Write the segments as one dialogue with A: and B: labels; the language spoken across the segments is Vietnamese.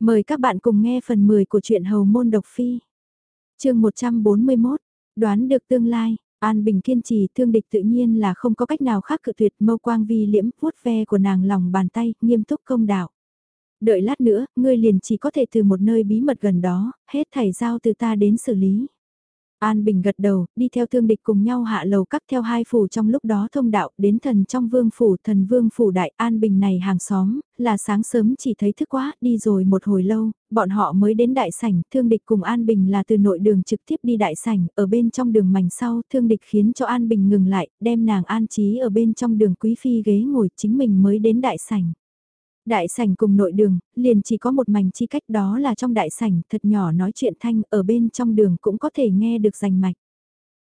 A: Mời các bạn cùng nghe phần 10 của truyện Hầu Môn Độc Phi. chương 141, đoán được tương lai, An Bình kiên trì thương địch tự nhiên là không có cách nào khác cự tuyệt mâu quang vi liễm vuốt ve của nàng lòng bàn tay, nghiêm túc công đạo. Đợi lát nữa, ngươi liền chỉ có thể từ một nơi bí mật gần đó, hết thảy giao từ ta đến xử lý. An Bình gật đầu, đi theo thương địch cùng nhau hạ lầu cắt theo hai phủ trong lúc đó thông đạo đến thần trong vương phủ thần vương phủ đại An Bình này hàng xóm, là sáng sớm chỉ thấy thức quá, đi rồi một hồi lâu, bọn họ mới đến đại sảnh, thương địch cùng An Bình là từ nội đường trực tiếp đi đại sảnh, ở bên trong đường mảnh sau, thương địch khiến cho An Bình ngừng lại, đem nàng an trí ở bên trong đường quý phi ghế ngồi chính mình mới đến đại sảnh. Đại sảnh cùng nội đường, liền chỉ có một mảnh chi cách đó là trong đại sảnh thật nhỏ nói chuyện thanh ở bên trong đường cũng có thể nghe được rành mạch.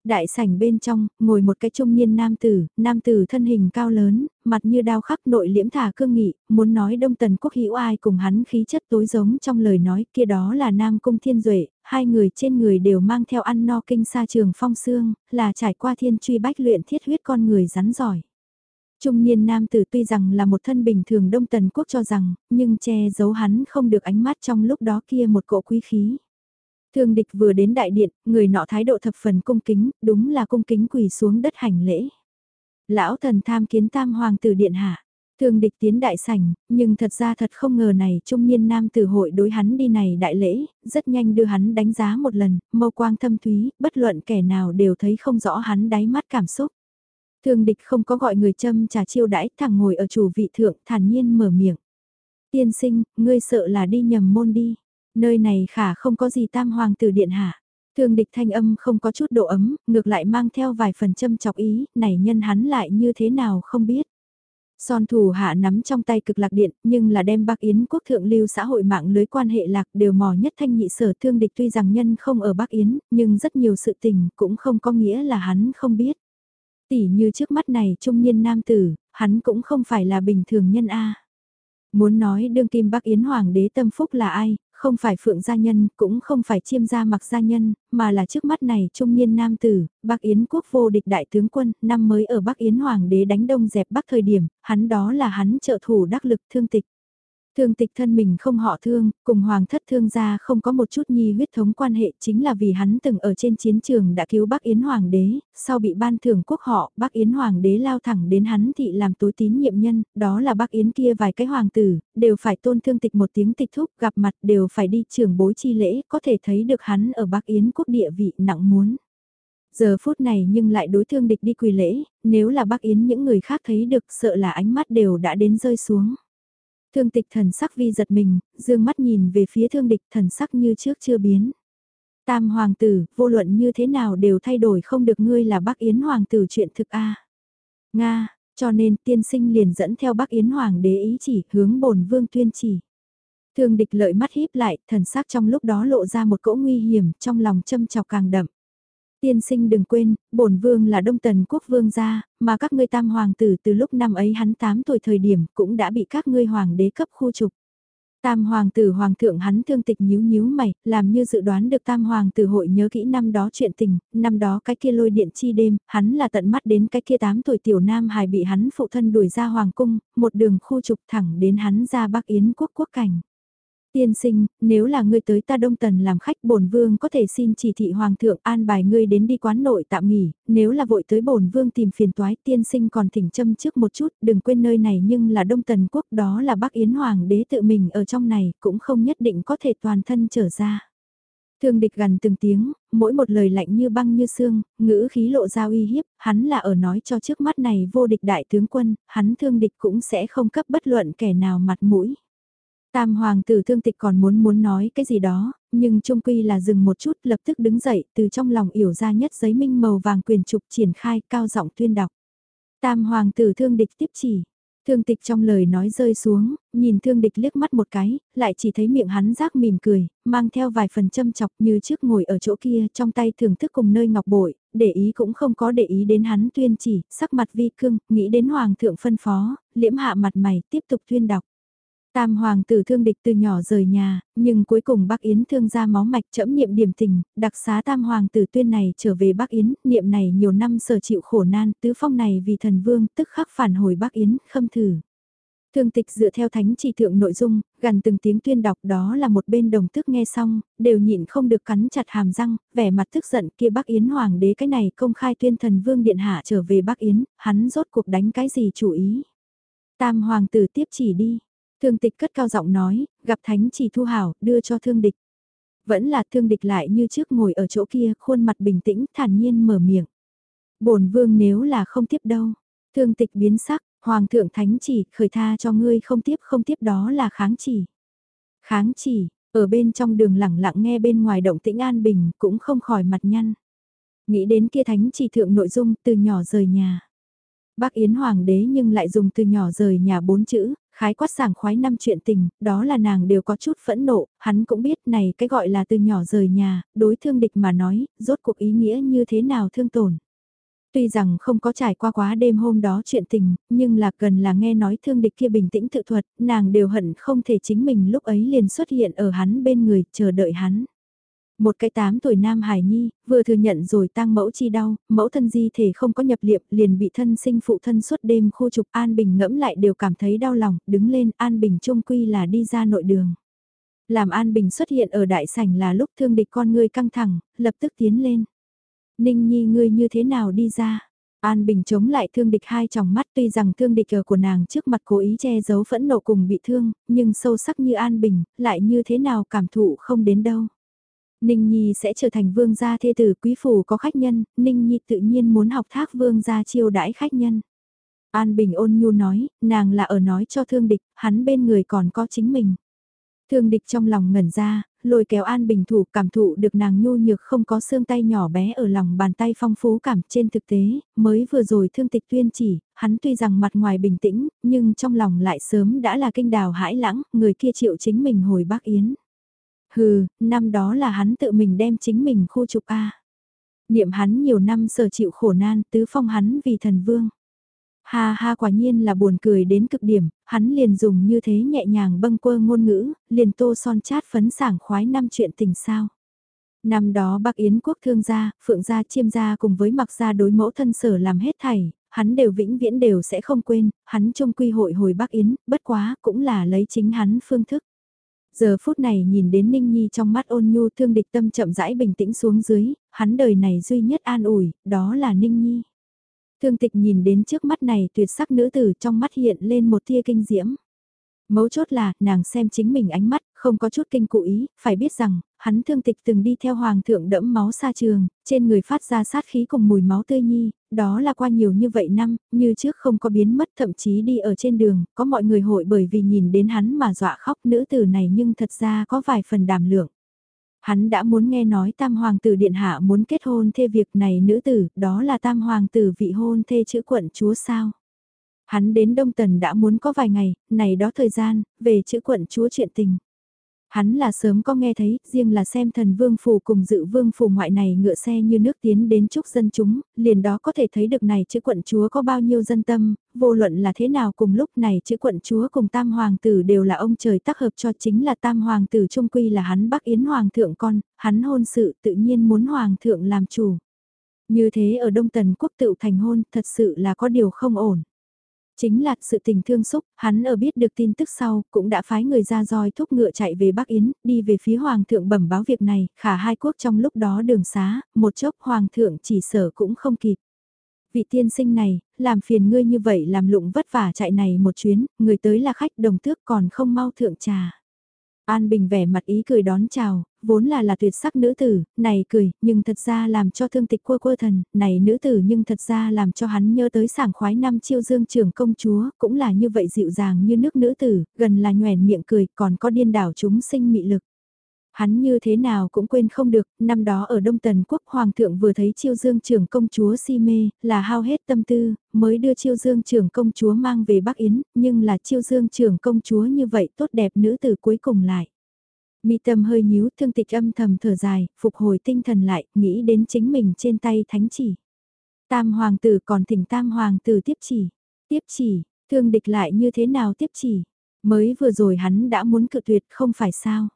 A: Đại sảnh bên trong, ngồi một cái trung niên nam tử, nam tử thân hình cao lớn, mặt như đao khắc nội liễm thả cương nghị, muốn nói đông tần quốc hữu ai cùng hắn khí chất tối giống trong lời nói kia đó là nam cung thiên duệ hai người trên người đều mang theo ăn no kinh sa trường phong xương, là trải qua thiên truy bách luyện thiết huyết con người rắn giỏi. Trung niên nam tử tuy rằng là một thân bình thường đông tần quốc cho rằng, nhưng che giấu hắn không được ánh mắt trong lúc đó kia một cỗ quý khí. Thương địch vừa đến đại điện, người nọ thái độ thập phần cung kính, đúng là cung kính quỳ xuống đất hành lễ. Lão thần tham kiến tam hoàng tử điện hạ. Thương địch tiến đại sảnh, nhưng thật ra thật không ngờ này trung niên nam tử hội đối hắn đi này đại lễ, rất nhanh đưa hắn đánh giá một lần, mâu quang thâm thúy, bất luận kẻ nào đều thấy không rõ hắn đáy mắt cảm xúc. Thương địch không có gọi người châm trà chiêu đãi thẳng ngồi ở chủ vị thượng thản nhiên mở miệng. Tiên sinh, ngươi sợ là đi nhầm môn đi. Nơi này khả không có gì tam hoàng tử điện hạ. Thương địch thanh âm không có chút độ ấm, ngược lại mang theo vài phần châm chọc ý, này nhân hắn lại như thế nào không biết. Son thủ hạ nắm trong tay cực lạc điện, nhưng là đem Bắc Yến quốc thượng lưu xã hội mạng lưới quan hệ lạc đều mò nhất thanh nhị sở thương địch tuy rằng nhân không ở Bắc Yến, nhưng rất nhiều sự tình cũng không có nghĩa là hắn không biết. Tỷ như trước mắt này trung niên nam tử, hắn cũng không phải là bình thường nhân A. Muốn nói đương kim Bắc Yến Hoàng đế tâm phúc là ai, không phải Phượng Gia Nhân, cũng không phải chiêm gia mặc gia nhân, mà là trước mắt này trung niên nam tử, Bắc Yến quốc vô địch đại tướng quân, năm mới ở Bắc Yến Hoàng đế đánh đông dẹp Bắc thời điểm, hắn đó là hắn trợ thủ đắc lực thương tịch. Thương tịch thân mình không họ thương, cùng hoàng thất thương gia không có một chút nhi huyết thống quan hệ chính là vì hắn từng ở trên chiến trường đã cứu Bắc Yến Hoàng đế, sau bị ban thưởng quốc họ, Bắc Yến Hoàng đế lao thẳng đến hắn thị làm tối tín nhiệm nhân, đó là Bắc Yến kia vài cái hoàng tử, đều phải tôn thương tịch một tiếng tịch thúc gặp mặt đều phải đi trường bối chi lễ, có thể thấy được hắn ở Bắc Yến quốc địa vị nặng muốn. Giờ phút này nhưng lại đối thương địch đi quỳ lễ, nếu là Bắc Yến những người khác thấy được sợ là ánh mắt đều đã đến rơi xuống. Thương tịch thần sắc vi giật mình, dương mắt nhìn về phía thương địch thần sắc như trước chưa biến. Tam hoàng tử, vô luận như thế nào đều thay đổi không được ngươi là bác Yến hoàng tử chuyện thực a Nga, cho nên tiên sinh liền dẫn theo bác Yến hoàng đế ý chỉ hướng bổn vương tuyên chỉ. Thương địch lợi mắt híp lại, thần sắc trong lúc đó lộ ra một cỗ nguy hiểm, trong lòng châm chọc càng đậm. Tiên sinh đừng quên, bổn vương là đông tần quốc vương gia, mà các ngươi tam hoàng tử từ lúc năm ấy hắn 8 tuổi thời điểm cũng đã bị các ngươi hoàng đế cấp khu trục. Tam hoàng tử hoàng thượng hắn thương tịch nhíu nhíu mày, làm như dự đoán được tam hoàng tử hội nhớ kỹ năm đó chuyện tình, năm đó cái kia lôi điện chi đêm, hắn là tận mắt đến cái kia 8 tuổi tiểu nam hài bị hắn phụ thân đuổi ra hoàng cung, một đường khu trục thẳng đến hắn ra Bắc Yến quốc quốc cảnh. Tiên sinh, nếu là ngươi tới ta Đông Tần làm khách bổn vương có thể xin chỉ thị hoàng thượng an bài ngươi đến đi quán nội tạm nghỉ, nếu là vội tới bổn vương tìm phiền toái tiên sinh còn thỉnh châm trước một chút, đừng quên nơi này nhưng là Đông Tần quốc đó là Bắc Yến Hoàng đế tự mình ở trong này cũng không nhất định có thể toàn thân trở ra. Thương địch gần từng tiếng, mỗi một lời lạnh như băng như xương, ngữ khí lộ ra uy hiếp, hắn là ở nói cho trước mắt này vô địch đại tướng quân, hắn thương địch cũng sẽ không cấp bất luận kẻ nào mặt mũi. Tam hoàng tử thương tịch còn muốn muốn nói cái gì đó, nhưng trung quy là dừng một chút lập tức đứng dậy từ trong lòng yểu ra nhất giấy minh màu vàng quyền trục triển khai cao giọng tuyên đọc. Tam hoàng tử thương địch tiếp chỉ. Thương tịch trong lời nói rơi xuống, nhìn thương địch liếc mắt một cái, lại chỉ thấy miệng hắn rác mỉm cười, mang theo vài phần châm chọc như trước ngồi ở chỗ kia trong tay thưởng thức cùng nơi ngọc bội, để ý cũng không có để ý đến hắn tuyên chỉ, sắc mặt vi cương, nghĩ đến hoàng thượng phân phó, liễm hạ mặt mày tiếp tục tuyên đọc. Tam hoàng tử thương địch từ nhỏ rời nhà, nhưng cuối cùng bác Yến thương ra máu mạch chẫm niệm điểm tình, đặc xá tam hoàng tử tuyên này trở về bác Yến, niệm này nhiều năm sở chịu khổ nan, tứ phong này vì thần vương tức khắc phản hồi bác Yến, khâm thử. Thương tịch dựa theo thánh chỉ thượng nội dung, gần từng tiếng tuyên đọc đó là một bên đồng thức nghe xong, đều nhịn không được cắn chặt hàm răng, vẻ mặt tức giận kia Bắc Yến Hoàng đế cái này công khai tuyên thần vương điện hạ trở về Bắc Yến, hắn rốt cuộc đánh cái gì chủ ý. Tam hoàng tử tiếp chỉ đi, thương tịch cất cao giọng nói, gặp thánh chỉ thu hảo, đưa cho thương địch. Vẫn là thương địch lại như trước ngồi ở chỗ kia, khuôn mặt bình tĩnh, thản nhiên mở miệng. bổn vương nếu là không tiếp đâu, thương tịch biến sắc, Hoàng thượng thánh chỉ, khởi tha cho ngươi không tiếp không tiếp đó là kháng chỉ. Kháng chỉ, ở bên trong đường lẳng lặng nghe bên ngoài động tĩnh an bình cũng không khỏi mặt nhăn. Nghĩ đến kia thánh chỉ thượng nội dung từ nhỏ rời nhà. Bác Yến Hoàng đế nhưng lại dùng từ nhỏ rời nhà bốn chữ, khái quát sảng khoái năm chuyện tình, đó là nàng đều có chút phẫn nộ, hắn cũng biết này cái gọi là từ nhỏ rời nhà, đối thương địch mà nói, rốt cuộc ý nghĩa như thế nào thương tổn. Tuy rằng không có trải qua quá đêm hôm đó chuyện tình, nhưng là gần là nghe nói thương địch kia bình tĩnh tự thuật, nàng đều hận không thể chính mình lúc ấy liền xuất hiện ở hắn bên người, chờ đợi hắn. Một cái tám tuổi nam hải nhi, vừa thừa nhận rồi tang mẫu chi đau, mẫu thân di thể không có nhập liệm liền bị thân sinh phụ thân suốt đêm khu trục An Bình ngẫm lại đều cảm thấy đau lòng, đứng lên An Bình trung quy là đi ra nội đường. Làm An Bình xuất hiện ở đại sảnh là lúc thương địch con người căng thẳng, lập tức tiến lên. Ninh Nhi ngươi như thế nào đi ra? An Bình chống lại thương địch hai tròng mắt tuy rằng thương địch ở của nàng trước mặt cố ý che giấu phẫn nộ cùng bị thương, nhưng sâu sắc như An Bình, lại như thế nào cảm thụ không đến đâu. Ninh Nhi sẽ trở thành vương gia thê tử quý phủ có khách nhân, Ninh Nhi tự nhiên muốn học thác vương gia chiêu đãi khách nhân. An Bình ôn nhu nói, nàng là ở nói cho thương địch, hắn bên người còn có chính mình. Thương địch trong lòng ngẩn ra, lôi kéo An Bình thủ cảm thụ được nàng nhu nhược không có xương tay nhỏ bé ở lòng bàn tay phong phú cảm trên thực tế, mới vừa rồi thương tịch tuyên chỉ, hắn tuy rằng mặt ngoài bình tĩnh, nhưng trong lòng lại sớm đã là kinh đào hãi lãng, người kia chịu chính mình hồi bác Yến. Hừ, năm đó là hắn tự mình đem chính mình khu trục A. Niệm hắn nhiều năm sở chịu khổ nan tứ phong hắn vì thần vương. Ha ha quả nhiên là buồn cười đến cực điểm, hắn liền dùng như thế nhẹ nhàng bâng quơ ngôn ngữ, liền tô son chát phấn sảng khoái năm chuyện tình sao. Năm đó Bắc Yến quốc thương gia, phượng gia chiêm gia cùng với mặc gia đối mẫu thân sở làm hết thảy, hắn đều vĩnh viễn đều sẽ không quên, hắn trông quy hội hồi Bắc Yến, bất quá cũng là lấy chính hắn phương thức. Giờ phút này nhìn đến Ninh Nhi trong mắt ôn nhu thương địch tâm chậm rãi bình tĩnh xuống dưới, hắn đời này duy nhất an ủi, đó là Ninh Nhi. Thương tịch nhìn đến trước mắt này tuyệt sắc nữ tử trong mắt hiện lên một tia kinh diễm. Mấu chốt là, nàng xem chính mình ánh mắt, không có chút kinh cụ ý, phải biết rằng, hắn thương tịch từng đi theo hoàng thượng đẫm máu xa trường, trên người phát ra sát khí cùng mùi máu tươi nhi, đó là qua nhiều như vậy năm, như trước không có biến mất thậm chí đi ở trên đường, có mọi người hội bởi vì nhìn đến hắn mà dọa khóc nữ tử này nhưng thật ra có vài phần đảm lượng. Hắn đã muốn nghe nói tam hoàng tử điện hạ muốn kết hôn thê việc này nữ tử, đó là tam hoàng tử vị hôn thê chữ quận chúa sao. Hắn đến Đông Tần đã muốn có vài ngày, này đó thời gian, về chữ quận chúa chuyện tình. Hắn là sớm có nghe thấy, riêng là xem thần vương phù cùng dự vương phù ngoại này ngựa xe như nước tiến đến chúc dân chúng, liền đó có thể thấy được này chữ quận chúa có bao nhiêu dân tâm, vô luận là thế nào cùng lúc này chữ quận chúa cùng tam hoàng tử đều là ông trời tác hợp cho chính là tam hoàng tử trung quy là hắn bắc yến hoàng thượng con, hắn hôn sự tự nhiên muốn hoàng thượng làm chủ. Như thế ở Đông Tần quốc tự thành hôn thật sự là có điều không ổn. Chính là sự tình thương xúc, hắn ở biết được tin tức sau, cũng đã phái người ra roi thúc ngựa chạy về Bắc Yến, đi về phía Hoàng thượng bẩm báo việc này, khả hai quốc trong lúc đó đường xá, một chốc Hoàng thượng chỉ sở cũng không kịp. Vị tiên sinh này, làm phiền ngươi như vậy làm lụng vất vả chạy này một chuyến, người tới là khách đồng tước còn không mau thượng trà. An Bình vẻ mặt ý cười đón chào, vốn là là tuyệt sắc nữ tử, này cười, nhưng thật ra làm cho thương tịch quơ quơ thần, này nữ tử nhưng thật ra làm cho hắn nhớ tới sảng khoái năm chiêu dương trưởng công chúa, cũng là như vậy dịu dàng như nước nữ tử, gần là nhoèn miệng cười, còn có điên đảo chúng sinh mị lực. Hắn như thế nào cũng quên không được, năm đó ở Đông Tần Quốc Hoàng thượng vừa thấy chiêu dương trưởng công chúa si mê, là hao hết tâm tư, mới đưa chiêu dương trưởng công chúa mang về Bắc Yến, nhưng là chiêu dương trưởng công chúa như vậy tốt đẹp nữ tử cuối cùng lại. Mi tâm hơi nhíu thương tịch âm thầm thở dài, phục hồi tinh thần lại, nghĩ đến chính mình trên tay thánh chỉ. Tam hoàng tử còn thỉnh tam hoàng tử tiếp chỉ. Tiếp chỉ, thương địch lại như thế nào tiếp chỉ. Mới vừa rồi hắn đã muốn cự tuyệt không phải sao.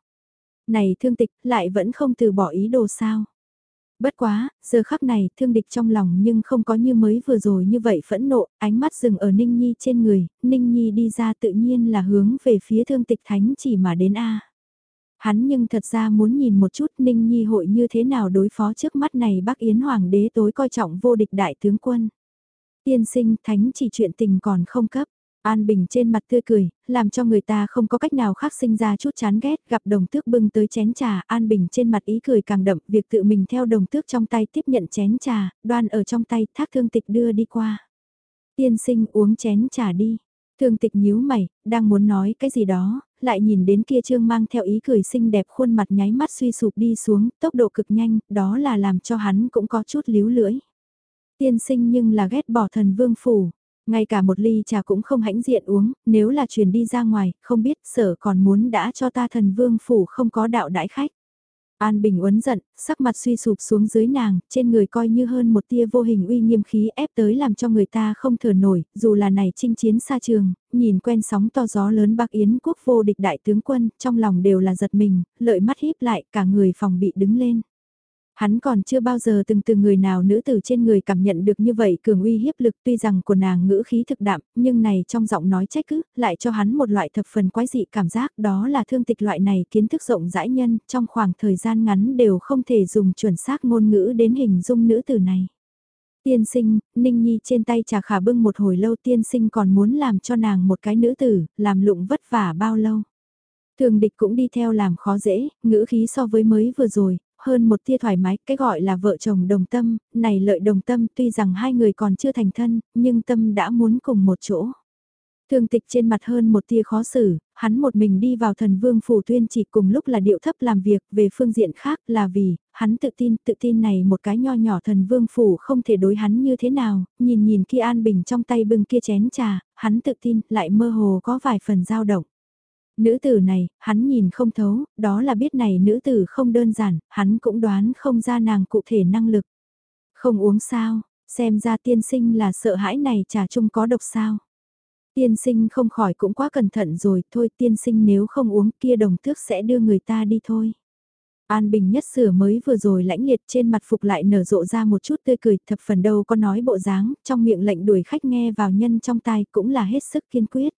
A: Này thương tịch lại vẫn không từ bỏ ý đồ sao. Bất quá, giờ khắc này, thương địch trong lòng nhưng không có như mới vừa rồi như vậy phẫn nộ, ánh mắt dừng ở Ninh Nhi trên người, Ninh Nhi đi ra tự nhiên là hướng về phía thương tịch thánh chỉ mà đến A. Hắn nhưng thật ra muốn nhìn một chút Ninh Nhi hội như thế nào đối phó trước mắt này Bắc Yến Hoàng đế tối coi trọng vô địch đại tướng quân. Tiên sinh thánh chỉ chuyện tình còn không cấp. An Bình trên mặt tươi cười, làm cho người ta không có cách nào khác sinh ra chút chán ghét, gặp đồng tước bưng tới chén trà, An Bình trên mặt ý cười càng đậm, việc tự mình theo đồng tước trong tay tiếp nhận chén trà, đoan ở trong tay, thác thương tịch đưa đi qua. Tiên sinh uống chén trà đi. Thương tịch nhíu mày, đang muốn nói cái gì đó, lại nhìn đến kia trương mang theo ý cười xinh đẹp khuôn mặt nháy mắt suy sụp đi xuống, tốc độ cực nhanh, đó là làm cho hắn cũng có chút líu lưỡi. Tiên sinh nhưng là ghét bỏ thần vương phủ, ngay cả một ly trà cũng không hãnh diện uống, nếu là truyền đi ra ngoài, không biết sở còn muốn đã cho ta thần vương phủ không có đạo đãi khách. An Bình uấn giận, sắc mặt suy sụp xuống dưới nàng, trên người coi như hơn một tia vô hình uy nghiêm khí ép tới làm cho người ta không thở nổi, dù là này chinh chiến xa trường, nhìn quen sóng to gió lớn Bắc Yến quốc vô địch đại tướng quân, trong lòng đều là giật mình, lợi mắt híp lại, cả người phòng bị đứng lên. Hắn còn chưa bao giờ từng từ người nào nữ tử trên người cảm nhận được như vậy cường uy hiếp lực tuy rằng của nàng ngữ khí thực đạm, nhưng này trong giọng nói trách cứ, lại cho hắn một loại thập phần quái dị cảm giác đó là thương tịch loại này kiến thức rộng rãi nhân, trong khoảng thời gian ngắn đều không thể dùng chuẩn xác ngôn ngữ đến hình dung nữ tử này. Tiên sinh, Ninh Nhi trên tay trà khả bưng một hồi lâu tiên sinh còn muốn làm cho nàng một cái nữ tử, làm lụng vất vả bao lâu. Thường địch cũng đi theo làm khó dễ, ngữ khí so với mới vừa rồi, hơn một tia thoải mái, cái gọi là vợ chồng đồng tâm, này lợi đồng tâm tuy rằng hai người còn chưa thành thân, nhưng tâm đã muốn cùng một chỗ. Thương tịch trên mặt hơn một tia khó xử, hắn một mình đi vào thần vương phủ tuyên chỉ cùng lúc là điệu thấp làm việc về phương diện khác là vì, hắn tự tin, tự tin này một cái nho nhỏ thần vương phủ không thể đối hắn như thế nào, nhìn nhìn kia an bình trong tay bưng kia chén trà, hắn tự tin lại mơ hồ có vài phần dao động. Nữ tử này, hắn nhìn không thấu, đó là biết này nữ tử không đơn giản, hắn cũng đoán không ra nàng cụ thể năng lực. Không uống sao, xem ra tiên sinh là sợ hãi này trà chung có độc sao. Tiên sinh không khỏi cũng quá cẩn thận rồi, thôi tiên sinh nếu không uống kia đồng thước sẽ đưa người ta đi thôi. An Bình nhất sửa mới vừa rồi lãnh liệt trên mặt phục lại nở rộ ra một chút tươi cười thập phần đâu có nói bộ dáng, trong miệng lệnh đuổi khách nghe vào nhân trong tai cũng là hết sức kiên quyết.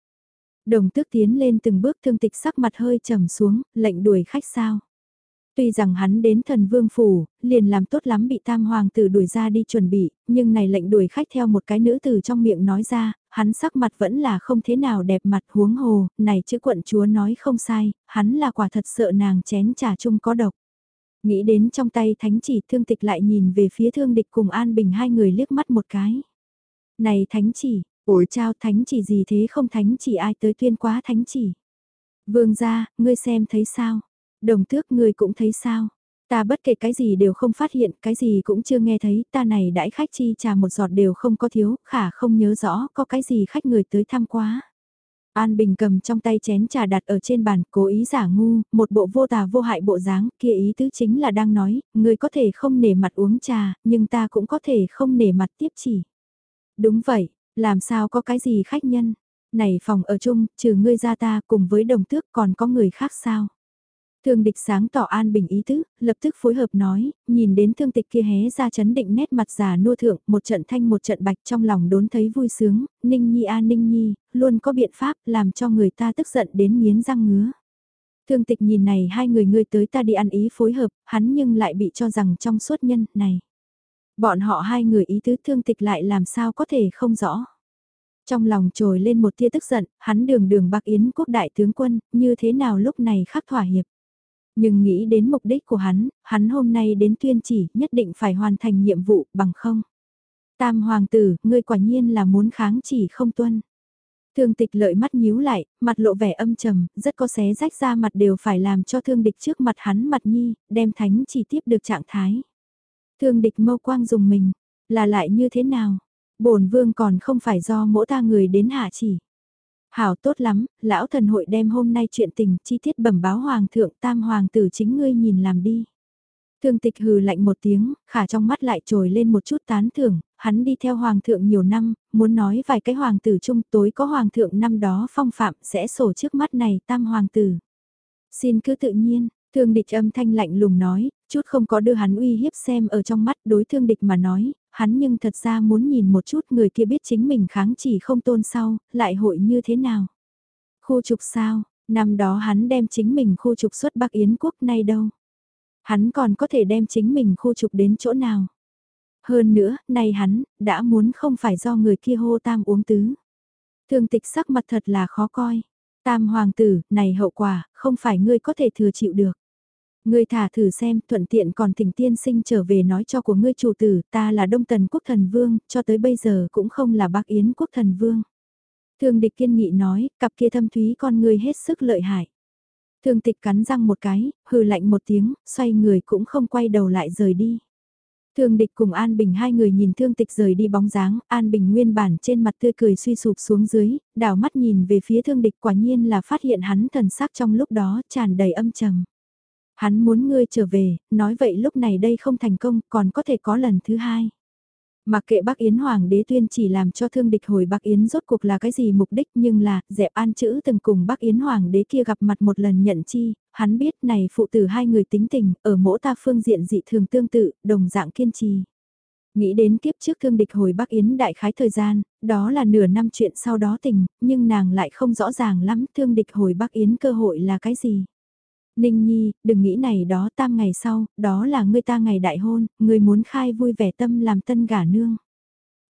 A: Đồng tước tiến lên từng bước thương tịch sắc mặt hơi trầm xuống, lệnh đuổi khách sao. Tuy rằng hắn đến thần vương phủ, liền làm tốt lắm bị tam hoàng tử đuổi ra đi chuẩn bị, nhưng này lệnh đuổi khách theo một cái nữ tử trong miệng nói ra, hắn sắc mặt vẫn là không thế nào đẹp mặt huống hồ, này chữ quận chúa nói không sai, hắn là quả thật sợ nàng chén trà chung có độc. Nghĩ đến trong tay thánh chỉ thương tịch lại nhìn về phía thương địch cùng An Bình hai người liếc mắt một cái. Này thánh chỉ, ủa trao thánh chỉ gì thế không thánh chỉ ai tới tuyên quá thánh chỉ. Vương gia, ngươi xem thấy sao? Đồng tước ngươi cũng thấy sao? Ta bất kể cái gì đều không phát hiện, cái gì cũng chưa nghe thấy, ta này đãi khách chi trà một giọt đều không có thiếu, khả không nhớ rõ có cái gì khách người tới thăm quá. An Bình cầm trong tay chén trà đặt ở trên bàn, cố ý giả ngu, một bộ vô tà vô hại bộ dáng, kia ý tứ chính là đang nói, người có thể không nể mặt uống trà, nhưng ta cũng có thể không nể mặt tiếp chỉ. Đúng vậy, làm sao có cái gì khách nhân? Này phòng ở chung, trừ ngươi ra ta cùng với đồng tước còn có người khác sao? Thương địch sáng tỏ an bình ý tứ, lập tức phối hợp nói, nhìn đến thương tịch kia hé ra chấn định nét mặt già nua thượng, một trận thanh một trận bạch trong lòng đốn thấy vui sướng, ninh nhi a ninh nhi, luôn có biện pháp làm cho người ta tức giận đến miến răng ngứa. Thương tịch nhìn này hai người ngươi tới ta đi ăn ý phối hợp, hắn nhưng lại bị cho rằng trong suốt nhân này. Bọn họ hai người ý tứ thương tịch lại làm sao có thể không rõ. Trong lòng trồi lên một tia tức giận, hắn đường đường bạc yến quốc đại tướng quân, như thế nào lúc này khắc thỏa hiệp. Nhưng nghĩ đến mục đích của hắn, hắn hôm nay đến tuyên chỉ nhất định phải hoàn thành nhiệm vụ bằng không. Tam hoàng tử, ngươi quả nhiên là muốn kháng chỉ không tuân. Thương tịch lợi mắt nhíu lại, mặt lộ vẻ âm trầm, rất có xé rách ra mặt đều phải làm cho thương địch trước mặt hắn mặt nhi, đem thánh chỉ tiếp được trạng thái. Thương địch mâu quang dùng mình, là lại như thế nào? bổn vương còn không phải do mỗi ta người đến hạ chỉ. Hảo tốt lắm, lão thần hội đem hôm nay chuyện tình chi tiết bẩm báo hoàng thượng tam hoàng tử chính ngươi nhìn làm đi. Thương tịch hừ lạnh một tiếng, khả trong mắt lại trồi lên một chút tán thưởng, hắn đi theo hoàng thượng nhiều năm, muốn nói vài cái hoàng tử chung tối có hoàng thượng năm đó phong phạm sẽ sổ trước mắt này tam hoàng tử. Xin cứ tự nhiên, thương địch âm thanh lạnh lùng nói, chút không có đưa hắn uy hiếp xem ở trong mắt đối thương địch mà nói, hắn nhưng thật ra muốn nhìn một chút người kia biết chính mình kháng chỉ không tôn sau, lại hội như thế nào. Khu trục sao, năm đó hắn đem chính mình khu trục xuất Bắc Yến quốc nay đâu. Hắn còn có thể đem chính mình khu trục đến chỗ nào. Hơn nữa, nay hắn, đã muốn không phải do người kia hô tam uống tứ. Thương tịch sắc mặt thật là khó coi. Tam hoàng tử, này hậu quả, không phải ngươi có thể thừa chịu được. Ngươi thả thử xem, thuận tiện còn thỉnh tiên sinh trở về nói cho của ngươi chủ tử, ta là Đông Tần Quốc Thần Vương, cho tới bây giờ cũng không là Bác Yến Quốc Thần Vương. Thương địch kiên nghị nói, cặp kia thâm thúy con ngươi hết sức lợi hại. Thương tịch cắn răng một cái, hừ lạnh một tiếng, xoay người cũng không quay đầu lại rời đi. Thương địch cùng An Bình hai người nhìn thương tịch rời đi bóng dáng, An Bình nguyên bản trên mặt tươi cười suy sụp xuống dưới, đảo mắt nhìn về phía thương địch quả nhiên là phát hiện hắn thần sắc trong lúc đó tràn đầy âm trầm. Hắn muốn ngươi trở về, nói vậy lúc này đây không thành công, còn có thể có lần thứ hai. Mặc kệ Bắc Yến Hoàng đế tuyên chỉ làm cho thương địch hồi Bắc Yến rốt cuộc là cái gì mục đích nhưng là, dẹp an chữ từng cùng Bắc Yến Hoàng đế kia gặp mặt một lần nhận chi, hắn biết này phụ tử hai người tính tình, ở mỗi ta phương diện dị thường tương tự, đồng dạng kiên trì. Nghĩ đến kiếp trước thương địch hồi Bắc Yến đại khái thời gian, đó là nửa năm chuyện sau đó tình, nhưng nàng lại không rõ ràng lắm thương địch hồi Bắc Yến cơ hội là cái gì. Ninh Nhi, đừng nghĩ này đó tam ngày sau, đó là ngươi ta ngày đại hôn, ngươi muốn khai vui vẻ tâm làm tân gả nương.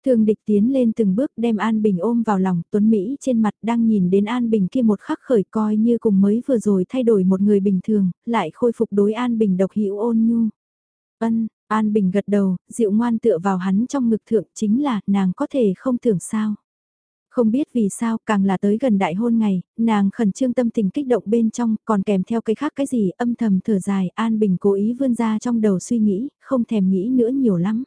A: Thường địch tiến lên từng bước đem An Bình ôm vào lòng, Tuấn Mỹ trên mặt đang nhìn đến An Bình kia một khắc khởi coi như cùng mới vừa rồi thay đổi một người bình thường, lại khôi phục đối An Bình độc hữu ôn nhu. Ân, An Bình gật đầu, dịu ngoan tựa vào hắn trong ngực thượng chính là nàng có thể không tưởng sao. Không biết vì sao, càng là tới gần đại hôn ngày, nàng khẩn trương tâm tình kích động bên trong, còn kèm theo cái khác cái gì âm thầm thở dài, An Bình cố ý vươn ra trong đầu suy nghĩ, không thèm nghĩ nữa nhiều lắm.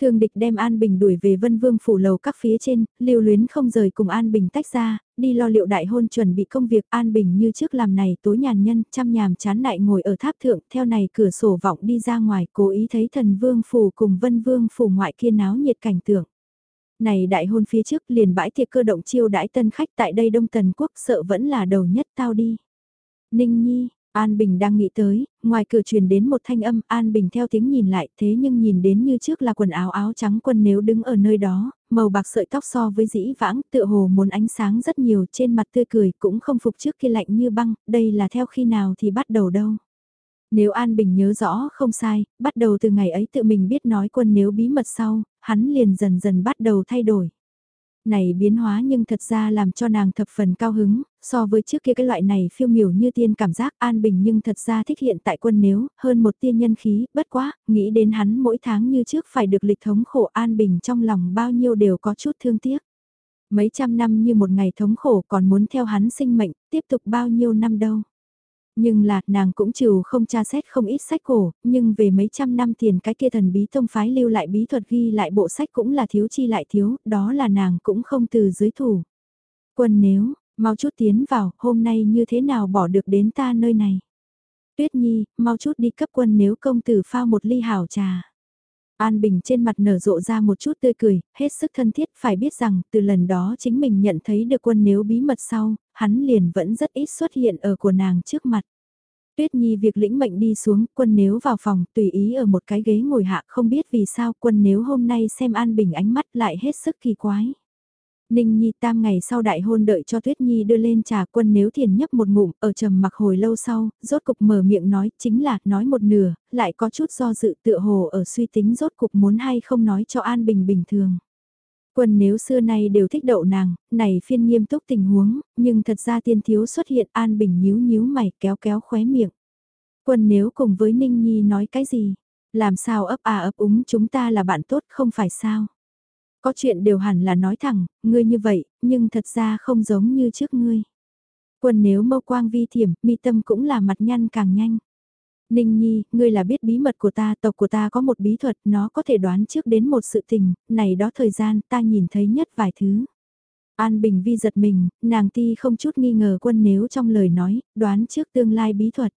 A: Thường địch đem An Bình đuổi về Vân Vương phủ lầu các phía trên, lưu luyến không rời cùng An Bình tách ra, đi lo liệu đại hôn chuẩn bị công việc An Bình như trước làm này tối nhàn nhân, chăm nhàm chán lại ngồi ở tháp thượng, theo này cửa sổ vọng đi ra ngoài, cố ý thấy thần Vương phủ cùng Vân Vương phủ ngoại kia náo nhiệt cảnh tượng. Này đại hôn phía trước liền bãi thiệt cơ động chiêu đãi tân khách tại đây Đông Tần Quốc sợ vẫn là đầu nhất tao đi. Ninh Nhi, An Bình đang nghĩ tới, ngoài cửa truyền đến một thanh âm, An Bình theo tiếng nhìn lại, thế nhưng nhìn đến như trước là quần áo áo trắng quân nếu đứng ở nơi đó, màu bạc sợi tóc so với dĩ vãng, tựa hồ muốn ánh sáng rất nhiều trên mặt tươi cười, cũng không phục trước kia lạnh như băng, đây là theo khi nào thì bắt đầu đâu. Nếu An Bình nhớ rõ không sai, bắt đầu từ ngày ấy tự mình biết nói quân nếu bí mật sau, hắn liền dần dần bắt đầu thay đổi. Này biến hóa nhưng thật ra làm cho nàng thập phần cao hứng, so với trước kia cái loại này phiêu miểu như tiên cảm giác an bình nhưng thật ra thích hiện tại quân nếu, hơn một tiên nhân khí, bất quá, nghĩ đến hắn mỗi tháng như trước phải được lịch thống khổ an bình trong lòng bao nhiêu đều có chút thương tiếc. Mấy trăm năm như một ngày thống khổ còn muốn theo hắn sinh mệnh, tiếp tục bao nhiêu năm đâu. Nhưng là, nàng cũng trừ không tra xét không ít sách cổ, nhưng về mấy trăm năm tiền cái kia thần bí tông phái lưu lại bí thuật ghi lại bộ sách cũng là thiếu chi lại thiếu, đó là nàng cũng không từ dưới thủ. Quân nếu, mau chút tiến vào, hôm nay như thế nào bỏ được đến ta nơi này. Tuyết Nhi, mau chút đi cấp quân nếu công tử pha một ly hảo trà. An Bình trên mặt nở rộ ra một chút tươi cười, hết sức thân thiết phải biết rằng từ lần đó chính mình nhận thấy được quân nếu bí mật sau, hắn liền vẫn rất ít xuất hiện ở của nàng trước mặt. Tuyết Nhi việc lĩnh mệnh đi xuống, quân nếu vào phòng, tùy ý ở một cái ghế ngồi hạ không biết vì sao quân nếu hôm nay xem An Bình ánh mắt lại hết sức kỳ quái. Ninh Nhi tam ngày sau đại hôn đợi cho Tuyết Nhi đưa lên trà quân nếu thiền nhấp một ngụm ở trầm mặc hồi lâu sau, rốt cục mở miệng nói chính là nói một nửa, lại có chút do dự tựa hồ ở suy tính rốt cục muốn hay không nói cho An Bình bình thường. Quân nếu xưa nay đều thích đậu nàng, này phiên nghiêm túc tình huống, nhưng thật ra tiên thiếu xuất hiện An Bình nhíu nhíu mày kéo kéo khóe miệng. Quân nếu cùng với Ninh Nhi nói cái gì? Làm sao ấp à ấp úng chúng ta là bạn tốt không phải sao? Có chuyện đều hẳn là nói thẳng, ngươi như vậy, nhưng thật ra không giống như trước ngươi. Quân nếu mâu quang vi thiểm, mi tâm cũng là mặt nhăn càng nhanh. Ninh Nhi, ngươi là biết bí mật của ta, tộc của ta có một bí thuật, nó có thể đoán trước đến một sự tình, này đó thời gian ta nhìn thấy nhất vài thứ. An Bình Vi giật mình, nàng ti không chút nghi ngờ quân nếu trong lời nói, đoán trước tương lai bí thuật.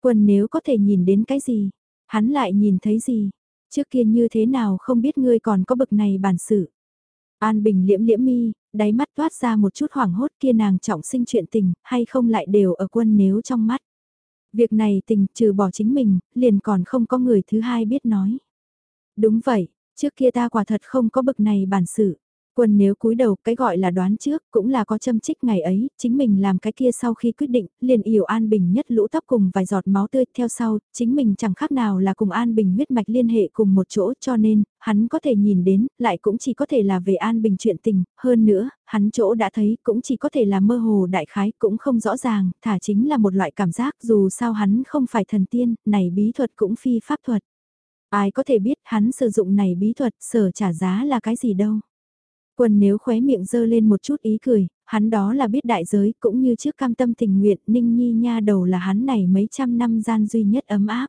A: Quân nếu có thể nhìn đến cái gì, hắn lại nhìn thấy gì, trước kia như thế nào không biết ngươi còn có bực này bản sự. An Bình liễm liễm mi, đáy mắt toát ra một chút hoảng hốt kia nàng trọng sinh chuyện tình, hay không lại đều ở quân nếu trong mắt. Việc này tình trừ bỏ chính mình, liền còn không có người thứ hai biết nói. Đúng vậy, trước kia ta quả thật không có bực này bản sự. Quân nếu cúi đầu cái gọi là đoán trước cũng là có châm trích ngày ấy, chính mình làm cái kia sau khi quyết định, liền yểu An Bình nhất lũ tóc cùng vài giọt máu tươi theo sau, chính mình chẳng khác nào là cùng An Bình huyết mạch liên hệ cùng một chỗ cho nên, hắn có thể nhìn đến, lại cũng chỉ có thể là về An Bình chuyện tình, hơn nữa, hắn chỗ đã thấy cũng chỉ có thể là mơ hồ đại khái cũng không rõ ràng, thả chính là một loại cảm giác dù sao hắn không phải thần tiên, này bí thuật cũng phi pháp thuật. Ai có thể biết hắn sử dụng này bí thuật sở trả giá là cái gì đâu. Quân nếu khóe miệng dơ lên một chút ý cười, hắn đó là biết đại giới cũng như trước cam tâm tình nguyện ninh nhi nha đầu là hắn này mấy trăm năm gian duy nhất ấm áp.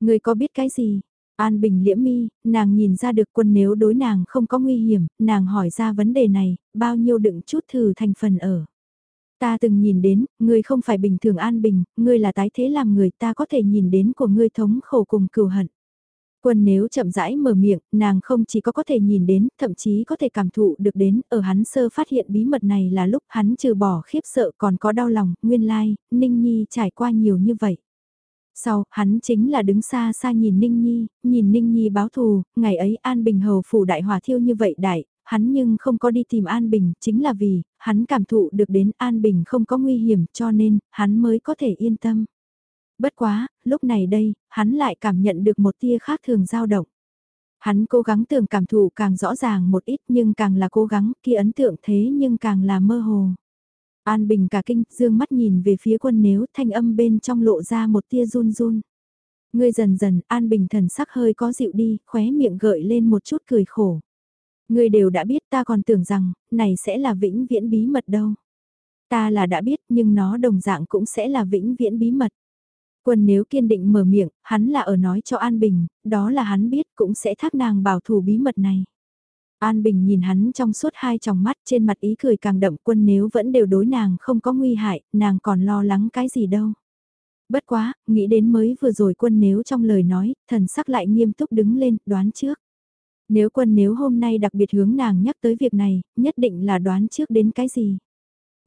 A: Người có biết cái gì? An Bình liễm mi, nàng nhìn ra được quân nếu đối nàng không có nguy hiểm, nàng hỏi ra vấn đề này, bao nhiêu đựng chút thử thành phần ở. Ta từng nhìn đến, ngươi không phải bình thường an bình, ngươi là tái thế làm người ta có thể nhìn đến của ngươi thống khổ cùng cừu hận. Quân nếu chậm rãi mở miệng, nàng không chỉ có có thể nhìn đến, thậm chí có thể cảm thụ được đến, ở hắn sơ phát hiện bí mật này là lúc hắn trừ bỏ khiếp sợ còn có đau lòng, nguyên lai, Ninh Nhi trải qua nhiều như vậy. Sau, hắn chính là đứng xa xa nhìn Ninh Nhi, nhìn Ninh Nhi báo thù, ngày ấy An Bình Hầu phủ đại hỏa thiêu như vậy đại, hắn nhưng không có đi tìm An Bình, chính là vì, hắn cảm thụ được đến An Bình không có nguy hiểm cho nên, hắn mới có thể yên tâm. Bất quá, lúc này đây, hắn lại cảm nhận được một tia khác thường dao động. Hắn cố gắng tưởng cảm thụ càng rõ ràng một ít nhưng càng là cố gắng kia ấn tượng thế nhưng càng là mơ hồ. An Bình cả kinh, dương mắt nhìn về phía quân nếu thanh âm bên trong lộ ra một tia run run. Ngươi dần dần, An Bình thần sắc hơi có dịu đi, khóe miệng gợi lên một chút cười khổ. Ngươi đều đã biết ta còn tưởng rằng, này sẽ là vĩnh viễn bí mật đâu. Ta là đã biết nhưng nó đồng dạng cũng sẽ là vĩnh viễn bí mật. Quân nếu kiên định mở miệng, hắn là ở nói cho An Bình, đó là hắn biết cũng sẽ thác nàng bảo thủ bí mật này. An Bình nhìn hắn trong suốt hai tròng mắt trên mặt ý cười càng đậm quân nếu vẫn đều đối nàng không có nguy hại, nàng còn lo lắng cái gì đâu. Bất quá, nghĩ đến mới vừa rồi quân nếu trong lời nói, thần sắc lại nghiêm túc đứng lên, đoán trước. Nếu quân nếu hôm nay đặc biệt hướng nàng nhắc tới việc này, nhất định là đoán trước đến cái gì.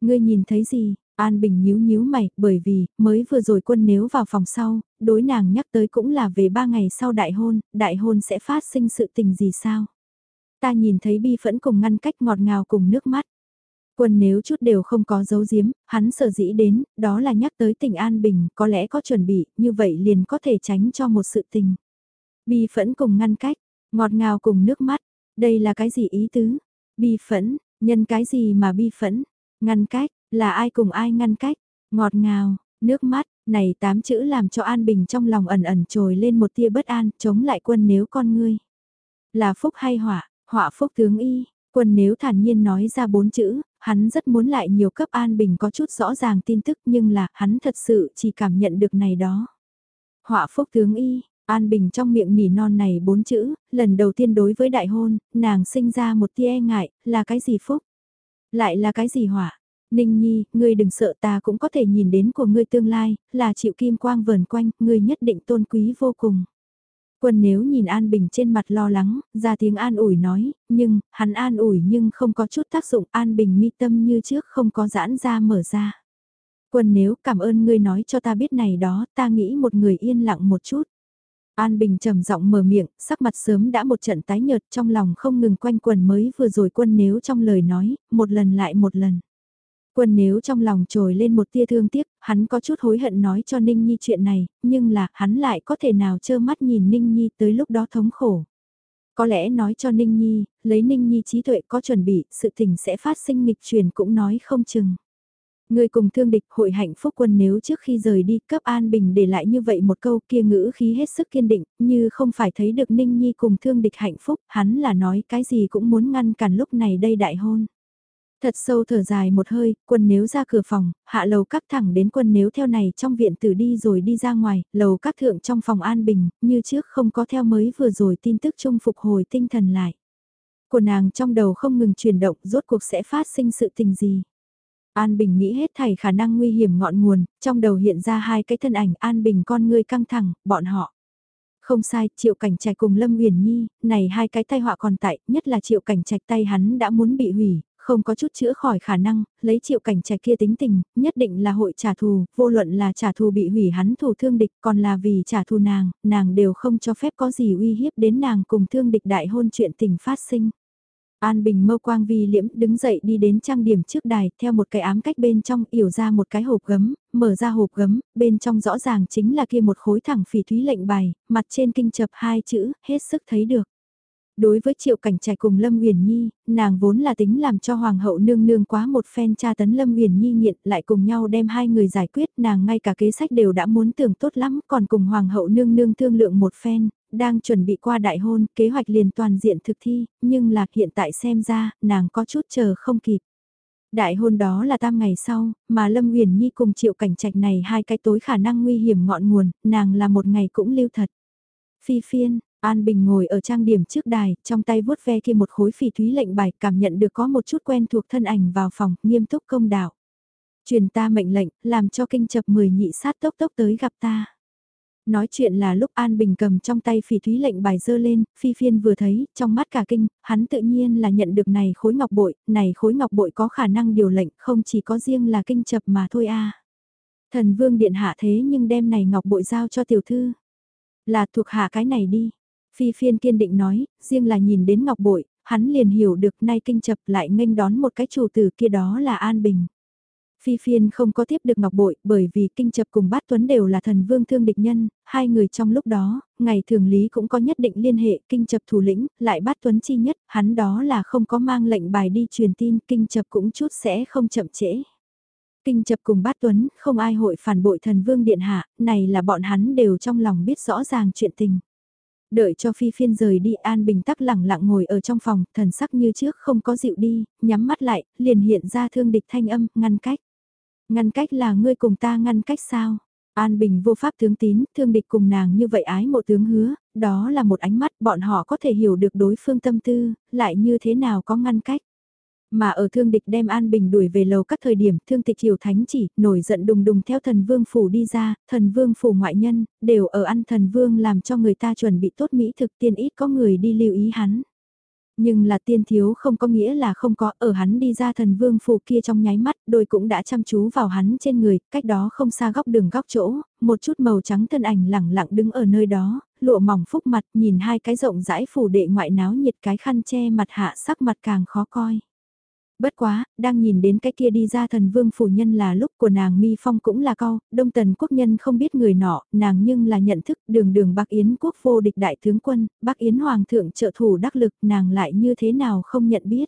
A: Ngươi nhìn thấy gì, An Bình nhíu nhíu mày, bởi vì, mới vừa rồi quân nếu vào phòng sau, đối nàng nhắc tới cũng là về ba ngày sau đại hôn, đại hôn sẽ phát sinh sự tình gì sao? Ta nhìn thấy bi phẫn cùng ngăn cách ngọt ngào cùng nước mắt. Quân nếu chút đều không có dấu giếm, hắn sợ dĩ đến, đó là nhắc tới tình An Bình, có lẽ có chuẩn bị, như vậy liền có thể tránh cho một sự tình. Bi phẫn cùng ngăn cách, ngọt ngào cùng nước mắt, đây là cái gì ý tứ? Bi phẫn, nhân cái gì mà bi phẫn? Ngăn cách, là ai cùng ai ngăn cách, ngọt ngào, nước mắt, này tám chữ làm cho An Bình trong lòng ẩn ẩn trồi lên một tia bất an, chống lại quân nếu con ngươi. Là phúc hay họa, họa phúc tướng y, quân nếu thản nhiên nói ra bốn chữ, hắn rất muốn lại nhiều cấp An Bình có chút rõ ràng tin tức nhưng là hắn thật sự chỉ cảm nhận được này đó. Họa phúc tướng y, An Bình trong miệng nỉ non này bốn chữ, lần đầu tiên đối với đại hôn, nàng sinh ra một tia e ngại, là cái gì phúc? Lại là cái gì họa? Ninh Nhi, ngươi đừng sợ ta cũng có thể nhìn đến của ngươi tương lai, là chịu kim quang vờn quanh, ngươi nhất định tôn quý vô cùng. Quân nếu nhìn An Bình trên mặt lo lắng, ra tiếng an ủi nói, nhưng, hắn an ủi nhưng không có chút tác dụng An Bình mi tâm như trước không có giãn ra mở ra. Quân nếu cảm ơn ngươi nói cho ta biết này đó, ta nghĩ một người yên lặng một chút. An Bình trầm giọng mở miệng, sắc mặt sớm đã một trận tái nhợt trong lòng không ngừng quanh quần mới vừa rồi quân nếu trong lời nói, một lần lại một lần. Quân nếu trong lòng trồi lên một tia thương tiếc, hắn có chút hối hận nói cho Ninh Nhi chuyện này, nhưng là hắn lại có thể nào trơ mắt nhìn Ninh Nhi tới lúc đó thống khổ. Có lẽ nói cho Ninh Nhi, lấy Ninh Nhi trí tuệ có chuẩn bị, sự tình sẽ phát sinh nghịch truyền cũng nói không chừng. Người cùng thương địch hội hạnh phúc quân nếu trước khi rời đi cấp an bình để lại như vậy một câu kia ngữ khí hết sức kiên định, như không phải thấy được Ninh Nhi cùng thương địch hạnh phúc, hắn là nói cái gì cũng muốn ngăn cản lúc này đây đại hôn. Thật sâu thở dài một hơi, quân nếu ra cửa phòng, hạ lầu các thẳng đến quân nếu theo này trong viện tử đi rồi đi ra ngoài, lầu các thượng trong phòng an bình, như trước không có theo mới vừa rồi tin tức chung phục hồi tinh thần lại. Của nàng trong đầu không ngừng chuyển động rốt cuộc sẽ phát sinh sự tình gì. An Bình nghĩ hết thảy khả năng nguy hiểm ngọn nguồn, trong đầu hiện ra hai cái thân ảnh An Bình con người căng thẳng, bọn họ. Không sai, triệu cảnh trạch cùng Lâm uyển Nhi, này hai cái tai họa còn tại, nhất là triệu cảnh trạch tay hắn đã muốn bị hủy, không có chút chữa khỏi khả năng, lấy triệu cảnh trẻ kia tính tình, nhất định là hội trả thù, vô luận là trả thù bị hủy hắn thù thương địch, còn là vì trả thù nàng, nàng đều không cho phép có gì uy hiếp đến nàng cùng thương địch đại hôn chuyện tình phát sinh. An Bình mâu quang vi liễm đứng dậy đi đến trang điểm trước đài, theo một cái ám cách bên trong yểu ra một cái hộp gấm, mở ra hộp gấm, bên trong rõ ràng chính là kia một khối thẳng phỉ thúy lệnh bài, mặt trên kinh chập hai chữ, hết sức thấy được. Đối với triệu cảnh trạch cùng Lâm uyển Nhi, nàng vốn là tính làm cho Hoàng hậu nương nương quá một phen tra tấn Lâm uyển Nhi nghiện lại cùng nhau đem hai người giải quyết nàng ngay cả kế sách đều đã muốn tưởng tốt lắm còn cùng Hoàng hậu nương nương thương lượng một phen, đang chuẩn bị qua đại hôn, kế hoạch liền toàn diện thực thi, nhưng là hiện tại xem ra, nàng có chút chờ không kịp. Đại hôn đó là tam ngày sau, mà Lâm uyển Nhi cùng triệu cảnh trạch này hai cái tối khả năng nguy hiểm ngọn nguồn, nàng là một ngày cũng lưu thật. Phi phiên, An Bình ngồi ở trang điểm trước đài, trong tay vuốt ve kia một khối phỉ thúy lệnh bài, cảm nhận được có một chút quen thuộc thân ảnh vào phòng, nghiêm túc công đạo. Truyền ta mệnh lệnh, làm cho kinh chập 10 nhị sát tốc tốc tới gặp ta. Nói chuyện là lúc An Bình cầm trong tay phỉ thúy lệnh bài dơ lên, phi phiên vừa thấy, trong mắt cả kinh, hắn tự nhiên là nhận được này khối ngọc bội, này khối ngọc bội có khả năng điều lệnh, không chỉ có riêng là kinh chập mà thôi a. Thần vương điện hạ thế nhưng đem này ngọc bội giao cho tiểu thư. Là thuộc hạ cái này đi. Phi phiên kiên định nói, riêng là nhìn đến ngọc bội, hắn liền hiểu được nay kinh chập lại nghênh đón một cái chủ tử kia đó là An Bình. Phi phiên không có tiếp được ngọc bội bởi vì kinh chập cùng bát tuấn đều là thần vương thương địch nhân, hai người trong lúc đó, ngày thường lý cũng có nhất định liên hệ kinh chập thủ lĩnh, lại bát tuấn chi nhất, hắn đó là không có mang lệnh bài đi truyền tin, kinh chập cũng chút sẽ không chậm trễ. Kinh chập cùng bát tuấn, không ai hội phản bội thần vương điện hạ, này là bọn hắn đều trong lòng biết rõ ràng chuyện tình. Đợi cho phi phiên rời đi An Bình tắc lẳng lặng ngồi ở trong phòng, thần sắc như trước không có dịu đi, nhắm mắt lại, liền hiện ra thương địch thanh âm, ngăn cách. Ngăn cách là ngươi cùng ta ngăn cách sao? An Bình vô pháp tướng tín, thương địch cùng nàng như vậy ái mộ tướng hứa, đó là một ánh mắt bọn họ có thể hiểu được đối phương tâm tư, lại như thế nào có ngăn cách. Mà ở thương địch đem An Bình đuổi về lầu các thời điểm thương tịch hiểu thánh chỉ, nổi giận đùng đùng theo thần vương phủ đi ra, thần vương phủ ngoại nhân, đều ở ăn thần vương làm cho người ta chuẩn bị tốt mỹ thực tiên ít có người đi lưu ý hắn. Nhưng là tiên thiếu không có nghĩa là không có, ở hắn đi ra thần vương phủ kia trong nháy mắt, đôi cũng đã chăm chú vào hắn trên người, cách đó không xa góc đường góc chỗ, một chút màu trắng thân ảnh lẳng lặng đứng ở nơi đó, lụa mỏng phúc mặt nhìn hai cái rộng rãi phủ đệ ngoại náo nhiệt cái khăn che mặt hạ sắc mặt càng khó coi. Bất quá, đang nhìn đến cái kia đi ra thần vương phủ nhân là lúc của nàng mi phong cũng là cao đông tần quốc nhân không biết người nọ, nàng nhưng là nhận thức đường đường Bắc Yến quốc vô địch đại tướng quân, Bắc Yến hoàng thượng trợ thủ đắc lực nàng lại như thế nào không nhận biết.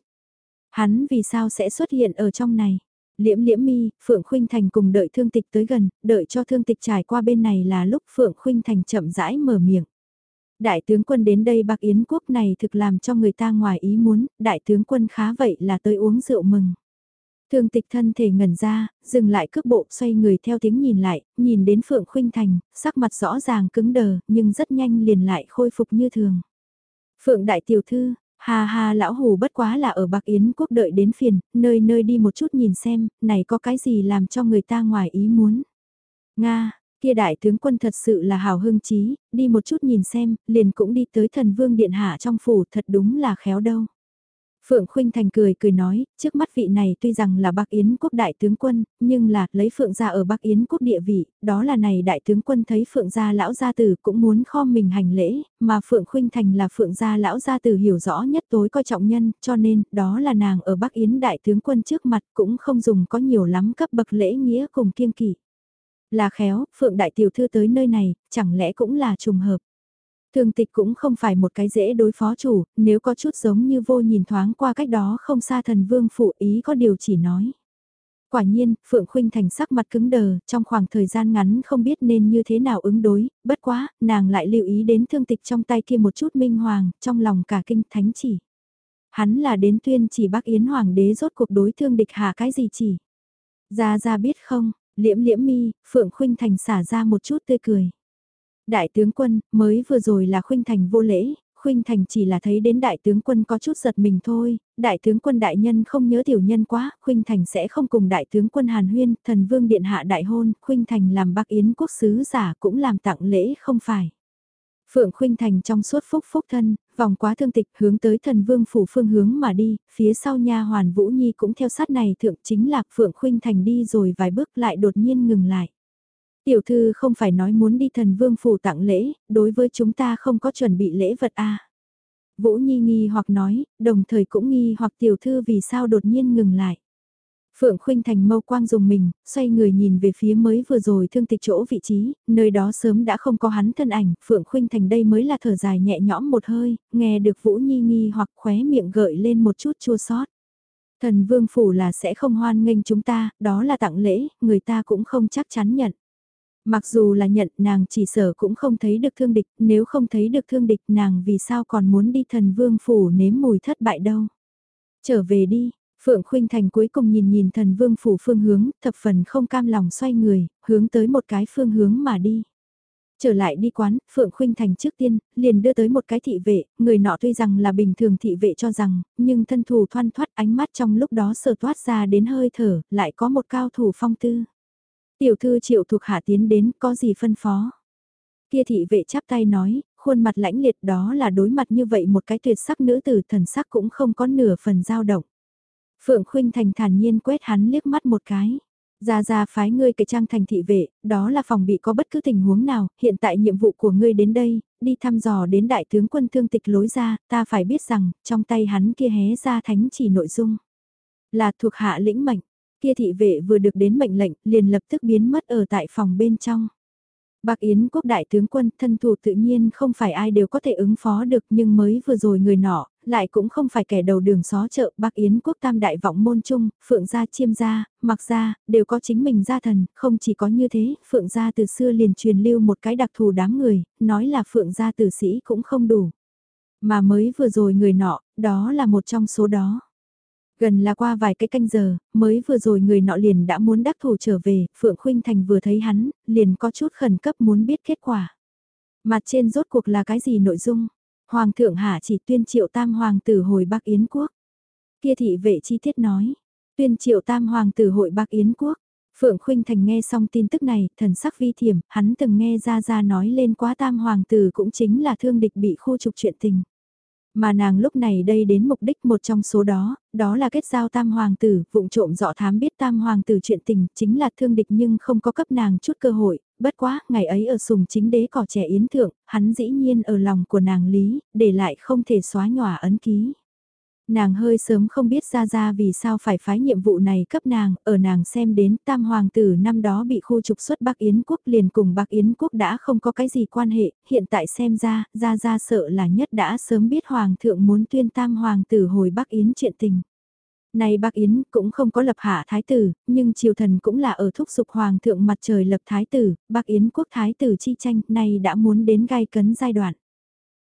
A: Hắn vì sao sẽ xuất hiện ở trong này? Liễm liễm mi, Phượng Khuynh Thành cùng đợi thương tịch tới gần, đợi cho thương tịch trải qua bên này là lúc Phượng Khuynh Thành chậm rãi mở miệng. Đại tướng quân đến đây bạc Yến quốc này thực làm cho người ta ngoài ý muốn, đại tướng quân khá vậy là tới uống rượu mừng. Thương tịch thân thể ngẩn ra, dừng lại cước bộ xoay người theo tiếng nhìn lại, nhìn đến Phượng Khuynh Thành, sắc mặt rõ ràng cứng đờ, nhưng rất nhanh liền lại khôi phục như thường. Phượng Đại Tiểu Thư, ha ha lão hù bất quá là ở bạc Yến quốc đợi đến phiền, nơi nơi đi một chút nhìn xem, này có cái gì làm cho người ta ngoài ý muốn. Nga, Kia đại tướng quân thật sự là hào hưng trí, đi một chút nhìn xem, liền cũng đi tới thần vương điện hạ trong phủ thật đúng là khéo đâu. Phượng Khuynh Thành cười cười nói, trước mắt vị này tuy rằng là Bắc Yến quốc đại tướng quân, nhưng là lấy Phượng gia ở Bắc Yến quốc địa vị, đó là này đại tướng quân thấy Phượng gia lão gia tử cũng muốn kho mình hành lễ, mà Phượng Khuynh Thành là Phượng gia lão gia tử hiểu rõ nhất tối coi trọng nhân, cho nên đó là nàng ở Bắc Yến đại tướng quân trước mặt cũng không dùng có nhiều lắm cấp bậc lễ nghĩa cùng kiêng kỵ. Là khéo, Phượng Đại Tiểu Thư tới nơi này, chẳng lẽ cũng là trùng hợp. Thường tịch cũng không phải một cái dễ đối phó chủ, nếu có chút giống như vô nhìn thoáng qua cách đó không xa thần vương phụ ý có điều chỉ nói. Quả nhiên, Phượng Khuynh Thành sắc mặt cứng đờ, trong khoảng thời gian ngắn không biết nên như thế nào ứng đối, bất quá, nàng lại lưu ý đến thương tịch trong tay kia một chút minh hoàng, trong lòng cả kinh thánh chỉ. Hắn là đến tuyên chỉ Bắc Yến Hoàng đế rốt cuộc đối thương địch hạ cái gì chỉ. Ra ra biết không, Liễm liễm mi, Phượng Khuynh Thành xả ra một chút tươi cười. Đại tướng quân, mới vừa rồi là Khuynh Thành vô lễ, Khuynh Thành chỉ là thấy đến đại tướng quân có chút giật mình thôi, đại tướng quân đại nhân không nhớ tiểu nhân quá, Khuynh Thành sẽ không cùng đại tướng quân Hàn Huyên, thần vương điện hạ đại hôn, Khuynh Thành làm bác yến quốc sứ giả cũng làm tặng lễ không phải. Phượng Khuynh Thành trong suốt phúc phúc thân, vòng quá thương tịch hướng tới thần vương phủ phương hướng mà đi, phía sau nha hoàn Vũ Nhi cũng theo sát này thượng chính lạc Phượng Khuynh Thành đi rồi vài bước lại đột nhiên ngừng lại. Tiểu thư không phải nói muốn đi thần vương phủ tặng lễ, đối với chúng ta không có chuẩn bị lễ vật à. Vũ Nhi nghi hoặc nói, đồng thời cũng nghi hoặc tiểu thư vì sao đột nhiên ngừng lại. Phượng Khuynh Thành mâu quang dùng mình, xoay người nhìn về phía mới vừa rồi thương tịch chỗ vị trí, nơi đó sớm đã không có hắn thân ảnh, Phượng Khuynh Thành đây mới là thở dài nhẹ nhõm một hơi, nghe được Vũ Nhi nghi hoặc khóe miệng gợi lên một chút chua xót. Thần Vương Phủ là sẽ không hoan nghênh chúng ta, đó là tặng lễ, người ta cũng không chắc chắn nhận. Mặc dù là nhận nàng chỉ sở cũng không thấy được thương địch, nếu không thấy được thương địch nàng vì sao còn muốn đi thần vương phủ nếm mùi thất bại đâu. Trở về đi, Phượng Khuynh Thành cuối cùng nhìn nhìn thần vương phủ phương hướng, thập phần không cam lòng xoay người, hướng tới một cái phương hướng mà đi. Trở lại đi quán, Phượng Khuynh Thành trước tiên, liền đưa tới một cái thị vệ, người nọ tuy rằng là bình thường thị vệ cho rằng, nhưng thân thủ thoăn thoát ánh mắt trong lúc đó sờ toát ra đến hơi thở, lại có một cao thủ phong tư. Tiểu thư triệu thuộc hạ tiến đến, có gì phân phó? Kia thị vệ chắp tay nói, khuôn mặt lãnh liệt đó là đối mặt như vậy một cái tuyệt sắc nữ tử thần sắc cũng không có nửa phần dao động. Phượng Khuynh Thành thản nhiên quét hắn liếc mắt một cái. Gia Gia phái ngươi cái trang thành thị vệ, đó là phòng bị có bất cứ tình huống nào, hiện tại nhiệm vụ của ngươi đến đây, đi thăm dò đến đại tướng quân thương tịch lối ra, ta phải biết rằng, trong tay hắn kia hé ra thánh chỉ nội dung. Là thuộc hạ lĩnh mệnh, kia thị vệ vừa được đến mệnh lệnh, liền lập tức biến mất ở tại phòng bên trong. Bạc Yến quốc đại tướng quân thân thủ tự nhiên không phải ai đều có thể ứng phó được nhưng mới vừa rồi người nọ, lại cũng không phải kẻ đầu đường xó chợ. Bạc Yến quốc tam đại vọng môn chung, Phượng gia chiêm gia, mặc gia, đều có chính mình gia thần, không chỉ có như thế, Phượng gia từ xưa liền truyền lưu một cái đặc thù đám người, nói là Phượng gia tử sĩ cũng không đủ. Mà mới vừa rồi người nọ, đó là một trong số đó. Gần là qua vài cái canh giờ, mới vừa rồi người nọ liền đã muốn đắc thủ trở về, Phượng Khuynh Thành vừa thấy hắn, liền có chút khẩn cấp muốn biết kết quả. Mặt trên rốt cuộc là cái gì nội dung? Hoàng thượng hạ chỉ tuyên triệu tam hoàng tử hồi Bắc Yến quốc. Kia thị vệ chi tiết nói, tuyên triệu tam hoàng tử hội Bắc Yến quốc. Phượng Khuynh Thành nghe xong tin tức này, thần sắc vi thiểm, hắn từng nghe ra ra nói lên quá tam hoàng tử cũng chính là thương địch bị khu trục chuyện tình. Mà nàng lúc này đây đến mục đích một trong số đó, đó là kết giao tam hoàng tử, vụng trộm dọ thám biết tam hoàng tử chuyện tình, chính là thương địch nhưng không có cấp nàng chút cơ hội, bất quá, ngày ấy ở sùng chính đế cỏ trẻ yến thượng, hắn dĩ nhiên ở lòng của nàng lý, để lại không thể xóa nhòa ấn ký. Nàng hơi sớm không biết ra ra vì sao phải phái nhiệm vụ này cấp nàng, ở nàng xem đến tam hoàng tử năm đó bị khu trục xuất Bắc Yến quốc liền cùng Bắc Yến quốc đã không có cái gì quan hệ, hiện tại xem ra, ra ra sợ là nhất đã sớm biết hoàng thượng muốn tuyên tam hoàng tử hồi Bắc Yến chuyện tình. Này Bắc Yến cũng không có lập hạ thái tử, nhưng triều thần cũng là ở thúc dục hoàng thượng mặt trời lập thái tử, Bắc Yến quốc thái tử chi tranh này đã muốn đến gai cấn giai đoạn.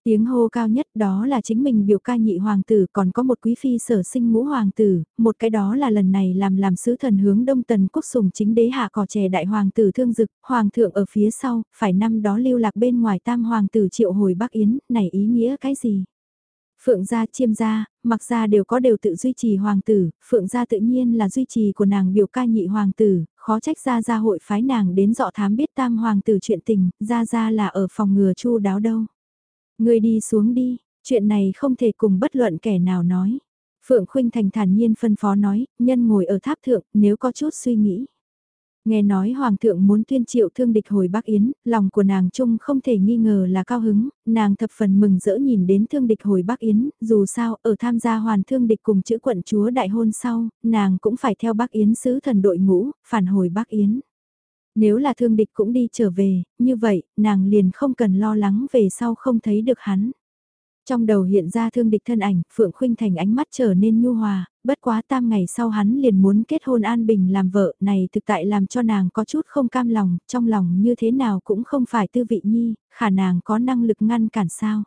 A: Tiếng hô cao nhất đó là chính mình biểu ca nhị hoàng tử còn có một quý phi sở sinh ngũ hoàng tử, một cái đó là lần này làm làm sứ thần hướng đông tần quốc sùng chính đế hạ cỏ chè đại hoàng tử thương dực, hoàng thượng ở phía sau, phải năm đó lưu lạc bên ngoài tam hoàng tử triệu hồi Bắc Yến, này ý nghĩa cái gì? Phượng gia chiêm gia, mặc gia đều có đều tự duy trì hoàng tử, phượng gia tự nhiên là duy trì của nàng biểu ca nhị hoàng tử, khó trách gia gia hội phái nàng đến dọ thám biết tam hoàng tử chuyện tình, gia gia là ở phòng ngừa chu đáo đâu. Người đi xuống đi, chuyện này không thể cùng bất luận kẻ nào nói. Phượng Khuynh Thành thản nhiên phân phó nói, nhân ngồi ở tháp thượng, nếu có chút suy nghĩ. Nghe nói Hoàng thượng muốn tuyên triệu thương địch hồi Bắc Yến, lòng của nàng chung không thể nghi ngờ là cao hứng, nàng thập phần mừng rỡ nhìn đến thương địch hồi Bắc Yến, dù sao, ở tham gia hoàn thương địch cùng chữ quận chúa đại hôn sau, nàng cũng phải theo Bắc Yến sứ thần đội ngũ, phản hồi Bắc Yến. Nếu là thương địch cũng đi trở về, như vậy, nàng liền không cần lo lắng về sau không thấy được hắn. Trong đầu hiện ra thương địch thân ảnh, Phượng Khuynh Thành ánh mắt trở nên nhu hòa, bất quá tam ngày sau hắn liền muốn kết hôn An Bình làm vợ, này thực tại làm cho nàng có chút không cam lòng, trong lòng như thế nào cũng không phải tư vị nhi, khả nàng có năng lực ngăn cản sao.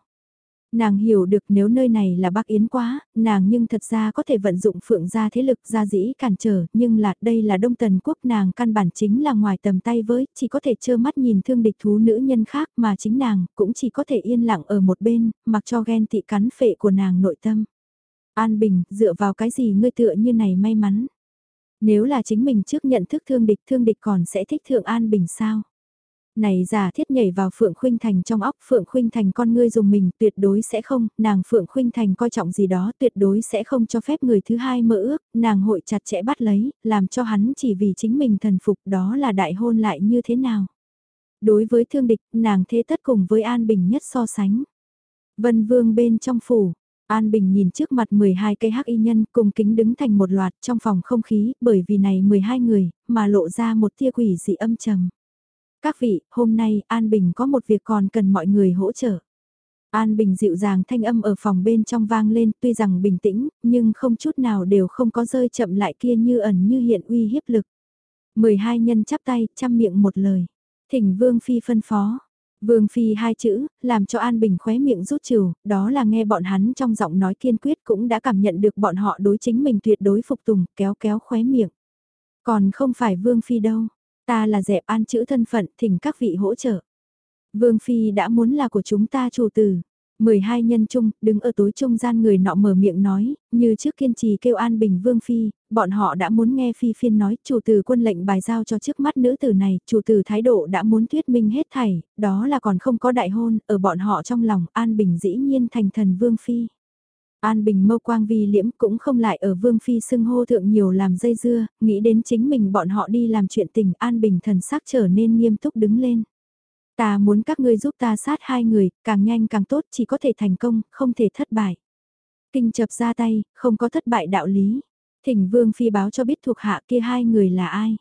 A: Nàng hiểu được nếu nơi này là Bắc Yến quá, nàng nhưng thật ra có thể vận dụng phượng gia thế lực gia dĩ cản trở, nhưng là đây là Đông Tần Quốc nàng căn bản chính là ngoài tầm tay với, chỉ có thể trơ mắt nhìn thương địch thú nữ nhân khác mà chính nàng cũng chỉ có thể yên lặng ở một bên, mặc cho ghen tị cắn phệ của nàng nội tâm. An Bình, dựa vào cái gì ngươi tựa như này may mắn? Nếu là chính mình trước nhận thức thương địch thương địch còn sẽ thích thượng An Bình sao? Này giả thiết nhảy vào Phượng Khuynh Thành trong óc Phượng Khuynh Thành con ngươi dùng mình tuyệt đối sẽ không, nàng Phượng Khuynh Thành coi trọng gì đó tuyệt đối sẽ không cho phép người thứ hai mơ ước, nàng hội chặt chẽ bắt lấy, làm cho hắn chỉ vì chính mình thần phục đó là đại hôn lại như thế nào. Đối với thương địch, nàng thế tất cùng với An Bình nhất so sánh. Vân Vương bên trong phủ, An Bình nhìn trước mặt 12 cây hắc y nhân cùng kính đứng thành một loạt trong phòng không khí bởi vì này 12 người mà lộ ra một tia quỷ dị âm trầm. Các vị, hôm nay An Bình có một việc còn cần mọi người hỗ trợ. An Bình dịu dàng thanh âm ở phòng bên trong vang lên tuy rằng bình tĩnh, nhưng không chút nào đều không có rơi chậm lại kia như ẩn như hiện uy hiếp lực. 12 nhân chắp tay, chăm miệng một lời. Thỉnh Vương Phi phân phó. Vương Phi hai chữ, làm cho An Bình khóe miệng rút trừ, đó là nghe bọn hắn trong giọng nói kiên quyết cũng đã cảm nhận được bọn họ đối chính mình tuyệt đối phục tùng, kéo kéo khóe miệng. Còn không phải Vương Phi đâu, ta là dẹp An chữ thân phận, thỉnh các vị hỗ trợ. Vương Phi đã muốn là của chúng ta chủ tử. 12 nhân chung, đứng ở tối trung gian người nọ mở miệng nói, như trước kiên trì kêu An Bình Vương Phi, bọn họ đã muốn nghe Phi phiên nói, chủ tử quân lệnh bài giao cho trước mắt nữ tử này, chủ tử thái độ đã muốn thuyết minh hết thảy, đó là còn không có đại hôn, ở bọn họ trong lòng, An Bình dĩ nhiên thành thần Vương Phi. An Bình mâu quang vi liễm cũng không lại ở Vương Phi xưng hô thượng nhiều làm dây dưa, nghĩ đến chính mình bọn họ đi làm chuyện tình An Bình thần sắc trở nên nghiêm túc đứng lên. Ta muốn các ngươi giúp ta sát hai người, càng nhanh càng tốt, chỉ có thể thành công, không thể thất bại. Kinh chập ra tay, không có thất bại đạo lý. Thỉnh Vương Phi báo cho biết thuộc hạ kia hai người là ai.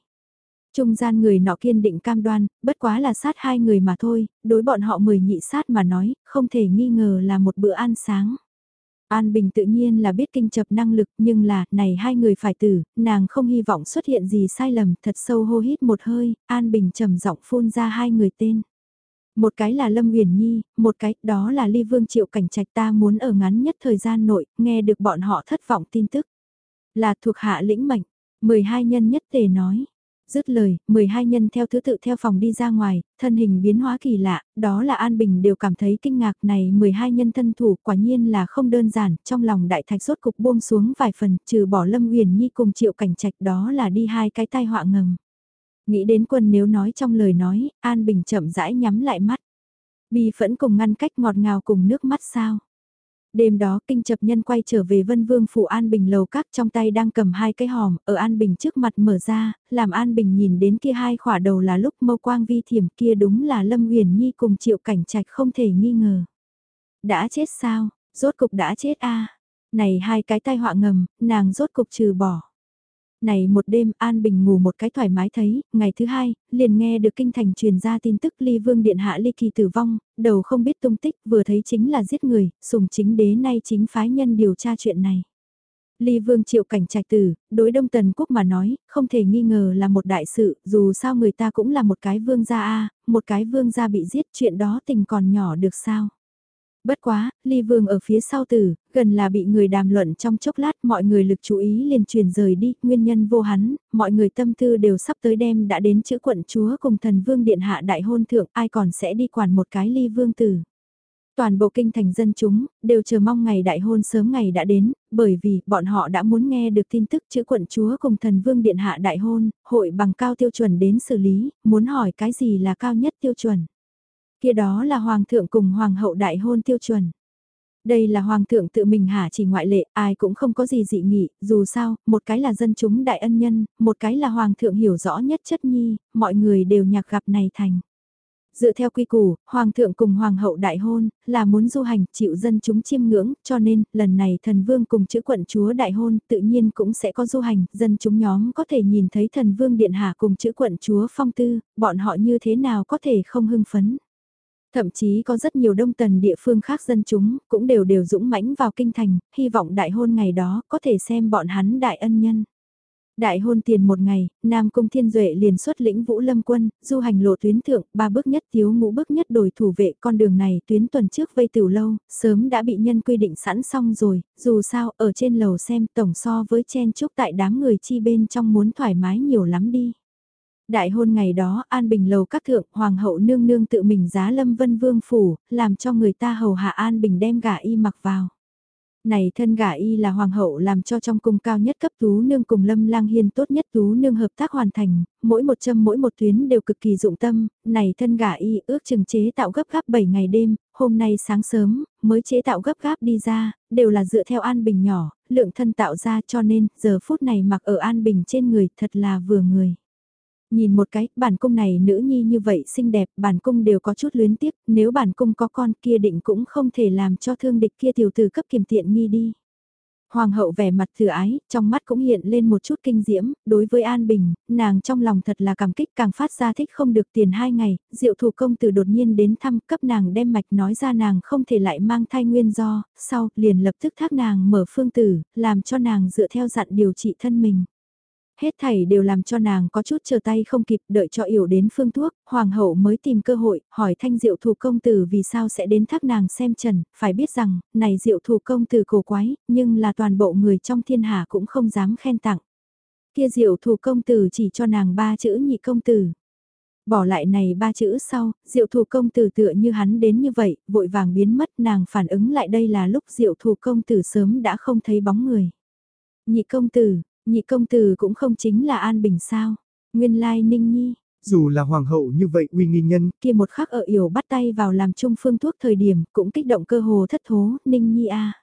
A: Trung gian người nọ kiên định cam đoan, bất quá là sát hai người mà thôi, đối bọn họ mười nhị sát mà nói, không thể nghi ngờ là một bữa ăn sáng. An Bình tự nhiên là biết kinh chập năng lực nhưng là, này hai người phải tử, nàng không hy vọng xuất hiện gì sai lầm, thật sâu hô hít một hơi, An Bình trầm giọng phun ra hai người tên. Một cái là Lâm Uyển Nhi, một cái đó là Ly Vương Triệu Cảnh Trạch ta muốn ở ngắn nhất thời gian nội, nghe được bọn họ thất vọng tin tức. Là thuộc hạ lĩnh mệnh, 12 nhân nhất tề nói. Dứt lời, 12 nhân theo thứ tự theo phòng đi ra ngoài, thân hình biến hóa kỳ lạ, đó là An Bình đều cảm thấy kinh ngạc này 12 nhân thân thủ quả nhiên là không đơn giản, trong lòng đại thạch rốt cục buông xuống vài phần, trừ bỏ Lâm Huyền Nhi cùng Triệu Cảnh Trạch đó là đi hai cái tai họa ngầm. Nghĩ đến quân nếu nói trong lời nói, An Bình chậm rãi nhắm lại mắt. Bi phẫn cùng ngăn cách ngọt ngào cùng nước mắt sao. Đêm đó kinh chập nhân quay trở về Vân Vương Phủ An Bình lầu các trong tay đang cầm hai cái hòm, ở An Bình trước mặt mở ra, làm An Bình nhìn đến kia hai khỏa đầu là lúc mâu quang vi thiểm kia đúng là Lâm Huyền Nhi cùng triệu cảnh trạch không thể nghi ngờ. Đã chết sao, rốt cục đã chết a Này hai cái tai họa ngầm, nàng rốt cục trừ bỏ. Này một đêm An Bình ngủ một cái thoải mái thấy, ngày thứ hai, liền nghe được kinh thành truyền ra tin tức ly vương điện hạ ly kỳ tử vong, đầu không biết tung tích, vừa thấy chính là giết người, sùng chính đế nay chính phái nhân điều tra chuyện này. Ly vương triệu cảnh trạch tử, đối đông tần quốc mà nói, không thể nghi ngờ là một đại sự, dù sao người ta cũng là một cái vương gia a một cái vương gia bị giết chuyện đó tình còn nhỏ được sao. Bất quá, ly vương ở phía sau tử, gần là bị người đàm luận trong chốc lát mọi người lực chú ý liền truyền rời đi, nguyên nhân vô hắn, mọi người tâm tư đều sắp tới đêm đã đến chữ quận chúa cùng thần vương điện hạ đại hôn thượng ai còn sẽ đi quản một cái ly vương tử. Toàn bộ kinh thành dân chúng, đều chờ mong ngày đại hôn sớm ngày đã đến, bởi vì bọn họ đã muốn nghe được tin tức chữ quận chúa cùng thần vương điện hạ đại hôn, hội bằng cao tiêu chuẩn đến xử lý, muốn hỏi cái gì là cao nhất tiêu chuẩn. Kia đó là hoàng thượng cùng hoàng hậu đại hôn tiêu chuẩn. Đây là hoàng thượng tự mình hả chỉ ngoại lệ, ai cũng không có gì dị nghị, dù sao, một cái là dân chúng đại ân nhân, một cái là hoàng thượng hiểu rõ nhất chất nhi, mọi người đều nhạc gặp này thành. Dựa theo quy củ, hoàng thượng cùng hoàng hậu đại hôn, là muốn du hành, chịu dân chúng chiêm ngưỡng, cho nên, lần này thần vương cùng chữ quận chúa đại hôn, tự nhiên cũng sẽ có du hành, dân chúng nhóm có thể nhìn thấy thần vương điện hạ cùng chữ quận chúa phong tư, bọn họ như thế nào có thể không hưng phấn. Thậm chí có rất nhiều đông tần địa phương khác dân chúng, cũng đều đều dũng mãnh vào kinh thành, hy vọng đại hôn ngày đó có thể xem bọn hắn đại ân nhân. Đại hôn tiền một ngày, Nam Cung Thiên Duệ liền xuất lĩnh Vũ Lâm Quân, du hành lộ tuyến thượng, ba bước nhất thiếu ngũ bước nhất đổi thủ vệ con đường này tuyến tuần trước vây tiểu lâu, sớm đã bị nhân quy định sẵn xong rồi, dù sao ở trên lầu xem tổng so với chen chúc tại đám người chi bên trong muốn thoải mái nhiều lắm đi. Đại hôn ngày đó An Bình lầu các thượng hoàng hậu nương nương tự mình giá lâm vân vương phủ, làm cho người ta hầu hạ An Bình đem gả y mặc vào. Này thân gả y là hoàng hậu làm cho trong cung cao nhất cấp tú nương cùng lâm lang hiên tốt nhất tú nương hợp tác hoàn thành, mỗi một châm mỗi một tuyến đều cực kỳ dụng tâm, này thân gả y ước chừng chế tạo gấp gáp 7 ngày đêm, hôm nay sáng sớm, mới chế tạo gấp gáp đi ra, đều là dựa theo an bình nhỏ, lượng thân tạo ra cho nên giờ phút này mặc ở an bình trên người thật là vừa người. Nhìn một cái, bản cung này nữ nhi như vậy xinh đẹp, bản cung đều có chút luyến tiếc, nếu bản cung có con kia định cũng không thể làm cho thương địch kia tiểu tử cấp kiềm tiện nghi đi. Hoàng hậu vẻ mặt thừa ái, trong mắt cũng hiện lên một chút kinh diễm, đối với An Bình, nàng trong lòng thật là cảm kích càng phát ra thích không được tiền hai ngày, diệu thủ công tử đột nhiên đến thăm cấp nàng đem mạch nói ra nàng không thể lại mang thai nguyên do, sau liền lập tức thác nàng mở phương tử, làm cho nàng dựa theo dặn điều trị thân mình. Hết thảy đều làm cho nàng có chút chờ tay không kịp đợi cho yểu đến phương thuốc, hoàng hậu mới tìm cơ hội, hỏi thanh diệu thủ công tử vì sao sẽ đến thác nàng xem trần, phải biết rằng, này diệu thủ công tử cổ quái, nhưng là toàn bộ người trong thiên hạ cũng không dám khen tặng. Kia diệu thủ công tử chỉ cho nàng ba chữ nhị công tử. Bỏ lại này ba chữ sau, diệu thủ công tử tựa như hắn đến như vậy, vội vàng biến mất nàng phản ứng lại đây là lúc diệu thủ công tử sớm đã không thấy bóng người. Nhị công tử, Nhị công tử cũng không chính là An Bình sao. Nguyên lai Ninh Nhi.
B: Dù là hoàng hậu như vậy uy nghi nhân.
A: Kia một khắc ở yểu bắt tay vào làm chung phương thuốc thời điểm cũng kích động cơ hồ thất thố, Ninh Nhi a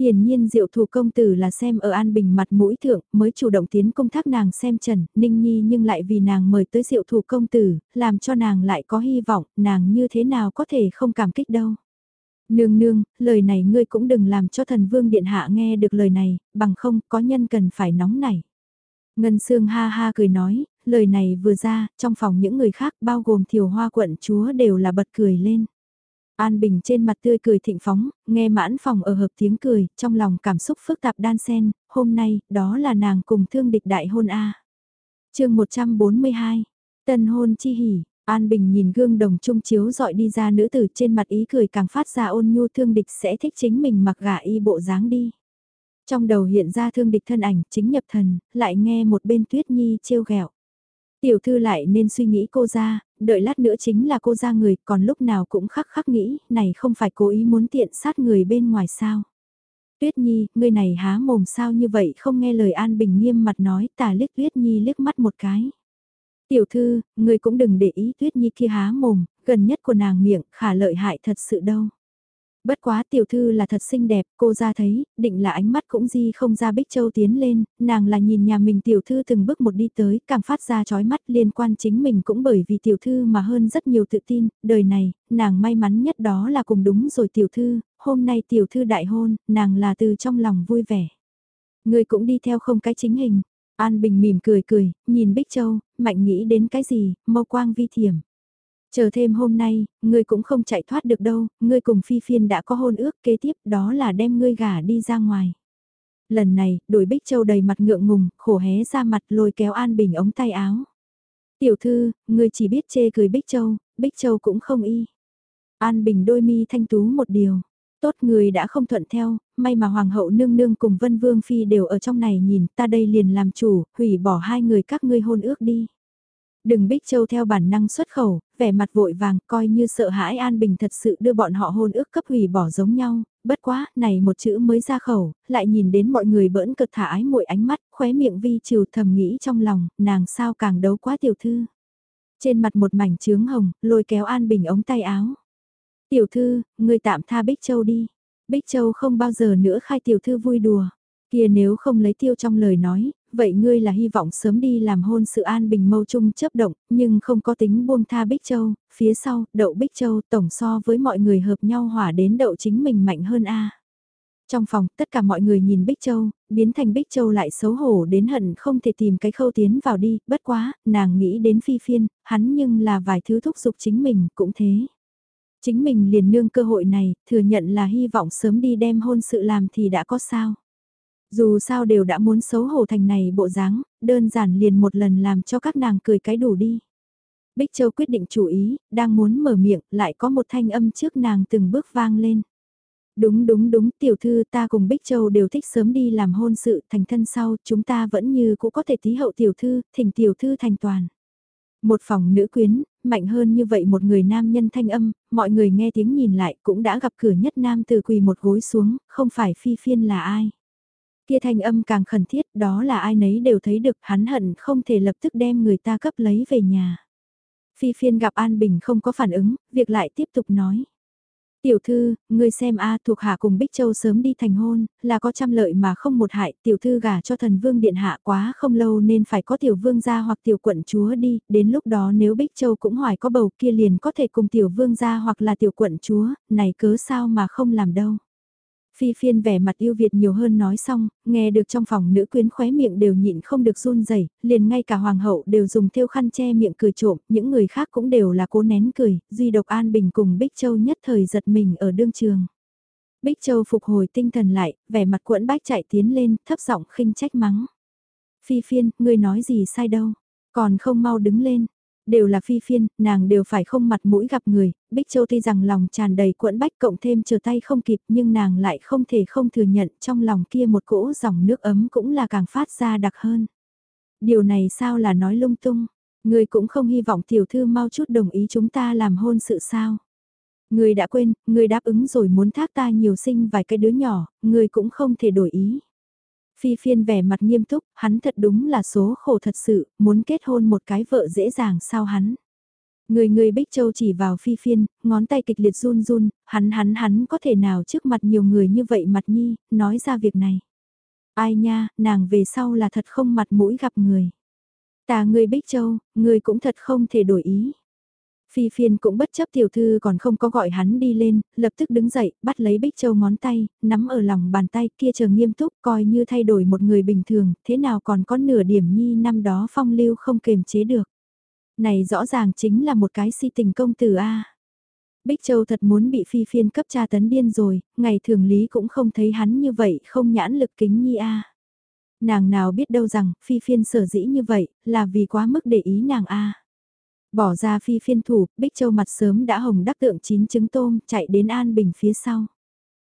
A: Hiển nhiên diệu thủ công tử là xem ở An Bình mặt mũi thượng mới chủ động tiến công thác nàng xem trần, Ninh Nhi nhưng lại vì nàng mời tới diệu thủ công tử, làm cho nàng lại có hy vọng, nàng như thế nào có thể không cảm kích đâu. Nương nương, lời này ngươi cũng đừng làm cho thần vương điện hạ nghe được lời này, bằng không có nhân cần phải nóng nảy. Ngân Sương ha ha cười nói, lời này vừa ra, trong phòng những người khác bao gồm thiều hoa quận chúa đều là bật cười lên. An Bình trên mặt tươi cười thịnh phóng, nghe mãn phòng ở hợp tiếng cười, trong lòng cảm xúc phức tạp đan sen, hôm nay, đó là nàng cùng thương địch đại hôn A. Chương 142, tân hôn chi hỉ, An Bình nhìn gương đồng trung chiếu dọi đi ra nữ tử trên mặt ý cười càng phát ra ôn nhu thương địch sẽ thích chính mình mặc gà y bộ dáng đi. Trong đầu hiện ra thương địch thân ảnh chính nhập thần, lại nghe một bên tuyết nhi trêu ghẹo Tiểu thư lại nên suy nghĩ cô ra, đợi lát nữa chính là cô ra người, còn lúc nào cũng khắc khắc nghĩ, này không phải cố ý muốn tiện sát người bên ngoài sao. Tuyết Nhi, người này há mồm sao như vậy không nghe lời An Bình nghiêm mặt nói tà liếc Tuyết Nhi liếc mắt một cái. Tiểu thư, người cũng đừng để ý tuyết nhi kia há mồm, gần nhất của nàng miệng, khả lợi hại thật sự đâu. Bất quá tiểu thư là thật xinh đẹp, cô ra thấy, định là ánh mắt cũng di không ra Bích Châu tiến lên, nàng là nhìn nhà mình tiểu thư từng bước một đi tới, càng phát ra chói mắt liên quan chính mình cũng bởi vì tiểu thư mà hơn rất nhiều tự tin, đời này, nàng may mắn nhất đó là cùng đúng rồi tiểu thư, hôm nay tiểu thư đại hôn, nàng là từ trong lòng vui vẻ. Người cũng đi theo không cái chính hình, An Bình mỉm cười cười, nhìn Bích Châu, mạnh nghĩ đến cái gì, mâu quang vi thiểm. Chờ thêm hôm nay, ngươi cũng không chạy thoát được đâu, ngươi cùng Phi Phiên đã có hôn ước kế tiếp đó là đem ngươi gả đi ra ngoài. Lần này, đổi Bích Châu đầy mặt ngượng ngùng, khổ hé ra mặt lôi kéo An Bình ống tay áo. Tiểu thư, ngươi chỉ biết chê cười Bích Châu, Bích Châu cũng không y. An Bình đôi mi thanh tú một điều. Tốt người đã không thuận theo, may mà Hoàng hậu nương nương cùng Vân Vương Phi đều ở trong này nhìn ta đây liền làm chủ, hủy bỏ hai người các ngươi hôn ước đi. Đừng Bích Châu theo bản năng xuất khẩu, vẻ mặt vội vàng coi như sợ hãi An Bình thật sự đưa bọn họ hôn ước cấp hủy bỏ giống nhau, bất quá, này một chữ mới ra khẩu, lại nhìn đến mọi người bỡn cực thả ái muội ánh mắt, khóe miệng vi trừ thầm nghĩ trong lòng, nàng sao càng đấu quá tiểu thư. Trên mặt một mảnh trướng hồng, lôi kéo An Bình ống tay áo. Tiểu thư, người tạm tha Bích Châu đi. Bích Châu không bao giờ nữa khai tiểu thư vui đùa. Kia nếu không lấy tiêu trong lời nói, vậy ngươi là hy vọng sớm đi làm hôn sự an bình mâu chung chấp động, nhưng không có tính buông tha Bích Châu, phía sau, đậu Bích Châu tổng so với mọi người hợp nhau hỏa đến đậu chính mình mạnh hơn a. Trong phòng, tất cả mọi người nhìn Bích Châu, biến thành Bích Châu lại xấu hổ đến hận không thể tìm cái khâu tiến vào đi, bất quá, nàng nghĩ đến phi phiên, hắn nhưng là vài thứ thúc giục chính mình, cũng thế. Chính mình liền nương cơ hội này, thừa nhận là hy vọng sớm đi đem hôn sự làm thì đã có sao. Dù sao đều đã muốn xấu hổ thành này bộ dáng, đơn giản liền một lần làm cho các nàng cười cái đủ đi. Bích Châu quyết định chủ ý, đang muốn mở miệng, lại có một thanh âm trước nàng từng bước vang lên. Đúng đúng đúng, tiểu thư ta cùng Bích Châu đều thích sớm đi làm hôn sự thành thân sau, chúng ta vẫn như cũng có thể tí hậu tiểu thư, thỉnh tiểu thư thành toàn. Một phòng nữ quyến, mạnh hơn như vậy một người nam nhân thanh âm, mọi người nghe tiếng nhìn lại cũng đã gặp cửa nhất nam từ quỳ một gối xuống, không phải phi phiên là ai. Kia thanh âm càng khẩn thiết, đó là ai nấy đều thấy được, hắn hận không thể lập tức đem người ta cấp lấy về nhà. Phi phiên gặp An Bình không có phản ứng, việc lại tiếp tục nói. Tiểu thư, ngươi xem a thuộc hạ cùng Bích Châu sớm đi thành hôn, là có trăm lợi mà không một hại, tiểu thư gả cho thần vương điện hạ quá không lâu nên phải có tiểu vương gia hoặc tiểu quận chúa đi, đến lúc đó nếu Bích Châu cũng hoài có bầu kia liền có thể cùng tiểu vương gia hoặc là tiểu quận chúa, này cớ sao mà không làm đâu. Phi phiên vẻ mặt yêu Việt nhiều hơn nói xong, nghe được trong phòng nữ quyến khóe miệng đều nhịn không được run rẩy liền ngay cả hoàng hậu đều dùng thêu khăn che miệng cười trộm, những người khác cũng đều là cố nén cười, duy độc An Bình cùng Bích Châu nhất thời giật mình ở đương trường. Bích Châu phục hồi tinh thần lại, vẻ mặt quẫn bách chạy tiến lên, thấp giọng khinh trách mắng. Phi phiên, ngươi nói gì sai đâu, còn không mau đứng lên, đều là phi phiên, nàng đều phải không mặt mũi gặp người, Bích Châu tuy rằng lòng tràn đầy cuộn bách cộng thêm chờ tay không kịp nhưng nàng lại không thể không thừa nhận trong lòng kia một cỗ dòng nước ấm cũng là càng phát ra đặc hơn. Điều này sao là nói lung tung, người cũng không hy vọng tiểu thư mau chút đồng ý chúng ta làm hôn sự sao. Người đã quên, người đáp ứng rồi muốn thác ta nhiều sinh vài cái đứa nhỏ, người cũng không thể đổi ý. Phi phiên vẻ mặt nghiêm túc, hắn thật đúng là số khổ thật sự, muốn kết hôn một cái vợ dễ dàng sao hắn. Người người Bích Châu chỉ vào phi phiên, ngón tay kịch liệt run run, hắn hắn hắn có thể nào trước mặt nhiều người như vậy mặt nhi, nói ra việc này. Ai nha, nàng về sau là thật không mặt mũi gặp người. Ta người Bích Châu, người cũng thật không thể đổi ý. Phi phiên cũng bất chấp tiểu thư còn không có gọi hắn đi lên, lập tức đứng dậy, bắt lấy Bích Châu ngón tay, nắm ở lòng bàn tay kia chờ nghiêm túc coi như thay đổi một người bình thường, thế nào còn có nửa điểm nhi năm đó phong lưu không kềm chế được. Này rõ ràng chính là một cái si tình công tử A. Bích Châu thật muốn bị phi phiên cấp tra tấn điên rồi, ngày thường lý cũng không thấy hắn như vậy, không nhãn lực kính nhi A. Nàng nào biết đâu rằng, phi phiên sở dĩ như vậy, là vì quá mức để ý nàng A. Bỏ ra phi phiên thủ, Bích Châu mặt sớm đã hồng đắc tượng chín trứng tôm, chạy đến An Bình phía sau.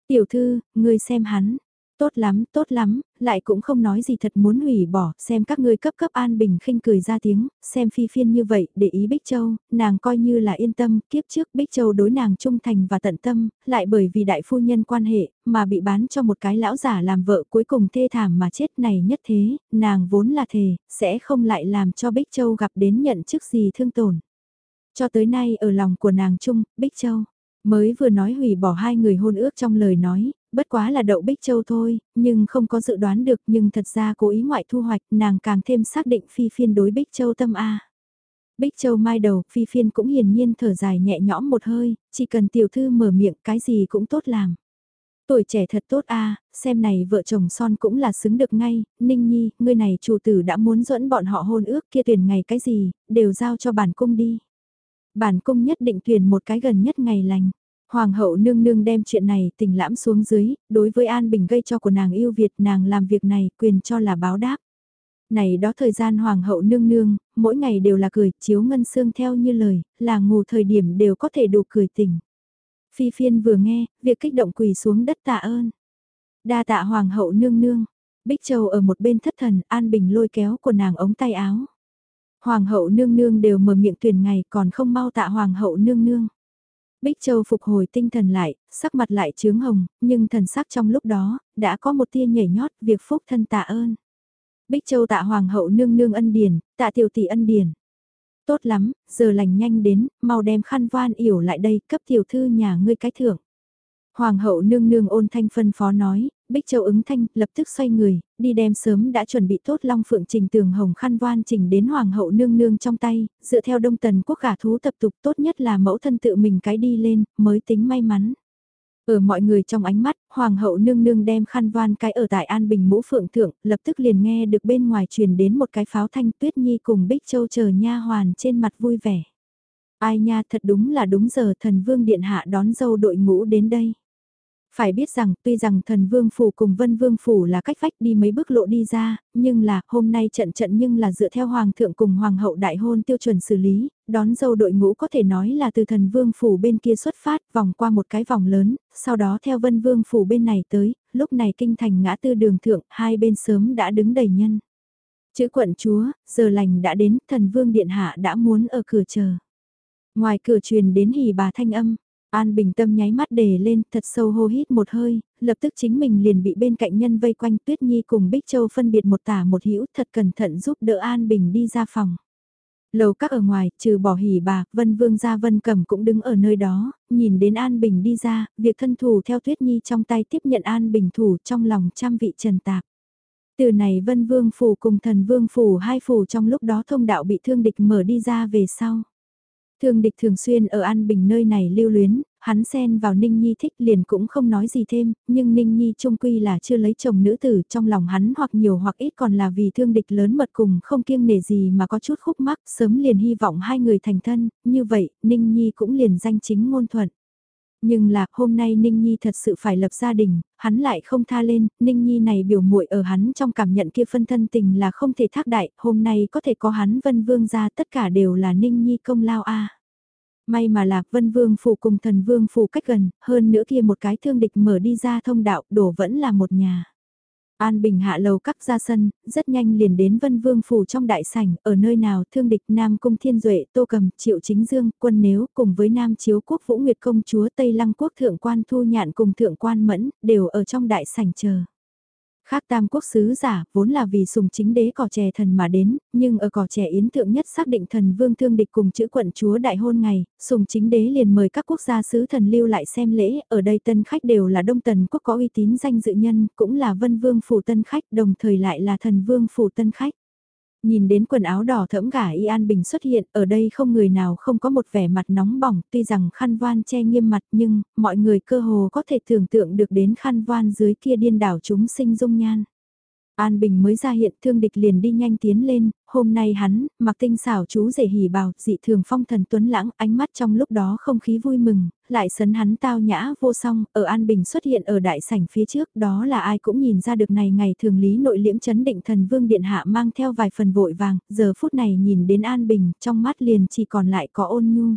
A: Tiểu thư, ngươi xem hắn. Tốt lắm, tốt lắm, lại cũng không nói gì thật muốn hủy bỏ, xem các ngươi cấp cấp An Bình khinh cười ra tiếng, xem phi phiên như vậy, để ý Bích Châu, nàng coi như là yên tâm, kiếp trước Bích Châu đối nàng trung thành và tận tâm, lại bởi vì đại phu nhân quan hệ, mà bị bán cho một cái lão giả làm vợ cuối cùng thê thảm mà chết này nhất thế, nàng vốn là thề, sẽ không lại làm cho Bích Châu gặp đến nhận chức gì thương tổn. Cho tới nay ở lòng của nàng trung, Bích Châu mới vừa nói hủy bỏ hai người hôn ước trong lời nói, bất quá là đậu Bích Châu thôi, nhưng không có dự đoán được nhưng thật ra cố ý ngoại thu hoạch nàng càng thêm xác định phi phiên đối Bích Châu tâm A. Bích Châu mai đầu, phi phiên cũng hiền nhiên thở dài nhẹ nhõm một hơi, chỉ cần tiểu thư mở miệng cái gì cũng tốt làm. Tuổi trẻ thật tốt a xem này vợ chồng son cũng là xứng được ngay, Ninh Nhi, người này chủ tử đã muốn dẫn bọn họ hôn ước kia tuyển ngày cái gì, đều giao cho bản cung đi. Bản cung nhất định tuyển một cái gần nhất ngày lành. Hoàng hậu nương nương đem chuyện này tình lãm xuống dưới, đối với An Bình gây cho của nàng yêu Việt nàng làm việc này quyền cho là báo đáp. Này đó thời gian hoàng hậu nương nương, mỗi ngày đều là cười, chiếu ngân xương theo như lời, là ngủ thời điểm đều có thể đủ cười tỉnh. Phi phiên vừa nghe, việc kích động quỳ xuống đất tạ ơn. Đa tạ hoàng hậu nương nương, Bích Châu ở một bên thất thần, An Bình lôi kéo của nàng ống tay áo. Hoàng hậu nương nương đều mở miệng tuyển ngày còn không mau tạ hoàng hậu nương nương. Bích Châu phục hồi tinh thần lại, sắc mặt lại trướng hồng, nhưng thần sắc trong lúc đó, đã có một tia nhảy nhót việc phúc thân tạ ơn. Bích Châu tạ hoàng hậu nương nương ân điển, tạ tiểu tỷ ân điển. Tốt lắm, giờ lành nhanh đến, mau đem khăn van yểu lại đây, cấp tiểu thư nhà ngươi cái thưởng. Hoàng hậu nương nương ôn thanh phân phó nói, Bích Châu ứng thanh, lập tức xoay người, đi đem sớm đã chuẩn bị tốt Long Phượng Trình tường hồng khăn voan trình đến Hoàng hậu nương nương trong tay, dựa theo đông tần quốc gả thú tập tục tốt nhất là mẫu thân tự mình cái đi lên, mới tính may mắn. Ở mọi người trong ánh mắt, Hoàng hậu nương nương đem khăn voan cái ở tại An Bình mũ phượng thượng, lập tức liền nghe được bên ngoài truyền đến một cái pháo thanh tuyết nhi cùng Bích Châu chờ nha hoàn trên mặt vui vẻ. Ai nha thật đúng là đúng giờ thần vương điện hạ đón dâu đội ngũ đến đây. Phải biết rằng tuy rằng thần vương phủ cùng vân vương phủ là cách vách đi mấy bước lộ đi ra, nhưng là hôm nay trận trận nhưng là dựa theo hoàng thượng cùng hoàng hậu đại hôn tiêu chuẩn xử lý, đón dâu đội ngũ có thể nói là từ thần vương phủ bên kia xuất phát vòng qua một cái vòng lớn, sau đó theo vân vương phủ bên này tới, lúc này kinh thành ngã tư đường thượng, hai bên sớm đã đứng đầy nhân. Chữ quận chúa, giờ lành đã đến, thần vương điện hạ đã muốn ở cửa chờ. Ngoài cửa truyền đến hỉ bà thanh âm, An Bình Tâm nháy mắt đề lên, thật sâu hô hít một hơi, lập tức chính mình liền bị bên cạnh nhân vây quanh Tuyết Nhi cùng Bích Châu phân biệt một tả một hữu thật cẩn thận giúp đỡ An Bình đi ra phòng. Lầu các ở ngoài, trừ bỏ hỉ bà, Vân Vương gia Vân Cẩm cũng đứng ở nơi đó, nhìn đến An Bình đi ra, việc thân thủ theo Tuyết Nhi trong tay tiếp nhận An Bình thủ trong lòng trăm vị trần tạp. Từ này Vân Vương phủ cùng thần Vương phủ hai phủ trong lúc đó thông đạo bị thương địch mở đi ra về sau. Thương địch thường xuyên ở An Bình nơi này lưu luyến, hắn xen vào Ninh Nhi thích liền cũng không nói gì thêm, nhưng Ninh Nhi trung quy là chưa lấy chồng nữ tử trong lòng hắn hoặc nhiều hoặc ít còn là vì thương địch lớn mật cùng không kiêng nể gì mà có chút khúc mắc sớm liền hy vọng hai người thành thân, như vậy Ninh Nhi cũng liền danh chính ngôn thuận. Nhưng là hôm nay Ninh Nhi thật sự phải lập gia đình, hắn lại không tha lên, Ninh Nhi này biểu muội ở hắn trong cảm nhận kia phân thân tình là không thể thác đại, hôm nay có thể có hắn vân vương ra tất cả đều là Ninh Nhi công lao a May mà lạc vân vương phủ cùng thần vương phủ cách gần, hơn nữa kia một cái thương địch mở đi ra thông đạo, đổ vẫn là một nhà. An Bình hạ lầu cắt ra sân, rất nhanh liền đến Vân Vương Phủ trong đại sảnh, ở nơi nào thương địch Nam Cung Thiên Duệ, Tô Cầm, Triệu Chính Dương, Quân Nếu, cùng với Nam Chiếu Quốc Vũ Nguyệt Công Chúa Tây Lăng Quốc Thượng Quan Thu Nhạn cùng Thượng Quan Mẫn, đều ở trong đại sảnh chờ. Khác tam quốc sứ giả, vốn là vì sùng chính đế cỏ trẻ thần mà đến, nhưng ở cỏ trẻ yến thượng nhất xác định thần vương thương địch cùng chữ quận chúa đại hôn ngày, sùng chính đế liền mời các quốc gia sứ thần lưu lại xem lễ, ở đây tân khách đều là đông tần quốc có uy tín danh dự nhân, cũng là vân vương phủ tân khách, đồng thời lại là thần vương phủ tân khách. Nhìn đến quần áo đỏ thẫm gả Y An Bình xuất hiện, ở đây không người nào không có một vẻ mặt nóng bỏng, tuy rằng khăn voan che nghiêm mặt nhưng, mọi người cơ hồ có thể tưởng tượng được đến khăn voan dưới kia điên đảo chúng sinh dung nhan. An Bình mới ra hiện thương địch liền đi nhanh tiến lên, hôm nay hắn, mặc tinh xảo chú rể hỉ bào, dị thường phong thần tuấn lãng, ánh mắt trong lúc đó không khí vui mừng, lại sấn hắn tao nhã vô song, ở An Bình xuất hiện ở đại sảnh phía trước, đó là ai cũng nhìn ra được này ngày thường lý nội liễm chấn định thần vương điện hạ mang theo vài phần vội vàng, giờ phút này nhìn đến An Bình, trong mắt liền chỉ còn lại có ôn nhu.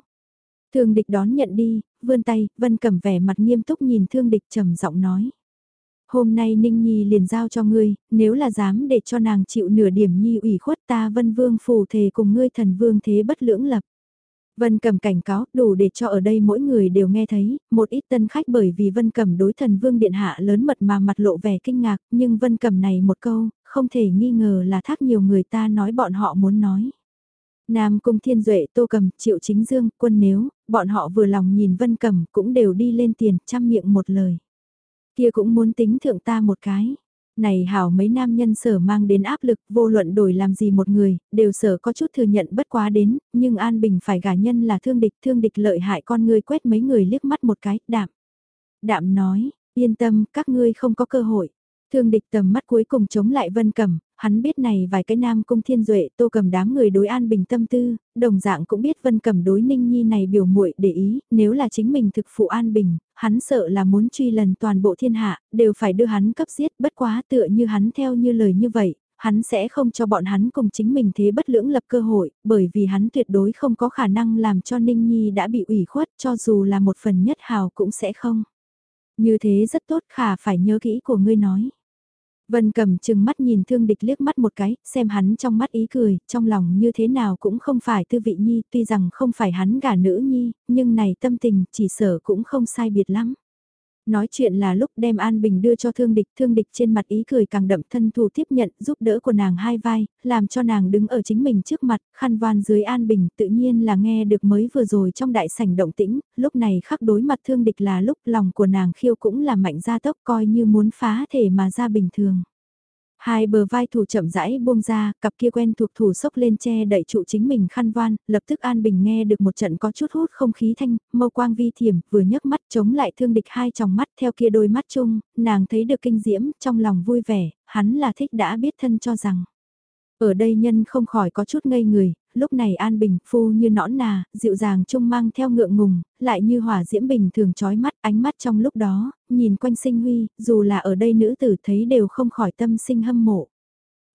A: Thương địch đón nhận đi, vươn tay, vân cầm vẻ mặt nghiêm túc nhìn thương địch trầm giọng nói hôm nay Ninh Nhi liền giao cho ngươi, nếu là dám để cho nàng chịu nửa điểm Nhi ủy khuất ta vân vương phù thề cùng ngươi thần vương thế bất lưỡng lập. Vân Cầm cảnh cáo đủ để cho ở đây mỗi người đều nghe thấy, một ít tân khách bởi vì Vân Cầm đối thần vương điện hạ lớn mật mà mặt lộ vẻ kinh ngạc, nhưng Vân Cầm này một câu, không thể nghi ngờ là thác nhiều người ta nói bọn họ muốn nói. Nam Cung Thiên Duệ, Tô Cầm, Triệu Chính Dương, Quân Nếu, bọn họ vừa lòng nhìn Vân Cầm cũng đều đi lên tiền, chăm miệng một lời. Kia cũng muốn tính thượng ta một cái. Này hảo mấy nam nhân sở mang đến áp lực vô luận đổi làm gì một người, đều sở có chút thừa nhận bất quá đến, nhưng An Bình phải gả nhân là thương địch, thương địch lợi hại con người quét mấy người liếc mắt một cái, đạm. Đạm nói, yên tâm, các ngươi không có cơ hội. Thương địch tầm mắt cuối cùng chống lại Vân Cẩm, hắn biết này vài cái nam cung thiên duệ tô cầm đám người đối an bình tâm tư, đồng dạng cũng biết Vân cầm đối Ninh Nhi này biểu muội để ý, nếu là chính mình thực phụ an bình, hắn sợ là muốn truy lần toàn bộ thiên hạ, đều phải đưa hắn cấp giết, bất quá tựa như hắn theo như lời như vậy, hắn sẽ không cho bọn hắn cùng chính mình thế bất lưỡng lập cơ hội, bởi vì hắn tuyệt đối không có khả năng làm cho Ninh Nhi đã bị ủy khuất cho dù là một phần nhất hào cũng sẽ không. Như thế rất tốt khả phải nhớ kỹ của ngươi nói. Vân cầm chừng mắt nhìn thương địch liếc mắt một cái, xem hắn trong mắt ý cười, trong lòng như thế nào cũng không phải tư vị nhi, tuy rằng không phải hắn gả nữ nhi, nhưng này tâm tình chỉ sở cũng không sai biệt lắm. Nói chuyện là lúc đem An Bình đưa cho thương địch, thương địch trên mặt ý cười càng đậm thân thủ tiếp nhận giúp đỡ của nàng hai vai, làm cho nàng đứng ở chính mình trước mặt, khăn van dưới An Bình tự nhiên là nghe được mới vừa rồi trong đại sảnh động tĩnh, lúc này khắc đối mặt thương địch là lúc lòng của nàng khiêu cũng là mạnh ra tốc coi như muốn phá thể mà ra bình thường. Hai bờ vai thủ chậm rãi buông ra, cặp kia quen thuộc thủ sốc lên che đẩy trụ chính mình khăn voan, lập tức An Bình nghe được một trận có chút hút không khí thanh, mâu quang vi thiểm, vừa nhấc mắt chống lại thương địch hai tròng mắt theo kia đôi mắt chung, nàng thấy được kinh diễm, trong lòng vui vẻ, hắn là thích đã biết thân cho rằng. Ở đây nhân không khỏi có chút ngây người, lúc này an bình phu như nõn nà, dịu dàng trung mang theo ngượng ngùng, lại như hỏa diễm bình thường trói mắt ánh mắt trong lúc đó, nhìn quanh sinh huy, dù là ở đây nữ tử thấy đều không khỏi tâm sinh hâm mộ.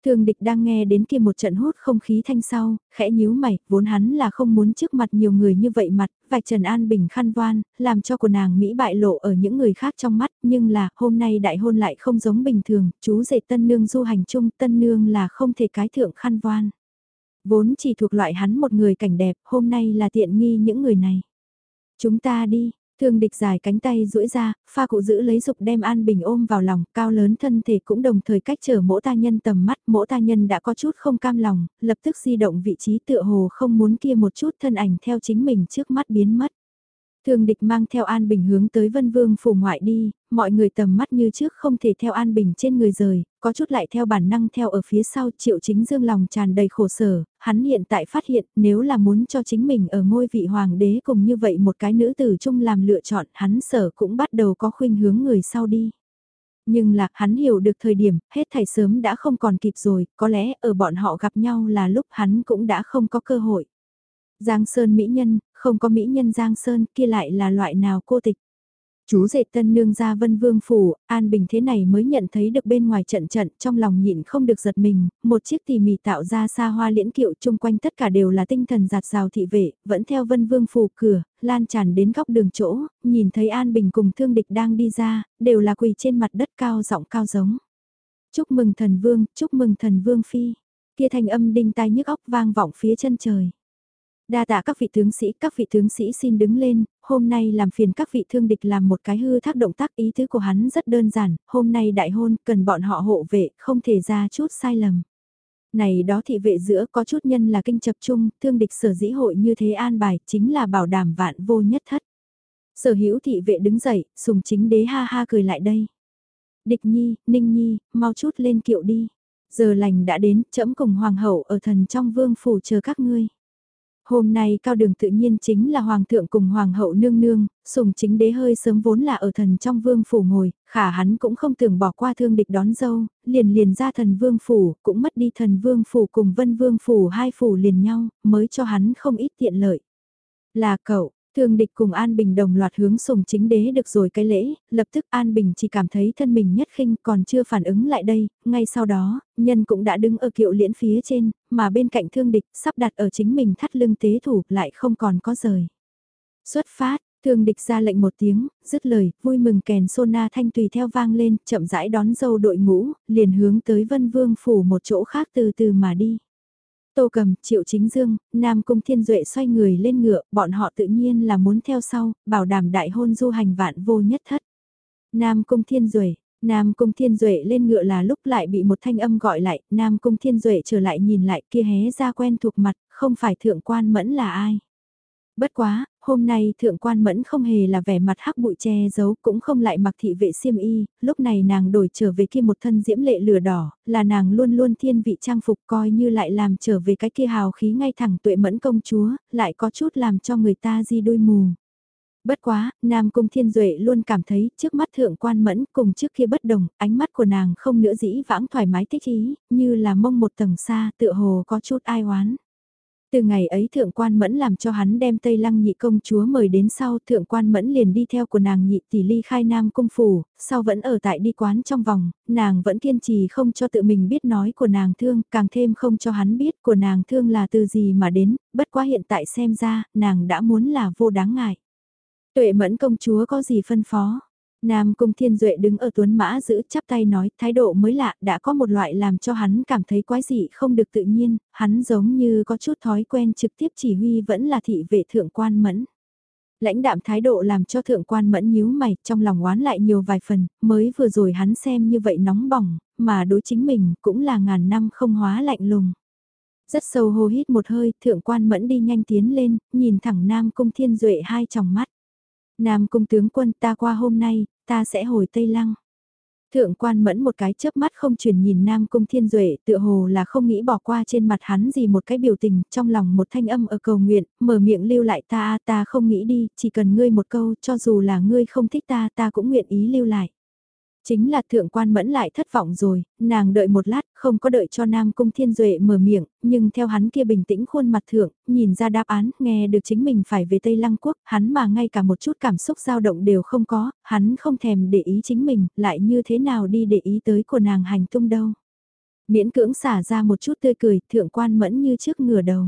A: Thường địch đang nghe đến kia một trận hút không khí thanh sau, khẽ nhíu mày, vốn hắn là không muốn trước mặt nhiều người như vậy mặt, vạch Trần An Bình khăn voan, làm cho của nàng Mỹ bại lộ ở những người khác trong mắt, nhưng là, hôm nay đại hôn lại không giống bình thường, chú rể tân nương du hành chung, tân nương là không thể cái thượng khăn voan. Vốn chỉ thuộc loại hắn một người cảnh đẹp, hôm nay là tiện nghi những người này. Chúng ta đi, Thương địch dài cánh tay duỗi ra, pha cụ giữ lấy dục đem An Bình ôm vào lòng, cao lớn thân thể cũng đồng thời cách trở mỗ ta nhân tầm mắt, mỗ ta nhân đã có chút không cam lòng, lập tức di động vị trí tựa hồ không muốn kia một chút thân ảnh theo chính mình trước mắt biến mất. Thương địch mang theo An Bình hướng tới Vân Vương phủ ngoại đi, mọi người tầm mắt như trước không thể theo An Bình trên người rời, có chút lại theo bản năng theo ở phía sau triệu chính dương lòng tràn đầy khổ sở, hắn hiện tại phát hiện nếu là muốn cho chính mình ở ngôi vị hoàng đế cùng như vậy một cái nữ tử chung làm lựa chọn hắn sở cũng bắt đầu có khuynh hướng người sau đi. Nhưng là hắn hiểu được thời điểm, hết thảy sớm đã không còn kịp rồi, có lẽ ở bọn họ gặp nhau là lúc hắn cũng đã không có cơ hội. Giang Sơn Mỹ Nhân, không có Mỹ Nhân Giang Sơn kia lại là loại nào cô tịch. Chú dệt tân nương ra vân vương phủ, an bình thế này mới nhận thấy được bên ngoài trận trận trong lòng nhịn không được giật mình, một chiếc tỉ mỉ tạo ra xa hoa liễn kiệu chung quanh tất cả đều là tinh thần giạt rào thị vệ, vẫn theo vân vương phủ cửa, lan tràn đến góc đường chỗ, nhìn thấy an bình cùng thương địch đang đi ra, đều là quỳ trên mặt đất cao giọng cao giống. Chúc mừng thần vương, chúc mừng thần vương phi, kia thanh âm đinh tai nhức óc vang vọng phía chân trời. Đa tạ các vị tướng sĩ, các vị tướng sĩ xin đứng lên, hôm nay làm phiền các vị thương địch làm một cái hư thác động tác ý thứ của hắn rất đơn giản, hôm nay đại hôn cần bọn họ hộ vệ, không thể ra chút sai lầm. Này đó thị vệ giữa có chút nhân là kinh chập chung, thương địch sở dĩ hội như thế an bài, chính là bảo đảm vạn vô nhất thất. Sở hữu thị vệ đứng dậy, sùng chính đế ha ha cười lại đây. Địch nhi, ninh nhi, mau chút lên kiệu đi. Giờ lành đã đến, trẫm cùng hoàng hậu ở thần trong vương phủ chờ các ngươi. Hôm nay cao đường tự nhiên chính là hoàng thượng cùng hoàng hậu nương nương, sùng chính đế hơi sớm vốn là ở thần trong vương phủ ngồi, khả hắn cũng không tưởng bỏ qua thương địch đón dâu, liền liền ra thần vương phủ, cũng mất đi thần vương phủ cùng vân vương phủ hai phủ liền nhau, mới cho hắn không ít tiện lợi. Là cậu, Thương địch cùng An Bình đồng loạt hướng sùng chính đế được rồi cái lễ, lập tức An Bình chỉ cảm thấy thân mình nhất khinh còn chưa phản ứng lại đây, ngay sau đó, nhân cũng đã đứng ở kiệu liễn phía trên, mà bên cạnh thương địch sắp đặt ở chính mình thắt lưng tế thủ lại không còn có rời. Xuất phát, thương địch ra lệnh một tiếng, dứt lời, vui mừng kèn sona thanh tùy theo vang lên, chậm rãi đón dâu đội ngũ, liền hướng tới vân vương phủ một chỗ khác từ từ mà đi. Tô cầm, triệu chính dương, Nam Cung Thiên Duệ xoay người lên ngựa, bọn họ tự nhiên là muốn theo sau, bảo đảm đại hôn du hành vạn vô nhất thất. Nam Cung Thiên Duệ, Nam Cung Thiên Duệ lên ngựa là lúc lại bị một thanh âm gọi lại, Nam Cung Thiên Duệ trở lại nhìn lại kia hé ra quen thuộc mặt, không phải thượng quan mẫn là ai. Bất quá, hôm nay thượng quan mẫn không hề là vẻ mặt hắc bụi che giấu cũng không lại mặc thị vệ xiêm y, lúc này nàng đổi trở về kia một thân diễm lệ lửa đỏ, là nàng luôn luôn thiên vị trang phục coi như lại làm trở về cái kia hào khí ngay thẳng tuệ mẫn công chúa, lại có chút làm cho người ta di đôi mù. Bất quá, Nam Cung Thiên Duệ luôn cảm thấy trước mắt thượng quan mẫn cùng trước kia bất đồng, ánh mắt của nàng không nữa dĩ vãng thoải mái thích ý, như là mông một tầng xa tựa hồ có chút ai oán. Từ ngày ấy thượng quan mẫn làm cho hắn đem Tây Lăng nhị công chúa mời đến sau thượng quan mẫn liền đi theo của nàng nhị tỷ ly khai nam cung phủ, sau vẫn ở tại đi quán trong vòng, nàng vẫn kiên trì không cho tự mình biết nói của nàng thương, càng thêm không cho hắn biết của nàng thương là từ gì mà đến, bất quá hiện tại xem ra, nàng đã muốn là vô đáng ngại. Tuệ mẫn công chúa có gì phân phó? Nam Cung Thiên Duệ đứng ở tuấn mã giữ chắp tay nói thái độ mới lạ đã có một loại làm cho hắn cảm thấy quái dị không được tự nhiên, hắn giống như có chút thói quen trực tiếp chỉ huy vẫn là thị vệ thượng quan mẫn. Lãnh đạm thái độ làm cho thượng quan mẫn nhíu mày trong lòng oán lại nhiều vài phần, mới vừa rồi hắn xem như vậy nóng bỏng, mà đối chính mình cũng là ngàn năm không hóa lạnh lùng. Rất sâu hô hít một hơi, thượng quan mẫn đi nhanh tiến lên, nhìn thẳng Nam Cung Thiên Duệ hai tròng mắt. Nam Cung tướng quân ta qua hôm nay, ta sẽ hồi Tây Lăng. Thượng quan mẫn một cái chớp mắt không chuyển nhìn Nam Cung Thiên Duệ, tựa hồ là không nghĩ bỏ qua trên mặt hắn gì một cái biểu tình, trong lòng một thanh âm ở cầu nguyện, mở miệng lưu lại ta, ta không nghĩ đi, chỉ cần ngươi một câu, cho dù là ngươi không thích ta, ta cũng nguyện ý lưu lại. Chính là thượng quan mẫn lại thất vọng rồi, nàng đợi một lát, không có đợi cho Nam Cung Thiên Duệ mở miệng, nhưng theo hắn kia bình tĩnh khuôn mặt thượng, nhìn ra đáp án, nghe được chính mình phải về Tây Lăng Quốc, hắn mà ngay cả một chút cảm xúc dao động đều không có, hắn không thèm để ý chính mình, lại như thế nào đi để ý tới của nàng hành tung đâu. Miễn cưỡng xả ra một chút tươi cười, thượng quan mẫn như trước ngửa đầu.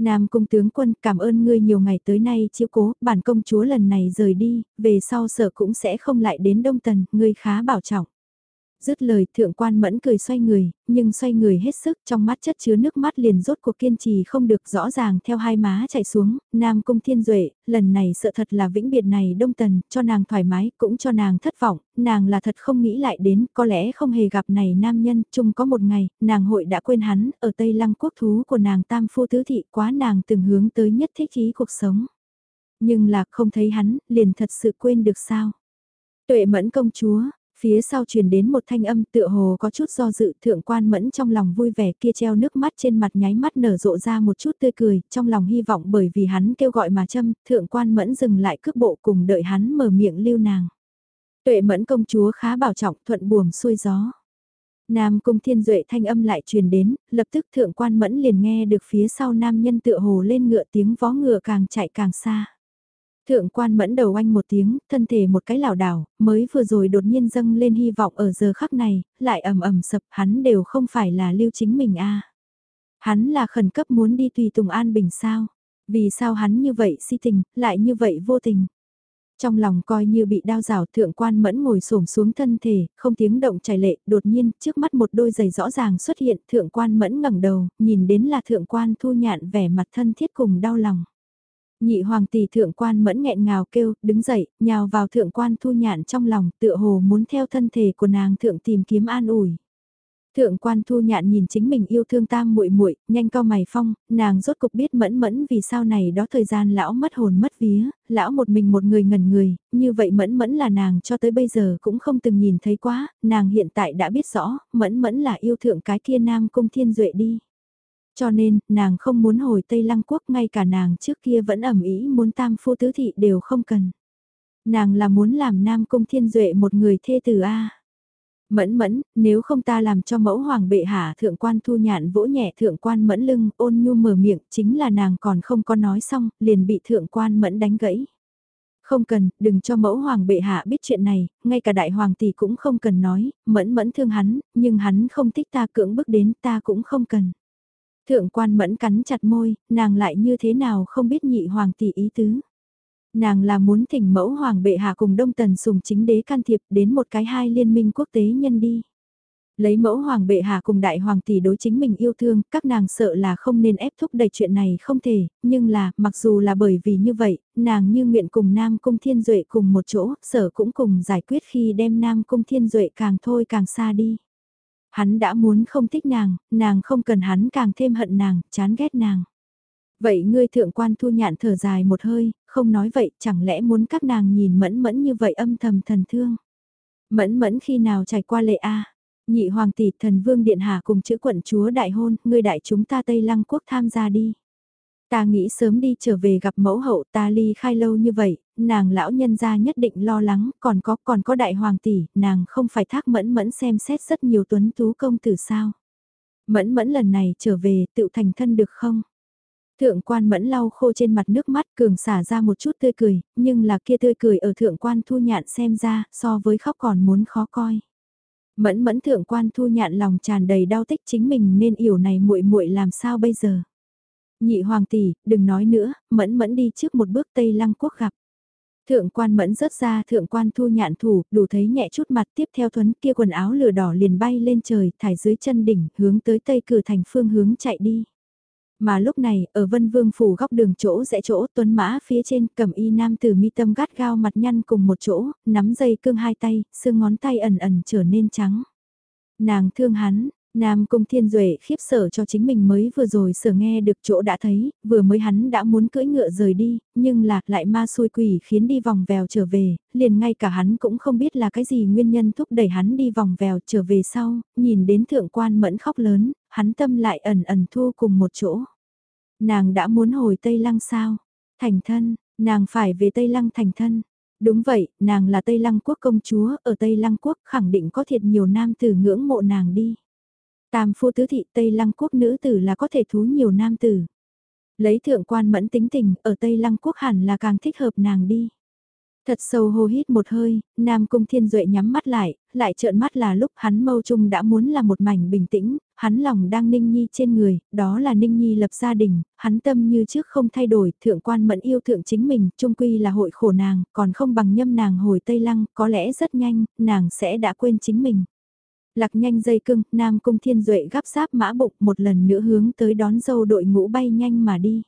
A: Nam cung tướng quân cảm ơn ngươi nhiều ngày tới nay chiếu cố, bản công chúa lần này rời đi, về sau sở cũng sẽ không lại đến Đông Tần, ngươi khá bảo trọng. Dứt lời thượng quan mẫn cười xoay người, nhưng xoay người hết sức trong mắt chất chứa nước mắt liền rốt cuộc kiên trì không được rõ ràng theo hai má chạy xuống, Nam Cung Thiên Duệ, lần này sợ thật là vĩnh biệt này đông tần, cho nàng thoải mái, cũng cho nàng thất vọng, nàng là thật không nghĩ lại đến, có lẽ không hề gặp này nam nhân, chung có một ngày, nàng hội đã quên hắn, ở Tây Lăng quốc thú của nàng tam phu tứ thị quá nàng từng hướng tới nhất thích ý cuộc sống. Nhưng là không thấy hắn, liền thật sự quên được sao. Tuệ mẫn công chúa, Phía sau truyền đến một thanh âm tựa hồ có chút do dự thượng quan mẫn trong lòng vui vẻ kia treo nước mắt trên mặt nháy mắt nở rộ ra một chút tươi cười, trong lòng hy vọng bởi vì hắn kêu gọi mà châm, thượng quan mẫn dừng lại cước bộ cùng đợi hắn mở miệng lưu nàng. Tuệ mẫn công chúa khá bảo trọng thuận buồm xuôi gió. Nam cung thiên duệ thanh âm lại truyền đến, lập tức thượng quan mẫn liền nghe được phía sau nam nhân tựa hồ lên ngựa tiếng vó ngựa càng chạy càng xa. Thượng quan mẫn đầu anh một tiếng, thân thể một cái lảo đảo, mới vừa rồi đột nhiên dâng lên hy vọng ở giờ khắc này, lại ầm ầm sập hắn đều không phải là lưu chính mình a Hắn là khẩn cấp muốn đi tùy tùng an bình sao? Vì sao hắn như vậy si tình, lại như vậy vô tình? Trong lòng coi như bị đau rào thượng quan mẫn ngồi xổm xuống thân thể, không tiếng động chảy lệ, đột nhiên, trước mắt một đôi giày rõ ràng xuất hiện, thượng quan mẫn ngẩng đầu, nhìn đến là thượng quan thu nhạn vẻ mặt thân thiết cùng đau lòng. Nhị hoàng tỷ thượng quan mẫn nghẹn ngào kêu, đứng dậy, nhào vào thượng quan thu nhạn trong lòng, tựa hồ muốn theo thân thể của nàng thượng tìm kiếm an ủi. Thượng quan thu nhạn nhìn chính mình yêu thương tam muội muội nhanh cao mày phong, nàng rốt cục biết mẫn mẫn vì sao này đó thời gian lão mất hồn mất vía, lão một mình một người ngần người, như vậy mẫn mẫn là nàng cho tới bây giờ cũng không từng nhìn thấy quá, nàng hiện tại đã biết rõ, mẫn mẫn là yêu thượng cái kia nam cung thiên duệ đi. Cho nên, nàng không muốn hồi Tây Lăng Quốc ngay cả nàng trước kia vẫn ẩm ý muốn tam phu tứ thị đều không cần. Nàng là muốn làm Nam Cung Thiên Duệ một người thê tử A. Mẫn mẫn, nếu không ta làm cho mẫu hoàng bệ hạ thượng quan thu nhạn vỗ nhẹ thượng quan mẫn lưng ôn nhu mở miệng chính là nàng còn không có nói xong, liền bị thượng quan mẫn đánh gãy. Không cần, đừng cho mẫu hoàng bệ hạ biết chuyện này, ngay cả đại hoàng tỷ cũng không cần nói, mẫn mẫn thương hắn, nhưng hắn không thích ta cưỡng bức đến ta cũng không cần. Thượng quan mẫn cắn chặt môi, nàng lại như thế nào không biết nhị hoàng tỷ ý tứ. Nàng là muốn thỉnh mẫu hoàng bệ hạ cùng đông tần sùng chính đế can thiệp đến một cái hai liên minh quốc tế nhân đi. Lấy mẫu hoàng bệ hạ cùng đại hoàng tỷ đối chính mình yêu thương, các nàng sợ là không nên ép thúc đẩy chuyện này không thể, nhưng là, mặc dù là bởi vì như vậy, nàng như nguyện cùng Nam Cung Thiên Duệ cùng một chỗ, sở cũng cùng giải quyết khi đem Nam Cung Thiên Duệ càng thôi càng xa đi. Hắn đã muốn không thích nàng, nàng không cần hắn càng thêm hận nàng, chán ghét nàng. Vậy ngươi thượng quan thu nhạn thở dài một hơi, không nói vậy, chẳng lẽ muốn các nàng nhìn mẫn mẫn như vậy âm thầm thần thương. Mẫn mẫn khi nào trải qua lệ A, nhị hoàng tỷ thần vương điện hạ cùng chữ quận chúa đại hôn, ngươi đại chúng ta Tây Lăng quốc tham gia đi. Ta nghĩ sớm đi trở về gặp mẫu hậu ta ly khai lâu như vậy, nàng lão nhân gia nhất định lo lắng, còn có còn có đại hoàng tỷ, nàng không phải thác mẫn mẫn xem xét rất nhiều tuấn tú công tử sao. Mẫn mẫn lần này trở về tự thành thân được không? Thượng quan mẫn lau khô trên mặt nước mắt cường xả ra một chút tươi cười, nhưng là kia tươi cười ở thượng quan thu nhạn xem ra so với khóc còn muốn khó coi. Mẫn mẫn thượng quan thu nhạn lòng tràn đầy đau tích chính mình nên yểu này muội muội làm sao bây giờ. Nhị hoàng tỷ, đừng nói nữa, mẫn mẫn đi trước một bước Tây Lăng quốc gặp. Thượng quan mẫn rớt ra thượng quan thu nhạn thủ, đủ thấy nhẹ chút mặt tiếp theo thuấn kia quần áo lửa đỏ liền bay lên trời, thải dưới chân đỉnh, hướng tới tây cử thành phương hướng chạy đi. Mà lúc này, ở vân vương phủ góc đường chỗ rẽ chỗ tuấn mã phía trên cầm y nam từ mi tâm gắt gao mặt nhăn cùng một chỗ, nắm dây cương hai tay, xương ngón tay ẩn ẩn trở nên trắng. Nàng thương hắn, Nam Cung Thiên Duệ khiếp sợ cho chính mình mới vừa rồi sở nghe được chỗ đã thấy, vừa mới hắn đã muốn cưỡi ngựa rời đi, nhưng lạc lại ma xui quỷ khiến đi vòng vèo trở về, liền ngay cả hắn cũng không biết là cái gì nguyên nhân thúc đẩy hắn đi vòng vèo trở về sau, nhìn đến thượng quan mẫn khóc lớn, hắn tâm lại ẩn ẩn thu cùng một chỗ. Nàng đã muốn hồi Tây Lăng sao? Thành thân, nàng phải về Tây Lăng thành thân. Đúng vậy, nàng là Tây Lăng quốc công chúa, ở Tây Lăng quốc khẳng định có thiệt nhiều nam tử ngưỡng mộ nàng đi. Tam phu tứ thị Tây Lăng quốc nữ tử là có thể thú nhiều nam tử. Lấy thượng quan mẫn tính tình, ở Tây Lăng quốc hẳn là càng thích hợp nàng đi. Thật sâu hô hít một hơi, Nam Cung Thiên Duệ nhắm mắt lại, lại trợn mắt là lúc hắn mâu trung đã muốn là một mảnh bình tĩnh, hắn lòng đang Ninh Nhi trên người, đó là Ninh Nhi lập gia đình, hắn tâm như trước không thay đổi, thượng quan mẫn yêu thượng chính mình, trung quy là hội khổ nàng, còn không bằng nhâm nàng hồi Tây Lăng, có lẽ rất nhanh, nàng sẽ đã quên chính mình. Lạc nhanh dây cưng, Nam Cung Thiên Duệ gắp sáp mã bụng một lần nữa hướng tới đón dâu đội ngũ bay nhanh mà đi.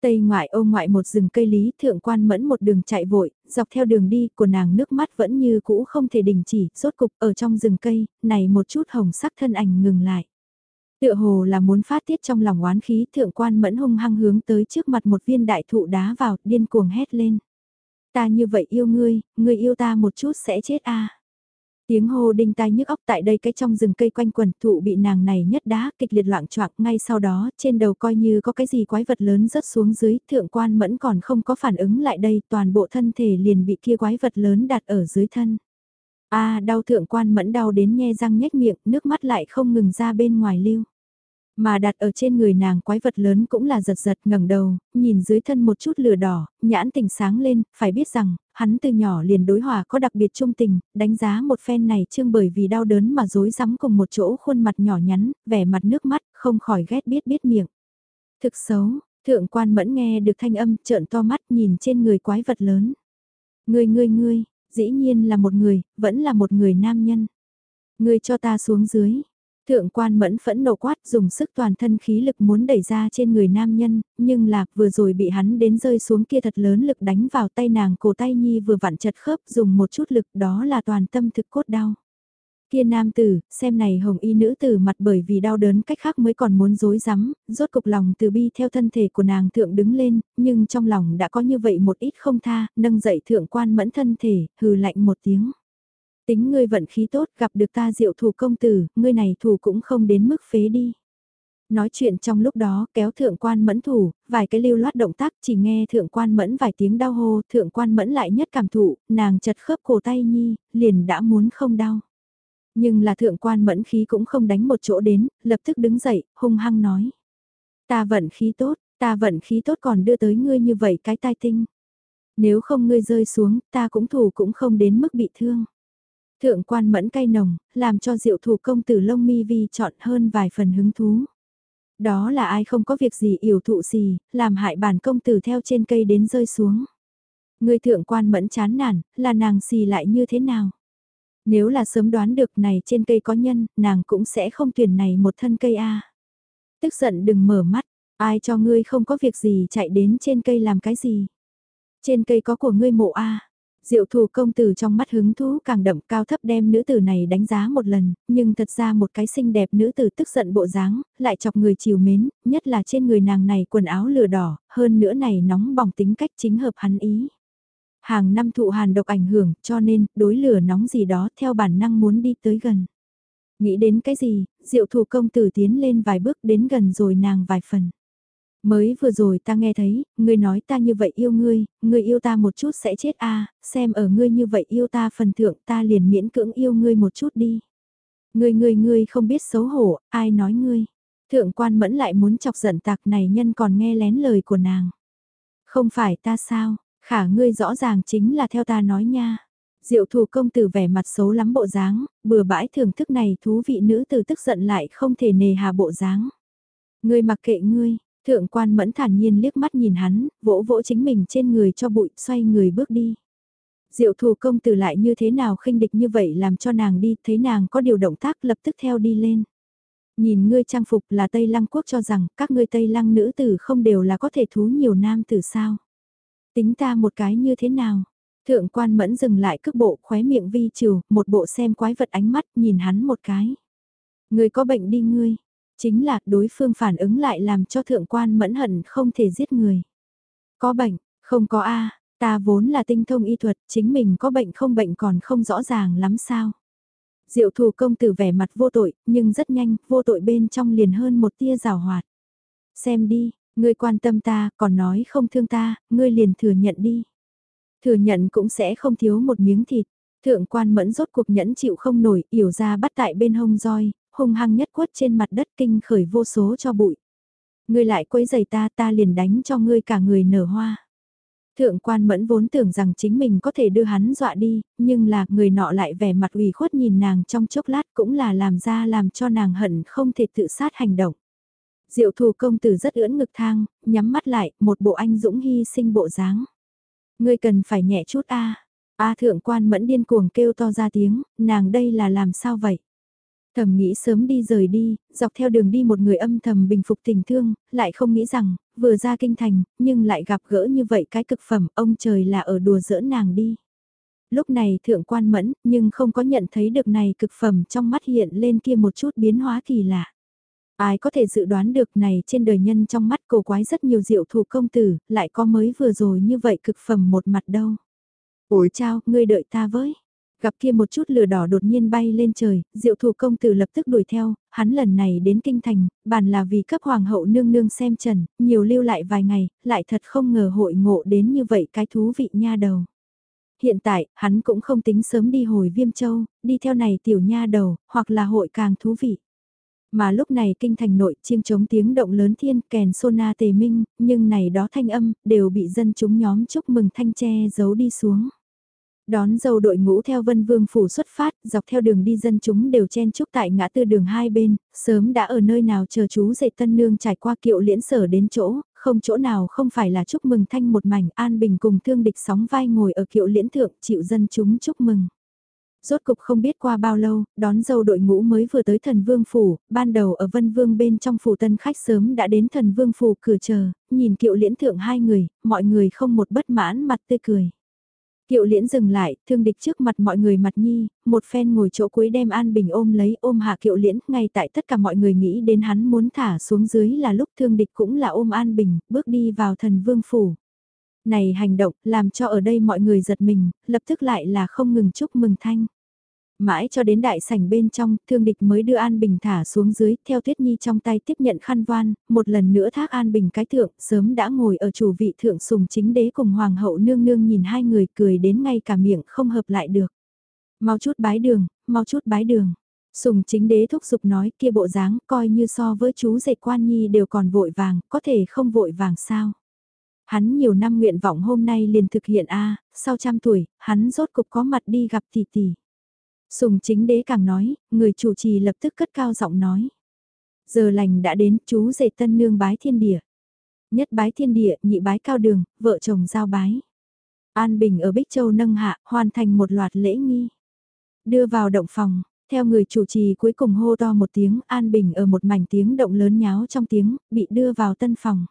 A: Tây ngoại ô ngoại một rừng cây lý thượng quan mẫn một đường chạy vội, dọc theo đường đi của nàng nước mắt vẫn như cũ không thể đình chỉ, rốt cục ở trong rừng cây, này một chút hồng sắc thân ảnh ngừng lại. Tựa hồ là muốn phát tiết trong lòng oán khí thượng quan mẫn hung hăng hướng tới trước mặt một viên đại thụ đá vào, điên cuồng hét lên. Ta như vậy yêu ngươi, ngươi yêu ta một chút sẽ chết a Tiếng hô đinh tai nhức óc tại đây cái trong rừng cây quanh quần, thụ bị nàng này nhất đá, kịch liệt loạn choạng, ngay sau đó, trên đầu coi như có cái gì quái vật lớn rớt xuống dưới, thượng quan mẫn còn không có phản ứng lại đây, toàn bộ thân thể liền bị kia quái vật lớn đặt ở dưới thân. a, đau thượng quan mẫn đau đến nhe răng nhếch miệng, nước mắt lại không ngừng ra bên ngoài lưu. Mà đặt ở trên người nàng quái vật lớn cũng là giật giật ngẩng đầu, nhìn dưới thân một chút lửa đỏ, nhãn tình sáng lên, phải biết rằng, hắn từ nhỏ liền đối hòa có đặc biệt trung tình, đánh giá một phen này chương bởi vì đau đớn mà rối rắm cùng một chỗ khuôn mặt nhỏ nhắn, vẻ mặt nước mắt, không khỏi ghét biết biết miệng. Thực xấu, thượng quan mẫn nghe được thanh âm trợn to mắt nhìn trên người quái vật lớn. Ngươi ngươi ngươi, dĩ nhiên là một người, vẫn là một người nam nhân. Ngươi cho ta xuống dưới, Thượng quan mẫn phẫn nộ quát dùng sức toàn thân khí lực muốn đẩy ra trên người nam nhân, nhưng lạc vừa rồi bị hắn đến rơi xuống kia thật lớn lực đánh vào tay nàng cổ tay nhi vừa vặn chật khớp dùng một chút lực đó là toàn tâm thực cốt đau. Kia nam tử, xem này hồng y nữ tử mặt bởi vì đau đớn cách khác mới còn muốn dối rắm rốt cục lòng từ bi theo thân thể của nàng thượng đứng lên, nhưng trong lòng đã có như vậy một ít không tha, nâng dậy thượng quan mẫn thân thể, hừ lạnh một tiếng. Tính ngươi vận khí tốt gặp được ta diệu thủ công tử, ngươi này thủ cũng không đến mức phế đi. Nói chuyện trong lúc đó kéo thượng quan mẫn thủ, vài cái lưu loát động tác chỉ nghe thượng quan mẫn vài tiếng đau hô, thượng quan mẫn lại nhất cảm thụ, nàng chật khớp cổ tay nhi, liền đã muốn không đau. Nhưng là thượng quan mẫn khí cũng không đánh một chỗ đến, lập tức đứng dậy, hung hăng nói. Ta vận khí tốt, ta vận khí tốt còn đưa tới ngươi như vậy cái tai tinh. Nếu không ngươi rơi xuống, ta cũng thủ cũng không đến mức bị thương. Thượng quan mẫn cay nồng, làm cho diệu thủ công tử lông mi vi chọn hơn vài phần hứng thú. Đó là ai không có việc gì yểu thụ gì, làm hại bản công tử theo trên cây đến rơi xuống. Người thượng quan mẫn chán nản, là nàng xì lại như thế nào? Nếu là sớm đoán được này trên cây có nhân, nàng cũng sẽ không tuyển này một thân cây A. Tức giận đừng mở mắt, ai cho ngươi không có việc gì chạy đến trên cây làm cái gì? Trên cây có của ngươi mộ A. Diệu thù công tử trong mắt hứng thú càng đậm cao thấp đem nữ tử này đánh giá một lần, nhưng thật ra một cái xinh đẹp nữ tử tức giận bộ dáng, lại chọc người chiều mến, nhất là trên người nàng này quần áo lửa đỏ, hơn nữa này nóng bỏng tính cách chính hợp hắn ý. Hàng năm thụ hàn độc ảnh hưởng cho nên đối lửa nóng gì đó theo bản năng muốn đi tới gần. Nghĩ đến cái gì, diệu thù công tử tiến lên vài bước đến gần rồi nàng vài phần. Mới vừa rồi ta nghe thấy, ngươi nói ta như vậy yêu ngươi, ngươi yêu ta một chút sẽ chết a xem ở ngươi như vậy yêu ta phần thượng ta liền miễn cưỡng yêu ngươi một chút đi. Ngươi ngươi ngươi không biết xấu hổ, ai nói ngươi. Thượng quan mẫn lại muốn chọc giận tạc này nhân còn nghe lén lời của nàng. Không phải ta sao, khả ngươi rõ ràng chính là theo ta nói nha. Diệu thủ công tử vẻ mặt xấu lắm bộ dáng, bừa bãi thưởng thức này thú vị nữ từ tức giận lại không thể nề hà bộ dáng. Ngươi mặc kệ ngươi, Thượng quan mẫn thản nhiên liếc mắt nhìn hắn, vỗ vỗ chính mình trên người cho bụi, xoay người bước đi. Diệu thù công tử lại như thế nào khinh địch như vậy làm cho nàng đi, thấy nàng có điều động tác lập tức theo đi lên. Nhìn ngươi trang phục là Tây Lăng quốc cho rằng các ngươi Tây Lăng nữ tử không đều là có thể thú nhiều nam tử sao. Tính ta một cái như thế nào? Thượng quan mẫn dừng lại cước bộ khóe miệng vi trừ, một bộ xem quái vật ánh mắt nhìn hắn một cái. Ngươi có bệnh đi ngươi, Chính là đối phương phản ứng lại làm cho thượng quan mẫn hận không thể giết người. Có bệnh, không có A, ta vốn là tinh thông y thuật, chính mình có bệnh không bệnh còn không rõ ràng lắm sao. Diệu thủ công tử vẻ mặt vô tội, nhưng rất nhanh, vô tội bên trong liền hơn một tia rào hoạt. Xem đi, ngươi quan tâm ta, còn nói không thương ta, ngươi liền thừa nhận đi. Thừa nhận cũng sẽ không thiếu một miếng thịt. Thượng quan mẫn rốt cuộc nhẫn chịu không nổi, yểu ra bắt tại bên hông roi, hung hăng nhất quất trên mặt đất kinh khởi vô số cho bụi. Ngươi lại quấy giày ta ta liền đánh cho ngươi cả người nở hoa. Thượng quan mẫn vốn tưởng rằng chính mình có thể đưa hắn dọa đi, nhưng là người nọ lại vẻ mặt ủy khuất nhìn nàng trong chốc lát cũng là làm ra làm cho nàng hận không thể tự sát hành động. Diệu thù công tử rất ưỡn ngực thang, nhắm mắt lại, một bộ anh dũng hy sinh bộ dáng. Ngươi cần phải nhẹ chút a. A thượng quan mẫn điên cuồng kêu to ra tiếng, nàng đây là làm sao vậy? Thầm nghĩ sớm đi rời đi, dọc theo đường đi một người âm thầm bình phục tình thương, lại không nghĩ rằng, vừa ra kinh thành, nhưng lại gặp gỡ như vậy cái cực phẩm, ông trời là ở đùa giỡn nàng đi. Lúc này thượng quan mẫn, nhưng không có nhận thấy được này cực phẩm trong mắt hiện lên kia một chút biến hóa kỳ lạ. Ai có thể dự đoán được này trên đời nhân trong mắt cổ quái rất nhiều diệu thủ công tử, lại có mới vừa rồi như vậy cực phẩm một mặt đâu. ủi chao, ngươi đợi ta với. Gặp kia một chút lửa đỏ đột nhiên bay lên trời, diệu thủ công tử lập tức đuổi theo, hắn lần này đến kinh thành, bản là vì cấp hoàng hậu nương nương xem trần, nhiều lưu lại vài ngày, lại thật không ngờ hội ngộ đến như vậy cái thú vị nha đầu. Hiện tại, hắn cũng không tính sớm đi hồi Viêm Châu, đi theo này tiểu nha đầu, hoặc là hội càng thú vị. Mà lúc này kinh thành nội chiêng chống tiếng động lớn thiên kèn sona tề minh, nhưng này đó thanh âm, đều bị dân chúng nhóm chúc mừng thanh tre giấu đi xuống. Đón dâu đội ngũ theo Vân Vương Phủ xuất phát, dọc theo đường đi dân chúng đều chen chúc tại ngã tư đường hai bên, sớm đã ở nơi nào chờ chú dậy tân nương trải qua kiệu liễn sở đến chỗ, không chỗ nào không phải là chúc mừng thanh một mảnh an bình cùng thương địch sóng vai ngồi ở kiệu liễn thượng chịu dân chúng chúc mừng. Rốt cục không biết qua bao lâu, đón dâu đội ngũ mới vừa tới thần vương phủ, ban đầu ở vân vương bên trong phủ tân khách sớm đã đến thần vương phủ cửa chờ, nhìn kiệu liễn thượng hai người, mọi người không một bất mãn mặt tươi cười. Kiệu liễn dừng lại, thương địch trước mặt mọi người mặt nhi, một phen ngồi chỗ cuối đem An Bình ôm lấy ôm hạ kiệu liễn, ngay tại tất cả mọi người nghĩ đến hắn muốn thả xuống dưới là lúc thương địch cũng là ôm An Bình, bước đi vào thần vương phủ. Này hành động, làm cho ở đây mọi người giật mình, lập tức lại là không ngừng chúc mừng thanh. Mãi cho đến đại sảnh bên trong, thương địch mới đưa An Bình thả xuống dưới, theo Tuyết Nhi trong tay tiếp nhận khăn voan, một lần nữa thác An Bình cái thượng, sớm đã ngồi ở chủ vị thượng sùng chính đế cùng Hoàng hậu nương nương nhìn hai người cười đến ngay cả miệng không hợp lại được. Mau chút bái đường, mau chút bái đường. Sùng chính đế thúc giục nói kia bộ dáng coi như so với chú dạy quan nhi đều còn vội vàng, có thể không vội vàng sao. Hắn nhiều năm nguyện vọng hôm nay liền thực hiện a sau trăm tuổi, hắn rốt cục có mặt đi gặp tỷ tỷ. Sùng chính đế càng nói, người chủ trì lập tức cất cao giọng nói. Giờ lành đã đến, chú dệt tân nương bái thiên địa. Nhất bái thiên địa, nhị bái cao đường, vợ chồng giao bái. An Bình ở Bích Châu nâng hạ, hoàn thành một loạt lễ nghi. Đưa vào động phòng, theo người chủ trì cuối cùng hô to một tiếng, An Bình ở một mảnh tiếng động lớn nháo trong tiếng, bị đưa vào tân phòng.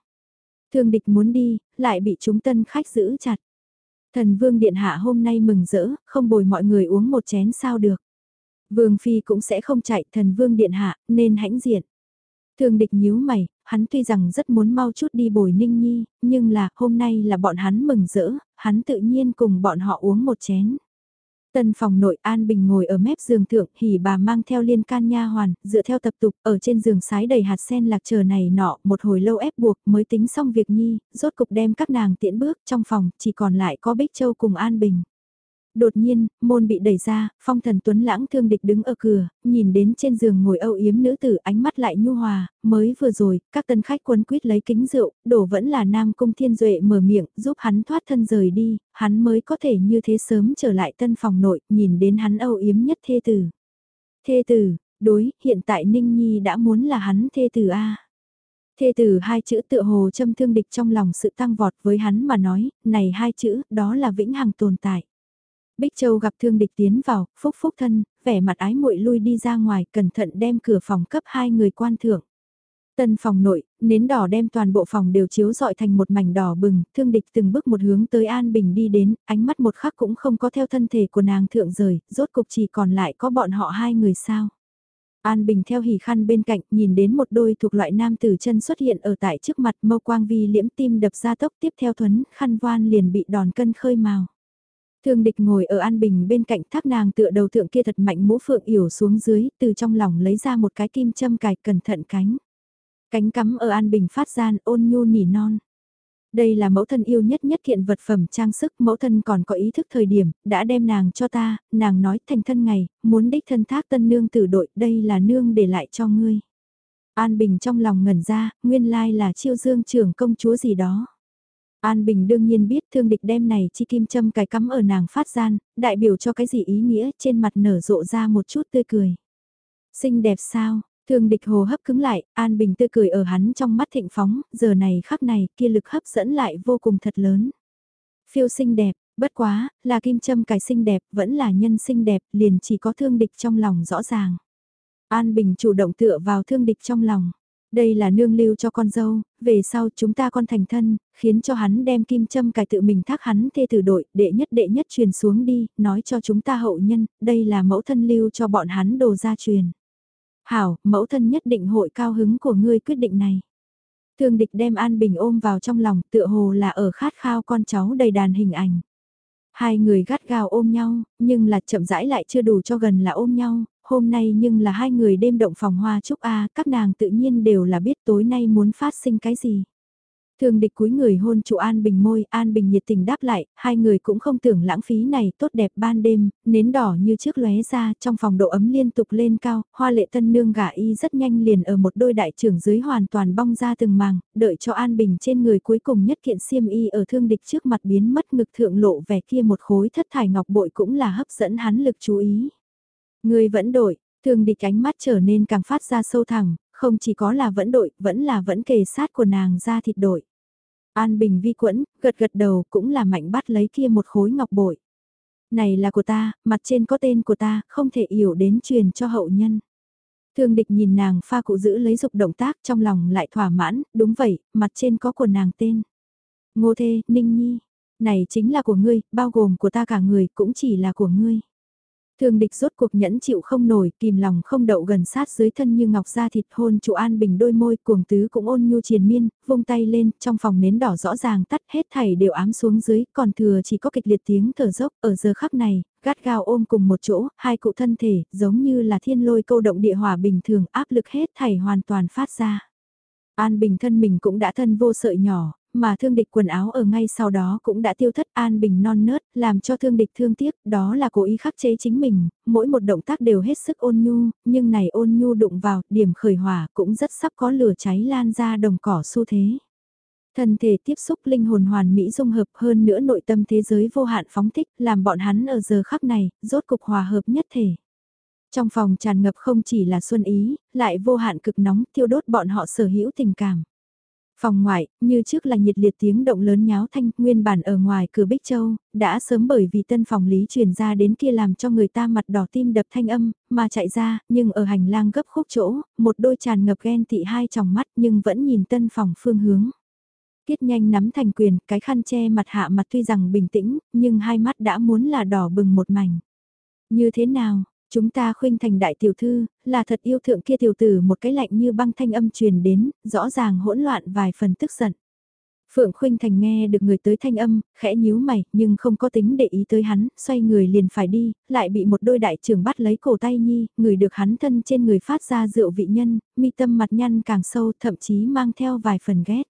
A: Thương địch muốn đi, lại bị chúng tân khách giữ chặt. Thần vương điện hạ hôm nay mừng rỡ, không bồi mọi người uống một chén sao được. Vương phi cũng sẽ không chạy thần vương điện hạ, nên hãnh diện. Thường địch nhíu mày, hắn tuy rằng rất muốn mau chút đi bồi ninh nhi, nhưng là hôm nay là bọn hắn mừng rỡ, hắn tự nhiên cùng bọn họ uống một chén. Tân phòng nội An Bình ngồi ở mép giường thượng, hỉ bà mang theo liên can nha hoàn, dựa theo tập tục, ở trên giường sái đầy hạt sen lạc chờ này nọ, một hồi lâu ép buộc mới tính xong việc nhi, rốt cục đem các nàng tiễn bước, trong phòng chỉ còn lại có Bích Châu cùng An Bình. Đột nhiên, môn bị đẩy ra, phong thần tuấn lãng thương địch đứng ở cửa, nhìn đến trên giường ngồi âu yếm nữ tử ánh mắt lại nhu hòa, mới vừa rồi, các tân khách quân quyết lấy kính rượu, đổ vẫn là nam cung thiên duệ mở miệng, giúp hắn thoát thân rời đi, hắn mới có thể như thế sớm trở lại tân phòng nội, nhìn đến hắn âu yếm nhất thê tử. Thê tử, đối, hiện tại Ninh Nhi đã muốn là hắn thê tử A. Thê tử hai chữ tựa hồ châm thương địch trong lòng sự tăng vọt với hắn mà nói, này hai chữ, đó là vĩnh hằng tồn tại. Bích Châu gặp thương địch tiến vào, phúc phúc thân, vẻ mặt ái muội lui đi ra ngoài, cẩn thận đem cửa phòng cấp hai người quan thưởng. Tân phòng nội, nến đỏ đem toàn bộ phòng đều chiếu dọi thành một mảnh đỏ bừng, thương địch từng bước một hướng tới An Bình đi đến, ánh mắt một khắc cũng không có theo thân thể của nàng thượng rời, rốt cục chỉ còn lại có bọn họ hai người sao. An Bình theo hỉ khăn bên cạnh nhìn đến một đôi thuộc loại nam tử chân xuất hiện ở tại trước mặt mâu quang vi liễm tim đập ra tốc tiếp theo thuấn khăn voan liền bị đòn cân khơi màu. Thương địch ngồi ở An Bình bên cạnh thác nàng tựa đầu thượng kia thật mạnh mũ phượng yểu xuống dưới, từ trong lòng lấy ra một cái kim châm cài cẩn thận cánh. Cánh cắm ở An Bình phát gian ôn nhu nỉ non. Đây là mẫu thân yêu nhất nhất thiện vật phẩm trang sức, mẫu thân còn có ý thức thời điểm, đã đem nàng cho ta, nàng nói thành thân ngày, muốn đích thân thác tân nương tử đội, đây là nương để lại cho ngươi. An Bình trong lòng ngẩn ra, nguyên lai là chiêu dương trưởng công chúa gì đó. An Bình đương nhiên biết thương địch đem này chi kim châm cài cắm ở nàng phát gian, đại biểu cho cái gì ý nghĩa trên mặt nở rộ ra một chút tươi cười. Xinh đẹp sao, thương địch hồ hấp cứng lại, An Bình tươi cười ở hắn trong mắt thịnh phóng, giờ này khắc này kia lực hấp dẫn lại vô cùng thật lớn. Phiêu xinh đẹp, bất quá, là kim châm cài xinh đẹp, vẫn là nhân xinh đẹp, liền chỉ có thương địch trong lòng rõ ràng. An Bình chủ động tựa vào thương địch trong lòng. Đây là nương lưu cho con dâu, về sau chúng ta con thành thân, khiến cho hắn đem kim châm cài tự mình thác hắn thê tử đội, đệ nhất đệ nhất truyền xuống đi, nói cho chúng ta hậu nhân, đây là mẫu thân lưu cho bọn hắn đồ gia truyền. Hảo, mẫu thân nhất định hội cao hứng của ngươi quyết định này. Thương địch đem An Bình ôm vào trong lòng tựa hồ là ở khát khao con cháu đầy đàn hình ảnh. Hai người gắt gao ôm nhau, nhưng là chậm rãi lại chưa đủ cho gần là ôm nhau, hôm nay nhưng là hai người đêm động phòng hoa chúc A, các nàng tự nhiên đều là biết tối nay muốn phát sinh cái gì. Thường địch cúi người hôn chủ An Bình môi, An Bình nhiệt tình đáp lại, hai người cũng không tưởng lãng phí này tốt đẹp ban đêm, nến đỏ như trước lóe ra trong phòng độ ấm liên tục lên cao, hoa lệ tân nương gả y rất nhanh liền ở một đôi đại trưởng dưới hoàn toàn bong ra từng màng, đợi cho An Bình trên người cuối cùng nhất kiện xiêm y ở thương địch trước mặt biến mất ngực thượng lộ vẻ kia một khối thất thải ngọc bội cũng là hấp dẫn hắn lực chú ý. Người vẫn đội thường địch ánh mắt trở nên càng phát ra sâu thẳng, không chỉ có là vẫn đội, vẫn là vẫn kề sát của nàng ra thịt đội. An Bình vi quẫn, gật gật đầu cũng là mạnh bắt lấy kia một khối ngọc bội. Này là của ta, mặt trên có tên của ta, không thể hiểu đến truyền cho hậu nhân. Thương địch nhìn nàng pha cụ giữ lấy dục động tác trong lòng lại thỏa mãn, đúng vậy, mặt trên có của nàng tên. Ngô Thê, Ninh Nhi, này chính là của ngươi, bao gồm của ta cả người, cũng chỉ là của ngươi. Thường địch rốt cuộc nhẫn chịu không nổi, kìm lòng không đậu gần sát dưới thân như ngọc da thịt hôn trụ an bình đôi môi, cuồng tứ cũng ôn nhu triền miên, vung tay lên, trong phòng nến đỏ rõ ràng tắt hết thảy đều ám xuống dưới, còn thừa chỉ có kịch liệt tiếng thở dốc, ở giờ khắc này, gắt gao ôm cùng một chỗ, hai cụ thân thể, giống như là thiên lôi câu động địa hòa bình thường, áp lực hết thảy hoàn toàn phát ra. An Bình thân mình cũng đã thân vô sợi nhỏ, mà thương địch quần áo ở ngay sau đó cũng đã tiêu thất an bình non nớt, làm cho thương địch thương tiếc, đó là cố ý khắc chế chính mình, mỗi một động tác đều hết sức ôn nhu, nhưng này ôn nhu đụng vào, điểm khởi hỏa cũng rất sắp có lửa cháy lan ra đồng cỏ xu thế. Thân thể tiếp xúc linh hồn hoàn mỹ dung hợp hơn nữa nội tâm thế giới vô hạn phóng thích, làm bọn hắn ở giờ khắc này, rốt cục hòa hợp nhất thể. Trong phòng tràn ngập không chỉ là xuân ý, lại vô hạn cực nóng thiêu đốt bọn họ sở hữu tình cảm. Phòng ngoại, như trước là nhiệt liệt tiếng động lớn nháo thanh, nguyên bản ở ngoài cửa Bích Châu, đã sớm bởi vì tân phòng lý truyền ra đến kia làm cho người ta mặt đỏ tim đập thanh âm, mà chạy ra, nhưng ở hành lang gấp khúc chỗ, một đôi tràn ngập ghen tị hai tròng mắt nhưng vẫn nhìn tân phòng phương hướng. Kiết nhanh nắm thành quyền, cái khăn che mặt hạ mặt tuy rằng bình tĩnh, nhưng hai mắt đã muốn là đỏ bừng một mảnh. Như thế nào, Chúng ta khuynh thành đại tiểu thư, là thật yêu thượng kia tiểu tử một cái lạnh như băng thanh âm truyền đến, rõ ràng hỗn loạn vài phần tức giận. Phượng Khuynh Thành nghe được người tới thanh âm, khẽ nhíu mày, nhưng không có tính để ý tới hắn, xoay người liền phải đi, lại bị một đôi đại trưởng bắt lấy cổ tay nhi, người được hắn thân trên người phát ra rượu vị nhân, mi tâm mặt nhăn càng sâu, thậm chí mang theo vài phần ghét.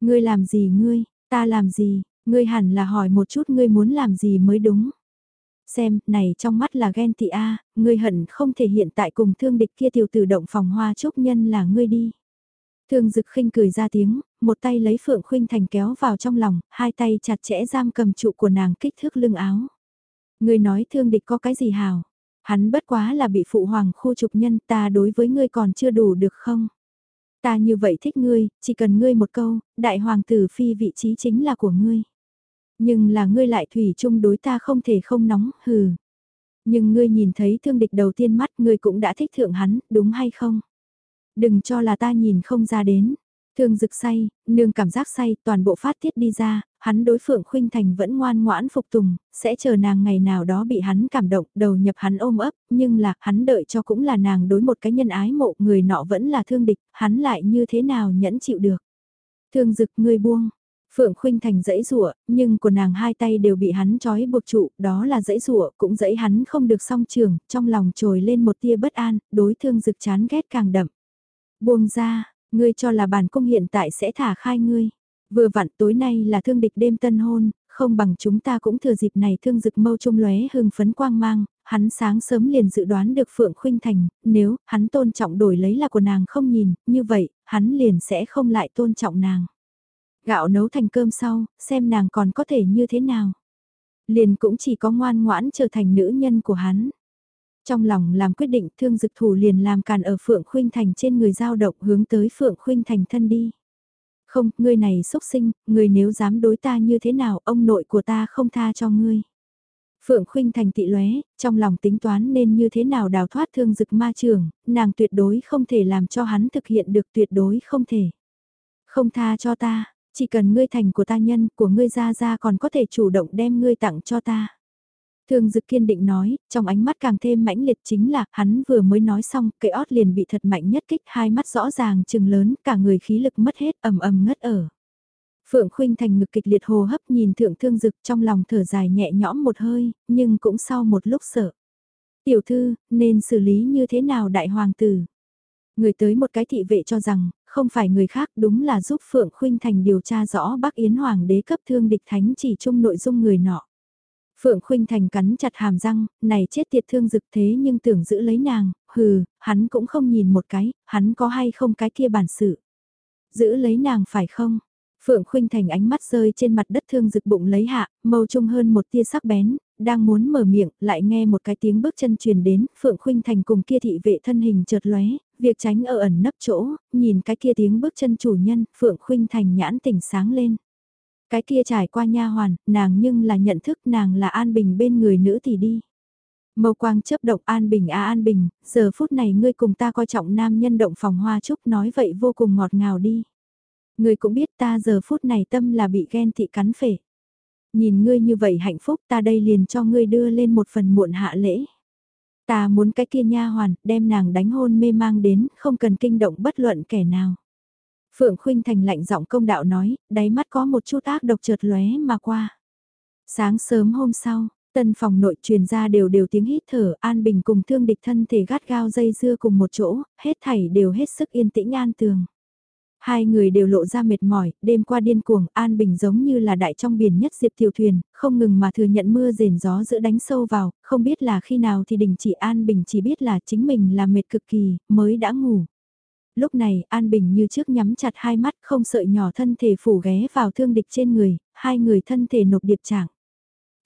A: Ngươi làm gì ngươi, ta làm gì, ngươi hẳn là hỏi một chút ngươi muốn làm gì mới đúng xem, này trong mắt là ghen tị a, ngươi hận không thể hiện tại cùng thương địch kia tiểu tử động phòng hoa trúc nhân là ngươi đi. Thương dực khinh cười ra tiếng, một tay lấy Phượng Khuynh Thành kéo vào trong lòng, hai tay chặt chẽ giam cầm trụ của nàng kích thước lưng áo. Ngươi nói thương địch có cái gì hào? Hắn bất quá là bị phụ hoàng khu trục nhân ta đối với ngươi còn chưa đủ được không? Ta như vậy thích ngươi, chỉ cần ngươi một câu, đại hoàng tử phi vị trí chính là của ngươi. Nhưng là ngươi lại thủy chung đối ta không thể không nóng, hừ. Nhưng ngươi nhìn thấy thương địch đầu tiên mắt ngươi cũng đã thích thượng hắn, đúng hay không? Đừng cho là ta nhìn không ra đến. Thương rực say, nương cảm giác say, toàn bộ phát tiết đi ra, hắn đối phượng khuynh thành vẫn ngoan ngoãn phục tùng, sẽ chờ nàng ngày nào đó bị hắn cảm động, đầu nhập hắn ôm ấp, nhưng là, hắn đợi cho cũng là nàng đối một cái nhân ái mộ, người nọ vẫn là thương địch, hắn lại như thế nào nhẫn chịu được. Thương dực ngươi buông, Phượng Khuynh Thành dãy rủa, nhưng của nàng hai tay đều bị hắn trói buộc trụ, đó là dãy rủa, cũng dãy hắn không được song trường, trong lòng trồi lên một tia bất an, đối thương dực chán ghét càng đậm. Buông ra, ngươi cho là bản cung hiện tại sẽ thả khai ngươi. Vừa vặn tối nay là thương địch đêm tân hôn, không bằng chúng ta cũng thừa dịp này thương dực mâu trung lóe hưng phấn quang mang, hắn sáng sớm liền dự đoán được Phượng Khuynh Thành, nếu hắn tôn trọng đổi lấy là của nàng không nhìn, như vậy, hắn liền sẽ không lại tôn trọng nàng. Gạo nấu thành cơm sau, xem nàng còn có thể như thế nào. Liền cũng chỉ có ngoan ngoãn trở thành nữ nhân của hắn. Trong lòng làm quyết định thương dực thủ liền làm càn ở Phượng Khuynh Thành trên người giao động hướng tới Phượng Khuynh Thành thân đi. Không, ngươi này xúc sinh, ngươi nếu dám đối ta như thế nào, ông nội của ta không tha cho ngươi. Phượng Khuynh Thành tị lóe, trong lòng tính toán nên như thế nào đào thoát thương dực ma trường, nàng tuyệt đối không thể làm cho hắn thực hiện được tuyệt đối không thể. Không tha cho ta, chỉ cần ngươi thành của ta nhân, của ngươi ra ra còn có thể chủ động đem ngươi tặng cho ta. thường Dực kiên định nói, trong ánh mắt càng thêm mãnh liệt chính là, hắn vừa mới nói xong, cây ót liền bị thật mạnh nhất kích, hai mắt rõ ràng trừng lớn, cả người khí lực mất hết, ầm ầm ngất ở. Phượng Khuynh Thành ngực kịch liệt hồ hấp nhìn thượng thương dực trong lòng thở dài nhẹ nhõm một hơi, nhưng cũng sau một lúc sợ. Tiểu thư, nên xử lý như thế nào đại hoàng tử? Người tới một cái thị vệ cho rằng, không phải người khác đúng là giúp Phượng Khuynh Thành điều tra rõ Bắc Yến Hoàng đế cấp thương địch thánh chỉ chung nội dung người nọ. Phượng Khuynh Thành cắn chặt hàm răng, này chết tiệt thương dực thế nhưng tưởng giữ lấy nàng, hừ, hắn cũng không nhìn một cái, hắn có hay không cái kia bản sự. Giữ lấy nàng phải không? Phượng Khuynh Thành ánh mắt rơi trên mặt đất thương rực bụng lấy hạ, mâu trung hơn một tia sắc bén, đang muốn mở miệng, lại nghe một cái tiếng bước chân truyền đến, Phượng Khuynh Thành cùng kia thị vệ thân hình chợt lóe, việc tránh ở ẩn nấp chỗ, nhìn cái kia tiếng bước chân chủ nhân, Phượng Khuynh Thành nhãn tỉnh sáng lên. Cái kia trải qua nha hoàn, nàng nhưng là nhận thức nàng là An Bình bên người nữ thì đi. Mâu quang chớp động An Bình à An Bình, giờ phút này ngươi cùng ta coi trọng nam nhân động phòng hoa trúc nói vậy vô cùng ngọt ngào đi. Ngươi cũng biết ta giờ phút này tâm là bị ghen thị cắn phể. Nhìn ngươi như vậy hạnh phúc ta đây liền cho ngươi đưa lên một phần muộn hạ lễ. Ta muốn cái kia nha hoàn, đem nàng đánh hôn mê mang đến, không cần kinh động bất luận kẻ nào. Phượng Khuynh Thành lạnh giọng công đạo nói, đáy mắt có một chút ác độc chợt lóe mà qua. Sáng sớm hôm sau, tân phòng nội truyền ra đều đều tiếng hít thở, an bình cùng thương địch thân thể gắt gao dây dưa cùng một chỗ, hết thảy đều hết sức yên tĩnh an tường. Hai người đều lộ ra mệt mỏi, đêm qua điên cuồng, An Bình giống như là đại trong biển nhất diệp tiểu thuyền, không ngừng mà thừa nhận mưa rền gió giữa đánh sâu vào, không biết là khi nào thì đình chỉ An Bình chỉ biết là chính mình là mệt cực kỳ, mới đã ngủ. Lúc này, An Bình như trước nhắm chặt hai mắt không sợi nhỏ thân thể phủ ghé vào thương địch trên người, hai người thân thể nộp điệp trạng.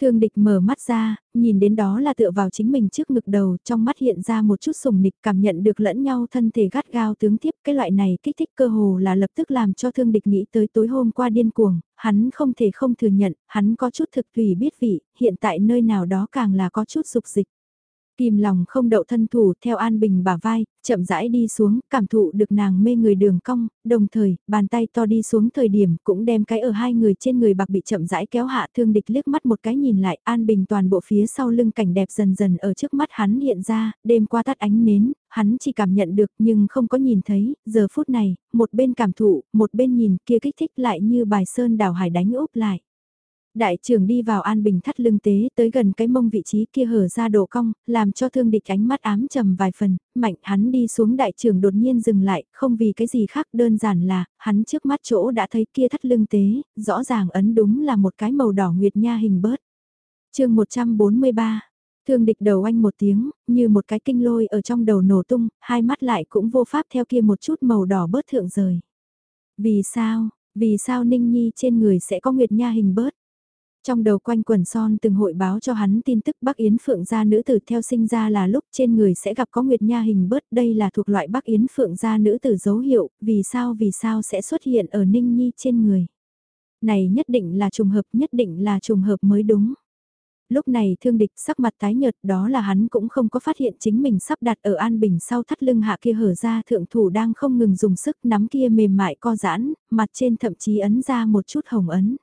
A: Thương địch mở mắt ra, nhìn đến đó là tựa vào chính mình trước ngực đầu, trong mắt hiện ra một chút sùng nịch cảm nhận được lẫn nhau thân thể gắt gao tướng tiếp. Cái loại này kích thích cơ hồ là lập tức làm cho thương địch nghĩ tới tối hôm qua điên cuồng, hắn không thể không thừa nhận, hắn có chút thực tùy biết vị, hiện tại nơi nào đó càng là có chút dục dịch. Kìm lòng không đậu thân thủ theo An Bình bả vai, chậm rãi đi xuống, cảm thụ được nàng mê người đường cong, đồng thời, bàn tay to đi xuống thời điểm cũng đem cái ở hai người trên người bạc bị chậm rãi kéo hạ thương địch liếc mắt một cái nhìn lại, An Bình toàn bộ phía sau lưng cảnh đẹp dần dần ở trước mắt hắn hiện ra, đêm qua tắt ánh nến, hắn chỉ cảm nhận được nhưng không có nhìn thấy, giờ phút này, một bên cảm thụ, một bên nhìn kia kích thích lại như bài sơn đảo hải đánh úp lại. Đại trưởng đi vào an bình thắt lưng tế tới gần cái mông vị trí kia hở ra độ cong, làm cho thương địch ánh mắt ám trầm vài phần, mạnh hắn đi xuống đại trưởng đột nhiên dừng lại, không vì cái gì khác đơn giản là, hắn trước mắt chỗ đã thấy kia thắt lưng tế, rõ ràng ấn đúng là một cái màu đỏ nguyệt nha hình bớt. chương 143 Thương địch đầu anh một tiếng, như một cái kinh lôi ở trong đầu nổ tung, hai mắt lại cũng vô pháp theo kia một chút màu đỏ bớt thượng rời. Vì sao, vì sao Ninh Nhi trên người sẽ có nguyệt nha hình bớt? Trong đầu quanh quần son từng hội báo cho hắn tin tức Bắc Yến Phượng gia nữ tử theo sinh ra là lúc trên người sẽ gặp có nguyệt nha hình bớt đây là thuộc loại Bắc Yến Phượng gia nữ tử dấu hiệu, vì sao vì sao sẽ xuất hiện ở Ninh Nhi trên người. Này nhất định là trùng hợp nhất định là trùng hợp mới đúng. Lúc này thương địch sắc mặt tái nhợt đó là hắn cũng không có phát hiện chính mình sắp đặt ở an bình sau thắt lưng hạ kia hở ra thượng thủ đang không ngừng dùng sức nắm kia mềm mại co giãn, mặt trên thậm chí ấn ra một chút hồng ấn.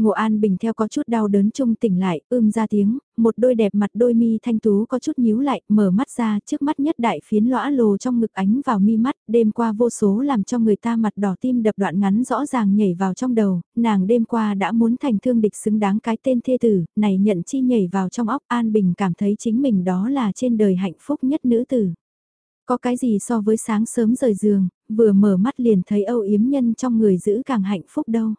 A: Ngộ An Bình theo có chút đau đớn chung tỉnh lại, ưm ra tiếng, một đôi đẹp mặt đôi mi thanh tú có chút nhíu lại, mở mắt ra trước mắt nhất đại phiến lõa lồ trong ngực ánh vào mi mắt, đêm qua vô số làm cho người ta mặt đỏ tim đập đoạn ngắn rõ ràng nhảy vào trong đầu, nàng đêm qua đã muốn thành thương địch xứng đáng cái tên thê tử, này nhận chi nhảy vào trong óc An Bình cảm thấy chính mình đó là trên đời hạnh phúc nhất nữ tử. Có cái gì so với sáng sớm rời giường, vừa mở mắt liền thấy âu yếm nhân trong người giữ càng hạnh phúc đâu.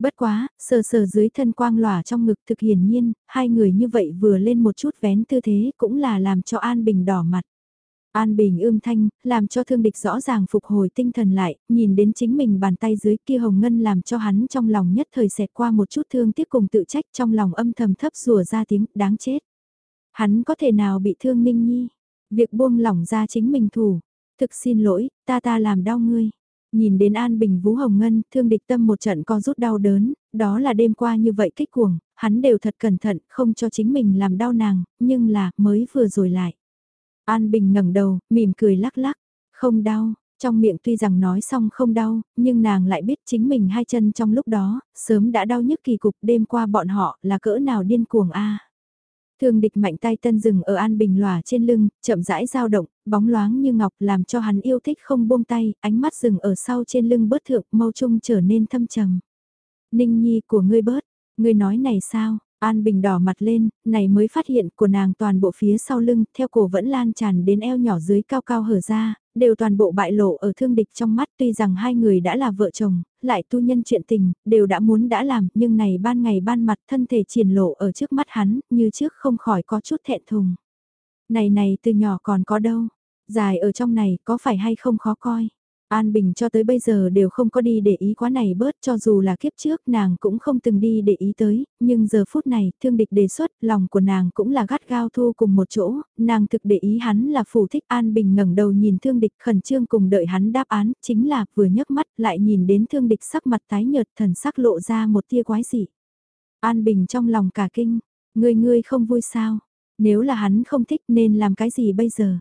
A: Bất quá, sờ sờ dưới thân quang lỏa trong ngực thực hiển nhiên, hai người như vậy vừa lên một chút vén tư thế cũng là làm cho An Bình đỏ mặt. An Bình ưm thanh, làm cho thương địch rõ ràng phục hồi tinh thần lại, nhìn đến chính mình bàn tay dưới kia hồng ngân làm cho hắn trong lòng nhất thời xẹt qua một chút thương tiếc cùng tự trách trong lòng âm thầm thấp rùa ra tiếng đáng chết. Hắn có thể nào bị thương ninh nhi, việc buông lỏng ra chính mình thủ, thực xin lỗi, ta ta làm đau ngươi. Nhìn đến An Bình Vũ Hồng Ngân, thương địch tâm một trận co rút đau đớn, đó là đêm qua như vậy kích cuồng, hắn đều thật cẩn thận, không cho chính mình làm đau nàng, nhưng là, mới vừa rồi lại. An Bình ngẩng đầu, mỉm cười lắc lắc, không đau, trong miệng tuy rằng nói xong không đau, nhưng nàng lại biết chính mình hai chân trong lúc đó, sớm đã đau nhức kỳ cục đêm qua bọn họ là cỡ nào điên cuồng a. Thương địch mạnh tay tân rừng ở An Bình lòa trên lưng, chậm rãi dao động, bóng loáng như ngọc làm cho hắn yêu thích không buông tay, ánh mắt rừng ở sau trên lưng bớt thượng, mau trung trở nên thâm trầm. Ninh nhi của ngươi bớt, ngươi nói này sao, An Bình đỏ mặt lên, này mới phát hiện của nàng toàn bộ phía sau lưng, theo cổ vẫn lan tràn đến eo nhỏ dưới cao cao hở ra, đều toàn bộ bại lộ ở thương địch trong mắt tuy rằng hai người đã là vợ chồng, lại tu nhân chuyện tình, đều đã muốn đã làm, nhưng này ban ngày ban mặt thân thể triển lộ ở trước mắt hắn, như trước không khỏi có chút thẹn thùng. Này này từ nhỏ còn có đâu, dài ở trong này có phải hay không khó coi. An Bình cho tới bây giờ đều không có đi để ý quá này bớt cho dù là kiếp trước nàng cũng không từng đi để ý tới, nhưng giờ phút này thương địch đề xuất lòng của nàng cũng là gắt gao thu cùng một chỗ, nàng thực để ý hắn là phù thích An Bình ngẩng đầu nhìn thương địch khẩn trương cùng đợi hắn đáp án, chính là vừa nhấc mắt lại nhìn đến thương địch sắc mặt tái nhợt thần sắc lộ ra một tia quái dị. An Bình trong lòng cả kinh, ngươi ngươi không vui sao, nếu là hắn không thích nên làm cái gì bây giờ?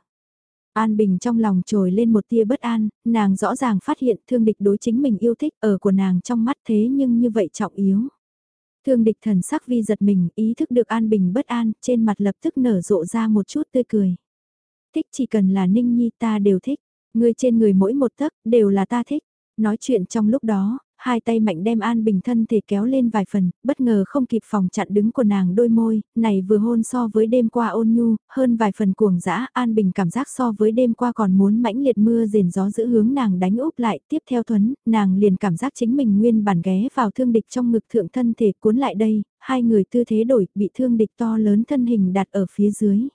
A: An Bình trong lòng trồi lên một tia bất an, nàng rõ ràng phát hiện thương địch đối chính mình yêu thích ở của nàng trong mắt thế nhưng như vậy trọng yếu. Thương địch thần sắc vi giật mình, ý thức được An Bình bất an, trên mặt lập tức nở rộ ra một chút tươi cười. Thích chỉ cần là Ninh Nhi ta đều thích, người trên người mỗi một tấc đều là ta thích. Nói chuyện trong lúc đó, hai tay mạnh đem An Bình thân thể kéo lên vài phần, bất ngờ không kịp phòng chặn đứng của nàng đôi môi, này vừa hôn so với đêm qua ôn nhu, hơn vài phần cuồng dã, An Bình cảm giác so với đêm qua còn muốn mãnh liệt mưa rền gió giữ hướng nàng đánh úp lại, tiếp theo thuấn, nàng liền cảm giác chính mình nguyên bản ghé vào thương địch trong ngực thượng thân thể cuốn lại đây, hai người tư thế đổi, bị thương địch to lớn thân hình đặt ở phía dưới.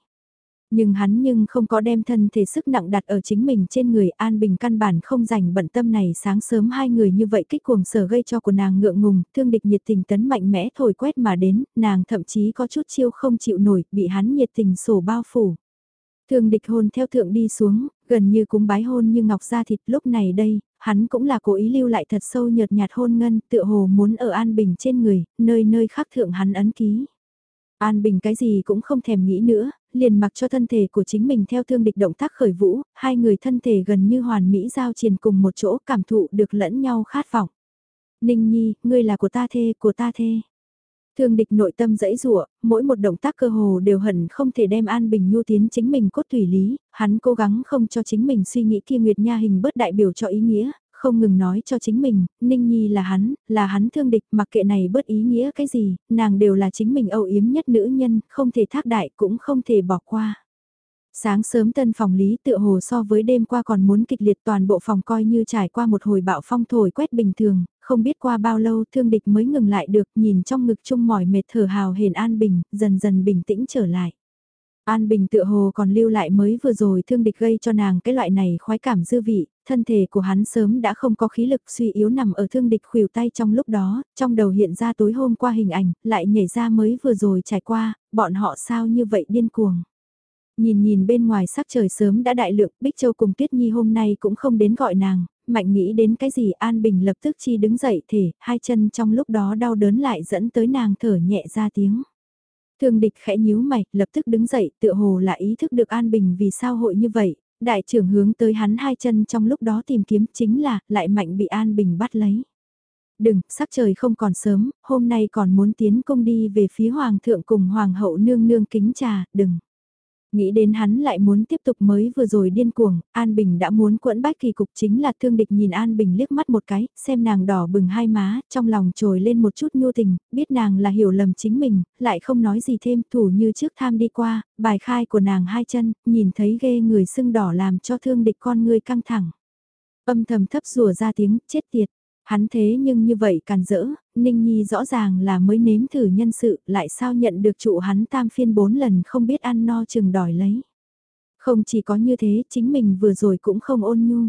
A: Nhưng hắn nhưng không có đem thân thể sức nặng đặt ở chính mình trên người An Bình căn bản không dành bận tâm này sáng sớm hai người như vậy kích cuồng sở gây cho của nàng ngượng ngùng, thương địch nhiệt tình tấn mạnh mẽ thổi quét mà đến, nàng thậm chí có chút chiêu không chịu nổi, bị hắn nhiệt tình sổ bao phủ. Thương địch hôn theo thượng đi xuống, gần như cúng bái hôn như ngọc ra thịt lúc này đây, hắn cũng là cố ý lưu lại thật sâu nhợt nhạt hôn ngân tựa hồ muốn ở An Bình trên người, nơi nơi khắc thượng hắn ấn ký. An Bình cái gì cũng không thèm nghĩ nữa, liền mặc cho thân thể của chính mình theo thương địch động tác khởi vũ, hai người thân thể gần như hoàn mỹ giao triền cùng một chỗ cảm thụ được lẫn nhau khát vọng. Ninh Nhi, ngươi là của ta thê, của ta thê. Thương địch nội tâm dẫy rụa, mỗi một động tác cơ hồ đều hận không thể đem An Bình Nhu tiến chính mình cốt thủy lý, hắn cố gắng không cho chính mình suy nghĩ kia Nguyệt Nha hình bớt đại biểu cho ý nghĩa, không ngừng nói cho chính mình, Ninh Nhi là hắn, là hắn thương địch, mặc kệ này bớt ý nghĩa cái gì, nàng đều là chính mình âu yếm nhất nữ nhân, không thể thác đại cũng không thể bỏ qua. Sáng sớm tân phòng lý tựa hồ so với đêm qua còn muốn kịch liệt toàn bộ phòng coi như trải qua một hồi bạo phong thổi quét bình thường, không biết qua bao lâu thương địch mới ngừng lại được nhìn trong ngực chung mỏi mệt thở hào hển an bình, dần dần bình tĩnh trở lại. An Bình tựa hồ còn lưu lại mới vừa rồi thương địch gây cho nàng cái loại này khoái cảm dư vị, thân thể của hắn sớm đã không có khí lực suy yếu nằm ở thương địch khuỷu tay trong lúc đó, trong đầu hiện ra tối hôm qua hình ảnh, lại nhảy ra mới vừa rồi trải qua, bọn họ sao như vậy điên cuồng. Nhìn nhìn bên ngoài sắc trời sớm đã đại lượng, Bích Châu cùng Tuyết Nhi hôm nay cũng không đến gọi nàng, mạnh nghĩ đến cái gì An Bình lập tức chi đứng dậy thể, hai chân trong lúc đó đau đớn lại dẫn tới nàng thở nhẹ ra tiếng. Thương địch khẽ nhíu mày, lập tức đứng dậy, tựa hồ là ý thức được An Bình vì sao hội như vậy, đại trưởng hướng tới hắn hai chân trong lúc đó tìm kiếm chính là, lại mạnh bị An Bình bắt lấy. Đừng, sắc trời không còn sớm, hôm nay còn muốn tiến công đi về phía Hoàng thượng cùng Hoàng hậu nương nương kính trà, đừng. Nghĩ đến hắn lại muốn tiếp tục mới vừa rồi điên cuồng, An Bình đã muốn quẫn bách kỳ cục chính là thương địch nhìn An Bình liếc mắt một cái, xem nàng đỏ bừng hai má, trong lòng trồi lên một chút nhu tình, biết nàng là hiểu lầm chính mình, lại không nói gì thêm, thủ như trước tham đi qua, bài khai của nàng hai chân, nhìn thấy ghê người sưng đỏ làm cho thương địch con người căng thẳng. Âm thầm thấp rùa ra tiếng, chết tiệt. Hắn thế nhưng như vậy càn rỡ, Ninh Nhi rõ ràng là mới nếm thử nhân sự, lại sao nhận được trụ hắn tam phiên bốn lần không biết ăn no chừng đòi lấy. Không chỉ có như thế, chính mình vừa rồi cũng không ôn nhu.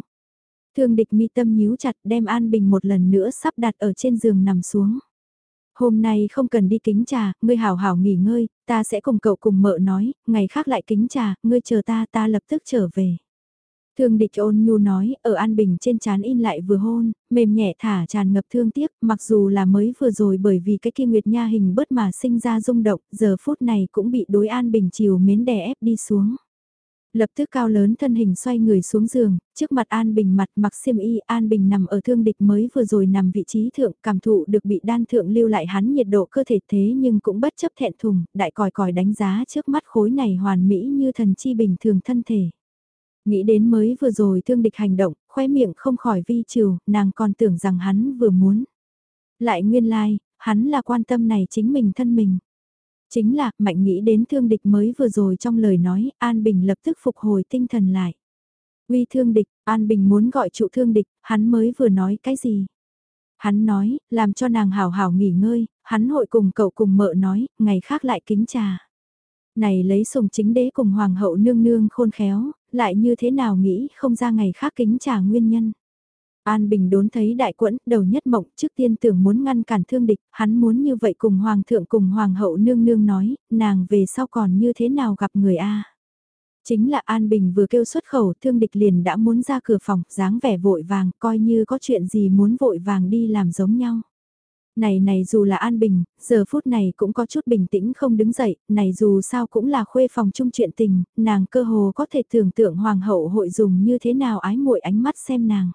A: Thương địch mi tâm nhíu chặt đem An Bình một lần nữa sắp đặt ở trên giường nằm xuống. Hôm nay không cần đi kính trà, ngươi hảo hảo nghỉ ngơi, ta sẽ cùng cậu cùng mợ nói, ngày khác lại kính trà, ngươi chờ ta ta lập tức trở về. Thương địch ôn nhu nói, ở An Bình trên chán in lại vừa hôn, mềm nhẹ thả tràn ngập thương tiếc, mặc dù là mới vừa rồi bởi vì cái kia Nguyệt Nha hình bớt mà sinh ra rung động, giờ phút này cũng bị đối An Bình chiều mến đè ép đi xuống. Lập tức cao lớn thân hình xoay người xuống giường, trước mặt An Bình mặt mặc xiêm y An Bình nằm ở thương địch mới vừa rồi nằm vị trí thượng cảm thụ được bị đan thượng lưu lại hắn nhiệt độ cơ thể thế nhưng cũng bất chấp thẹn thùng, đại còi còi đánh giá trước mắt khối này hoàn mỹ như thần chi bình thường thân thể. Nghĩ đến mới vừa rồi thương địch hành động, khóe miệng không khỏi vi trừ, nàng còn tưởng rằng hắn vừa muốn. Lại nguyên lai, like, hắn là quan tâm này chính mình thân mình. Chính là, mạnh nghĩ đến thương địch mới vừa rồi trong lời nói, An Bình lập tức phục hồi tinh thần lại. Uy thương địch, An Bình muốn gọi trụ thương địch, hắn mới vừa nói cái gì? Hắn nói, làm cho nàng hảo hảo nghỉ ngơi, hắn hội cùng cậu cùng mợ nói, ngày khác lại kính trà. Này lấy sùng chính đế cùng hoàng hậu nương nương khôn khéo, lại như thế nào nghĩ không ra ngày khác kính trả nguyên nhân. An Bình đốn thấy đại quẫn, đầu nhất mộng, trước tiên tưởng muốn ngăn cản thương địch, hắn muốn như vậy cùng Hoàng thượng cùng Hoàng hậu nương nương nói, nàng về sau còn như thế nào gặp người A. Chính là An Bình vừa kêu xuất khẩu, thương địch liền đã muốn ra cửa phòng, dáng vẻ vội vàng, coi như có chuyện gì muốn vội vàng đi làm giống nhau. Này này dù là An Bình, giờ phút này cũng có chút bình tĩnh không đứng dậy, này dù sao cũng là khuê phòng chung chuyện tình, nàng cơ hồ có thể tưởng tượng Hoàng hậu hội dùng như thế nào ái muội ánh mắt xem nàng.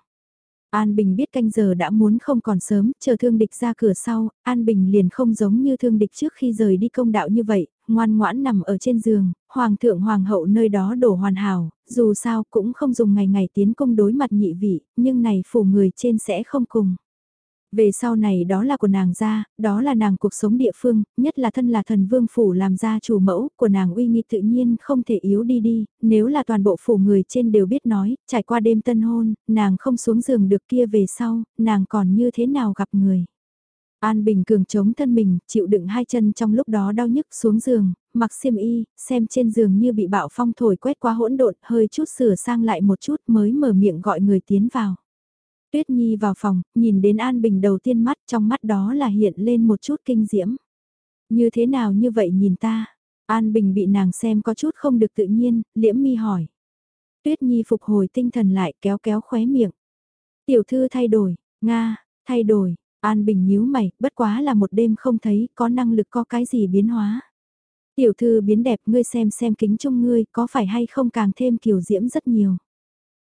A: An Bình biết canh giờ đã muốn không còn sớm, chờ thương địch ra cửa sau, An Bình liền không giống như thương địch trước khi rời đi công đạo như vậy, ngoan ngoãn nằm ở trên giường, hoàng thượng hoàng hậu nơi đó đổ hoàn hảo, dù sao cũng không dùng ngày ngày tiến công đối mặt nhị vị, nhưng này phủ người trên sẽ không cùng. Về sau này đó là của nàng gia, đó là nàng cuộc sống địa phương, nhất là thân là thần vương phủ làm gia chủ mẫu, của nàng uy nghi tự nhiên không thể yếu đi đi, nếu là toàn bộ phủ người trên đều biết nói, trải qua đêm tân hôn, nàng không xuống giường được kia về sau, nàng còn như thế nào gặp người. An Bình cường chống thân mình, chịu đựng hai chân trong lúc đó đau nhức xuống giường, mặc xiêm y, xem trên giường như bị bạo phong thổi quét qua hỗn độn, hơi chút sửa sang lại một chút mới mở miệng gọi người tiến vào. Tuyết Nhi vào phòng, nhìn đến An Bình đầu tiên mắt trong mắt đó là hiện lên một chút kinh diễm. Như thế nào như vậy nhìn ta? An Bình bị nàng xem có chút không được tự nhiên, liễm mi hỏi. Tuyết Nhi phục hồi tinh thần lại kéo kéo khóe miệng. Tiểu thư thay đổi, Nga, thay đổi, An Bình nhíu mày, bất quá là một đêm không thấy có năng lực có cái gì biến hóa. Tiểu thư biến đẹp ngươi xem xem kính chung ngươi có phải hay không càng thêm kiểu diễm rất nhiều.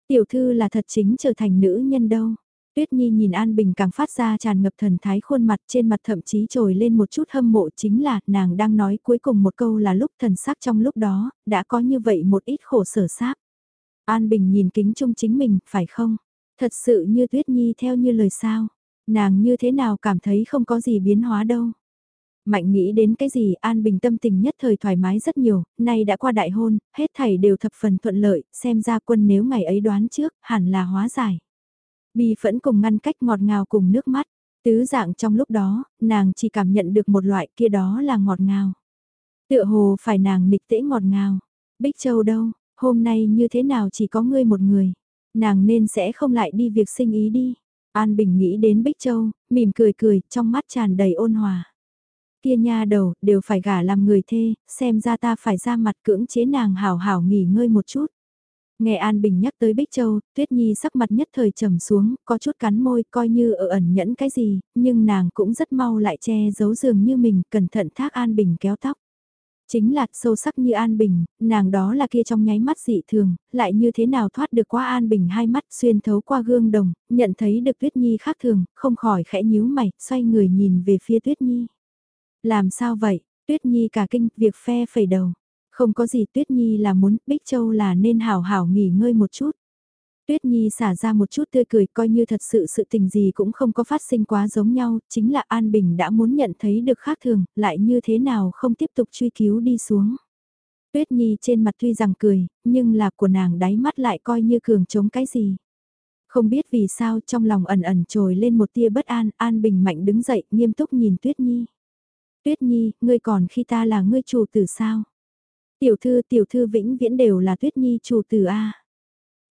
A: Tiểu thư là thật chính trở thành nữ nhân đâu. Tuyết Nhi nhìn An Bình càng phát ra tràn ngập thần thái khuôn mặt trên mặt thậm chí trồi lên một chút hâm mộ chính là nàng đang nói cuối cùng một câu là lúc thần sắc trong lúc đó, đã có như vậy một ít khổ sở sáp. An Bình nhìn kính chung chính mình, phải không? Thật sự như Tuyết Nhi theo như lời sao? Nàng như thế nào cảm thấy không có gì biến hóa đâu? Mạnh nghĩ đến cái gì An Bình tâm tình nhất thời thoải mái rất nhiều, nay đã qua đại hôn, hết thảy đều thập phần thuận lợi, xem ra quân nếu ngày ấy đoán trước, hẳn là hóa giải. Bi phẫn cùng ngăn cách ngọt ngào cùng nước mắt, tứ dạng trong lúc đó, nàng chỉ cảm nhận được một loại kia đó là ngọt ngào. Tựa hồ phải nàng nịch tễ ngọt ngào. Bích Châu đâu, hôm nay như thế nào chỉ có ngươi một người. Nàng nên sẽ không lại đi việc sinh ý đi. An Bình nghĩ đến Bích Châu, mỉm cười cười, trong mắt tràn đầy ôn hòa kia nha đầu, đều phải gả làm người thê, xem ra ta phải ra mặt cưỡng chế nàng hảo hảo nghỉ ngơi một chút. Nghe An Bình nhắc tới Bích Châu, Tuyết Nhi sắc mặt nhất thời trầm xuống, có chút cắn môi coi như ở ẩn nhẫn cái gì, nhưng nàng cũng rất mau lại che giấu dường như mình, cẩn thận thác An Bình kéo tóc. Chính là sâu sắc như An Bình, nàng đó là kia trong nháy mắt dị thường, lại như thế nào thoát được qua An Bình hai mắt xuyên thấu qua gương đồng, nhận thấy được Tuyết Nhi khác thường, không khỏi khẽ nhíu mày, xoay người nhìn về phía Tuyết Nhi. Làm sao vậy? Tuyết Nhi cả kinh, việc phe phẩy đầu. Không có gì Tuyết Nhi là muốn, Bích Châu là nên hảo hảo nghỉ ngơi một chút. Tuyết Nhi xả ra một chút tươi cười coi như thật sự sự tình gì cũng không có phát sinh quá giống nhau, chính là An Bình đã muốn nhận thấy được khác thường, lại như thế nào không tiếp tục truy cứu đi xuống. Tuyết Nhi trên mặt tuy rằng cười, nhưng là của nàng đáy mắt lại coi như cường chống cái gì. Không biết vì sao trong lòng ẩn ẩn trồi lên một tia bất an, An Bình mạnh đứng dậy nghiêm túc nhìn Tuyết Nhi. Tuyết Nhi, ngươi còn khi ta là ngươi chủ tử sao? Tiểu thư tiểu thư vĩnh viễn đều là Tuyết Nhi chủ tử A.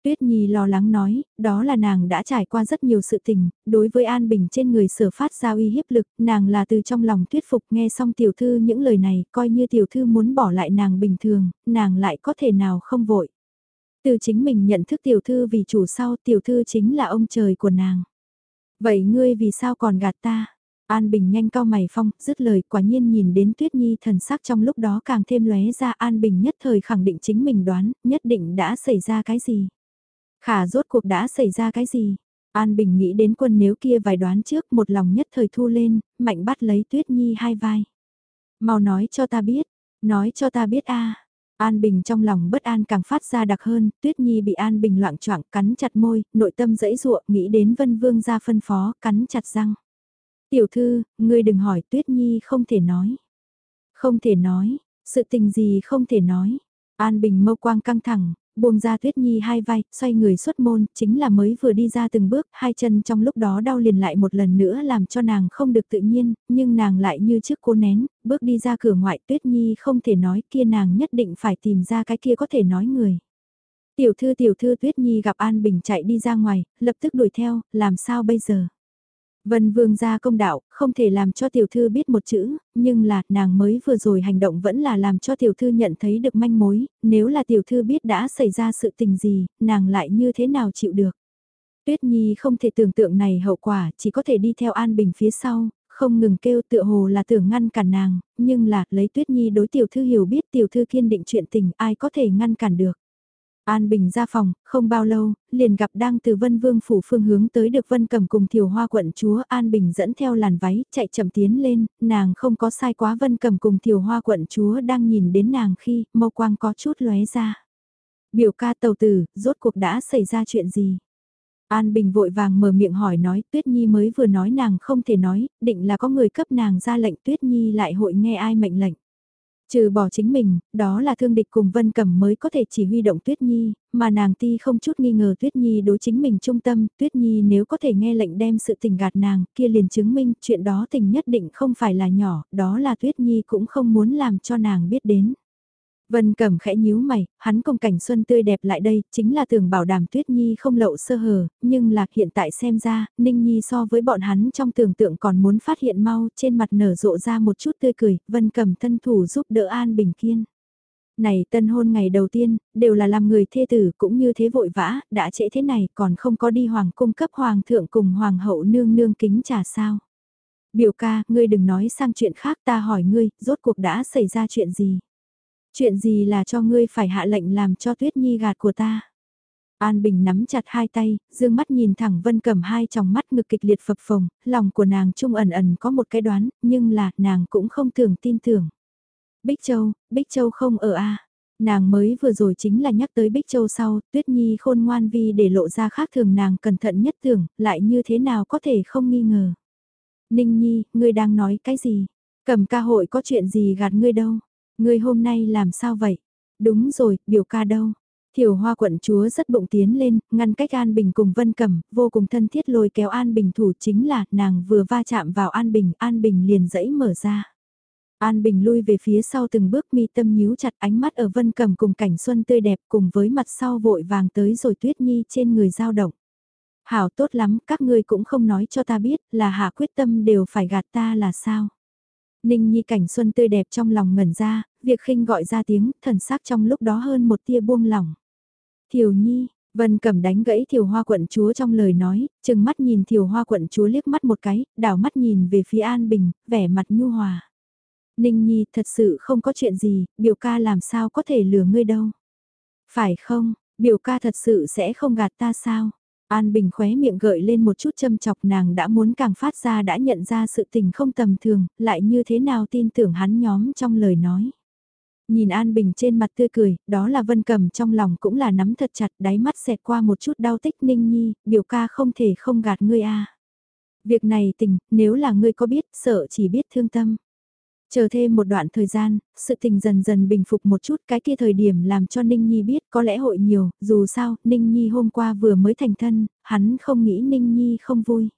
A: Tuyết Nhi lo lắng nói, đó là nàng đã trải qua rất nhiều sự tình, đối với An Bình trên người sở phát ra uy hiếp lực, nàng là từ trong lòng thuyết phục nghe xong tiểu thư những lời này, coi như tiểu thư muốn bỏ lại nàng bình thường, nàng lại có thể nào không vội. Từ chính mình nhận thức tiểu thư vì chủ sau tiểu thư chính là ông trời của nàng. Vậy ngươi vì sao còn gạt ta? An Bình nhanh cao mày phong, dứt lời quả nhiên nhìn đến Tuyết Nhi thần sắc trong lúc đó càng thêm lóe ra An Bình nhất thời khẳng định chính mình đoán, nhất định đã xảy ra cái gì. Khả rốt cuộc đã xảy ra cái gì? An Bình nghĩ đến quân nếu kia vài đoán trước một lòng nhất thời thu lên, mạnh bắt lấy Tuyết Nhi hai vai. Mau nói cho ta biết, nói cho ta biết a. An Bình trong lòng bất an càng phát ra đặc hơn, Tuyết Nhi bị An Bình loạn choạng cắn chặt môi, nội tâm dẫy ruộng nghĩ đến Vân Vương ra phân phó, cắn chặt răng. Tiểu thư, ngươi đừng hỏi Tuyết Nhi không thể nói. Không thể nói, sự tình gì không thể nói. An Bình mâu quang căng thẳng, buông ra Tuyết Nhi hai vai, xoay người xuất môn, chính là mới vừa đi ra từng bước, hai chân trong lúc đó đau liền lại một lần nữa làm cho nàng không được tự nhiên, nhưng nàng lại như trước cố nén, bước đi ra cửa ngoại Tuyết Nhi không thể nói kia nàng nhất định phải tìm ra cái kia có thể nói người. Tiểu thư tiểu thư Tuyết Nhi gặp An Bình chạy đi ra ngoài, lập tức đuổi theo, làm sao bây giờ? Vân Vương ra công đạo, không thể làm cho tiểu thư biết một chữ, nhưng là, nàng mới vừa rồi hành động vẫn là làm cho tiểu thư nhận thấy được manh mối, nếu là tiểu thư biết đã xảy ra sự tình gì, nàng lại như thế nào chịu được. Tuyết Nhi không thể tưởng tượng này hậu quả, chỉ có thể đi theo An Bình phía sau, không ngừng kêu tựa hồ là tưởng ngăn cản nàng, nhưng là, lấy Tuyết Nhi đối tiểu thư hiểu biết tiểu thư kiên định chuyện tình ai có thể ngăn cản được. An Bình ra phòng, không bao lâu, liền gặp đang từ Vân Vương phủ phương hướng tới được Vân Cầm cùng Thiều Hoa quận chúa An Bình dẫn theo làn váy, chạy chậm tiến lên, nàng không có sai quá Vân Cầm cùng Thiều Hoa quận chúa đang nhìn đến nàng khi mâu quang có chút lóe ra. Biểu ca tàu tử, rốt cuộc đã xảy ra chuyện gì? An Bình vội vàng mở miệng hỏi nói Tuyết Nhi mới vừa nói nàng không thể nói, định là có người cấp nàng ra lệnh Tuyết Nhi lại hội nghe ai mệnh lệnh. Trừ bỏ chính mình, đó là thương địch cùng Vân Cẩm mới có thể chỉ huy động Tuyết Nhi, mà nàng ti không chút nghi ngờ Tuyết Nhi đối chính mình trung tâm, Tuyết Nhi nếu có thể nghe lệnh đem sự tình gạt nàng, kia liền chứng minh chuyện đó tình nhất định không phải là nhỏ, đó là Tuyết Nhi cũng không muốn làm cho nàng biết đến. Vân Cẩm khẽ nhíu mày, hắn công cảnh xuân tươi đẹp lại đây, chính là tưởng bảo đảm Tuyết Nhi không lậu sơ hở, nhưng lạc hiện tại xem ra, Ninh Nhi so với bọn hắn trong tưởng tượng còn muốn phát hiện mau, trên mặt nở rộ ra một chút tươi cười, Vân Cẩm thân thủ giúp đỡ An Bình Kiên. Này tân hôn ngày đầu tiên, đều là làm người thê tử cũng như thế vội vã, đã trễ thế này còn không có đi hoàng cung cấp hoàng thượng cùng hoàng hậu nương nương kính trà sao. Biểu ca, ngươi đừng nói sang chuyện khác ta hỏi ngươi, rốt cuộc đã xảy ra chuyện gì. Chuyện gì là cho ngươi phải hạ lệnh làm cho Tuyết Nhi gạt của ta? An Bình nắm chặt hai tay, dương mắt nhìn thẳng Vân Cẩm hai trong mắt ngực kịch liệt phập phồng, lòng của nàng trung ẩn ẩn có một cái đoán, nhưng là nàng cũng không tưởng tin tưởng. Bích Châu, Bích Châu không ở a. Nàng mới vừa rồi chính là nhắc tới Bích Châu sau, Tuyết Nhi khôn ngoan vi để lộ ra khác thường nàng cẩn thận nhất tưởng, lại như thế nào có thể không nghi ngờ. Ninh Nhi, ngươi đang nói cái gì? Cẩm ca hội có chuyện gì gạt ngươi đâu? Ngươi hôm nay làm sao vậy? Đúng rồi, biểu ca đâu? Thiểu hoa quận chúa rất bụng tiến lên, ngăn cách An Bình cùng Vân Cẩm, vô cùng thân thiết lôi kéo An Bình thủ chính là nàng vừa va chạm vào An Bình, An Bình liền dẫy mở ra. An Bình lui về phía sau từng bước mi tâm nhíu chặt ánh mắt ở Vân Cẩm cùng cảnh xuân tươi đẹp cùng với mặt sau vội vàng tới rồi Tuyết Nhi trên người dao động. Hảo tốt lắm, các ngươi cũng không nói cho ta biết là hạ quyết tâm đều phải gạt ta là sao. Ninh Nhi cảnh xuân tươi đẹp trong lòng ngẩn ra, việc khinh gọi ra tiếng, thần sắc trong lúc đó hơn một tia buông lỏng. Thiều Nhi, Vân Cẩm đánh gãy Thiều Hoa quận chúa trong lời nói, chừng mắt nhìn Thiều Hoa quận chúa liếc mắt một cái, đảo mắt nhìn về phía An Bình, vẻ mặt nhu hòa. Ninh Nhi thật sự không có chuyện gì, biểu ca làm sao có thể lừa ngươi đâu. Phải không, biểu ca thật sự sẽ không gạt ta sao? An Bình khóe miệng gợi lên một chút châm chọc nàng đã muốn càng phát ra đã nhận ra sự tình không tầm thường, lại như thế nào tin tưởng hắn nhóm trong lời nói. Nhìn An Bình trên mặt tươi cười, đó là vân cầm trong lòng cũng là nắm thật chặt đáy mắt xẹt qua một chút đau tích ninh nhi, biểu ca không thể không gạt ngươi a Việc này tình, nếu là ngươi có biết, sợ chỉ biết thương tâm. Chờ thêm một đoạn thời gian, sự tình dần dần bình phục một chút cái kia thời điểm làm cho Ninh Nhi biết có lẽ hội nhiều, dù sao, Ninh Nhi hôm qua vừa mới thành thân, hắn không nghĩ Ninh Nhi không vui.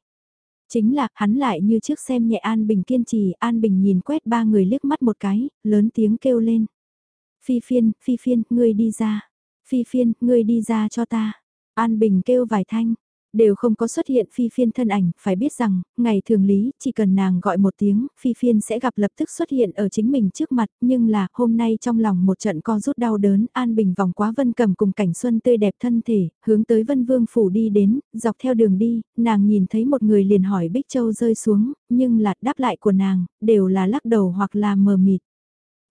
A: Chính là, hắn lại như trước xem nhẹ An Bình kiên trì, An Bình nhìn quét ba người liếc mắt một cái, lớn tiếng kêu lên. Phi phiên, phi phiên, ngươi đi ra. Phi phiên, ngươi đi ra cho ta. An Bình kêu vài thanh, Đều không có xuất hiện phi phiên thân ảnh, phải biết rằng, ngày thường lý, chỉ cần nàng gọi một tiếng, phi phiên sẽ gặp lập tức xuất hiện ở chính mình trước mặt, nhưng là, hôm nay trong lòng một trận co rút đau đớn, an bình vòng quá vân cầm cùng cảnh xuân tươi đẹp thân thể, hướng tới vân vương phủ đi đến, dọc theo đường đi, nàng nhìn thấy một người liền hỏi Bích Châu rơi xuống, nhưng là đáp lại của nàng, đều là lắc đầu hoặc là mờ mịt.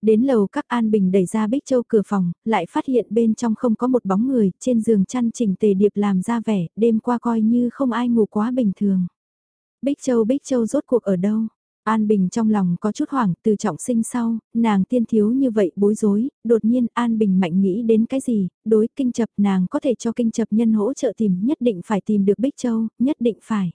A: Đến lầu các An Bình đẩy ra Bích Châu cửa phòng, lại phát hiện bên trong không có một bóng người, trên giường chăn chỉnh tề điệp làm ra vẻ, đêm qua coi như không ai ngủ quá bình thường. Bích Châu Bích Châu rốt cuộc ở đâu? An Bình trong lòng có chút hoảng từ trọng sinh sau, nàng tiên thiếu như vậy bối rối, đột nhiên An Bình mạnh nghĩ đến cái gì, đối kinh chập nàng có thể cho kinh chập nhân hỗ trợ tìm nhất định phải tìm được Bích Châu, nhất định phải.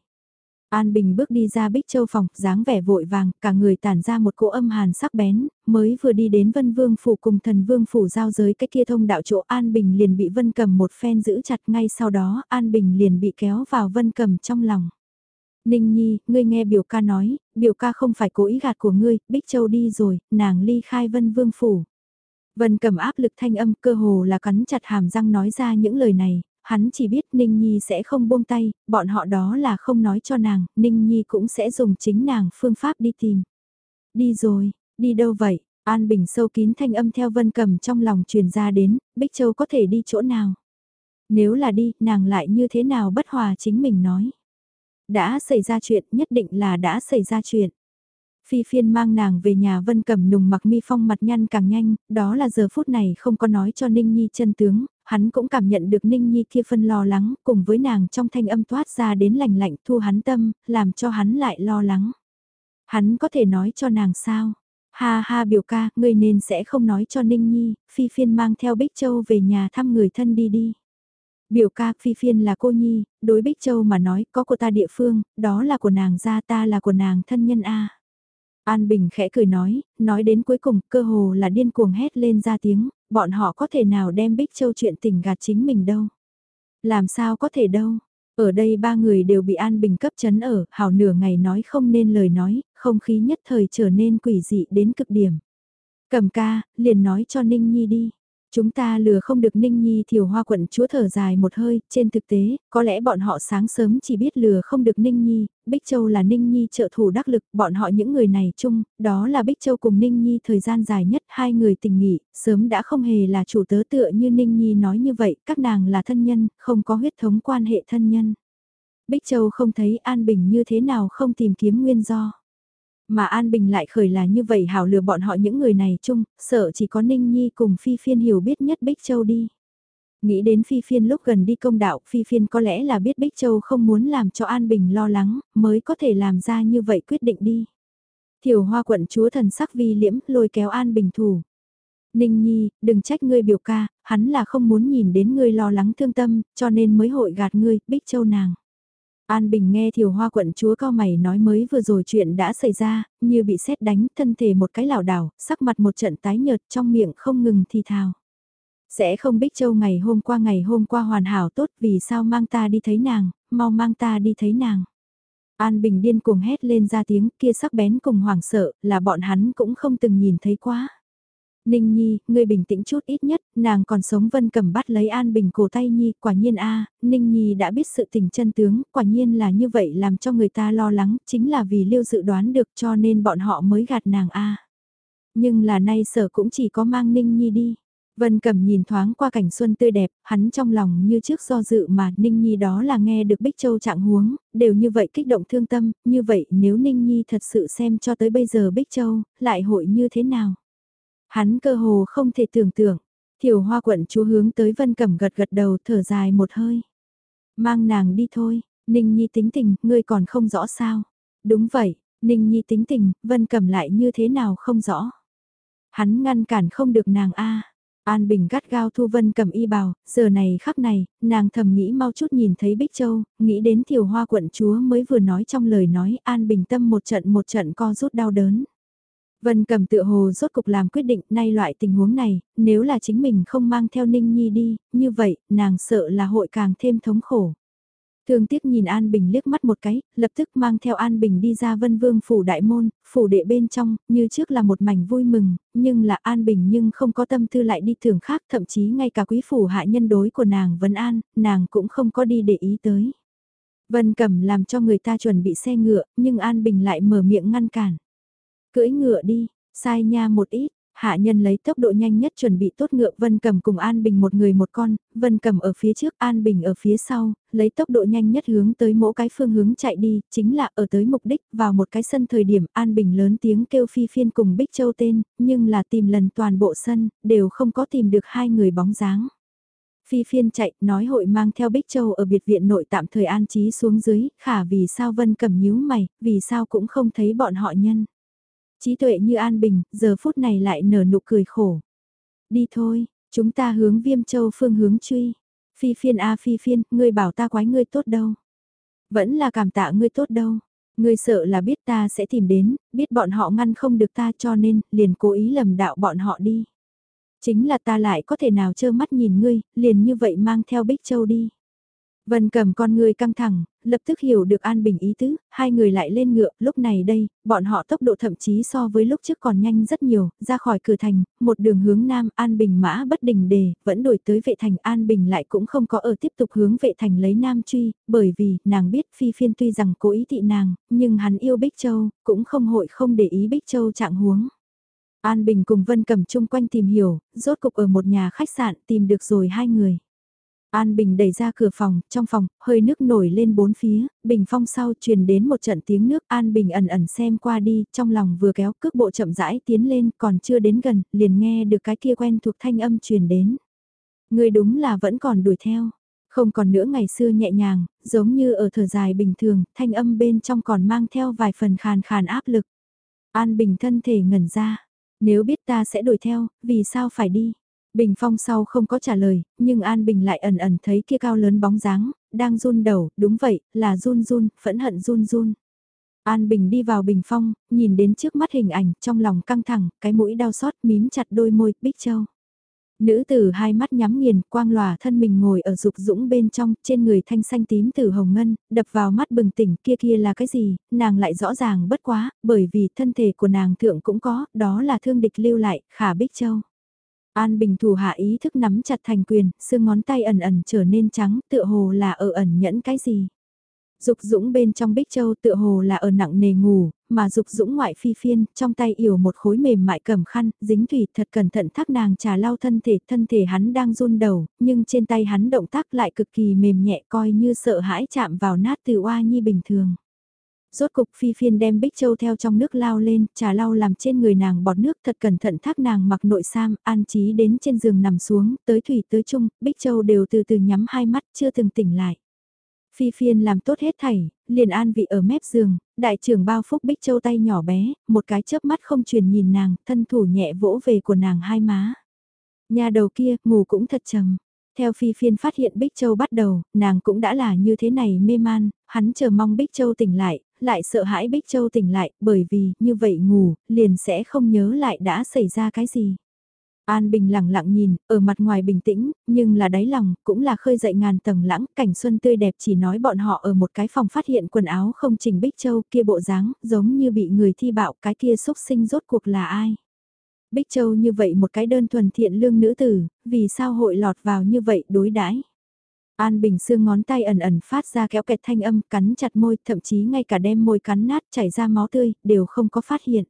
A: An Bình bước đi ra Bích Châu phòng, dáng vẻ vội vàng, cả người tản ra một cỗ âm hàn sắc bén, mới vừa đi đến Vân Vương phủ cùng thần Vương phủ giao giới cái kia thông đạo chỗ An Bình liền bị Vân Cầm một phen giữ chặt ngay sau đó An Bình liền bị kéo vào Vân Cầm trong lòng. Ninh Nhi, ngươi nghe biểu ca nói, biểu ca không phải cố ý gạt của ngươi, Bích Châu đi rồi, nàng ly khai Vân Vương phủ. Vân cầm áp lực thanh âm cơ hồ là cắn chặt hàm răng nói ra những lời này, hắn chỉ biết Ninh Nhi sẽ không buông tay, bọn họ đó là không nói cho nàng, Ninh Nhi cũng sẽ dùng chính nàng phương pháp đi tìm. Đi rồi, đi đâu vậy? An Bình sâu kín thanh âm theo vân cầm trong lòng truyền ra đến, Bích Châu có thể đi chỗ nào? Nếu là đi, nàng lại như thế nào bất hòa chính mình nói? Đã xảy ra chuyện, nhất định là đã xảy ra chuyện. Phi phiên mang nàng về nhà Vân cầm nùng mặc mi phong mặt nhăn càng nhanh, đó là giờ phút này không có nói cho Ninh Nhi chân tướng, hắn cũng cảm nhận được Ninh Nhi kia phân lo lắng, cùng với nàng trong thanh âm toát ra đến lành lạnh thu hắn tâm, làm cho hắn lại lo lắng. Hắn có thể nói cho nàng sao? Ha ha biểu ca, ngươi nên sẽ không nói cho Ninh Nhi, Phi Phiên mang theo Bích Châu về nhà thăm người thân đi đi. Biểu ca, Phi Phiên là cô Nhi, đối Bích Châu mà nói, có của ta địa phương, đó là của nàng gia ta là của nàng thân nhân A. An Bình khẽ cười nói, nói đến cuối cùng cơ hồ là điên cuồng hét lên ra tiếng, bọn họ có thể nào đem Bích Châu chuyện tình gạt chính mình đâu. Làm sao có thể đâu. Ở đây ba người đều bị An Bình cấp chấn ở, hào nửa ngày nói không nên lời nói, không khí nhất thời trở nên quỷ dị đến cực điểm. Cầm ca, liền nói cho Ninh Nhi đi. Chúng ta lừa không được Ninh Nhi Thiều hoa quận chúa thở dài một hơi, trên thực tế, có lẽ bọn họ sáng sớm chỉ biết lừa không được Ninh Nhi, Bích Châu là Ninh Nhi trợ thủ đắc lực, bọn họ những người này chung, đó là Bích Châu cùng Ninh Nhi thời gian dài nhất, hai người tình nghỉ, sớm đã không hề là chủ tớ tựa như Ninh Nhi nói như vậy, các nàng là thân nhân, không có huyết thống quan hệ thân nhân. Bích Châu không thấy An Bình như thế nào không tìm kiếm nguyên do. Mà An Bình lại khởi là như vậy hảo lừa bọn họ những người này chung, sợ chỉ có Ninh Nhi cùng Phi Phiên hiểu biết nhất Bích Châu đi. Nghĩ đến Phi Phiên lúc gần đi công đạo, Phi Phiên có lẽ là biết Bích Châu không muốn làm cho An Bình lo lắng, mới có thể làm ra như vậy quyết định đi. Thiểu hoa quận chúa thần sắc vi liễm, lôi kéo An Bình thủ. Ninh Nhi, đừng trách ngươi biểu ca, hắn là không muốn nhìn đến ngươi lo lắng thương tâm, cho nên mới hội gạt ngươi, Bích Châu nàng. An Bình nghe thiều hoa quận chúa cao mày nói mới vừa rồi chuyện đã xảy ra, như bị xét đánh, thân thể một cái lảo đảo, sắc mặt một trận tái nhợt trong miệng không ngừng thì thào. Sẽ không Bích Châu ngày hôm qua ngày hôm qua hoàn hảo tốt vì sao mang ta đi thấy nàng, mau mang ta đi thấy nàng. An Bình điên cuồng hét lên ra tiếng kia sắc bén cùng hoảng sợ là bọn hắn cũng không từng nhìn thấy quá. Ninh Nhi, ngươi bình tĩnh chút ít nhất, nàng còn sống Vân cầm bắt lấy An Bình cổ tay Nhi, quả nhiên a Ninh Nhi đã biết sự tình chân tướng, quả nhiên là như vậy làm cho người ta lo lắng, chính là vì liêu dự đoán được cho nên bọn họ mới gạt nàng a Nhưng là nay sở cũng chỉ có mang Ninh Nhi đi. Vân Cẩm nhìn thoáng qua cảnh xuân tươi đẹp, hắn trong lòng như trước do dự mà Ninh Nhi đó là nghe được Bích Châu trạng huống, đều như vậy kích động thương tâm, như vậy nếu Ninh Nhi thật sự xem cho tới bây giờ Bích Châu, lại hội như thế nào? Hắn cơ hồ không thể tưởng tượng. Thiểu hoa quận chúa hướng tới Vân Cẩm gật gật đầu thở dài một hơi. Mang nàng đi thôi, Ninh Nhi tính tình, ngươi còn không rõ sao. Đúng vậy, Ninh Nhi tính tình, Vân Cẩm lại như thế nào không rõ. Hắn ngăn cản không được nàng a An Bình gắt gao thu Vân Cẩm y bào, giờ này khắc này, nàng thầm nghĩ mau chút nhìn thấy Bích Châu, nghĩ đến tiểu hoa quận chúa mới vừa nói trong lời nói An Bình tâm một trận một trận co rút đau đớn. Vân cầm tựa hồ rốt cục làm quyết định nay loại tình huống này, nếu là chính mình không mang theo Ninh Nhi đi, như vậy, nàng sợ là hội càng thêm thống khổ. Thương tiếc nhìn An Bình liếc mắt một cái, lập tức mang theo An Bình đi ra vân vương phủ đại môn, phủ đệ bên trong, như trước là một mảnh vui mừng, nhưng là An Bình nhưng không có tâm tư lại đi thưởng khác, thậm chí ngay cả quý phủ hạ nhân đối của nàng Vân An, nàng cũng không có đi để ý tới. Vân Cẩm làm cho người ta chuẩn bị xe ngựa, nhưng An Bình lại mở miệng ngăn cản. Cưỡi ngựa đi, sai nha một ít, Hạ nhân lấy tốc độ nhanh nhất chuẩn bị tốt ngựa Vân Cầm cùng An Bình một người một con, Vân Cầm ở phía trước An Bình ở phía sau, lấy tốc độ nhanh nhất hướng tới mỗi cái phương hướng chạy đi, chính là ở tới mục đích vào một cái sân thời điểm An Bình lớn tiếng kêu phi phiên cùng Bích Châu tên, nhưng là tìm lần toàn bộ sân, đều không có tìm được hai người bóng dáng. Phi phiên chạy, nói hội mang theo Bích Châu ở biệt viện nội tạm thời an trí xuống dưới, khả vì sao Vân Cầm nhíu mày, vì sao cũng không thấy bọn họ nhân trí tuệ như An Bình, giờ phút này lại nở nụ cười khổ. Đi thôi, chúng ta hướng viêm châu phương hướng truy. Phi phiên a phi phiên, ngươi bảo ta quái ngươi tốt đâu. Vẫn là cảm tạ ngươi tốt đâu. Ngươi sợ là biết ta sẽ tìm đến, biết bọn họ ngăn không được ta cho nên, liền cố ý lầm đạo bọn họ đi. Chính là ta lại có thể nào trơ mắt nhìn ngươi, liền như vậy mang theo Bích Châu đi. Vân cầm con người căng thẳng, lập tức hiểu được An Bình ý tứ, hai người lại lên ngựa, lúc này đây, bọn họ tốc độ thậm chí so với lúc trước còn nhanh rất nhiều, ra khỏi cửa thành, một đường hướng nam An Bình mã bất đình đề, vẫn đổi tới vệ thành An Bình lại cũng không có ở tiếp tục hướng vệ thành lấy nam truy, bởi vì, nàng biết Phi Phiên tuy rằng cố ý thị nàng, nhưng hắn yêu Bích Châu, cũng không hội không để ý Bích Châu trạng huống. An Bình cùng Vân Cầm chung quanh tìm hiểu, rốt cục ở một nhà khách sạn tìm được rồi hai người. An Bình đẩy ra cửa phòng, trong phòng, hơi nước nổi lên bốn phía, bình phong sau truyền đến một trận tiếng nước An Bình ẩn ẩn xem qua đi, trong lòng vừa kéo cước bộ chậm rãi tiến lên, còn chưa đến gần, liền nghe được cái kia quen thuộc thanh âm truyền đến. Người đúng là vẫn còn đuổi theo, không còn nữa ngày xưa nhẹ nhàng, giống như ở thở dài bình thường, thanh âm bên trong còn mang theo vài phần khàn khàn áp lực. An Bình thân thể ngẩn ra, nếu biết ta sẽ đuổi theo, vì sao phải đi? Bình Phong sau không có trả lời, nhưng An Bình lại ẩn ẩn thấy kia cao lớn bóng dáng, đang run đầu, đúng vậy, là run run, phẫn hận run run. An Bình đi vào Bình Phong, nhìn đến trước mắt hình ảnh, trong lòng căng thẳng, cái mũi đau xót mím chặt đôi môi, Bích Châu. Nữ tử hai mắt nhắm nghiền, quang lòa thân mình ngồi ở dục dũng bên trong, trên người thanh xanh tím tử hồng ngân, đập vào mắt bừng tỉnh kia kia là cái gì, nàng lại rõ ràng bất quá, bởi vì thân thể của nàng thượng cũng có, đó là thương địch lưu lại, khả Bích Châu. An Bình thủ hạ ý thức nắm chặt thành quyền, xương ngón tay ẩn ẩn trở nên trắng, tựa hồ là ở ẩn nhẫn cái gì. Dục dũng bên trong bích châu tựa hồ là ở nặng nề ngủ, mà dục dũng ngoại phi phiên, trong tay yểu một khối mềm mại cầm khăn, dính thủy thật cẩn thận thác nàng trà lau thân thể, thân thể hắn đang run đầu, nhưng trên tay hắn động tác lại cực kỳ mềm nhẹ coi như sợ hãi chạm vào nát từ oa nhi bình thường. Rốt cục phi phiên đem Bích Châu theo trong nước lao lên, trà lau làm trên người nàng bọt nước thật cẩn thận thác nàng mặc nội sam, an trí đến trên giường nằm xuống, tới thủy tới chung, Bích Châu đều từ từ nhắm hai mắt, chưa từng tỉnh lại. Phi phiên làm tốt hết thảy, liền an vị ở mép giường, đại trưởng bao phúc Bích Châu tay nhỏ bé, một cái chớp mắt không truyền nhìn nàng, thân thủ nhẹ vỗ về của nàng hai má. Nhà đầu kia, ngủ cũng thật trầm. Theo Phi Phiên phát hiện Bích Châu bắt đầu, nàng cũng đã là như thế này mê man, hắn chờ mong Bích Châu tỉnh lại, lại sợ hãi Bích Châu tỉnh lại, bởi vì, như vậy ngủ, liền sẽ không nhớ lại đã xảy ra cái gì. An Bình lặng lặng nhìn, ở mặt ngoài bình tĩnh, nhưng là đáy lòng, cũng là khơi dậy ngàn tầng lãng, cảnh xuân tươi đẹp chỉ nói bọn họ ở một cái phòng phát hiện quần áo không chỉnh Bích Châu kia bộ dáng, giống như bị người thi bạo cái kia xúc sinh rốt cuộc là ai. Bích Châu như vậy một cái đơn thuần thiện lương nữ tử, vì sao hội lọt vào như vậy đối đãi An Bình sương ngón tay ẩn ẩn phát ra kéo kẹt thanh âm, cắn chặt môi, thậm chí ngay cả đem môi cắn nát chảy ra máu tươi, đều không có phát hiện.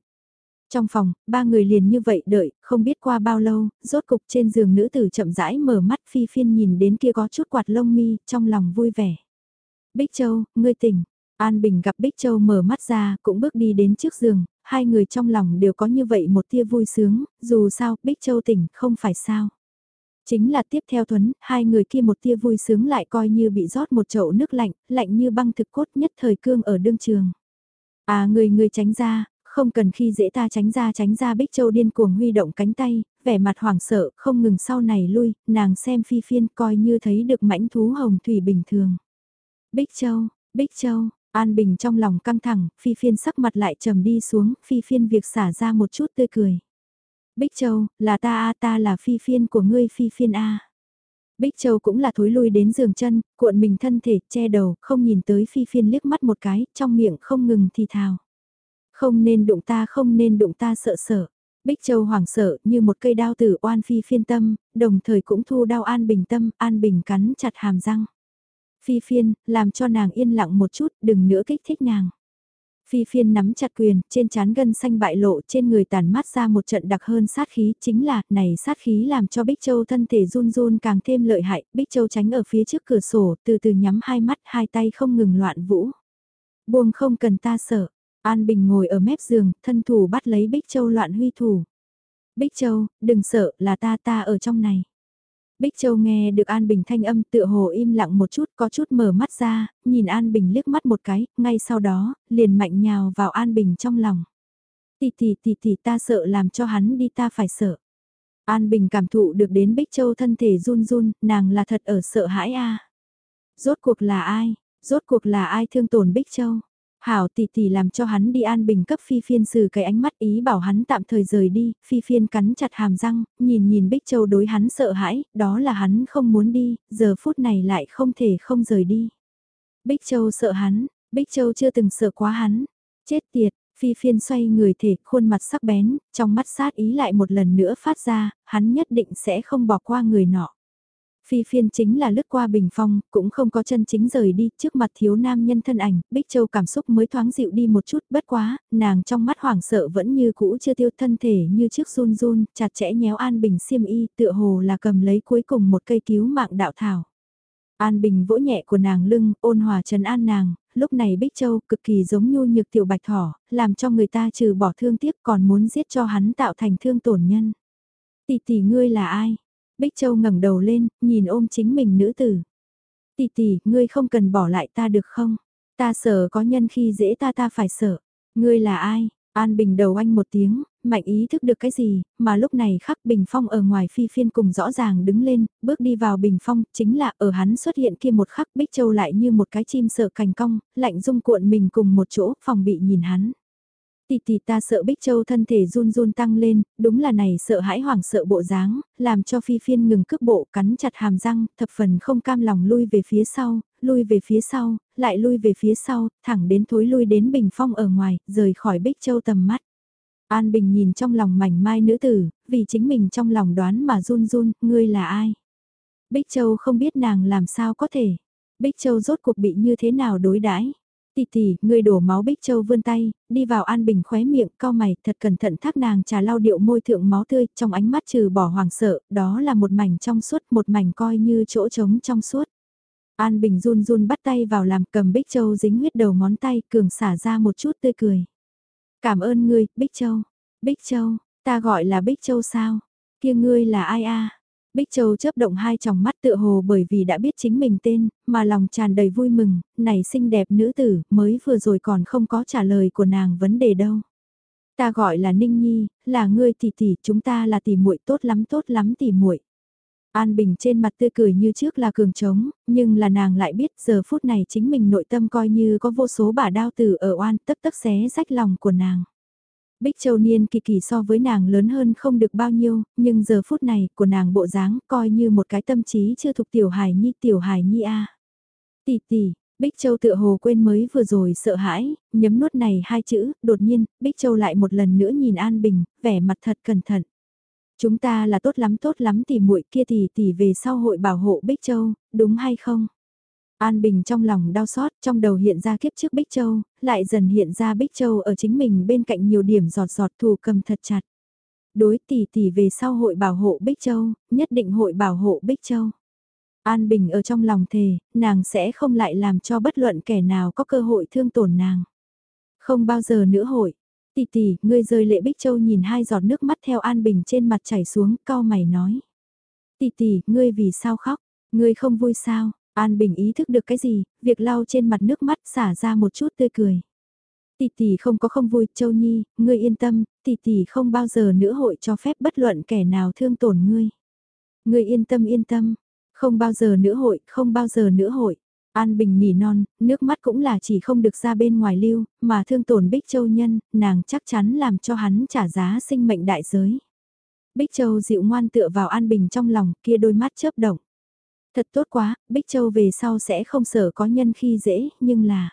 A: Trong phòng, ba người liền như vậy đợi, không biết qua bao lâu, rốt cục trên giường nữ tử chậm rãi mở mắt phi phiên nhìn đến kia có chút quạt lông mi, trong lòng vui vẻ. Bích Châu, ngươi tỉnh. An Bình gặp Bích Châu mở mắt ra, cũng bước đi đến trước giường, hai người trong lòng đều có như vậy một tia vui sướng, dù sao, Bích Châu tỉnh, không phải sao. Chính là tiếp theo thuấn hai người kia một tia vui sướng lại coi như bị rót một chậu nước lạnh, lạnh như băng thực cốt nhất thời cương ở đương trường. À người người tránh ra, không cần khi dễ ta tránh ra tránh ra Bích Châu điên cuồng huy động cánh tay, vẻ mặt hoảng sợ, không ngừng sau này lui, nàng xem phi phiên coi như thấy được mãnh thú hồng thủy bình thường. Bích Châu, Bích Châu, An Bình trong lòng căng thẳng, phi phiên sắc mặt lại trầm đi xuống, phi phiên việc xả ra một chút tươi cười. Bích Châu, là ta a ta là phi phiên của ngươi phi phiên a. Bích Châu cũng là thối lui đến giường chân, cuộn mình thân thể, che đầu, không nhìn tới phi phiên liếc mắt một cái, trong miệng không ngừng thì thào. Không nên đụng ta không nên đụng ta sợ sợ. Bích Châu hoảng sợ như một cây đao tử oan phi phiên tâm, đồng thời cũng thu đau An Bình tâm, An Bình cắn chặt hàm răng. Phi phiên, làm cho nàng yên lặng một chút, đừng nữa kích thích nàng. Phi phiên nắm chặt quyền, trên chán gân xanh bại lộ trên người tàn mát ra một trận đặc hơn sát khí, chính là, này sát khí làm cho Bích Châu thân thể run run càng thêm lợi hại, Bích Châu tránh ở phía trước cửa sổ, từ từ nhắm hai mắt, hai tay không ngừng loạn vũ. Buông không cần ta sợ, An Bình ngồi ở mép giường, thân thủ bắt lấy Bích Châu loạn huy thủ. Bích Châu, đừng sợ, là ta ta ở trong này. Bích Châu nghe được An Bình thanh âm tựa hồ im lặng một chút có chút mở mắt ra, nhìn An Bình liếc mắt một cái, ngay sau đó, liền mạnh nhào vào An Bình trong lòng. Tì tì tì tì ta sợ làm cho hắn đi ta phải sợ. An Bình cảm thụ được đến Bích Châu thân thể run run, nàng là thật ở sợ hãi a. Rốt cuộc là ai? Rốt cuộc là ai thương tổn Bích Châu? Hảo tỷ tỷ làm cho hắn đi an bình cấp phi phiên xử cái ánh mắt ý bảo hắn tạm thời rời đi, phi phiên cắn chặt hàm răng, nhìn nhìn Bích Châu đối hắn sợ hãi, đó là hắn không muốn đi, giờ phút này lại không thể không rời đi. Bích Châu sợ hắn, Bích Châu chưa từng sợ quá hắn, chết tiệt, phi phiên xoay người thể, khuôn mặt sắc bén, trong mắt sát ý lại một lần nữa phát ra, hắn nhất định sẽ không bỏ qua người nọ. Phi phiên chính là lướt qua bình phong, cũng không có chân chính rời đi, trước mặt thiếu nam nhân thân ảnh, Bích Châu cảm xúc mới thoáng dịu đi một chút, bất quá, nàng trong mắt hoảng sợ vẫn như cũ chưa tiêu thân thể như trước run run, chặt chẽ nhéo An Bình xiêm y, tựa hồ là cầm lấy cuối cùng một cây cứu mạng đạo thảo. An Bình vỗ nhẹ của nàng lưng, ôn hòa trấn an nàng, lúc này Bích Châu cực kỳ giống nhu nhược tiểu bạch thỏ, làm cho người ta trừ bỏ thương tiếc còn muốn giết cho hắn tạo thành thương tổn nhân. Tỷ tỷ ngươi là ai? Bích Châu ngẩng đầu lên, nhìn ôm chính mình nữ tử. Tỷ tỷ, ngươi không cần bỏ lại ta được không? Ta sợ có nhân khi dễ ta ta phải sợ. Ngươi là ai? An Bình đầu anh một tiếng, mạnh ý thức được cái gì, mà lúc này khắc Bình Phong ở ngoài phi phiên cùng rõ ràng đứng lên, bước đi vào Bình Phong, chính là ở hắn xuất hiện kia một khắc Bích Châu lại như một cái chim sợ cành cong, lạnh dung cuộn mình cùng một chỗ, phòng bị nhìn hắn tì tì ta sợ Bích Châu thân thể run run tăng lên, đúng là này sợ hãi hoảng sợ bộ dáng, làm cho phi phiên ngừng cước bộ cắn chặt hàm răng, thập phần không cam lòng lui về phía sau, lui về phía sau, lại lui về phía sau, thẳng đến thối lui đến bình phong ở ngoài, rời khỏi Bích Châu tầm mắt. An Bình nhìn trong lòng mảnh mai nữ tử, vì chính mình trong lòng đoán mà run run, ngươi là ai? Bích Châu không biết nàng làm sao có thể. Bích Châu rốt cuộc bị như thế nào đối đãi Tì tì, người đổ máu Bích Châu vươn tay, đi vào An Bình khóe miệng, cao mày, thật cẩn thận thác nàng trà lau điệu môi thượng máu tươi, trong ánh mắt trừ bỏ hoàng sợ, đó là một mảnh trong suốt, một mảnh coi như chỗ trống trong suốt. An Bình run run bắt tay vào làm cầm Bích Châu dính huyết đầu ngón tay, cường xả ra một chút tươi cười. Cảm ơn ngươi, Bích Châu. Bích Châu, ta gọi là Bích Châu sao? Kia ngươi là ai a? Bích Châu chớp động hai tròng mắt tựa hồ bởi vì đã biết chính mình tên, mà lòng tràn đầy vui mừng, này xinh đẹp nữ tử, mới vừa rồi còn không có trả lời của nàng vấn đề đâu. Ta gọi là Ninh Nhi, là ngươi tỷ tỷ, chúng ta là tỷ muội tốt lắm tốt lắm tỷ muội. An Bình trên mặt tươi cười như trước là cường trống, nhưng là nàng lại biết giờ phút này chính mình nội tâm coi như có vô số bả đao tử ở oan tức tức xé rách lòng của nàng. Bích Châu Niên kỳ kỳ so với nàng lớn hơn không được bao nhiêu, nhưng giờ phút này của nàng bộ dáng coi như một cái tâm trí chưa thuộc tiểu hài nhi tiểu hài nhi a. Tỷ tỷ, Bích Châu tựa hồ quên mới vừa rồi sợ hãi, nhấm nuốt này hai chữ, đột nhiên, Bích Châu lại một lần nữa nhìn An Bình, vẻ mặt thật cẩn thận. Chúng ta là tốt lắm tốt lắm tỷ muội kia tỷ tỷ về sau hội bảo hộ Bích Châu, đúng hay không? An Bình trong lòng đau xót, trong đầu hiện ra kiếp trước Bích Châu, lại dần hiện ra Bích Châu ở chính mình bên cạnh nhiều điểm giọt giọt thù cầm thật chặt. Đối tỷ tỷ về sau hội bảo hộ Bích Châu, nhất định hội bảo hộ Bích Châu. An Bình ở trong lòng thề, nàng sẽ không lại làm cho bất luận kẻ nào có cơ hội thương tổn nàng. Không bao giờ nữa hội. Tỷ tỷ, ngươi rơi lệ Bích Châu nhìn hai giọt nước mắt theo An Bình trên mặt chảy xuống, cau mày nói. Tỷ tỷ, ngươi vì sao khóc? Ngươi không vui sao? An Bình ý thức được cái gì, việc lau trên mặt nước mắt xả ra một chút tươi cười. Tỷ tỷ không có không vui, Châu Nhi, ngươi yên tâm, tỷ tỷ không bao giờ nữa hội cho phép bất luận kẻ nào thương tổn ngươi. Ngươi yên tâm yên tâm, không bao giờ nữa hội, không bao giờ nữa hội. An Bình nỉ non, nước mắt cũng là chỉ không được ra bên ngoài lưu, mà thương tổn Bích Châu nhân, nàng chắc chắn làm cho hắn trả giá sinh mệnh đại giới. Bích Châu dịu ngoan tựa vào An Bình trong lòng, kia đôi mắt chớp động. Thật tốt quá, Bích Châu về sau sẽ không sợ có nhân khi dễ, nhưng là...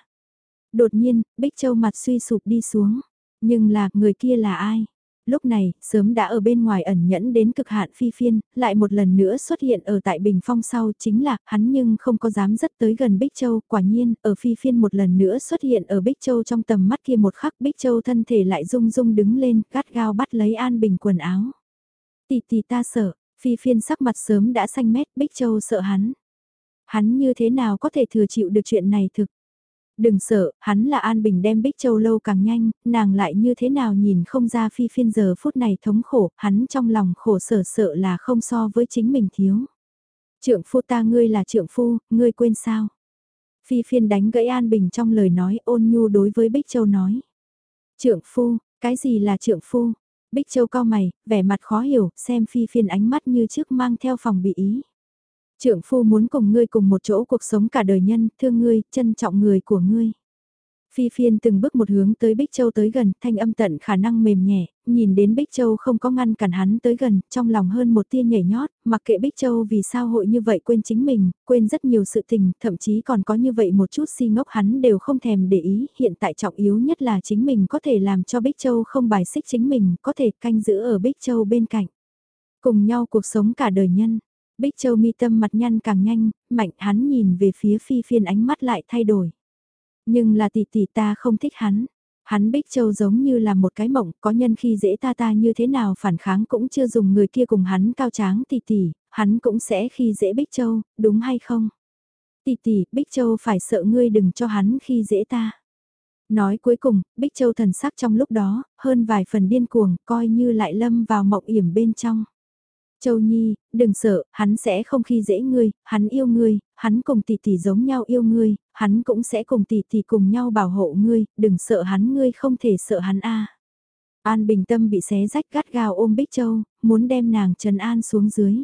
A: Đột nhiên, Bích Châu mặt suy sụp đi xuống. Nhưng là, người kia là ai? lúc này, sớm đã ở bên ngoài ẩn nhẫn đến cực hạn phi phiên, lại một lần nữa xuất hiện ở tại bình phong sau chính là hắn nhưng không có dám rất tới gần Bích Châu, quả nhiên, ở phi phiên một lần nữa xuất hiện ở Bích Châu trong tầm mắt kia một khắc Bích Châu thân thể lại rung rung đứng lên, gắt gao bắt lấy An Bình quần áo. tì tì ta sợ, phi phiên sắc mặt sớm đã xanh mét, Bích Châu sợ hắn. Hắn như thế nào có thể thừa chịu được chuyện này thực? Đừng sợ, hắn là An Bình đem Bích Châu lâu càng nhanh, nàng lại như thế nào nhìn không ra phi phiên giờ phút này thống khổ, hắn trong lòng khổ sở sợ là không so với chính mình thiếu. Trượng phu ta ngươi là trượng phu, ngươi quên sao? Phi phiên đánh gãy An Bình trong lời nói ôn nhu đối với Bích Châu nói. Trượng phu, cái gì là trượng phu? Bích Châu cao mày, vẻ mặt khó hiểu, xem phi phiên ánh mắt như trước mang theo phòng bị ý. Trưởng phu muốn cùng ngươi cùng một chỗ cuộc sống cả đời nhân, thương ngươi, trân trọng người của ngươi. Phi phiên từng bước một hướng tới Bích Châu tới gần, thanh âm tận khả năng mềm nhẹ, nhìn đến Bích Châu không có ngăn cản hắn tới gần, trong lòng hơn một tia nhảy nhót, mặc kệ Bích Châu vì sao hội như vậy quên chính mình, quên rất nhiều sự tình, thậm chí còn có như vậy một chút si ngốc hắn đều không thèm để ý, hiện tại trọng yếu nhất là chính mình có thể làm cho Bích Châu không bài xích chính mình, có thể canh giữ ở Bích Châu bên cạnh. Cùng nhau cuộc sống cả đời nhân. Bích Châu mi tâm mặt nhăn càng nhanh, mạnh hắn nhìn về phía phi phiên ánh mắt lại thay đổi. Nhưng là tỷ tỷ ta không thích hắn. Hắn Bích Châu giống như là một cái mộng, có nhân khi dễ ta ta như thế nào phản kháng cũng chưa dùng người kia cùng hắn cao tráng tỷ tỷ, hắn cũng sẽ khi dễ Bích Châu, đúng hay không? Tỷ tỷ, Bích Châu phải sợ ngươi đừng cho hắn khi dễ ta. Nói cuối cùng, Bích Châu thần sắc trong lúc đó, hơn vài phần điên cuồng, coi như lại lâm vào mộng yểm bên trong. Châu Nhi, đừng sợ, hắn sẽ không khi dễ ngươi, hắn yêu ngươi, hắn cùng tỷ tỷ giống nhau yêu ngươi, hắn cũng sẽ cùng tỷ tỷ cùng nhau bảo hộ ngươi, đừng sợ hắn ngươi không thể sợ hắn a. An bình tâm bị xé rách gắt gao ôm Bích Châu, muốn đem nàng trần an xuống dưới.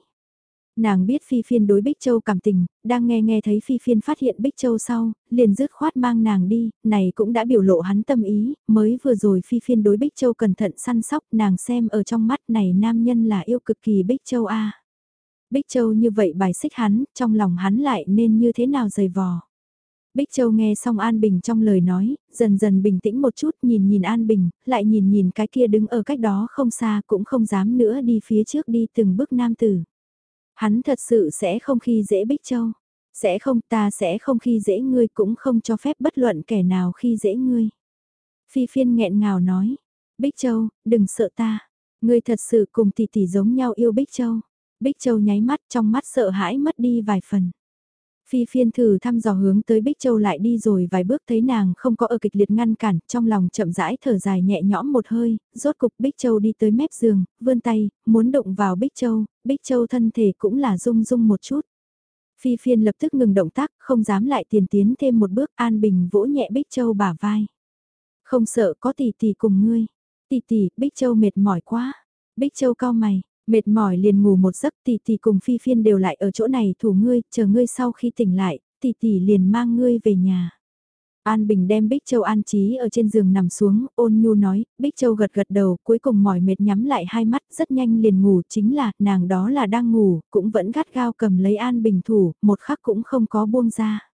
A: Nàng biết Phi Phiên đối Bích Châu cảm tình, đang nghe nghe thấy Phi Phiên phát hiện Bích Châu sau, liền dứt khoát mang nàng đi, này cũng đã biểu lộ hắn tâm ý, mới vừa rồi Phi Phiên đối Bích Châu cẩn thận săn sóc, nàng xem ở trong mắt này nam nhân là yêu cực kỳ Bích Châu a. Bích Châu như vậy bài xích hắn, trong lòng hắn lại nên như thế nào dày vò. Bích Châu nghe xong An Bình trong lời nói, dần dần bình tĩnh một chút nhìn nhìn An Bình, lại nhìn nhìn cái kia đứng ở cách đó không xa cũng không dám nữa đi phía trước đi từng bước nam tử. Hắn thật sự sẽ không khi dễ Bích Châu. Sẽ không ta sẽ không khi dễ ngươi cũng không cho phép bất luận kẻ nào khi dễ ngươi. Phi phiên nghẹn ngào nói. Bích Châu, đừng sợ ta. Ngươi thật sự cùng tỷ tỷ giống nhau yêu Bích Châu. Bích Châu nháy mắt trong mắt sợ hãi mất đi vài phần. Phi phiên thử thăm dò hướng tới Bích Châu lại đi rồi vài bước thấy nàng không có ở kịch liệt ngăn cản, trong lòng chậm rãi thở dài nhẹ nhõm một hơi, rốt cục Bích Châu đi tới mép giường, vươn tay, muốn động vào Bích Châu, Bích Châu thân thể cũng là rung rung một chút. Phi phiên lập tức ngừng động tác, không dám lại tiền tiến thêm một bước, an bình vỗ nhẹ Bích Châu bả vai. Không sợ có tỷ tỷ cùng ngươi. Tỷ tỷ, Bích Châu mệt mỏi quá. Bích Châu cao mày, Mệt mỏi liền ngủ một giấc tỷ tỷ cùng phi phiên đều lại ở chỗ này thủ ngươi, chờ ngươi sau khi tỉnh lại, tỷ tỷ liền mang ngươi về nhà. An Bình đem Bích Châu an trí ở trên giường nằm xuống, ôn nhu nói, Bích Châu gật gật đầu, cuối cùng mỏi mệt nhắm lại hai mắt, rất nhanh liền ngủ, chính là, nàng đó là đang ngủ, cũng vẫn gắt gao cầm lấy An Bình thủ, một khắc cũng không có buông ra.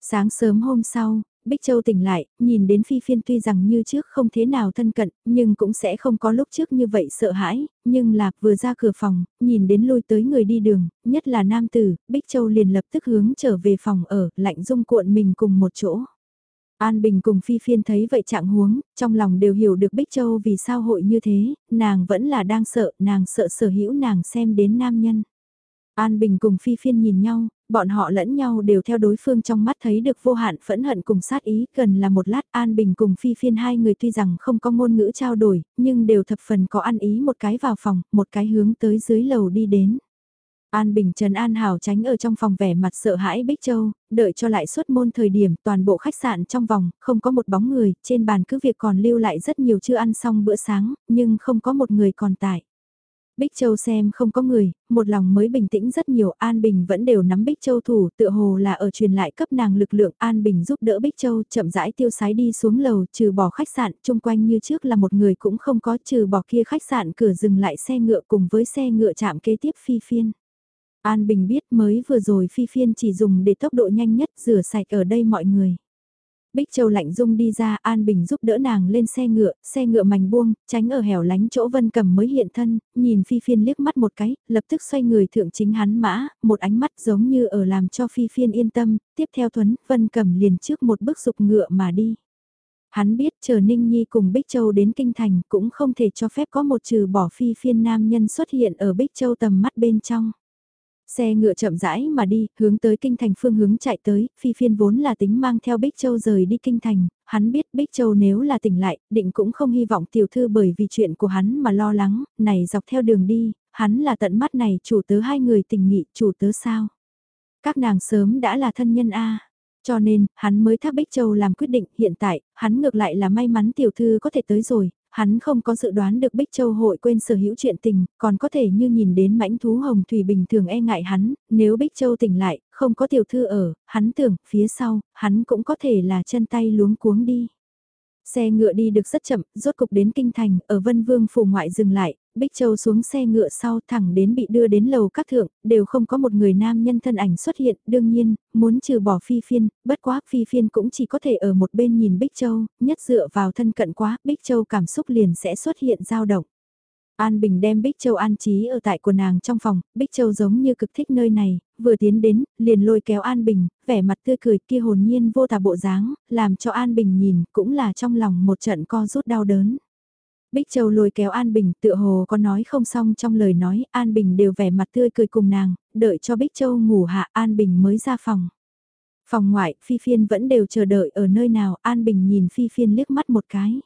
A: Sáng sớm hôm sau, Bích Châu tỉnh lại, nhìn đến Phi Phiên tuy rằng như trước không thế nào thân cận, nhưng cũng sẽ không có lúc trước như vậy sợ hãi, nhưng là vừa ra cửa phòng, nhìn đến lôi tới người đi đường, nhất là nam tử, Bích Châu liền lập tức hướng trở về phòng ở, lạnh dung cuộn mình cùng một chỗ. An Bình cùng Phi Phiên thấy vậy trạng huống, trong lòng đều hiểu được Bích Châu vì sao hội như thế, nàng vẫn là đang sợ, nàng sợ sở hữu nàng xem đến nam nhân. An Bình cùng Phi Phiên nhìn nhau, bọn họ lẫn nhau đều theo đối phương trong mắt thấy được vô hạn phẫn hận cùng sát ý, gần là một lát An Bình cùng Phi Phiên hai người tuy rằng không có ngôn ngữ trao đổi, nhưng đều thập phần có ăn ý một cái vào phòng, một cái hướng tới dưới lầu đi đến. An Bình Trần An Hảo tránh ở trong phòng vẻ mặt sợ hãi Bích Châu, đợi cho lại suốt môn thời điểm toàn bộ khách sạn trong vòng, không có một bóng người, trên bàn cứ việc còn lưu lại rất nhiều chưa ăn xong bữa sáng, nhưng không có một người còn tại. Bích Châu xem không có người, một lòng mới bình tĩnh rất nhiều, An Bình vẫn đều nắm Bích Châu thủ, tựa hồ là ở truyền lại cấp nàng lực lượng, An Bình giúp đỡ Bích Châu chậm rãi tiêu sái đi xuống lầu, trừ bỏ khách sạn, chung quanh như trước là một người cũng không có, trừ bỏ kia khách sạn cửa dừng lại xe ngựa cùng với xe ngựa chạm kế tiếp phi phiên. An Bình biết mới vừa rồi phi phiên chỉ dùng để tốc độ nhanh nhất rửa sạch ở đây mọi người. Bích Châu lạnh dung đi ra, An Bình giúp đỡ nàng lên xe ngựa, xe ngựa mảnh buông, tránh ở hẻo lánh chỗ Vân Cầm mới hiện thân, nhìn Phi Phiên liếc mắt một cái, lập tức xoay người thượng chính hắn mã, một ánh mắt giống như ở làm cho Phi Phiên yên tâm, tiếp theo Thuấn, Vân Cầm liền trước một bước dục ngựa mà đi. Hắn biết chờ Ninh Nhi cùng Bích Châu đến Kinh Thành cũng không thể cho phép có một trừ bỏ Phi Phiên nam nhân xuất hiện ở Bích Châu tầm mắt bên trong. Xe ngựa chậm rãi mà đi, hướng tới kinh thành phương hướng chạy tới, phi phiên vốn là tính mang theo Bích Châu rời đi kinh thành, hắn biết Bích Châu nếu là tỉnh lại, định cũng không hy vọng tiểu thư bởi vì chuyện của hắn mà lo lắng, này dọc theo đường đi, hắn là tận mắt này chủ tớ hai người tình nghị, chủ tớ sao. Các nàng sớm đã là thân nhân A. Cho nên, hắn mới thác Bích Châu làm quyết định, hiện tại, hắn ngược lại là may mắn tiểu thư có thể tới rồi, hắn không có dự đoán được Bích Châu hội quên sở hữu chuyện tình, còn có thể như nhìn đến mãnh thú hồng thủy bình thường e ngại hắn, nếu Bích Châu tỉnh lại, không có tiểu thư ở, hắn tưởng, phía sau, hắn cũng có thể là chân tay luống cuống đi. Xe ngựa đi được rất chậm, rốt cục đến kinh thành, ở Vân Vương phủ ngoại dừng lại, Bích Châu xuống xe ngựa sau thẳng đến bị đưa đến lầu các thượng, đều không có một người nam nhân thân ảnh xuất hiện, đương nhiên, muốn trừ bỏ Phi Phiên, bất quá Phi Phiên cũng chỉ có thể ở một bên nhìn Bích Châu, nhất dựa vào thân cận quá, Bích Châu cảm xúc liền sẽ xuất hiện dao động. An Bình đem Bích Châu an trí ở tại của nàng trong phòng, Bích Châu giống như cực thích nơi này, vừa tiến đến, liền lôi kéo An Bình, vẻ mặt tươi cười kia hồn nhiên vô tà bộ dáng, làm cho An Bình nhìn cũng là trong lòng một trận co rút đau đớn. Bích Châu lôi kéo An Bình tựa hồ có nói không xong trong lời nói, An Bình đều vẻ mặt tươi cười cùng nàng, đợi cho Bích Châu ngủ hạ An Bình mới ra phòng. Phòng ngoại, Phi Phiên vẫn đều chờ đợi ở nơi nào, An Bình nhìn Phi Phiên liếc mắt một cái.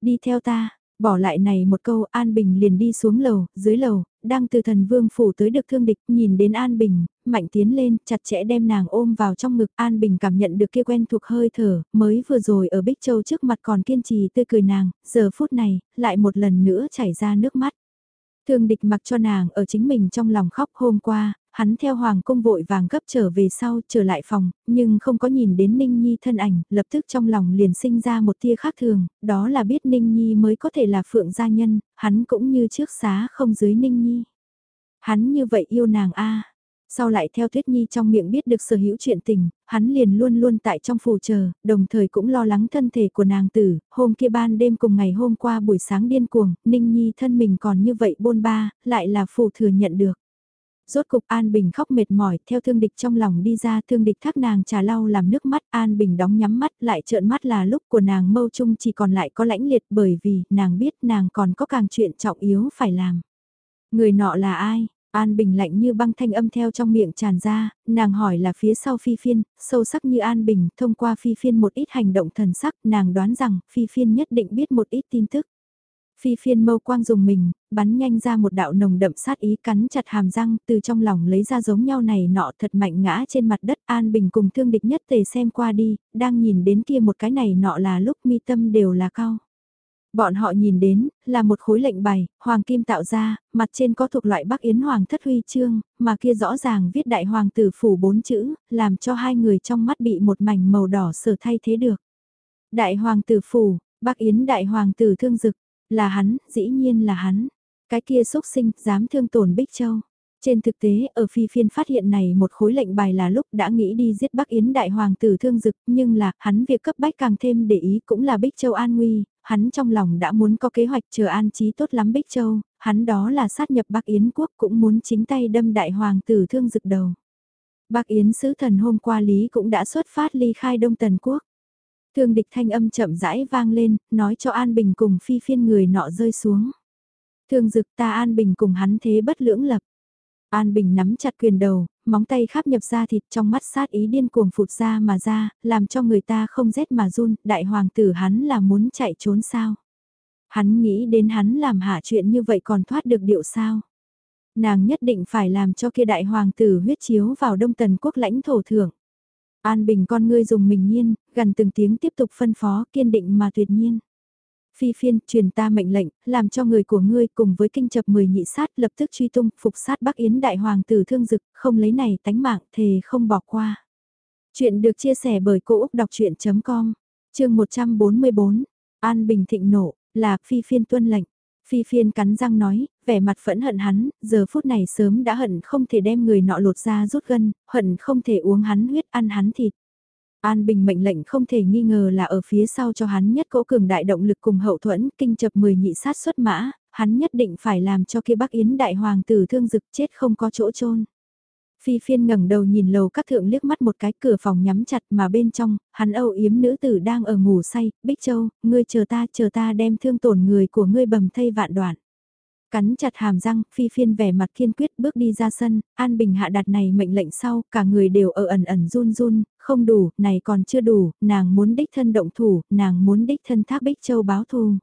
A: Đi theo ta, Bỏ lại này một câu An Bình liền đi xuống lầu, dưới lầu, đang từ thần vương phủ tới được thương địch, nhìn đến An Bình, mạnh tiến lên, chặt chẽ đem nàng ôm vào trong ngực, An Bình cảm nhận được kia quen thuộc hơi thở, mới vừa rồi ở Bích Châu trước mặt còn kiên trì tươi cười nàng, giờ phút này, lại một lần nữa chảy ra nước mắt. Thương địch mặc cho nàng ở chính mình trong lòng khóc hôm qua, hắn theo hoàng cung vội vàng gấp trở về sau trở lại phòng, nhưng không có nhìn đến Ninh Nhi thân ảnh, lập tức trong lòng liền sinh ra một tia khác thường, đó là biết Ninh Nhi mới có thể là phượng gia nhân, hắn cũng như trước xá không dưới Ninh Nhi. Hắn như vậy yêu nàng a Sau lại theo Tuyết Nhi trong miệng biết được sở hữu chuyện tình, hắn liền luôn luôn tại trong phù chờ, đồng thời cũng lo lắng thân thể của nàng tử, hôm kia ban đêm cùng ngày hôm qua buổi sáng điên cuồng, Ninh Nhi thân mình còn như vậy bôn ba, lại là phù thừa nhận được. Rốt cục An Bình khóc mệt mỏi, theo thương địch trong lòng đi ra thương địch thác nàng trà lau làm nước mắt, An Bình đóng nhắm mắt lại trợn mắt là lúc của nàng mâu chung chỉ còn lại có lãnh liệt bởi vì nàng biết nàng còn có càng chuyện trọng yếu phải làm. Người nọ là ai? An Bình lạnh như băng thanh âm theo trong miệng tràn ra, nàng hỏi là phía sau Phi Phiên, sâu sắc như An Bình, thông qua Phi Phiên một ít hành động thần sắc, nàng đoán rằng Phi Phiên nhất định biết một ít tin tức. Phi phiên mâu quang dùng mình, bắn nhanh ra một đạo nồng đậm sát ý cắn chặt hàm răng từ trong lòng lấy ra giống nhau này nọ thật mạnh ngã trên mặt đất an bình cùng thương địch nhất tề xem qua đi, đang nhìn đến kia một cái này nọ là lúc mi tâm đều là cao. Bọn họ nhìn đến, là một khối lệnh bài, hoàng kim tạo ra, mặt trên có thuộc loại bắc yến hoàng thất huy chương, mà kia rõ ràng viết đại hoàng tử phủ bốn chữ, làm cho hai người trong mắt bị một mảnh màu đỏ sở thay thế được. Đại hoàng tử phủ, bắc yến đại hoàng tử thương dực, là hắn, dĩ nhiên là hắn. Cái kia xúc sinh, dám thương tổn Bích Châu. Trên thực tế, ở phi phiên phát hiện này một khối lệnh bài là lúc đã nghĩ đi giết Bắc Yến đại hoàng tử thương dực, nhưng là, hắn việc cấp bách càng thêm để ý cũng là Bích Châu an nguy, hắn trong lòng đã muốn có kế hoạch chờ an trí tốt lắm Bích Châu, hắn đó là sát nhập Bắc Yến quốc cũng muốn chính tay đâm đại hoàng tử thương dực đầu. Bắc Yến sứ thần hôm qua Lý cũng đã xuất phát ly khai Đông Tần quốc. Thương địch thanh âm chậm rãi vang lên, nói cho An Bình cùng phi phiên người nọ rơi xuống. Thương dực ta An Bình cùng hắn thế bất lưỡng lập. An Bình nắm chặt quyền đầu, móng tay khắp nhập ra thịt trong mắt sát ý điên cuồng phụt ra mà ra, làm cho người ta không rét mà run, đại hoàng tử hắn là muốn chạy trốn sao. Hắn nghĩ đến hắn làm hạ chuyện như vậy còn thoát được điệu sao. Nàng nhất định phải làm cho kia đại hoàng tử huyết chiếu vào đông tần quốc lãnh thổ thưởng. An Bình con ngươi dùng mình nhiên, gần từng tiếng tiếp tục phân phó kiên định mà tuyệt nhiên. Phi phiên truyền ta mệnh lệnh, làm cho người của ngươi cùng với kinh chập 10 nhị sát lập tức truy tung, phục sát Bắc Yến Đại Hoàng tử thương dực, không lấy này tánh mạng, thề không bỏ qua. Chuyện được chia sẻ bởi Cô Úc Đọc Chuyện.com, chương 144, An Bình thịnh nộ, là Phi phiên tuân lệnh. Phi phiên cắn răng nói, vẻ mặt phẫn hận hắn, giờ phút này sớm đã hận không thể đem người nọ lột ra rút gân, hận không thể uống hắn huyết ăn hắn thịt. An Bình mệnh lệnh không thể nghi ngờ là ở phía sau cho hắn nhất cỗ cường đại động lực cùng hậu thuẫn kinh chập 10 nhị sát xuất mã, hắn nhất định phải làm cho kia Bắc Yến đại hoàng tử thương dực chết không có chỗ chôn. Phi phiên ngẩng đầu nhìn lầu các thượng liếc mắt một cái cửa phòng nhắm chặt mà bên trong, hắn âu yếm nữ tử đang ở ngủ say, Bích Châu, ngươi chờ ta, chờ ta đem thương tổn người của ngươi bầm thây vạn đoạn. Cắn chặt hàm răng, phi phiên vẻ mặt kiên quyết bước đi ra sân, An Bình hạ đặt này mệnh lệnh sau, cả người đều ở ẩn ẩn run run, không đủ, này còn chưa đủ, nàng muốn đích thân động thủ, nàng muốn đích thân thác Bích Châu báo thù.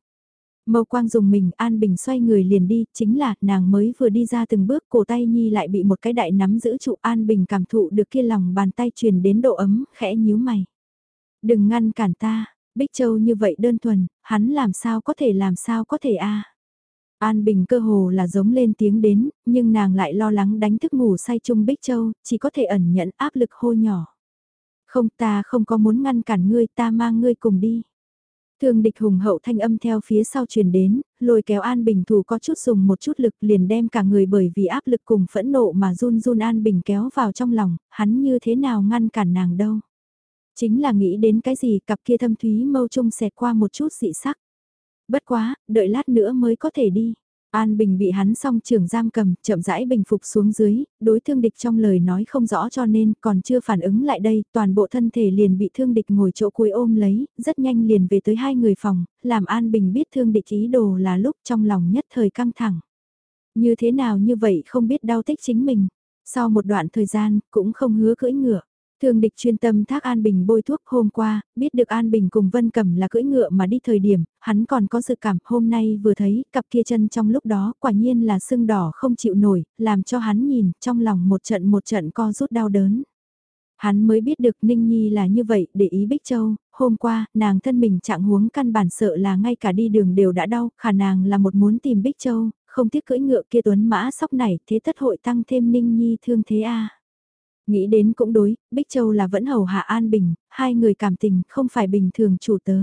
A: Mâu quang dùng mình An Bình xoay người liền đi, chính là nàng mới vừa đi ra từng bước cổ tay Nhi lại bị một cái đại nắm giữ trụ An Bình cảm thụ được kia lòng bàn tay truyền đến độ ấm, khẽ nhíu mày. Đừng ngăn cản ta, Bích Châu như vậy đơn thuần, hắn làm sao có thể làm sao có thể a An Bình cơ hồ là giống lên tiếng đến, nhưng nàng lại lo lắng đánh thức ngủ say chung Bích Châu, chỉ có thể ẩn nhận áp lực hô nhỏ. Không ta không có muốn ngăn cản ngươi ta mang ngươi cùng đi. Thương địch hùng hậu thanh âm theo phía sau truyền đến, lôi kéo An Bình thủ có chút dùng một chút lực liền đem cả người bởi vì áp lực cùng phẫn nộ mà run run An Bình kéo vào trong lòng, hắn như thế nào ngăn cản nàng đâu. Chính là nghĩ đến cái gì cặp kia thâm thúy mâu trung xẹt qua một chút dị sắc. Bất quá, đợi lát nữa mới có thể đi. An Bình bị hắn song trưởng giam cầm, chậm rãi bình phục xuống dưới, đối thương địch trong lời nói không rõ cho nên còn chưa phản ứng lại đây, toàn bộ thân thể liền bị thương địch ngồi chỗ cuối ôm lấy, rất nhanh liền về tới hai người phòng, làm An Bình biết thương địch ý đồ là lúc trong lòng nhất thời căng thẳng. Như thế nào như vậy không biết đau tích chính mình, sau một đoạn thời gian cũng không hứa cưỡi ngựa. Thương địch chuyên tâm thác An Bình bôi thuốc hôm qua, biết được An Bình cùng Vân Cẩm là cưỡi ngựa mà đi thời điểm, hắn còn có dự cảm hôm nay vừa thấy cặp kia chân trong lúc đó quả nhiên là sưng đỏ không chịu nổi, làm cho hắn nhìn trong lòng một trận một trận co rút đau đớn. Hắn mới biết được Ninh Nhi là như vậy để ý Bích Châu, hôm qua nàng thân mình trạng huống căn bản sợ là ngay cả đi đường đều đã đau, khả nàng là một muốn tìm Bích Châu, không tiếc cưỡi ngựa kia tuấn mã sóc này thế tất hội tăng thêm Ninh Nhi thương thế a Nghĩ đến cũng đối, Bích Châu là vẫn hầu hạ An Bình, hai người cảm tình không phải bình thường chủ tớ.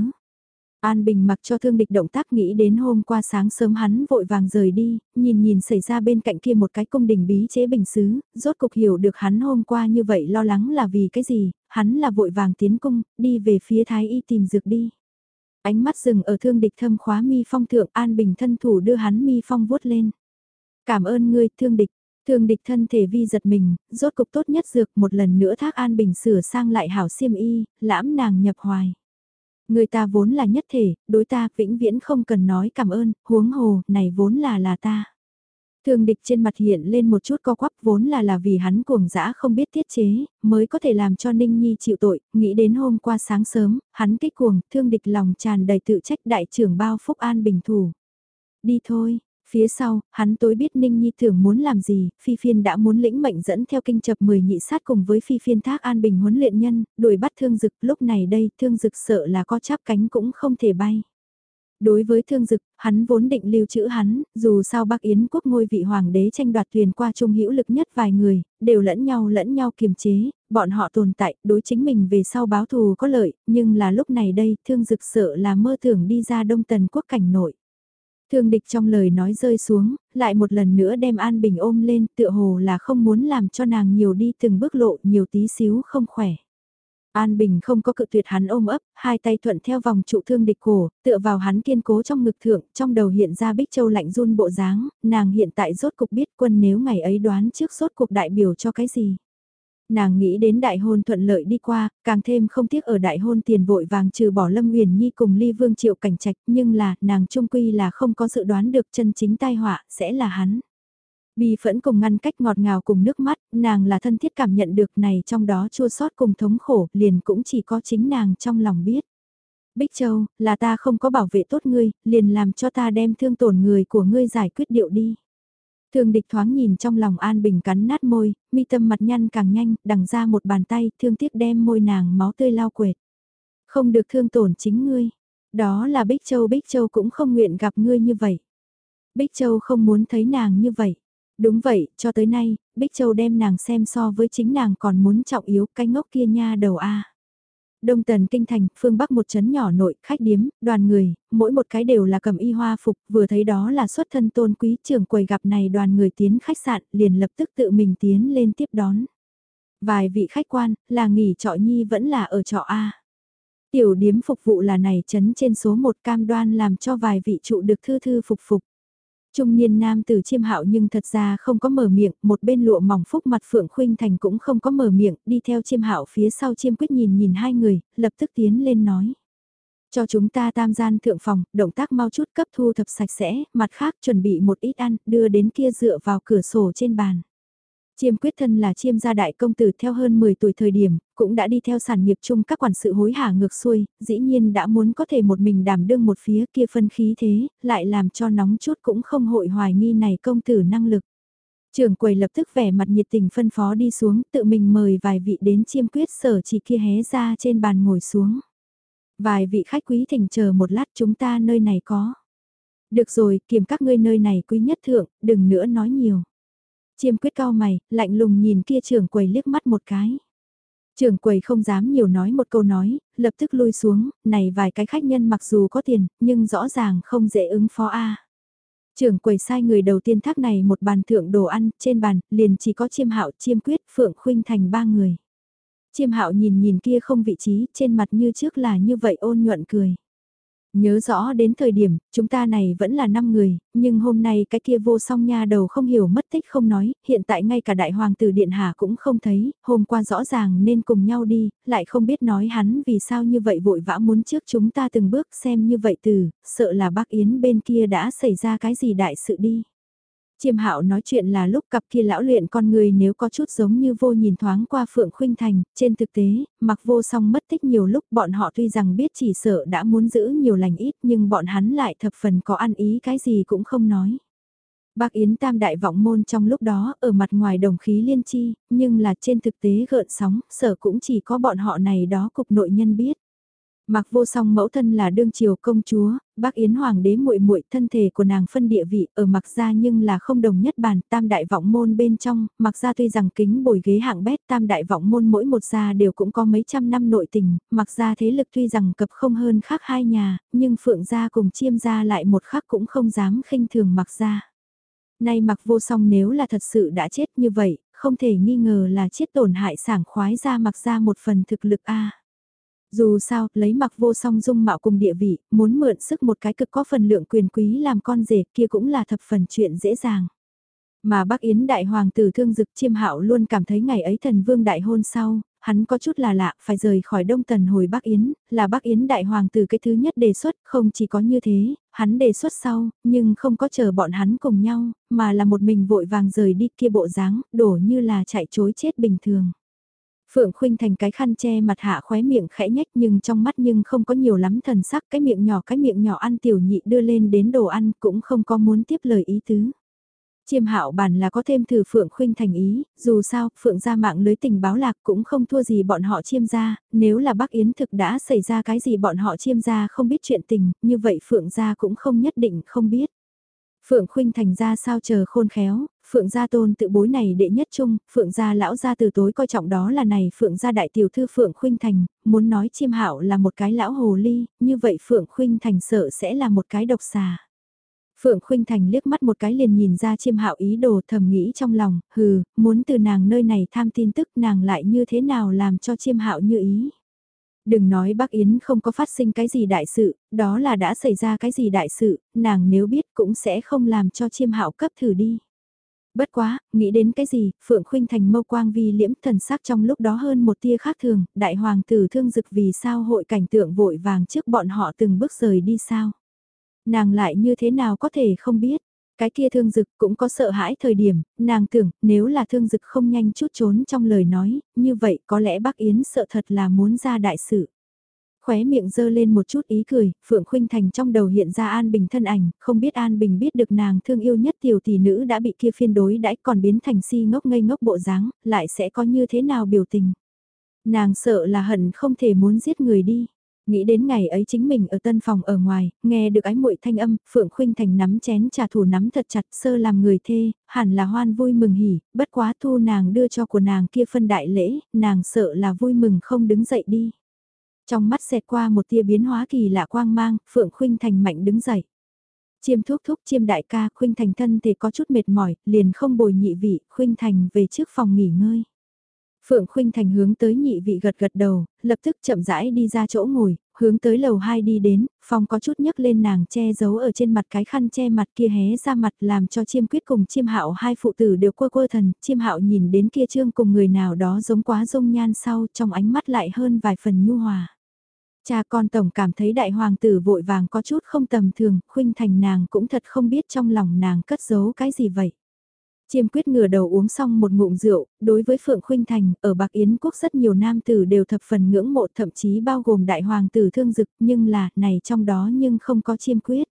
A: An Bình mặc cho thương địch động tác nghĩ đến hôm qua sáng sớm hắn vội vàng rời đi, nhìn nhìn xảy ra bên cạnh kia một cái cung đình bí chế bình xứ, rốt cục hiểu được hắn hôm qua như vậy lo lắng là vì cái gì, hắn là vội vàng tiến cung, đi về phía Thái Y tìm dược đi. Ánh mắt dừng ở thương địch thâm khóa mi phong thượng An Bình thân thủ đưa hắn mi phong vuốt lên. Cảm ơn ngươi thương địch, Thương địch thân thể vi giật mình, rốt cục tốt nhất dược một lần nữa thác an bình sửa sang lại hảo xiêm y, lãm nàng nhập hoài. Người ta vốn là nhất thể, đối ta vĩnh viễn không cần nói cảm ơn, huống hồ, này vốn là là ta. Thương địch trên mặt hiện lên một chút co quắp vốn là là vì hắn cuồng dã không biết tiết chế, mới có thể làm cho Ninh Nhi chịu tội, nghĩ đến hôm qua sáng sớm, hắn kích cuồng, thương địch lòng tràn đầy tự trách đại trưởng bao phúc an bình thủ. Đi thôi, Phía sau, hắn tối biết Ninh Nhi thường muốn làm gì, Phi Phiên đã muốn lĩnh mệnh dẫn theo kinh chập 10 nhị sát cùng với Phi Phiên thác an bình huấn luyện nhân, đuổi bắt thương dực, lúc này đây thương dực sợ là có chắp cánh cũng không thể bay. Đối với thương dực, hắn vốn định lưu trữ hắn, dù sao Bắc Yến quốc ngôi vị hoàng đế tranh đoạt thuyền qua trung hữu lực nhất vài người, đều lẫn nhau lẫn nhau kiềm chế, bọn họ tồn tại, đối chính mình về sau báo thù có lợi, nhưng là lúc này đây, thương dực sợ là mơ tưởng đi ra đông tần quốc cảnh nội. Thương địch trong lời nói rơi xuống, lại một lần nữa đem An Bình ôm lên tựa hồ là không muốn làm cho nàng nhiều đi từng bước lộ nhiều tí xíu không khỏe. An Bình không có cự tuyệt hắn ôm ấp, hai tay thuận theo vòng trụ thương địch cổ, tựa vào hắn kiên cố trong ngực thượng, trong đầu hiện ra Bích Châu lạnh run bộ dáng, nàng hiện tại rốt cục biết quân nếu ngày ấy đoán trước rốt cuộc đại biểu cho cái gì. Nàng nghĩ đến đại hôn thuận lợi đi qua, càng thêm không tiếc ở đại hôn tiền vội vàng trừ bỏ Lâm Uyển Nhi cùng Ly Vương Triệu cảnh trạch, nhưng là, nàng trung quy là không có dự đoán được chân chính tai họa, sẽ là hắn. Bi phẫn cùng ngăn cách ngọt ngào cùng nước mắt, nàng là thân thiết cảm nhận được này trong đó chua sót cùng thống khổ, liền cũng chỉ có chính nàng trong lòng biết. Bích Châu, là ta không có bảo vệ tốt ngươi, liền làm cho ta đem thương tổn người của ngươi giải quyết điệu đi. Thương địch thoáng nhìn trong lòng An Bình cắn nát môi, mi tâm mặt nhăn càng nhanh, đằng ra một bàn tay, thương tiếc đem môi nàng máu tươi lao quệt. Không được thương tổn chính ngươi. Đó là Bích Châu Bích Châu cũng không nguyện gặp ngươi như vậy. Bích Châu không muốn thấy nàng như vậy. Đúng vậy, cho tới nay, Bích Châu đem nàng xem so với chính nàng còn muốn trọng yếu cái ngốc kia nha đầu a. Đông Tần Kinh Thành, phương Bắc một chấn nhỏ nội, khách điếm, đoàn người, mỗi một cái đều là cầm y hoa phục, vừa thấy đó là xuất thân tôn quý trưởng quầy gặp này đoàn người tiến khách sạn, liền lập tức tự mình tiến lên tiếp đón. Vài vị khách quan, là nghỉ trọ nhi vẫn là ở trọ A. Tiểu điếm phục vụ là này chấn trên số một cam đoan làm cho vài vị trụ được thư thư phục phục. Trung niên nam tử chiêm hạo nhưng thật ra không có mở miệng, một bên lụa mỏng phúc mặt Phượng Khuynh Thành cũng không có mở miệng, đi theo chiêm hạo phía sau chiêm quyết nhìn nhìn hai người, lập tức tiến lên nói. Cho chúng ta tam gian thượng phòng, động tác mau chút cấp thu thập sạch sẽ, mặt khác chuẩn bị một ít ăn, đưa đến kia dựa vào cửa sổ trên bàn. Chiêm quyết thân là chiêm gia đại công tử theo hơn 10 tuổi thời điểm, cũng đã đi theo sản nghiệp chung các quản sự hối hả ngược xuôi, dĩ nhiên đã muốn có thể một mình đảm đương một phía kia phân khí thế, lại làm cho nóng chút cũng không hội hoài nghi này công tử năng lực. Trường quầy lập tức vẻ mặt nhiệt tình phân phó đi xuống, tự mình mời vài vị đến chiêm quyết sở chỉ kia hé ra trên bàn ngồi xuống. Vài vị khách quý thỉnh chờ một lát chúng ta nơi này có. Được rồi, kiểm các ngươi nơi này quý nhất thượng, đừng nữa nói nhiều. Chiêm quyết cao mày, lạnh lùng nhìn kia trưởng quầy liếc mắt một cái. Trưởng quầy không dám nhiều nói một câu nói, lập tức lui xuống, này vài cái khách nhân mặc dù có tiền, nhưng rõ ràng không dễ ứng phó a. Trưởng quầy sai người đầu tiên thác này một bàn thượng đồ ăn, trên bàn, liền chỉ có chiêm hạo, chiêm quyết, phượng khuynh thành ba người. Chiêm hạo nhìn nhìn kia không vị trí, trên mặt như trước là như vậy ôn nhuận cười. Nhớ rõ đến thời điểm, chúng ta này vẫn là 5 người, nhưng hôm nay cái kia vô song nha đầu không hiểu mất tích không nói, hiện tại ngay cả đại hoàng tử điện hạ cũng không thấy, hôm qua rõ ràng nên cùng nhau đi, lại không biết nói hắn vì sao như vậy vội vã muốn trước chúng ta từng bước xem như vậy từ, sợ là bác Yến bên kia đã xảy ra cái gì đại sự đi. Chiêm hạo nói chuyện là lúc cặp kia lão luyện con người nếu có chút giống như vô nhìn thoáng qua Phượng Khuynh Thành, trên thực tế, mặc vô song mất tích nhiều lúc bọn họ tuy rằng biết chỉ sợ đã muốn giữ nhiều lành ít nhưng bọn hắn lại thập phần có ăn ý cái gì cũng không nói. Bác Yến tam đại vọng môn trong lúc đó ở mặt ngoài đồng khí liên chi, nhưng là trên thực tế gợn sóng, sở cũng chỉ có bọn họ này đó cục nội nhân biết. Mặc vô song mẫu thân là đương triều công chúa, bác Yến Hoàng đế muội muội thân thể của nàng phân địa vị ở mặc gia nhưng là không đồng nhất bản tam đại vọng môn bên trong, mặc gia tuy rằng kính bồi ghế hạng bét tam đại vọng môn mỗi một gia đều cũng có mấy trăm năm nội tình, mặc gia thế lực tuy rằng cập không hơn khác hai nhà, nhưng phượng gia cùng chiêm gia lại một khắc cũng không dám khinh thường mặc gia. Nay mặc vô song nếu là thật sự đã chết như vậy, không thể nghi ngờ là chết tổn hại sảng khoái ra mặc gia một phần thực lực a dù sao, lấy mặc vô song dung mạo cùng địa vị, muốn mượn sức một cái cực có phần lượng quyền quý làm con rể kia cũng là thập phần chuyện dễ dàng. Mà bác Yến đại hoàng tử thương dực chiêm hạo luôn cảm thấy ngày ấy thần vương đại hôn sau, hắn có chút là lạ, phải rời khỏi Đông Tần hồi Bắc Yến, là Bắc Yến đại hoàng tử cái thứ nhất đề xuất, không chỉ có như thế, hắn đề xuất sau, nhưng không có chờ bọn hắn cùng nhau, mà là một mình vội vàng rời đi kia bộ dáng, đổ như là chạy chối chết bình thường. Phượng Khuynh thành cái khăn che mặt hạ khóe miệng khẽ nhách nhưng trong mắt nhưng không có nhiều lắm thần sắc cái miệng nhỏ cái miệng nhỏ ăn tiểu nhị đưa lên đến đồ ăn cũng không có muốn tiếp lời ý tứ. Chiêm hạo bản là có thêm thử Phượng Khuynh thành ý, dù sao, Phượng ra mạng lưới tình báo lạc cũng không thua gì bọn họ chiêm ra, nếu là bác Yến thực đã xảy ra cái gì bọn họ chiêm ra không biết chuyện tình, như vậy Phượng ra cũng không nhất định không biết. Phượng Khuynh thành ra sao chờ khôn khéo, Phượng gia tôn tự bối này đệ nhất chung, Phượng gia lão gia từ tối coi trọng đó là này Phượng gia đại tiểu thư Phượng Khuynh Thành, muốn nói chiêm hạo là một cái lão hồ ly, như vậy Phượng Khuynh Thành sợ sẽ là một cái độc xà. Phượng Khuynh Thành liếc mắt một cái liền nhìn ra chiêm hạo ý đồ thầm nghĩ trong lòng, hừ, muốn từ nàng nơi này tham tin tức nàng lại như thế nào làm cho chiêm hạo như ý. Đừng nói bác Yến không có phát sinh cái gì đại sự, đó là đã xảy ra cái gì đại sự, nàng nếu biết cũng sẽ không làm cho chiêm hạo cấp thử đi. Bất quá, nghĩ đến cái gì, Phượng Khuynh Thành mâu quang vi liễm thần sắc trong lúc đó hơn một tia khác thường, đại hoàng tử thương dực vì sao hội cảnh tượng vội vàng trước bọn họ từng bước rời đi sao. Nàng lại như thế nào có thể không biết, cái kia thương dực cũng có sợ hãi thời điểm, nàng tưởng nếu là thương dực không nhanh chút trốn trong lời nói, như vậy có lẽ bác Yến sợ thật là muốn ra đại sự. Khóe miệng dơ lên một chút ý cười, Phượng Khuynh Thành trong đầu hiện ra An Bình thân ảnh, không biết An Bình biết được nàng thương yêu nhất tiểu tỷ nữ đã bị kia phiên đối đãi còn biến thành si ngốc ngây ngốc bộ dáng, lại sẽ có như thế nào biểu tình. Nàng sợ là hận không thể muốn giết người đi. Nghĩ đến ngày ấy chính mình ở tân phòng ở ngoài, nghe được ái muội thanh âm, Phượng Khuynh Thành nắm chén trà thủ nắm thật chặt sơ làm người thê, hẳn là hoan vui mừng hỉ, bất quá thu nàng đưa cho của nàng kia phân đại lễ, nàng sợ là vui mừng không đứng dậy đi. Trong mắt xẹt qua một tia biến hóa kỳ lạ quang mang, Phượng Khuynh Thành mạnh đứng dậy. Chiêm thúc thúc chiêm đại ca, Khuynh Thành thân thì có chút mệt mỏi, liền không bồi nhị vị, Khuynh Thành về trước phòng nghỉ ngơi. Phượng Khuynh Thành hướng tới nhị vị gật gật đầu, lập tức chậm rãi đi ra chỗ ngồi, hướng tới lầu 2 đi đến, phòng có chút nhấc lên nàng che giấu ở trên mặt cái khăn che mặt kia hé ra mặt làm cho chiêm quyết cùng chiêm hạo hai phụ tử đều quơ quơ thần, chiêm hạo nhìn đến kia trương cùng người nào đó giống quá dung nhan sau trong ánh mắt lại hơn vài phần nhu hòa. Cha con tổng cảm thấy đại hoàng tử vội vàng có chút không tầm thường, Khuynh Thành nàng cũng thật không biết trong lòng nàng cất giấu cái gì vậy. Chiêm quyết ngửa đầu uống xong một ngụm rượu, đối với Phượng Khuynh Thành, ở Bạc Yến quốc rất nhiều nam tử đều thập phần ngưỡng mộ thậm chí bao gồm đại hoàng tử thương dực, nhưng là, này trong đó nhưng không có chiêm quyết.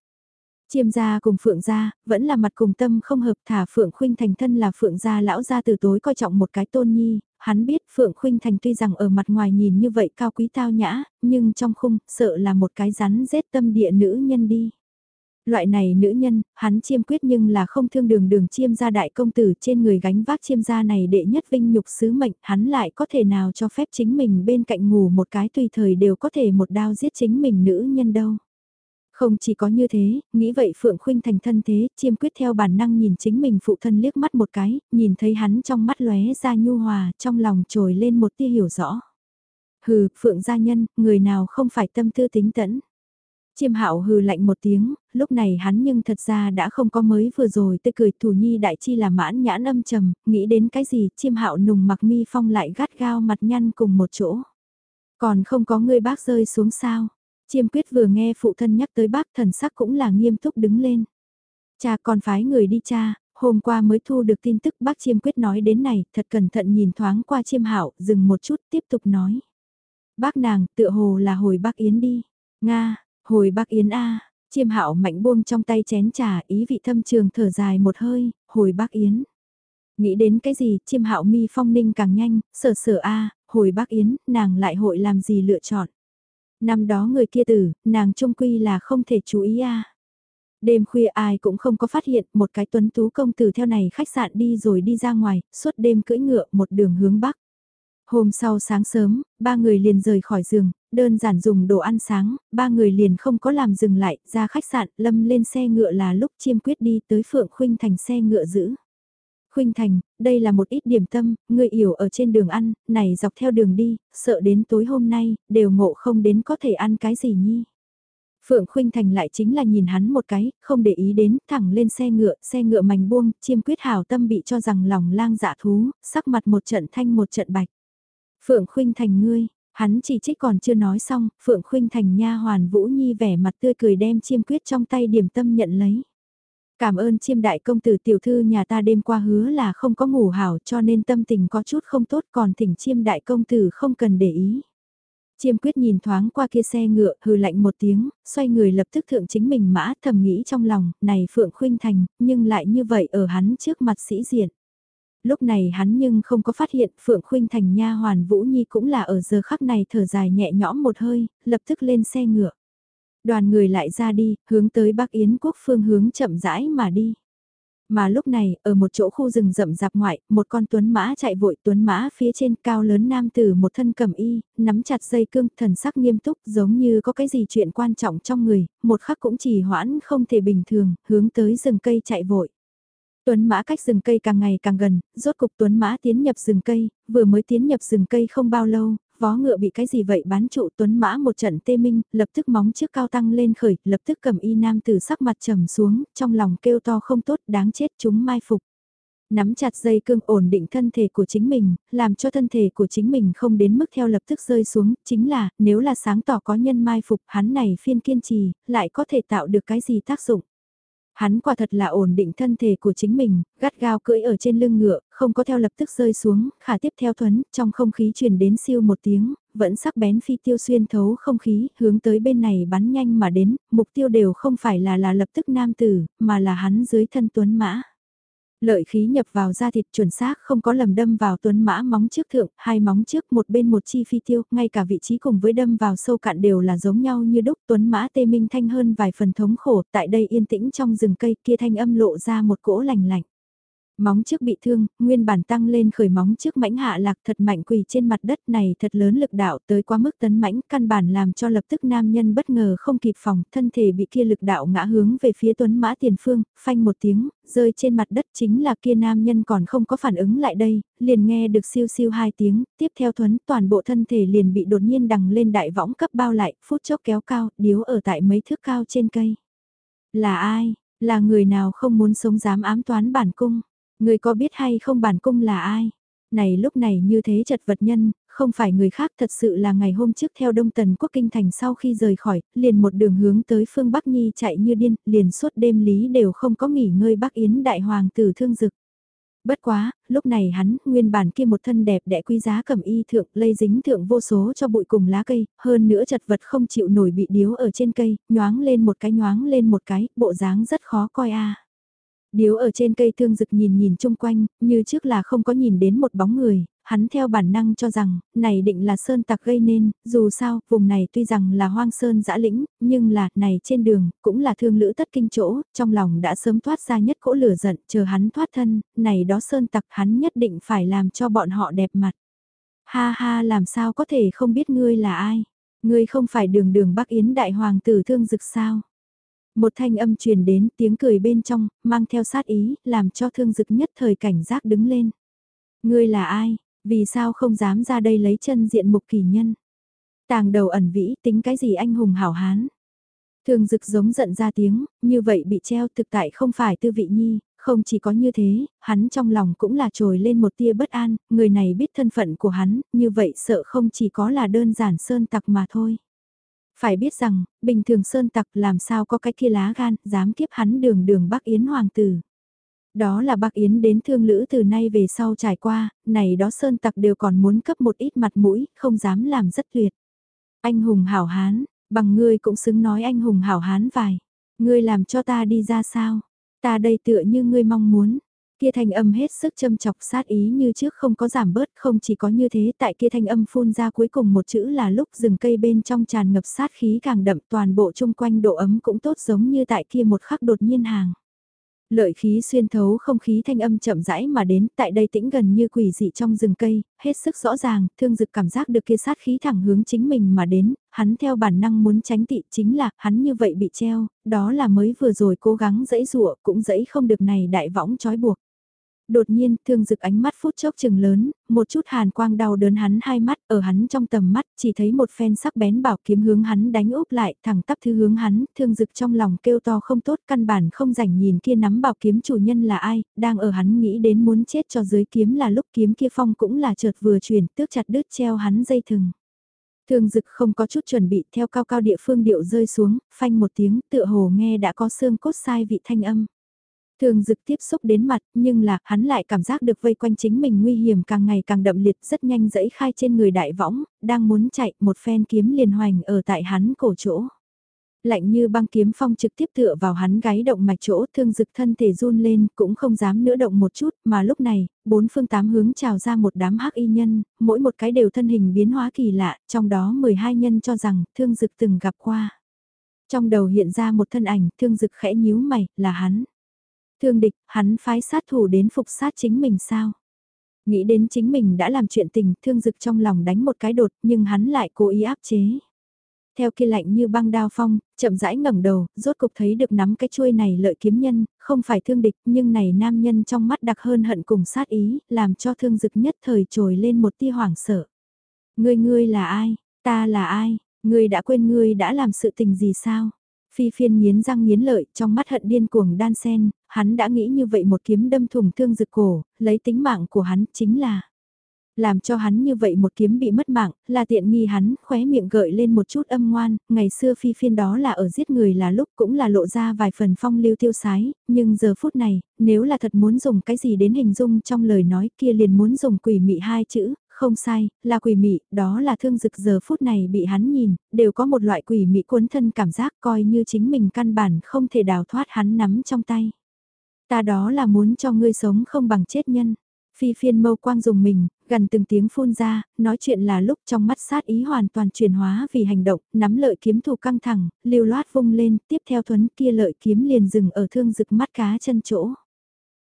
A: Chiêm gia cùng Phượng gia, vẫn là mặt cùng tâm không hợp thả Phượng Khuynh Thành thân là Phượng gia lão gia từ tối coi trọng một cái tôn nhi, hắn biết Phượng Khuynh Thành tuy rằng ở mặt ngoài nhìn như vậy cao quý tao nhã, nhưng trong khung, sợ là một cái rắn rết tâm địa nữ nhân đi. Loại này nữ nhân, hắn chiêm quyết nhưng là không thương đường đường chiêm gia đại công tử trên người gánh vác chiêm gia này đệ nhất vinh nhục sứ mệnh, hắn lại có thể nào cho phép chính mình bên cạnh ngủ một cái tùy thời đều có thể một đao giết chính mình nữ nhân đâu. Không chỉ có như thế, nghĩ vậy Phượng Khuynh thành thân thế, chiêm quyết theo bản năng nhìn chính mình phụ thân liếc mắt một cái, nhìn thấy hắn trong mắt lóe ra nhu hòa, trong lòng trồi lên một tia hiểu rõ. Hừ, Phượng gia nhân, người nào không phải tâm tư tính tẫn. Chiêm hạo hừ lạnh một tiếng, lúc này hắn nhưng thật ra đã không có mới vừa rồi tươi cười thủ nhi đại chi là mãn nhãn âm trầm, nghĩ đến cái gì chiêm hạo nùng mặc mi phong lại gắt gao mặt nhăn cùng một chỗ. Còn không có người bác rơi xuống sao. Chiêm quyết vừa nghe phụ thân nhắc tới bác thần sắc cũng là nghiêm túc đứng lên. Cha còn phái người đi cha, hôm qua mới thu được tin tức bác chiêm quyết nói đến này, thật cẩn thận nhìn thoáng qua chiêm hạo dừng một chút tiếp tục nói. Bác nàng, tựa hồ là hồi bác Yến đi. Nga, Hồi bác Yến A, chiêm hạo mạnh buông trong tay chén trà ý vị thâm trường thở dài một hơi, hồi bác Yến. Nghĩ đến cái gì, chiêm hạo mi phong ninh càng nhanh, sở sở A, hồi bác Yến, nàng lại hội làm gì lựa chọn. Năm đó người kia tử, nàng trung quy là không thể chú ý A. Đêm khuya ai cũng không có phát hiện một cái tuấn tú công tử theo này khách sạn đi rồi đi ra ngoài, suốt đêm cưỡi ngựa một đường hướng bắc. Hôm sau sáng sớm, ba người liền rời khỏi giường, đơn giản dùng đồ ăn sáng, ba người liền không có làm dừng lại, ra khách sạn, lâm lên xe ngựa là lúc chiêm quyết đi tới Phượng Khuynh Thành xe ngựa giữ. Khuynh Thành, đây là một ít điểm tâm, người yểu ở trên đường ăn, này dọc theo đường đi, sợ đến tối hôm nay, đều ngộ không đến có thể ăn cái gì nhi. Phượng Khuynh Thành lại chính là nhìn hắn một cái, không để ý đến, thẳng lên xe ngựa, xe ngựa mảnh buông, chiêm quyết hảo tâm bị cho rằng lòng lang dạ thú, sắc mặt một trận thanh một trận bạch. Phượng Khuynh Thành ngươi, hắn chỉ trích còn chưa nói xong, Phượng Khuynh Thành nha hoàn Vũ Nhi vẻ mặt tươi cười đem chiêm quyết trong tay điểm tâm nhận lấy. Cảm ơn chiêm đại công tử tiểu thư nhà ta đêm qua hứa là không có ngủ hảo cho nên tâm tình có chút không tốt còn thỉnh chiêm đại công tử không cần để ý. Chiêm quyết nhìn thoáng qua kia xe ngựa, hừ lạnh một tiếng, xoay người lập tức thượng chính mình mã thầm nghĩ trong lòng, này Phượng Khuynh Thành, nhưng lại như vậy ở hắn trước mặt sĩ diện lúc này hắn nhưng không có phát hiện Phượng Khuynh Thành nha hoàn Vũ Nhi cũng là ở giờ khắc này thở dài nhẹ nhõm một hơi, lập tức lên xe ngựa. Đoàn người lại ra đi, hướng tới Bắc Yến quốc phương hướng chậm rãi mà đi. Mà lúc này, ở một chỗ khu rừng rậm rạp ngoại, một con tuấn mã chạy vội tuấn mã phía trên cao lớn nam tử một thân cầm y, nắm chặt dây cương, thần sắc nghiêm túc giống như có cái gì chuyện quan trọng trong người, một khắc cũng chỉ hoãn không thể bình thường, hướng tới rừng cây chạy vội. Tuấn mã cách rừng cây càng ngày càng gần, rốt cục Tuấn mã tiến nhập rừng cây, vừa mới tiến nhập rừng cây không bao lâu, vó ngựa bị cái gì vậy bán trụ Tuấn mã một trận tê minh, lập tức móng trước cao tăng lên khởi, lập tức cầm y nam từ sắc mặt trầm xuống, trong lòng kêu to không tốt đáng chết chúng mai phục. Nắm chặt dây cương ổn định thân thể của chính mình, làm cho thân thể của chính mình không đến mức theo lập tức rơi xuống, chính là, nếu là sáng tỏ có nhân mai phục hắn này phiên kiên trì, lại có thể tạo được cái gì tác dụng. Hắn quả thật là ổn định thân thể của chính mình, gắt gao cưỡi ở trên lưng ngựa, không có theo lập tức rơi xuống, khả tiếp theo thuấn, trong không khí truyền đến siêu một tiếng, vẫn sắc bén phi tiêu xuyên thấu không khí, hướng tới bên này bắn nhanh mà đến, mục tiêu đều không phải là là lập tức nam tử, mà là hắn dưới thân tuấn mã. Lợi khí nhập vào da thịt chuẩn xác không có lầm đâm vào tuấn mã móng trước thượng, hai móng trước một bên một chi phi tiêu, ngay cả vị trí cùng với đâm vào sâu cạn đều là giống nhau như đúc tuấn mã tê minh thanh hơn vài phần thống khổ, tại đây yên tĩnh trong rừng cây kia thanh âm lộ ra một cỗ lành lạnh. Móng trước bị thương, nguyên bản tăng lên khởi móng trước mãnh hạ lạc thật mạnh quỳ trên mặt đất này thật lớn lực đạo tới quá mức tấn mãnh căn bản làm cho lập tức nam nhân bất ngờ không kịp phòng, thân thể bị kia lực đạo ngã hướng về phía tuấn mã tiền phương, phanh một tiếng, rơi trên mặt đất chính là kia nam nhân còn không có phản ứng lại đây, liền nghe được siêu siêu hai tiếng, tiếp theo thuấn toàn bộ thân thể liền bị đột nhiên đằng lên đại võng cấp bao lại, phút chốc kéo cao, điếu ở tại mấy thước cao trên cây. Là ai? Là người nào không muốn sống dám ám toán bản cung? Người có biết hay không bản cung là ai? Này lúc này như thế chật vật nhân, không phải người khác thật sự là ngày hôm trước theo Đông Tần Quốc Kinh Thành sau khi rời khỏi, liền một đường hướng tới phương Bắc Nhi chạy như điên, liền suốt đêm lý đều không có nghỉ ngơi Bắc Yến Đại Hoàng tử thương dực. Bất quá, lúc này hắn, nguyên bản kia một thân đẹp đẽ quý giá cầm y thượng, lây dính thượng vô số cho bụi cùng lá cây, hơn nữa chật vật không chịu nổi bị điếu ở trên cây, nhoáng lên một cái nhoáng lên một cái, bộ dáng rất khó coi a. Điếu ở trên cây thương rực nhìn nhìn chung quanh, như trước là không có nhìn đến một bóng người, hắn theo bản năng cho rằng, này định là sơn tặc gây nên, dù sao, vùng này tuy rằng là hoang sơn dã lĩnh, nhưng là, này trên đường, cũng là thương lữ tất kinh chỗ, trong lòng đã sớm thoát ra nhất cỗ lửa giận, chờ hắn thoát thân, này đó sơn tặc hắn nhất định phải làm cho bọn họ đẹp mặt. Ha ha làm sao có thể không biết ngươi là ai? Ngươi không phải đường đường Bắc Yến đại hoàng tử thương dực sao? Một thanh âm truyền đến tiếng cười bên trong, mang theo sát ý, làm cho thương dực nhất thời cảnh giác đứng lên. Ngươi là ai? Vì sao không dám ra đây lấy chân diện mục kỳ nhân? Tàng đầu ẩn vĩ tính cái gì anh hùng hảo hán? Thương dực giống giận ra tiếng, như vậy bị treo thực tại không phải tư vị nhi, không chỉ có như thế, hắn trong lòng cũng là trồi lên một tia bất an, người này biết thân phận của hắn, như vậy sợ không chỉ có là đơn giản sơn tặc mà thôi. Phải biết rằng, bình thường sơn tặc làm sao có cái kia lá gan, dám kiếp hắn đường đường Bắc Yến Hoàng tử. Đó là Bắc Yến đến thương lữ từ nay về sau trải qua, này đó sơn tặc đều còn muốn cấp một ít mặt mũi, không dám làm rất tuyệt. Anh hùng hảo hán, bằng ngươi cũng xứng nói anh hùng hảo hán vài. Ngươi làm cho ta đi ra sao? Ta đây tựa như ngươi mong muốn. Kia thanh âm hết sức châm chọc sát ý như trước không có giảm bớt, không chỉ có như thế tại kia thanh âm phun ra cuối cùng một chữ là lúc rừng cây bên trong tràn ngập sát khí càng đậm toàn bộ chung quanh độ ấm cũng tốt giống như tại kia một khắc đột nhiên hàng. Lợi khí xuyên thấu không khí thanh âm chậm rãi mà đến, tại đây tĩnh gần như quỷ dị trong rừng cây, hết sức rõ ràng, thương dực cảm giác được kia sát khí thẳng hướng chính mình mà đến, hắn theo bản năng muốn tránh tị chính là, hắn như vậy bị treo, đó là mới vừa rồi cố gắng dẫy dụa cũng dẫy không được này đại võng trói buộc. Đột nhiên, thương dực ánh mắt phút chốc chừng lớn, một chút hàn quang đau đớn hắn hai mắt, ở hắn trong tầm mắt, chỉ thấy một phen sắc bén bảo kiếm hướng hắn đánh úp lại, thẳng tắp thứ hướng hắn, thương dực trong lòng kêu to không tốt, căn bản không rảnh nhìn kia nắm bảo kiếm chủ nhân là ai, đang ở hắn nghĩ đến muốn chết cho dưới kiếm là lúc kiếm kia phong cũng là chợt vừa chuyển, tước chặt đứt treo hắn dây thừng. Thương dực không có chút chuẩn bị theo cao cao địa phương điệu rơi xuống, phanh một tiếng tựa hồ nghe đã có xương cốt sai vị thanh âm. Thường dực tiếp xúc đến mặt, nhưng là, hắn lại cảm giác được vây quanh chính mình nguy hiểm càng ngày càng đậm liệt rất nhanh dẫy khai trên người đại võng, đang muốn chạy, một phen kiếm liền hoành ở tại hắn cổ chỗ. Lạnh như băng kiếm phong trực tiếp tựa vào hắn gáy động mạch chỗ, thương dực thân thể run lên, cũng không dám nữa động một chút, mà lúc này, bốn phương tám hướng trào ra một đám hắc y nhân, mỗi một cái đều thân hình biến hóa kỳ lạ, trong đó 12 nhân cho rằng, thương dực từng gặp qua. Trong đầu hiện ra một thân ảnh, thương dực khẽ nhíu mày, là hắn. Thương địch, hắn phái sát thủ đến phục sát chính mình sao? Nghĩ đến chính mình đã làm chuyện tình, thương dực trong lòng đánh một cái đột, nhưng hắn lại cố ý áp chế. Theo kia lạnh như băng đao phong, chậm rãi ngẩng đầu, rốt cục thấy được nắm cái chuôi này lợi kiếm nhân, không phải thương địch, nhưng này nam nhân trong mắt đặc hơn hận cùng sát ý, làm cho thương dực nhất thời trồi lên một tia hoảng sợ. Ngươi ngươi là ai? Ta là ai? Ngươi đã quên ngươi đã làm sự tình gì sao? Phi phiên nghiến răng nghiến lợi, trong mắt hận điên cuồng đan sen, hắn đã nghĩ như vậy một kiếm đâm thủng thương dực cổ, lấy tính mạng của hắn chính là. Làm cho hắn như vậy một kiếm bị mất mạng, là tiện nghi hắn, khóe miệng gợi lên một chút âm ngoan, ngày xưa phi phiên đó là ở giết người là lúc cũng là lộ ra vài phần phong lưu tiêu sái, nhưng giờ phút này, nếu là thật muốn dùng cái gì đến hình dung trong lời nói kia liền muốn dùng quỷ mị hai chữ, không sai, là quỷ mị, đó là thương dực giờ phút này bị hắn nhìn, đều có một loại quỷ mị cuốn thân cảm giác coi như chính mình căn bản không thể đào thoát hắn nắm trong tay. Ta đó là muốn cho ngươi sống không bằng chết nhân. Phi phiên mâu quang dùng mình, gần từng tiếng phun ra, nói chuyện là lúc trong mắt sát ý hoàn toàn chuyển hóa vì hành động, nắm lợi kiếm thủ căng thẳng, lưu loát vung lên, tiếp theo thuấn kia lợi kiếm liền dừng ở thương dực mắt cá chân chỗ.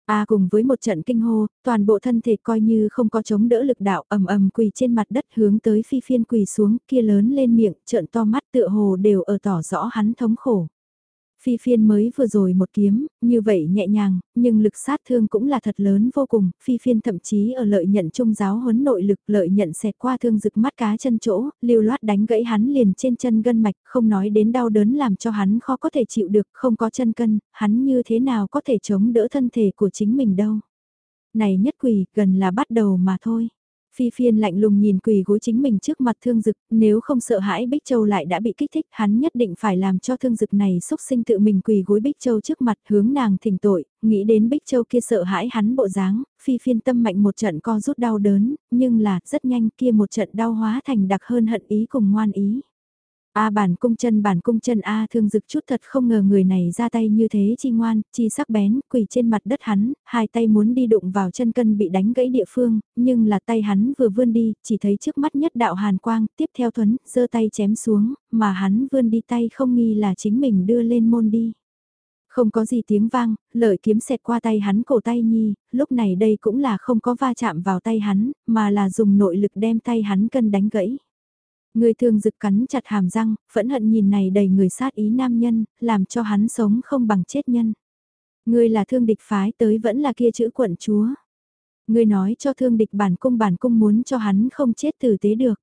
A: A cùng với một trận kinh hô, toàn bộ thân thể coi như không có chống đỡ lực đạo ầm ầm quỳ trên mặt đất hướng tới phi phiên quỳ xuống kia lớn lên miệng trợn to mắt tựa hồ đều ở tỏ rõ hắn thống khổ. Phi phiên mới vừa rồi một kiếm, như vậy nhẹ nhàng, nhưng lực sát thương cũng là thật lớn vô cùng, phi phiên thậm chí ở lợi nhận trung giáo huấn nội lực lợi nhận xẹt qua thương rực mắt cá chân chỗ, lưu loát đánh gãy hắn liền trên chân gân mạch, không nói đến đau đớn làm cho hắn khó có thể chịu được, không có chân cân, hắn như thế nào có thể chống đỡ thân thể của chính mình đâu. Này nhất quỷ, gần là bắt đầu mà thôi. Phi phiên lạnh lùng nhìn quỳ gối chính mình trước mặt thương dực, nếu không sợ hãi Bích Châu lại đã bị kích thích, hắn nhất định phải làm cho thương dực này xúc sinh tự mình quỳ gối Bích Châu trước mặt hướng nàng thỉnh tội, nghĩ đến Bích Châu kia sợ hãi hắn bộ dáng, phi phiên tâm mạnh một trận co rút đau đớn, nhưng là rất nhanh kia một trận đau hóa thành đặc hơn hận ý cùng ngoan ý. A bản cung chân bản cung chân A thương dực chút thật không ngờ người này ra tay như thế chi ngoan, chi sắc bén, quỳ trên mặt đất hắn, hai tay muốn đi đụng vào chân cân bị đánh gãy địa phương, nhưng là tay hắn vừa vươn đi, chỉ thấy trước mắt nhất đạo hàn quang, tiếp theo thuấn, giơ tay chém xuống, mà hắn vươn đi tay không nghi là chính mình đưa lên môn đi. Không có gì tiếng vang, lợi kiếm xẹt qua tay hắn cổ tay nhi, lúc này đây cũng là không có va chạm vào tay hắn, mà là dùng nội lực đem tay hắn cân đánh gãy. Người thường rực cắn chặt hàm răng, phẫn hận nhìn này đầy người sát ý nam nhân, làm cho hắn sống không bằng chết nhân. Người là thương địch phái tới vẫn là kia chữ quận chúa. Người nói cho thương địch bản cung bản cung muốn cho hắn không chết tử tế được.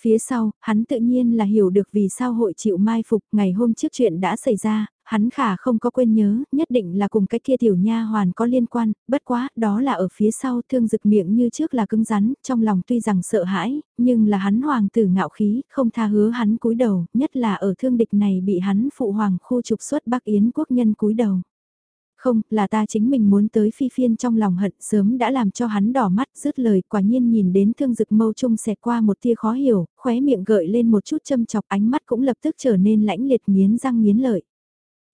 A: Phía sau, hắn tự nhiên là hiểu được vì sao hội chịu mai phục ngày hôm trước chuyện đã xảy ra, hắn khả không có quên nhớ, nhất định là cùng cái kia tiểu nha hoàn có liên quan, bất quá, đó là ở phía sau thương rực miệng như trước là cứng rắn, trong lòng tuy rằng sợ hãi, nhưng là hắn hoàng tử ngạo khí, không tha hứa hắn cúi đầu, nhất là ở thương địch này bị hắn phụ hoàng khu trục xuất Bắc Yến quốc nhân cúi đầu. Không, là ta chính mình muốn tới phi phiên trong lòng hận sớm đã làm cho hắn đỏ mắt rứt lời quả nhiên nhìn đến thương dực mâu trung xẹt qua một tia khó hiểu, khóe miệng gợi lên một chút châm chọc ánh mắt cũng lập tức trở nên lãnh liệt nghiến răng nghiến lợi.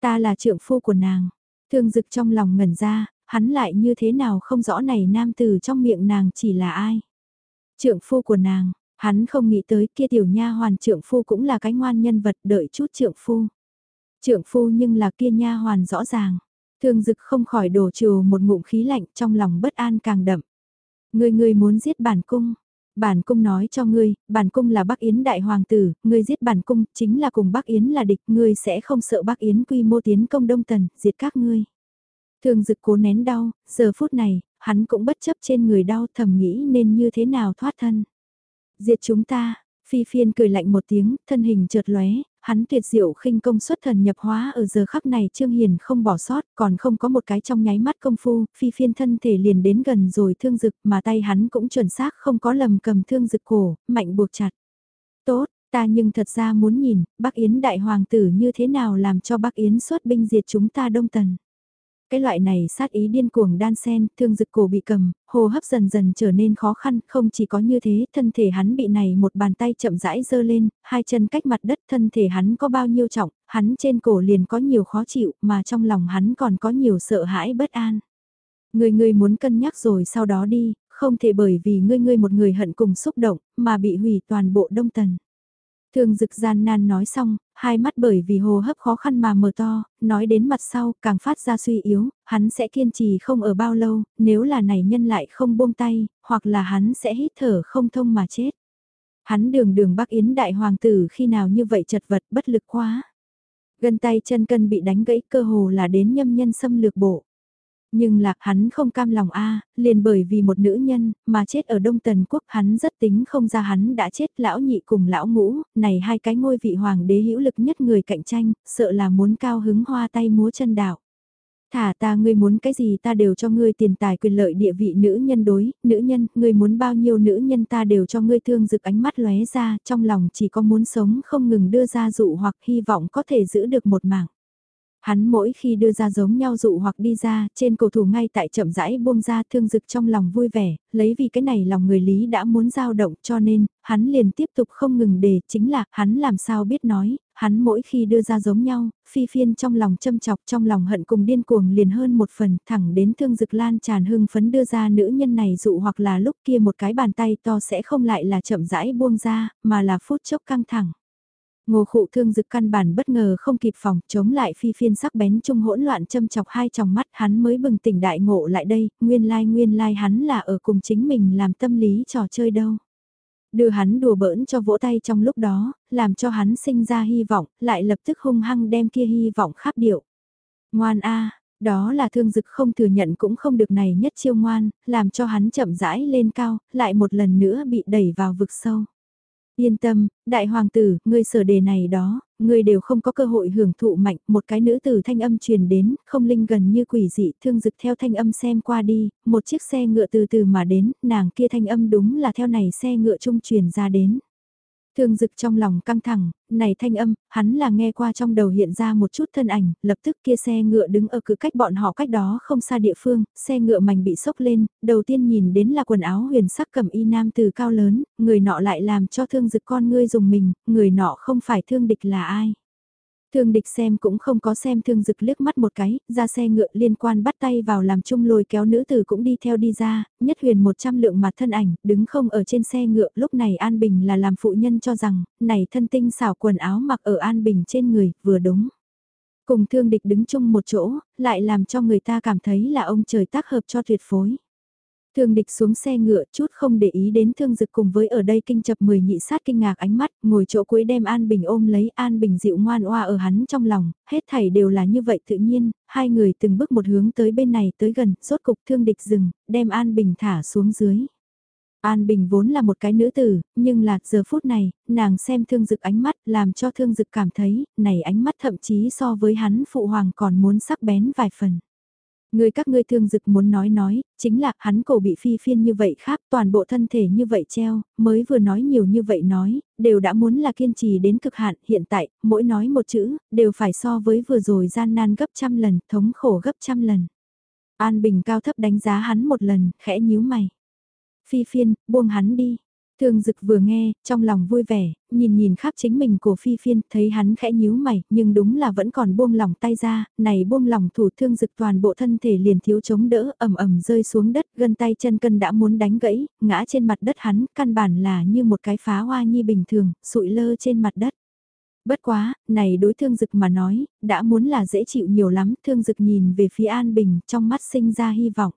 A: Ta là trượng phu của nàng. Thương dực trong lòng ngẩn ra, hắn lại như thế nào không rõ này nam tử trong miệng nàng chỉ là ai. Trượng phu của nàng, hắn không nghĩ tới kia tiểu nha hoàn trượng phu cũng là cái ngoan nhân vật đợi chút trượng phu. Trượng phu nhưng là kia nha hoàn rõ ràng. Thương dực không khỏi đổ trù một ngụm khí lạnh trong lòng bất an càng đậm. Người người muốn giết bản cung, Bản cung nói cho ngươi, bản cung là Bắc Yến đại hoàng tử, ngươi giết bản cung, chính là cùng Bắc Yến là địch, ngươi sẽ không sợ Bắc Yến quy mô tiến công Đông Tần, diệt các ngươi. Thường dực cố nén đau, giờ phút này, hắn cũng bất chấp trên người đau thầm nghĩ nên như thế nào thoát thân. Diệt chúng ta, phi phiên cười lạnh một tiếng, thân hình chợt lóe, hắn tuyệt diệu khinh công xuất thần nhập hóa ở giờ khắc này Trương Hiền không bỏ sót, còn không có một cái trong nháy mắt công phu, phi phiên thân thể liền đến gần rồi thương dực mà tay hắn cũng chuẩn xác không có lầm cầm thương dực cổ, mạnh buộc chặt. Tốt, ta nhưng thật ra muốn nhìn, Bắc Yến đại hoàng tử như thế nào làm cho Bắc Yến xuất binh diệt chúng ta đông tần. Cái loại này sát ý điên cuồng đan sen, thương dực cổ bị cầm, hô hấp dần dần trở nên khó khăn, không chỉ có như thế, thân thể hắn bị này một bàn tay chậm rãi dơ lên, hai chân cách mặt đất, thân thể hắn có bao nhiêu trọng, hắn trên cổ liền có nhiều khó chịu, mà trong lòng hắn còn có nhiều sợ hãi bất an. Người người muốn cân nhắc rồi sau đó đi, không thể bởi vì ngươi ngươi một người hận cùng xúc động, mà bị hủy toàn bộ đông tần thường dực gian nan nói xong, hai mắt bởi vì hồ hấp khó khăn mà mở to, nói đến mặt sau càng phát ra suy yếu, hắn sẽ kiên trì không ở bao lâu, nếu là này nhân lại không buông tay, hoặc là hắn sẽ hít thở không thông mà chết. Hắn đường đường Bắc Yến đại hoàng tử khi nào như vậy chật vật bất lực quá. Gần tay chân cân bị đánh gãy cơ hồ là đến nhâm nhân xâm lược bộ. Nhưng lạc hắn không cam lòng a liền bởi vì một nữ nhân, mà chết ở Đông Tần Quốc hắn rất tính không ra hắn đã chết lão nhị cùng lão ngũ, này hai cái ngôi vị hoàng đế hữu lực nhất người cạnh tranh, sợ là muốn cao hứng hoa tay múa chân đạo. Thả ta ngươi muốn cái gì ta đều cho ngươi tiền tài quyền lợi địa vị nữ nhân đối, nữ nhân, ngươi muốn bao nhiêu nữ nhân ta đều cho ngươi thương rực ánh mắt lóe ra, trong lòng chỉ có muốn sống không ngừng đưa ra dụ hoặc hy vọng có thể giữ được một mạng. Hắn mỗi khi đưa ra giống nhau dụ hoặc đi ra, trên cầu thủ ngay tại chậm rãi buông ra thương dực trong lòng vui vẻ, lấy vì cái này lòng người lý đã muốn giao động cho nên, hắn liền tiếp tục không ngừng để, chính là, hắn làm sao biết nói, hắn mỗi khi đưa ra giống nhau, phi phiên trong lòng châm chọc trong lòng hận cùng điên cuồng liền hơn một phần, thẳng đến thương dực lan tràn hưng phấn đưa ra nữ nhân này dụ hoặc là lúc kia một cái bàn tay to sẽ không lại là chậm rãi buông ra, mà là phút chốc căng thẳng. Ngô khụ thương dực căn bản bất ngờ không kịp phòng, chống lại phi phiên sắc bén trung hỗn loạn châm chọc hai tròng mắt hắn mới bừng tỉnh đại ngộ lại đây, nguyên lai like, nguyên lai like hắn là ở cùng chính mình làm tâm lý trò chơi đâu. Đưa hắn đùa bỡn cho vỗ tay trong lúc đó, làm cho hắn sinh ra hy vọng, lại lập tức hung hăng đem kia hy vọng khắp điệu. Ngoan a đó là thương dực không thừa nhận cũng không được này nhất chiêu ngoan, làm cho hắn chậm rãi lên cao, lại một lần nữa bị đẩy vào vực sâu. Yên tâm, đại hoàng tử, ngươi sở đề này đó, ngươi đều không có cơ hội hưởng thụ mạnh, một cái nữ tử thanh âm truyền đến, không linh gần như quỷ dị, thương dực theo thanh âm xem qua đi, một chiếc xe ngựa từ từ mà đến, nàng kia thanh âm đúng là theo này xe ngựa trung truyền ra đến. Thương dực trong lòng căng thẳng, này thanh âm, hắn là nghe qua trong đầu hiện ra một chút thân ảnh, lập tức kia xe ngựa đứng ở cứ cách bọn họ cách đó không xa địa phương, xe ngựa mảnh bị sốc lên, đầu tiên nhìn đến là quần áo huyền sắc cầm y nam từ cao lớn, người nọ lại làm cho thương dực con ngươi dùng mình, người nọ không phải thương địch là ai. Thương địch xem cũng không có xem thương dực liếc mắt một cái, ra xe ngựa liên quan bắt tay vào làm chung lôi kéo nữ tử cũng đi theo đi ra, nhất huyền 100 lượng mặt thân ảnh, đứng không ở trên xe ngựa, lúc này An Bình là làm phụ nhân cho rằng, này thân tinh xảo quần áo mặc ở An Bình trên người, vừa đúng. Cùng thương địch đứng chung một chỗ, lại làm cho người ta cảm thấy là ông trời tác hợp cho tuyệt phối. Thương địch xuống xe ngựa chút không để ý đến thương dực cùng với ở đây kinh chập mười nhị sát kinh ngạc ánh mắt, ngồi chỗ cuối đem An Bình ôm lấy An Bình dịu ngoan oa ở hắn trong lòng, hết thảy đều là như vậy tự nhiên, hai người từng bước một hướng tới bên này tới gần, rốt cục thương địch dừng, đem An Bình thả xuống dưới. An Bình vốn là một cái nữ tử, nhưng là giờ phút này, nàng xem thương dực ánh mắt làm cho thương dực cảm thấy, này ánh mắt thậm chí so với hắn phụ hoàng còn muốn sắc bén vài phần. Người các ngươi thương dực muốn nói nói, chính là hắn cổ bị phi phiên như vậy khác, toàn bộ thân thể như vậy treo, mới vừa nói nhiều như vậy nói, đều đã muốn là kiên trì đến cực hạn, hiện tại, mỗi nói một chữ, đều phải so với vừa rồi gian nan gấp trăm lần, thống khổ gấp trăm lần. An Bình cao thấp đánh giá hắn một lần, khẽ nhíu mày. Phi phiên, buông hắn đi, Thương dực vừa nghe, trong lòng vui vẻ, nhìn nhìn khắp chính mình của phi phiên, thấy hắn khẽ nhíu mày, nhưng đúng là vẫn còn buông lòng tay ra, này buông lòng thủ thương dực toàn bộ thân thể liền thiếu chống đỡ, ầm ầm rơi xuống đất, gân tay chân cân đã muốn đánh gãy, ngã trên mặt đất hắn, căn bản là như một cái phá hoa nhi bình thường, sụi lơ trên mặt đất. Bất quá, này đối thương dực mà nói, đã muốn là dễ chịu nhiều lắm, thương dực nhìn về phía An Bình, trong mắt sinh ra hy vọng.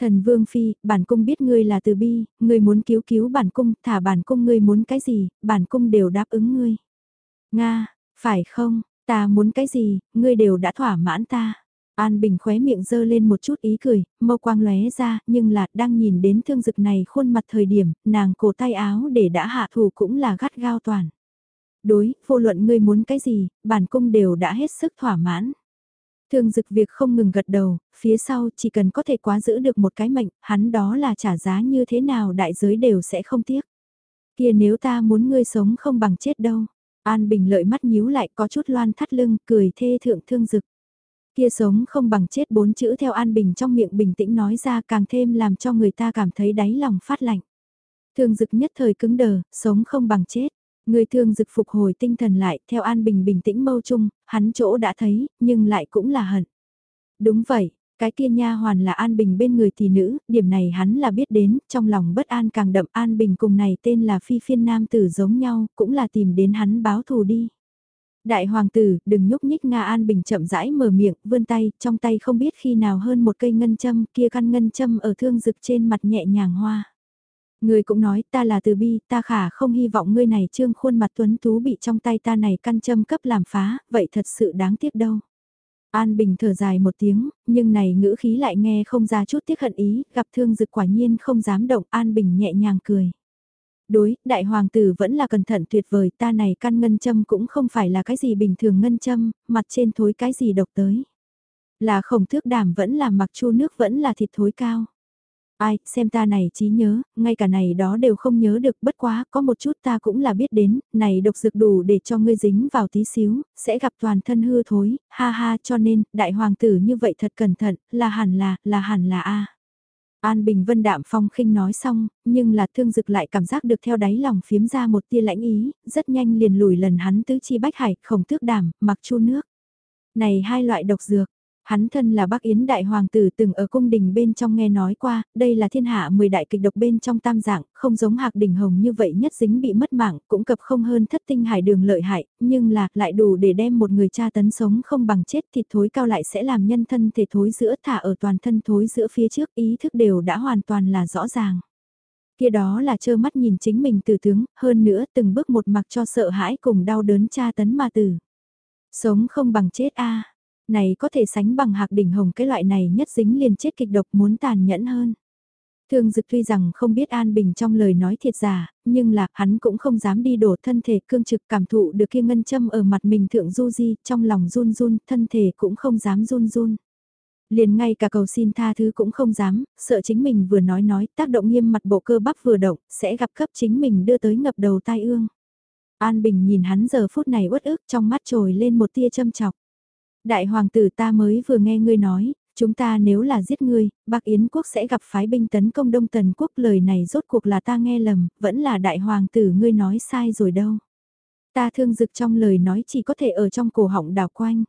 A: Thần Vương Phi, bản cung biết ngươi là từ bi, ngươi muốn cứu cứu bản cung, thả bản cung ngươi muốn cái gì, bản cung đều đáp ứng ngươi. Nga, phải không, ta muốn cái gì, ngươi đều đã thỏa mãn ta. An Bình khóe miệng dơ lên một chút ý cười, mâu quang lóe ra, nhưng là đang nhìn đến thương dực này khuôn mặt thời điểm, nàng cổ tay áo để đã hạ thủ cũng là gắt gao toàn. Đối, vô luận ngươi muốn cái gì, bản cung đều đã hết sức thỏa mãn. Thương dực việc không ngừng gật đầu, phía sau chỉ cần có thể quá giữ được một cái mệnh, hắn đó là trả giá như thế nào đại giới đều sẽ không tiếc. Kia nếu ta muốn ngươi sống không bằng chết đâu. An Bình lợi mắt nhíu lại có chút loan thắt lưng, cười thê thượng thương dực. Kia sống không bằng chết bốn chữ theo An Bình trong miệng bình tĩnh nói ra càng thêm làm cho người ta cảm thấy đáy lòng phát lạnh. Thương dực nhất thời cứng đờ, sống không bằng chết. Người thương dực phục hồi tinh thần lại, theo An Bình bình tĩnh mâu chung, hắn chỗ đã thấy, nhưng lại cũng là hận. Đúng vậy, cái kia nha hoàn là An Bình bên người tỷ nữ, điểm này hắn là biết đến, trong lòng bất an càng đậm An Bình cùng này tên là phi phiên nam tử giống nhau, cũng là tìm đến hắn báo thù đi. Đại hoàng tử, đừng nhúc nhích Nga An Bình chậm rãi mở miệng, vươn tay, trong tay không biết khi nào hơn một cây ngân châm, kia căn ngân châm ở thương dực trên mặt nhẹ nhàng hoa. Ngươi cũng nói ta là từ bi, ta khả không hy vọng ngươi này trương khuôn mặt tuấn tú bị trong tay ta này căn châm cấp làm phá, vậy thật sự đáng tiếc đâu. An Bình thở dài một tiếng, nhưng này ngữ khí lại nghe không ra chút tiếc hận ý, gặp thương dực quả nhiên không dám động, An Bình nhẹ nhàng cười. Đối, đại hoàng tử vẫn là cẩn thận tuyệt vời, ta này căn ngân châm cũng không phải là cái gì bình thường ngân châm, mặt trên thối cái gì độc tới. Là khổng thước đảm vẫn là mặc chu nước vẫn là thịt thối cao. Ai, xem ta này trí nhớ, ngay cả này đó đều không nhớ được bất quá, có một chút ta cũng là biết đến, này độc dược đủ để cho ngươi dính vào tí xíu, sẽ gặp toàn thân hư thối, ha ha cho nên, đại hoàng tử như vậy thật cẩn thận, là hẳn là, là hẳn là a. An Bình Vân đạm phong khinh nói xong, nhưng là thương dực lại cảm giác được theo đáy lòng phiếm ra một tia lãnh ý, rất nhanh liền lùi lần hắn tứ chi bách hải, khổng tước đảm, mặc chu nước. Này hai loại độc dược, Hắn thân là Bắc Yến Đại Hoàng tử từng ở cung đình bên trong nghe nói qua, đây là thiên hạ 10 đại kịch độc bên trong tam dạng, không giống hạc đỉnh hồng như vậy nhất dính bị mất mạng, cũng cập không hơn thất tinh hải đường lợi hại, nhưng là lại đủ để đem một người cha tấn sống không bằng chết thịt thối cao lại sẽ làm nhân thân thể thối giữa thả ở toàn thân thối giữa phía trước ý thức đều đã hoàn toàn là rõ ràng. Kia đó là trơ mắt nhìn chính mình từ tướng, hơn nữa từng bước một mặc cho sợ hãi cùng đau đớn cha tấn mà tử. Sống không bằng chết a này có thể sánh bằng hạc đỉnh hồng cái loại này nhất dính liền chết kịch độc muốn tàn nhẫn hơn. Thương Dực tuy rằng không biết An Bình trong lời nói thiệt giả, nhưng là hắn cũng không dám đi đổ thân thể cương trực cảm thụ được kia ngân châm ở mặt mình thượng du di, trong lòng run run, thân thể cũng không dám run run. Liền ngay cả cầu xin tha thứ cũng không dám, sợ chính mình vừa nói nói tác động nghiêm mặt bộ cơ bắp vừa động, sẽ gặp cấp chính mình đưa tới ngập đầu tai ương. An Bình nhìn hắn giờ phút này uất ức trong mắt trồi lên một tia châm chọc. Đại hoàng tử ta mới vừa nghe ngươi nói, chúng ta nếu là giết ngươi, Bắc Yến quốc sẽ gặp phái binh tấn công Đông Tần quốc lời này rốt cuộc là ta nghe lầm, vẫn là đại hoàng tử ngươi nói sai rồi đâu. Ta thương dực trong lời nói chỉ có thể ở trong cổ họng đảo quanh.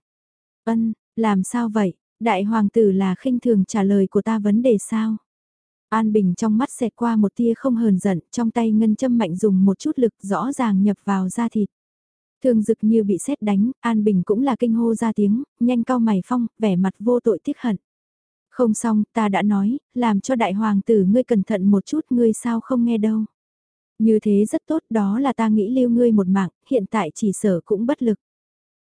A: Ân, làm sao vậy? Đại hoàng tử là khinh thường trả lời của ta vấn đề sao? An Bình trong mắt xẹt qua một tia không hờn giận, trong tay ngân châm mạnh dùng một chút lực rõ ràng nhập vào da thịt. Thương dực như bị xét đánh, An Bình cũng là kinh hô ra tiếng, nhanh cao mày phong, vẻ mặt vô tội tiếc hận. Không xong, ta đã nói, làm cho đại hoàng tử ngươi cẩn thận một chút ngươi sao không nghe đâu. Như thế rất tốt đó là ta nghĩ lưu ngươi một mạng, hiện tại chỉ sở cũng bất lực.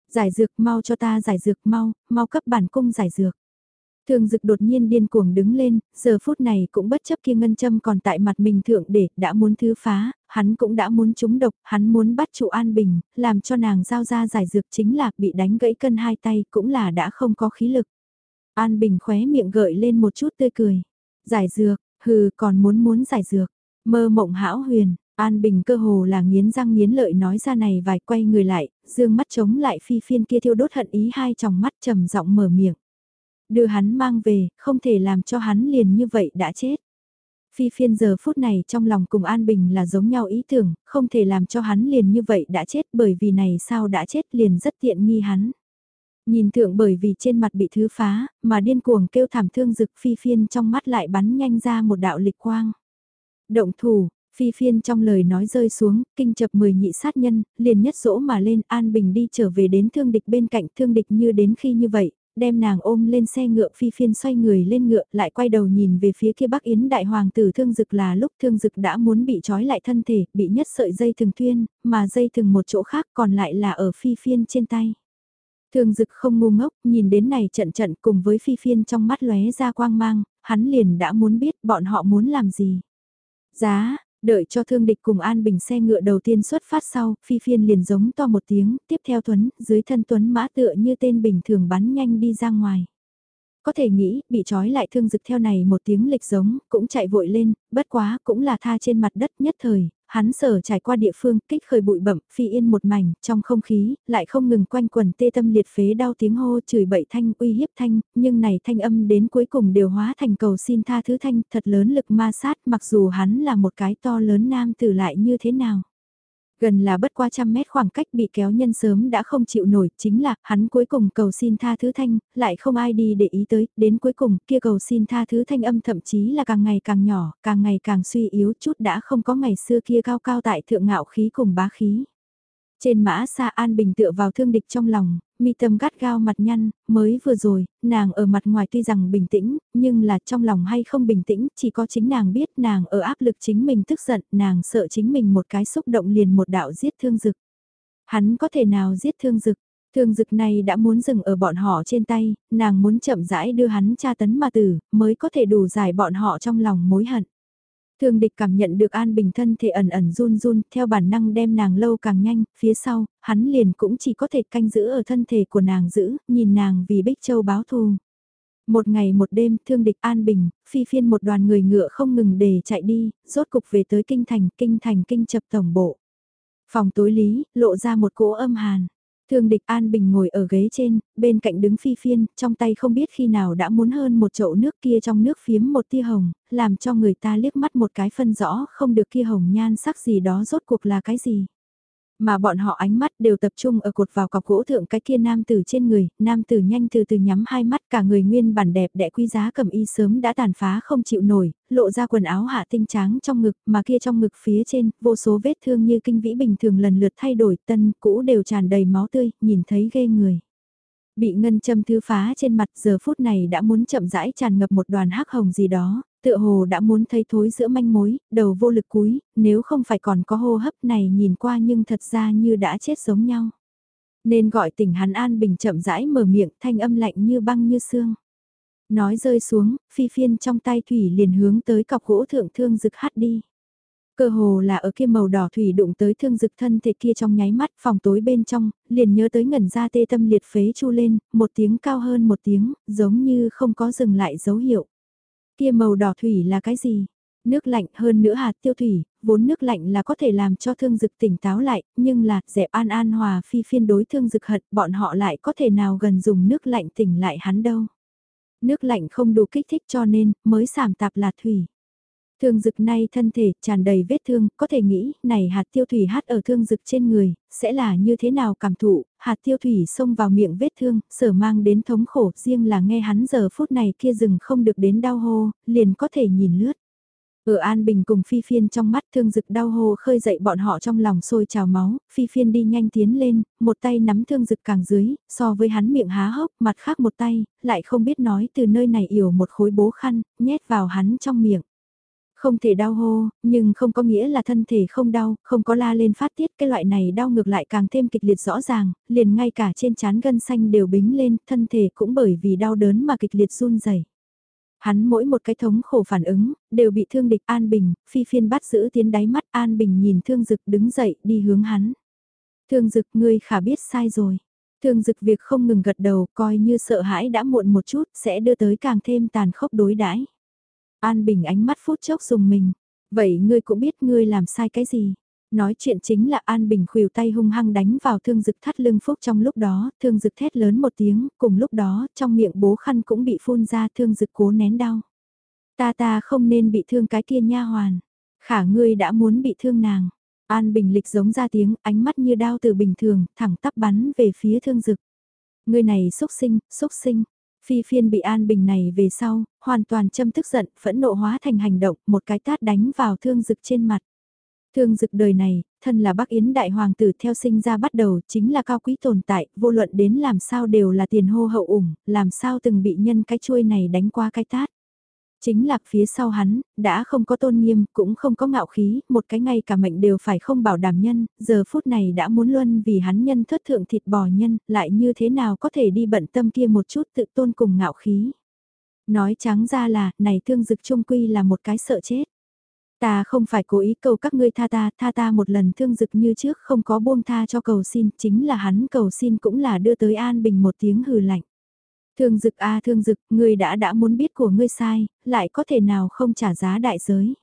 A: Giải dược mau cho ta giải dược mau, mau cấp bản cung giải dược. Thường dực đột nhiên điên cuồng đứng lên, giờ phút này cũng bất chấp kia ngân châm còn tại mặt mình thượng để, đã muốn thứ phá, hắn cũng đã muốn trúng độc, hắn muốn bắt trụ An Bình, làm cho nàng giao ra giải dược chính là bị đánh gãy cân hai tay, cũng là đã không có khí lực. An Bình khóe miệng gợi lên một chút tươi cười. Giải dược, hừ còn muốn muốn giải dược, mơ mộng hão huyền, An Bình cơ hồ là nghiến răng nghiến lợi nói ra này vài quay người lại, dương mắt chống lại phi phiên kia thiêu đốt hận ý hai tròng mắt trầm giọng mở miệng. Đưa hắn mang về, không thể làm cho hắn liền như vậy đã chết. Phi phiên giờ phút này trong lòng cùng An Bình là giống nhau ý tưởng, không thể làm cho hắn liền như vậy đã chết bởi vì này sao đã chết liền rất tiện nghi hắn. Nhìn thượng bởi vì trên mặt bị thứ phá, mà điên cuồng kêu thảm thương dực phi phiên trong mắt lại bắn nhanh ra một đạo lịch quang. Động thủ, phi phiên trong lời nói rơi xuống, kinh chập mười nhị sát nhân, liền nhất dỗ mà lên an bình đi trở về đến thương địch bên cạnh thương địch như đến khi như vậy, đem nàng ôm lên xe ngựa phi phiên xoay người lên ngựa lại quay đầu nhìn về phía kia bắc yến đại hoàng tử thương dực là lúc thương dực đã muốn bị trói lại thân thể, bị nhất sợi dây thường tuyên, mà dây thường một chỗ khác còn lại là ở phi phiên trên tay. Thương dực không ngu ngốc, nhìn đến này trận trận cùng với phi phiên trong mắt lóe ra quang mang, hắn liền đã muốn biết bọn họ muốn làm gì. Giá, Đợi cho thương địch cùng An Bình xe ngựa đầu tiên xuất phát sau, phi phiên liền giống to một tiếng, tiếp theo Tuấn, dưới thân Tuấn mã tựa như tên bình thường bắn nhanh đi ra ngoài. Có thể nghĩ, bị trói lại thương dực theo này một tiếng lịch giống, cũng chạy vội lên, bất quá, cũng là tha trên mặt đất nhất thời, hắn sở trải qua địa phương, kích khởi bụi bẩm, phi yên một mảnh, trong không khí, lại không ngừng quanh quần tê tâm liệt phế đau tiếng hô chửi bậy thanh, uy hiếp thanh, nhưng này thanh âm đến cuối cùng đều hóa thành cầu xin tha thứ thanh, thật lớn lực ma sát, mặc dù hắn là một cái to lớn nam tử lại như thế nào. Gần là bất qua trăm mét khoảng cách bị kéo nhân sớm đã không chịu nổi, chính là, hắn cuối cùng cầu xin tha thứ thanh, lại không ai đi để ý tới, đến cuối cùng, kia cầu xin tha thứ thanh âm thậm chí là càng ngày càng nhỏ, càng ngày càng suy yếu chút đã không có ngày xưa kia cao cao tại thượng ngạo khí cùng bá khí. Trên mã xa an bình tựa vào thương địch trong lòng, mi tâm gắt gao mặt nhăn, mới vừa rồi, nàng ở mặt ngoài tuy rằng bình tĩnh, nhưng là trong lòng hay không bình tĩnh, chỉ có chính nàng biết nàng ở áp lực chính mình tức giận, nàng sợ chính mình một cái xúc động liền một đạo giết thương dực. Hắn có thể nào giết thương dực? Thương dực này đã muốn dừng ở bọn họ trên tay, nàng muốn chậm rãi đưa hắn tra tấn mà tử, mới có thể đủ giải bọn họ trong lòng mối hận. Thương địch cảm nhận được An Bình thân thể ẩn ẩn run run, theo bản năng đem nàng lâu càng nhanh, phía sau, hắn liền cũng chỉ có thể canh giữ ở thân thể của nàng giữ, nhìn nàng vì Bích Châu báo thù. Một ngày một đêm, thương địch An Bình, phi phiên một đoàn người ngựa không ngừng để chạy đi, rốt cục về tới kinh thành, kinh thành kinh chập tổng bộ. Phòng tối lý, lộ ra một cỗ âm hàn. Thương địch An Bình ngồi ở ghế trên, bên cạnh đứng phi phiên, trong tay không biết khi nào đã muốn hơn một chậu nước kia trong nước phiếm một tia hồng, làm cho người ta liếc mắt một cái phân rõ không được kia hồng nhan sắc gì đó rốt cuộc là cái gì. Mà bọn họ ánh mắt đều tập trung ở cột vào cọc gỗ thượng cái kia nam tử trên người, nam tử nhanh từ từ nhắm hai mắt cả người nguyên bản đẹp đẽ quý giá cầm y sớm đã tàn phá không chịu nổi, lộ ra quần áo hạ tinh trắng trong ngực mà kia trong ngực phía trên, vô số vết thương như kinh vĩ bình thường lần lượt thay đổi tân cũ đều tràn đầy máu tươi, nhìn thấy ghê người. Bị ngân châm thứ phá trên mặt giờ phút này đã muốn chậm rãi tràn ngập một đoàn hắc hồng gì đó, tựa hồ đã muốn thấy thối giữa manh mối, đầu vô lực cúi, nếu không phải còn có hô hấp này nhìn qua nhưng thật ra như đã chết giống nhau. Nên gọi tỉnh hắn an bình chậm rãi mở miệng thanh âm lạnh như băng như xương. Nói rơi xuống, phi phiên trong tay thủy liền hướng tới cọc gỗ thượng thương rực hát đi. Cơ hồ là ở kia màu đỏ thủy đụng tới thương dực thân thể kia trong nháy mắt phòng tối bên trong, liền nhớ tới ngẩn ra tê tâm liệt phế chu lên, một tiếng cao hơn một tiếng, giống như không có dừng lại dấu hiệu. Kia màu đỏ thủy là cái gì? Nước lạnh hơn nữa hạt tiêu thủy, vốn nước lạnh là có thể làm cho thương dực tỉnh táo lại, nhưng là dẹp an an hòa phi phiên đối thương dực hận bọn họ lại có thể nào gần dùng nước lạnh tỉnh lại hắn đâu. Nước lạnh không đủ kích thích cho nên mới sảm tạp là thủy. Thương dực nay thân thể tràn đầy vết thương, có thể nghĩ, này hạt tiêu thủy hát ở thương dực trên người, sẽ là như thế nào cảm thụ, hạt tiêu thủy xông vào miệng vết thương, sở mang đến thống khổ, riêng là nghe hắn giờ phút này kia rừng không được đến đau hô, liền có thể nhìn lướt. Ở An Bình cùng Phi Phiên trong mắt thương dực đau hô khơi dậy bọn họ trong lòng sôi trào máu, Phi Phiên đi nhanh tiến lên, một tay nắm thương dực càng dưới, so với hắn miệng há hốc, mặt khác một tay, lại không biết nói từ nơi này yểu một khối bố khăn, nhét vào hắn trong miệng. Không thể đau hô, nhưng không có nghĩa là thân thể không đau, không có la lên phát tiết cái loại này đau ngược lại càng thêm kịch liệt rõ ràng, liền ngay cả trên chán gân xanh đều bính lên, thân thể cũng bởi vì đau đớn mà kịch liệt run rẩy. Hắn mỗi một cái thống khổ phản ứng, đều bị thương địch An Bình, phi phiên bắt giữ tiến đáy mắt An Bình nhìn thương dực đứng dậy đi hướng hắn. Thương dực ngươi khả biết sai rồi. Thương dực việc không ngừng gật đầu coi như sợ hãi đã muộn một chút sẽ đưa tới càng thêm tàn khốc đối đãi An Bình ánh mắt phút chốc dùng mình. Vậy ngươi cũng biết ngươi làm sai cái gì. Nói chuyện chính là An Bình khuỷu tay hung hăng đánh vào thương dực thắt lưng phúc trong lúc đó, thương dực thét lớn một tiếng, cùng lúc đó, trong miệng bố khăn cũng bị phun ra thương dực cố nén đau. Ta ta không nên bị thương cái kia nha hoàn. Khả ngươi đã muốn bị thương nàng. An Bình lịch giống ra tiếng, ánh mắt như đao từ bình thường, thẳng tắp bắn về phía thương dực. Ngươi này xúc sinh, xúc sinh, Phi phiên bị an bình này về sau, hoàn toàn châm tức giận, phẫn nộ hóa thành hành động, một cái tát đánh vào thương dực trên mặt. Thương dực đời này, thân là Bắc Yến đại hoàng tử theo sinh ra bắt đầu chính là cao quý tồn tại, vô luận đến làm sao đều là tiền hô hậu ủng, làm sao từng bị nhân cái chuôi này đánh qua cái tát. Chính là phía sau hắn, đã không có tôn nghiêm, cũng không có ngạo khí, một cái ngay cả mệnh đều phải không bảo đảm nhân, giờ phút này đã muốn luân vì hắn nhân thất thượng thịt bò nhân, lại như thế nào có thể đi bận tâm kia một chút tự tôn cùng ngạo khí. Nói trắng ra là, này thương dực trung quy là một cái sợ chết. Ta không phải cố ý cầu các ngươi tha ta, tha ta một lần thương dực như trước không có buông tha cho cầu xin, chính là hắn cầu xin cũng là đưa tới an bình một tiếng hừ lạnh. Thương dực a thương dực, ngươi đã đã muốn biết của ngươi sai, lại có thể nào không trả giá đại giới.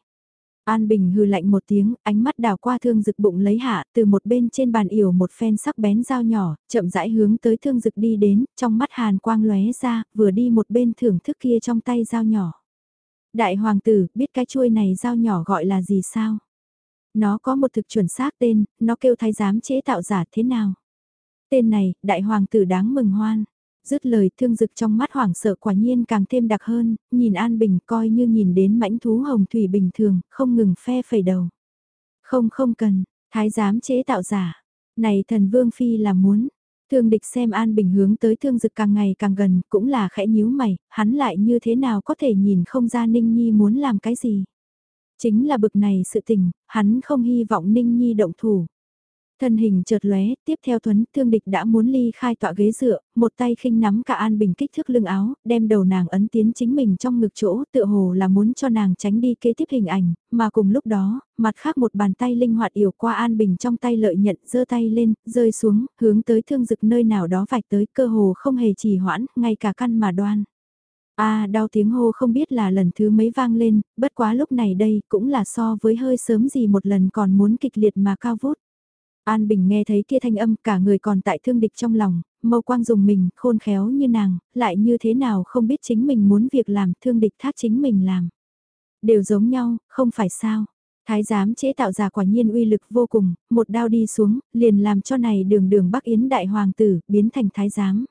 A: An Bình hừ lạnh một tiếng, ánh mắt đào qua thương dực bụng lấy hạ, từ một bên trên bàn yểu một phen sắc bén dao nhỏ, chậm rãi hướng tới thương dực đi đến, trong mắt hàn quang lóe ra, vừa đi một bên thưởng thức kia trong tay dao nhỏ. Đại hoàng tử, biết cái chuôi này dao nhỏ gọi là gì sao? Nó có một thực chuẩn xác tên, nó kêu thái giám chế tạo giả thế nào? Tên này, đại hoàng tử đáng mừng hoan. Dứt lời thương dực trong mắt hoảng sợ quả nhiên càng thêm đặc hơn, nhìn An Bình coi như nhìn đến mãnh thú hồng thủy bình thường, không ngừng phe phẩy đầu. Không không cần, thái giám chế tạo giả. Này thần vương phi là muốn. Thương địch xem An Bình hướng tới thương dực càng ngày càng gần, cũng là khẽ nhíu mày, hắn lại như thế nào có thể nhìn không ra Ninh Nhi muốn làm cái gì. Chính là bực này sự tình, hắn không hy vọng Ninh Nhi động thủ. Thân hình chợt lóe, tiếp theo Thuấn, thương địch đã muốn ly khai tọa ghế dựa, một tay khinh nắm cả An Bình kích thước lưng áo, đem đầu nàng ấn tiến chính mình trong ngực chỗ, tựa hồ là muốn cho nàng tránh đi kế tiếp hình ảnh, mà cùng lúc đó, mặt khác một bàn tay linh hoạt yểu qua An Bình trong tay lợi nhận, giơ tay lên, rơi xuống, hướng tới thương dực nơi nào đó vạch tới, cơ hồ không hề trì hoãn, ngay cả căn mà đoan. A đau tiếng hô không biết là lần thứ mấy vang lên, bất quá lúc này đây cũng là so với hơi sớm gì một lần còn muốn kịch liệt mà cao vút. An Bình nghe thấy kia thanh âm cả người còn tại thương địch trong lòng, mâu quang dùng mình, khôn khéo như nàng, lại như thế nào không biết chính mình muốn việc làm thương địch thác chính mình làm. Đều giống nhau, không phải sao. Thái giám chế tạo giả quả nhiên uy lực vô cùng, một đao đi xuống, liền làm cho này đường đường Bắc Yến đại hoàng tử, biến thành thái giám.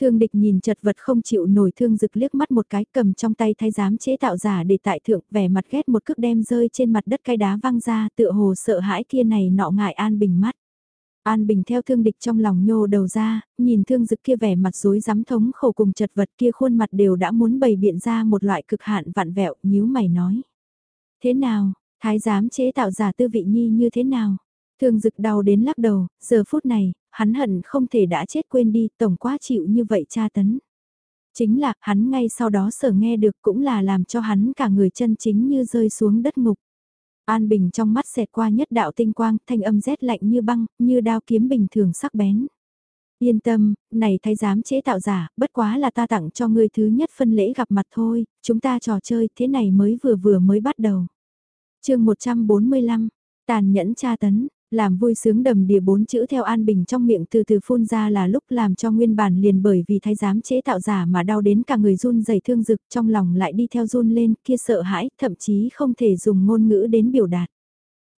A: Thương địch nhìn chật vật không chịu nổi thương rực liếc mắt một cái cầm trong tay thái giám chế tạo giả để tại thượng vẻ mặt ghét một cước đem rơi trên mặt đất cái đá văng ra tựa hồ sợ hãi kia này nọ ngại an bình mắt. An Bình theo thương địch trong lòng nhô đầu ra, nhìn thương dực kia vẻ mặt rối rắm thống khổ cùng chật vật kia khuôn mặt đều đã muốn bày biện ra một loại cực hạn vạn vẹo, nhíu mày nói. Thế nào, thái giám chế tạo giả tư vị nhi như thế nào? Thương dực đau đến lắc đầu, giờ phút này, hắn hận không thể đã chết quên đi, tổng quá chịu như vậy cha tấn. Chính là, hắn ngay sau đó sở nghe được cũng là làm cho hắn cả người chân chính như rơi xuống đất ngục. An Bình trong mắt xẹt qua nhất đạo tinh quang, thanh âm rét lạnh như băng, như đao kiếm bình thường sắc bén. Yên tâm, này thái giám chế tạo giả, bất quá là ta tặng cho ngươi thứ nhất phân lễ gặp mặt thôi, chúng ta trò chơi thế này mới vừa vừa mới bắt đầu. chương 145, tàn nhẫn tra tấn, làm vui sướng đầm đìa bốn chữ theo An Bình trong miệng từ từ phun ra là lúc làm cho nguyên bản liền bởi vì thái giám chế tạo giả mà đau đến cả người run dày thương rực trong lòng lại đi theo run lên kia sợ hãi thậm chí không thể dùng ngôn ngữ đến biểu đạt.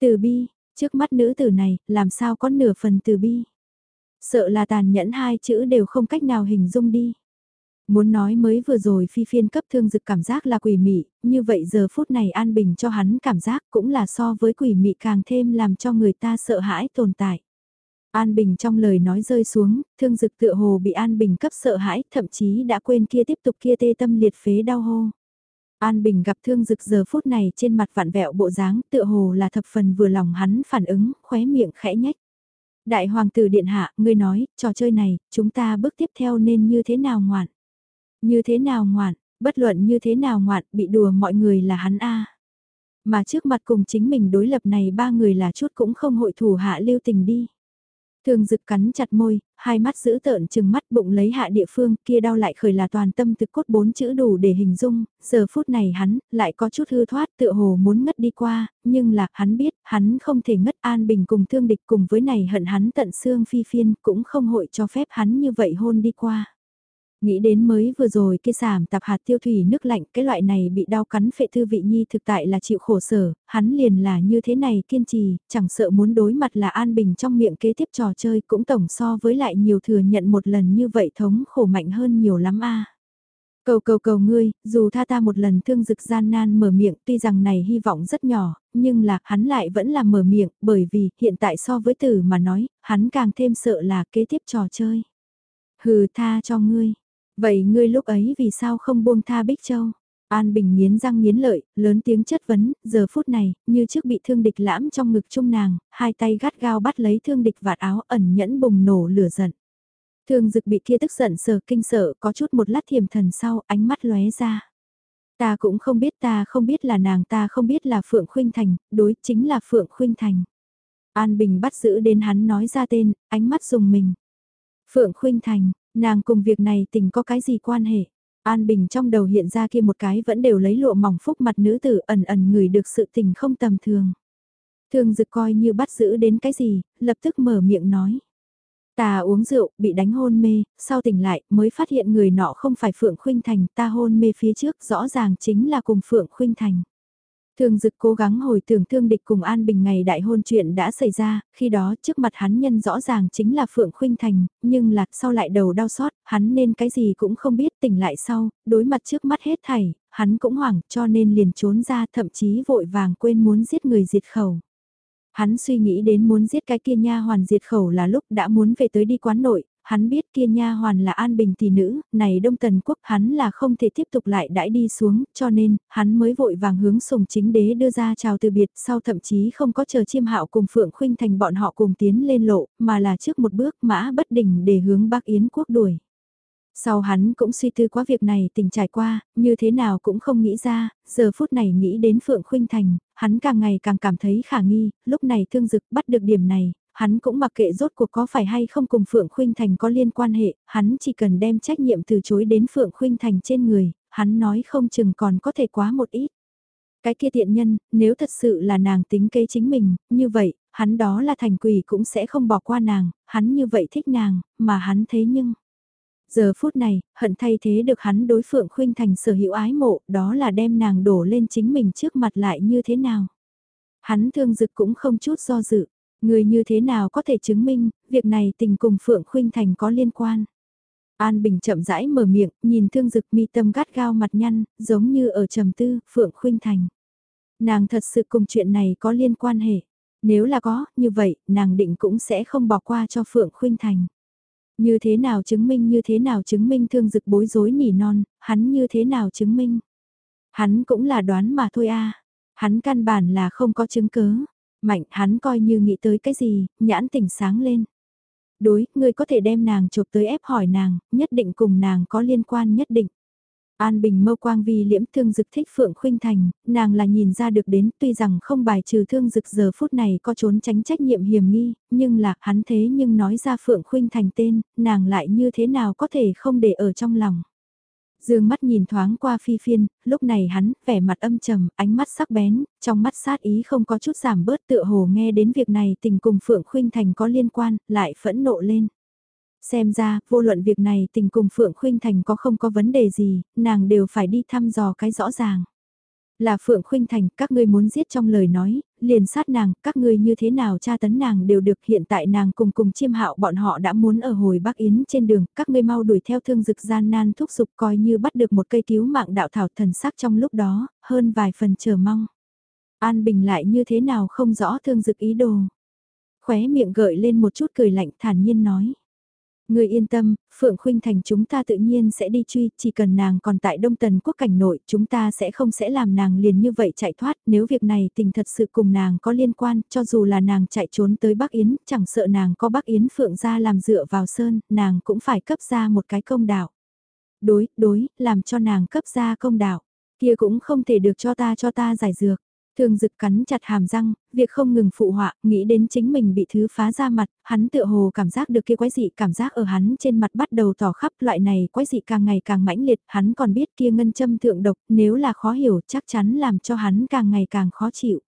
A: Từ bi, trước mắt nữ tử này làm sao có nửa phần từ bi. Sợ là tàn nhẫn hai chữ đều không cách nào hình dung đi. Muốn nói mới vừa rồi phi phiên cấp thương dực cảm giác là quỷ mị, như vậy giờ phút này an bình cho hắn cảm giác cũng là so với quỷ mị càng thêm làm cho người ta sợ hãi tồn tại. An Bình trong lời nói rơi xuống, thương dực tựa hồ bị An Bình cấp sợ hãi, thậm chí đã quên kia tiếp tục kia tê tâm liệt phế đau hô. An Bình gặp thương dực giờ phút này trên mặt vạn vẹo bộ dáng tựa hồ là thập phần vừa lòng hắn phản ứng, khóe miệng khẽ nhách. Đại hoàng tử điện hạ, ngươi nói, trò chơi này, chúng ta bước tiếp theo nên như thế nào ngoạn? Như thế nào ngoạn, bất luận như thế nào ngoạn, bị đùa mọi người là hắn A. Mà trước mặt cùng chính mình đối lập này ba người là chút cũng không hội thủ hạ lưu tình đi. Thường dực cắn chặt môi, hai mắt giữ tợn chừng mắt bụng lấy hạ địa phương kia đau lại khởi là toàn tâm thực cốt bốn chữ đủ để hình dung, giờ phút này hắn lại có chút hư thoát tựa hồ muốn ngất đi qua, nhưng là hắn biết hắn không thể ngất an bình cùng thương địch cùng với này hận hắn tận xương phi phiên cũng không hội cho phép hắn như vậy hôn đi qua. Nghĩ đến mới vừa rồi kia giảm tạp hạt tiêu thủy nước lạnh cái loại này bị đau cắn phệ thư vị nhi thực tại là chịu khổ sở, hắn liền là như thế này kiên trì, chẳng sợ muốn đối mặt là an bình trong miệng kế tiếp trò chơi cũng tổng so với lại nhiều thừa nhận một lần như vậy thống khổ mạnh hơn nhiều lắm a Cầu cầu cầu ngươi, dù tha ta một lần thương dực gian nan mở miệng tuy rằng này hy vọng rất nhỏ, nhưng là hắn lại vẫn là mở miệng bởi vì hiện tại so với từ mà nói, hắn càng thêm sợ là kế tiếp trò chơi. Hừ tha cho ngươi, Vậy ngươi lúc ấy vì sao không buông tha Bích Châu? An Bình nghiến răng nghiến lợi, lớn tiếng chất vấn, giờ phút này, như trước bị thương địch lãm trong ngực trung nàng, hai tay gắt gao bắt lấy thương địch vạt áo ẩn nhẫn bùng nổ lửa giận. Thương dực bị kia tức giận sờ kinh sợ có chút một lát thiềm thần sau ánh mắt lóe ra. Ta cũng không biết ta không biết là nàng ta không biết là Phượng Khuynh Thành, đối chính là Phượng Khuynh Thành. An Bình bắt giữ đến hắn nói ra tên, ánh mắt dùng mình. Phượng Khuynh Thành, Nàng cùng việc này tình có cái gì quan hệ? An Bình trong đầu hiện ra kia một cái vẫn đều lấy lụa mỏng phúc mặt nữ tử ẩn ẩn người được sự tình không tầm thường. Thương dực coi như bắt giữ đến cái gì, lập tức mở miệng nói. Ta uống rượu, bị đánh hôn mê, sau tỉnh lại mới phát hiện người nọ không phải Phượng Khuynh Thành, ta hôn mê phía trước rõ ràng chính là cùng Phượng Khuynh Thành. Thường dực cố gắng hồi tưởng thương địch cùng An Bình ngày đại hôn chuyện đã xảy ra, khi đó trước mặt hắn nhân rõ ràng chính là Phượng Khuynh Thành, nhưng lạc sau lại đầu đau xót, hắn nên cái gì cũng không biết tỉnh lại sau, đối mặt trước mắt hết thảy, hắn cũng hoảng cho nên liền trốn ra thậm chí vội vàng quên muốn giết người diệt khẩu. Hắn suy nghĩ đến muốn giết cái kia nha hoàn diệt khẩu là lúc đã muốn về tới đi quán nội, hắn biết kia nha hoàn là an bình tỷ nữ, này đông tần quốc hắn là không thể tiếp tục lại đãi đi xuống, cho nên, hắn mới vội vàng hướng sùng chính đế đưa ra chào từ biệt, sau thậm chí không có chờ chiêm hạo cùng Phượng Khuynh thành bọn họ cùng tiến lên lộ, mà là trước một bước mã bất đình để hướng Bắc Yến quốc đuổi. Sau hắn cũng suy tư quá việc này tình trải qua, như thế nào cũng không nghĩ ra, giờ phút này nghĩ đến Phượng Khuynh Thành, hắn càng ngày càng cảm thấy khả nghi, lúc này thương dực bắt được điểm này, hắn cũng mặc kệ rốt cuộc có phải hay không cùng Phượng Khuynh Thành có liên quan hệ, hắn chỉ cần đem trách nhiệm từ chối đến Phượng Khuynh Thành trên người, hắn nói không chừng còn có thể quá một ít. Cái kia tiện nhân, nếu thật sự là nàng tính kế chính mình, như vậy, hắn đó là thành quỷ cũng sẽ không bỏ qua nàng, hắn như vậy thích nàng, mà hắn thế nhưng... Giờ phút này, hận thay thế được hắn đối Phượng Khuynh Thành sở hữu ái mộ, đó là đem nàng đổ lên chính mình trước mặt lại như thế nào. Hắn thương dực cũng không chút do dự. Người như thế nào có thể chứng minh, việc này tình cùng Phượng Khuynh Thành có liên quan. An Bình chậm rãi mở miệng, nhìn thương dực mi tâm gắt gao mặt nhăn, giống như ở trầm tư, Phượng Khuynh Thành. Nàng thật sự cùng chuyện này có liên quan hệ. Nếu là có, như vậy, nàng định cũng sẽ không bỏ qua cho Phượng Khuynh Thành. Như thế nào chứng minh như thế nào chứng minh thương dực bối rối nỉ non, hắn như thế nào chứng minh. Hắn cũng là đoán mà thôi a Hắn căn bản là không có chứng cứ Mạnh hắn coi như nghĩ tới cái gì, nhãn tỉnh sáng lên. Đối, ngươi có thể đem nàng chụp tới ép hỏi nàng, nhất định cùng nàng có liên quan nhất định. An Bình mâu quang vì liễm thương dực thích Phượng Khuynh Thành, nàng là nhìn ra được đến tuy rằng không bài trừ thương dực giờ phút này có trốn tránh trách nhiệm hiểm nghi, nhưng là hắn thế nhưng nói ra Phượng Khuynh Thành tên, nàng lại như thế nào có thể không để ở trong lòng. Dương mắt nhìn thoáng qua phi phiên, lúc này hắn, vẻ mặt âm trầm, ánh mắt sắc bén, trong mắt sát ý không có chút giảm bớt tựa hồ nghe đến việc này tình cùng Phượng Khuynh Thành có liên quan, lại phẫn nộ lên. Xem ra, vô luận việc này tình cùng Phượng Khuynh Thành có không có vấn đề gì, nàng đều phải đi thăm dò cái rõ ràng. Là Phượng Khuynh Thành, các ngươi muốn giết trong lời nói, liền sát nàng, các ngươi như thế nào tra tấn nàng đều được hiện tại nàng cùng cùng chiêm hạo bọn họ đã muốn ở hồi Bắc Yến trên đường, các ngươi mau đuổi theo thương dực gian nan thúc giục coi như bắt được một cây cứu mạng đạo thảo thần sắc trong lúc đó, hơn vài phần chờ mong. An Bình lại như thế nào không rõ thương dực ý đồ. Khóe miệng gợi lên một chút cười lạnh thản nhiên nói. Người yên tâm, Phượng Khuynh Thành chúng ta tự nhiên sẽ đi truy, chỉ cần nàng còn tại Đông Tần quốc cảnh nội, chúng ta sẽ không sẽ làm nàng liền như vậy chạy thoát, nếu việc này tình thật sự cùng nàng có liên quan, cho dù là nàng chạy trốn tới Bắc Yến, chẳng sợ nàng có Bắc Yến Phượng ra làm dựa vào sơn, nàng cũng phải cấp ra một cái công đạo. Đối, đối, làm cho nàng cấp ra công đạo, kia cũng không thể được cho ta cho ta giải dược. Thường dực cắn chặt hàm răng, việc không ngừng phụ họa, nghĩ đến chính mình bị thứ phá ra mặt, hắn tựa hồ cảm giác được kia quái dị cảm giác ở hắn trên mặt bắt đầu tỏ khắp loại này quái dị càng ngày càng mãnh liệt, hắn còn biết kia ngân châm thượng độc, nếu là khó hiểu chắc chắn làm cho hắn càng ngày càng khó chịu.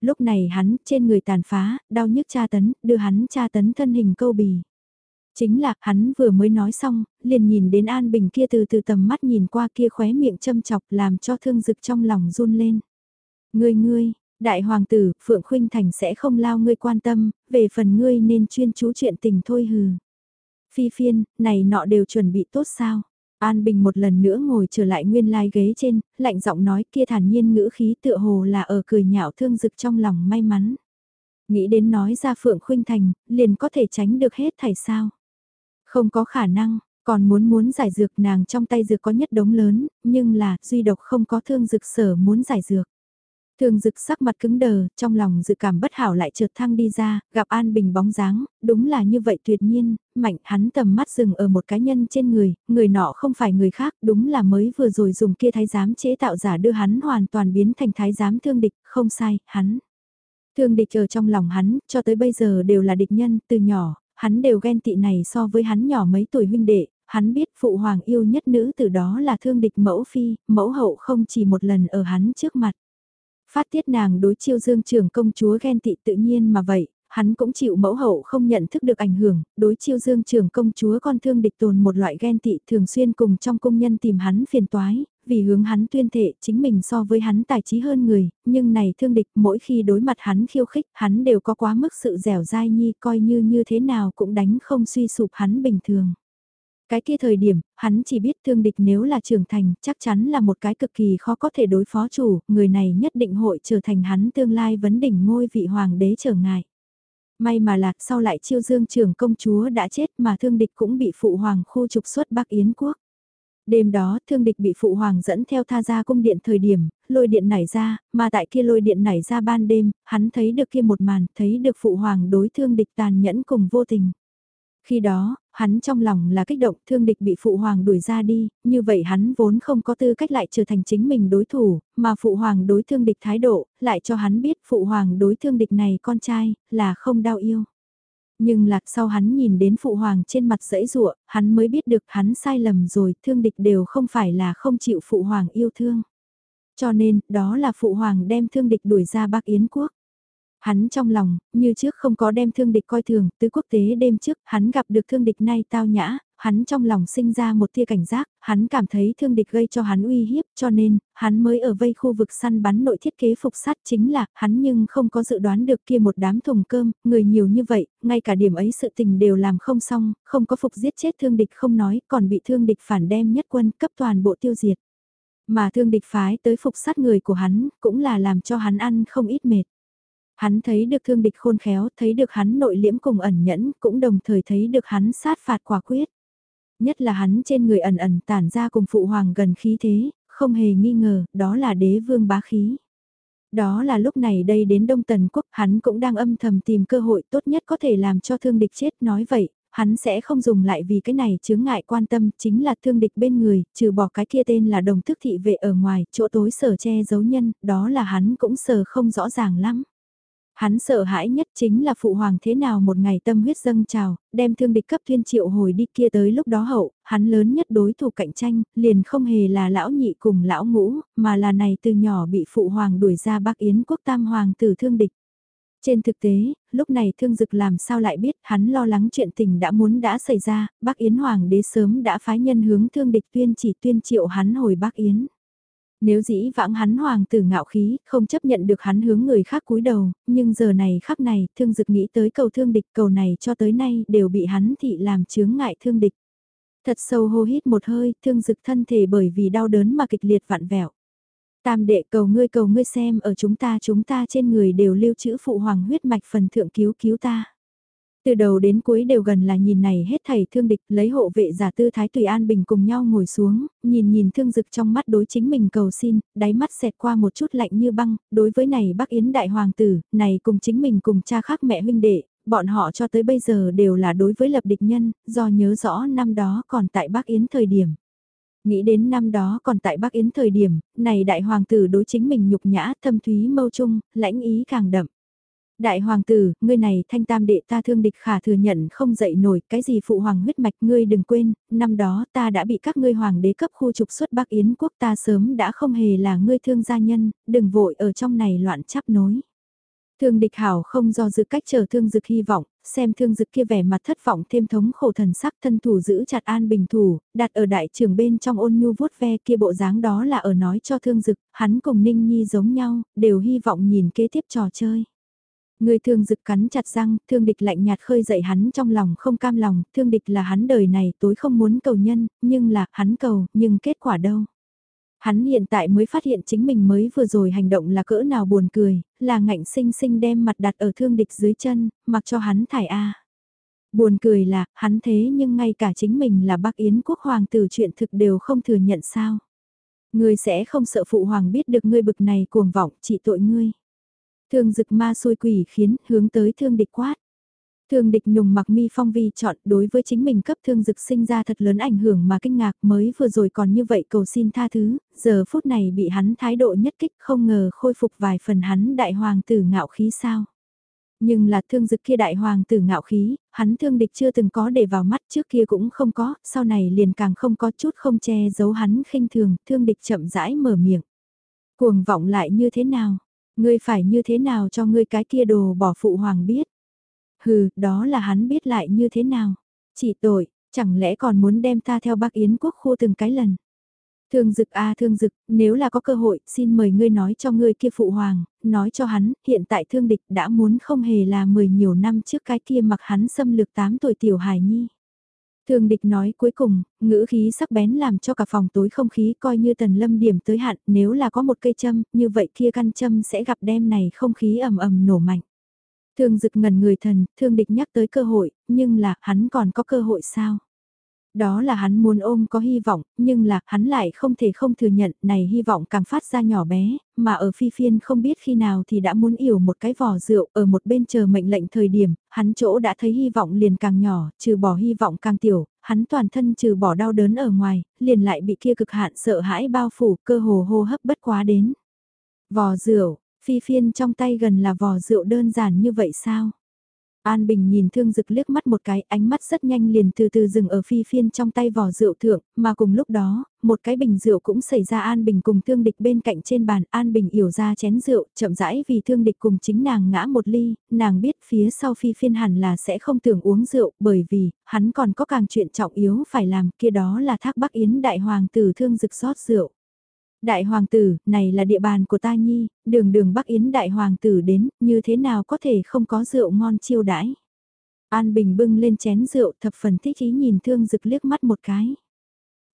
A: Lúc này hắn trên người tàn phá, đau nhức tra tấn, đưa hắn tra tấn thân hình câu bì. Chính là, hắn vừa mới nói xong, liền nhìn đến An Bình kia từ từ tầm mắt nhìn qua kia khóe miệng châm chọc làm cho thương dực trong lòng run lên. Ngươi ngươi, đại hoàng tử, Phượng Khuynh Thành sẽ không lao ngươi quan tâm, về phần ngươi nên chuyên chú chuyện tình thôi hừ. Phi phiên, này nọ đều chuẩn bị tốt sao? An Bình một lần nữa ngồi trở lại nguyên lai ghế trên, lạnh giọng nói kia thản nhiên ngữ khí tựa hồ là ở cười nhạo thương dực trong lòng may mắn. Nghĩ đến nói ra Phượng Khuynh Thành, liền có thể tránh được hết thảy sao? Không có khả năng, còn muốn muốn giải dược nàng trong tay dược có nhất đống lớn, nhưng là duy độc không có thương dược sở muốn giải dược. Thường dực sắc mặt cứng đờ, trong lòng dự cảm bất hảo lại chợt thăng đi ra, gặp An Bình bóng dáng, đúng là như vậy tuyệt nhiên, mạnh hắn tầm mắt dừng ở một cá nhân trên người, người nọ không phải người khác, đúng là mới vừa rồi dùng kia thái giám chế tạo giả đưa hắn hoàn toàn biến thành thái giám thương địch, không sai, hắn. Thương địch ở trong lòng hắn, cho tới bây giờ đều là địch nhân, từ nhỏ, hắn đều ghen tị này so với hắn nhỏ mấy tuổi huynh đệ, hắn biết phụ hoàng yêu nhất nữ từ đó là thương địch mẫu phi, mẫu hậu không chỉ một lần ở hắn trước mặt. Phát tiết nàng đối chiêu dương trưởng công chúa ghen tị tự nhiên mà vậy, hắn cũng chịu mẫu hậu không nhận thức được ảnh hưởng, đối chiêu dương trưởng công chúa con thương địch tồn một loại ghen tị thường xuyên cùng trong công nhân tìm hắn phiền toái, vì hướng hắn tuyên thệ chính mình so với hắn tài trí hơn người, nhưng này thương địch mỗi khi đối mặt hắn khiêu khích hắn đều có quá mức sự dẻo dai nhi coi như như thế nào cũng đánh không suy sụp hắn bình thường. Cái kia thời điểm, hắn chỉ biết thương địch nếu là trưởng thành, chắc chắn là một cái cực kỳ khó có thể đối phó chủ, người này nhất định hội trở thành hắn tương lai vấn đỉnh ngôi vị hoàng đế trở ngại. May mà lạc sau lại chiêu dương trưởng công chúa đã chết mà thương địch cũng bị phụ hoàng khu trục xuất Bắc Yến quốc. Đêm đó, thương địch bị phụ hoàng dẫn theo tha ra cung điện thời điểm, lôi điện nảy ra, mà tại kia lôi điện nảy ra ban đêm, hắn thấy được kia một màn, thấy được phụ hoàng đối thương địch tàn nhẫn cùng vô tình. Khi đó, hắn trong lòng là kích động thương địch bị phụ hoàng đuổi ra đi, như vậy hắn vốn không có tư cách lại trở thành chính mình đối thủ, mà phụ hoàng đối thương địch thái độ, lại cho hắn biết phụ hoàng đối thương địch này con trai, là không đau yêu. Nhưng lạc sau hắn nhìn đến phụ hoàng trên mặt dẫy rụa, hắn mới biết được hắn sai lầm rồi, thương địch đều không phải là không chịu phụ hoàng yêu thương. Cho nên, đó là phụ hoàng đem thương địch đuổi ra Bắc Yến quốc. Hắn trong lòng, như trước không có đem thương địch coi thường, tứ quốc tế đêm trước, hắn gặp được thương địch nay tao nhã, hắn trong lòng sinh ra một tia cảnh giác, hắn cảm thấy thương địch gây cho hắn uy hiếp cho nên, hắn mới ở vây khu vực săn bắn nội thiết kế phục sát chính là, hắn nhưng không có dự đoán được kia một đám thùng cơm, người nhiều như vậy, ngay cả điểm ấy sự tình đều làm không xong, không có phục giết chết thương địch không nói, còn bị thương địch phản đem nhất quân cấp toàn bộ tiêu diệt. Mà thương địch phái tới phục sát người của hắn, cũng là làm cho hắn ăn không ít mệt. Hắn thấy được thương địch khôn khéo, thấy được hắn nội liễm cùng ẩn nhẫn, cũng đồng thời thấy được hắn sát phạt quả quyết. Nhất là hắn trên người ẩn ẩn tản ra cùng phụ hoàng gần khí thế, không hề nghi ngờ, đó là đế vương bá khí. Đó là lúc này đây đến Đông Tần Quốc, hắn cũng đang âm thầm tìm cơ hội tốt nhất có thể làm cho thương địch chết nói vậy, hắn sẽ không dùng lại vì cái này chướng ngại quan tâm chính là thương địch bên người, trừ bỏ cái kia tên là đồng thức thị vệ ở ngoài, chỗ tối sở che giấu nhân, đó là hắn cũng sờ không rõ ràng lắm. Hắn sợ hãi nhất chính là phụ hoàng thế nào một ngày tâm huyết dâng trào, đem thương địch cấp thiên triệu hồi đi kia tới lúc đó hậu, hắn lớn nhất đối thủ cạnh tranh, liền không hề là lão nhị cùng lão ngũ, mà là này từ nhỏ bị phụ hoàng đuổi ra Bắc Yến quốc tam hoàng tử thương địch. Trên thực tế, lúc này thương dực làm sao lại biết hắn lo lắng chuyện tình đã muốn đã xảy ra, Bắc Yến Hoàng đế sớm đã phái nhân hướng thương địch tuyên chỉ tuyên triệu hắn hồi Bắc Yến. Nếu dĩ vãng hắn hoàng tử ngạo khí, không chấp nhận được hắn hướng người khác cúi đầu, nhưng giờ này khắc này, thương dực nghĩ tới cầu thương địch cầu này cho tới nay đều bị hắn thị làm chướng ngại thương địch. Thật sâu hô hít một hơi, thương dực thân thể bởi vì đau đớn mà kịch liệt vạn vẹo. Tam đệ cầu ngươi cầu ngươi xem ở chúng ta chúng ta trên người đều lưu trữ phụ hoàng huyết mạch phần thượng cứu cứu ta. Từ đầu đến cuối đều gần là nhìn này hết thầy thương địch lấy hộ vệ giả tư thái tùy an bình cùng nhau ngồi xuống, nhìn nhìn thương dực trong mắt đối chính mình cầu xin, đáy mắt xẹt qua một chút lạnh như băng, đối với này bác Yến đại hoàng tử, này cùng chính mình cùng cha khác mẹ huynh đệ, bọn họ cho tới bây giờ đều là đối với lập địch nhân, do nhớ rõ năm đó còn tại bác Yến thời điểm. Nghĩ đến năm đó còn tại Bắc Yến thời điểm, này đại hoàng tử đối chính mình nhục nhã thâm thúy mâu trung, lãnh ý càng đậm. Đại hoàng tử, ngươi này thanh tam đệ ta thương địch khả thừa nhận không dậy nổi cái gì phụ hoàng huyết mạch ngươi đừng quên, năm đó ta đã bị các ngươi hoàng đế cấp khu trục xuất Bắc Yến quốc ta sớm đã không hề là ngươi thương gia nhân, đừng vội ở trong này loạn chắp nối. Thương địch hảo không do dự cách chờ thương dực hy vọng, xem thương dực kia vẻ mặt thất vọng thêm thống khổ thần sắc thân thủ giữ chặt an bình thủ, đặt ở đại trường bên trong ôn nhu vuốt ve kia bộ dáng đó là ở nói cho thương dực, hắn cùng ninh nhi giống nhau, đều hy vọng nhìn kế tiếp trò chơi. Người thương dực cắn chặt răng, thương địch lạnh nhạt khơi dậy hắn trong lòng không cam lòng, thương địch là hắn đời này tối không muốn cầu nhân, nhưng là, hắn cầu, nhưng kết quả đâu. Hắn hiện tại mới phát hiện chính mình mới vừa rồi hành động là cỡ nào buồn cười, là ngạnh sinh sinh đem mặt đặt ở thương địch dưới chân, mặc cho hắn thải A. Buồn cười là, hắn thế nhưng ngay cả chính mình là bác Yến quốc hoàng tử chuyện thực đều không thừa nhận sao. Ngươi sẽ không sợ phụ hoàng biết được ngươi bực này cuồng vọng trị tội ngươi. Thương dực ma xôi quỷ khiến hướng tới thương địch quát. Thương địch nùng mặc mi phong vi chọn đối với chính mình cấp thương dực sinh ra thật lớn ảnh hưởng mà kinh ngạc mới vừa rồi còn như vậy cầu xin tha thứ, giờ phút này bị hắn thái độ nhất kích không ngờ khôi phục vài phần hắn đại hoàng tử ngạo khí sao. Nhưng là thương dực kia đại hoàng tử ngạo khí, hắn thương địch chưa từng có để vào mắt trước kia cũng không có, sau này liền càng không có chút không che giấu hắn khinh thường, thương địch chậm rãi mở miệng. Cuồng vọng lại như thế nào? Ngươi phải như thế nào cho ngươi cái kia đồ bỏ phụ hoàng biết? Hừ, đó là hắn biết lại như thế nào? Chỉ tội, chẳng lẽ còn muốn đem ta theo bác Yến quốc khu từng cái lần? Thương dực a thương dực, nếu là có cơ hội, xin mời ngươi nói cho ngươi kia phụ hoàng, nói cho hắn, hiện tại thương địch đã muốn không hề là mười nhiều năm trước cái kia mặc hắn xâm lược 8 tuổi tiểu hài nhi. Thương địch nói cuối cùng, ngữ khí sắc bén làm cho cả phòng tối không khí coi như tần lâm điểm tới hạn, nếu là có một cây châm, như vậy kia căn châm sẽ gặp đêm này không khí ầm ầm nổ mạnh. Thương dực ngần người thần, thương địch nhắc tới cơ hội, nhưng là hắn còn có cơ hội sao? Đó là hắn muốn ôm có hy vọng, nhưng là hắn lại không thể không thừa nhận này hy vọng càng phát ra nhỏ bé, mà ở phi phiên không biết khi nào thì đã muốn yểu một cái vỏ rượu ở một bên chờ mệnh lệnh thời điểm, hắn chỗ đã thấy hy vọng liền càng nhỏ, trừ bỏ hy vọng càng tiểu, hắn toàn thân trừ bỏ đau đớn ở ngoài, liền lại bị kia cực hạn sợ hãi bao phủ cơ hồ hô hấp bất quá đến. Vò rượu, phi phiên trong tay gần là vò rượu đơn giản như vậy sao? An Bình nhìn thương dực liếc mắt một cái, ánh mắt rất nhanh liền từ từ dừng ở phi phiên trong tay vỏ rượu thượng, mà cùng lúc đó, một cái bình rượu cũng xảy ra An Bình cùng thương địch bên cạnh trên bàn, An Bình yểu ra chén rượu, chậm rãi vì thương địch cùng chính nàng ngã một ly, nàng biết phía sau phi phiên hẳn là sẽ không tưởng uống rượu, bởi vì, hắn còn có càng chuyện trọng yếu phải làm, kia đó là thác Bắc Yến đại hoàng tử thương dực rót rượu. Đại hoàng tử, này là địa bàn của ta nhi, đường đường Bắc Yến đại hoàng tử đến, như thế nào có thể không có rượu ngon chiêu đãi. An Bình bưng lên chén rượu thập phần thích ý nhìn thương dực liếc mắt một cái.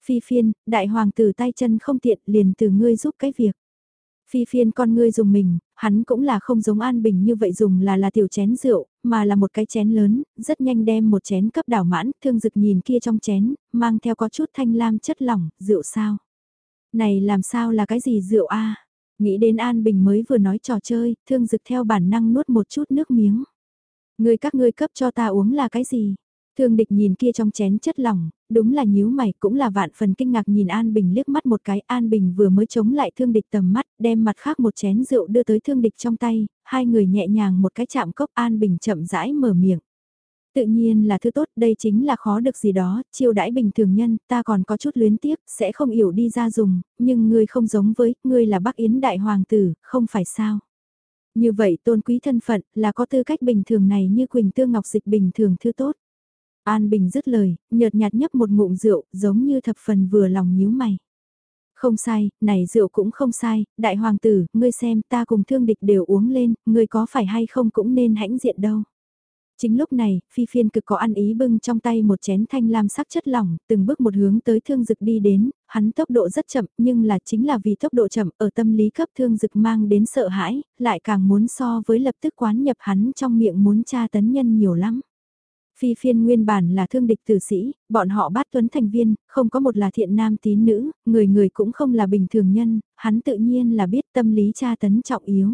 A: Phi phiên, đại hoàng tử tay chân không tiện liền từ ngươi giúp cái việc. Phi phiên con ngươi dùng mình, hắn cũng là không giống An Bình như vậy dùng là là tiểu chén rượu, mà là một cái chén lớn, rất nhanh đem một chén cấp đảo mãn, thương dực nhìn kia trong chén, mang theo có chút thanh lam chất lỏng, rượu sao. Này làm sao là cái gì rượu a Nghĩ đến An Bình mới vừa nói trò chơi, thương dực theo bản năng nuốt một chút nước miếng. Người các ngươi cấp cho ta uống là cái gì? Thương địch nhìn kia trong chén chất lỏng, đúng là nhíu mày cũng là vạn phần kinh ngạc nhìn An Bình liếc mắt một cái. An Bình vừa mới chống lại thương địch tầm mắt, đem mặt khác một chén rượu đưa tới thương địch trong tay, hai người nhẹ nhàng một cái chạm cốc An Bình chậm rãi mở miệng. Tự nhiên là thứ tốt, đây chính là khó được gì đó, chiêu đãi bình thường nhân, ta còn có chút luyến tiếc, sẽ không hiểu đi ra dùng, nhưng ngươi không giống với, ngươi là Bắc Yến Đại Hoàng tử, không phải sao. Như vậy tôn quý thân phận, là có tư cách bình thường này như Quỳnh Tương Ngọc Dịch bình thường thứ tốt. An Bình dứt lời, nhợt nhạt nhấp một ngụm rượu, giống như thập phần vừa lòng nhíu mày. Không sai, này rượu cũng không sai, đại hoàng tử, ngươi xem ta cùng thương địch đều uống lên, ngươi có phải hay không cũng nên hãnh diện đâu. Chính lúc này, phi phiên cực có ăn ý bưng trong tay một chén thanh lam sắc chất lỏng, từng bước một hướng tới thương dực đi đến, hắn tốc độ rất chậm, nhưng là chính là vì tốc độ chậm ở tâm lý cấp thương dực mang đến sợ hãi, lại càng muốn so với lập tức quán nhập hắn trong miệng muốn tra tấn nhân nhiều lắm. Phi phiên nguyên bản là thương địch tử sĩ, bọn họ bát tuấn thành viên, không có một là thiện nam tín nữ, người người cũng không là bình thường nhân, hắn tự nhiên là biết tâm lý tra tấn trọng yếu.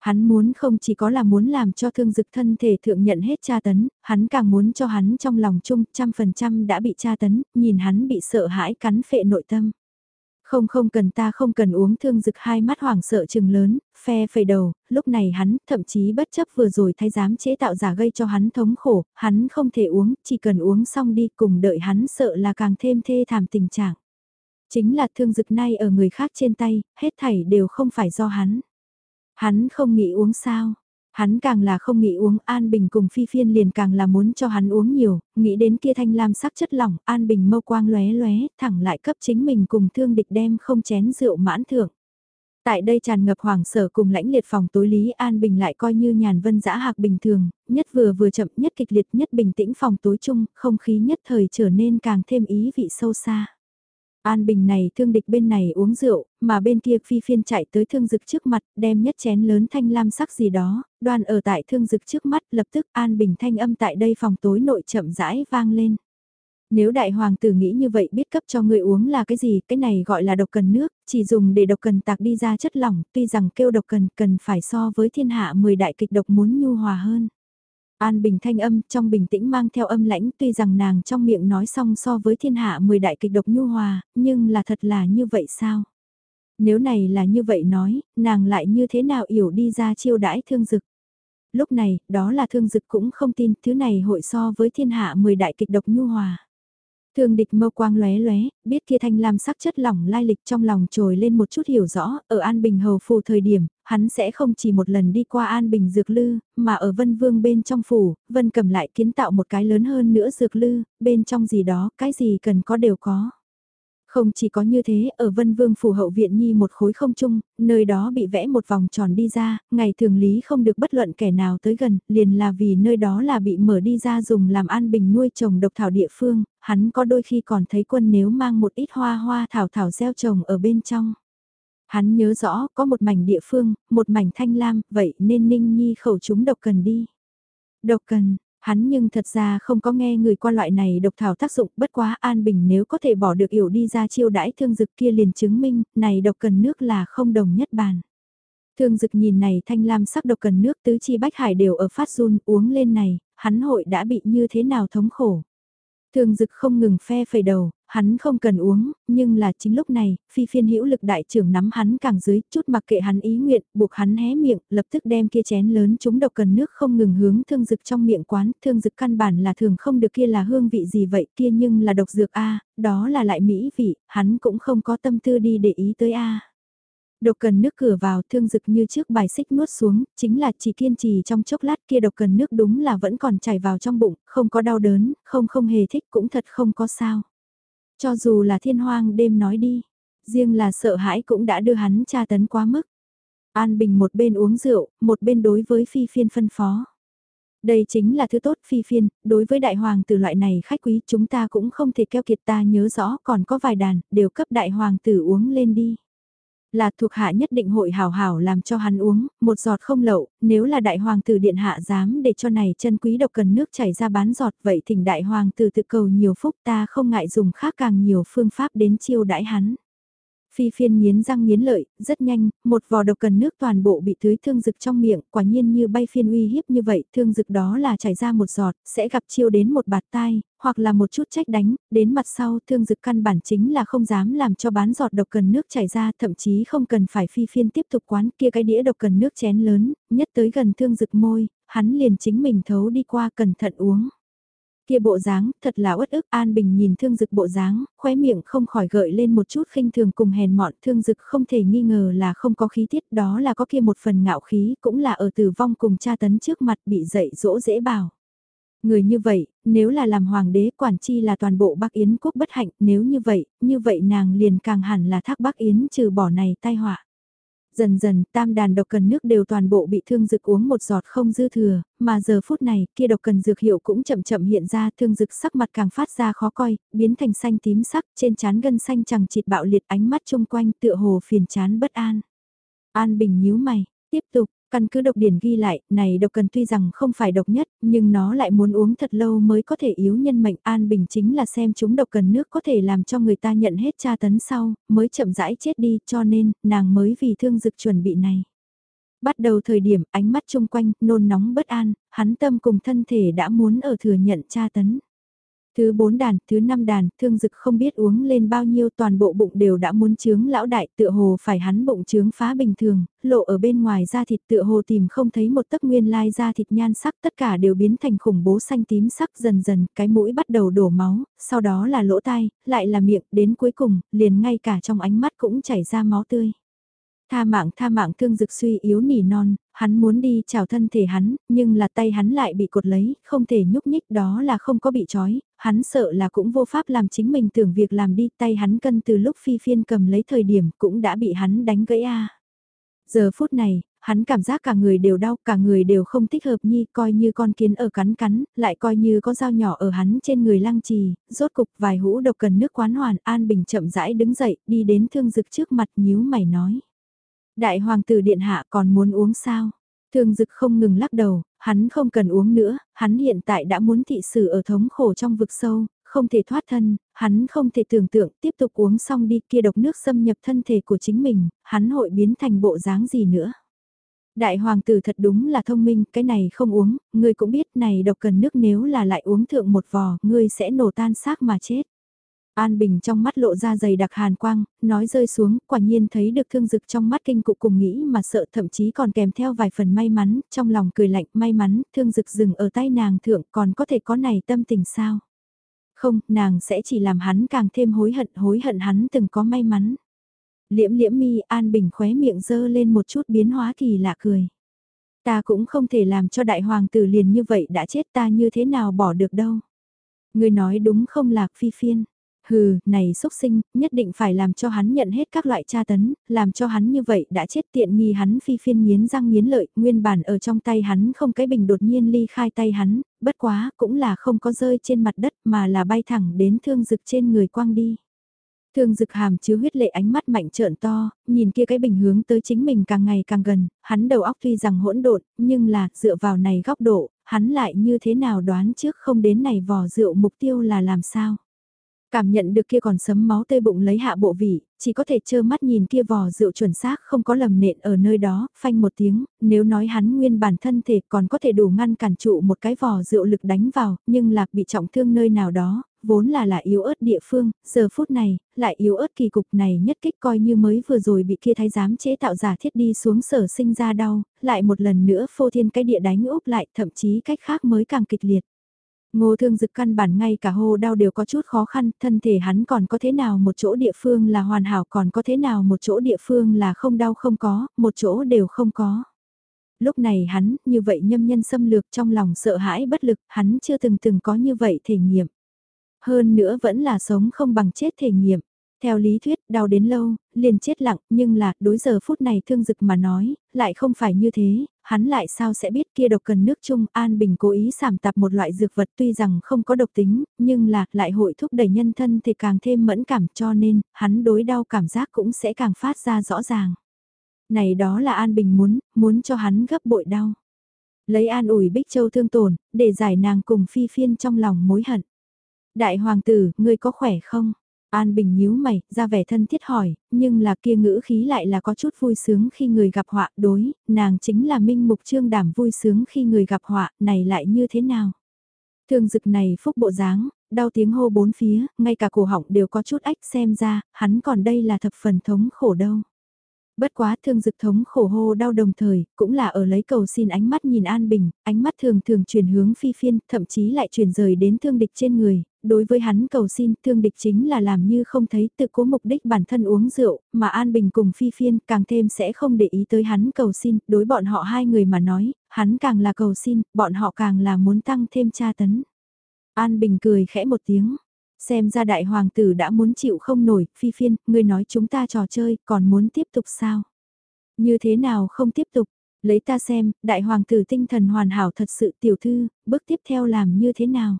A: Hắn muốn không chỉ có là muốn làm cho thương dực thân thể thượng nhận hết tra tấn, hắn càng muốn cho hắn trong lòng chung trăm phần trăm đã bị tra tấn, nhìn hắn bị sợ hãi cắn phệ nội tâm. Không không cần ta không cần uống thương dực hai mắt hoảng sợ chừng lớn, phe phẩy đầu, lúc này hắn thậm chí bất chấp vừa rồi thay dám chế tạo giả gây cho hắn thống khổ, hắn không thể uống, chỉ cần uống xong đi cùng đợi hắn sợ là càng thêm thê thảm tình trạng. Chính là thương dực nay ở người khác trên tay, hết thảy đều không phải do hắn. Hắn không nghĩ uống sao? Hắn càng là không nghĩ uống An Bình cùng Phi Phiên liền càng là muốn cho hắn uống nhiều, nghĩ đến kia thanh lam sắc chất lỏng, An Bình mâu quang lóe lóe, thẳng lại cấp chính mình cùng thương địch đem không chén rượu mãn thưởng. Tại đây tràn ngập hoàng sở cùng lãnh liệt phòng tối Lý An Bình lại coi như nhàn vân dã hạc bình thường, nhất vừa vừa chậm nhất kịch liệt nhất bình tĩnh phòng tối chung, không khí nhất thời trở nên càng thêm ý vị sâu xa. An Bình này thương địch bên này uống rượu, mà bên kia phi phiên chạy tới thương dực trước mặt, đem nhất chén lớn thanh lam sắc gì đó, đoàn ở tại thương dực trước mắt, lập tức An Bình thanh âm tại đây phòng tối nội chậm rãi vang lên. Nếu đại hoàng tử nghĩ như vậy biết cấp cho người uống là cái gì, cái này gọi là độc cần nước, chỉ dùng để độc cần tạc đi ra chất lỏng, tuy rằng kêu độc cần cần phải so với thiên hạ 10 đại kịch độc muốn nhu hòa hơn. An bình thanh âm trong bình tĩnh mang theo âm lãnh tuy rằng nàng trong miệng nói xong so với thiên hạ 10 đại kịch độc nhu hòa, nhưng là thật là như vậy sao? Nếu này là như vậy nói, nàng lại như thế nào hiểu đi ra chiêu đãi thương dực? Lúc này, đó là thương dực cũng không tin thứ này hội so với thiên hạ 10 đại kịch độc nhu hòa. Thương địch mâu quang lóe lóe, biết kia thanh lam sắc chất lỏng lai lịch trong lòng trồi lên một chút hiểu rõ, ở An Bình hầu phù thời điểm, hắn sẽ không chỉ một lần đi qua An Bình dược lư, mà ở Vân Vương bên trong phủ, Vân cầm lại kiến tạo một cái lớn hơn nữa dược lư, bên trong gì đó, cái gì cần có đều có. Không chỉ có như thế, ở Vân Vương phủ hậu viện nhi một khối không chung, nơi đó bị vẽ một vòng tròn đi ra, ngày thường lý không được bất luận kẻ nào tới gần, liền là vì nơi đó là bị mở đi ra dùng làm an bình nuôi trồng độc thảo địa phương, hắn có đôi khi còn thấy quân nếu mang một ít hoa hoa thảo thảo gieo trồng ở bên trong. Hắn nhớ rõ có một mảnh địa phương, một mảnh thanh lam, vậy nên ninh nhi khẩu chúng độc cần đi. Độc cần, Hắn nhưng thật ra không có nghe người qua loại này độc thảo tác dụng bất quá an bình nếu có thể bỏ được yểu đi ra chiêu đãi thương dực kia liền chứng minh này độc cần nước là không đồng nhất bàn. Thương dực nhìn này thanh lam sắc độc cần nước tứ chi bách hải đều ở phát run uống lên này, hắn hội đã bị như thế nào thống khổ. Thương dực không ngừng phe phẩy đầu, hắn không cần uống, nhưng là chính lúc này, phi phiên hữu lực đại trưởng nắm hắn càng dưới, chút mặc kệ hắn ý nguyện, buộc hắn hé miệng, lập tức đem kia chén lớn chúng độc cần nước không ngừng hướng thương dực trong miệng quán, thương dực căn bản là thường không được kia là hương vị gì vậy kia nhưng là độc dược A, đó là lại mỹ vị, hắn cũng không có tâm tư đi để ý tới A. Độc cần nước cửa vào thương dực như trước bài xích nuốt xuống, chính là chỉ kiên trì trong chốc lát kia độc cần nước đúng là vẫn còn chảy vào trong bụng, không có đau đớn, không không hề thích cũng thật không có sao. Cho dù là thiên hoang đêm nói đi, riêng là sợ hãi cũng đã đưa hắn tra tấn quá mức. An Bình một bên uống rượu, một bên đối với phi phiên phân phó. Đây chính là thứ tốt phi phiên, đối với đại hoàng tử loại này khách quý chúng ta cũng không thể keo kiệt ta nhớ rõ còn có vài đàn, đều cấp đại hoàng tử uống lên đi. Là thuộc hạ nhất định hội hào hào làm cho hắn uống, một giọt không lậu, nếu là đại hoàng tử điện hạ dám để cho này chân quý độc cần nước chảy ra bán giọt vậy thỉnh đại hoàng tử tự cầu nhiều phúc ta không ngại dùng khác càng nhiều phương pháp đến chiêu đãi hắn. Phi phiên nghiến răng nghiến lợi, rất nhanh, một vò độc cần nước toàn bộ bị tưới thương dực trong miệng, quả nhiên như bay phiên uy hiếp như vậy, thương dực đó là chảy ra một giọt, sẽ gặp chiêu đến một bạt tai, hoặc là một chút trách đánh, đến mặt sau thương dực căn bản chính là không dám làm cho bán giọt độc cần nước chảy ra, thậm chí không cần phải phi phiên tiếp tục quán kia cái đĩa độc cần nước chén lớn, nhất tới gần thương dực môi, hắn liền chính mình thấu đi qua cẩn thận uống. Kia bộ dáng, thật là uất ức, An Bình nhìn thương dực bộ dáng, khóe miệng không khỏi gợi lên một chút khinh thường cùng hèn mọn, thương dực không thể nghi ngờ là không có khí tiết, đó là có kia một phần ngạo khí, cũng là ở tử vong cùng cha tấn trước mặt bị dậy dỗ dễ bảo. Người như vậy, nếu là làm hoàng đế quản chi là toàn bộ Bắc Yến quốc bất hạnh, nếu như vậy, như vậy nàng liền càng hẳn là thác Bắc Yến trừ bỏ này tai họa. Dần dần, tam đàn độc cần nước đều toàn bộ bị thương dực uống một giọt không dư thừa, mà giờ phút này, kia độc cần dược hiệu cũng chậm chậm hiện ra, thương dực sắc mặt càng phát ra khó coi, biến thành xanh tím sắc, trên trán gân xanh chẳng chịt bạo liệt ánh mắt chung quanh tựa hồ phiền chán bất an. An Bình nhíu mày, tiếp tục, Căn cứ độc điển ghi lại, này độc cần tuy rằng không phải độc nhất, nhưng nó lại muốn uống thật lâu mới có thể yếu nhân mệnh an bình chính là xem chúng độc cần nước có thể làm cho người ta nhận hết tra tấn sau, mới chậm rãi chết đi cho nên, nàng mới vì thương dực chuẩn bị này. Bắt đầu thời điểm ánh mắt chung quanh, nôn nóng bất an, hắn tâm cùng thân thể đã muốn ở thừa nhận tra tấn. Thứ bốn đàn, thứ năm đàn, thương dực không biết uống lên bao nhiêu toàn bộ bụng đều đã muốn trướng lão đại tựa hồ phải hắn bụng trướng phá bình thường, lộ ở bên ngoài da thịt tựa hồ tìm không thấy một tấc nguyên lai da thịt nhan sắc tất cả đều biến thành khủng bố xanh tím sắc dần dần cái mũi bắt đầu đổ máu, sau đó là lỗ tai, lại là miệng, đến cuối cùng, liền ngay cả trong ánh mắt cũng chảy ra máu tươi. Tha mạng tha mạng thương dực suy yếu nỉ non, hắn muốn đi chào thân thể hắn, nhưng là tay hắn lại bị cột lấy, không thể nhúc nhích đó là không có bị trói, hắn sợ là cũng vô pháp làm chính mình tưởng việc làm đi tay hắn cân từ lúc phi phiên cầm lấy thời điểm cũng đã bị hắn đánh gãy a Giờ phút này, hắn cảm giác cả người đều đau, cả người đều không thích hợp nhi, coi như con kiến ở cắn cắn, lại coi như có dao nhỏ ở hắn trên người lăng trì, rốt cục vài hũ độc cần nước quán hoàn, An Bình chậm rãi đứng dậy, đi đến thương dực trước mặt nhíu mày nói. Đại hoàng tử điện hạ còn muốn uống sao? Thường dực không ngừng lắc đầu, hắn không cần uống nữa, hắn hiện tại đã muốn thị xử ở thống khổ trong vực sâu, không thể thoát thân, hắn không thể tưởng tượng tiếp tục uống xong đi kia độc nước xâm nhập thân thể của chính mình, hắn hội biến thành bộ dáng gì nữa. Đại hoàng tử thật đúng là thông minh, cái này không uống, ngươi cũng biết này độc cần nước nếu là lại uống thượng một vò, ngươi sẽ nổ tan xác mà chết. An Bình trong mắt lộ ra dày đặc hàn quang, nói rơi xuống, quả nhiên thấy được thương dực trong mắt kinh cụ cùng nghĩ mà sợ thậm chí còn kèm theo vài phần may mắn, trong lòng cười lạnh may mắn, thương dực dừng ở tay nàng thượng còn có thể có này tâm tình sao. Không, nàng sẽ chỉ làm hắn càng thêm hối hận, hối hận hắn từng có may mắn. Liễm liễm mi An Bình khóe miệng dơ lên một chút biến hóa kỳ lạ cười. Ta cũng không thể làm cho đại hoàng tử liền như vậy đã chết ta như thế nào bỏ được đâu. Người nói đúng không lạc phi phiên. Hừ, này xúc sinh, nhất định phải làm cho hắn nhận hết các loại tra tấn, làm cho hắn như vậy đã chết tiện nghi hắn phi phiên nghiến răng nghiến lợi, nguyên bản ở trong tay hắn không cái bình đột nhiên ly khai tay hắn, bất quá cũng là không có rơi trên mặt đất mà là bay thẳng đến thương dực trên người quang đi. Thương dực hàm chứa huyết lệ ánh mắt mạnh trợn to, nhìn kia cái bình hướng tới chính mình càng ngày càng gần, hắn đầu óc tuy rằng hỗn độn, nhưng là dựa vào này góc độ, hắn lại như thế nào đoán trước không đến này vò rượu mục tiêu là làm sao. Cảm nhận được kia còn sấm máu tê bụng lấy hạ bộ vị, chỉ có thể trơ mắt nhìn kia vò rượu chuẩn xác không có lầm nện ở nơi đó, phanh một tiếng, nếu nói hắn nguyên bản thân thể còn có thể đủ ngăn cản trụ một cái vò rượu lực đánh vào, nhưng lạc bị trọng thương nơi nào đó, vốn là là yếu ớt địa phương, giờ phút này, lại yếu ớt kỳ cục này nhất kích coi như mới vừa rồi bị kia thái giám chế tạo giả thiết đi xuống sở sinh ra đau, lại một lần nữa phô thiên cái địa đánh úp lại thậm chí cách khác mới càng kịch liệt. Ngô thương dực căn bản ngay cả hô đau đều có chút khó khăn, thân thể hắn còn có thế nào một chỗ địa phương là hoàn hảo còn có thế nào một chỗ địa phương là không đau không có, một chỗ đều không có. Lúc này hắn, như vậy nhâm nhân xâm lược trong lòng sợ hãi bất lực, hắn chưa từng từng có như vậy thể nghiệm. Hơn nữa vẫn là sống không bằng chết thể nghiệm. Theo lý thuyết, đau đến lâu, liền chết lặng, nhưng là, đối giờ phút này thương dực mà nói, lại không phải như thế, hắn lại sao sẽ biết kia độc cần nước chung, An Bình cố ý sảm tạp một loại dược vật tuy rằng không có độc tính, nhưng là, lại hội thúc đẩy nhân thân thì càng thêm mẫn cảm cho nên, hắn đối đau cảm giác cũng sẽ càng phát ra rõ ràng. Này đó là An Bình muốn, muốn cho hắn gấp bội đau. Lấy an ủi Bích Châu thương tổn, để giải nàng cùng phi phiên trong lòng mối hận. Đại hoàng tử, ngươi có khỏe không? An Bình nhíu mày, ra vẻ thân thiết hỏi, nhưng là kia ngữ khí lại là có chút vui sướng khi người gặp họa đối, nàng chính là minh mục trương đảm vui sướng khi người gặp họa, này lại như thế nào? Thương dực này phúc bộ dáng, đau tiếng hô bốn phía, ngay cả cổ họng đều có chút ách xem ra, hắn còn đây là thập phần thống khổ đâu. Bất quá thương dực thống khổ hô đau đồng thời, cũng là ở lấy cầu xin ánh mắt nhìn An Bình, ánh mắt thường thường chuyển hướng phi phiên, thậm chí lại chuyển rời đến thương địch trên người, đối với hắn cầu xin thương địch chính là làm như không thấy tự cố mục đích bản thân uống rượu, mà An Bình cùng phi phiên càng thêm sẽ không để ý tới hắn cầu xin, đối bọn họ hai người mà nói, hắn càng là cầu xin, bọn họ càng là muốn tăng thêm tra tấn. An Bình cười khẽ một tiếng, Xem ra đại hoàng tử đã muốn chịu không nổi, phi phiên, ngươi nói chúng ta trò chơi, còn muốn tiếp tục sao? Như thế nào không tiếp tục? Lấy ta xem, đại hoàng tử tinh thần hoàn hảo thật sự tiểu thư, bước tiếp theo làm như thế nào?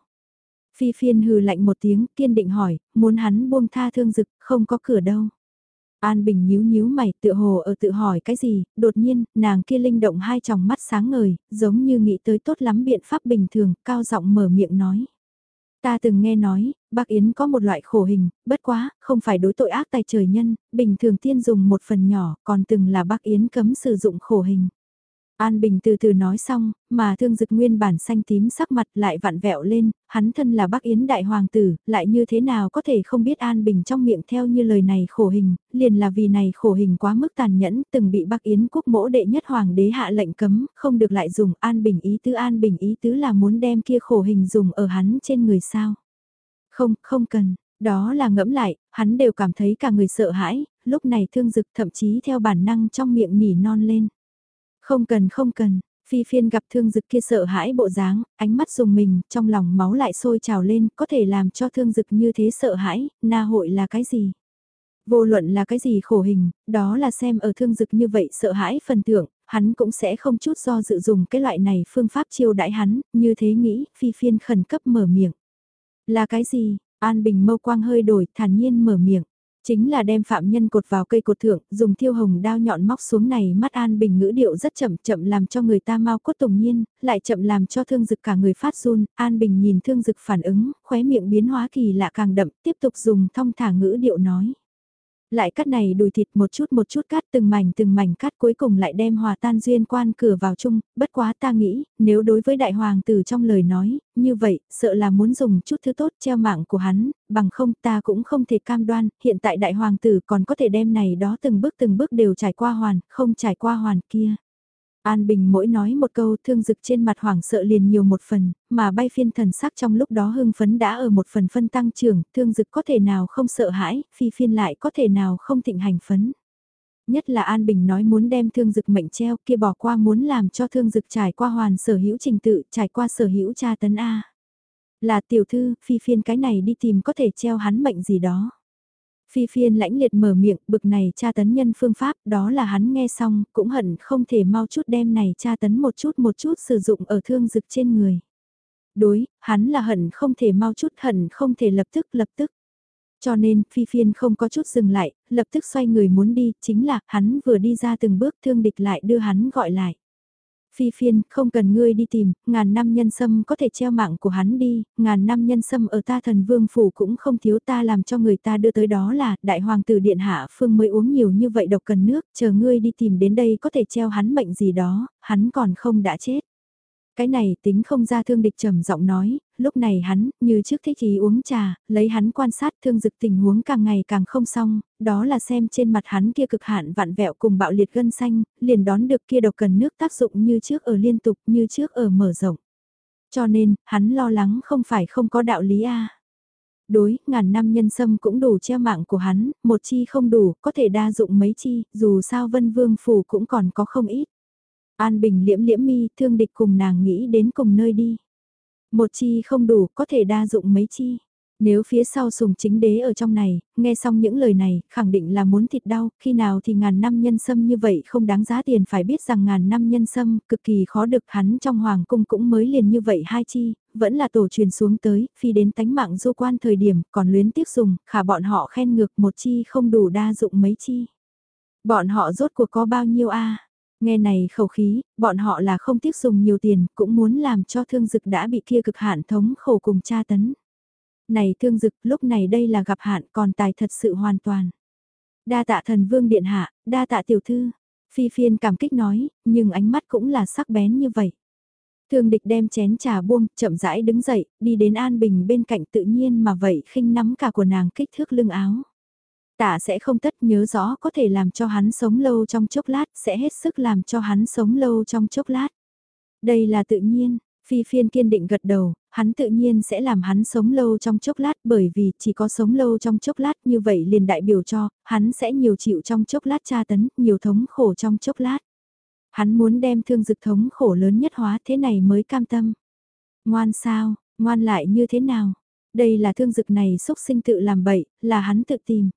A: Phi phiên hừ lạnh một tiếng, kiên định hỏi, muốn hắn buông tha thương dực, không có cửa đâu. An Bình nhíu nhíu mày, tự hồ ở tự hỏi cái gì, đột nhiên, nàng kia linh động hai tròng mắt sáng ngời, giống như nghĩ tới tốt lắm biện pháp bình thường, cao giọng mở miệng nói. Ta từng nghe nói, bác Yến có một loại khổ hình, bất quá, không phải đối tội ác tài trời nhân, bình thường tiên dùng một phần nhỏ, còn từng là bác Yến cấm sử dụng khổ hình. An Bình từ từ nói xong, mà thương dực nguyên bản xanh tím sắc mặt lại vặn vẹo lên, hắn thân là bác Yến đại hoàng tử, lại như thế nào có thể không biết An Bình trong miệng theo như lời này khổ hình, liền là vì này khổ hình quá mức tàn nhẫn, từng bị bác Yến quốc mỗ đệ nhất hoàng đế hạ lệnh cấm, không được lại dùng An Bình ý tứ An Bình ý tứ là muốn đem kia khổ hình dùng ở hắn trên người sao. Không, không cần, đó là ngẫm lại, hắn đều cảm thấy cả người sợ hãi, lúc này thương dực thậm chí theo bản năng trong miệng nỉ non lên. Không cần không cần, phi phiên gặp thương dực kia sợ hãi bộ dáng, ánh mắt dùng mình, trong lòng máu lại sôi trào lên, có thể làm cho thương dực như thế sợ hãi, na hội là cái gì? Vô luận là cái gì khổ hình, đó là xem ở thương dực như vậy sợ hãi phần thưởng, hắn cũng sẽ không chút do dự dùng cái loại này phương pháp chiêu đãi hắn, như thế nghĩ, phi phiên khẩn cấp mở miệng. Là cái gì? An Bình mâu quang hơi đổi, thản nhiên mở miệng. Chính là đem phạm nhân cột vào cây cột thượng, dùng thiêu hồng đao nhọn móc xuống này mắt An Bình ngữ điệu rất chậm chậm làm cho người ta mau cốt tùng nhiên, lại chậm làm cho thương dực cả người phát run, An Bình nhìn thương dực phản ứng, khóe miệng biến hóa kỳ lạ càng đậm, tiếp tục dùng thong thả ngữ điệu nói. Lại cắt này đùi thịt một chút một chút cắt từng mảnh từng mảnh cắt cuối cùng lại đem hòa tan duyên quan cửa vào chung, bất quá ta nghĩ, nếu đối với đại hoàng tử trong lời nói, như vậy, sợ là muốn dùng chút thứ tốt treo mạng của hắn, bằng không ta cũng không thể cam đoan, hiện tại đại hoàng tử còn có thể đem này đó từng bước từng bước đều trải qua hoàn, không trải qua hoàn kia. An Bình mỗi nói một câu thương dực trên mặt hoảng sợ liền nhiều một phần, mà bay phiên thần sắc trong lúc đó hưng phấn đã ở một phần phân tăng trưởng, thương dực có thể nào không sợ hãi, phi phiên lại có thể nào không thịnh hành phấn. Nhất là An Bình nói muốn đem thương dực mệnh treo kia bỏ qua muốn làm cho thương dực trải qua hoàn sở hữu trình tự, trải qua sở hữu tra tấn A. Là tiểu thư, phi phiên cái này đi tìm có thể treo hắn mệnh gì đó. Phi phiên lãnh liệt mở miệng, bực này tra tấn nhân phương pháp, đó là hắn nghe xong, cũng hận không thể mau chút đem này tra tấn một chút một chút sử dụng ở thương dực trên người. Đối, hắn là hận không thể mau chút hận không thể lập tức lập tức. Cho nên, phi phiên không có chút dừng lại, lập tức xoay người muốn đi, chính là, hắn vừa đi ra từng bước thương địch lại đưa hắn gọi lại. Phi phiên, không cần ngươi đi tìm, ngàn năm nhân sâm có thể treo mạng của hắn đi, ngàn năm nhân sâm ở ta thần vương phủ cũng không thiếu ta làm cho người ta đưa tới đó là, đại hoàng tử điện hạ phương mới uống nhiều như vậy độc cần nước, chờ ngươi đi tìm đến đây có thể treo hắn mệnh gì đó, hắn còn không đã chết. Cái này tính không ra thương địch trầm giọng nói, lúc này hắn, như trước thích ý uống trà, lấy hắn quan sát thương dực tình huống càng ngày càng không xong, đó là xem trên mặt hắn kia cực hạn vạn vẹo cùng bạo liệt gân xanh, liền đón được kia độc cần nước tác dụng như trước ở liên tục như trước ở mở rộng. Cho nên, hắn lo lắng không phải không có đạo lý a Đối, ngàn năm nhân sâm cũng đủ che mạng của hắn, một chi không đủ, có thể đa dụng mấy chi, dù sao vân vương phủ cũng còn có không ít. An Bình liễm liễm mi, thương địch cùng nàng nghĩ đến cùng nơi đi. Một chi không đủ, có thể đa dụng mấy chi. Nếu phía sau sùng chính đế ở trong này, nghe xong những lời này, khẳng định là muốn thịt đau, khi nào thì ngàn năm nhân sâm như vậy không đáng giá tiền phải biết rằng ngàn năm nhân sâm cực kỳ khó được hắn trong hoàng cung cũng mới liền như vậy hai chi, vẫn là tổ truyền xuống tới, phi đến tánh mạng du quan thời điểm còn luyến tiếc dùng, khả bọn họ khen ngược một chi không đủ đa dụng mấy chi. Bọn họ rốt cuộc có bao nhiêu a Nghe này khẩu khí, bọn họ là không tiếc dùng nhiều tiền, cũng muốn làm cho thương dực đã bị kia cực hạn thống khổ cùng tra tấn. Này thương dực, lúc này đây là gặp hạn còn tài thật sự hoàn toàn. Đa tạ thần vương điện hạ, đa tạ tiểu thư. Phi phiên cảm kích nói, nhưng ánh mắt cũng là sắc bén như vậy. Thương địch đem chén trà buông, chậm rãi đứng dậy, đi đến An Bình bên cạnh tự nhiên mà vậy khinh nắm cả của nàng kích thước lưng áo. Tạ sẽ không tất nhớ rõ có thể làm cho hắn sống lâu trong chốc lát, sẽ hết sức làm cho hắn sống lâu trong chốc lát. Đây là tự nhiên, Phi phiên kiên định gật đầu, hắn tự nhiên sẽ làm hắn sống lâu trong chốc lát bởi vì chỉ có sống lâu trong chốc lát như vậy liền đại biểu cho, hắn sẽ nhiều chịu trong chốc lát tra tấn, nhiều thống khổ trong chốc lát. Hắn muốn đem thương dực thống khổ lớn nhất hóa thế này mới cam tâm. Ngoan sao, ngoan lại như thế nào? Đây là thương dực này xúc sinh tự làm bậy, là hắn tự tìm.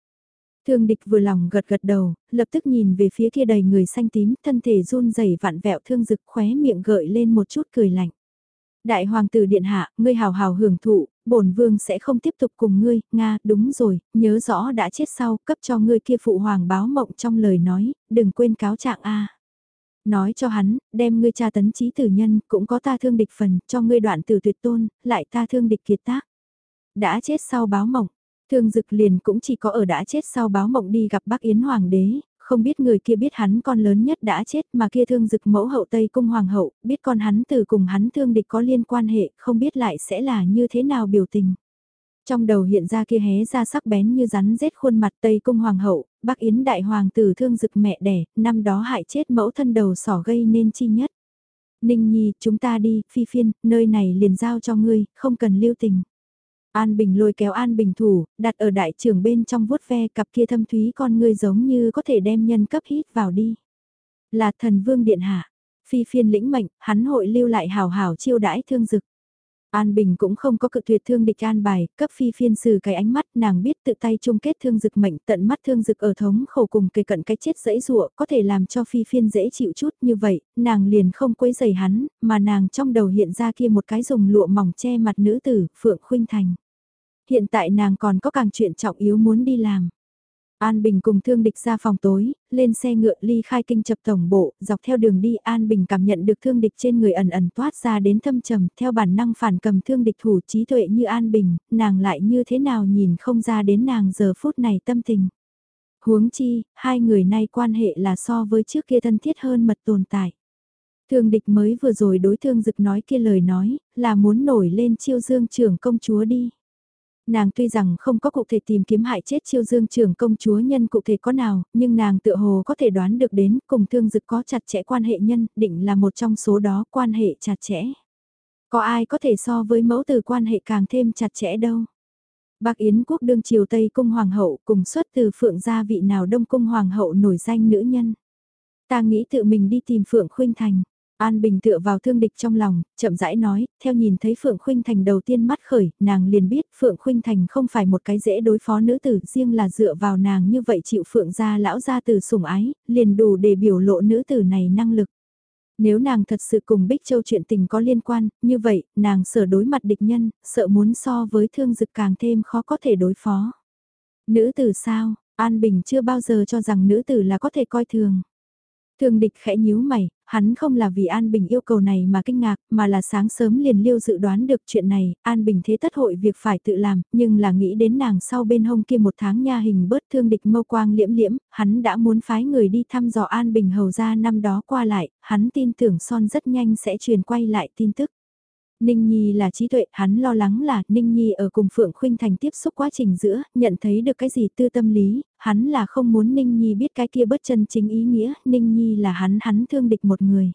A: Thương địch vừa lòng gật gật đầu, lập tức nhìn về phía kia đầy người xanh tím, thân thể run rẩy vạn vẹo thương dực khóe miệng gợi lên một chút cười lạnh. Đại hoàng tử điện hạ, ngươi hào hào hưởng thụ, bổn vương sẽ không tiếp tục cùng ngươi, Nga, đúng rồi, nhớ rõ đã chết sau, cấp cho ngươi kia phụ hoàng báo mộng trong lời nói, đừng quên cáo trạng A. Nói cho hắn, đem ngươi cha tấn trí tử nhân, cũng có ta thương địch phần, cho ngươi đoạn tử tuyệt tôn, lại ta thương địch kiệt tác. Đã chết sau báo mộng, thương dực liền cũng chỉ có ở đã chết sau báo mộng đi gặp bác Yến Hoàng đế, không biết người kia biết hắn con lớn nhất đã chết mà kia thương dực mẫu hậu Tây Cung Hoàng hậu, biết con hắn từ cùng hắn thương địch có liên quan hệ, không biết lại sẽ là như thế nào biểu tình. Trong đầu hiện ra kia hé ra sắc bén như rắn rết khuôn mặt Tây Cung Hoàng hậu, Bác Yến Đại Hoàng tử thương dực mẹ đẻ, năm đó hại chết mẫu thân đầu sỏ gây nên chi nhất. Ninh Nhi, chúng ta đi, phi phiên, nơi này liền giao cho ngươi, không cần lưu tình. An Bình lôi kéo An Bình thủ, đặt ở đại trưởng bên trong vuốt ve cặp kia thâm thúy con ngươi giống như có thể đem nhân cấp hít vào đi. Là thần vương điện hạ, phi phiên lĩnh mệnh, hắn hội lưu lại hào hào chiêu đãi thương dực. An Bình cũng không có cự tuyệt thương địch an bài, cấp phi phiên sử cái ánh mắt nàng biết tự tay chung kết thương dực mệnh tận mắt thương dực ở thống khổ cùng kề cận cái chết dẫy rụa có thể làm cho phi phiên dễ chịu chút như vậy, nàng liền không quấy giày hắn, mà nàng trong đầu hiện ra kia một cái dùng lụa mỏng che mặt nữ tử, Phượng Khuynh Thành. Hiện tại nàng còn có càng chuyện trọng yếu muốn đi làm. An Bình cùng thương địch ra phòng tối, lên xe ngựa ly khai kinh chập tổng bộ, dọc theo đường đi An Bình cảm nhận được thương địch trên người ẩn ẩn toát ra đến thâm trầm, theo bản năng phản cầm thương địch thủ trí tuệ như An Bình, nàng lại như thế nào nhìn không ra đến nàng giờ phút này tâm tình. Huống chi, hai người nay quan hệ là so với trước kia thân thiết hơn mật tồn tại. Thương địch mới vừa rồi đối thương dực nói kia lời nói, là muốn nổi lên chiêu dương trưởng công chúa đi. Nàng tuy rằng không có cụ thể tìm kiếm hại chết chiêu dương trưởng công chúa nhân cụ thể có nào, nhưng nàng tự hồ có thể đoán được đến cùng thương dực có chặt chẽ quan hệ nhân, định là một trong số đó quan hệ chặt chẽ. Có ai có thể so với mẫu từ quan hệ càng thêm chặt chẽ đâu. Bác Yến quốc đương triều Tây Cung Hoàng hậu cùng xuất từ Phượng gia vị nào Đông Cung Hoàng hậu nổi danh nữ nhân. Ta nghĩ tự mình đi tìm Phượng Khuynh Thành. An Bình tựa vào thương địch trong lòng, chậm rãi nói, theo nhìn thấy Phượng Khuynh Thành đầu tiên mắt khởi, nàng liền biết Phượng Khuynh Thành không phải một cái dễ đối phó nữ tử, riêng là dựa vào nàng như vậy chịu Phượng gia lão gia từ sủng ái, liền đủ để biểu lộ nữ tử này năng lực. Nếu nàng thật sự cùng Bích Châu chuyện tình có liên quan, như vậy, nàng sợ đối mặt địch nhân, sợ muốn so với thương dực càng thêm khó có thể đối phó. Nữ tử sao, An Bình chưa bao giờ cho rằng nữ tử là có thể coi thường. Thương địch khẽ nhíu mày, hắn không là vì An Bình yêu cầu này mà kinh ngạc, mà là sáng sớm liền liêu dự đoán được chuyện này, An Bình thế tất hội việc phải tự làm, nhưng là nghĩ đến nàng sau bên hông kia một tháng nha hình bớt thương địch mâu quang liễm liễm, hắn đã muốn phái người đi thăm dò An Bình hầu ra năm đó qua lại, hắn tin tưởng son rất nhanh sẽ truyền quay lại tin tức. Ninh Nhi là trí tuệ, hắn lo lắng là Ninh Nhi ở cùng Phượng Khuynh Thành tiếp xúc quá trình giữa, nhận thấy được cái gì tư tâm lý, hắn là không muốn Ninh Nhi biết cái kia bất chân chính ý nghĩa, Ninh Nhi là hắn hắn thương địch một người.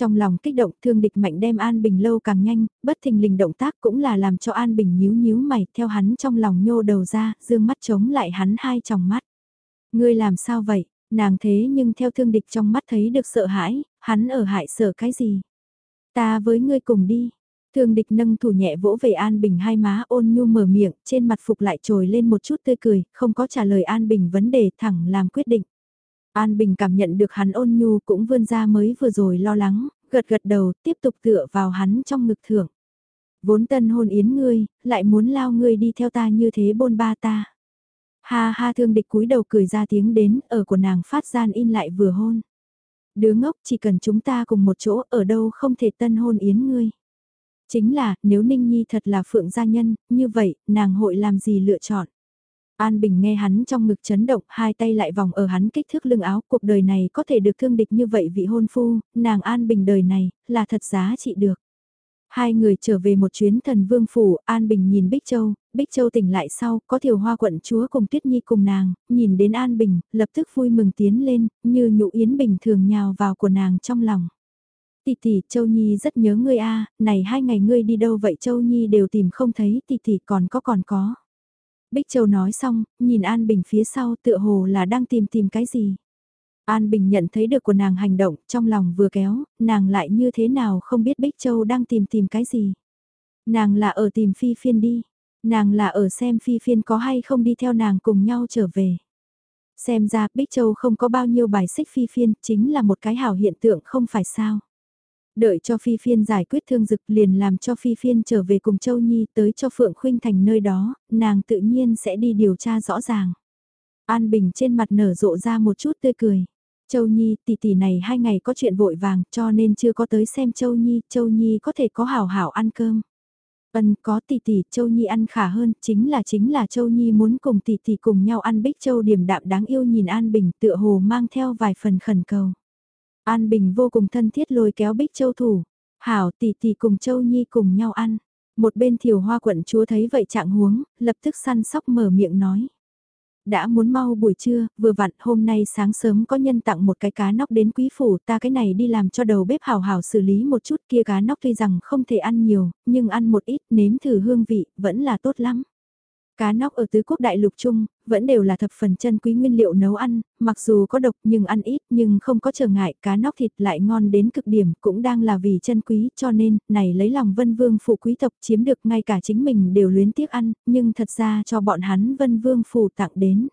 A: Trong lòng kích động thương địch mạnh đem An Bình lâu càng nhanh, bất thình lình động tác cũng là làm cho An Bình nhíu nhíu mày theo hắn trong lòng nhô đầu ra, dương mắt chống lại hắn hai tròng mắt. Ngươi làm sao vậy, nàng thế nhưng theo thương địch trong mắt thấy được sợ hãi, hắn ở hại sợ cái gì. Ta với ngươi cùng đi, Thương địch nâng thủ nhẹ vỗ về An Bình hai má ôn nhu mở miệng, trên mặt phục lại trồi lên một chút tươi cười, không có trả lời An Bình vấn đề thẳng làm quyết định. An Bình cảm nhận được hắn ôn nhu cũng vươn ra mới vừa rồi lo lắng, gật gật đầu tiếp tục tựa vào hắn trong ngực thưởng. Vốn tân hôn yến ngươi, lại muốn lao ngươi đi theo ta như thế bôn ba ta. Ha ha thương địch cúi đầu cười ra tiếng đến, ở của nàng phát gian in lại vừa hôn. Đứa ngốc chỉ cần chúng ta cùng một chỗ ở đâu không thể tân hôn yến ngươi. Chính là, nếu Ninh Nhi thật là phượng gia nhân, như vậy, nàng hội làm gì lựa chọn? An Bình nghe hắn trong ngực chấn động, hai tay lại vòng ở hắn kích thước lưng áo, cuộc đời này có thể được thương địch như vậy vị hôn phu, nàng An Bình đời này, là thật giá trị được. Hai người trở về một chuyến thần vương phủ, An Bình nhìn Bích Châu, Bích Châu tỉnh lại sau, có thiều hoa quận chúa cùng Tuyết Nhi cùng nàng, nhìn đến An Bình, lập tức vui mừng tiến lên, như nhũ yến bình thường nhào vào của nàng trong lòng. Tỷ tỷ, Châu Nhi rất nhớ ngươi a, này hai ngày ngươi đi đâu vậy Châu Nhi đều tìm không thấy, tỷ tỷ còn có còn có. Bích Châu nói xong, nhìn An Bình phía sau tựa hồ là đang tìm tìm cái gì. An Bình nhận thấy được của nàng hành động, trong lòng vừa kéo, nàng lại như thế nào không biết Bích Châu đang tìm tìm cái gì. Nàng là ở tìm Phi Phiên đi, nàng là ở xem Phi Phiên có hay không đi theo nàng cùng nhau trở về. Xem ra Bích Châu không có bao nhiêu bài xích Phi Phiên, chính là một cái hảo hiện tượng không phải sao. Đợi cho Phi Phiên giải quyết thương dực liền làm cho Phi Phiên trở về cùng Châu Nhi tới cho Phượng Khuynh Thành nơi đó, nàng tự nhiên sẽ đi điều tra rõ ràng. An Bình trên mặt nở rộ ra một chút tươi cười. Châu Nhi tỷ tỷ này hai ngày có chuyện vội vàng cho nên chưa có tới xem Châu Nhi, Châu Nhi có thể có hảo hảo ăn cơm. Ân có tỷ tỷ, Châu Nhi ăn khả hơn, chính là chính là Châu Nhi muốn cùng tỷ tỷ cùng nhau ăn bích Châu điểm đạm đáng yêu nhìn An Bình tựa hồ mang theo vài phần khẩn cầu. An Bình vô cùng thân thiết lôi kéo Bích Châu thủ. Hảo tỷ tỷ cùng Châu Nhi cùng nhau ăn. Một bên thiểu hoa quận chúa thấy vậy trạng huống, lập tức săn sóc mở miệng nói. Đã muốn mau buổi trưa, vừa vặn hôm nay sáng sớm có nhân tặng một cái cá nóc đến quý phủ ta cái này đi làm cho đầu bếp hào hào xử lý một chút kia cá nóc tuy rằng không thể ăn nhiều, nhưng ăn một ít nếm thử hương vị, vẫn là tốt lắm. Cá nóc ở tứ quốc đại lục chung, vẫn đều là thập phần chân quý nguyên liệu nấu ăn, mặc dù có độc nhưng ăn ít nhưng không có trở ngại, cá nóc thịt lại ngon đến cực điểm, cũng đang là vì chân quý, cho nên, này lấy lòng vân vương phụ quý tộc chiếm được ngay cả chính mình đều luyến tiếc ăn, nhưng thật ra cho bọn hắn vân vương phụ tặng đến.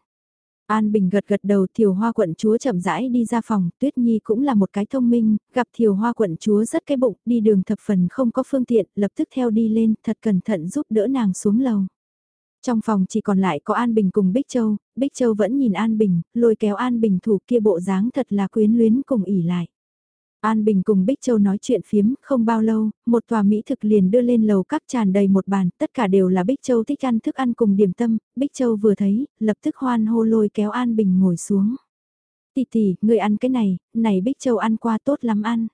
A: An Bình gật gật đầu Thiều Hoa quận chúa chậm rãi đi ra phòng, Tuyết Nhi cũng là một cái thông minh, gặp Thiều Hoa quận chúa rất cái bụng, đi đường thập phần không có phương tiện, lập tức theo đi lên, thật cẩn thận giúp đỡ nàng xuống lầu. Trong phòng chỉ còn lại có An Bình cùng Bích Châu, Bích Châu vẫn nhìn An Bình, lôi kéo An Bình thủ kia bộ dáng thật là quyến luyến cùng ỉ lại. An Bình cùng Bích Châu nói chuyện phiếm, không bao lâu, một tòa mỹ thực liền đưa lên lầu các tràn đầy một bàn, tất cả đều là Bích Châu thích ăn thức ăn cùng điểm tâm, Bích Châu vừa thấy, lập tức hoan hô lôi kéo An Bình ngồi xuống. Tì tì, người ăn cái này, này Bích Châu ăn qua tốt lắm ăn.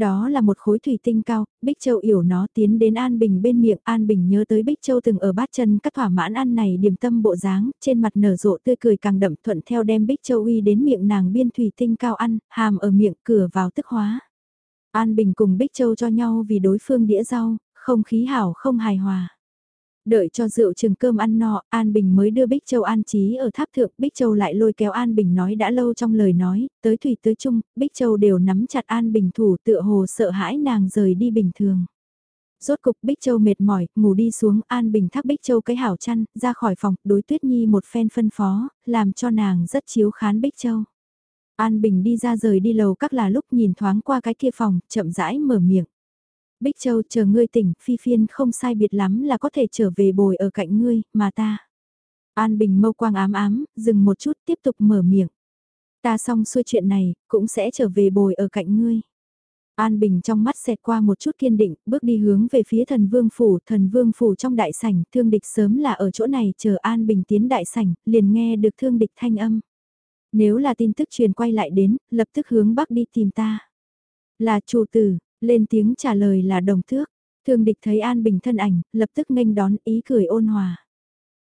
A: Đó là một khối thủy tinh cao, Bích Châu yểu nó tiến đến An Bình bên miệng, An Bình nhớ tới Bích Châu từng ở bát chân các thỏa mãn ăn này điểm tâm bộ dáng, trên mặt nở rộ tươi cười càng đậm thuận theo đem Bích Châu uy đến miệng nàng biên thủy tinh cao ăn, hàm ở miệng cửa vào tức hóa. An Bình cùng Bích Châu cho nhau vì đối phương đĩa rau, không khí hảo không hài hòa. Đợi cho rượu trường cơm ăn no, An Bình mới đưa Bích Châu an trí ở tháp thượng, Bích Châu lại lôi kéo An Bình nói đã lâu trong lời nói, tới thủy tới chung, Bích Châu đều nắm chặt An Bình thủ tựa hồ sợ hãi nàng rời đi bình thường. Rốt cục Bích Châu mệt mỏi, ngủ đi xuống, An Bình thác Bích Châu cái hảo chăn, ra khỏi phòng, đối Tuyết Nhi một phen phân phó, làm cho nàng rất chiếu khán Bích Châu. An Bình đi ra rời đi lầu các là lúc nhìn thoáng qua cái kia phòng, chậm rãi mở miệng. Bích Châu chờ ngươi tỉnh, phi phiên không sai biệt lắm là có thể trở về bồi ở cạnh ngươi, mà ta. An Bình mâu quang ám ám, dừng một chút tiếp tục mở miệng. Ta xong xuôi chuyện này, cũng sẽ trở về bồi ở cạnh ngươi. An Bình trong mắt xẹt qua một chút kiên định, bước đi hướng về phía thần vương phủ, thần vương phủ trong đại sảnh, thương địch sớm là ở chỗ này chờ An Bình tiến đại sảnh, liền nghe được thương địch thanh âm. Nếu là tin tức truyền quay lại đến, lập tức hướng bắc đi tìm ta. Là chủ tử, lên tiếng trả lời là đồng thước. Thương địch thấy An Bình thân ảnh, lập tức nghênh đón ý cười ôn hòa.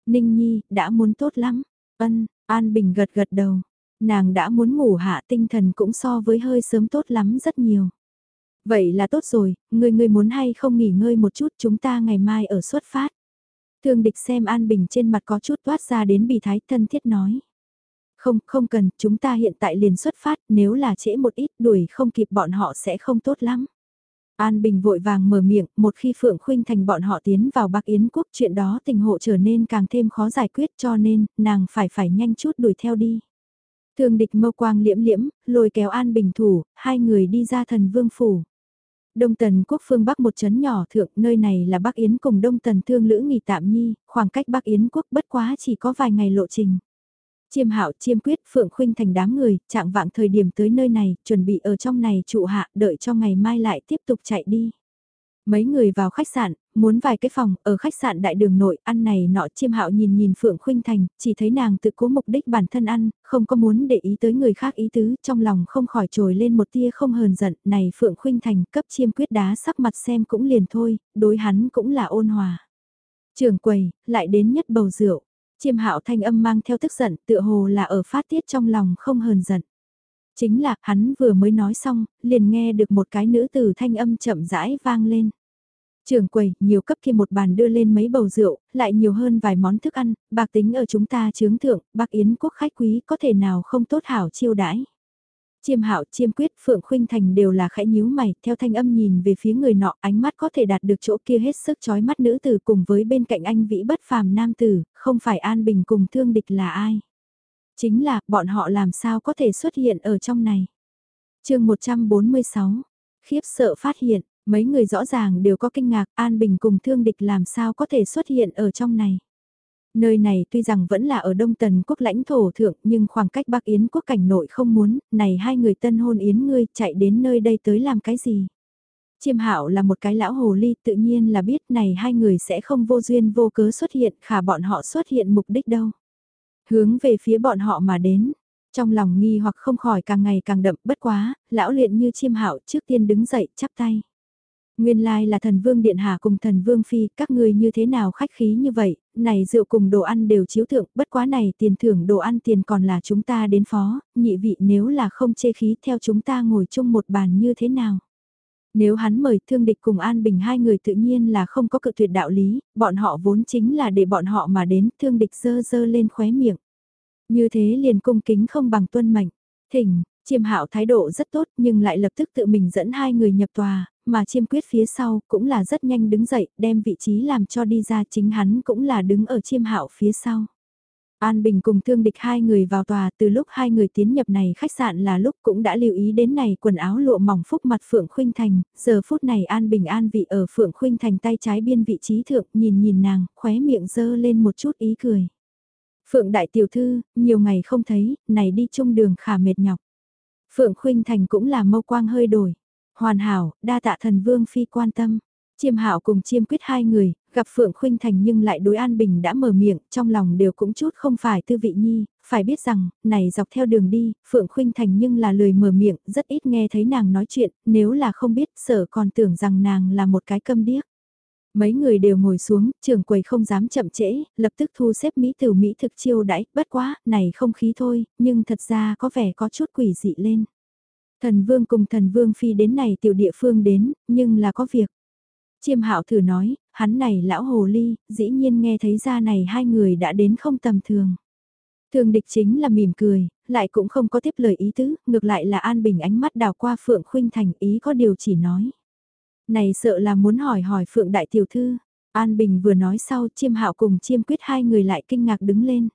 A: Ninh Nhi, đã muốn tốt lắm. Ân, An Bình gật gật đầu. Nàng đã muốn ngủ hạ tinh thần cũng so với hơi sớm tốt lắm rất nhiều. Vậy là tốt rồi, người người muốn hay không nghỉ ngơi một chút chúng ta ngày mai ở xuất phát. Thương địch xem An Bình trên mặt có chút toát ra đến bì thái thân thiết nói. Không, không cần, chúng ta hiện tại liền xuất phát, nếu là trễ một ít đuổi không kịp bọn họ sẽ không tốt lắm. An Bình vội vàng mở miệng, một khi Phượng Khuynh Thành bọn họ tiến vào Bắc Yến quốc chuyện đó tình hộ trở nên càng thêm khó giải quyết cho nên, nàng phải phải nhanh chút đuổi theo đi. Thương địch mâu quang liễm liễm, lôi kéo An Bình thủ, hai người đi ra thần vương phủ. Đông Tần quốc phương Bắc một chấn nhỏ thượng, nơi này là Bắc Yến cùng Đông Tần thương lữ nghỉ tạm nhi, khoảng cách Bắc Yến quốc bất quá chỉ có vài ngày lộ trình. Chiêm hạo chiêm quyết phượng khuynh thành đám người, trạng vạng thời điểm tới nơi này, chuẩn bị ở trong này trụ hạ, đợi cho ngày mai lại tiếp tục chạy đi. Mấy người vào khách sạn, muốn vài cái phòng, ở khách sạn đại đường nội, ăn này nọ chiêm hạo nhìn nhìn Phượng Khuynh Thành, chỉ thấy nàng tự cố mục đích bản thân ăn, không có muốn để ý tới người khác ý tứ, trong lòng không khỏi trồi lên một tia không hờn giận, này Phượng Khuynh Thành cấp chiêm quyết đá sắc mặt xem cũng liền thôi, đối hắn cũng là ôn hòa. Trường quầy, lại đến nhất bầu rượu, chiêm hạo thanh âm mang theo tức giận, tựa hồ là ở phát tiết trong lòng không hờn giận. Chính là, hắn vừa mới nói xong, liền nghe được một cái nữ tử thanh âm chậm rãi vang lên. Trường quầy, nhiều cấp kia một bàn đưa lên mấy bầu rượu, lại nhiều hơn vài món thức ăn, bạc tính ở chúng ta chướng thượng, bạc yến quốc khách quý có thể nào không tốt hảo chiêu đãi. Chiêm hạo, chiêm quyết, phượng khuynh thành đều là khẽ nhíu mày, theo thanh âm nhìn về phía người nọ, ánh mắt có thể đạt được chỗ kia hết sức chói mắt nữ tử cùng với bên cạnh anh vĩ bất phàm nam tử, không phải an bình cùng thương địch là ai. Chính là, bọn họ làm sao có thể xuất hiện ở trong này. chương 146, khiếp sợ phát hiện, mấy người rõ ràng đều có kinh ngạc, An Bình cùng thương địch làm sao có thể xuất hiện ở trong này. Nơi này tuy rằng vẫn là ở Đông Tần quốc lãnh thổ thượng nhưng khoảng cách Bắc Yến quốc cảnh nội không muốn, này hai người tân hôn Yến ngươi chạy đến nơi đây tới làm cái gì. Chiêm hạo là một cái lão hồ ly tự nhiên là biết này hai người sẽ không vô duyên vô cớ xuất hiện khả bọn họ xuất hiện mục đích đâu. Hướng về phía bọn họ mà đến, trong lòng nghi hoặc không khỏi càng ngày càng đậm bất quá, lão luyện như chiêm hạo trước tiên đứng dậy chắp tay. Nguyên lai là thần vương điện hạ cùng thần vương phi, các ngươi như thế nào khách khí như vậy, này rượu cùng đồ ăn đều chiếu thượng, bất quá này tiền thưởng đồ ăn tiền còn là chúng ta đến phó, nhị vị nếu là không chê khí theo chúng ta ngồi chung một bàn như thế nào. Nếu hắn mời thương địch cùng An Bình hai người tự nhiên là không có cự tuyệt đạo lý, bọn họ vốn chính là để bọn họ mà đến, thương địch dơ dơ lên khóe miệng. Như thế liền cung kính không bằng tuân mệnh. Thỉnh, chiêm hạo thái độ rất tốt nhưng lại lập tức tự mình dẫn hai người nhập tòa, mà chiêm quyết phía sau cũng là rất nhanh đứng dậy, đem vị trí làm cho đi ra chính hắn cũng là đứng ở chiêm hạo phía sau. An Bình cùng thương địch hai người vào tòa từ lúc hai người tiến nhập này khách sạn là lúc cũng đã lưu ý đến này quần áo lụa mỏng phúc mặt Phượng Khuynh Thành, giờ phút này An Bình an vị ở Phượng Khuynh Thành tay trái biên vị trí thượng nhìn nhìn nàng, khóe miệng dơ lên một chút ý cười. Phượng Đại Tiểu Thư, nhiều ngày không thấy, này đi chung đường khả mệt nhọc. Phượng Khuynh Thành cũng là mâu quang hơi đổi. Hoàn hảo, đa tạ thần vương phi quan tâm. Chiêm hạo cùng chiêm quyết hai người, gặp Phượng Khuynh Thành nhưng lại đối An Bình đã mở miệng, trong lòng đều cũng chút không phải tư vị nhi, phải biết rằng, này dọc theo đường đi, Phượng Khuynh Thành nhưng là lời mở miệng, rất ít nghe thấy nàng nói chuyện, nếu là không biết, sợ còn tưởng rằng nàng là một cái câm điếc. Mấy người đều ngồi xuống, trưởng quầy không dám chậm trễ, lập tức thu xếp Mỹ từ Mỹ thực chiêu đãi, bất quá, này không khí thôi, nhưng thật ra có vẻ có chút quỷ dị lên. Thần vương cùng thần vương phi đến này tiểu địa phương đến, nhưng là có việc. Chiêm hạo thử nói, hắn này lão hồ ly, dĩ nhiên nghe thấy ra này hai người đã đến không tầm thường. Thường địch chính là mỉm cười, lại cũng không có tiếp lời ý tứ, ngược lại là an bình ánh mắt đào qua Phượng Khuynh Thành ý có điều chỉ nói. Này sợ là muốn hỏi hỏi Phượng Đại Tiểu Thư, An Bình vừa nói sau chiêm hạo cùng chiêm quyết hai người lại kinh ngạc đứng lên.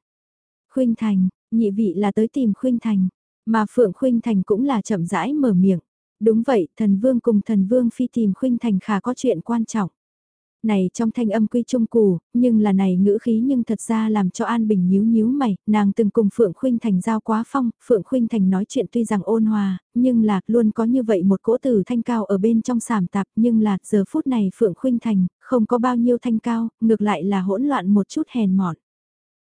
A: Khuynh Thành, nhị vị là tới tìm Khuynh Thành, mà Phượng Khuynh Thành cũng là chậm rãi mở miệng. Đúng vậy, thần vương cùng thần vương phi tìm Khuynh Thành khả có chuyện quan trọng. Này trong thanh âm quy trung cù, nhưng là này ngữ khí nhưng thật ra làm cho An Bình nhíu nhíu mày, nàng từng cùng Phượng Khuynh Thành giao quá phong, Phượng Khuynh Thành nói chuyện tuy rằng ôn hòa, nhưng là luôn có như vậy một cỗ tử thanh cao ở bên trong sảm tạp, nhưng là giờ phút này Phượng Khuynh Thành không có bao nhiêu thanh cao, ngược lại là hỗn loạn một chút hèn mọn.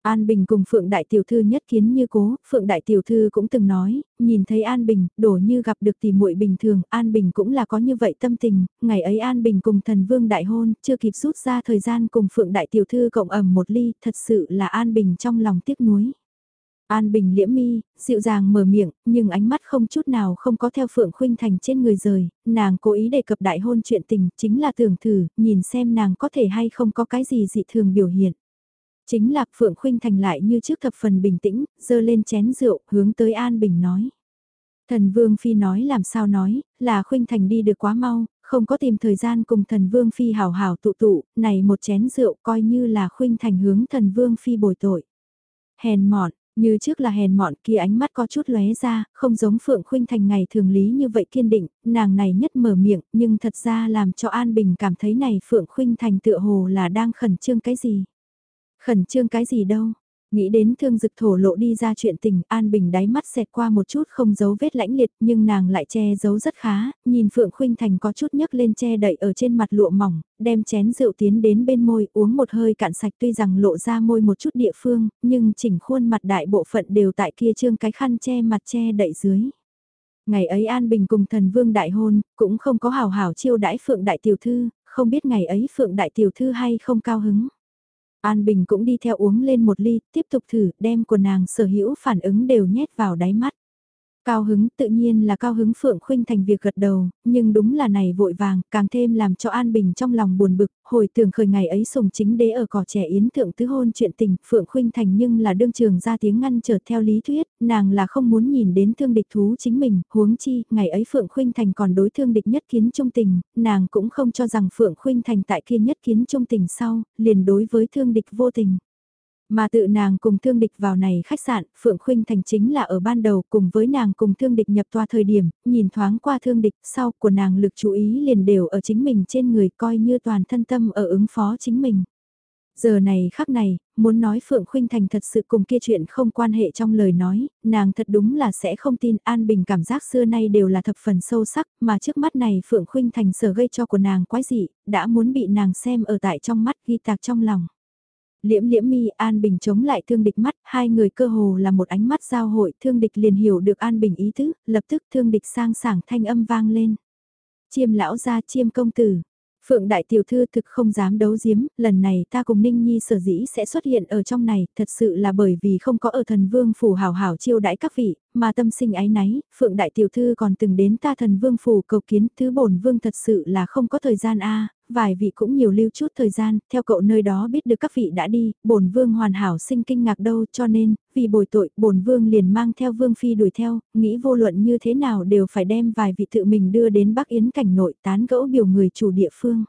A: An Bình cùng Phượng Đại Tiểu Thư nhất kiến như cố, Phượng Đại Tiểu Thư cũng từng nói, nhìn thấy An Bình, đổ như gặp được tỷ muội bình thường, An Bình cũng là có như vậy tâm tình, ngày ấy An Bình cùng thần vương đại hôn, chưa kịp rút ra thời gian cùng Phượng Đại Tiểu Thư cộng ẩm một ly, thật sự là An Bình trong lòng tiếc nuối. An Bình liễm mi, dịu dàng mở miệng, nhưng ánh mắt không chút nào không có theo Phượng Khuynh Thành trên người rời, nàng cố ý đề cập đại hôn chuyện tình, chính là tưởng thử, nhìn xem nàng có thể hay không có cái gì dị thường biểu hiện. Chính là Phượng Khuynh Thành lại như trước thập phần bình tĩnh, dơ lên chén rượu, hướng tới An Bình nói. Thần Vương Phi nói làm sao nói, là Khuynh Thành đi được quá mau, không có tìm thời gian cùng thần Vương Phi hào hào tụ tụ, này một chén rượu coi như là Khuynh Thành hướng thần Vương Phi bồi tội. Hèn mọn, như trước là hèn mọn kia ánh mắt có chút lóe ra, không giống Phượng Khuynh Thành ngày thường lý như vậy kiên định, nàng này nhất mở miệng, nhưng thật ra làm cho An Bình cảm thấy này Phượng Khuynh Thành tựa hồ là đang khẩn trương cái gì. Khẩn trương cái gì đâu, nghĩ đến thương dực thổ lộ đi ra chuyện tình An Bình đáy mắt xẹt qua một chút không giấu vết lãnh liệt nhưng nàng lại che giấu rất khá, nhìn Phượng Khuynh Thành có chút nhấc lên che đậy ở trên mặt lụa mỏng, đem chén rượu tiến đến bên môi uống một hơi cạn sạch tuy rằng lộ ra môi một chút địa phương, nhưng chỉnh khuôn mặt đại bộ phận đều tại kia trương cái khăn che mặt che đậy dưới. Ngày ấy An Bình cùng thần vương đại hôn, cũng không có hào hảo chiêu đãi Phượng đại tiểu thư, không biết ngày ấy Phượng đại tiểu thư hay không cao hứng. An Bình cũng đi theo uống lên một ly, tiếp tục thử, đem của nàng sở hữu phản ứng đều nhét vào đáy mắt. Cao hứng tự nhiên là cao hứng Phượng Khuynh thành việc gật đầu, nhưng đúng là này vội vàng, càng thêm làm cho An Bình trong lòng buồn bực, hồi tưởng khởi ngày ấy sùng chính đế ở cỏ trẻ yến thượng tứ hôn chuyện tình, Phượng Khuynh thành nhưng là đương trường ra tiếng ngăn trở theo lý thuyết, nàng là không muốn nhìn đến thương địch thú chính mình, huống chi, ngày ấy Phượng Khuynh thành còn đối thương địch nhất kiến trung tình, nàng cũng không cho rằng Phượng Khuynh thành tại kia nhất kiến trung tình sau, liền đối với thương địch vô tình. Mà tự nàng cùng thương địch vào này khách sạn, Phượng Khuynh Thành chính là ở ban đầu cùng với nàng cùng thương địch nhập toa thời điểm, nhìn thoáng qua thương địch sau của nàng lực chú ý liền đều ở chính mình trên người coi như toàn thân tâm ở ứng phó chính mình. Giờ này khắc này, muốn nói Phượng Khuynh Thành thật sự cùng kia chuyện không quan hệ trong lời nói, nàng thật đúng là sẽ không tin An Bình cảm giác xưa nay đều là thập phần sâu sắc, mà trước mắt này Phượng Khuynh Thành sở gây cho của nàng quái dị, đã muốn bị nàng xem ở tại trong mắt ghi tạc trong lòng. Liễm liễm mi An Bình chống lại thương địch mắt, hai người cơ hồ là một ánh mắt giao hội, thương địch liền hiểu được An Bình ý tứ, lập tức thương địch sang sảng thanh âm vang lên. Chiêm lão gia chiêm công tử, Phượng Đại Tiểu Thư thực không dám đấu giếm, lần này ta cùng Ninh Nhi sở dĩ sẽ xuất hiện ở trong này, thật sự là bởi vì không có ở thần vương phủ hào hảo chiêu đãi các vị, mà tâm sinh ái náy, Phượng Đại Tiểu Thư còn từng đến ta thần vương phủ cầu kiến, thứ bổn vương thật sự là không có thời gian a vài vị cũng nhiều lưu chút thời gian, theo cậu nơi đó biết được các vị đã đi, bổn vương hoàn hảo sinh kinh ngạc đâu cho nên, vì bồi tội, bổn vương liền mang theo vương phi đuổi theo, nghĩ vô luận như thế nào đều phải đem vài vị tự mình đưa đến Bắc Yến cảnh nội tán gẫu biểu người chủ địa phương.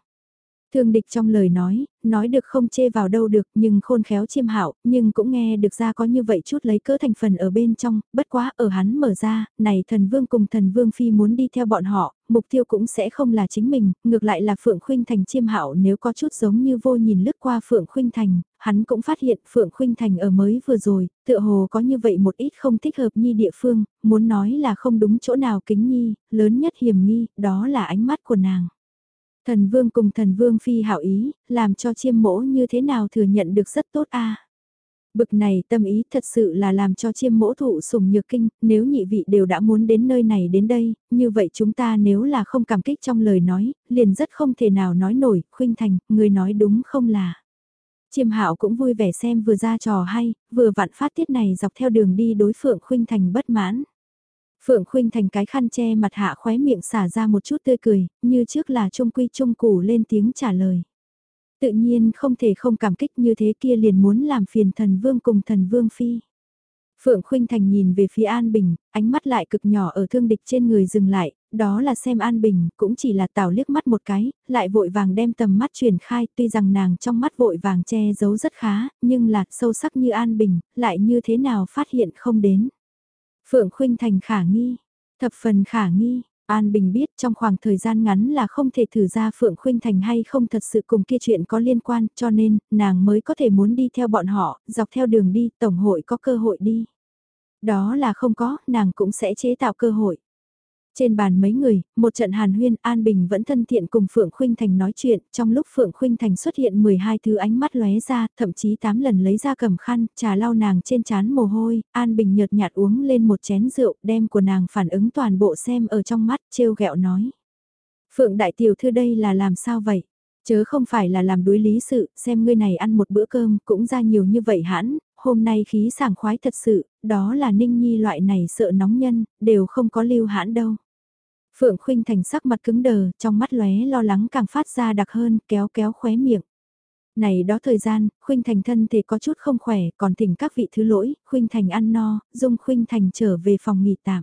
A: Thương địch trong lời nói, nói được không chê vào đâu được nhưng khôn khéo chiêm hảo, nhưng cũng nghe được ra có như vậy chút lấy cỡ thành phần ở bên trong, bất quá ở hắn mở ra, này thần vương cùng thần vương phi muốn đi theo bọn họ, mục tiêu cũng sẽ không là chính mình, ngược lại là Phượng Khuynh Thành chiêm hảo nếu có chút giống như vô nhìn lướt qua Phượng Khuynh Thành, hắn cũng phát hiện Phượng Khuynh Thành ở mới vừa rồi, tựa hồ có như vậy một ít không thích hợp nhi địa phương, muốn nói là không đúng chỗ nào kính nhi, lớn nhất hiểm nghi, đó là ánh mắt của nàng. Thần vương cùng thần vương phi hảo ý, làm cho chiêm mỗ như thế nào thừa nhận được rất tốt a Bực này tâm ý thật sự là làm cho chiêm mỗ thụ sùng nhược kinh, nếu nhị vị đều đã muốn đến nơi này đến đây, như vậy chúng ta nếu là không cảm kích trong lời nói, liền rất không thể nào nói nổi, khuynh thành, người nói đúng không là. Chiêm hạo cũng vui vẻ xem vừa ra trò hay, vừa vặn phát tiết này dọc theo đường đi đối phượng khuynh thành bất mãn. Phượng Khuynh thành cái khăn che mặt hạ khóe miệng xả ra một chút tươi cười, như trước là trung quy trung củ lên tiếng trả lời. Tự nhiên không thể không cảm kích như thế kia liền muốn làm phiền thần vương cùng thần vương phi. Phượng Khuynh Thành nhìn về phía An Bình, ánh mắt lại cực nhỏ ở thương địch trên người dừng lại, đó là xem An Bình, cũng chỉ là tảo liếc mắt một cái, lại vội vàng đem tầm mắt truyền khai, tuy rằng nàng trong mắt vội vàng che giấu rất khá, nhưng là sâu sắc như An Bình, lại như thế nào phát hiện không đến. Phượng Khuynh Thành khả nghi, thập phần khả nghi, An Bình biết trong khoảng thời gian ngắn là không thể thử ra Phượng Khuynh Thành hay không thật sự cùng kia chuyện có liên quan cho nên nàng mới có thể muốn đi theo bọn họ, dọc theo đường đi, Tổng hội có cơ hội đi. Đó là không có, nàng cũng sẽ chế tạo cơ hội. Trên bàn mấy người, một trận hàn huyên An Bình vẫn thân thiện cùng Phượng Khuynh Thành nói chuyện, trong lúc Phượng Khuynh Thành xuất hiện 12 thứ ánh mắt lóe ra, thậm chí 8 lần lấy ra cầm khăn, trà lau nàng trên chán mồ hôi, An Bình nhợt nhạt uống lên một chén rượu, đem của nàng phản ứng toàn bộ xem ở trong mắt, trêu ghẹo nói. Phượng Đại Tiểu Thư đây là làm sao vậy? Chớ không phải là làm đối lý sự, xem ngươi này ăn một bữa cơm cũng ra nhiều như vậy hãn, hôm nay khí sảng khoái thật sự, đó là Ninh Nhi loại này sợ nóng nhân, đều không có lưu hãn đâu. Phượng Khuynh Thành sắc mặt cứng đờ, trong mắt lóe lo lắng càng phát ra đặc hơn, kéo kéo khóe miệng. Này đó thời gian, Khuynh Thành thân thể có chút không khỏe, còn thỉnh các vị thứ lỗi, Khuynh Thành ăn no, dung Khuynh Thành trở về phòng nghỉ tạm.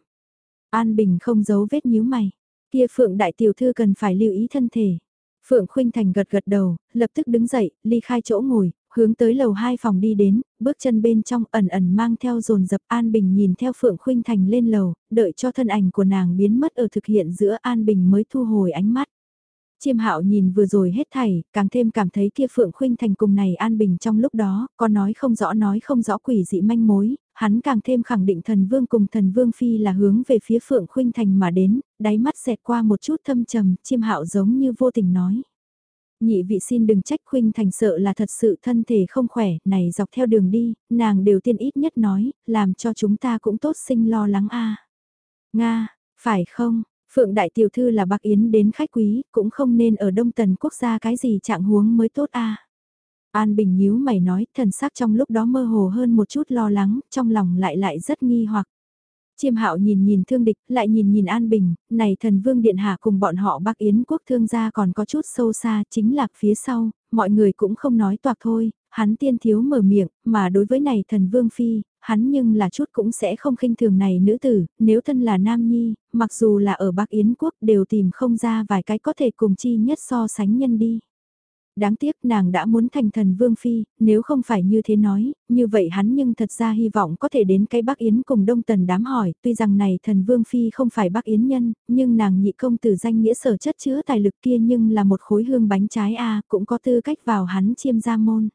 A: An Bình không giấu vết nhíu mày, kia Phượng Đại Tiểu Thư cần phải lưu ý thân thể. Phượng Khuynh Thành gật gật đầu, lập tức đứng dậy, ly khai chỗ ngồi, hướng tới lầu hai phòng đi đến, bước chân bên trong ẩn ẩn mang theo dồn dập An Bình nhìn theo Phượng Khuynh Thành lên lầu, đợi cho thân ảnh của nàng biến mất ở thực hiện giữa An Bình mới thu hồi ánh mắt. Chiêm hạo nhìn vừa rồi hết thảy, càng thêm cảm thấy kia Phượng Khuynh Thành cùng này An Bình trong lúc đó, có nói không rõ nói không rõ quỷ dị manh mối, hắn càng thêm khẳng định thần vương cùng thần vương phi là hướng về phía Phượng Khuynh Thành mà đến, đáy mắt xẹt qua một chút thâm trầm, chiêm hạo giống như vô tình nói. Nhị vị xin đừng trách Khuynh Thành sợ là thật sự thân thể không khỏe, này dọc theo đường đi, nàng đều tiên ít nhất nói, làm cho chúng ta cũng tốt sinh lo lắng a. Nga, phải không? Phượng Đại Tiểu Thư là bạc Yến đến khách quý, cũng không nên ở Đông Tần quốc gia cái gì trạng huống mới tốt a. An Bình nhíu mày nói, thần sắc trong lúc đó mơ hồ hơn một chút lo lắng, trong lòng lại lại rất nghi hoặc. Chiêm hạo nhìn nhìn thương địch, lại nhìn nhìn An Bình, này thần vương điện hạ cùng bọn họ Bắc Yến quốc thương gia còn có chút sâu xa chính là phía sau, mọi người cũng không nói toạc thôi, hắn tiên thiếu mở miệng, mà đối với này thần vương phi, hắn nhưng là chút cũng sẽ không khinh thường này nữ tử, nếu thân là nam nhi, mặc dù là ở Bắc Yến quốc đều tìm không ra vài cái có thể cùng chi nhất so sánh nhân đi. Đáng tiếc nàng đã muốn thành thần vương phi, nếu không phải như thế nói, như vậy hắn nhưng thật ra hy vọng có thể đến cái Bắc Yến cùng Đông Tần đám hỏi, tuy rằng này thần vương phi không phải Bắc Yến nhân, nhưng nàng nhị công tử danh nghĩa sở chất chứa tài lực kia nhưng là một khối hương bánh trái A cũng có tư cách vào hắn chiêm gia môn.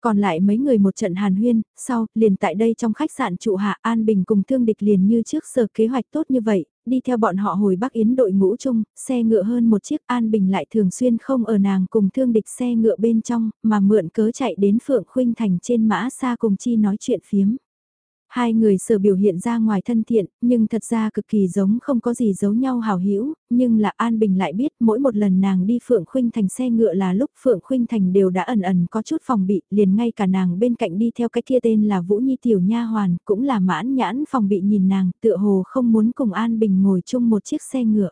A: Còn lại mấy người một trận hàn huyên, sau, liền tại đây trong khách sạn trụ hạ An Bình cùng thương địch liền như trước sở kế hoạch tốt như vậy, đi theo bọn họ hồi Bắc Yến đội ngũ chung, xe ngựa hơn một chiếc An Bình lại thường xuyên không ở nàng cùng thương địch xe ngựa bên trong, mà mượn cớ chạy đến Phượng Khuynh Thành trên mã xa cùng chi nói chuyện phiếm. Hai người sở biểu hiện ra ngoài thân thiện, nhưng thật ra cực kỳ giống không có gì giấu nhau hào hữu nhưng là An Bình lại biết mỗi một lần nàng đi Phượng Khuynh Thành xe ngựa là lúc Phượng Khuynh Thành đều đã ẩn ẩn có chút phòng bị, liền ngay cả nàng bên cạnh đi theo cái kia tên là Vũ Nhi Tiểu Nha Hoàn, cũng là mãn nhãn phòng bị nhìn nàng, tựa hồ không muốn cùng An Bình ngồi chung một chiếc xe ngựa.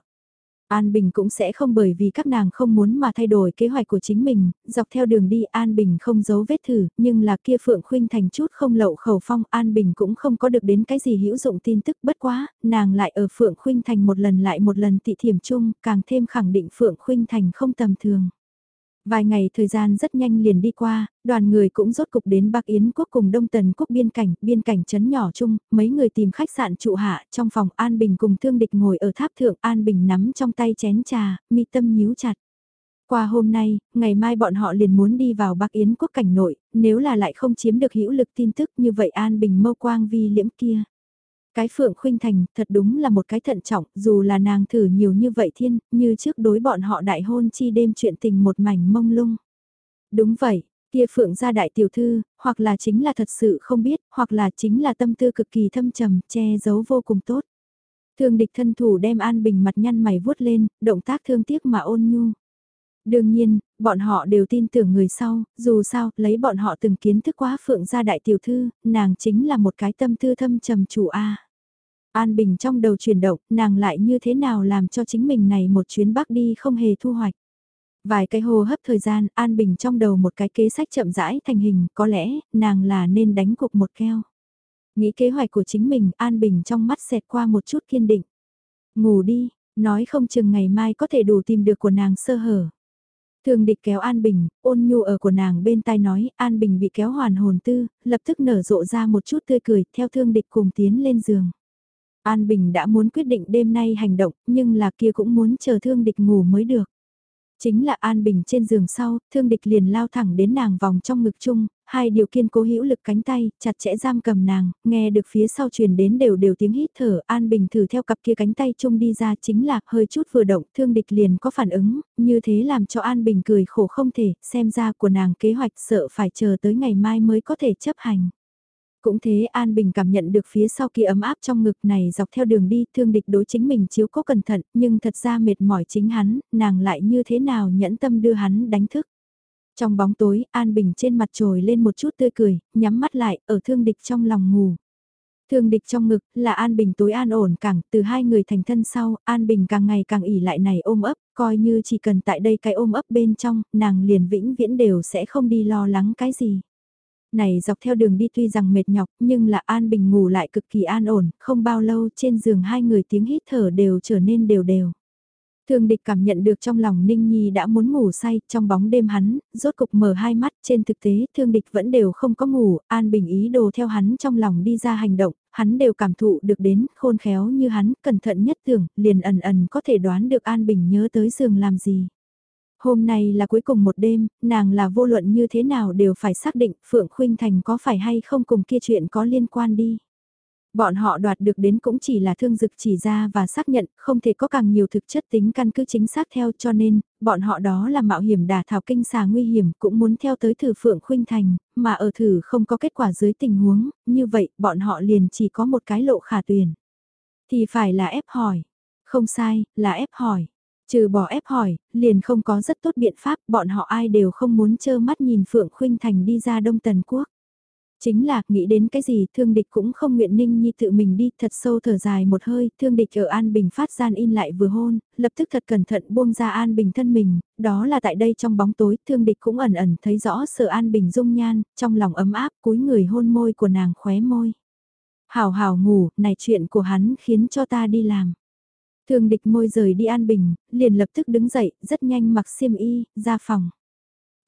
A: An Bình cũng sẽ không bởi vì các nàng không muốn mà thay đổi kế hoạch của chính mình, dọc theo đường đi An Bình không giấu vết thử, nhưng là kia Phượng Khuynh thành chút không lậu khẩu phong An Bình cũng không có được đến cái gì hữu dụng tin tức bất quá, nàng lại ở Phượng Khuynh thành một lần lại một lần tị thiểm chung, càng thêm khẳng định Phượng Khuynh thành không tầm thường. Vài ngày thời gian rất nhanh liền đi qua, đoàn người cũng rốt cục đến Bắc Yến quốc cùng Đông Tần quốc biên cảnh, biên cảnh trấn nhỏ chung, mấy người tìm khách sạn trụ hạ, trong phòng An Bình cùng Thương Địch ngồi ở tháp thượng, An Bình nắm trong tay chén trà, mi tâm nhíu chặt. Qua hôm nay, ngày mai bọn họ liền muốn đi vào Bắc Yến quốc cảnh nội, nếu là lại không chiếm được hữu lực tin tức như vậy An Bình mâu quang vi liễm kia. Cái Phượng Khuynh Thành thật đúng là một cái thận trọng, dù là nàng thử nhiều như vậy thiên, như trước đối bọn họ đại hôn chi đêm chuyện tình một mảnh mông lung. Đúng vậy, kia Phượng gia đại tiểu thư, hoặc là chính là thật sự không biết, hoặc là chính là tâm tư cực kỳ thâm trầm, che giấu vô cùng tốt. Thương địch thân thủ đem An Bình mặt nhăn mày vuốt lên, động tác thương tiếc mà ôn nhu. Đương nhiên, bọn họ đều tin tưởng người sau, dù sao, lấy bọn họ từng kiến thức quá phượng gia đại tiểu thư, nàng chính là một cái tâm tư thâm trầm chủ A. An Bình trong đầu chuyển động, nàng lại như thế nào làm cho chính mình này một chuyến bắc đi không hề thu hoạch. Vài cái hô hấp thời gian, An Bình trong đầu một cái kế sách chậm rãi thành hình, có lẽ, nàng là nên đánh cục một keo. Nghĩ kế hoạch của chính mình, An Bình trong mắt xẹt qua một chút kiên định. Ngủ đi, nói không chừng ngày mai có thể đủ tìm được của nàng sơ hở. Thường địch kéo An Bình, ôn nhu ở của nàng bên tai nói, An Bình bị kéo hoàn hồn tư, lập tức nở rộ ra một chút tươi cười, theo thương địch cùng tiến lên giường. An Bình đã muốn quyết định đêm nay hành động, nhưng là kia cũng muốn chờ thương địch ngủ mới được. Chính là An Bình trên giường sau, thương địch liền lao thẳng đến nàng vòng trong ngực chung, hai điều kiên cố hữu lực cánh tay, chặt chẽ giam cầm nàng, nghe được phía sau truyền đến đều đều tiếng hít thở, An Bình thử theo cặp kia cánh tay chung đi ra chính là hơi chút vừa động, thương địch liền có phản ứng, như thế làm cho An Bình cười khổ không thể, xem ra của nàng kế hoạch sợ phải chờ tới ngày mai mới có thể chấp hành. Cũng thế An Bình cảm nhận được phía sau kia ấm áp trong ngực này dọc theo đường đi thương địch đối chính mình chiếu cố cẩn thận, nhưng thật ra mệt mỏi chính hắn, nàng lại như thế nào nhẫn tâm đưa hắn đánh thức. Trong bóng tối, An Bình trên mặt trồi lên một chút tươi cười, nhắm mắt lại, ở thương địch trong lòng ngủ. Thương địch trong ngực, là An Bình tối an ổn càng, từ hai người thành thân sau, An Bình càng ngày càng ỉ lại này ôm ấp, coi như chỉ cần tại đây cái ôm ấp bên trong, nàng liền vĩnh viễn đều sẽ không đi lo lắng cái gì. Này dọc theo đường đi tuy rằng mệt nhọc, nhưng là An Bình ngủ lại cực kỳ an ổn, không bao lâu trên giường hai người tiếng hít thở đều trở nên đều đều. Thương địch cảm nhận được trong lòng Ninh Nhi đã muốn ngủ say, trong bóng đêm hắn, rốt cục mở hai mắt, trên thực tế thương địch vẫn đều không có ngủ, an bình ý đồ theo hắn trong lòng đi ra hành động, hắn đều cảm thụ được đến, khôn khéo như hắn, cẩn thận nhất tưởng, liền ẩn ẩn có thể đoán được an bình nhớ tới giường làm gì. Hôm nay là cuối cùng một đêm, nàng là vô luận như thế nào đều phải xác định Phượng Khuynh Thành có phải hay không cùng kia chuyện có liên quan đi. Bọn họ đoạt được đến cũng chỉ là thương dực chỉ ra và xác nhận, không thể có càng nhiều thực chất tính căn cứ chính xác theo cho nên, bọn họ đó là mạo hiểm đả thảo kinh xà nguy hiểm cũng muốn theo tới thử Phượng Khuynh Thành, mà ở thử không có kết quả dưới tình huống, như vậy bọn họ liền chỉ có một cái lộ khả tuyển. Thì phải là ép hỏi. Không sai, là ép hỏi. Trừ bỏ ép hỏi, liền không có rất tốt biện pháp, bọn họ ai đều không muốn trơ mắt nhìn Phượng Khuynh Thành đi ra Đông Tần Quốc. Chính là, nghĩ đến cái gì, thương địch cũng không nguyện ninh nhi tự mình đi, thật sâu thở dài một hơi, thương địch ở An Bình phát gian in lại vừa hôn, lập tức thật cẩn thận buông ra An Bình thân mình, đó là tại đây trong bóng tối, thương địch cũng ẩn ẩn thấy rõ sợ An Bình dung nhan, trong lòng ấm áp cúi người hôn môi của nàng khóe môi. Hào hào ngủ, này chuyện của hắn khiến cho ta đi làm. Thương địch môi rời đi An Bình, liền lập tức đứng dậy, rất nhanh mặc xiêm y, ra phòng.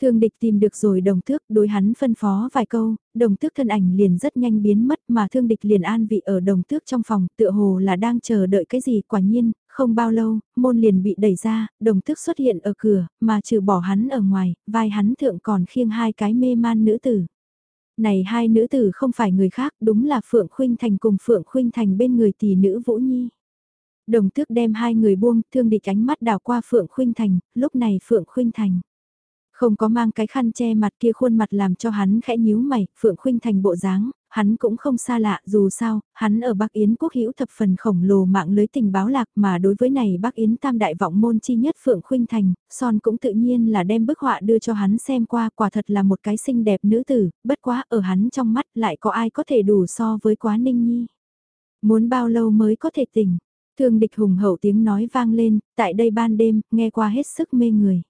A: Thương địch tìm được rồi đồng thước đối hắn phân phó vài câu, đồng thước thân ảnh liền rất nhanh biến mất mà thương địch liền an vị ở đồng thước trong phòng, tựa hồ là đang chờ đợi cái gì quả nhiên, không bao lâu, môn liền bị đẩy ra, đồng thước xuất hiện ở cửa, mà trừ bỏ hắn ở ngoài, vai hắn thượng còn khiêng hai cái mê man nữ tử. Này hai nữ tử không phải người khác, đúng là Phượng Khuynh Thành cùng Phượng Khuynh Thành bên người tỷ nữ Vũ Nhi. Đồng tước đem hai người buông, thương địch ánh mắt đảo qua Phượng Khuynh Thành, lúc này Phượng Khuynh Thành. Không có mang cái khăn che mặt kia khuôn mặt làm cho hắn khẽ nhíu mày, Phượng Khuynh Thành bộ dáng, hắn cũng không xa lạ, dù sao, hắn ở Bắc Yến quốc hữu thập phần khổng lồ mạng lưới tình báo lạc mà đối với này Bắc Yến tam đại vọng môn chi nhất Phượng Khuynh Thành, son cũng tự nhiên là đem bức họa đưa cho hắn xem qua, quả thật là một cái xinh đẹp nữ tử, bất quá ở hắn trong mắt lại có ai có thể đủ so với quá ninh nhi. Muốn bao lâu mới có thể tỉnh, thương địch hùng hậu tiếng nói vang lên, tại đây ban đêm, nghe qua hết sức mê người.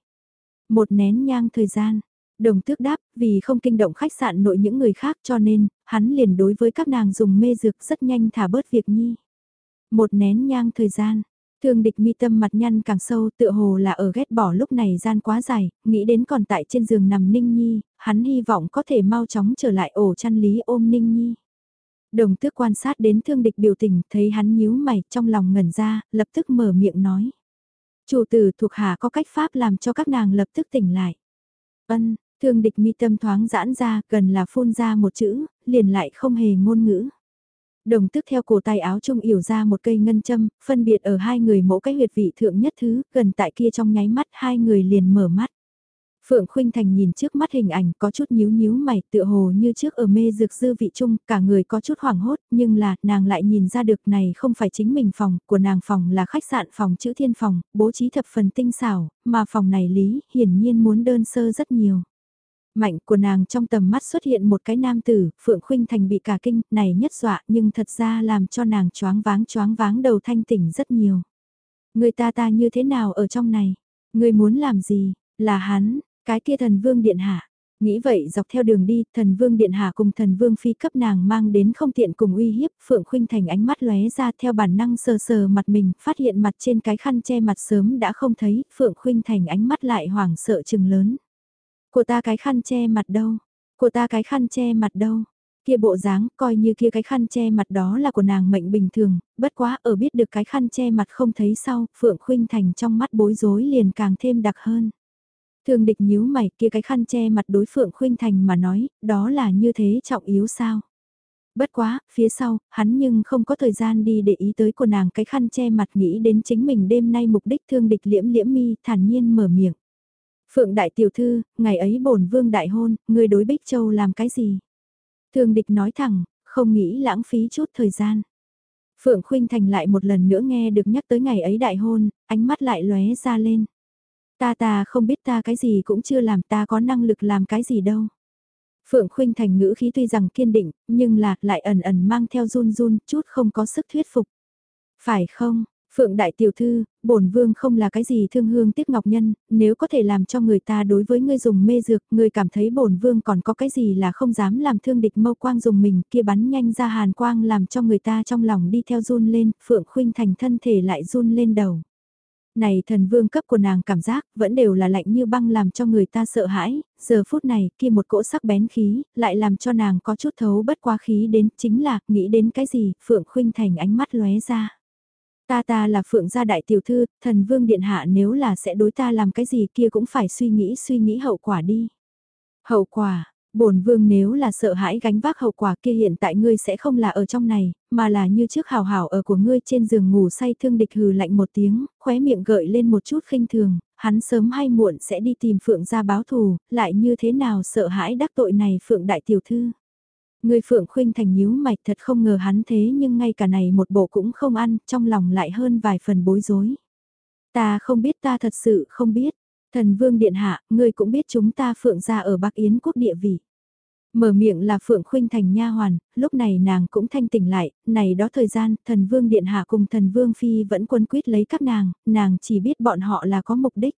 A: Một nén nhang thời gian, đồng tước đáp, vì không kinh động khách sạn nội những người khác cho nên, hắn liền đối với các nàng dùng mê dược rất nhanh thả bớt việc nhi. Một nén nhang thời gian, thương địch mi tâm mặt nhăn càng sâu tựa hồ là ở ghét bỏ lúc này gian quá dài, nghĩ đến còn tại trên giường nằm ninh nhi, hắn hy vọng có thể mau chóng trở lại ổ chăn lý ôm ninh nhi. Đồng tước quan sát đến thương địch biểu tình, thấy hắn nhíu mày trong lòng ngẩn ra, lập tức mở miệng nói. Chủ tử thuộc hạ có cách pháp làm cho các nàng lập tức tỉnh lại. Ân, thương địch mi tâm thoáng giãn ra, gần là phun ra một chữ, liền lại không hề ngôn ngữ. Đồng tức theo cổ tay áo trung yểu ra một cây ngân châm, phân biệt ở hai người mỗi cái huyệt vị thượng nhất thứ, gần tại kia trong nháy mắt hai người liền mở mắt. Phượng Khuynh Thành nhìn trước mắt hình ảnh có chút nhíu nhíu mày tựa hồ như trước ở mê dược dư vị chung, cả người có chút hoảng hốt, nhưng là, nàng lại nhìn ra được này không phải chính mình phòng, của nàng phòng là khách sạn phòng chữ thiên phòng, bố trí thập phần tinh xảo, mà phòng này lý, hiển nhiên muốn đơn sơ rất nhiều. Mạnh của nàng trong tầm mắt xuất hiện một cái nam tử, Phượng Khuynh Thành bị cả kinh, này nhất dọa nhưng thật ra làm cho nàng choáng váng choáng váng đầu thanh tỉnh rất nhiều. Người ta ta như thế nào ở trong này? Người muốn làm gì? Là hắn, cái kia thần vương điện hạ, nghĩ vậy dọc theo đường đi, thần vương điện hạ cùng thần vương phi cấp nàng mang đến không tiện cùng uy hiếp, Phượng Khuynh Thành ánh mắt lóe ra theo bản năng sờ sờ mặt mình, phát hiện mặt trên cái khăn che mặt sớm đã không thấy, Phượng Khuynh Thành ánh mắt lại hoảng sợ chừng lớn. Của ta cái khăn che mặt đâu? Của ta cái khăn che mặt đâu? Kia bộ dáng coi như kia cái khăn che mặt đó là của nàng mệnh bình thường, bất quá ở biết được cái khăn che mặt không thấy sau, Phượng Khuynh Thành trong mắt bối rối liền càng thêm đặc hơn. Thương địch nhíu mày kia cái khăn che mặt đối Phượng Khuynh Thành mà nói, đó là như thế trọng yếu sao? Bất quá, phía sau, hắn nhưng không có thời gian đi để ý tới của nàng cái khăn che mặt nghĩ đến chính mình đêm nay mục đích thương địch liễm liễm mi thản nhiên mở miệng. Phượng đại tiểu thư, ngày ấy bổn vương đại hôn, người đối Bích Châu làm cái gì? Thương địch nói thẳng, không nghĩ lãng phí chút thời gian. Phượng Khuynh Thành lại một lần nữa nghe được nhắc tới ngày ấy đại hôn, ánh mắt lại lóe ra lên. Ta ta không biết ta cái gì cũng chưa làm ta có năng lực làm cái gì đâu. Phượng Khuynh Thành ngữ khí tuy rằng kiên định, nhưng là lại ẩn ẩn mang theo run run, chút không có sức thuyết phục. Phải không, Phượng Đại Tiểu Thư, bổn Vương không là cái gì thương hương tiếc ngọc nhân, nếu có thể làm cho người ta đối với ngươi dùng mê dược, ngươi cảm thấy bổn Vương còn có cái gì là không dám làm thương địch mâu quang dùng mình kia bắn nhanh ra hàn quang làm cho người ta trong lòng đi theo run lên, Phượng Khuynh Thành thân thể lại run lên đầu. Này thần vương cấp của nàng cảm giác vẫn đều là lạnh như băng làm cho người ta sợ hãi, giờ phút này kia một cỗ sắc bén khí, lại làm cho nàng có chút thấu bất quá khí đến chính là nghĩ đến cái gì, Phượng Khuynh Thành ánh mắt lóe ra. Ta ta là Phượng gia đại tiểu thư, thần vương điện hạ nếu là sẽ đối ta làm cái gì kia cũng phải suy nghĩ suy nghĩ hậu quả đi. Hậu quả, bổn vương nếu là sợ hãi gánh vác hậu quả kia hiện tại ngươi sẽ không là ở trong này, mà là như trước hào hào ở của ngươi trên giường ngủ say thương địch hừ lạnh một tiếng, khóe miệng gợi lên một chút khinh thường, hắn sớm hay muộn sẽ đi tìm Phượng ra báo thù, lại như thế nào sợ hãi đắc tội này Phượng đại tiểu thư. Người Phượng khuynh thành nhíu mạch thật không ngờ hắn thế nhưng ngay cả này một bộ cũng không ăn, trong lòng lại hơn vài phần bối rối. Ta không biết ta thật sự không biết. Thần vương điện hạ, ngươi cũng biết chúng ta phượng gia ở Bắc Yến quốc địa vị. Mở miệng là Phượng Khuynh Thành nha hoàn, lúc này nàng cũng thanh tỉnh lại, này đó thời gian, thần vương điện hạ cùng thần vương phi vẫn quân quyết lấy các nàng, nàng chỉ biết bọn họ là có mục đích.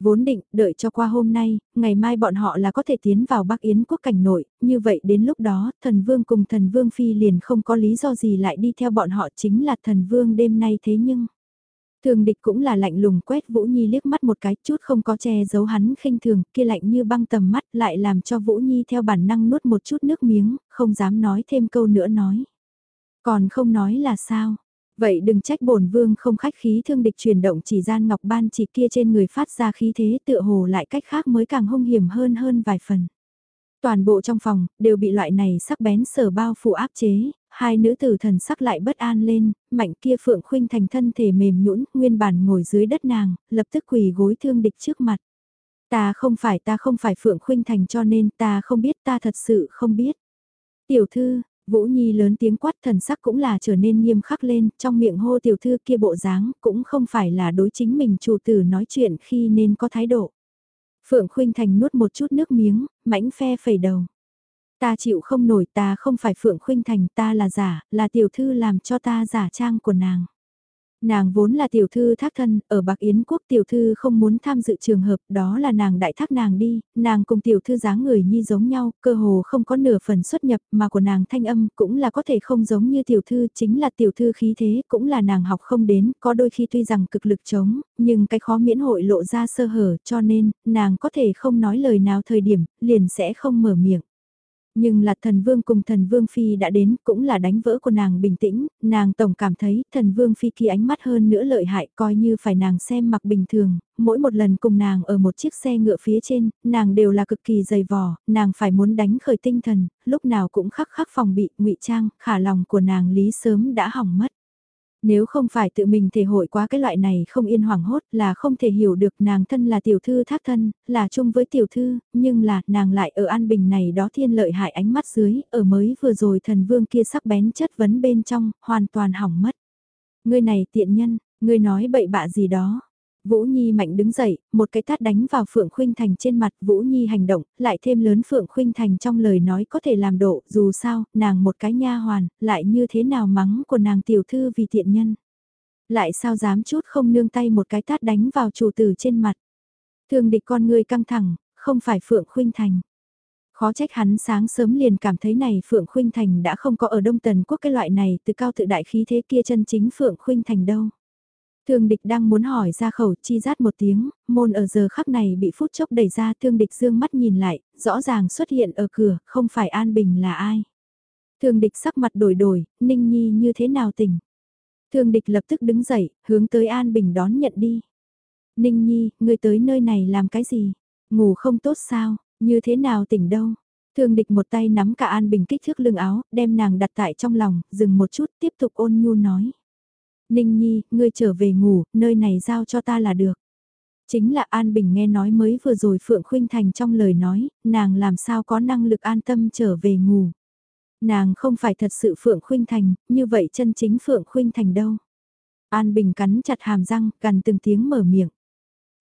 A: Vốn định, đợi cho qua hôm nay, ngày mai bọn họ là có thể tiến vào Bắc Yến quốc cảnh nội, như vậy đến lúc đó, thần vương cùng thần vương phi liền không có lý do gì lại đi theo bọn họ chính là thần vương đêm nay thế nhưng. Thường địch cũng là lạnh lùng quét Vũ Nhi liếc mắt một cái chút không có che giấu hắn khinh thường, kia lạnh như băng tầm mắt lại làm cho Vũ Nhi theo bản năng nuốt một chút nước miếng, không dám nói thêm câu nữa nói. Còn không nói là sao? Vậy đừng trách bổn vương không khách khí thương địch chuyển động chỉ gian ngọc ban chỉ kia trên người phát ra khí thế tựa hồ lại cách khác mới càng hung hiểm hơn hơn vài phần. Toàn bộ trong phòng, đều bị loại này sắc bén sở bao phủ áp chế, hai nữ tử thần sắc lại bất an lên, mạnh kia phượng khuynh thành thân thể mềm nhũn nguyên bản ngồi dưới đất nàng, lập tức quỳ gối thương địch trước mặt. Ta không phải ta không phải phượng khuynh thành cho nên ta không biết ta thật sự không biết. Tiểu thư, Vũ Nhi lớn tiếng quát thần sắc cũng là trở nên nghiêm khắc lên, trong miệng hô tiểu thư kia bộ dáng cũng không phải là đối chính mình chủ tử nói chuyện khi nên có thái độ. Phượng Khuynh Thành nuốt một chút nước miếng, mảnh phe phẩy đầu. Ta chịu không nổi ta không phải Phượng Khuynh Thành ta là giả, là tiểu thư làm cho ta giả trang của nàng. Nàng vốn là tiểu thư thác thân, ở Bạc Yến quốc tiểu thư không muốn tham dự trường hợp, đó là nàng đại thác nàng đi, nàng cùng tiểu thư dáng người nhi giống nhau, cơ hồ không có nửa phần xuất nhập mà của nàng thanh âm cũng là có thể không giống như tiểu thư, chính là tiểu thư khí thế, cũng là nàng học không đến, có đôi khi tuy rằng cực lực chống, nhưng cái khó miễn hội lộ ra sơ hở cho nên, nàng có thể không nói lời nào thời điểm, liền sẽ không mở miệng. Nhưng là thần vương cùng thần vương phi đã đến cũng là đánh vỡ của nàng bình tĩnh, nàng tổng cảm thấy thần vương phi kia ánh mắt hơn nữa lợi hại coi như phải nàng xem mặc bình thường, mỗi một lần cùng nàng ở một chiếc xe ngựa phía trên, nàng đều là cực kỳ dày vò, nàng phải muốn đánh khởi tinh thần, lúc nào cũng khắc khắc phòng bị, ngụy trang, khả lòng của nàng lý sớm đã hỏng mất. Nếu không phải tự mình thể hội quá cái loại này không yên hoảng hốt là không thể hiểu được nàng thân là tiểu thư thác thân, là chung với tiểu thư, nhưng là nàng lại ở an bình này đó thiên lợi hại ánh mắt dưới, ở mới vừa rồi thần vương kia sắc bén chất vấn bên trong, hoàn toàn hỏng mất. người này tiện nhân, người nói bậy bạ gì đó, Vũ Nhi mạnh đứng dậy, một cái tát đánh vào Phượng Khuynh Thành trên mặt Vũ Nhi hành động, lại thêm lớn Phượng Khuynh Thành trong lời nói có thể làm độ, dù sao, nàng một cái nha hoàn, lại như thế nào mắng của nàng tiểu thư vì tiện nhân. Lại sao dám chút không nương tay một cái tát đánh vào chủ tử trên mặt. Thương địch con người căng thẳng, không phải Phượng Khuynh Thành. Khó trách hắn sáng sớm liền cảm thấy này Phượng Khuynh Thành đã không có ở Đông Tần Quốc cái loại này từ cao tự đại khí thế kia chân chính Phượng Khuynh Thành đâu. Thương địch đang muốn hỏi ra khẩu chi rát một tiếng, môn ở giờ khắc này bị phút chốc đẩy ra thương địch dương mắt nhìn lại, rõ ràng xuất hiện ở cửa, không phải An Bình là ai. Thương địch sắc mặt đổi đổi, Ninh Nhi như thế nào tỉnh? Thương địch lập tức đứng dậy, hướng tới An Bình đón nhận đi. Ninh Nhi, ngươi tới nơi này làm cái gì? Ngủ không tốt sao? Như thế nào tỉnh đâu? Thương địch một tay nắm cả An Bình kích thước lưng áo, đem nàng đặt tại trong lòng, dừng một chút, tiếp tục ôn nhu nói. Ninh Nhi, ngươi trở về ngủ, nơi này giao cho ta là được. Chính là An Bình nghe nói mới vừa rồi Phượng Khuynh Thành trong lời nói, nàng làm sao có năng lực an tâm trở về ngủ. Nàng không phải thật sự Phượng Khuynh Thành, như vậy chân chính Phượng Khuynh Thành đâu. An Bình cắn chặt hàm răng, gần từng tiếng mở miệng.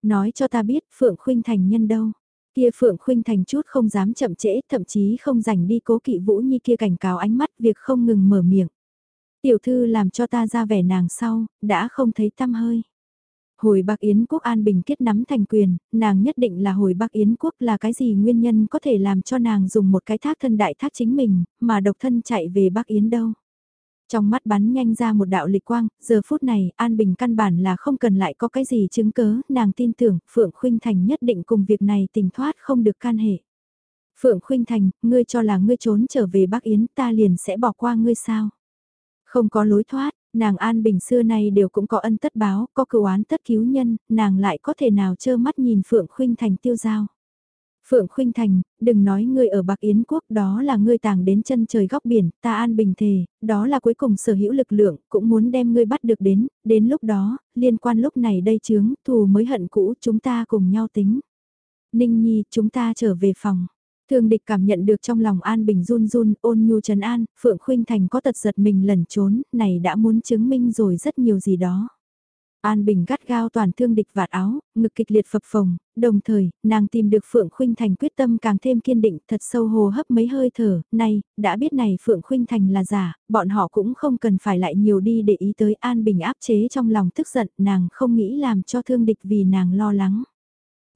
A: Nói cho ta biết Phượng Khuynh Thành nhân đâu. Kia Phượng Khuynh Thành chút không dám chậm trễ, thậm chí không rảnh đi cố kỵ Vũ Nhi kia cảnh cáo ánh mắt việc không ngừng mở miệng. Tiểu thư làm cho ta ra vẻ nàng sau, đã không thấy tâm hơi. Hồi Bắc Yến quốc an bình kết nắm thành quyền, nàng nhất định là hồi Bắc Yến quốc là cái gì nguyên nhân có thể làm cho nàng dùng một cái thác thân đại thác chính mình, mà độc thân chạy về Bắc Yến đâu. Trong mắt bắn nhanh ra một đạo lịch quang, giờ phút này An Bình căn bản là không cần lại có cái gì chứng cớ, nàng tin tưởng Phượng Khuynh Thành nhất định cùng việc này tình thoát không được can hệ. Phượng Khuynh Thành, ngươi cho là ngươi trốn trở về Bắc Yến ta liền sẽ bỏ qua ngươi sao? Không có lối thoát, nàng An Bình xưa nay đều cũng có ân tất báo, có cửu án tất cứu nhân, nàng lại có thể nào trơ mắt nhìn Phượng Khuynh Thành tiêu giao. Phượng Khuynh Thành, đừng nói ngươi ở Bạc Yến Quốc đó là ngươi tàng đến chân trời góc biển, ta an bình thề, đó là cuối cùng sở hữu lực lượng, cũng muốn đem ngươi bắt được đến, đến lúc đó, liên quan lúc này đây chướng, thù mới hận cũ, chúng ta cùng nhau tính. Ninh Nhi, chúng ta trở về phòng. Thương địch cảm nhận được trong lòng An Bình run run, ôn nhu trấn an, Phượng Khuynh Thành có tật giật mình lẩn trốn, này đã muốn chứng minh rồi rất nhiều gì đó. An Bình gắt gao toàn thương địch vạt áo, ngực kịch liệt phập phồng, đồng thời, nàng tìm được Phượng Khuynh Thành quyết tâm càng thêm kiên định, thật sâu hồ hấp mấy hơi thở, này, đã biết này Phượng Khuynh Thành là giả, bọn họ cũng không cần phải lại nhiều đi để ý tới An Bình áp chế trong lòng tức giận, nàng không nghĩ làm cho thương địch vì nàng lo lắng.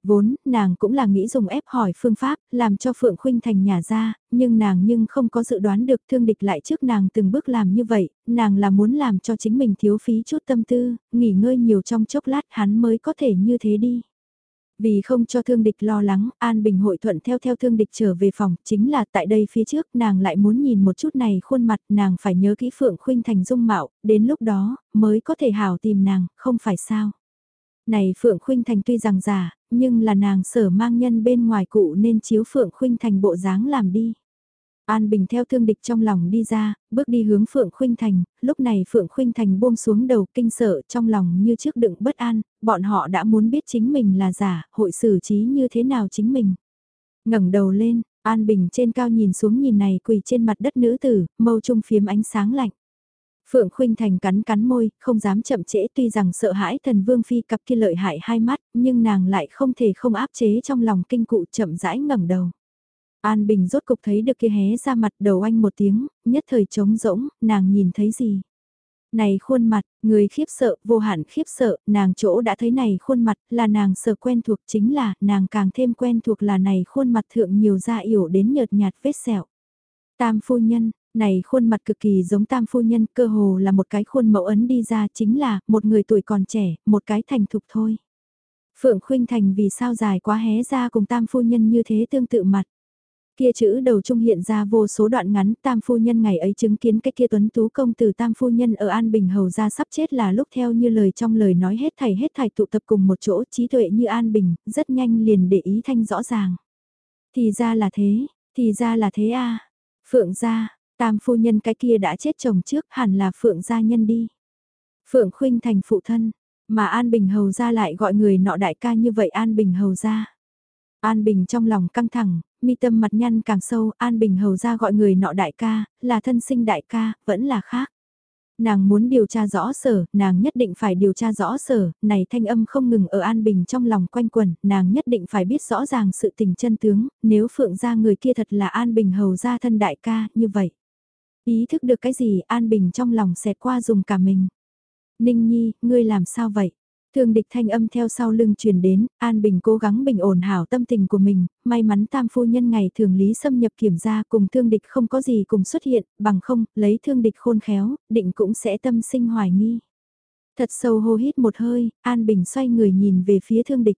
A: Vốn, nàng cũng là nghĩ dùng ép hỏi phương pháp, làm cho Phượng Khuynh thành nhà ra, nhưng nàng nhưng không có dự đoán được thương địch lại trước nàng từng bước làm như vậy, nàng là muốn làm cho chính mình thiếu phí chút tâm tư, nghỉ ngơi nhiều trong chốc lát hắn mới có thể như thế đi. Vì không cho thương địch lo lắng, An Bình hội thuận theo theo thương địch trở về phòng, chính là tại đây phía trước nàng lại muốn nhìn một chút này khuôn mặt nàng phải nhớ kỹ Phượng Khuynh thành dung mạo, đến lúc đó, mới có thể hào tìm nàng, không phải sao. Này Phượng Khuynh Thành tuy rằng giả, nhưng là nàng sở mang nhân bên ngoài cụ nên chiếu Phượng Khuynh Thành bộ dáng làm đi. An Bình theo thương địch trong lòng đi ra, bước đi hướng Phượng Khuynh Thành, lúc này Phượng Khuynh Thành buông xuống đầu kinh sợ trong lòng như trước đựng bất an, bọn họ đã muốn biết chính mình là giả, hội xử trí như thế nào chính mình. ngẩng đầu lên, An Bình trên cao nhìn xuống nhìn này quỳ trên mặt đất nữ tử, mâu trung phiếm ánh sáng lạnh. Phượng Khuynh Thành cắn cắn môi, không dám chậm trễ tuy rằng sợ hãi thần vương phi cặp kia lợi hại hai mắt, nhưng nàng lại không thể không áp chế trong lòng kinh cụ chậm rãi ngẩng đầu. An Bình rốt cục thấy được kia hé ra mặt đầu anh một tiếng, nhất thời trống rỗng, nàng nhìn thấy gì? Này khuôn mặt, người khiếp sợ, vô hạn khiếp sợ, nàng chỗ đã thấy này khuôn mặt là nàng sợ quen thuộc chính là nàng càng thêm quen thuộc là này khuôn mặt thượng nhiều da yểu đến nhợt nhạt vết sẹo. Tam phu nhân, này khuôn mặt cực kỳ giống tam phu nhân, cơ hồ là một cái khuôn mẫu ấn đi ra chính là một người tuổi còn trẻ, một cái thành thục thôi. Phượng Khuynh Thành vì sao dài quá hé ra cùng tam phu nhân như thế tương tự mặt. Kia chữ đầu trung hiện ra vô số đoạn ngắn tam phu nhân ngày ấy chứng kiến cái kia tuấn tú công từ tam phu nhân ở An Bình Hầu ra sắp chết là lúc theo như lời trong lời nói hết thảy hết thảy tụ tập cùng một chỗ trí tuệ như An Bình, rất nhanh liền để ý thanh rõ ràng. Thì ra là thế, thì ra là thế a Phượng gia, Tam phu nhân cái kia đã chết chồng trước hẳn là Phượng gia nhân đi. Phượng khuynh thành phụ thân, mà An Bình Hầu ra lại gọi người nọ đại ca như vậy An Bình Hầu ra. An Bình trong lòng căng thẳng, mi tâm mặt nhăn càng sâu, An Bình Hầu ra gọi người nọ đại ca, là thân sinh đại ca, vẫn là khác. Nàng muốn điều tra rõ sở, nàng nhất định phải điều tra rõ sở, này thanh âm không ngừng ở An Bình trong lòng quanh quẩn, nàng nhất định phải biết rõ ràng sự tình chân tướng, nếu phượng ra người kia thật là An Bình Hầu ra thân đại ca, như vậy. Ý thức được cái gì An Bình trong lòng xẹt qua dùng cả mình. Ninh Nhi, ngươi làm sao vậy? Thương địch thanh âm theo sau lưng truyền đến, An Bình cố gắng bình ổn hảo tâm tình của mình, may mắn tam phu nhân ngày thường lý xâm nhập kiểm tra cùng thương địch không có gì cùng xuất hiện, bằng không, lấy thương địch khôn khéo, định cũng sẽ tâm sinh hoài nghi. Thật sâu hô hít một hơi, An Bình xoay người nhìn về phía thương địch.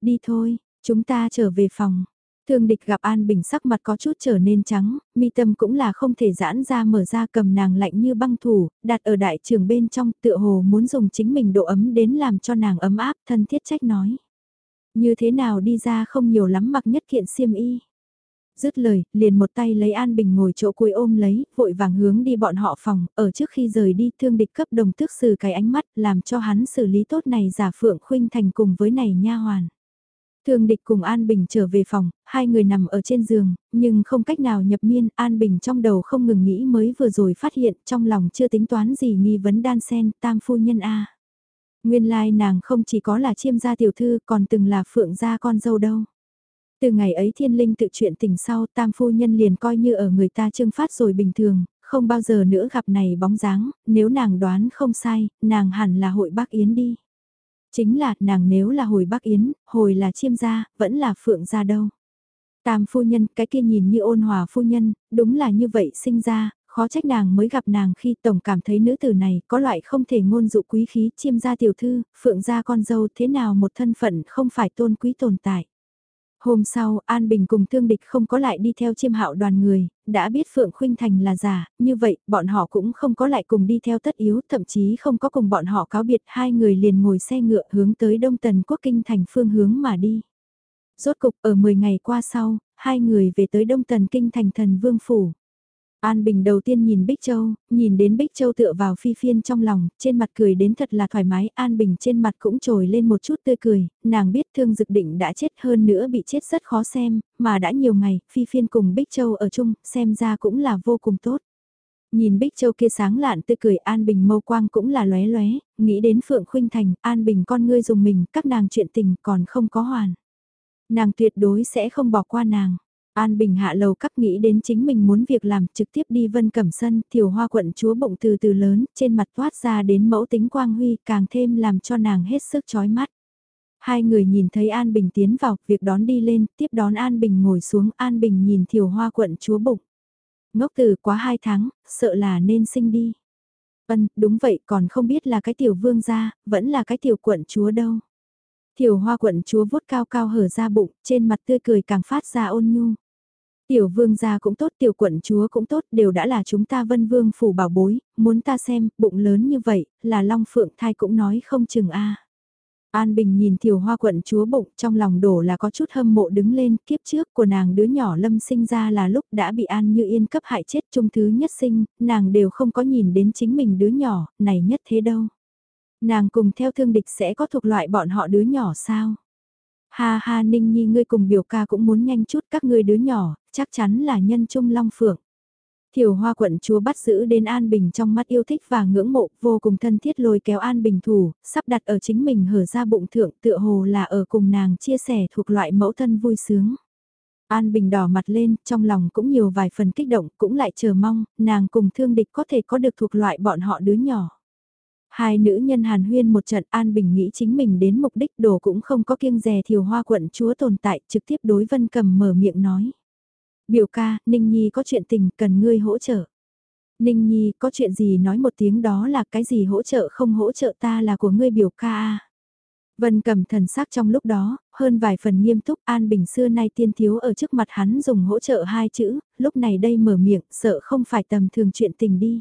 A: Đi thôi, chúng ta trở về phòng. Thương địch gặp An Bình sắc mặt có chút trở nên trắng, mi tâm cũng là không thể giãn ra mở ra cầm nàng lạnh như băng thủ, đặt ở đại trường bên trong tựa hồ muốn dùng chính mình độ ấm đến làm cho nàng ấm áp thân thiết trách nói. Như thế nào đi ra không nhiều lắm mặc nhất kiện xiêm y. Dứt lời, liền một tay lấy An Bình ngồi chỗ cuối ôm lấy, vội vàng hướng đi bọn họ phòng, ở trước khi rời đi thương địch cấp đồng tước xử cái ánh mắt làm cho hắn xử lý tốt này giả phượng khuynh thành cùng với này nha hoàn. Thường địch cùng An Bình trở về phòng, hai người nằm ở trên giường, nhưng không cách nào nhập miên, An Bình trong đầu không ngừng nghĩ mới vừa rồi phát hiện, trong lòng chưa tính toán gì nghi vấn đan sen, tam phu nhân A. Nguyên lai nàng không chỉ có là chiêm gia tiểu thư, còn từng là phượng gia con dâu đâu. Từ ngày ấy thiên linh tự chuyện tình sau, tam phu nhân liền coi như ở người ta trưng phát rồi bình thường, không bao giờ nữa gặp này bóng dáng, nếu nàng đoán không sai, nàng hẳn là hội bác Yến đi. Chính là, nàng nếu là hồi Bắc Yến, hồi là chiêm gia, vẫn là phượng gia đâu. Tam phu nhân, cái kia nhìn như ôn hòa phu nhân, đúng là như vậy sinh ra, khó trách nàng mới gặp nàng khi tổng cảm thấy nữ tử này có loại không thể ngôn dụ quý khí chiêm gia tiểu thư, phượng gia con dâu thế nào một thân phận không phải tôn quý tồn tại. Hôm sau, An Bình cùng thương địch không có lại đi theo chiêm hạo đoàn người, đã biết Phượng Khuynh Thành là giả, như vậy, bọn họ cũng không có lại cùng đi theo tất yếu, thậm chí không có cùng bọn họ cáo biệt, hai người liền ngồi xe ngựa hướng tới Đông Tần Quốc Kinh Thành phương hướng mà đi. Rốt cục ở 10 ngày qua sau, hai người về tới Đông Tần Kinh Thành Thần Vương Phủ. An Bình đầu tiên nhìn Bích Châu, nhìn đến Bích Châu tựa vào phi phiên trong lòng, trên mặt cười đến thật là thoải mái, An Bình trên mặt cũng trồi lên một chút tươi cười, nàng biết thương dực định đã chết hơn nữa bị chết rất khó xem, mà đã nhiều ngày, phi phiên cùng Bích Châu ở chung, xem ra cũng là vô cùng tốt. Nhìn Bích Châu kia sáng lạn tươi cười An Bình mâu quang cũng là lóe lóe, nghĩ đến Phượng Khuynh Thành, An Bình con ngươi dùng mình, các nàng chuyện tình còn không có hoàn. Nàng tuyệt đối sẽ không bỏ qua nàng. An Bình hạ lầu các nghĩ đến chính mình muốn việc làm trực tiếp đi vân cẩm sân, tiểu hoa quận chúa bụng từ từ lớn, trên mặt toát ra đến mẫu tính quang huy càng thêm làm cho nàng hết sức chói mắt. Hai người nhìn thấy An Bình tiến vào, việc đón đi lên, tiếp đón An Bình ngồi xuống, An Bình nhìn thiểu hoa quận chúa bụng. Ngốc từ quá hai tháng, sợ là nên sinh đi. vân đúng vậy, còn không biết là cái tiểu vương gia, vẫn là cái tiểu quận chúa đâu. Thiểu hoa quận chúa vuốt cao cao hở ra bụng, trên mặt tươi cười càng phát ra ôn nhu. Tiểu vương gia cũng tốt, tiểu quận chúa cũng tốt, đều đã là chúng ta vân vương phủ bảo bối, muốn ta xem, bụng lớn như vậy, là long phượng thai cũng nói không chừng a. An Bình nhìn tiểu hoa quận chúa bụng trong lòng đổ là có chút hâm mộ đứng lên kiếp trước của nàng đứa nhỏ lâm sinh ra là lúc đã bị An Như Yên cấp hại chết trung thứ nhất sinh, nàng đều không có nhìn đến chính mình đứa nhỏ, này nhất thế đâu. Nàng cùng theo thương địch sẽ có thuộc loại bọn họ đứa nhỏ sao? Ha ha Ninh Nhi ngươi cùng biểu ca cũng muốn nhanh chút các ngươi đứa nhỏ, chắc chắn là nhân trung long phượng. Thiểu hoa quận chúa bắt giữ đến An Bình trong mắt yêu thích và ngưỡng mộ vô cùng thân thiết lôi kéo An Bình thủ, sắp đặt ở chính mình hở ra bụng thượng tựa hồ là ở cùng nàng chia sẻ thuộc loại mẫu thân vui sướng. An Bình đỏ mặt lên, trong lòng cũng nhiều vài phần kích động, cũng lại chờ mong, nàng cùng thương địch có thể có được thuộc loại bọn họ đứa nhỏ. Hai nữ nhân hàn huyên một trận An Bình nghĩ chính mình đến mục đích đồ cũng không có kiêng rè thiều hoa quận chúa tồn tại trực tiếp đối Vân Cầm mở miệng nói. Biểu ca, Ninh Nhi có chuyện tình cần ngươi hỗ trợ. Ninh Nhi có chuyện gì nói một tiếng đó là cái gì hỗ trợ không hỗ trợ ta là của ngươi biểu ca à. Vân cầm thần sắc trong lúc đó, hơn vài phần nghiêm túc An Bình xưa nay tiên thiếu ở trước mặt hắn dùng hỗ trợ hai chữ, lúc này đây mở miệng sợ không phải tầm thường chuyện tình đi.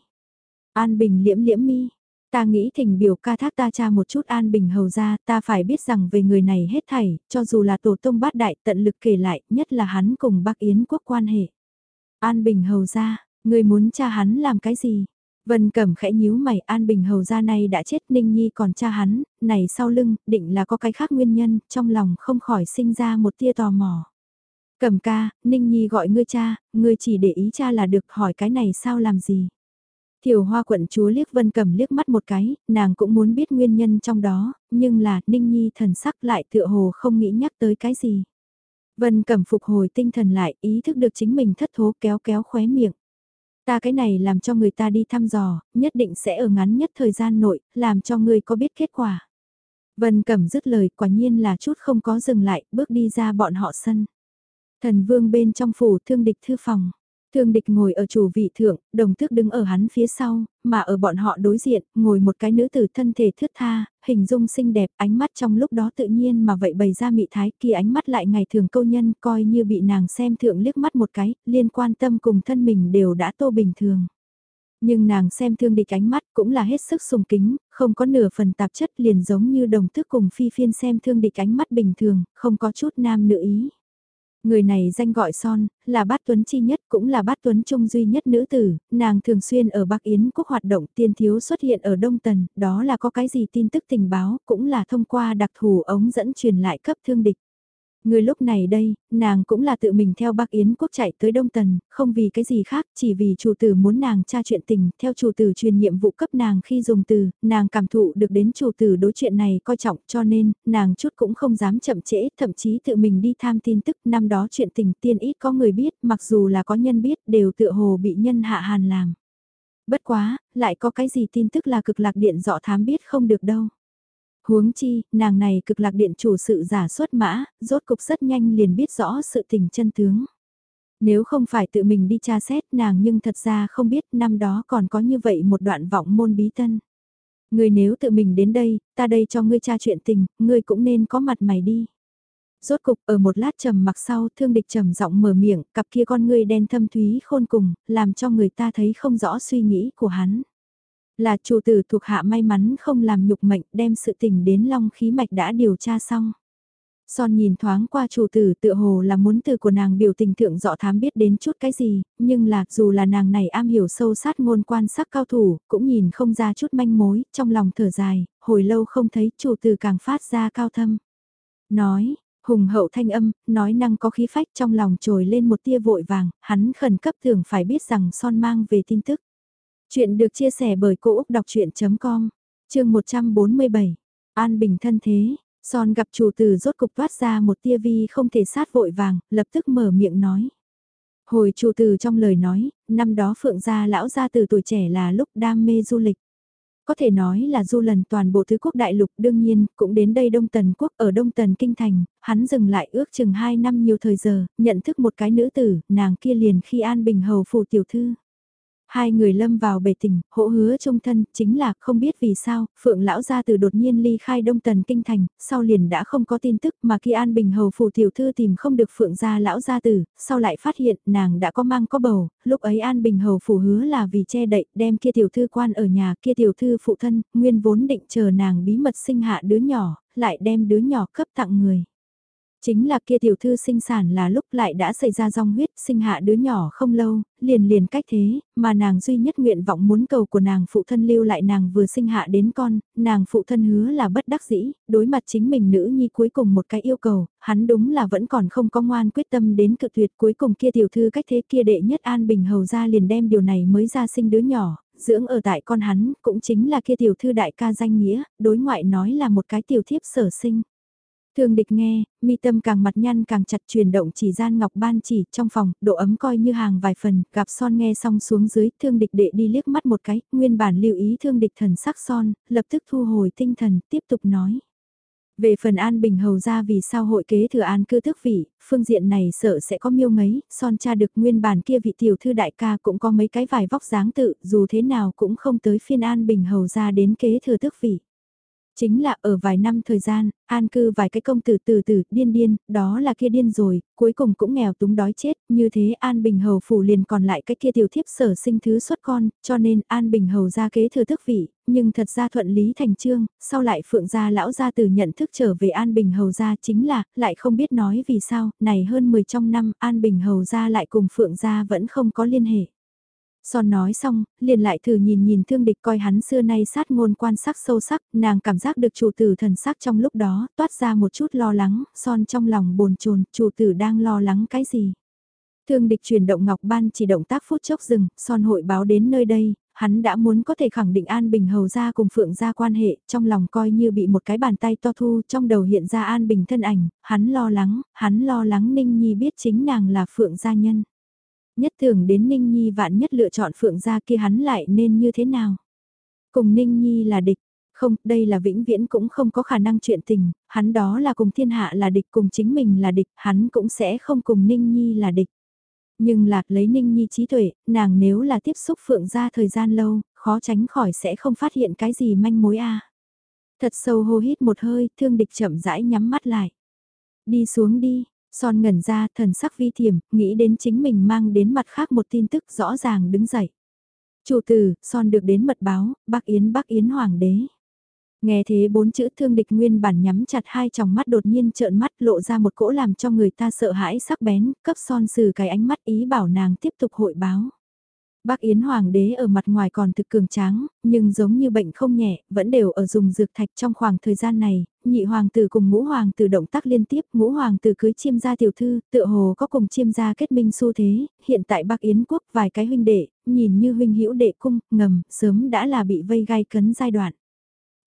A: An Bình liễm liễm mi, Ta nghĩ thỉnh biểu ca thác ta cha một chút an bình hầu ra, ta phải biết rằng về người này hết thảy, cho dù là tổ tông bát đại tận lực kể lại, nhất là hắn cùng bác Yến quốc quan hệ. An bình hầu ra, người muốn cha hắn làm cái gì? Vân Cẩm khẽ nhíu mày, An Bình hầu ra này đã chết Ninh Nhi còn cha hắn, này sau lưng, định là có cái khác nguyên nhân, trong lòng không khỏi sinh ra một tia tò mò. Cẩm ca, Ninh Nhi gọi ngươi cha, ngươi chỉ để ý cha là được hỏi cái này sao làm gì. Thiều hoa quận chúa liếc Vân Cẩm liếc mắt một cái, nàng cũng muốn biết nguyên nhân trong đó, nhưng là Ninh Nhi thần sắc lại tựa hồ không nghĩ nhắc tới cái gì. Vân Cẩm phục hồi tinh thần lại, ý thức được chính mình thất thố kéo kéo khóe miệng. Ta cái này làm cho người ta đi thăm dò, nhất định sẽ ở ngắn nhất thời gian nội, làm cho người có biết kết quả. Vân Cẩm dứt lời quả nhiên là chút không có dừng lại, bước đi ra bọn họ sân. Thần vương bên trong phủ thương địch thư phòng. Thương địch ngồi ở chủ vị thượng, đồng thức đứng ở hắn phía sau, mà ở bọn họ đối diện, ngồi một cái nữ tử thân thể thướt tha, hình dung xinh đẹp, ánh mắt trong lúc đó tự nhiên mà vậy bày ra mị thái kia ánh mắt lại ngày thường câu nhân coi như bị nàng xem thượng liếc mắt một cái, liên quan tâm cùng thân mình đều đã tô bình thường. Nhưng nàng xem thương địch ánh mắt cũng là hết sức sùng kính, không có nửa phần tạp chất liền giống như đồng thức cùng phi phiên xem thương địch ánh mắt bình thường, không có chút nam nữ ý. Người này danh gọi son, là bát tuấn chi nhất cũng là bát tuấn trung duy nhất nữ tử, nàng thường xuyên ở Bắc Yến quốc hoạt động tiên thiếu xuất hiện ở Đông Tần, đó là có cái gì tin tức tình báo, cũng là thông qua đặc thù ống dẫn truyền lại cấp thương địch. Người lúc này đây, nàng cũng là tự mình theo Bắc Yến quốc chạy tới Đông Tần, không vì cái gì khác, chỉ vì chủ tử muốn nàng tra chuyện tình, theo chủ tử truyền nhiệm vụ cấp nàng khi dùng từ, nàng cảm thụ được đến chủ tử đối chuyện này coi trọng cho nên, nàng chút cũng không dám chậm trễ, thậm chí tự mình đi tham tin tức, năm đó chuyện tình tiên ít có người biết, mặc dù là có nhân biết, đều tựa hồ bị nhân hạ hàn làm. Bất quá, lại có cái gì tin tức là cực lạc điện dọ thám biết không được đâu. Huống chi, nàng này cực lạc điện chủ sự giả xuất mã, rốt cục rất nhanh liền biết rõ sự tình chân tướng. Nếu không phải tự mình đi tra xét nàng nhưng thật ra không biết năm đó còn có như vậy một đoạn vọng môn bí tân. Người nếu tự mình đến đây, ta đây cho ngươi tra chuyện tình, ngươi cũng nên có mặt mày đi. Rốt cục ở một lát trầm mặc sau thương địch trầm giọng mở miệng, cặp kia con ngươi đen thâm thúy khôn cùng, làm cho người ta thấy không rõ suy nghĩ của hắn. Là chủ tử thuộc hạ may mắn không làm nhục mệnh đem sự tình đến long khí mạch đã điều tra xong. Son nhìn thoáng qua chủ tử tựa hồ là muốn từ của nàng biểu tình thượng dọ thám biết đến chút cái gì, nhưng là dù là nàng này am hiểu sâu sát ngôn quan sắc cao thủ, cũng nhìn không ra chút manh mối, trong lòng thở dài, hồi lâu không thấy chủ tử càng phát ra cao thâm. Nói, hùng hậu thanh âm, nói năng có khí phách trong lòng trồi lên một tia vội vàng, hắn khẩn cấp thường phải biết rằng son mang về tin tức. Chuyện được chia sẻ bởi Cô Úc Đọc Chuyện.com, chương 147, An Bình thân thế, Son gặp chủ tử rốt cục toát ra một tia vi không thể sát vội vàng, lập tức mở miệng nói. Hồi chủ tử trong lời nói, năm đó phượng gia lão gia từ tuổi trẻ là lúc đam mê du lịch. Có thể nói là du lần toàn bộ thứ quốc đại lục đương nhiên, cũng đến đây Đông Tần Quốc ở Đông Tần Kinh Thành, hắn dừng lại ước chừng 2 năm nhiều thời giờ, nhận thức một cái nữ tử, nàng kia liền khi An Bình Hầu phủ tiểu thư. Hai người lâm vào bể tình, hỗ hứa trung thân, chính là không biết vì sao, Phượng Lão Gia từ đột nhiên ly khai Đông Tần Kinh Thành, sau liền đã không có tin tức mà khi An Bình Hầu phủ tiểu thư tìm không được Phượng Gia Lão Gia tử, sau lại phát hiện nàng đã có mang có bầu, lúc ấy An Bình Hầu phủ hứa là vì che đậy, đem kia tiểu thư quan ở nhà kia tiểu thư phụ thân, nguyên vốn định chờ nàng bí mật sinh hạ đứa nhỏ, lại đem đứa nhỏ cấp tặng người. Chính là kia tiểu thư sinh sản là lúc lại đã xảy ra rong huyết sinh hạ đứa nhỏ không lâu, liền liền cách thế, mà nàng duy nhất nguyện vọng muốn cầu của nàng phụ thân lưu lại nàng vừa sinh hạ đến con, nàng phụ thân hứa là bất đắc dĩ, đối mặt chính mình nữ nhi cuối cùng một cái yêu cầu, hắn đúng là vẫn còn không có ngoan quyết tâm đến cự tuyệt cuối cùng kia tiểu thư cách thế kia đệ nhất an bình hầu ra liền đem điều này mới ra sinh đứa nhỏ, dưỡng ở tại con hắn, cũng chính là kia tiểu thư đại ca danh nghĩa, đối ngoại nói là một cái tiểu thiếp sở sinh. Thương địch nghe, mi tâm càng mặt nhăn càng chặt chuyển động chỉ gian ngọc ban chỉ trong phòng, độ ấm coi như hàng vài phần, gặp son nghe xong xuống dưới, thương địch đệ đi liếc mắt một cái, nguyên bản lưu ý thương địch thần sắc son, lập tức thu hồi tinh thần, tiếp tục nói. Về phần An Bình Hầu ra vì sao hội kế thừa An cư thức vị, phương diện này sợ sẽ có miêu ngấy, son cha được nguyên bản kia vị tiểu thư đại ca cũng có mấy cái vài vóc dáng tự, dù thế nào cũng không tới phiên An Bình Hầu ra đến kế thừa thức vị. Chính là ở vài năm thời gian, an cư vài cái công tử từ từ, điên điên, đó là kia điên rồi, cuối cùng cũng nghèo túng đói chết, như thế An Bình Hầu phủ liền còn lại cái kia tiểu thiếp sở sinh thứ xuất con, cho nên An Bình Hầu ra kế thừa thức vị, nhưng thật ra thuận lý thành trương, sau lại phượng gia lão gia từ nhận thức trở về An Bình Hầu ra chính là, lại không biết nói vì sao, này hơn 10 trong năm An Bình Hầu ra lại cùng phượng gia vẫn không có liên hệ. Son nói xong, liền lại thử nhìn nhìn thương địch coi hắn xưa nay sát ngôn quan sắc sâu sắc, nàng cảm giác được chủ tử thần sắc trong lúc đó, toát ra một chút lo lắng, son trong lòng bồn chồn chủ tử đang lo lắng cái gì. Thương địch chuyển động ngọc ban chỉ động tác phút chốc dừng, son hội báo đến nơi đây, hắn đã muốn có thể khẳng định An Bình hầu ra cùng Phượng ra quan hệ, trong lòng coi như bị một cái bàn tay to thu, trong đầu hiện ra An Bình thân ảnh, hắn lo lắng, hắn lo lắng Ninh Nhi biết chính nàng là Phượng gia nhân nhất thường đến Ninh Nhi vạn nhất lựa chọn Phượng gia kia hắn lại nên như thế nào. Cùng Ninh Nhi là địch, không, đây là vĩnh viễn cũng không có khả năng chuyện tình, hắn đó là cùng thiên hạ là địch cùng chính mình là địch, hắn cũng sẽ không cùng Ninh Nhi là địch. Nhưng lạc lấy ninh nhi trí tuệ, nàng nếu là tiếp xúc phượng ra thời gian lâu, khó tránh khỏi sẽ không phát hiện cái gì manh mối a. Thật sâu hô hít một hơi, thương địch chậm rãi nhắm mắt lại. Đi xuống đi, son ngẩn ra thần sắc vi thiểm, nghĩ đến chính mình mang đến mặt khác một tin tức rõ ràng đứng dậy. Chủ tử, son được đến mật báo, bác Yến bác Yến Hoàng đế. Nghe thế bốn chữ thương địch nguyên bản nhắm chặt hai tròng mắt đột nhiên trợn mắt lộ ra một cỗ làm cho người ta sợ hãi sắc bén, cấp son sử cái ánh mắt ý bảo nàng tiếp tục hội báo. Bác Yến Hoàng đế ở mặt ngoài còn thực cường tráng, nhưng giống như bệnh không nhẹ, vẫn đều ở dùng dược thạch trong khoảng thời gian này, nhị hoàng tử cùng ngũ hoàng tử động tác liên tiếp, ngũ hoàng tử cưới chiêm gia tiểu thư, tựa hồ có cùng chiêm gia kết minh xu thế, hiện tại Bắc Yến quốc vài cái huynh đệ, nhìn như huynh hữu đệ cung, ngầm, sớm đã là bị vây gai cấn giai đoạn.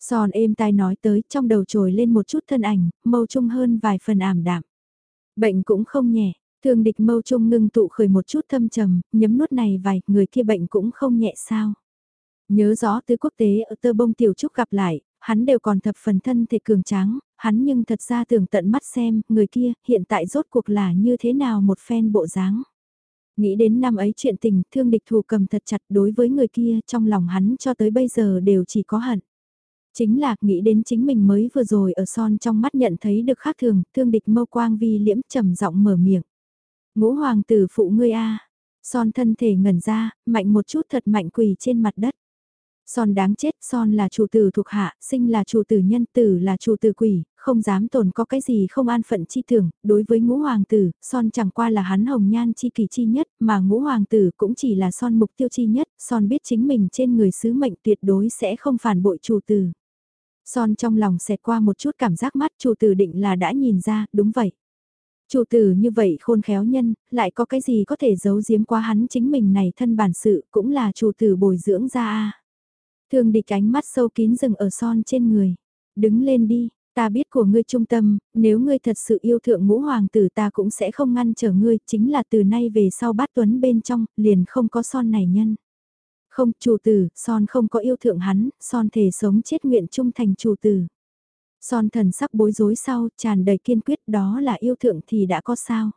A: Sòn êm tai nói tới, trong đầu trồi lên một chút thân ảnh, mâu trung hơn vài phần ảm đạm. Bệnh cũng không nhẹ, thương địch mâu trung ngưng tụ khởi một chút thâm trầm, nhấm nuốt này vài, người kia bệnh cũng không nhẹ sao. Nhớ rõ tứ quốc tế ở tơ bông tiểu trúc gặp lại, hắn đều còn thập phần thân thể cường tráng, hắn nhưng thật ra tưởng tận mắt xem, người kia, hiện tại rốt cuộc là như thế nào một phen bộ dáng. Nghĩ đến năm ấy chuyện tình, thương địch thù cầm thật chặt đối với người kia, trong lòng hắn cho tới bây giờ đều chỉ có hận. Chính là, nghĩ đến chính mình mới vừa rồi ở son trong mắt nhận thấy được khác thường, thương địch mâu quang vi liễm trầm giọng mở miệng. Ngũ hoàng tử phụ ngươi a Son thân thể ngẩn ra, mạnh một chút thật mạnh quỳ trên mặt đất. Son đáng chết, Son là chủ tử thuộc hạ, sinh là chủ tử nhân tử là chủ tử quỷ, không dám tồn có cái gì không an phận chi thường. đối với ngũ hoàng tử, Son chẳng qua là hắn hồng nhan chi kỳ chi nhất, mà ngũ hoàng tử cũng chỉ là Son mục tiêu chi nhất, Son biết chính mình trên người sứ mệnh tuyệt đối sẽ không phản bội chủ tử. Son trong lòng xẹt qua một chút cảm giác mắt chủ tử định là đã nhìn ra, đúng vậy. Chủ tử như vậy khôn khéo nhân, lại có cái gì có thể giấu giếm qua hắn chính mình này thân bản sự cũng là chủ tử bồi dưỡng ra a Thương địch ánh mắt sâu kín rừng ở son trên người. Đứng lên đi, ta biết của ngươi trung tâm, nếu ngươi thật sự yêu thượng ngũ hoàng tử ta cũng sẽ không ngăn trở ngươi, chính là từ nay về sau bát tuấn bên trong, liền không có son này nhân. Không, chủ tử, son không có yêu thượng hắn, son thể sống chết nguyện trung thành chủ tử. Son thần sắc bối rối sau, tràn đầy kiên quyết đó là yêu thượng thì đã có sao.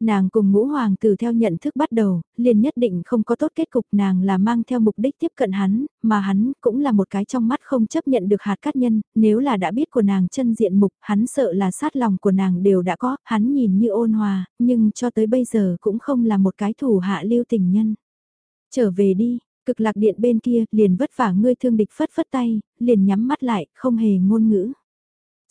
A: Nàng cùng ngũ hoàng tử theo nhận thức bắt đầu, liền nhất định không có tốt kết cục nàng là mang theo mục đích tiếp cận hắn, mà hắn cũng là một cái trong mắt không chấp nhận được hạt cát nhân, nếu là đã biết của nàng chân diện mục, hắn sợ là sát lòng của nàng đều đã có, hắn nhìn như ôn hòa, nhưng cho tới bây giờ cũng không là một cái thủ hạ lưu tình nhân. Trở về đi, cực lạc điện bên kia, liền vất vả ngươi thương địch phất phất tay, liền nhắm mắt lại, không hề ngôn ngữ.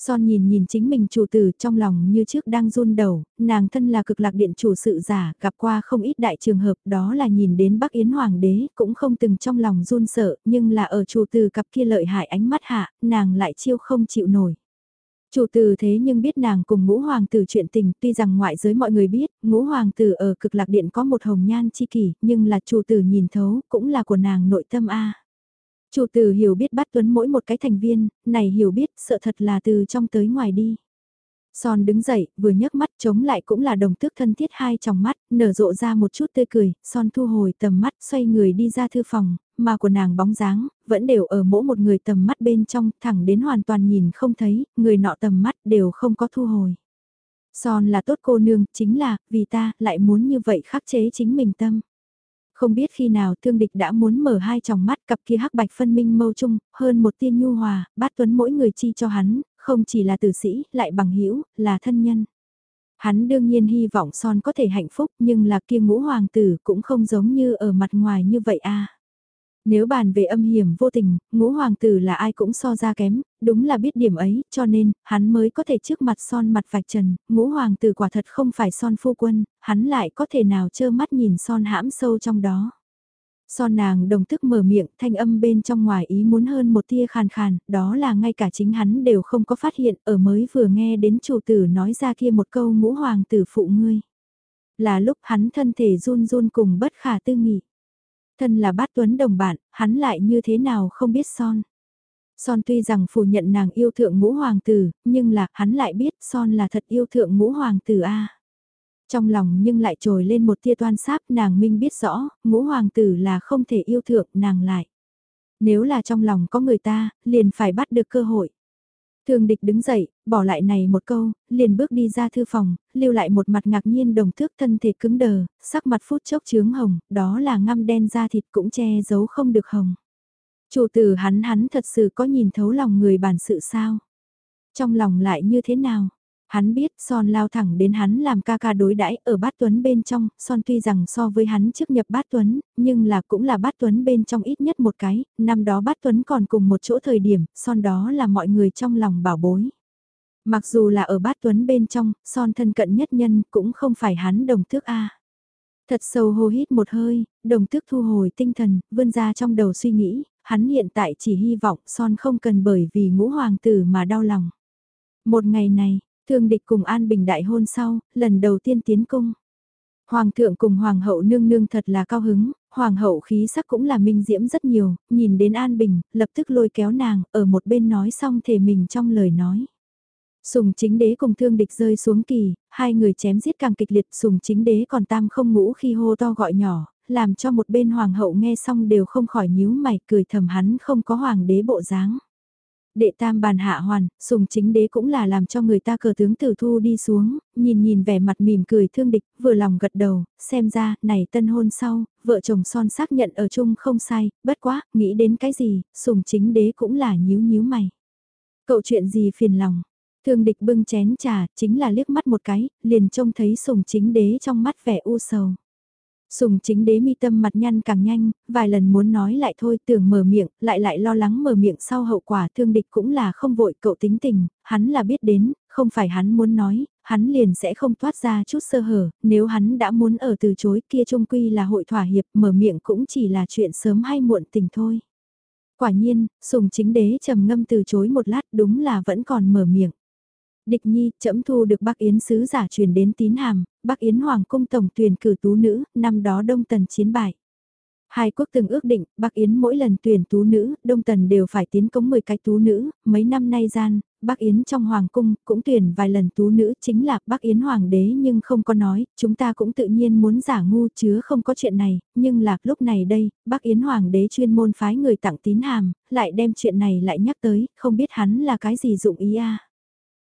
A: Son nhìn nhìn chính mình chủ tử trong lòng như trước đang run đầu, nàng thân là cực lạc điện chủ sự giả, gặp qua không ít đại trường hợp đó là nhìn đến Bắc Yến Hoàng đế, cũng không từng trong lòng run sợ, nhưng là ở chủ tử cặp kia lợi hại ánh mắt hạ, nàng lại chiêu không chịu nổi. Chủ tử thế nhưng biết nàng cùng ngũ hoàng tử chuyện tình, tuy rằng ngoại giới mọi người biết, ngũ hoàng tử ở cực lạc điện có một hồng nhan chi kỷ, nhưng là chủ tử nhìn thấu, cũng là của nàng nội tâm A. Chủ tử hiểu biết bắt tuấn mỗi một cái thành viên, này hiểu biết sợ thật là từ trong tới ngoài đi. Son đứng dậy, vừa nhấc mắt chống lại cũng là đồng tước thân thiết hai trong mắt, nở rộ ra một chút tươi cười, Son thu hồi tầm mắt, xoay người đi ra thư phòng, mà của nàng bóng dáng, vẫn đều ở mỗi một người tầm mắt bên trong, thẳng đến hoàn toàn nhìn không thấy, người nọ tầm mắt đều không có thu hồi. Son là tốt cô nương, chính là, vì ta, lại muốn như vậy khắc chế chính mình tâm. Không biết khi nào thương địch đã muốn mở hai tròng mắt cặp kia hắc bạch phân minh mâu chung, hơn một tiên nhu hòa, bát tuấn mỗi người chi cho hắn, không chỉ là tử sĩ, lại bằng hữu là thân nhân. Hắn đương nhiên hy vọng son có thể hạnh phúc nhưng là kia ngũ hoàng tử cũng không giống như ở mặt ngoài như vậy a nếu bàn về âm hiểm vô tình, ngũ hoàng tử là ai cũng so ra kém, đúng là biết điểm ấy, cho nên, hắn mới có thể trước mặt son mặt vạch trần, ngũ hoàng tử quả thật không phải son phu quân, hắn lại có thể nào trơ mắt nhìn son hãm sâu trong đó. Son nàng đồng thức mở miệng thanh âm bên trong ngoài ý muốn hơn một tia khàn khàn, đó là ngay cả chính hắn đều không có phát hiện ở mới vừa nghe đến chủ tử nói ra kia một câu ngũ hoàng tử phụ ngươi. Là lúc hắn thân thể run run cùng bất khả tư nghị. Thân là bát tuấn đồng bạn, hắn lại như thế nào không biết son. Son tuy rằng phủ nhận nàng yêu thượng ngũ hoàng tử, nhưng là hắn lại biết Son là thật yêu thượng ngũ hoàng tử A. Trong lòng nhưng lại trồi lên một tia toan sáp nàng minh biết rõ, ngũ hoàng tử là không thể yêu thượng nàng lại. Nếu là trong lòng có người ta, liền phải bắt được cơ hội thường địch đứng dậy, bỏ lại này một câu, liền bước đi ra thư phòng, lưu lại một mặt ngạc nhiên đồng thước thân thể cứng đờ, sắc mặt phút chốc trướng hồng, đó là ngăm đen da thịt cũng che giấu không được hồng. Chủ tử hắn hắn thật sự có nhìn thấu lòng người bản sự sao? Trong lòng lại như thế nào? Hắn biết son lao thẳng đến hắn làm ca ca đối đãi ở bát tuấn bên trong, son tuy rằng so với hắn trước nhập bát tuấn, nhưng là cũng là bát tuấn bên trong ít nhất một cái, năm đó bát tuấn còn cùng một chỗ thời điểm, son đó là mọi người trong lòng bảo bối. Mặc dù là ở bát tuấn bên trong, son thân cận nhất nhân cũng không phải hắn đồng thước A. Thật sâu hô hít một hơi, đồng tước thu hồi tinh thần, vươn ra trong đầu suy nghĩ, hắn hiện tại chỉ hy vọng son không cần bởi vì ngũ hoàng tử mà đau lòng. Một ngày này, thương địch cùng An Bình đại hôn sau, lần đầu tiên tiến cung. Hoàng thượng cùng hoàng hậu nương nương thật là cao hứng, hoàng hậu khí sắc cũng là minh diễm rất nhiều, nhìn đến An Bình, lập tức lôi kéo nàng, ở một bên nói xong thể mình trong lời nói. Sùng chính đế cùng thương địch rơi xuống kỳ, hai người chém giết càng kịch liệt sùng chính đế còn tam không ngũ khi hô to gọi nhỏ, làm cho một bên hoàng hậu nghe xong đều không khỏi nhíu mày cười thầm hắn không có hoàng đế bộ dáng. Đệ tam bàn hạ hoàn, sùng chính đế cũng là làm cho người ta cờ tướng tử thu đi xuống, nhìn nhìn vẻ mặt mỉm cười thương địch, vừa lòng gật đầu, xem ra, này tân hôn sau, vợ chồng son xác nhận ở chung không sai, bất quá, nghĩ đến cái gì, sùng chính đế cũng là nhíu nhíu mày. Cậu chuyện gì phiền lòng, thương địch bưng chén trà, chính là liếc mắt một cái, liền trông thấy sùng chính đế trong mắt vẻ u sầu. Sùng chính đế mi tâm mặt nhăn càng nhanh, vài lần muốn nói lại thôi tưởng mở miệng, lại lại lo lắng mở miệng sau hậu quả thương địch cũng là không vội cậu tính tình, hắn là biết đến, không phải hắn muốn nói, hắn liền sẽ không thoát ra chút sơ hở, nếu hắn đã muốn ở từ chối kia trung quy là hội thỏa hiệp mở miệng cũng chỉ là chuyện sớm hay muộn tình thôi. Quả nhiên, sùng chính đế trầm ngâm từ chối một lát đúng là vẫn còn mở miệng. Địch nhi, trẫm thu được Bắc Yến sứ giả truyền đến tín hàm, Bắc Yến Hoàng cung tổng tuyển cử tú nữ, năm đó Đông Tần chiến bại. Hai quốc từng ước định, Bắc Yến mỗi lần tuyển tú nữ, Đông Tần đều phải tiến cống 10 cái tú nữ, mấy năm nay gian, Bắc Yến trong Hoàng cung cũng tuyển vài lần tú nữ chính là Bắc Yến Hoàng đế nhưng không có nói, chúng ta cũng tự nhiên muốn giả ngu chứa không có chuyện này, nhưng là lúc này đây, Bắc Yến Hoàng đế chuyên môn phái người tặng tín hàm, lại đem chuyện này lại nhắc tới, không biết hắn là cái gì dụng ý a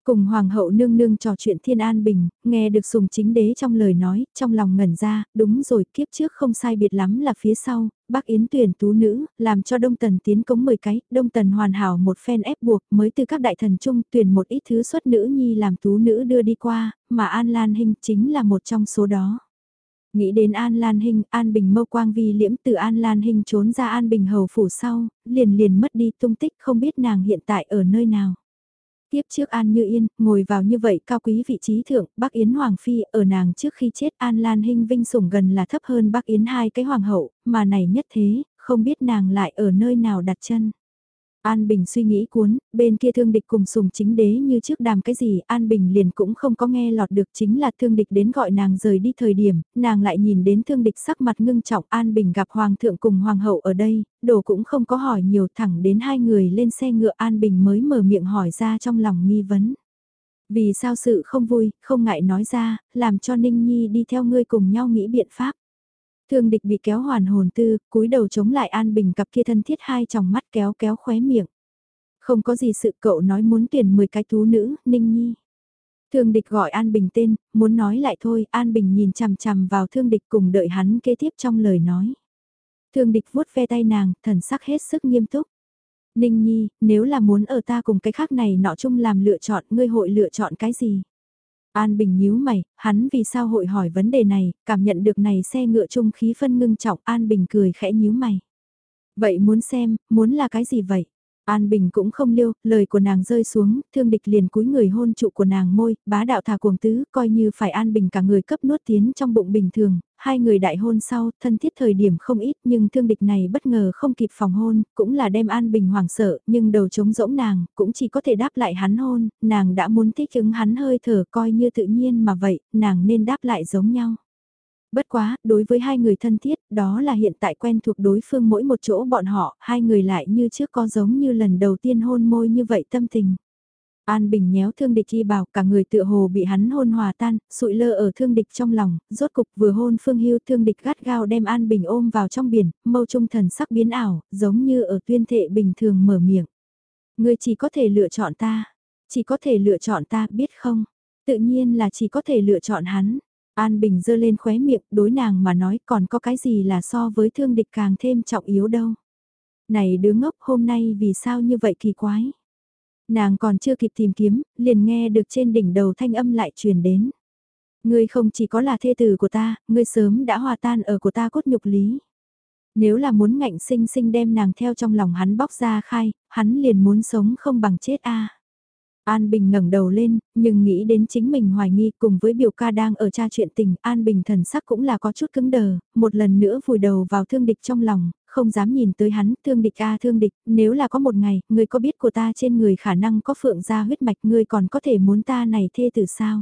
A: Cùng Hoàng hậu nương nương trò chuyện thiên an bình, nghe được sùng chính đế trong lời nói, trong lòng ngẩn ra, đúng rồi kiếp trước không sai biệt lắm là phía sau, bác Yến tuyển tú nữ, làm cho Đông Tần tiến cống 10 cái, Đông Tần hoàn hảo một phen ép buộc mới từ các đại thần trung tuyển một ít thứ xuất nữ nhi làm tú nữ đưa đi qua, mà An Lan Hinh chính là một trong số đó. Nghĩ đến An Lan Hinh, An Bình mâu quang vi liễm từ An Lan Hinh trốn ra An Bình hầu phủ sau, liền liền mất đi tung tích không biết nàng hiện tại ở nơi nào. Tiếp trước An Như Yên, ngồi vào như vậy cao quý vị trí thượng, Bắc Yến Hoàng Phi, ở nàng trước khi chết An Lan Hinh Vinh sủng gần là thấp hơn Bắc Yến hai cái hoàng hậu, mà này nhất thế, không biết nàng lại ở nơi nào đặt chân. An Bình suy nghĩ cuốn, bên kia thương địch cùng sùng chính đế như trước đàm cái gì, An Bình liền cũng không có nghe lọt được chính là thương địch đến gọi nàng rời đi thời điểm, nàng lại nhìn đến thương địch sắc mặt ngưng trọng An Bình gặp Hoàng thượng cùng Hoàng hậu ở đây, đồ cũng không có hỏi nhiều thẳng đến hai người lên xe ngựa An Bình mới mở miệng hỏi ra trong lòng nghi vấn. Vì sao sự không vui, không ngại nói ra, làm cho Ninh Nhi đi theo ngươi cùng nhau nghĩ biện pháp. Thương địch bị kéo hoàn hồn tư, cúi đầu chống lại An Bình cặp kia thân thiết hai tròng mắt kéo kéo khóe miệng. Không có gì sự cậu nói muốn tuyển 10 cái thú nữ, Ninh Nhi. Thương địch gọi An Bình tên, muốn nói lại thôi, An Bình nhìn chằm chằm vào thương địch cùng đợi hắn kế tiếp trong lời nói. Thương địch vuốt ve tay nàng, thần sắc hết sức nghiêm túc. Ninh Nhi, nếu là muốn ở ta cùng cái khác này nọ chung làm lựa chọn, ngươi hội lựa chọn cái gì? An Bình nhíu mày, hắn vì sao hội hỏi vấn đề này, cảm nhận được này xe ngựa chung khí phân ngưng trọng, An Bình cười khẽ nhíu mày. Vậy muốn xem, muốn là cái gì vậy? An Bình cũng không liêu, lời của nàng rơi xuống, thương địch liền cúi người hôn trụ của nàng môi, bá đạo thả cuồng tứ, coi như phải An Bình cả người cấp nuốt tiến trong bụng bình thường, hai người đại hôn sau, thân thiết thời điểm không ít nhưng thương địch này bất ngờ không kịp phòng hôn, cũng là đem An Bình hoảng sợ, nhưng đầu trống rỗng nàng, cũng chỉ có thể đáp lại hắn hôn, nàng đã muốn thích ứng hắn hơi thở coi như tự nhiên mà vậy, nàng nên đáp lại giống nhau. Bất quá, đối với hai người thân thiết, đó là hiện tại quen thuộc đối phương mỗi một chỗ bọn họ, hai người lại như trước có giống như lần đầu tiên hôn môi như vậy tâm tình. An Bình nhéo thương địch y bảo cả người tựa hồ bị hắn hôn hòa tan, sụi lơ ở thương địch trong lòng, rốt cục vừa hôn phương hưu thương địch gắt gao đem An Bình ôm vào trong biển, mâu trung thần sắc biến ảo, giống như ở tuyên thệ bình thường mở miệng. người chỉ có thể lựa chọn ta. Chỉ có thể lựa chọn ta biết không? Tự nhiên là chỉ có thể lựa chọn hắn. An Bình dơ lên khóe miệng đối nàng mà nói còn có cái gì là so với thương địch càng thêm trọng yếu đâu. Này đứa ngốc hôm nay vì sao như vậy kỳ quái. Nàng còn chưa kịp tìm kiếm, liền nghe được trên đỉnh đầu thanh âm lại truyền đến. Ngươi không chỉ có là thê tử của ta, ngươi sớm đã hòa tan ở của ta cốt nhục lý. Nếu là muốn ngạnh sinh sinh đem nàng theo trong lòng hắn bóc ra khai, hắn liền muốn sống không bằng chết a. An Bình ngẩng đầu lên, nhưng nghĩ đến chính mình hoài nghi cùng với biểu ca đang ở tra chuyện tình, An Bình thần sắc cũng là có chút cứng đờ, một lần nữa vùi đầu vào thương địch trong lòng, không dám nhìn tới hắn, thương địch a thương địch, nếu là có một ngày, người có biết của ta trên người khả năng có phượng ra huyết mạch, ngươi còn có thể muốn ta này thê từ sao?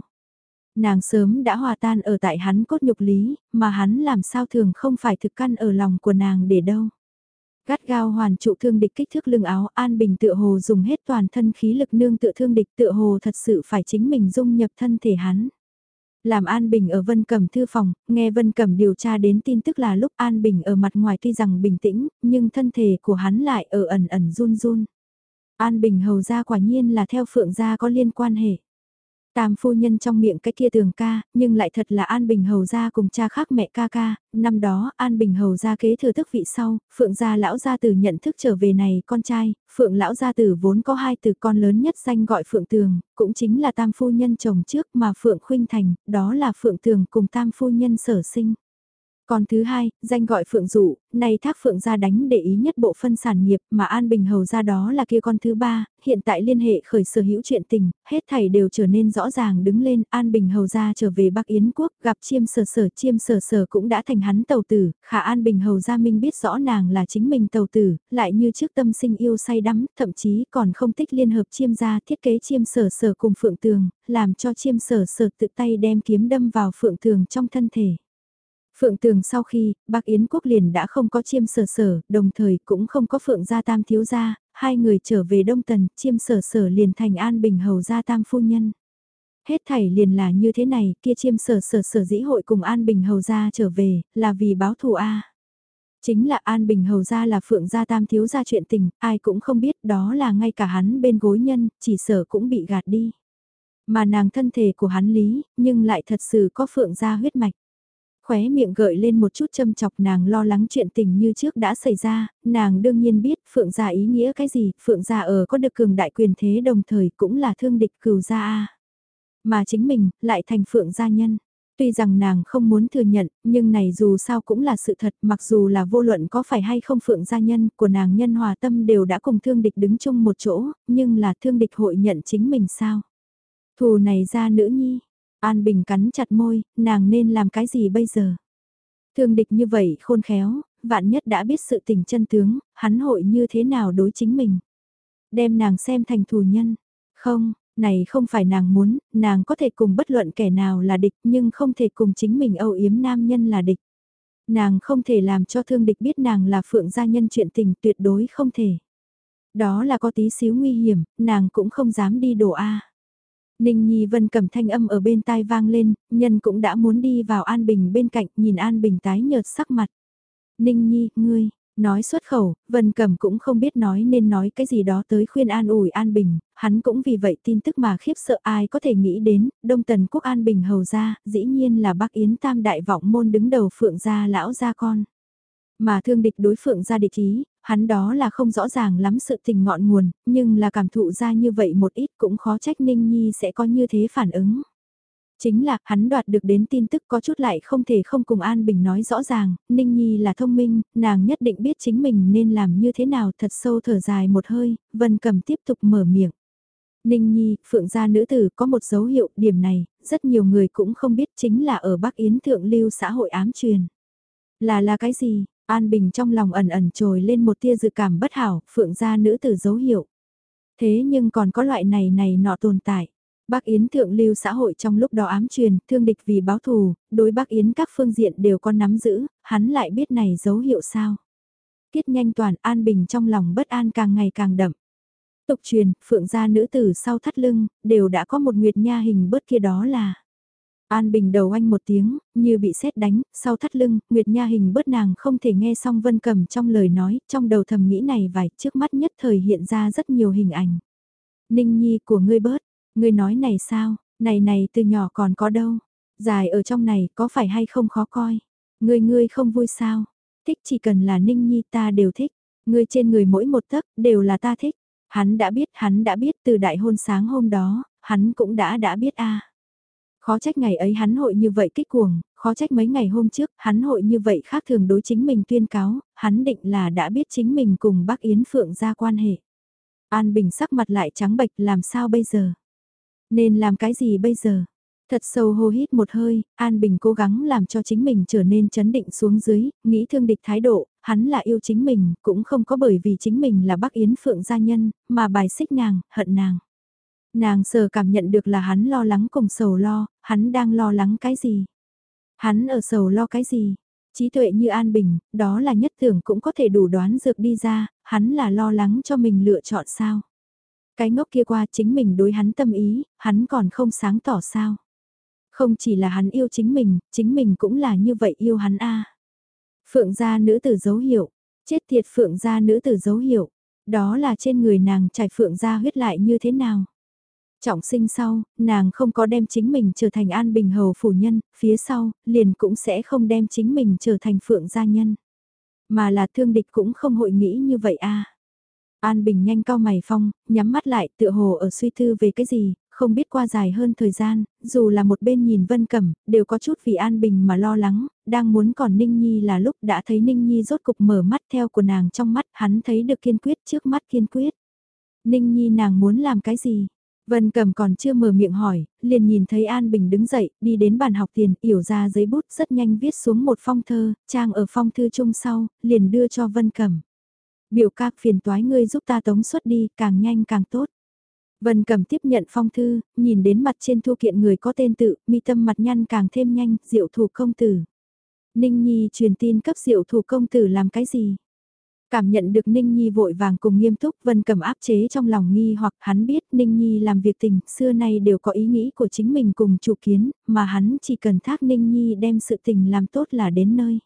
A: Nàng sớm đã hòa tan ở tại hắn cốt nhục lý, mà hắn làm sao thường không phải thực căn ở lòng của nàng để đâu. Gắt gao hoàn trụ thương địch kích thước lưng áo An Bình tựa hồ dùng hết toàn thân khí lực nương tựa thương địch tựa hồ thật sự phải chính mình dung nhập thân thể hắn. Làm An Bình ở Vân Cẩm thư phòng, nghe Vân Cẩm điều tra đến tin tức là lúc An Bình ở mặt ngoài tuy rằng bình tĩnh, nhưng thân thể của hắn lại ở ẩn ẩn run run. An Bình hầu ra quả nhiên là theo phượng gia có liên quan hệ. Tam phu nhân trong miệng cái kia tường ca, nhưng lại thật là An Bình Hầu gia cùng cha khác mẹ ca ca, năm đó An Bình Hầu gia kế thừa thức vị sau, Phượng gia lão gia tử nhận thức trở về này con trai, Phượng lão gia tử vốn có hai từ con lớn nhất danh gọi Phượng Tường, cũng chính là tam phu nhân chồng trước mà Phượng Khuynh Thành, đó là Phượng Tường cùng tam phu nhân sở sinh. Còn thứ hai, danh gọi Phượng Dụ, này thác Phượng gia đánh để ý nhất bộ phân sản nghiệp mà An Bình Hầu ra đó là kia con thứ ba, hiện tại liên hệ khởi sở hữu chuyện tình, hết thảy đều trở nên rõ ràng đứng lên, An Bình Hầu ra trở về Bắc Yến Quốc, gặp chiêm sở sở, chiêm sở sở cũng đã thành hắn tàu tử, khả An Bình Hầu ra minh biết rõ nàng là chính mình tàu tử, lại như trước tâm sinh yêu say đắm, thậm chí còn không thích liên hợp chiêm gia thiết kế chiêm sở sở cùng Phượng Tường, làm cho chiêm sở sở tự tay đem kiếm đâm vào Phượng Tường trong thân thể. Phượng Tường sau khi, bác Yến Quốc liền đã không có chiêm sở sở, đồng thời cũng không có Phượng gia tam thiếu gia, hai người trở về Đông Tần, chiêm sở sở liền thành an bình hầu gia tam phu nhân. Hết thảy liền là như thế này, kia chiêm sở sở sở dĩ hội cùng an bình hầu gia trở về, là vì báo thù A. Chính là An Bình Hầu gia là Phượng gia tam thiếu gia chuyện tình, ai cũng không biết đó là ngay cả hắn bên gối nhân, chỉ sở cũng bị gạt đi. Mà nàng thân thể của hắn lý, nhưng lại thật sự có Phượng gia huyết mạch. Khóe miệng gợi lên một chút châm chọc nàng lo lắng chuyện tình như trước đã xảy ra, nàng đương nhiên biết Phượng gia ý nghĩa cái gì, Phượng gia ở có được cường đại quyền thế đồng thời cũng là thương địch cừu gia A. Mà chính mình, lại thành Phượng gia nhân. Tuy rằng nàng không muốn thừa nhận, nhưng này dù sao cũng là sự thật, mặc dù là vô luận có phải hay không phượng gia nhân của nàng nhân hòa tâm đều đã cùng thương địch đứng chung một chỗ, nhưng là thương địch hội nhận chính mình sao? Thù này ra nữ nhi, An Bình cắn chặt môi, nàng nên làm cái gì bây giờ? Thương địch như vậy khôn khéo, vạn nhất đã biết sự tình chân tướng, hắn hội như thế nào đối chính mình? Đem nàng xem thành thù nhân. Không, này không phải nàng muốn, nàng có thể cùng bất luận kẻ nào là địch nhưng không thể cùng chính mình âu yếm nam nhân là địch. Nàng không thể làm cho thương địch biết nàng là phượng gia nhân chuyện tình tuyệt đối không thể. Đó là có tí xíu nguy hiểm, nàng cũng không dám đi đổ A. Ninh Nhi Vân cầm thanh âm ở bên tai vang lên, nhân cũng đã muốn đi vào An Bình bên cạnh, nhìn An Bình tái nhợt sắc mặt. Ninh Nhi, ngươi, nói xuất khẩu, Vân Cẩm cũng không biết nói nên nói cái gì đó tới khuyên An ủi An Bình, hắn cũng vì vậy tin tức mà khiếp sợ ai có thể nghĩ đến, Đông Tần Quốc An Bình hầu ra, dĩ nhiên là Bắc Yến Tam Đại Vọng Môn đứng đầu phượng gia lão gia con. Mà thương địch đối phượng gia địch ý, hắn đó là không rõ ràng lắm sự tình ngọn nguồn, nhưng là cảm thụ ra như vậy một ít cũng khó trách Ninh Nhi sẽ có như thế phản ứng. Chính là, hắn đoạt được đến tin tức có chút lại không thể không cùng An Bình nói rõ ràng, Ninh Nhi là thông minh, nàng nhất định biết chính mình nên làm như thế nào thật sâu thở dài một hơi, Vân Cầm tiếp tục mở miệng. Ninh Nhi, phượng gia nữ tử có một dấu hiệu, điểm này, rất nhiều người cũng không biết chính là ở Bắc Yến Thượng Lưu xã hội ám truyền. Là là cái gì? An Bình trong lòng ẩn ẩn trồi lên một tia dự cảm bất hảo, phượng gia nữ tử dấu hiệu. Thế nhưng còn có loại này này nọ tồn tại. Bác Yến thượng lưu xã hội trong lúc đó ám truyền, thương địch vì báo thù, đối bác Yến các phương diện đều có nắm giữ, hắn lại biết này dấu hiệu sao. Kiết nhanh toàn an bình trong lòng bất an càng ngày càng đậm. Tục truyền, phượng gia nữ tử sau thắt lưng, đều đã có một nguyệt nha hình bớt kia đó là. An Bình đầu anh một tiếng, như bị sét đánh, sau thắt lưng, Nguyệt Nha hình bớt nàng không thể nghe xong Vân Cầm trong lời nói, trong đầu thầm nghĩ này vài trước mắt nhất thời hiện ra rất nhiều hình ảnh. Ninh Nhi của ngươi bớt, ngươi nói này sao, này này từ nhỏ còn có đâu, dài ở trong này có phải hay không khó coi, ngươi ngươi không vui sao, thích chỉ cần là Ninh Nhi ta đều thích, ngươi trên người mỗi một tấc đều là ta thích, hắn đã biết hắn đã biết từ đại hôn sáng hôm đó, hắn cũng đã đã biết a Khó trách ngày ấy hắn hội như vậy kích cuồng, khó trách mấy ngày hôm trước hắn hội như vậy khác thường đối chính mình tuyên cáo, hắn định là đã biết chính mình cùng bác Yến Phượng ra quan hệ. An Bình sắc mặt lại trắng bệch làm sao bây giờ? Nên làm cái gì bây giờ? Thật sâu hô hít một hơi, An Bình cố gắng làm cho chính mình trở nên chấn định xuống dưới, nghĩ thương địch thái độ, hắn là yêu chính mình, cũng không có bởi vì chính mình là bác Yến Phượng gia nhân, mà bài xích nàng, hận nàng. Nàng sờ cảm nhận được là hắn lo lắng cùng sầu lo, hắn đang lo lắng cái gì? Hắn ở sầu lo cái gì? Trí tuệ như An Bình, đó là nhất tưởng cũng có thể đủ đoán dược đi ra, hắn là lo lắng cho mình lựa chọn sao? Cái ngốc kia qua chính mình đối hắn tâm ý, hắn còn không sáng tỏ sao? Không chỉ là hắn yêu chính mình, chính mình cũng là như vậy yêu hắn a. Phượng gia nữ tử dấu hiệu, chết tiệt phượng gia nữ tử dấu hiệu, đó là trên người nàng trải phượng gia huyết lại như thế nào? Trọng sinh sau, nàng không có đem chính mình trở thành an bình hầu phủ nhân, phía sau, liền cũng sẽ không đem chính mình trở thành phượng gia nhân. Mà là thương địch cũng không hội nghĩ như vậy a An Bình nhanh cao mày phong, nhắm mắt lại tựa hồ ở suy thư về cái gì, không biết qua dài hơn thời gian, dù là một bên nhìn Vân Cẩm, đều có chút vì An Bình mà lo lắng, đang muốn còn Ninh Nhi là lúc đã thấy Ninh Nhi rốt cục mở mắt theo của nàng trong mắt, hắn thấy được kiên quyết trước mắt kiên quyết. Ninh Nhi nàng muốn làm cái gì? Vân Cẩm còn chưa mở miệng hỏi, liền nhìn thấy An Bình đứng dậy, đi đến bàn học tiền, yểu ra giấy bút rất nhanh viết xuống một phong thơ, trang ở phong thư chung sau, liền đưa cho Vân Cẩm. Biểu các phiền toái ngươi giúp ta tống xuất đi, càng nhanh càng tốt. Vân Cẩm tiếp nhận phong thư, nhìn đến mặt trên thu kiện người có tên tự, mi tâm mặt nhăn càng thêm nhanh, diệu thủ công tử. Ninh Nhi truyền tin cấp diệu thủ công tử làm cái gì? Cảm nhận được Ninh Nhi vội vàng cùng nghiêm túc Vân cầm áp chế trong lòng nghi hoặc hắn biết Ninh Nhi làm việc tình xưa nay đều có ý nghĩ của chính mình cùng chủ kiến mà hắn chỉ cần thác Ninh Nhi đem sự tình làm tốt là đến nơi.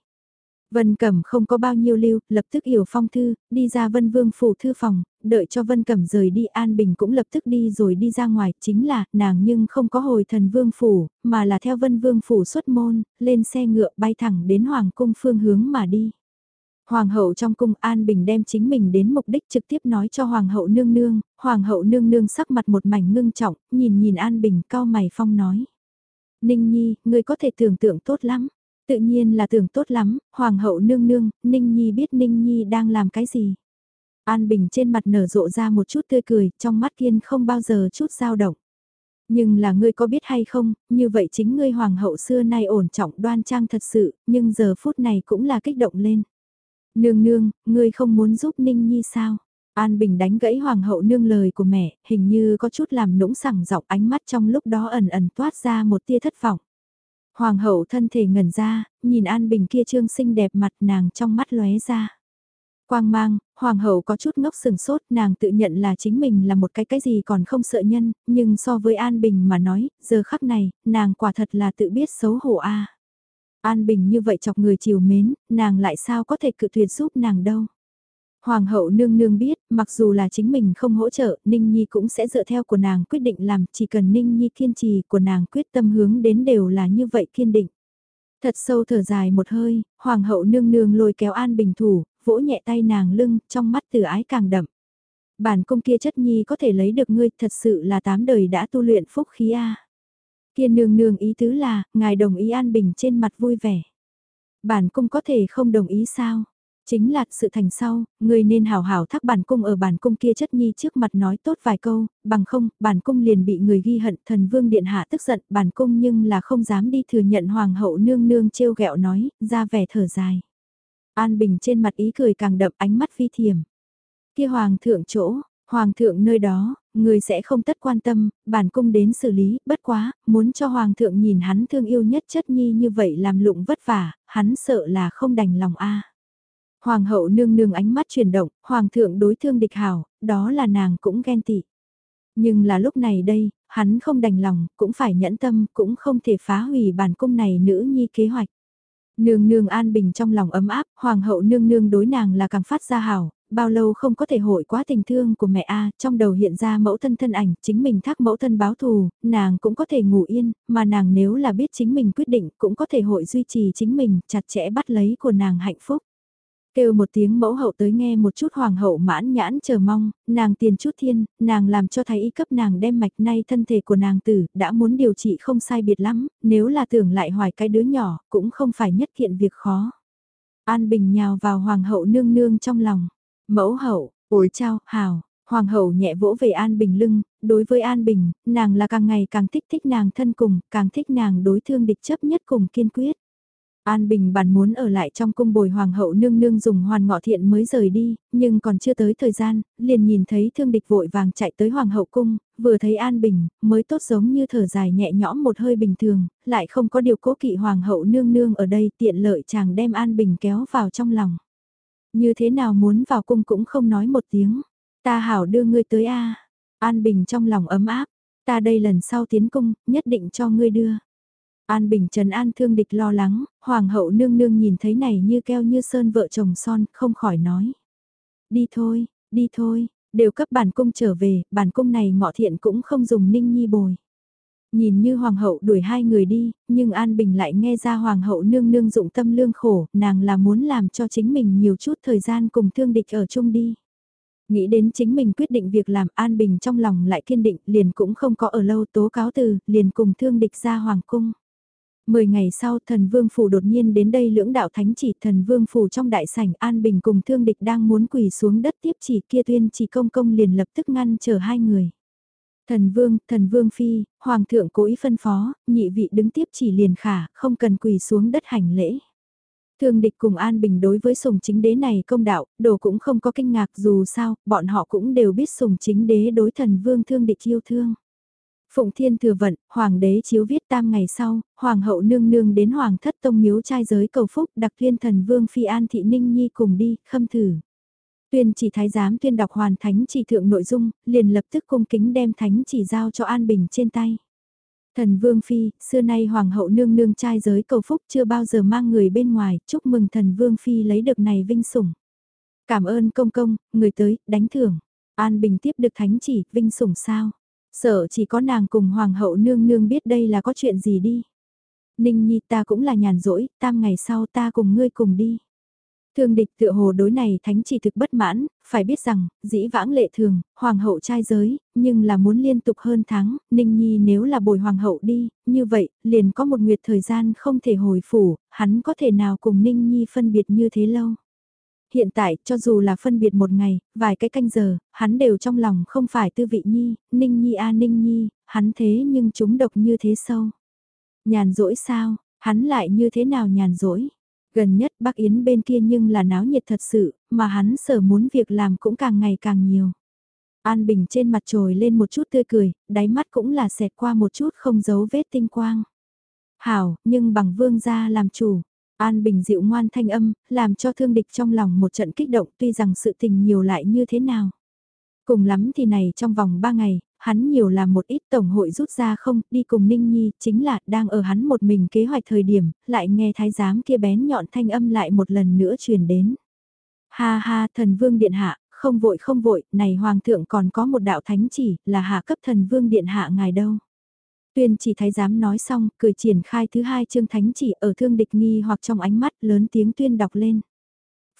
A: Vân Cẩm không có bao nhiêu lưu, lập tức hiểu phong thư, đi ra Vân Vương phủ thư phòng, đợi cho Vân Cẩm rời đi An Bình cũng lập tức đi rồi đi ra ngoài, chính là, nàng nhưng không có hồi thần Vương phủ, mà là theo Vân Vương phủ xuất môn, lên xe ngựa bay thẳng đến Hoàng cung phương hướng mà đi. Hoàng hậu trong cung An Bình đem chính mình đến mục đích trực tiếp nói cho Hoàng hậu nương nương, Hoàng hậu nương nương sắc mặt một mảnh ngưng trọng, nhìn nhìn An Bình cao mày phong nói. Ninh Nhi, ngươi có thể tưởng tượng tốt lắm. Tự nhiên là tưởng tốt lắm, Hoàng hậu nương nương, Ninh Nhi biết Ninh Nhi đang làm cái gì. An Bình trên mặt nở rộ ra một chút tươi cười, trong mắt kiên không bao giờ chút dao động. Nhưng là ngươi có biết hay không, như vậy chính ngươi hoàng hậu xưa nay ổn trọng đoan trang thật sự, nhưng giờ phút này cũng là kích động lên. Nương nương, ngươi không muốn giúp Ninh Nhi sao? An Bình đánh gãy hoàng hậu nương lời của mẹ, hình như có chút làm nũng sẳng dọc ánh mắt trong lúc đó ẩn ẩn toát ra một tia thất vọng. Hoàng hậu thân thể ngẩn ra, nhìn An Bình kia trương xinh đẹp mặt nàng trong mắt lóe ra. Quang mang, hoàng hậu có chút ngốc sừng sốt, nàng tự nhận là chính mình là một cái cái gì còn không sợ nhân, nhưng so với An Bình mà nói, giờ khắc này, nàng quả thật là tự biết xấu hổ a. An Bình như vậy chọc người chiều mến, nàng lại sao có thể cự tuyệt giúp nàng đâu. Hoàng hậu nương nương biết, mặc dù là chính mình không hỗ trợ, Ninh Nhi cũng sẽ dựa theo của nàng quyết định làm, chỉ cần Ninh Nhi kiên trì của nàng quyết tâm hướng đến đều là như vậy kiên định. Thật sâu thở dài một hơi, Hoàng hậu nương nương lôi kéo An Bình thủ, vỗ nhẹ tay nàng lưng, trong mắt từ ái càng đậm. Bản cung kia chất nhi có thể lấy được ngươi, thật sự là tám đời đã tu luyện phúc khí a. Kia nương nương ý tứ là, ngài đồng ý An Bình trên mặt vui vẻ. Bản cung có thể không đồng ý sao? Chính là sự thành sau, người nên hào hào thắc bản cung ở bản cung kia chất nhi trước mặt nói tốt vài câu, bằng không, bản cung liền bị người ghi hận thần vương điện hạ tức giận bản cung nhưng là không dám đi thừa nhận hoàng hậu nương nương trêu ghẹo nói, ra vẻ thở dài. An Bình trên mặt ý cười càng đậm ánh mắt phi thiềm. Kia hoàng thượng chỗ, hoàng thượng nơi đó, người sẽ không tất quan tâm, bản cung đến xử lý, bất quá, muốn cho hoàng thượng nhìn hắn thương yêu nhất chất nhi như vậy làm lụng vất vả, hắn sợ là không đành lòng a. Hoàng hậu nương nương ánh mắt chuyển động, hoàng thượng đối thương địch hảo, đó là nàng cũng ghen tị. Nhưng là lúc này đây, hắn không đành lòng, cũng phải nhẫn tâm, cũng không thể phá hủy bản cung này nữ nhi kế hoạch. Nương nương an bình trong lòng ấm áp, hoàng hậu nương nương đối nàng là càng phát ra hảo, bao lâu không có thể hội quá tình thương của mẹ A, trong đầu hiện ra mẫu thân thân ảnh, chính mình thác mẫu thân báo thù, nàng cũng có thể ngủ yên, mà nàng nếu là biết chính mình quyết định cũng có thể hội duy trì chính mình, chặt chẽ bắt lấy của nàng hạnh phúc. Kêu một tiếng mẫu hậu tới nghe một chút hoàng hậu mãn nhãn chờ mong, nàng tiền chút thiên, nàng làm cho thái y cấp nàng đem mạch nay thân thể của nàng tử, đã muốn điều trị không sai biệt lắm, nếu là tưởng lại hoài cái đứa nhỏ, cũng không phải nhất kiện việc khó. An Bình nhào vào hoàng hậu nương nương trong lòng, mẫu hậu, ôi chao, hào, Hoàng hậu nhẹ vỗ về An Bình lưng, đối với An Bình, nàng là càng ngày càng thích thích nàng thân cùng, càng thích nàng đối thương địch chấp nhất cùng kiên quyết. An Bình bản muốn ở lại trong cung bồi hoàng hậu nương nương dùng hoàn ngọ thiện mới rời đi, nhưng còn chưa tới thời gian, liền nhìn thấy thương địch vội vàng chạy tới hoàng hậu cung, vừa thấy An Bình, mới tốt giống như thở dài nhẹ nhõm một hơi bình thường, lại không có điều cố kỵ hoàng hậu nương nương ở đây tiện lợi chàng đem An Bình kéo vào trong lòng. Như thế nào muốn vào cung cũng không nói một tiếng, ta hảo đưa ngươi tới a An Bình trong lòng ấm áp, ta đây lần sau tiến cung, nhất định cho ngươi đưa. An Bình Trần An thương địch lo lắng, Hoàng hậu nương nương nhìn thấy này như keo như sơn vợ chồng son, không khỏi nói. Đi thôi, đi thôi, đều cấp bản cung trở về, bản cung này ngọ thiện cũng không dùng ninh nhi bồi. Nhìn như Hoàng hậu đuổi hai người đi, nhưng An Bình lại nghe ra Hoàng hậu nương nương dụng tâm lương khổ, nàng là muốn làm cho chính mình nhiều chút thời gian cùng thương địch ở chung đi. Nghĩ đến chính mình quyết định việc làm An Bình trong lòng lại kiên định, liền cũng không có ở lâu tố cáo từ, liền cùng thương địch ra Hoàng cung. Mười ngày sau thần vương phủ đột nhiên đến đây lưỡng đạo thánh chỉ thần vương phủ trong đại sảnh an bình cùng thương địch đang muốn quỳ xuống đất tiếp chỉ kia tuyên chỉ công công liền lập tức ngăn chờ hai người. Thần vương, thần vương phi, hoàng thượng cố ý phân phó, nhị vị đứng tiếp chỉ liền khả, không cần quỳ xuống đất hành lễ. Thương địch cùng An Bình đối với sùng chính đế này công đạo, đồ cũng không có kinh ngạc dù sao, bọn họ cũng đều biết sùng chính đế đối thần vương thương địch yêu thương. Phụng Thiên thừa vận, Hoàng đế chiếu viết tam ngày sau, Hoàng hậu nương nương đến Hoàng thất tông miếu trai giới cầu phúc đặc thiên thần vương Phi An Thị Ninh Nhi cùng đi, khâm thử. Tuyên chỉ thái giám tuyên đọc hoàn thánh chỉ thượng nội dung, liền lập tức cung kính đem thánh chỉ giao cho An Bình trên tay. Thần Vương Phi, xưa nay Hoàng hậu nương nương trai giới cầu phúc chưa bao giờ mang người bên ngoài, chúc mừng thần Vương Phi lấy được này vinh sủng. Cảm ơn công công, người tới, đánh thưởng. An Bình tiếp được thánh chỉ, vinh sủng sao? Sợ chỉ có nàng cùng hoàng hậu nương nương biết đây là có chuyện gì đi. Ninh Nhi ta cũng là nhàn rỗi, tam ngày sau ta cùng ngươi cùng đi. Thương địch tựa hồ đối này thánh chỉ thực bất mãn, phải biết rằng, dĩ vãng lệ thường, hoàng hậu trai giới, nhưng là muốn liên tục hơn tháng, Ninh Nhi nếu là bồi hoàng hậu đi, như vậy, liền có một nguyệt thời gian không thể hồi phủ, hắn có thể nào cùng Ninh Nhi phân biệt như thế lâu hiện tại cho dù là phân biệt một ngày, vài cái canh giờ, hắn đều trong lòng không phải tư vị nhi, ninh nhi a ninh nhi, hắn thế nhưng chúng độc như thế sâu. Nhàn rỗi sao, hắn lại như thế nào nhàn rỗi? Gần nhất Bắc Yến bên kia nhưng là náo nhiệt thật sự, mà hắn sở muốn việc làm cũng càng ngày càng nhiều. An Bình trên mặt trồi lên một chút tươi cười, đáy mắt cũng là xẹt qua một chút không giấu vết tinh quang. Hảo, nhưng bằng vương gia làm chủ, An Bình dịu ngoan thanh âm, làm cho thương địch trong lòng một trận kích động tuy rằng sự tình nhiều lại như thế nào. Cùng lắm thì này trong vòng 3 ngày, hắn nhiều làm một ít tổng hội rút ra không, đi cùng Ninh Nhi, chính là đang ở hắn một mình kế hoạch thời điểm, lại nghe thái giám kia bén nhọn thanh âm lại một lần nữa truyền đến. Ha ha, thần vương điện hạ, không vội không vội, này hoàng thượng còn có một đạo thánh chỉ, là hạ cấp thần vương điện hạ ngài đâu. Tuyên chỉ thái giám nói xong, cười triển khai thứ hai chương thánh chỉ ở thương địch nghi hoặc trong ánh mắt lớn tiếng tuyên đọc lên.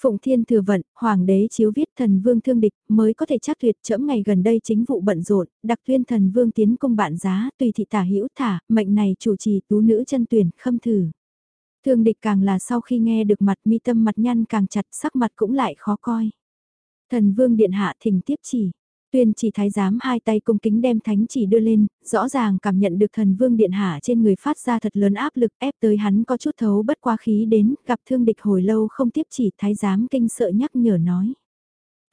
A: Phụng Thiên thừa vận, Hoàng đế chiếu viết thần vương thương địch, mới có thể chắc tuyệt chẫm ngày gần đây chính vụ bận rộn, đặc tuyên thần vương tiến công bạn giá, tùy thị tả hữu thả, mệnh này chủ trì tú nữ chân tuyển, khâm thử. Thương địch càng là sau khi nghe được mặt mi tâm mặt nhăn càng chặt sắc mặt cũng lại khó coi. Thần vương điện hạ thỉnh tiếp chỉ, Tuyên chỉ thái giám hai tay cung kính đem thánh chỉ đưa lên, rõ ràng cảm nhận được thần vương điện hạ trên người phát ra thật lớn áp lực ép tới hắn có chút thấu bất qua khí đến, gặp thương địch hồi lâu không tiếp chỉ thái giám kinh sợ nhắc nhở nói.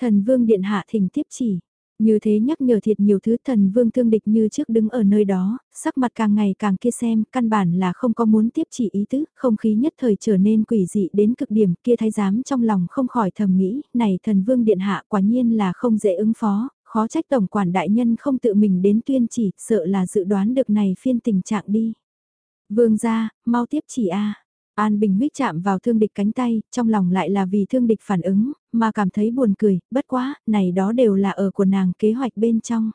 A: Thần vương điện hạ thỉnh tiếp chỉ, như thế nhắc nhở thiệt nhiều thứ thần vương thương địch như trước đứng ở nơi đó, sắc mặt càng ngày càng kia xem, căn bản là không có muốn tiếp chỉ ý tứ, không khí nhất thời trở nên quỷ dị đến cực điểm kia thái giám trong lòng không khỏi thầm nghĩ, này thần vương điện hạ quả nhiên là không dễ ứng phó, khó trách tổng quản đại nhân không tự mình đến tuyên chỉ, sợ là dự đoán được này phiên tình trạng đi. Vương gia, mau tiếp chỉ a. An Bình huyết chạm vào thương địch cánh tay, trong lòng lại là vì thương địch phản ứng, mà cảm thấy buồn cười, bất quá, này đó đều là ở của nàng kế hoạch bên trong.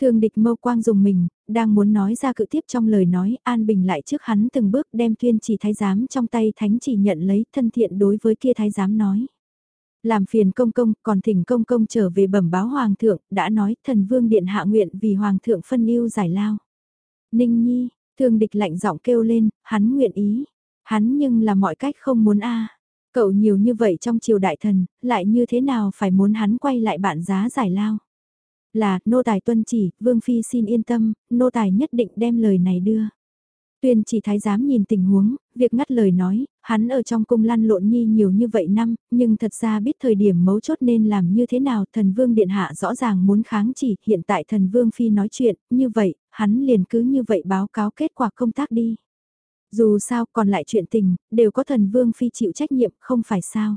A: Thương địch mâu quang dùng mình, đang muốn nói ra cự tiếp trong lời nói, An Bình lại trước hắn từng bước đem tuyên chỉ thái giám trong tay thánh chỉ nhận lấy thân thiện đối với kia thái giám nói. Làm phiền công công, còn thỉnh công công trở về bẩm báo hoàng thượng, đã nói thần vương điện hạ nguyện vì hoàng thượng phân yêu giải lao. Ninh nhi, thương địch lạnh giọng kêu lên, hắn nguyện ý, hắn nhưng là mọi cách không muốn a Cậu nhiều như vậy trong triều đại thần, lại như thế nào phải muốn hắn quay lại bạn giá giải lao. Là, nô tài tuân chỉ, vương phi xin yên tâm, nô tài nhất định đem lời này đưa. Tuyên chỉ thái giám nhìn tình huống, việc ngắt lời nói, hắn ở trong cung lăn lộn nhi nhiều như vậy năm, nhưng thật ra biết thời điểm mấu chốt nên làm như thế nào, thần vương điện hạ rõ ràng muốn kháng chỉ, hiện tại thần vương phi nói chuyện, như vậy, hắn liền cứ như vậy báo cáo kết quả công tác đi. Dù sao còn lại chuyện tình, đều có thần vương phi chịu trách nhiệm, không phải sao.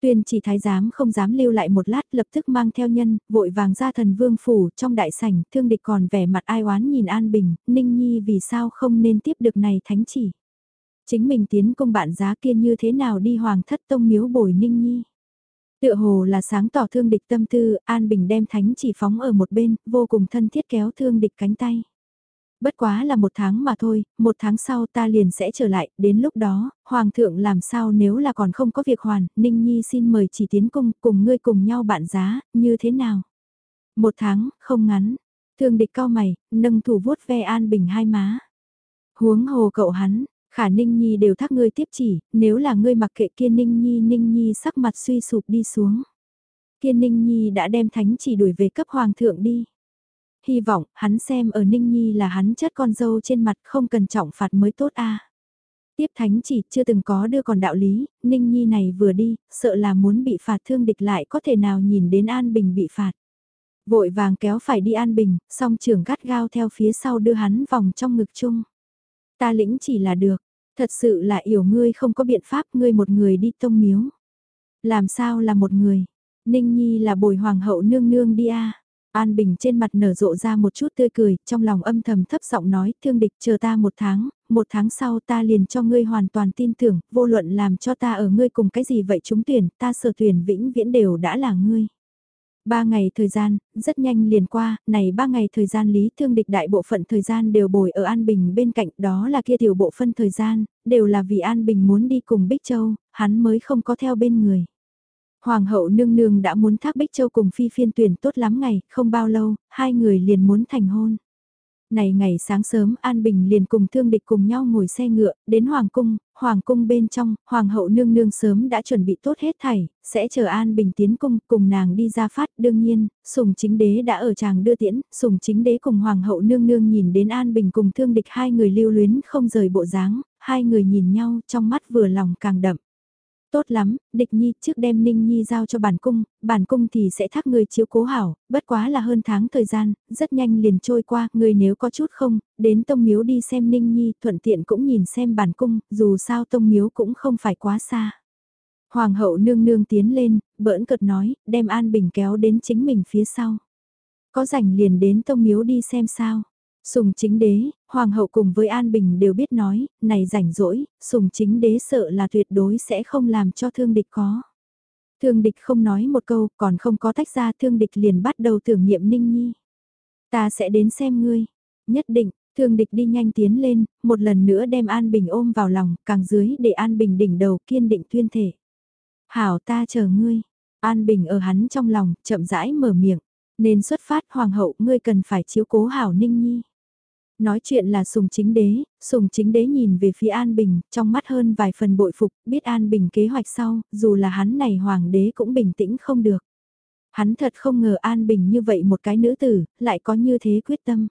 A: Tuyên chỉ thái giám không dám lưu lại một lát lập tức mang theo nhân, vội vàng ra thần vương phủ trong đại sảnh, thương địch còn vẻ mặt ai oán nhìn An Bình, Ninh Nhi vì sao không nên tiếp được này thánh chỉ. Chính mình tiến công bạn giá kia như thế nào đi hoàng thất tông miếu bồi Ninh Nhi. Tựa hồ là sáng tỏ thương địch tâm tư, An Bình đem thánh chỉ phóng ở một bên, vô cùng thân thiết kéo thương địch cánh tay. Bất quá là một tháng mà thôi, một tháng sau ta liền sẽ trở lại, đến lúc đó, Hoàng thượng làm sao nếu là còn không có việc hoàn, Ninh Nhi xin mời chỉ tiến cung, cùng ngươi cùng nhau bạn giá, như thế nào? Một tháng, không ngắn. Thương địch cao mày, nâng thủ vuốt ve an bình hai má. Huống hồ cậu hắn, khả Ninh Nhi đều thắc ngươi tiếp chỉ, nếu là ngươi mặc kệ kia Ninh Nhi Ninh Nhi sắc mặt suy sụp đi xuống. Kia Ninh Nhi đã đem thánh chỉ đuổi về cấp hoàng thượng đi hy vọng hắn xem ở Ninh Nhi là hắn chất con dâu trên mặt không cần trọng phạt mới tốt a. Tiếp thánh chỉ chưa từng có đưa còn đạo lý, Ninh Nhi này vừa đi, sợ là muốn bị phạt thương địch lại có thể nào nhìn đến An Bình bị phạt. Vội vàng kéo phải đi An Bình, song trưởng gắt gao theo phía sau đưa hắn vòng trong ngực chung. Ta lĩnh chỉ là được, thật sự là hiểu ngươi không có biện pháp ngươi một người đi tông miếu. Làm sao là một người, Ninh Nhi là bồi hoàng hậu nương nương đi a An Bình trên mặt nở rộ ra một chút tươi cười, trong lòng âm thầm thấp giọng nói, thương địch chờ ta một tháng, một tháng sau ta liền cho ngươi hoàn toàn tin tưởng, vô luận làm cho ta ở ngươi cùng cái gì vậy chúng tuyển, ta sở tuyển vĩnh viễn đều đã là ngươi. Ba ngày thời gian, rất nhanh liền qua, này ba ngày thời gian lý thương địch đại bộ phận thời gian đều bồi ở An Bình bên cạnh, đó là kia tiểu bộ phân thời gian, đều là vì An Bình muốn đi cùng Bích Châu, hắn mới không có theo bên người. Hoàng hậu nương nương đã muốn thác Bích Châu cùng phi phiên tuyển tốt lắm ngày, không bao lâu, hai người liền muốn thành hôn. Này ngày sáng sớm An Bình liền cùng thương địch cùng nhau ngồi xe ngựa, đến Hoàng cung, Hoàng cung bên trong, Hoàng hậu nương nương sớm đã chuẩn bị tốt hết thảy, sẽ chờ An Bình tiến cung cùng nàng đi ra phát. Đương nhiên, sùng chính đế đã ở chàng đưa tiễn, sùng chính đế cùng Hoàng hậu nương nương nhìn đến An Bình cùng thương địch hai người lưu luyến không rời bộ dáng, hai người nhìn nhau trong mắt vừa lòng càng đậm. Tốt lắm, địch nhi trước đem ninh nhi giao cho bản cung, bản cung thì sẽ thác người chiếu cố hảo, bất quá là hơn tháng thời gian, rất nhanh liền trôi qua, người nếu có chút không, đến tông miếu đi xem ninh nhi, thuận tiện cũng nhìn xem bản cung, dù sao tông miếu cũng không phải quá xa. Hoàng hậu nương nương tiến lên, bỡn cợt nói, đem An Bình kéo đến chính mình phía sau. Có rảnh liền đến tông miếu đi xem sao. Sùng chính đế, hoàng hậu cùng với An Bình đều biết nói, này rảnh rỗi, sùng chính đế sợ là tuyệt đối sẽ không làm cho thương địch có. Thương địch không nói một câu, còn không có tách ra thương địch liền bắt đầu tưởng niệm ninh nhi. Ta sẽ đến xem ngươi. Nhất định, thương địch đi nhanh tiến lên, một lần nữa đem An Bình ôm vào lòng, càng dưới để An Bình đỉnh đầu kiên định tuyên thể. Hảo ta chờ ngươi. An Bình ở hắn trong lòng, chậm rãi mở miệng. Nên xuất phát hoàng hậu ngươi cần phải chiếu cố hảo ninh nhi. Nói chuyện là sùng chính đế, sùng chính đế nhìn về phía An Bình, trong mắt hơn vài phần bội phục, biết An Bình kế hoạch sau, dù là hắn này hoàng đế cũng bình tĩnh không được. Hắn thật không ngờ An Bình như vậy một cái nữ tử, lại có như thế quyết tâm.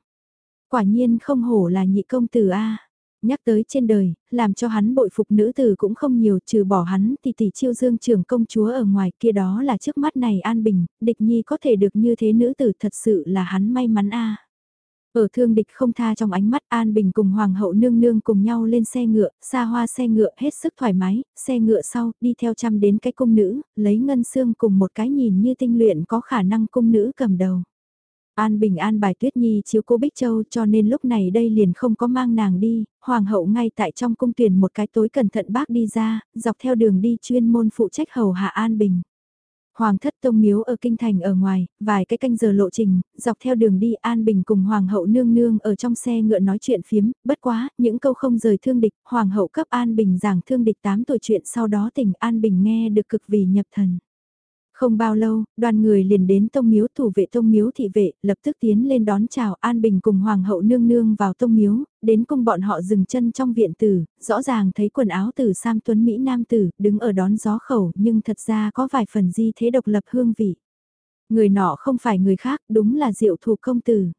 A: Quả nhiên không hổ là nhị công tử A. Nhắc tới trên đời, làm cho hắn bội phục nữ tử cũng không nhiều trừ bỏ hắn thì tỷ chiêu dương trưởng công chúa ở ngoài kia đó là trước mắt này An Bình, địch nhi có thể được như thế nữ tử thật sự là hắn may mắn A. Ở thương địch không tha trong ánh mắt An Bình cùng Hoàng hậu nương nương cùng nhau lên xe ngựa, xa hoa xe ngựa hết sức thoải mái, xe ngựa sau, đi theo chăm đến cái cung nữ, lấy ngân xương cùng một cái nhìn như tinh luyện có khả năng cung nữ cầm đầu. An Bình an bài Tuyết Nhi chiếu cô Bích Châu cho nên lúc này đây liền không có mang nàng đi, Hoàng hậu ngay tại trong cung tuyển một cái tối cẩn thận bác đi ra, dọc theo đường đi chuyên môn phụ trách hầu hạ An Bình. Hoàng thất tông miếu ở kinh thành ở ngoài, vài cái canh giờ lộ trình, dọc theo đường đi An Bình cùng Hoàng hậu nương nương ở trong xe ngựa nói chuyện phiếm, bất quá, những câu không rời thương địch, Hoàng hậu cấp An Bình giảng thương địch 8 tuổi chuyện sau đó tỉnh An Bình nghe được cực vì nhập thần. Không bao lâu, đoàn người liền đến tông miếu thủ vệ tông miếu thị vệ, lập tức tiến lên đón chào An Bình cùng Hoàng hậu nương nương vào tông miếu, đến cung bọn họ dừng chân trong viện tử, rõ ràng thấy quần áo tử Sam Tuấn Mỹ Nam tử, đứng ở đón gió khẩu nhưng thật ra có vài phần di thế độc lập hương vị. Người nọ không phải người khác, đúng là diệu thủ công tử.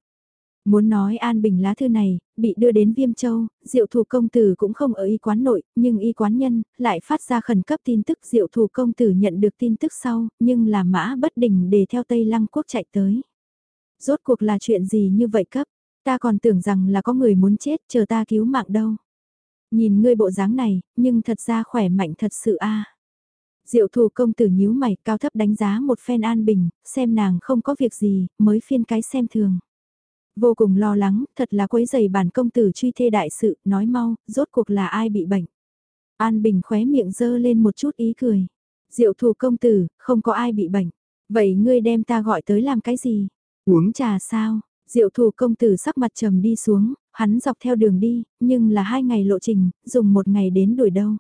A: Muốn nói An Bình lá thư này, bị đưa đến Viêm Châu, diệu thủ công tử cũng không ở y quán nội, nhưng y quán nhân, lại phát ra khẩn cấp tin tức diệu thủ công tử nhận được tin tức sau, nhưng là mã bất đình để theo Tây Lăng Quốc chạy tới. Rốt cuộc là chuyện gì như vậy cấp, ta còn tưởng rằng là có người muốn chết chờ ta cứu mạng đâu. Nhìn ngươi bộ dáng này, nhưng thật ra khỏe mạnh thật sự a. Diệu thủ công tử nhíu mày cao thấp đánh giá một phen an bình, xem nàng không có việc gì, mới phiên cái xem thường. Vô cùng lo lắng, thật là quấy giày bản công tử truy thê đại sự, nói mau, rốt cuộc là ai bị bệnh. An Bình khóe miệng dơ lên một chút ý cười. Diệu thủ công tử, không có ai bị bệnh. Vậy ngươi đem ta gọi tới làm cái gì? Uống trà sao? Diệu thủ công tử sắc mặt trầm đi xuống, hắn dọc theo đường đi, nhưng là hai ngày lộ trình, dùng một ngày đến đuổi đâu.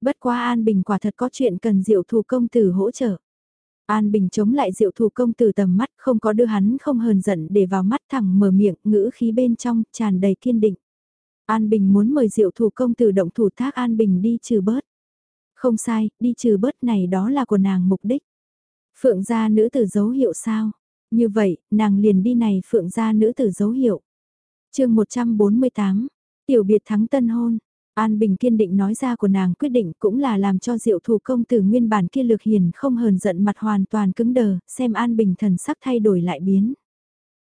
A: Bất quá An Bình quả thật có chuyện cần diệu thủ công tử hỗ trợ. An Bình chống lại diệu thủ công tử tầm mắt không có đưa hắn không hờn giận để vào mắt thẳng mở miệng ngữ khí bên trong tràn đầy kiên định. An Bình muốn mời diệu thủ công tử động thủ thác An Bình đi trừ bớt. Không sai, đi trừ bớt này đó là của nàng mục đích. Phượng gia nữ tử dấu hiệu sao? Như vậy, nàng liền đi này phượng gia nữ tử dấu hiệu. chương 148, tiểu biệt thắng tân hôn, An Bình kiên định nói ra của nàng quyết định cũng là làm cho diệu thủ công tử nguyên bản kia lược hiền không hờn giận mặt hoàn toàn cứng đờ, xem An Bình thần sắc thay đổi lại biến.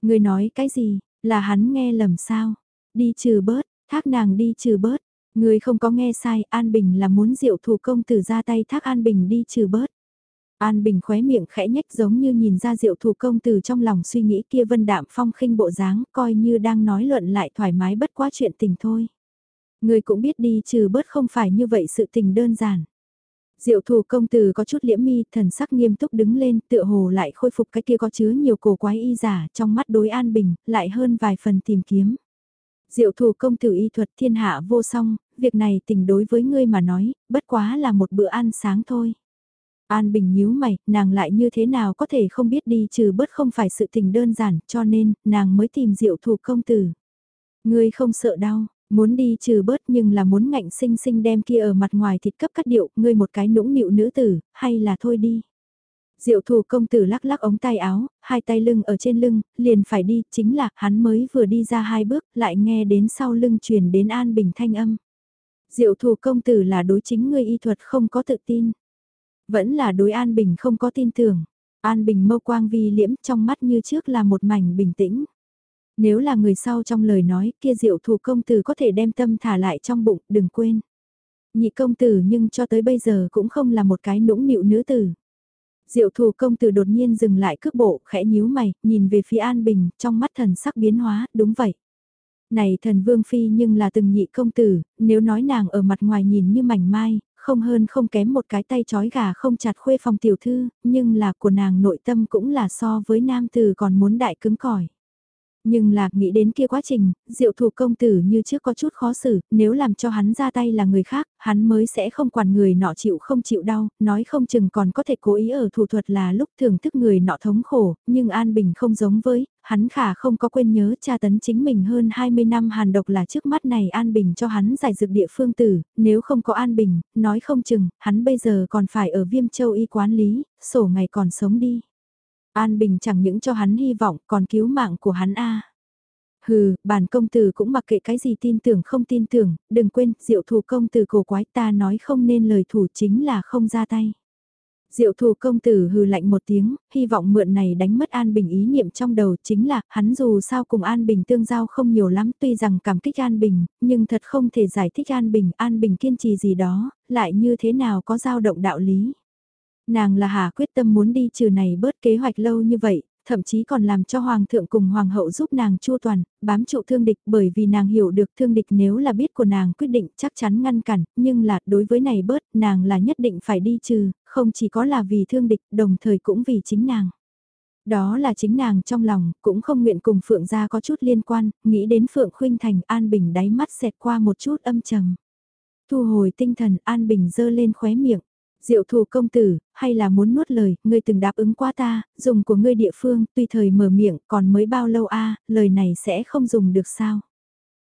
A: Người nói cái gì, là hắn nghe lầm sao? Đi trừ bớt, thác nàng đi trừ bớt. Người không có nghe sai, An Bình là muốn diệu thủ công tử ra tay thác An Bình đi trừ bớt. An Bình khóe miệng khẽ nhách giống như nhìn ra diệu thủ công tử trong lòng suy nghĩ kia vân đạm phong khinh bộ dáng, coi như đang nói luận lại thoải mái bất quá chuyện tình thôi. Người cũng biết đi trừ bớt không phải như vậy sự tình đơn giản. Diệu thủ công tử có chút liễm mi, thần sắc nghiêm túc đứng lên, tựa hồ lại khôi phục cái kia có chứa nhiều cổ quái y giả trong mắt đối an bình, lại hơn vài phần tìm kiếm. Diệu thủ công tử y thuật thiên hạ vô song, việc này tình đối với ngươi mà nói, bất quá là một bữa ăn sáng thôi. An Bình nhíu mày, nàng lại như thế nào có thể không biết đi trừ bớt không phải sự tình đơn giản, cho nên, nàng mới tìm diệu thủ công tử. Ngươi không sợ đau, Muốn đi trừ bớt nhưng là muốn ngạnh sinh sinh đem kia ở mặt ngoài thịt cấp cắt điệu, ngươi một cái nũng nịu nữ tử, hay là thôi đi. Diệu thủ công tử lắc lắc ống tay áo, hai tay lưng ở trên lưng, liền phải đi, chính là hắn mới vừa đi ra hai bước, lại nghe đến sau lưng truyền đến an bình thanh âm. Diệu thủ công tử là đối chính ngươi y thuật không có tự tin. Vẫn là đối an bình không có tin tưởng. An bình mâu quang vi liễm trong mắt như trước là một mảnh bình tĩnh. Nếu là người sau trong lời nói kia diệu thủ công tử có thể đem tâm thả lại trong bụng, đừng quên. Nhị công tử nhưng cho tới bây giờ cũng không là một cái nũng nịu nữ tử. Diệu thủ công tử đột nhiên dừng lại cước bộ, khẽ nhíu mày, nhìn về phía An Bình, trong mắt thần sắc biến hóa, đúng vậy. Này thần vương phi nhưng là từng nhị công tử, nếu nói nàng ở mặt ngoài nhìn như mảnh mai, không hơn không kém một cái tay chói gà không chặt khuê phòng tiểu thư, nhưng là của nàng nội tâm cũng là so với nam tử còn muốn đại cứng cỏi. Nhưng là nghĩ đến kia quá trình, diệu thủ công tử như trước có chút khó xử, nếu làm cho hắn ra tay là người khác, hắn mới sẽ không quản người nọ chịu không chịu đau, nói không chừng còn có thể cố ý ở thủ thuật là lúc thưởng thức người nọ thống khổ, nhưng An Bình không giống với, hắn khả không có quên nhớ cha tấn chính mình hơn 20 năm hàn độc là trước mắt này An Bình cho hắn giải dược địa phương tử, nếu không có An Bình, nói không chừng, hắn bây giờ còn phải ở viêm châu y quán lý, sổ ngày còn sống đi. An Bình chẳng những cho hắn hy vọng còn cứu mạng của hắn a. Hừ, bản công tử cũng mặc kệ cái gì tin tưởng không tin tưởng, đừng quên, diệu thủ công tử cổ quái ta nói không nên lời thủ chính là không ra tay. Diệu thủ công tử hừ lạnh một tiếng, hy vọng mượn này đánh mất An Bình ý niệm trong đầu chính là hắn dù sao cùng An Bình tương giao không nhiều lắm tuy rằng cảm kích An Bình, nhưng thật không thể giải thích An Bình, An Bình kiên trì gì đó, lại như thế nào có dao động đạo lý. Nàng là hà quyết tâm muốn đi trừ này bớt kế hoạch lâu như vậy, thậm chí còn làm cho hoàng thượng cùng hoàng hậu giúp nàng chu toàn, bám trụ thương địch bởi vì nàng hiểu được thương địch nếu là biết của nàng quyết định chắc chắn ngăn cản, nhưng là đối với này bớt nàng là nhất định phải đi trừ, không chỉ có là vì thương địch đồng thời cũng vì chính nàng. Đó là chính nàng trong lòng, cũng không nguyện cùng Phượng gia có chút liên quan, nghĩ đến Phượng Khuynh Thành An Bình đáy mắt xẹt qua một chút âm trầm. Thu hồi tinh thần An Bình dơ lên khóe miệng. Diệu thù công tử, hay là muốn nuốt lời, ngươi từng đáp ứng qua ta, dùng của ngươi địa phương, tuy thời mở miệng, còn mới bao lâu a lời này sẽ không dùng được sao?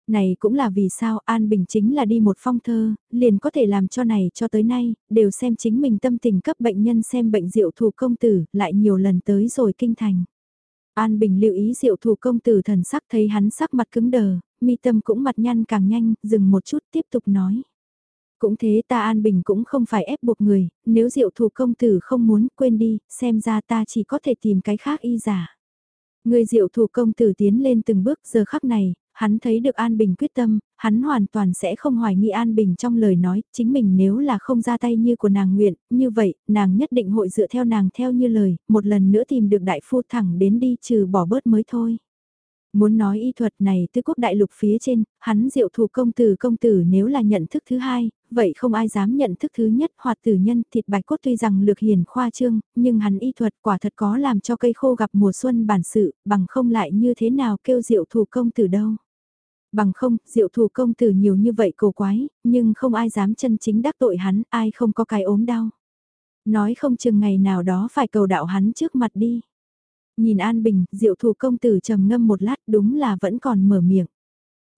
A: Này cũng là vì sao An Bình chính là đi một phong thơ, liền có thể làm cho này cho tới nay, đều xem chính mình tâm tình cấp bệnh nhân xem bệnh diệu thù công tử, lại nhiều lần tới rồi kinh thành. An Bình lưu ý diệu thù công tử thần sắc thấy hắn sắc mặt cứng đờ, mi tâm cũng mặt nhăn càng nhanh, dừng một chút tiếp tục nói. Cũng thế ta An Bình cũng không phải ép buộc người, nếu diệu thù công tử không muốn quên đi, xem ra ta chỉ có thể tìm cái khác y giả. Người diệu thủ công tử tiến lên từng bước giờ khắc này, hắn thấy được An Bình quyết tâm, hắn hoàn toàn sẽ không hoài nghi An Bình trong lời nói, chính mình nếu là không ra tay như của nàng nguyện, như vậy, nàng nhất định hội dựa theo nàng theo như lời, một lần nữa tìm được đại phu thẳng đến đi trừ bỏ bớt mới thôi. Muốn nói y thuật này tứ quốc đại lục phía trên, hắn diệu thủ công tử công tử nếu là nhận thức thứ hai, vậy không ai dám nhận thức thứ nhất hoặc tử nhân thịt bạch cốt tuy rằng lược hiền khoa trương, nhưng hắn y thuật quả thật có làm cho cây khô gặp mùa xuân bản sự, bằng không lại như thế nào kêu diệu thủ công tử đâu. Bằng không, diệu thủ công tử nhiều như vậy cổ quái, nhưng không ai dám chân chính đắc tội hắn, ai không có cái ốm đau. Nói không chừng ngày nào đó phải cầu đạo hắn trước mặt đi. Nhìn An Bình, diệu thủ công tử trầm ngâm một lát đúng là vẫn còn mở miệng.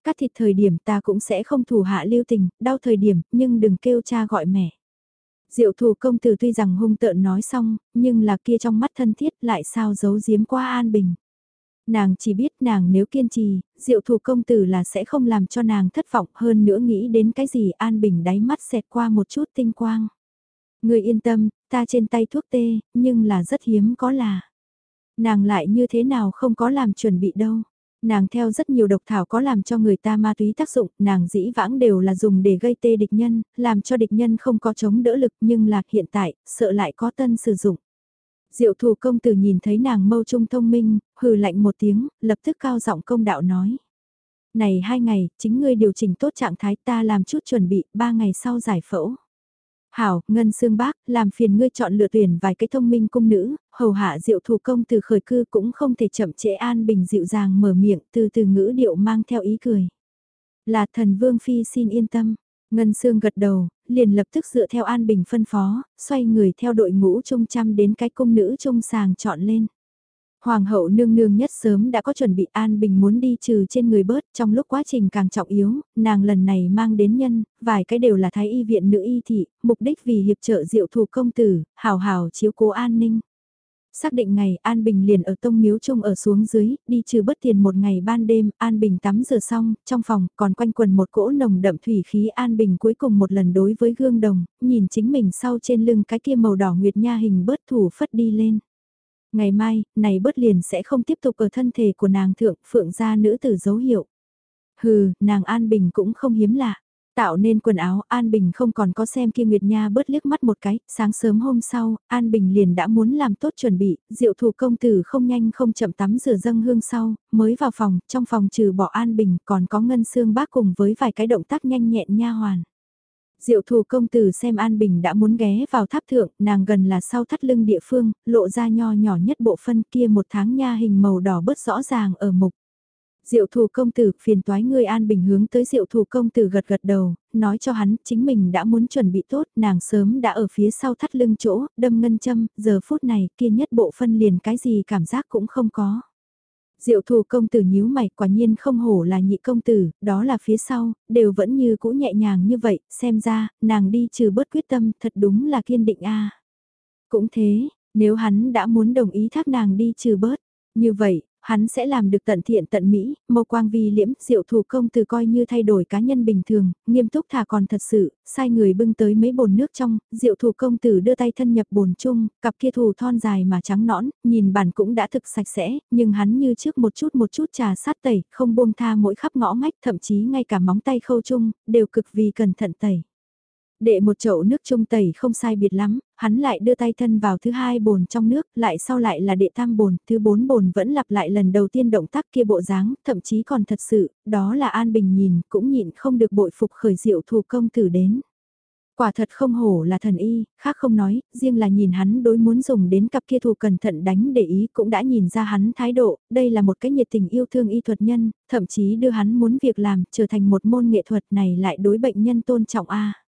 A: Cắt thịt thời điểm ta cũng sẽ không thủ hạ lưu tình, đau thời điểm, nhưng đừng kêu cha gọi mẹ. Diệu thủ công tử tuy rằng hung tợn nói xong, nhưng là kia trong mắt thân thiết lại sao giấu giếm qua An Bình. Nàng chỉ biết nàng nếu kiên trì, diệu thủ công tử là sẽ không làm cho nàng thất vọng hơn nữa nghĩ đến cái gì An Bình đáy mắt xẹt qua một chút tinh quang. Người yên tâm, ta trên tay thuốc tê, nhưng là rất hiếm có là. Nàng lại như thế nào không có làm chuẩn bị đâu. Nàng theo rất nhiều độc thảo có làm cho người ta ma túy tác dụng, nàng dĩ vãng đều là dùng để gây tê địch nhân, làm cho địch nhân không có chống đỡ lực nhưng là hiện tại, sợ lại có tân sử dụng. Diệu thù công tử nhìn thấy nàng mâu trung thông minh, hừ lạnh một tiếng, lập tức cao giọng công đạo nói. Này hai ngày, chính ngươi điều chỉnh tốt trạng thái ta làm chút chuẩn bị, ba ngày sau giải phẫu. Hảo, Ngân Sương Bác, làm phiền ngươi chọn lựa tuyển vài cái thông minh cung nữ, hầu hạ diệu thủ công từ khởi cư cũng không thể chậm trễ an bình dịu dàng mở miệng từ từ ngữ điệu mang theo ý cười. Là thần Vương Phi xin yên tâm. Ngân Sương gật đầu, liền lập tức dựa theo An Bình phân phó, xoay người theo đội ngũ trung trăm đến cái cung nữ trung sàng chọn lên. Hoàng hậu nương nương nhất sớm đã có chuẩn bị An Bình muốn đi trừ trên người bớt trong lúc quá trình càng trọng yếu, nàng lần này mang đến nhân, vài cái đều là thái y viện nữ y thị, mục đích vì hiệp trợ diệu thủ công tử, hào hào chiếu cố an ninh. Xác định ngày An Bình liền ở tông miếu trung ở xuống dưới, đi trừ bất tiền một ngày ban đêm, An Bình tắm rửa xong, trong phòng còn quanh quần một cỗ nồng đậm thủy khí An Bình cuối cùng một lần đối với gương đồng, nhìn chính mình sau trên lưng cái kia màu đỏ nguyệt nha hình bớt thủ phất đi lên. Ngày mai, này bớt liền sẽ không tiếp tục ở thân thể của nàng thượng phượng gia nữ tử dấu hiệu. Hừ, nàng An Bình cũng không hiếm lạ. Tạo nên quần áo, An Bình không còn có xem kia Nguyệt Nha bớt liếc mắt một cái, sáng sớm hôm sau, An Bình liền đã muốn làm tốt chuẩn bị, diệu thủ công tử không nhanh không chậm tắm rửa dâng hương sau, mới vào phòng, trong phòng trừ bỏ An Bình còn có ngân xương bác cùng với vài cái động tác nhanh nhẹn nha hoàn. Diệu thủ công tử xem An Bình đã muốn ghé vào tháp thượng, nàng gần là sau thắt lưng địa phương, lộ ra nho nhỏ nhất bộ phân kia một tháng nha hình màu đỏ bớt rõ ràng ở mục. Diệu thủ công tử phiền toái người An Bình hướng tới diệu thủ công tử gật gật đầu, nói cho hắn chính mình đã muốn chuẩn bị tốt, nàng sớm đã ở phía sau thắt lưng chỗ, đâm ngân châm, giờ phút này kia nhất bộ phân liền cái gì cảm giác cũng không có. Diệu thù công tử nhíu mày quả nhiên không hổ là nhị công tử, đó là phía sau, đều vẫn như cũ nhẹ nhàng như vậy, xem ra, nàng đi trừ bớt quyết tâm, thật đúng là kiên định a. Cũng thế, nếu hắn đã muốn đồng ý thác nàng đi trừ bớt, như vậy, hắn sẽ làm được tận thiện tận mỹ, mâu quang vi liễm, diệu thủ công từ coi như thay đổi cá nhân bình thường, nghiêm túc thả còn thật sự, sai người bưng tới mấy bồn nước trong, diệu thủ công tử đưa tay thân nhập bồn chung, cặp kia thủ thon dài mà trắng nõn, nhìn bản cũng đã thực sạch sẽ, nhưng hắn như trước một chút một chút trà sát tẩy, không buông tha mỗi khắp ngõ ngách, thậm chí ngay cả móng tay khâu chung, đều cực vì cẩn thận tẩy. Đệ một chậu nước trung tẩy không sai biệt lắm, hắn lại đưa tay thân vào thứ hai bồn trong nước, lại sau lại là đệ tam bồn, thứ bốn bồn vẫn lặp lại lần đầu tiên động tác kia bộ dáng, thậm chí còn thật sự, đó là An Bình nhìn, cũng nhịn không được bội phục khởi diệu thủ công tử đến. Quả thật không hổ là thần y, khác không nói, riêng là nhìn hắn đối muốn dùng đến cặp kia thù cẩn thận đánh để ý cũng đã nhìn ra hắn thái độ, đây là một cái nhiệt tình yêu thương y thuật nhân, thậm chí đưa hắn muốn việc làm trở thành một môn nghệ thuật này lại đối bệnh nhân tôn trọng a.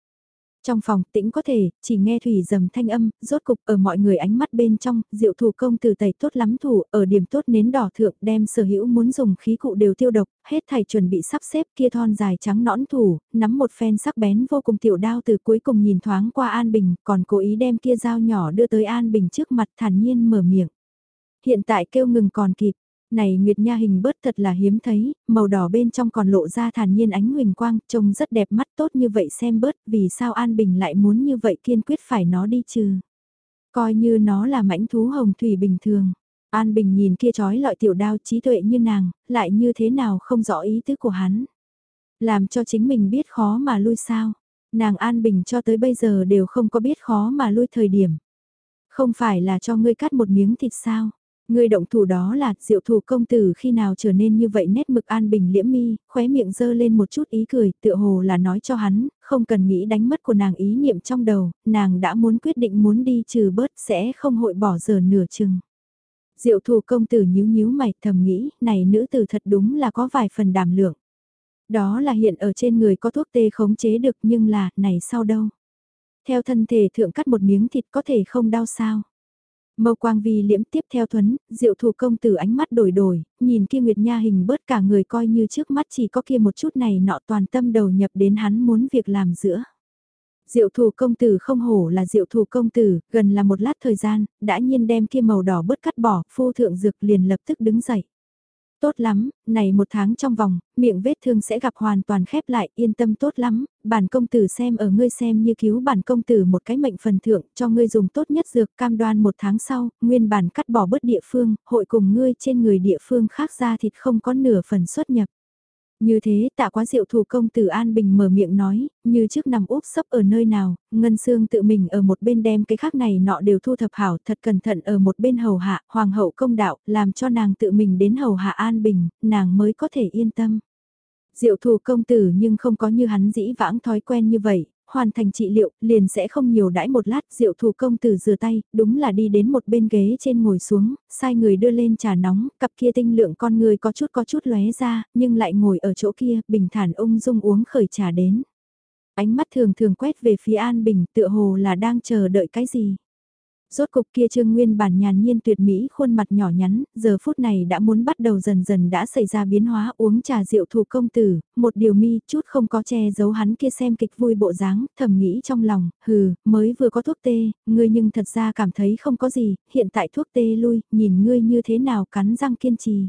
A: Trong phòng tĩnh có thể, chỉ nghe thủy dầm thanh âm, rốt cục ở mọi người ánh mắt bên trong, diệu thủ công từ tẩy tốt lắm thủ, ở điểm tốt nến đỏ thượng đem sở hữu muốn dùng khí cụ đều tiêu độc, hết thảy chuẩn bị sắp xếp kia thon dài trắng nõn thủ, nắm một phen sắc bén vô cùng tiểu đao từ cuối cùng nhìn thoáng qua An Bình, còn cố ý đem kia dao nhỏ đưa tới An Bình trước mặt thản nhiên mở miệng. Hiện tại kêu ngừng còn kịp, này Nguyệt Nha hình bớt thật là hiếm thấy, màu đỏ bên trong còn lộ ra thản nhiên ánh huỳnh quang, trông rất đẹp mắt tốt như vậy xem bớt, vì sao An Bình lại muốn như vậy kiên quyết phải nó đi trừ. Coi như nó là mãnh thú hồng thủy bình thường. An Bình nhìn kia trói lọi tiểu đao trí tuệ như nàng, lại như thế nào không rõ ý tứ của hắn. Làm cho chính mình biết khó mà lui sao. Nàng An Bình cho tới bây giờ đều không có biết khó mà lui thời điểm. Không phải là cho ngươi cắt một miếng thịt sao. Người động thủ đó là diệu thủ công tử khi nào trở nên như vậy nét mực an bình liễm mi, khóe miệng dơ lên một chút ý cười, tựa hồ là nói cho hắn, không cần nghĩ đánh mất của nàng ý niệm trong đầu, nàng đã muốn quyết định muốn đi trừ bớt sẽ không hội bỏ giờ nửa chừng. Diệu thủ công tử nhíu nhíu mày thầm nghĩ, này nữ tử thật đúng là có vài phần đảm lượng. Đó là hiện ở trên người có thuốc tê khống chế được nhưng là, này sau đâu? Theo thân thể thượng cắt một miếng thịt có thể không đau sao? Mâu quang vi liễm tiếp theo thuấn, diệu thủ công tử ánh mắt đổi đổi, nhìn kia Nguyệt Nha hình bớt cả người coi như trước mắt chỉ có kia một chút này nọ toàn tâm đầu nhập đến hắn muốn việc làm giữa. Diệu thủ công tử không hổ là diệu thủ công tử, gần là một lát thời gian, đã nhiên đem kia màu đỏ bớt cắt bỏ, phu thượng dược liền lập tức đứng dậy. Tốt lắm, này một tháng trong vòng, miệng vết thương sẽ gặp hoàn toàn khép lại, yên tâm tốt lắm, bản công tử xem ở ngươi xem như cứu bản công tử một cái mệnh phần thượng, cho ngươi dùng tốt nhất dược cam đoan một tháng sau, nguyên bản cắt bỏ bớt địa phương, hội cùng ngươi trên người địa phương khác ra thịt không có nửa phần xuất nhập. Như thế tạ quá diệu thủ công tử An Bình mở miệng nói, như trước nằm úp sấp ở nơi nào, Ngân Sương tự mình ở một bên đem cái khác này nọ đều thu thập hảo thật cẩn thận ở một bên hầu hạ, hoàng hậu công đạo, làm cho nàng tự mình đến hầu hạ An Bình, nàng mới có thể yên tâm. Diệu thủ công tử nhưng không có như hắn dĩ vãng thói quen như vậy, hoàn thành trị liệu, liền sẽ không nhiều đãi một lát, diệu thủ công tử rửa tay, đúng là đi đến một bên ghế trên ngồi xuống, sai người đưa lên trà nóng, cặp kia tinh lượng con người có chút có chút lóe ra, nhưng lại ngồi ở chỗ kia, bình thản ung dung uống khởi trà đến. Ánh mắt thường thường quét về phía An Bình, tựa hồ là đang chờ đợi cái gì. Rốt cục kia trương nguyên bản nhàn nhiên tuyệt mỹ khuôn mặt nhỏ nhắn, giờ phút này đã muốn bắt đầu dần dần đã xảy ra biến hóa uống trà rượu thủ công tử, một điều mi chút không có che giấu hắn kia xem kịch vui bộ dáng, thầm nghĩ trong lòng, hừ, mới vừa có thuốc tê, ngươi nhưng thật ra cảm thấy không có gì, hiện tại thuốc tê lui, nhìn ngươi như thế nào cắn răng kiên trì.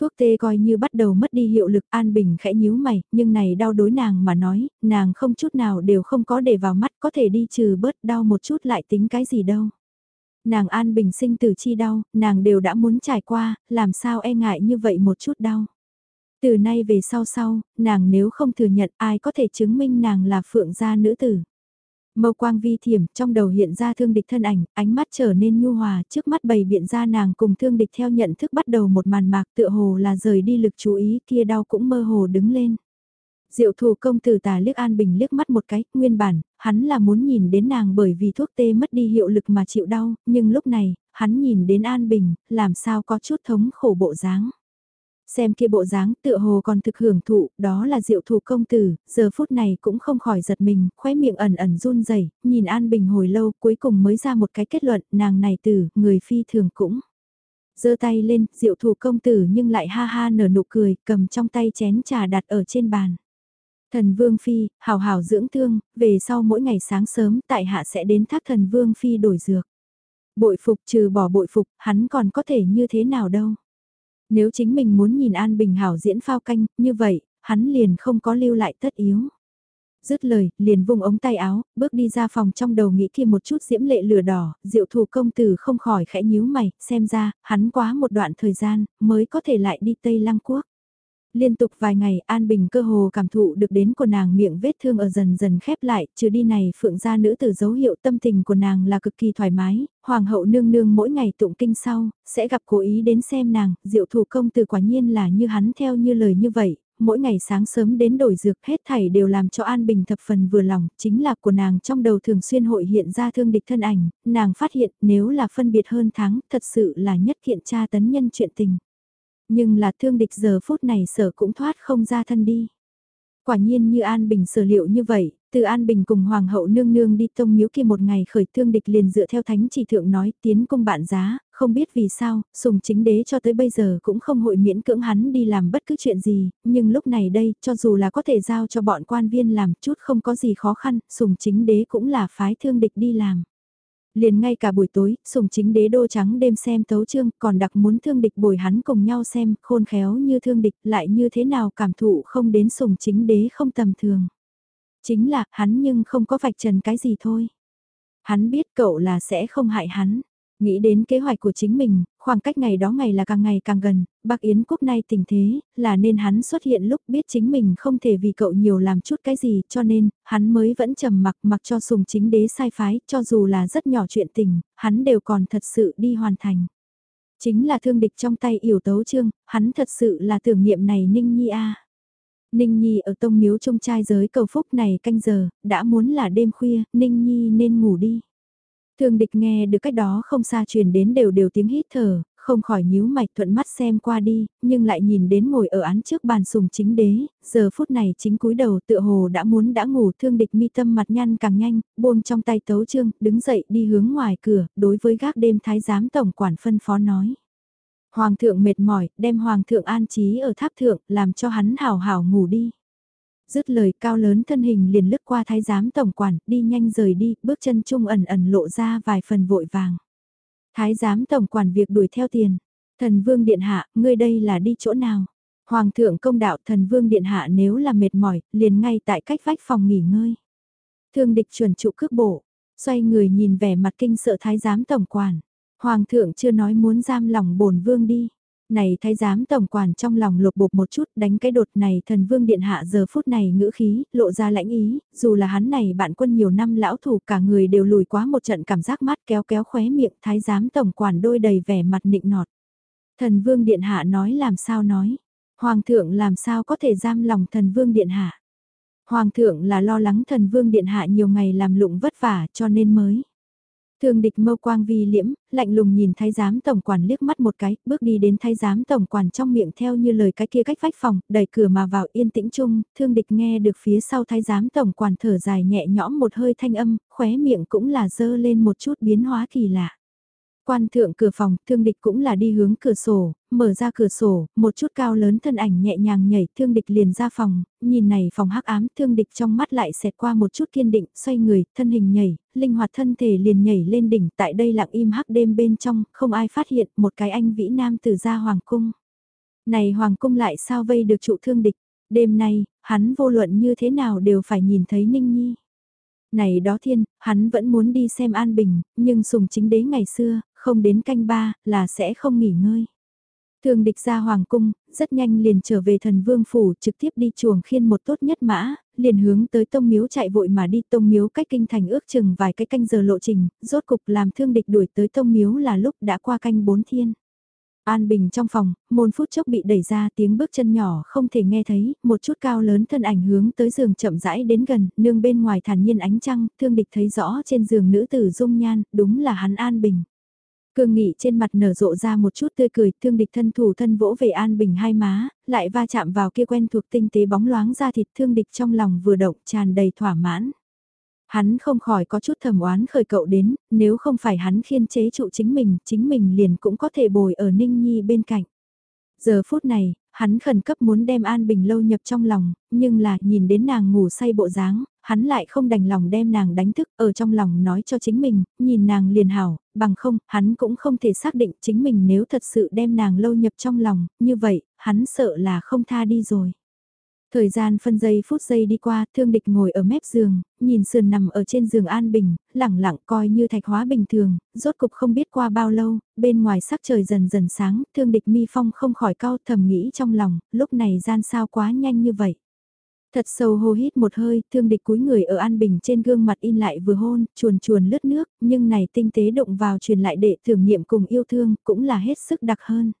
A: Thuốc tê coi như bắt đầu mất đi hiệu lực An Bình khẽ nhíu mày, nhưng này đau đối nàng mà nói, nàng không chút nào đều không có để vào mắt có thể đi trừ bớt đau một chút lại tính cái gì đâu. Nàng an bình sinh từ chi đau, nàng đều đã muốn trải qua, làm sao e ngại như vậy một chút đau. Từ nay về sau sau, nàng nếu không thừa nhận ai có thể chứng minh nàng là phượng gia nữ tử. Mâu quang vi thiểm trong đầu hiện ra thương địch thân ảnh, ánh mắt trở nên nhu hòa, trước mắt bày biện ra nàng cùng thương địch theo nhận thức bắt đầu một màn mạc tựa hồ là rời đi lực chú ý kia đau cũng mơ hồ đứng lên. Diệu thủ công tử tà liếc An Bình liếc mắt một cái, nguyên bản, hắn là muốn nhìn đến nàng bởi vì thuốc tê mất đi hiệu lực mà chịu đau, nhưng lúc này, hắn nhìn đến An Bình, làm sao có chút thống khổ bộ dáng. Xem kia bộ dáng tựa hồ còn thực hưởng thụ, đó là diệu thủ công tử, giờ phút này cũng không khỏi giật mình, khóe miệng ẩn ẩn run rẩy nhìn An Bình hồi lâu cuối cùng mới ra một cái kết luận, nàng này tử, người phi thường cũng giơ tay lên, diệu thủ công tử nhưng lại ha ha nở nụ cười, cầm trong tay chén trà đặt ở trên bàn. Thần Vương Phi, hào hào dưỡng thương, về sau mỗi ngày sáng sớm tại hạ sẽ đến thác thần Vương Phi đổi dược. Bội phục trừ bỏ bội phục, hắn còn có thể như thế nào đâu. Nếu chính mình muốn nhìn An Bình Hảo diễn phao canh, như vậy, hắn liền không có lưu lại tất yếu. Dứt lời, liền vùng ống tay áo, bước đi ra phòng trong đầu nghĩ kia một chút diễm lệ lửa đỏ, diệu thủ công tử không khỏi khẽ nhíu mày, xem ra, hắn quá một đoạn thời gian, mới có thể lại đi Tây Lăng Quốc. Liên tục vài ngày An Bình cơ hồ cảm thụ được đến của nàng miệng vết thương ở dần dần khép lại, trừ đi này phượng gia nữ tử dấu hiệu tâm tình của nàng là cực kỳ thoải mái, hoàng hậu nương nương mỗi ngày tụng kinh sau, sẽ gặp cố ý đến xem nàng, diệu thủ công từ quả nhiên là như hắn theo như lời như vậy, mỗi ngày sáng sớm đến đổi dược hết thảy đều làm cho An Bình thập phần vừa lòng, chính là của nàng trong đầu thường xuyên hội hiện ra thương địch thân ảnh, nàng phát hiện nếu là phân biệt hơn tháng, thật sự là nhất kiện tra tấn nhân chuyện tình. Nhưng là thương địch giờ phút này sở cũng thoát không ra thân đi. Quả nhiên như An Bình sở liệu như vậy, từ An Bình cùng Hoàng hậu nương nương đi tông miếu kia một ngày khởi thương địch liền dựa theo thánh chỉ thượng nói tiến công bạn giá, không biết vì sao, sùng chính đế cho tới bây giờ cũng không hội miễn cưỡng hắn đi làm bất cứ chuyện gì, nhưng lúc này đây, cho dù là có thể giao cho bọn quan viên làm chút không có gì khó khăn, sùng chính đế cũng là phái thương địch đi làm. Liền ngay cả buổi tối, sùng chính đế đô trắng đêm xem tấu chương, còn đặc muốn thương địch bồi hắn cùng nhau xem, khôn khéo như thương địch, lại như thế nào cảm thụ không đến sùng chính đế không tầm thường. Chính là, hắn nhưng không có vạch trần cái gì thôi. Hắn biết cậu là sẽ không hại hắn. Nghĩ đến kế hoạch của chính mình, khoảng cách ngày đó ngày là càng ngày càng gần, bác Yến Quốc nay tình thế, là nên hắn xuất hiện lúc biết chính mình không thể vì cậu nhiều làm chút cái gì cho nên, hắn mới vẫn trầm mặc mặc cho sùng chính đế sai phái, cho dù là rất nhỏ chuyện tình, hắn đều còn thật sự đi hoàn thành. Chính là thương địch trong tay yểu tấu trương, hắn thật sự là tưởng niệm này Ninh Nhi a Ninh Nhi ở tông miếu trong trai giới cầu phúc này canh giờ, đã muốn là đêm khuya, Ninh Nhi nên ngủ đi. Thương địch nghe được cách đó không xa truyền đến đều đều tiếng hít thở, không khỏi nhíu mạch thuận mắt xem qua đi, nhưng lại nhìn đến ngồi ở án trước bàn sùng chính đế, giờ phút này chính cúi đầu tựa hồ đã muốn đã ngủ thương địch mi tâm mặt nhăn càng nhanh, buông trong tay tấu trương, đứng dậy đi hướng ngoài cửa, đối với gác đêm thái giám tổng quản phân phó nói. Hoàng thượng mệt mỏi, đem hoàng thượng an trí ở tháp thượng, làm cho hắn hào hào ngủ đi. Dứt lời cao lớn thân hình liền lướt qua thái giám tổng quản, đi nhanh rời đi, bước chân trung ẩn ẩn lộ ra vài phần vội vàng. Thái giám tổng quản việc đuổi theo tiền. Thần vương điện hạ, ngươi đây là đi chỗ nào? Hoàng thượng công đạo thần vương điện hạ nếu là mệt mỏi, liền ngay tại cách vách phòng nghỉ ngơi. Thương địch chuẩn trụ cước bộ, xoay người nhìn vẻ mặt kinh sợ thái giám tổng quản. Hoàng thượng chưa nói muốn giam lòng bổn vương đi. Này thái giám tổng quản trong lòng lột bột một chút đánh cái đột này thần vương điện hạ giờ phút này ngữ khí, lộ ra lãnh ý, dù là hắn này bạn quân nhiều năm lão thủ cả người đều lùi quá một trận cảm giác mát kéo kéo khóe miệng thái giám tổng quản đôi đầy vẻ mặt nịnh nọt. Thần vương điện hạ nói làm sao nói, hoàng thượng làm sao có thể giam lòng thần vương điện hạ. Hoàng thượng là lo lắng thần vương điện hạ nhiều ngày làm lụng vất vả cho nên mới. Thường địch mâu quang vi liễm, lạnh lùng nhìn thái giám tổng quản liếc mắt một cái, bước đi đến thái giám tổng quản trong miệng theo như lời cái kia cách vách phòng, đẩy cửa mà vào yên tĩnh chung, thương địch nghe được phía sau thái giám tổng quản thở dài nhẹ nhõm một hơi thanh âm, khóe miệng cũng là dơ lên một chút biến hóa kỳ lạ. Quan thượng cửa phòng, thương địch cũng là đi hướng cửa sổ, mở ra cửa sổ, một chút cao lớn thân ảnh nhẹ nhàng nhảy, thương địch liền ra phòng, nhìn này phòng hắc ám, thương địch trong mắt lại xẹt qua một chút kiên định, xoay người, thân hình nhảy, linh hoạt thân thể liền nhảy lên đỉnh, tại đây lặng im hắc đêm bên trong, không ai phát hiện, một cái anh vĩ nam từ ra hoàng cung. Này hoàng cung lại sao vây được trụ thương địch, đêm nay, hắn vô luận như thế nào đều phải nhìn thấy Ninh Nhi. Này đó thiên, hắn vẫn muốn đi xem An Bình, nhưng sùng chính đế ngày xưa, không đến canh ba, là sẽ không nghỉ ngơi. Thường địch ra hoàng cung, rất nhanh liền trở về thần vương phủ trực tiếp đi chuồng khiên một tốt nhất mã, liền hướng tới tông miếu chạy vội mà đi tông miếu cách kinh thành ước chừng vài cái canh giờ lộ trình, rốt cục làm thương địch đuổi tới tông miếu là lúc đã qua canh bốn thiên. An bình trong phòng, môn phút chốc bị đẩy ra tiếng bước chân nhỏ không thể nghe thấy, một chút cao lớn thân ảnh hướng tới giường chậm rãi đến gần, nương bên ngoài thản nhiên ánh trăng, thương địch thấy rõ trên giường nữ tử dung nhan, đúng là hắn An Bình. Cương nghị trên mặt nở rộ ra một chút tươi cười, thương địch thân thủ thân vỗ về an bình hai má, lại va chạm vào kia quen thuộc tinh tế bóng loáng ra thịt thương địch trong lòng vừa động tràn đầy thỏa mãn. Hắn không khỏi có chút thầm oán khởi cậu đến, nếu không phải hắn khiên chế trụ chính mình, chính mình liền cũng có thể bồi ở Ninh Nhi bên cạnh. Giờ phút này, hắn khẩn cấp muốn đem An Bình lâu nhập trong lòng, nhưng là nhìn đến nàng ngủ say bộ dáng, hắn lại không đành lòng đem nàng đánh thức ở trong lòng nói cho chính mình, nhìn nàng liền hảo, bằng không, hắn cũng không thể xác định chính mình nếu thật sự đem nàng lâu nhập trong lòng, như vậy, hắn sợ là không tha đi rồi. Thời gian phân giây phút giây đi qua, thương địch ngồi ở mép giường, nhìn sườn nằm ở trên giường an bình, lẳng lặng coi như thạch hóa bình thường, rốt cục không biết qua bao lâu, bên ngoài sắc trời dần dần sáng, thương địch mi phong không khỏi cao thầm nghĩ trong lòng, lúc này gian sao quá nhanh như vậy. Thật sâu hô hít một hơi, thương địch cúi người ở an bình trên gương mặt in lại vừa hôn, chuồn chuồn lướt nước, nhưng này tinh tế động vào truyền lại để thưởng nghiệm cùng yêu thương, cũng là hết sức đặc hơn.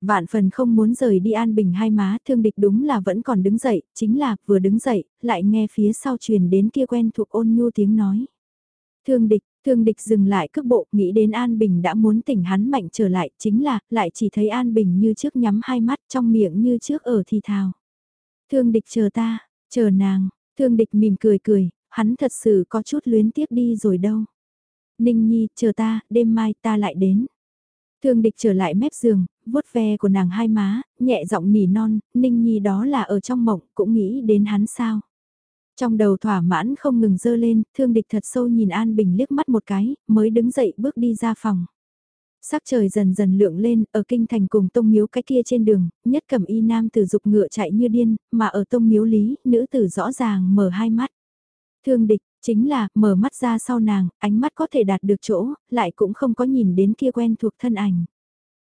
A: Vạn phần không muốn rời đi an bình hai má thương địch đúng là vẫn còn đứng dậy, chính là vừa đứng dậy, lại nghe phía sau truyền đến kia quen thuộc ôn nhu tiếng nói. Thương địch, thương địch dừng lại cước bộ, nghĩ đến An Bình đã muốn tỉnh hắn mạnh trở lại, chính là, lại chỉ thấy An Bình như trước nhắm hai mắt trong miệng như trước ở thì thào. Thương địch chờ ta, chờ nàng, thương địch mỉm cười cười, hắn thật sự có chút luyến tiếc đi rồi đâu. Ninh Nhi, chờ ta, đêm mai ta lại đến. Thương địch trở lại mép giường, vuốt ve của nàng hai má, nhẹ giọng nỉ non, Ninh Nhi đó là ở trong mộng, cũng nghĩ đến hắn sao. Trong đầu thỏa mãn không ngừng dơ lên, thương địch thật sâu nhìn An Bình liếc mắt một cái, mới đứng dậy bước đi ra phòng. Sắc trời dần dần lượng lên, ở kinh thành cùng tông miếu cái kia trên đường, nhất cầm y nam tử dục ngựa chạy như điên, mà ở tông miếu lý, nữ tử rõ ràng mở hai mắt. Thương địch, chính là, mở mắt ra sau nàng, ánh mắt có thể đạt được chỗ, lại cũng không có nhìn đến kia quen thuộc thân ảnh.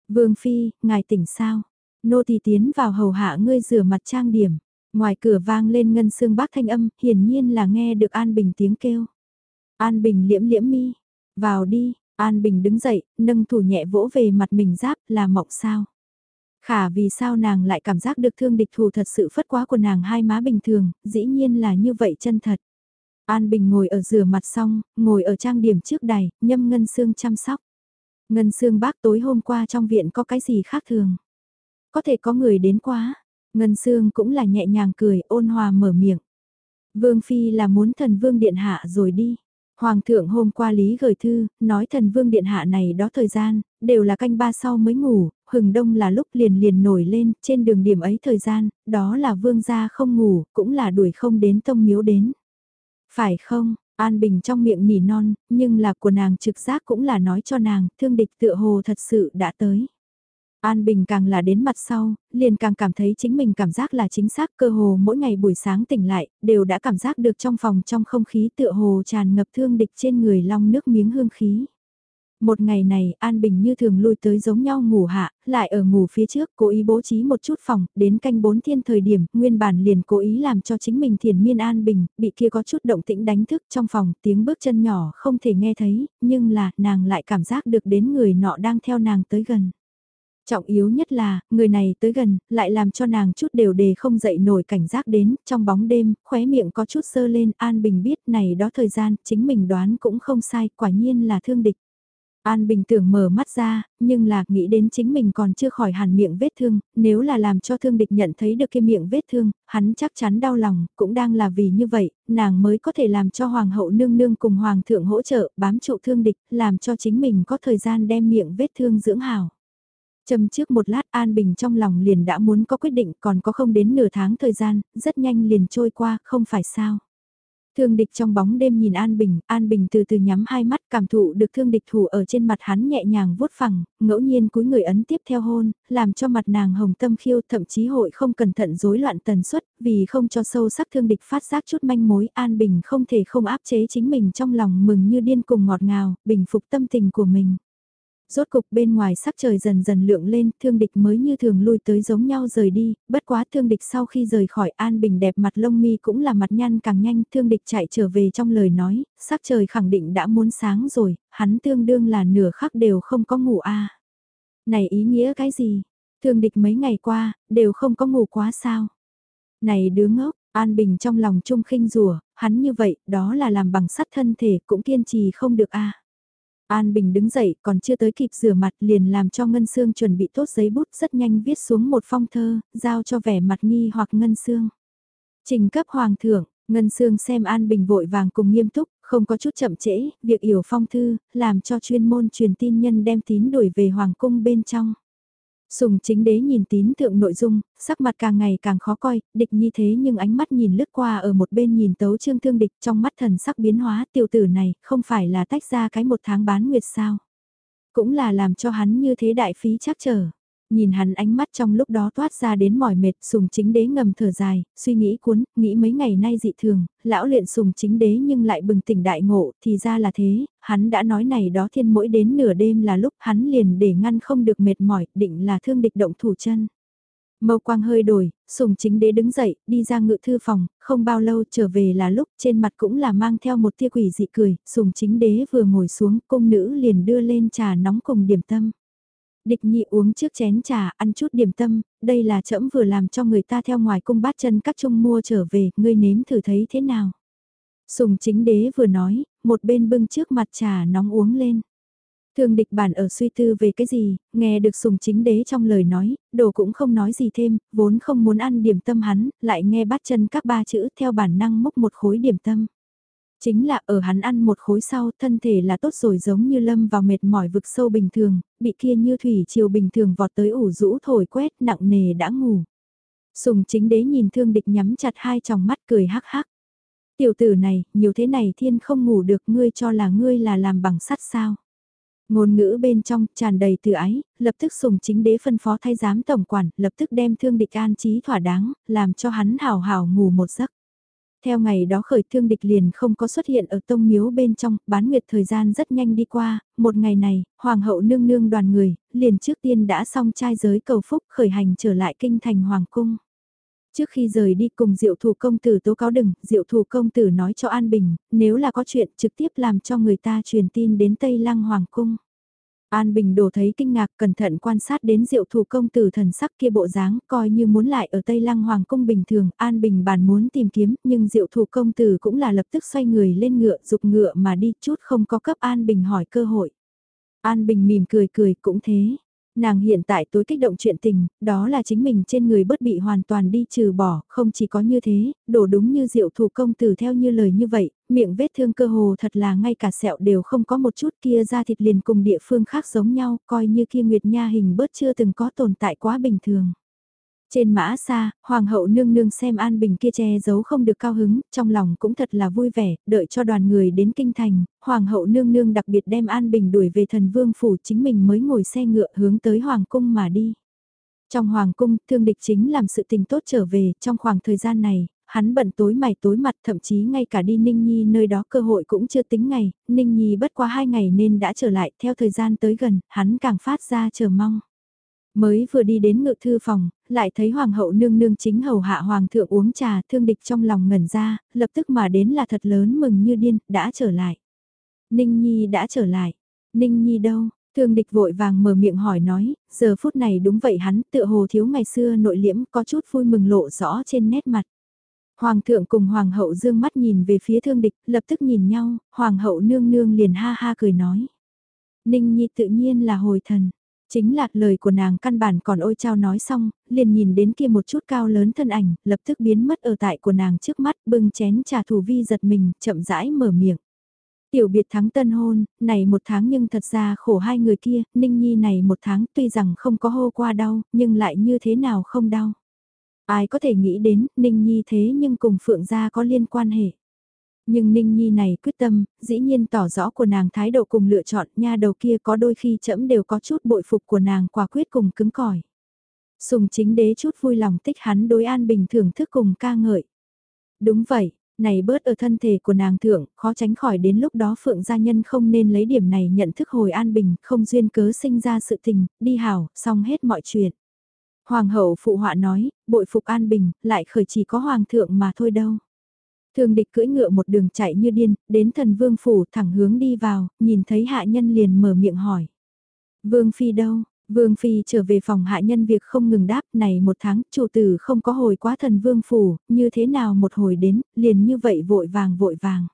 A: Vương Phi, ngài tỉnh sao? Nô tỳ tiến vào hầu hạ ngươi rửa mặt trang điểm. Ngoài cửa vang lên ngân xương bác thanh âm, hiển nhiên là nghe được An Bình tiếng kêu. An Bình liễm liễm mi, vào đi, An Bình đứng dậy, nâng thủ nhẹ vỗ về mặt mình giáp là mộng sao. Khả vì sao nàng lại cảm giác được thương địch thù thật sự phất quá của nàng hai má bình thường, dĩ nhiên là như vậy chân thật. An Bình ngồi ở rửa mặt xong, ngồi ở trang điểm trước đài, nhâm ngân xương chăm sóc. Ngân xương bác tối hôm qua trong viện có cái gì khác thường. Có thể có người đến quá. Ngân xương cũng là nhẹ nhàng cười ôn hòa mở miệng. Vương Phi là muốn thần vương điện hạ rồi đi. Hoàng thượng hôm qua lý gửi thư, nói thần vương điện hạ này đó thời gian, đều là canh ba sau mới ngủ, hừng đông là lúc liền liền nổi lên, trên đường điểm ấy thời gian, đó là vương gia không ngủ, cũng là đuổi không đến tông miếu đến. Phải không, An Bình trong miệng nỉ non, nhưng là của nàng trực giác cũng là nói cho nàng, thương địch tựa hồ thật sự đã tới. An Bình càng là đến mặt sau, liền càng cảm thấy chính mình cảm giác là chính xác cơ hồ mỗi ngày buổi sáng tỉnh lại, đều đã cảm giác được trong phòng trong không khí tựa hồ tràn ngập thương địch trên người long nước miếng hương khí. Một ngày này, An Bình như thường lui tới giống nhau ngủ hạ, lại ở ngủ phía trước, cố ý bố trí một chút phòng, đến canh bốn thiên thời điểm, nguyên bản liền cố ý làm cho chính mình thiền miên An Bình, bị kia có chút động tĩnh đánh thức trong phòng, tiếng bước chân nhỏ không thể nghe thấy, nhưng là, nàng lại cảm giác được đến người nọ đang theo nàng tới gần. Trọng yếu nhất là, người này tới gần, lại làm cho nàng chút đều đề không dậy nổi cảnh giác đến, trong bóng đêm, khóe miệng có chút sơ lên, An Bình biết này đó thời gian, chính mình đoán cũng không sai, quả nhiên là thương địch. An Bình tưởng mở mắt ra, nhưng là nghĩ đến chính mình còn chưa khỏi hàn miệng vết thương, nếu là làm cho thương địch nhận thấy được cái miệng vết thương, hắn chắc chắn đau lòng, cũng đang là vì như vậy, nàng mới có thể làm cho Hoàng hậu nương nương cùng Hoàng thượng hỗ trợ, bám trụ thương địch, làm cho chính mình có thời gian đem miệng vết thương dưỡng hảo. Châm trước một lát An Bình trong lòng liền đã muốn có quyết định còn có không đến nửa tháng thời gian, rất nhanh liền trôi qua, không phải sao. Thương địch trong bóng đêm nhìn An Bình, An Bình từ từ nhắm hai mắt cảm thụ được thương địch thủ ở trên mặt hắn nhẹ nhàng vuốt phẳng, ngẫu nhiên cúi người ấn tiếp theo hôn, làm cho mặt nàng hồng tâm khiêu thậm chí hội không cẩn thận rối loạn tần suất, vì không cho sâu sắc thương địch phát giác chút manh mối An Bình không thể không áp chế chính mình trong lòng mừng như điên cùng ngọt ngào, bình phục tâm tình của mình. Rốt cục bên ngoài sắc trời dần dần lượng lên, thương địch mới như thường lui tới giống nhau rời đi, bất quá thương địch sau khi rời khỏi An Bình đẹp mặt lông mi cũng là mặt nhăn càng nhanh, thương địch chạy trở về trong lời nói, sắc trời khẳng định đã muốn sáng rồi, hắn tương đương là nửa khắc đều không có ngủ a Này ý nghĩa cái gì? Thương địch mấy ngày qua, đều không có ngủ quá sao? Này đứa ngốc, An Bình trong lòng trung khinh rùa, hắn như vậy, đó là làm bằng sắt thân thể cũng kiên trì không được a An Bình đứng dậy còn chưa tới kịp rửa mặt liền làm cho Ngân Sương chuẩn bị tốt giấy bút rất nhanh viết xuống một phong thơ, giao cho vẻ mặt nghi hoặc Ngân Sương. Trình cấp Hoàng thượng, Ngân Sương xem An Bình vội vàng cùng nghiêm túc, không có chút chậm trễ, việc yểu phong thư, làm cho chuyên môn truyền tin nhân đem tín đuổi về Hoàng cung bên trong. Sùng chính đế nhìn tín thượng nội dung, sắc mặt càng ngày càng khó coi, địch như thế nhưng ánh mắt nhìn lướt qua ở một bên nhìn tấu trương thương địch trong mắt thần sắc biến hóa tiểu tử này không phải là tách ra cái một tháng bán nguyệt sao. Cũng là làm cho hắn như thế đại phí chắc trở. Nhìn hắn ánh mắt trong lúc đó toát ra đến mỏi mệt, sùng chính đế ngầm thở dài, suy nghĩ cuốn, nghĩ mấy ngày nay dị thường, lão luyện sùng chính đế nhưng lại bừng tỉnh đại ngộ, thì ra là thế, hắn đã nói này đó thiên mỗi đến nửa đêm là lúc hắn liền để ngăn không được mệt mỏi, định là thương địch động thủ chân. Mâu quang hơi đổi, sùng chính đế đứng dậy, đi ra ngự thư phòng, không bao lâu trở về là lúc trên mặt cũng là mang theo một tia quỷ dị cười, sùng chính đế vừa ngồi xuống, cung nữ liền đưa lên trà nóng cùng điểm tâm. Địch nhị uống trước chén trà, ăn chút điểm tâm, đây là trẫm vừa làm cho người ta theo ngoài cung bát chân các trung mua trở về, ngươi nếm thử thấy thế nào. Sùng chính đế vừa nói, một bên bưng trước mặt trà nóng uống lên. thường địch bản ở suy tư về cái gì, nghe được sùng chính đế trong lời nói, đồ cũng không nói gì thêm, vốn không muốn ăn điểm tâm hắn, lại nghe bắt chân các ba chữ theo bản năng múc một khối điểm tâm. Chính là ở hắn ăn một khối sau thân thể là tốt rồi giống như lâm vào mệt mỏi vực sâu bình thường, bị kia như thủy chiều bình thường vọt tới ủ rũ thổi quét nặng nề đã ngủ. Sùng chính đế nhìn thương địch nhắm chặt hai tròng mắt cười hắc hắc. Tiểu tử này, nhiều thế này thiên không ngủ được ngươi cho là ngươi là làm bằng sắt sao. Ngôn ngữ bên trong tràn đầy từ ái, lập tức sùng chính đế phân phó thay giám tổng quản, lập tức đem thương địch an trí thỏa đáng, làm cho hắn hào hào ngủ một giấc. Theo ngày đó khởi thương địch liền không có xuất hiện ở tông miếu bên trong, bán nguyệt thời gian rất nhanh đi qua, một ngày này, hoàng hậu nương nương đoàn người, liền trước tiên đã xong trai giới cầu phúc khởi hành trở lại kinh thành hoàng cung. Trước khi rời đi cùng diệu thủ công tử tố cáo đừng, diệu thủ công tử nói cho An Bình, nếu là có chuyện trực tiếp làm cho người ta truyền tin đến Tây Lăng Hoàng Cung. An Bình đồ thấy kinh ngạc cẩn thận quan sát đến diệu thủ công tử thần sắc kia bộ dáng, coi như muốn lại ở Tây Lăng Hoàng Cung bình thường. An Bình bàn muốn tìm kiếm, nhưng diệu thủ công tử cũng là lập tức xoay người lên ngựa, dục ngựa mà đi, chút không có cấp An Bình hỏi cơ hội. An Bình mỉm cười cười, cũng thế. Nàng hiện tại tối kích động chuyện tình, đó là chính mình trên người bớt bị hoàn toàn đi trừ bỏ, không chỉ có như thế, đổ đúng như diệu thủ công tử theo như lời như vậy, miệng vết thương cơ hồ thật là ngay cả sẹo đều không có một chút kia ra thịt liền cùng địa phương khác giống nhau, coi như kia Nguyệt Nha hình bớt chưa từng có tồn tại quá bình thường. Trên mã xa, hoàng hậu nương nương xem An Bình kia che giấu không được cao hứng, trong lòng cũng thật là vui vẻ, đợi cho đoàn người đến kinh thành, hoàng hậu nương nương đặc biệt đem An Bình đuổi về thần vương phủ chính mình mới ngồi xe ngựa hướng tới hoàng cung mà đi. Trong hoàng cung, thương địch chính làm sự tình tốt trở về, trong khoảng thời gian này, hắn bận tối mày tối mặt thậm chí ngay cả đi Ninh Nhi nơi đó cơ hội cũng chưa tính ngày, Ninh Nhi bất qua hai ngày nên đã trở lại, theo thời gian tới gần, hắn càng phát ra chờ mong. Mới vừa đi đến ngự thư phòng, lại thấy hoàng hậu nương nương chính hầu hạ hoàng thượng uống trà, thương địch trong lòng ngẩn ra, lập tức mà đến là thật lớn mừng như điên, đã trở lại. Ninh Nhi đã trở lại. Ninh Nhi đâu? Thương địch vội vàng mở miệng hỏi nói, giờ phút này đúng vậy hắn tựa hồ thiếu ngày xưa nội liễm có chút vui mừng lộ rõ trên nét mặt. Hoàng thượng cùng hoàng hậu dương mắt nhìn về phía thương địch, lập tức nhìn nhau, hoàng hậu nương nương liền ha ha cười nói. Ninh Nhi tự nhiên là hồi thần, Chính là lời của nàng căn bản còn ôi trao nói xong, liền nhìn đến kia một chút cao lớn thân ảnh, lập tức biến mất ở tại của nàng trước mắt, bưng chén trà thủ vi giật mình, chậm rãi mở miệng. Tiểu biệt thắng tân hôn, này một tháng nhưng thật ra khổ hai người kia, Ninh Nhi này một tháng tuy rằng không có hô qua đau, nhưng lại như thế nào không đau. Ai có thể nghĩ đến, Ninh Nhi thế nhưng cùng Phượng gia có liên quan hệ. Nhưng Ninh Nhi này quyết tâm, dĩ nhiên tỏ rõ của nàng thái độ cùng lựa chọn nha đầu kia có đôi khi chậm đều có chút bội phục của nàng quả quyết cùng cứng cỏi. Sùng chính đế chút vui lòng tích hắn đối an bình thưởng thức cùng ca ngợi. Đúng vậy, này bớt ở thân thể của nàng thượng, khó tránh khỏi đến lúc đó phượng gia nhân không nên lấy điểm này nhận thức hồi an bình, không duyên cớ sinh ra sự tình, đi hảo, xong hết mọi chuyện. Hoàng hậu phụ họa nói, bội phục an bình, lại khởi chỉ có hoàng thượng mà thôi đâu. Thường địch cưỡi ngựa một đường chạy như điên, đến thần vương phủ thẳng hướng đi vào, nhìn thấy hạ nhân liền mở miệng hỏi. Vương phi đâu? Vương phi trở về phòng hạ nhân việc không ngừng đáp này một tháng chủ tử không có hồi quá thần vương phủ, như thế nào một hồi đến, liền như vậy vội vàng vội vàng.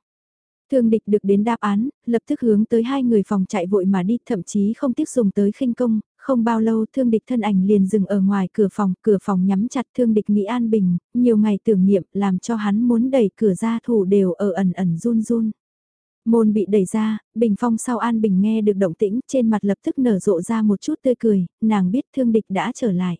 A: Thương địch được đến đáp án, lập tức hướng tới hai người phòng chạy vội mà đi, thậm chí không tiếc dùng tới khinh công, không bao lâu thương địch thân ảnh liền dừng ở ngoài cửa phòng, cửa phòng nhắm chặt thương địch nghĩ an bình, nhiều ngày tưởng niệm làm cho hắn muốn đẩy cửa ra thủ đều ở ẩn ẩn run run. Môn bị đẩy ra, bình phong sau an bình nghe được động tĩnh, trên mặt lập tức nở rộ ra một chút tươi cười, nàng biết thương địch đã trở lại.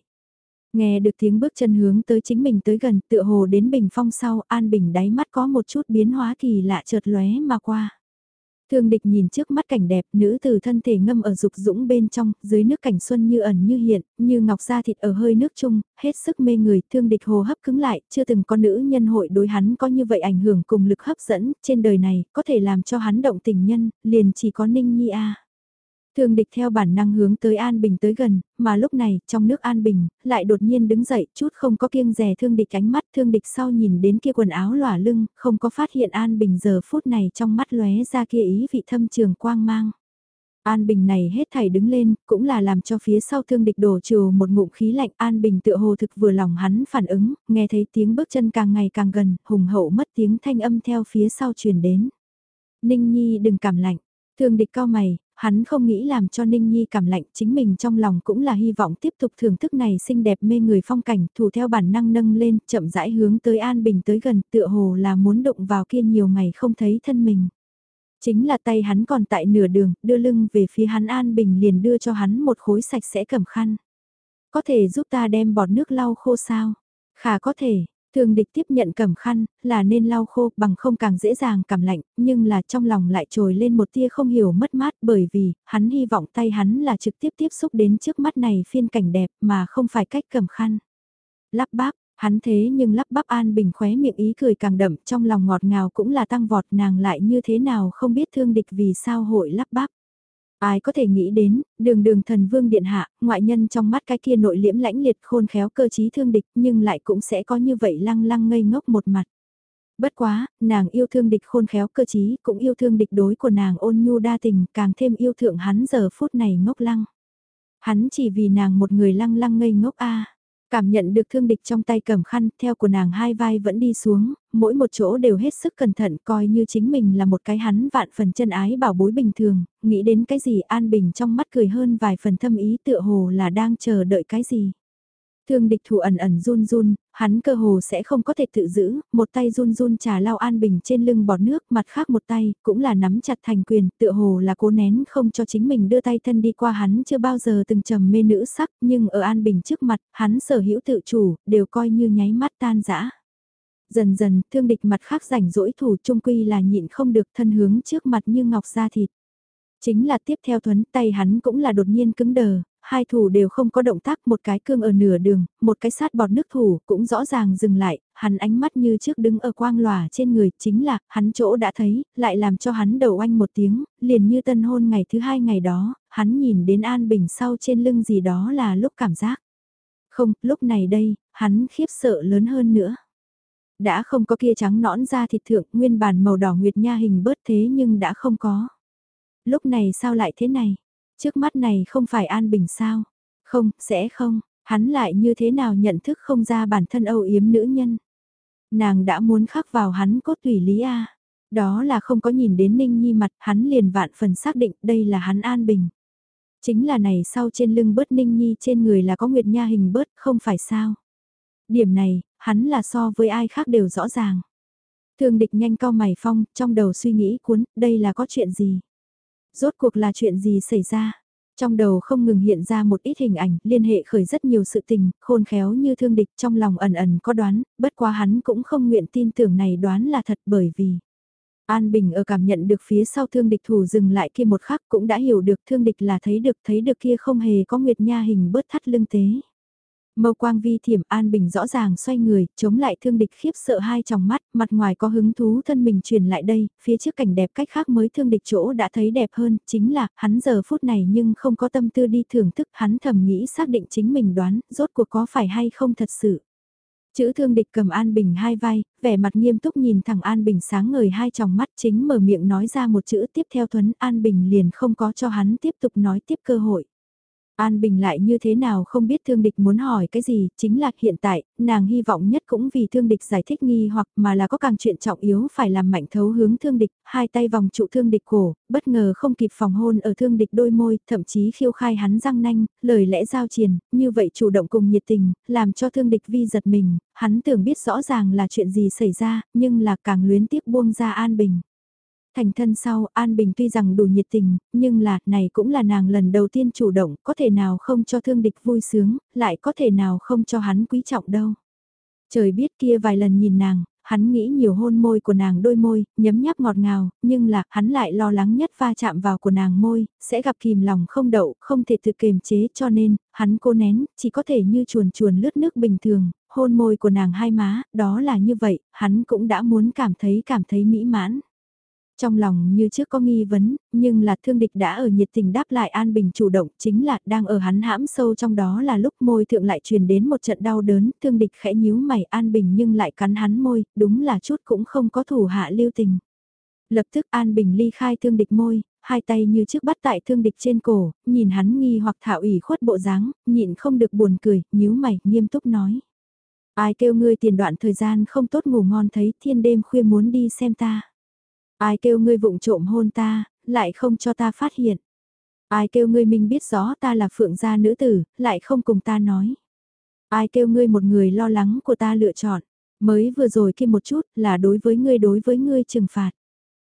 A: Nghe được tiếng bước chân hướng tới chính mình tới gần, tựa hồ đến bình phong sau, an bình đáy mắt có một chút biến hóa kỳ lạ chợt lóe mà qua. Thương địch nhìn trước mắt cảnh đẹp, nữ từ thân thể ngâm ở dục dũng bên trong, dưới nước cảnh xuân như ẩn như hiện, như ngọc da thịt ở hơi nước chung, hết sức mê người, thương địch hồ hấp cứng lại, chưa từng có nữ nhân hội đối hắn có như vậy ảnh hưởng cùng lực hấp dẫn, trên đời này, có thể làm cho hắn động tình nhân, liền chỉ có Ninh Nhi A. Thương địch theo bản năng hướng tới An Bình tới gần, mà lúc này, trong nước An Bình, lại đột nhiên đứng dậy, chút không có kiêng rè thương địch ánh mắt, thương địch sau nhìn đến kia quần áo lỏa lưng, không có phát hiện An Bình giờ phút này trong mắt lóe ra kia ý vị thâm trường quang mang. An Bình này hết thảy đứng lên, cũng là làm cho phía sau thương địch đổ trừ một ngụm khí lạnh. An Bình tựa hồ thực vừa lòng hắn phản ứng, nghe thấy tiếng bước chân càng ngày càng gần, hùng hậu mất tiếng thanh âm theo phía sau truyền đến. Ninh Nhi đừng cảm lạnh, thương địch cao mày, Hắn không nghĩ làm cho Ninh Nhi cảm lạnh chính mình trong lòng cũng là hy vọng tiếp tục thưởng thức này xinh đẹp mê người phong cảnh thủ theo bản năng nâng lên chậm rãi hướng tới An Bình tới gần tựa hồ là muốn đụng vào kia nhiều ngày không thấy thân mình. Chính là tay hắn còn tại nửa đường đưa lưng về phía hắn An Bình liền đưa cho hắn một khối sạch sẽ cầm khăn. Có thể giúp ta đem bọt nước lau khô sao? Khả có thể, Thường địch tiếp nhận cầm khăn, là nên lau khô bằng không càng dễ dàng cảm lạnh, nhưng là trong lòng lại trồi lên một tia không hiểu mất mát bởi vì, hắn hy vọng tay hắn là trực tiếp tiếp xúc đến trước mắt này phiên cảnh đẹp mà không phải cách cầm khăn. Lắp bắp, hắn thế nhưng lắp bắp an bình khóe miệng ý cười càng đậm trong lòng ngọt ngào cũng là tăng vọt nàng lại như thế nào không biết thương địch vì sao hội lắp bắp. Ai có thể nghĩ đến, đường đường thần vương điện hạ, ngoại nhân trong mắt cái kia nội liễm lãnh liệt khôn khéo cơ trí thương địch nhưng lại cũng sẽ có như vậy lăng lăng ngây ngốc một mặt. Bất quá, nàng yêu thương địch khôn khéo cơ trí cũng yêu thương địch đối của nàng ôn nhu đa tình càng thêm yêu thượng hắn giờ phút này ngốc lăng. Hắn chỉ vì nàng một người lăng lăng ngây ngốc a Cảm nhận được thương địch trong tay cầm khăn, theo của nàng hai vai vẫn đi xuống, mỗi một chỗ đều hết sức cẩn thận coi như chính mình là một cái hắn vạn phần chân ái bảo bối bình thường, nghĩ đến cái gì an bình trong mắt cười hơn vài phần thâm ý tựa hồ là đang chờ đợi cái gì. Thương địch thủ ẩn ẩn run run, hắn cơ hồ sẽ không có thể tự giữ, một tay run run trà lao an bình trên lưng bọt nước, mặt khác một tay, cũng là nắm chặt thành quyền, tựa hồ là cố nén không cho chính mình đưa tay thân đi qua hắn chưa bao giờ từng trầm mê nữ sắc, nhưng ở an bình trước mặt, hắn sở hữu tự chủ, đều coi như nháy mắt tan dã Dần dần, thương địch mặt khác rảnh rỗi thủ trung quy là nhịn không được thân hướng trước mặt như ngọc da thịt. Chính là tiếp theo thuấn tay hắn cũng là đột nhiên cứng đờ, hai thủ đều không có động tác, một cái cương ở nửa đường, một cái sát bọt nước thủ cũng rõ ràng dừng lại, hắn ánh mắt như trước đứng ở quang lòa trên người, chính là, hắn chỗ đã thấy, lại làm cho hắn đầu oanh một tiếng, liền như tân hôn ngày thứ hai ngày đó, hắn nhìn đến An Bình sau trên lưng gì đó là lúc cảm giác. Không, lúc này đây, hắn khiếp sợ lớn hơn nữa. Đã không có kia trắng nõn ra thịt thượng, nguyên bản màu đỏ nguyệt nha hình bớt thế nhưng đã không có. Lúc này sao lại thế này? Trước mắt này không phải an bình sao? Không, sẽ không, hắn lại như thế nào nhận thức không ra bản thân âu yếm nữ nhân. Nàng đã muốn khắc vào hắn cốt tùy lý a. Đó là không có nhìn đến Ninh Nhi mặt, hắn liền vạn phần xác định đây là hắn an bình. Chính là này sau trên lưng bớt Ninh Nhi trên người là có Nguyệt Nha hình bớt, không phải sao. Điểm này, hắn là so với ai khác đều rõ ràng. Thương địch nhanh cao mày phong, trong đầu suy nghĩ cuốn, đây là có chuyện gì? Rốt cuộc là chuyện gì xảy ra? Trong đầu không ngừng hiện ra một ít hình ảnh, liên hệ khởi rất nhiều sự tình, khôn khéo như thương địch trong lòng ẩn ẩn có đoán, bất quá hắn cũng không nguyện tin tưởng này đoán là thật bởi vì. An Bình ở cảm nhận được phía sau thương địch thủ dừng lại kia một khắc cũng đã hiểu được thương địch là thấy được thấy được kia không hề có nguyệt nha hình bớt thắt lưng tế. Mâu quang vi thiểm an bình rõ ràng xoay người, chống lại thương địch khiếp sợ hai tròng mắt, mặt ngoài có hứng thú thân mình truyền lại đây, phía trước cảnh đẹp cách khác mới thương địch chỗ đã thấy đẹp hơn, chính là, hắn giờ phút này nhưng không có tâm tư đi thưởng thức, hắn thầm nghĩ xác định chính mình đoán, rốt cuộc có phải hay không thật sự. Chữ thương địch cầm An Bình hai vai, vẻ mặt nghiêm túc nhìn thẳng An Bình sáng ngời hai tròng mắt chính mở miệng nói ra một chữ tiếp theo thuấn An Bình liền không có cho hắn tiếp tục nói tiếp cơ hội. An Bình lại như thế nào không biết thương địch muốn hỏi cái gì, chính là hiện tại, nàng hy vọng nhất cũng vì thương địch giải thích nghi hoặc mà là có càng chuyện trọng yếu phải làm mạnh thấu hướng thương địch, hai tay vòng trụ thương địch cổ, bất ngờ không kịp phòng hôn ở thương địch đôi môi, thậm chí khiêu khai hắn răng nanh, lời lẽ giao triền, như vậy chủ động cùng nhiệt tình, làm cho thương địch vi giật mình, hắn tưởng biết rõ ràng là chuyện gì xảy ra, nhưng là càng luyến tiếc buông ra An Bình. Thành thân sau, An Bình tuy rằng đủ nhiệt tình, nhưng là, này cũng là nàng lần đầu tiên chủ động, có thể nào không cho thương địch vui sướng, lại có thể nào không cho hắn quý trọng đâu. Trời biết kia vài lần nhìn nàng, hắn nghĩ nhiều hôn môi của nàng đôi môi, nhấm nháp ngọt ngào, nhưng là, hắn lại lo lắng nhất va chạm vào của nàng môi, sẽ gặp kìm lòng không đậu, không thể tự kiềm chế cho nên, hắn cố nén, chỉ có thể như chuồn chuồn lướt nước bình thường, hôn môi của nàng hai má, đó là như vậy, hắn cũng đã muốn cảm thấy cảm thấy mỹ mãn. Trong lòng như trước có nghi vấn, nhưng là thương địch đã ở nhiệt tình đáp lại An Bình chủ động chính là đang ở hắn hãm sâu trong đó là lúc môi thượng lại truyền đến một trận đau đớn, thương địch khẽ nhíu mày An Bình nhưng lại cắn hắn môi, đúng là chút cũng không có thủ hạ lưu tình. Lập tức An Bình ly khai thương địch môi, hai tay như trước bắt tại thương địch trên cổ, nhìn hắn nghi hoặc thảo ủy khuất bộ dáng, nhịn không được buồn cười, nhíu mày, nghiêm túc nói. Ai kêu ngươi tiền đoạn thời gian không tốt ngủ ngon thấy thiên đêm khuya muốn đi xem ta. Ai kêu ngươi vụng trộm hôn ta, lại không cho ta phát hiện. Ai kêu ngươi mình biết rõ ta là phượng gia nữ tử, lại không cùng ta nói. Ai kêu ngươi một người lo lắng của ta lựa chọn. Mới vừa rồi kia một chút là đối với ngươi đối với ngươi trừng phạt.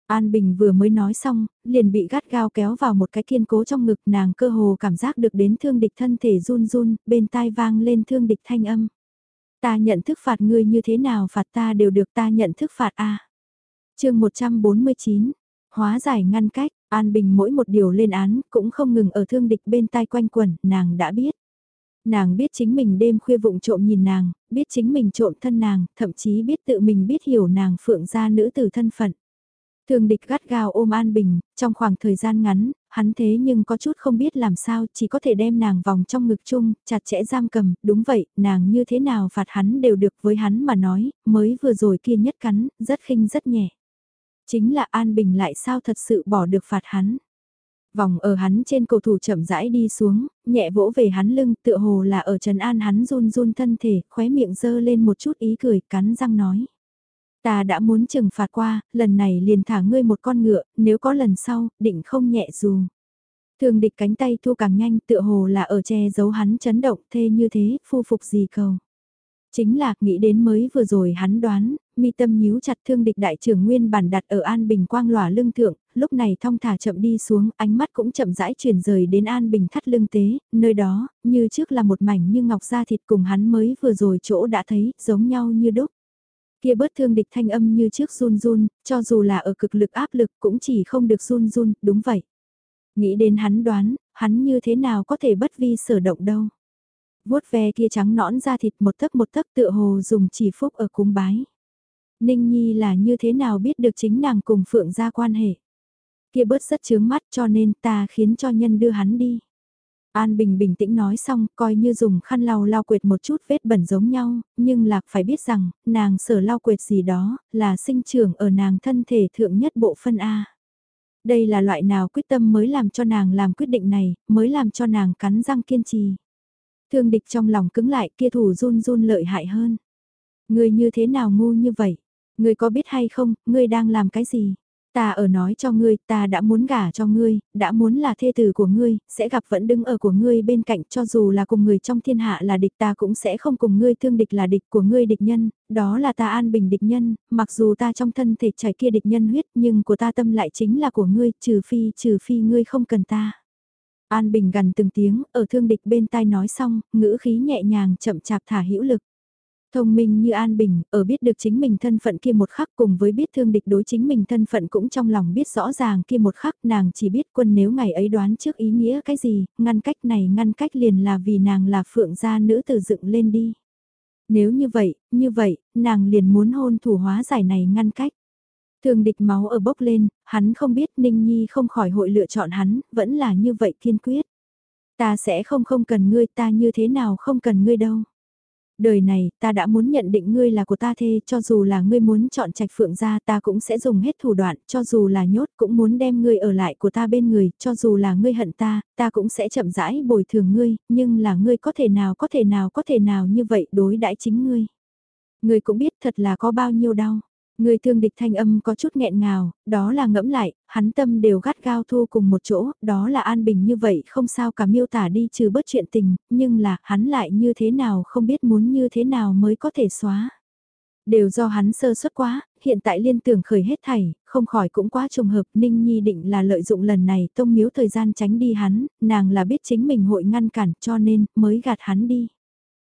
A: An Bình vừa mới nói xong, liền bị gắt gao kéo vào một cái kiên cố trong ngực nàng cơ hồ cảm giác được đến thương địch thân thể run run, bên tai vang lên thương địch thanh âm. Ta nhận thức phạt ngươi như thế nào phạt ta đều được ta nhận thức phạt a chương 149, hóa giải ngăn cách, An Bình mỗi một điều lên án cũng không ngừng ở thương địch bên tai quanh quẩn, nàng đã biết. Nàng biết chính mình đêm khuya vụng trộm nhìn nàng, biết chính mình trộm thân nàng, thậm chí biết tự mình biết hiểu nàng phượng gia nữ tử thân phận. Thương địch gắt gao ôm An Bình, trong khoảng thời gian ngắn, hắn thế nhưng có chút không biết làm sao, chỉ có thể đem nàng vòng trong ngực chung, chặt chẽ giam cầm, đúng vậy, nàng như thế nào phạt hắn đều được với hắn mà nói, mới vừa rồi kia nhất cắn, rất khinh rất nhẹ. Chính là An Bình lại sao thật sự bỏ được phạt hắn. Vòng ở hắn trên cầu thủ chậm rãi đi xuống, nhẹ vỗ về hắn lưng tựa hồ là ở trần an hắn run run thân thể, khóe miệng dơ lên một chút ý cười, cắn răng nói. Ta đã muốn trừng phạt qua, lần này liền thả ngươi một con ngựa, nếu có lần sau, định không nhẹ dù. Thường địch cánh tay thu càng nhanh tựa hồ là ở che giấu hắn chấn động thê như thế, phu phục gì cầu. Chính là, nghĩ đến mới vừa rồi hắn đoán, mi tâm nhíu chặt thương địch đại trưởng nguyên bản đặt ở An Bình quang lòa lưng thượng, lúc này thong thả chậm đi xuống, ánh mắt cũng chậm rãi chuyển rời đến An Bình thắt lưng tế, nơi đó, như trước là một mảnh như ngọc da thịt cùng hắn mới vừa rồi chỗ đã thấy, giống nhau như đúc. Kia bớt thương địch thanh âm như trước run run, cho dù là ở cực lực áp lực cũng chỉ không được run run, đúng vậy. Nghĩ đến hắn đoán, hắn như thế nào có thể bất vi sở động đâu vuốt ve kia trắng nõn ra thịt một tấc một tấc tựa hồ dùng chỉ phúc ở cúng bái. Ninh Nhi là như thế nào biết được chính nàng cùng Phượng ra quan hệ. Kia bớt rất chướng mắt cho nên ta khiến cho nhân đưa hắn đi. An Bình bình tĩnh nói xong, coi như dùng khăn lau lau quệt một chút vết bẩn giống nhau, nhưng lạc phải biết rằng, nàng sở lau quệt gì đó, là sinh trưởng ở nàng thân thể thượng nhất bộ phân A. Đây là loại nào quyết tâm mới làm cho nàng làm quyết định này, mới làm cho nàng cắn răng kiên trì. Thương địch trong lòng cứng lại kia thủ run run lợi hại hơn. Ngươi như thế nào ngu như vậy? Ngươi có biết hay không, ngươi đang làm cái gì? Ta ở nói cho ngươi, ta đã muốn gả cho ngươi, đã muốn là thê tử của ngươi, sẽ gặp vẫn đứng ở của ngươi bên cạnh cho dù là cùng người trong thiên hạ là địch ta cũng sẽ không cùng ngươi thương địch là địch của ngươi địch nhân, đó là ta an bình địch nhân, mặc dù ta trong thân thể chảy kia địch nhân huyết nhưng của ta tâm lại chính là của ngươi, trừ phi trừ phi ngươi không cần ta. An Bình gần từng tiếng, ở thương địch bên tai nói xong, ngữ khí nhẹ nhàng chậm chạp thả hữu lực. Thông minh như An Bình, ở biết được chính mình thân phận kia một khắc cùng với biết thương địch đối chính mình thân phận cũng trong lòng biết rõ ràng kia một khắc nàng chỉ biết quân nếu ngày ấy đoán trước ý nghĩa cái gì, ngăn cách này ngăn cách liền là vì nàng là phượng gia nữ tử dựng lên đi. Nếu như vậy, như vậy, nàng liền muốn hôn thủ hóa giải này ngăn cách. Thường địch máu ở bốc lên, hắn không biết Ninh Nhi không khỏi hội lựa chọn hắn, vẫn là như vậy kiên quyết. Ta sẽ không không cần ngươi ta như thế nào không cần ngươi đâu. Đời này, ta đã muốn nhận định ngươi là của ta thê, cho dù là ngươi muốn chọn trạch phượng ra ta cũng sẽ dùng hết thủ đoạn, cho dù là nhốt cũng muốn đem ngươi ở lại của ta bên người, cho dù là ngươi hận ta, ta cũng sẽ chậm rãi bồi thường ngươi, nhưng là ngươi có thể nào có thể nào có thể nào như vậy đối đãi chính ngươi. Ngươi cũng biết thật là có bao nhiêu đau. Người thương địch thanh âm có chút nghẹn ngào, đó là ngẫm lại, hắn tâm đều gắt gao thu cùng một chỗ, đó là an bình như vậy không sao cả miêu tả đi trừ bớt chuyện tình, nhưng là hắn lại như thế nào không biết muốn như thế nào mới có thể xóa. Đều do hắn sơ suất quá, hiện tại liên tưởng khởi hết thảy, không khỏi cũng quá trùng hợp Ninh Nhi định là lợi dụng lần này tông miếu thời gian tránh đi hắn, nàng là biết chính mình hội ngăn cản cho nên mới gạt hắn đi.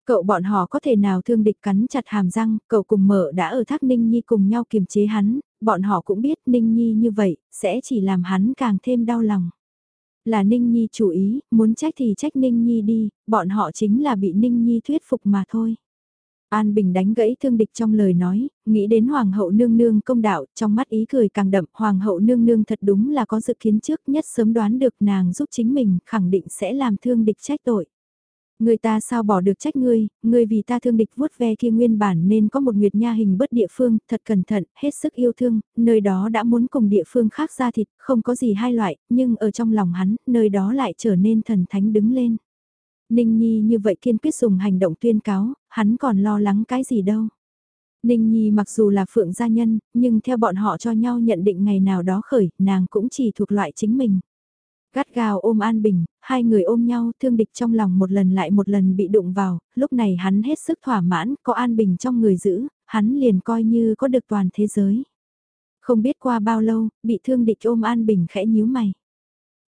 A: Cậu bọn họ có thể nào thương địch cắn chặt hàm răng, cậu cùng mở đã ở thác Ninh Nhi cùng nhau kiềm chế hắn, bọn họ cũng biết Ninh Nhi như vậy, sẽ chỉ làm hắn càng thêm đau lòng. Là Ninh Nhi chủ ý, muốn trách thì trách Ninh Nhi đi, bọn họ chính là bị Ninh Nhi thuyết phục mà thôi. An Bình đánh gãy thương địch trong lời nói, nghĩ đến Hoàng hậu nương nương công đạo, trong mắt ý cười càng đậm, Hoàng hậu nương nương thật đúng là có dự kiến trước nhất sớm đoán được nàng giúp chính mình, khẳng định sẽ làm thương địch trách tội. Người ta sao bỏ được trách ngươi, ngươi vì ta thương địch vuốt ve kia nguyên bản nên có một nguyệt nha hình bất địa phương, thật cẩn thận, hết sức yêu thương, nơi đó đã muốn cùng địa phương khác ra thịt, không có gì hai loại, nhưng ở trong lòng hắn, nơi đó lại trở nên thần thánh đứng lên. Ninh Nhi như vậy kiên quyết dùng hành động tuyên cáo, hắn còn lo lắng cái gì đâu. Ninh Nhi mặc dù là phượng gia nhân, nhưng theo bọn họ cho nhau nhận định ngày nào đó khởi, nàng cũng chỉ thuộc loại chính mình. Gắt gào ôm An Bình, hai người ôm nhau thương địch trong lòng một lần lại một lần bị đụng vào, lúc này hắn hết sức thỏa mãn, có An Bình trong người giữ, hắn liền coi như có được toàn thế giới. Không biết qua bao lâu, bị thương địch ôm An Bình khẽ nhíu mày.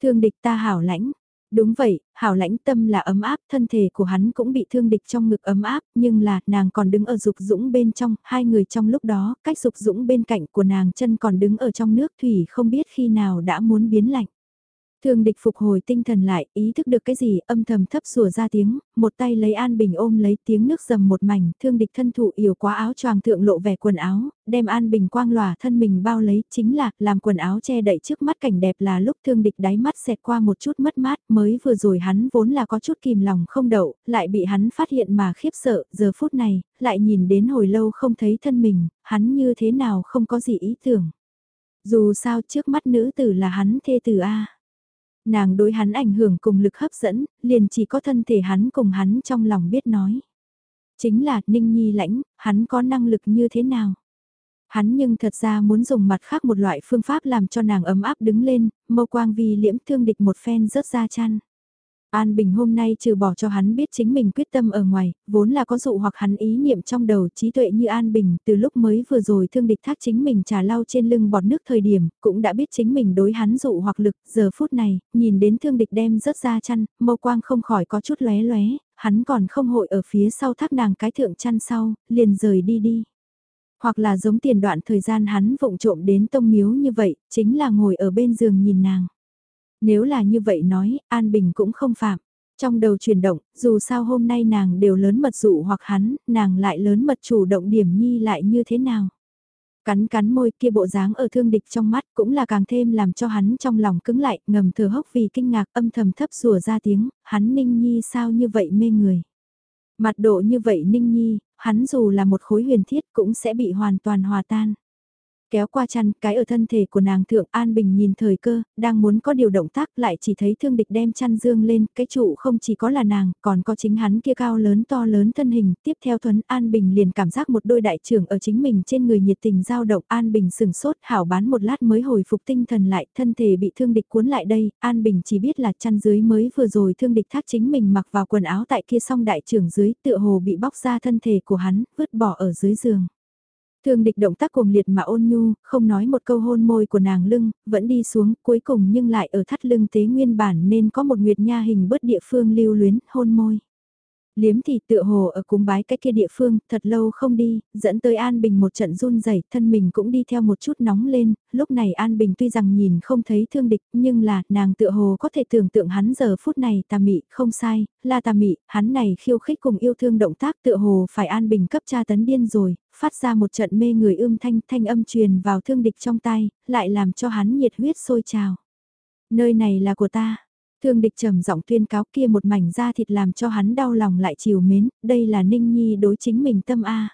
A: Thương địch ta hảo lãnh, Đúng vậy, hảo lãnh tâm là ấm áp, thân thể của hắn cũng bị thương địch trong ngực ấm áp, nhưng là, nàng còn đứng ở dục dũng bên trong, hai người trong lúc đó, cách dục dũng bên cạnh của nàng chân còn đứng ở trong nước thủy không biết khi nào đã muốn biến lạnh. Thương địch phục hồi tinh thần lại, ý thức được cái gì, âm thầm thấp sủa ra tiếng, một tay lấy An Bình ôm lấy tiếng nước dầm một mảnh, thương địch thân thụ yểu quá áo choàng thượng lộ vẻ quần áo, đem An Bình quang lòa thân mình bao lấy, chính là, làm quần áo che đậy trước mắt cảnh đẹp là lúc thương địch đáy mắt xẹt qua một chút mất mát, mới vừa rồi hắn vốn là có chút kìm lòng không đậu, lại bị hắn phát hiện mà khiếp sợ, giờ phút này, lại nhìn đến hồi lâu không thấy thân mình, hắn như thế nào không có gì ý tưởng. Dù sao trước mắt nữ tử là hắn thê tử A Nàng đối hắn ảnh hưởng cùng lực hấp dẫn, liền chỉ có thân thể hắn cùng hắn trong lòng biết nói. Chính là Ninh Nhi lãnh, hắn có năng lực như thế nào? Hắn nhưng thật ra muốn dùng mặt khác một loại phương pháp làm cho nàng ấm áp đứng lên, mâu quang vì liễm thương địch một phen rớt ra chăn. An Bình hôm nay trừ bỏ cho hắn biết chính mình quyết tâm ở ngoài, vốn là có dụ hoặc hắn ý niệm trong đầu trí tuệ như An Bình, từ lúc mới vừa rồi thương địch thác chính mình trà lau trên lưng bọt nước thời điểm, cũng đã biết chính mình đối hắn dụ hoặc lực, giờ phút này, nhìn đến thương địch đem rớt ra chăn, mâu quang không khỏi có chút lóe lóe, hắn còn không hội ở phía sau thác nàng cái thượng chăn sau, liền rời đi đi. Hoặc là giống tiền đoạn thời gian hắn vụng trộm đến tông miếu như vậy, chính là ngồi ở bên giường nhìn nàng. Nếu là như vậy nói, An Bình cũng không phạm. Trong đầu chuyển động, dù sao hôm nay nàng đều lớn mật dụ hoặc hắn, nàng lại lớn mật chủ động điểm nhi lại như thế nào. Cắn cắn môi kia bộ dáng ở thương địch trong mắt cũng là càng thêm làm cho hắn trong lòng cứng lại, ngầm thở hốc vì kinh ngạc âm thầm thấp rùa ra tiếng, hắn ninh nhi sao như vậy mê người. Mặt độ như vậy ninh nhi, hắn dù là một khối huyền thiết cũng sẽ bị hoàn toàn hòa tan kéo qua chăn, cái ở thân thể của nàng thượng An Bình nhìn thời cơ, đang muốn có điều động tác lại chỉ thấy thương địch đem chăn dương lên, cái trụ không chỉ có là nàng, còn có chính hắn kia cao lớn to lớn thân hình, tiếp theo Thuấn An Bình liền cảm giác một đôi đại trưởng ở chính mình trên người nhiệt tình giao động, An Bình sừng sốt, hảo bán một lát mới hồi phục tinh thần lại, thân thể bị thương địch cuốn lại đây, An Bình chỉ biết là chăn dưới mới vừa rồi thương địch thác chính mình mặc vào quần áo tại kia song đại trưởng dưới, tựa hồ bị bóc ra thân thể của hắn, vứt bỏ ở dưới giường. Thương địch động tác cuồng liệt mà ôn nhu, không nói một câu hôn môi của nàng lưng, vẫn đi xuống, cuối cùng nhưng lại ở thắt lưng tế nguyên bản nên có một nguyệt nha hình bớt địa phương lưu luyến, hôn môi. Liếm thì tựa hồ ở cúng bái cái kia địa phương, thật lâu không đi, dẫn tới An Bình một trận run rẩy thân mình cũng đi theo một chút nóng lên, lúc này An Bình tuy rằng nhìn không thấy thương địch, nhưng là, nàng tựa hồ có thể tưởng tượng hắn giờ phút này tà mị, không sai, là tà mị, hắn này khiêu khích cùng yêu thương động tác tựa hồ phải An Bình cấp tra tấn điên rồi, phát ra một trận mê người ưm thanh thanh âm truyền vào thương địch trong tay, lại làm cho hắn nhiệt huyết sôi trào. Nơi này là của ta, Thương địch trầm giọng tuyên cáo kia một mảnh da thịt làm cho hắn đau lòng lại chiều mến, đây là Ninh Nhi đối chính mình tâm A.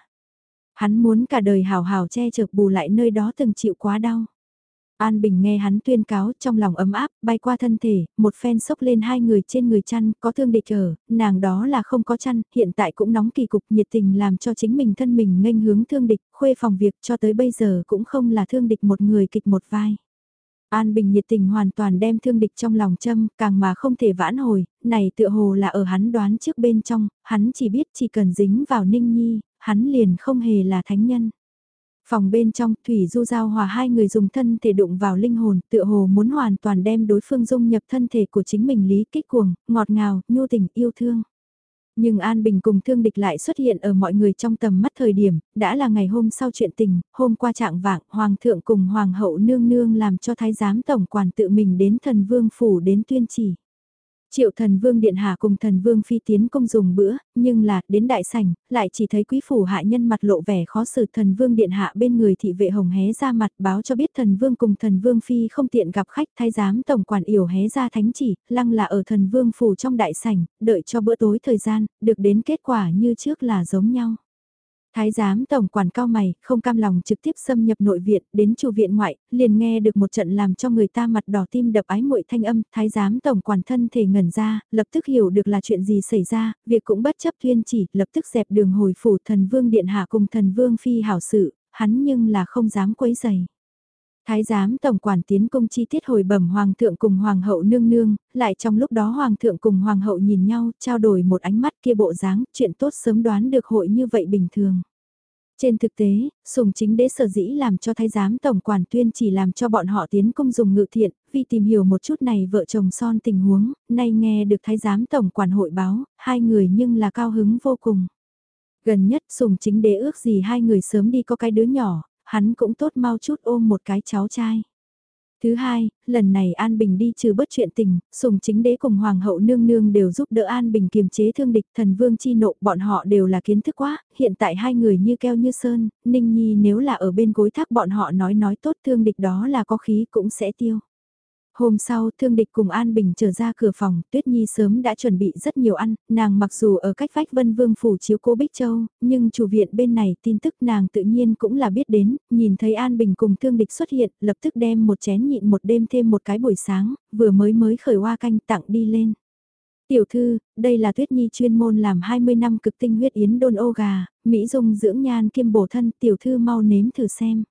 A: Hắn muốn cả đời hào hào che chở bù lại nơi đó từng chịu quá đau. An Bình nghe hắn tuyên cáo trong lòng ấm áp, bay qua thân thể, một phen sốc lên hai người trên người chăn, có thương địch ở, nàng đó là không có chăn, hiện tại cũng nóng kỳ cục nhiệt tình làm cho chính mình thân mình nghênh hướng thương địch, khuê phòng việc cho tới bây giờ cũng không là thương địch một người kịch một vai. An Bình nhiệt tình hoàn toàn đem thương địch trong lòng châm, càng mà không thể vãn hồi, này tựa hồ là ở hắn đoán trước bên trong, hắn chỉ biết chỉ cần dính vào Ninh Nhi, hắn liền không hề là thánh nhân. Phòng bên trong, Thủy Du Giao hòa hai người dùng thân thể đụng vào linh hồn, tựa hồ muốn hoàn toàn đem đối phương dung nhập thân thể của chính mình lý kích cuồng, ngọt ngào, nhu tình, yêu thương. Nhưng An Bình cùng thương địch lại xuất hiện ở mọi người trong tầm mắt thời điểm, đã là ngày hôm sau chuyện tình, hôm qua trạng vạng, Hoàng thượng cùng Hoàng hậu nương nương làm cho Thái giám tổng quản tự mình đến thần vương phủ đến tuyên chỉ. Triệu thần vương điện hạ cùng thần vương phi tiến công dùng bữa, nhưng là, đến đại sảnh, lại chỉ thấy quý phủ hạ nhân mặt lộ vẻ khó xử thần vương điện hạ bên người thị vệ hồng hé ra mặt báo cho biết thần vương cùng thần vương phi không tiện gặp khách thái giám tổng quản yểu hé ra thánh chỉ, lăng là ở thần vương phủ trong đại sảnh, đợi cho bữa tối thời gian, được đến kết quả như trước là giống nhau. Thái giám tổng quản cao mày, không cam lòng trực tiếp xâm nhập nội viện, đến chủ viện ngoại, liền nghe được một trận làm cho người ta mặt đỏ tim đập ái muội thanh âm, thái giám tổng quản thân thể ngẩn ra, lập tức hiểu được là chuyện gì xảy ra, việc cũng bất chấp tuyên chỉ, lập tức dẹp đường hồi phủ thần vương điện hạ cùng thần vương phi hảo sự, hắn nhưng là không dám quấy giày. Thái giám tổng quản tiến công chi tiết hồi bẩm hoàng thượng cùng hoàng hậu nương nương, lại trong lúc đó hoàng thượng cùng hoàng hậu nhìn nhau, trao đổi một ánh mắt kia bộ dáng, chuyện tốt sớm đoán được hội như vậy bình thường. Trên thực tế, sùng chính đế sở dĩ làm cho thái giám tổng quản tuyên chỉ làm cho bọn họ tiến công dùng ngự thiện, vì tìm hiểu một chút này vợ chồng son tình huống, nay nghe được thái giám tổng quản hội báo, hai người nhưng là cao hứng vô cùng. Gần nhất sùng chính đế ước gì hai người sớm đi có cái đứa nhỏ, hắn cũng tốt mau chút ôm một cái cháu trai. Thứ hai, lần này An Bình đi trừ bất chuyện tình, sùng chính đế cùng Hoàng hậu nương nương đều giúp đỡ An Bình kiềm chế thương địch thần vương chi nộ, bọn họ đều là kiến thức quá, hiện tại hai người như keo như sơn, Ninh Nhi nếu là ở bên gối thác bọn họ nói nói tốt thương địch đó là có khí cũng sẽ tiêu. Hôm sau, thương địch cùng An Bình trở ra cửa phòng, Tuyết Nhi sớm đã chuẩn bị rất nhiều ăn, nàng mặc dù ở cách vách Vân Vương phủ chiếu cố Bích Châu, nhưng chủ viện bên này tin tức nàng tự nhiên cũng là biết đến, nhìn thấy An Bình cùng thương địch xuất hiện, lập tức đem một chén nhịn một đêm thêm một cái buổi sáng, vừa mới mới khởi hoa canh tặng đi lên. Tiểu thư, đây là Tuyết Nhi chuyên môn làm 20 năm cực tinh huyết yến đôn ô gà, Mỹ dung dưỡng nhan kiêm bổ thân, tiểu thư mau nếm thử xem.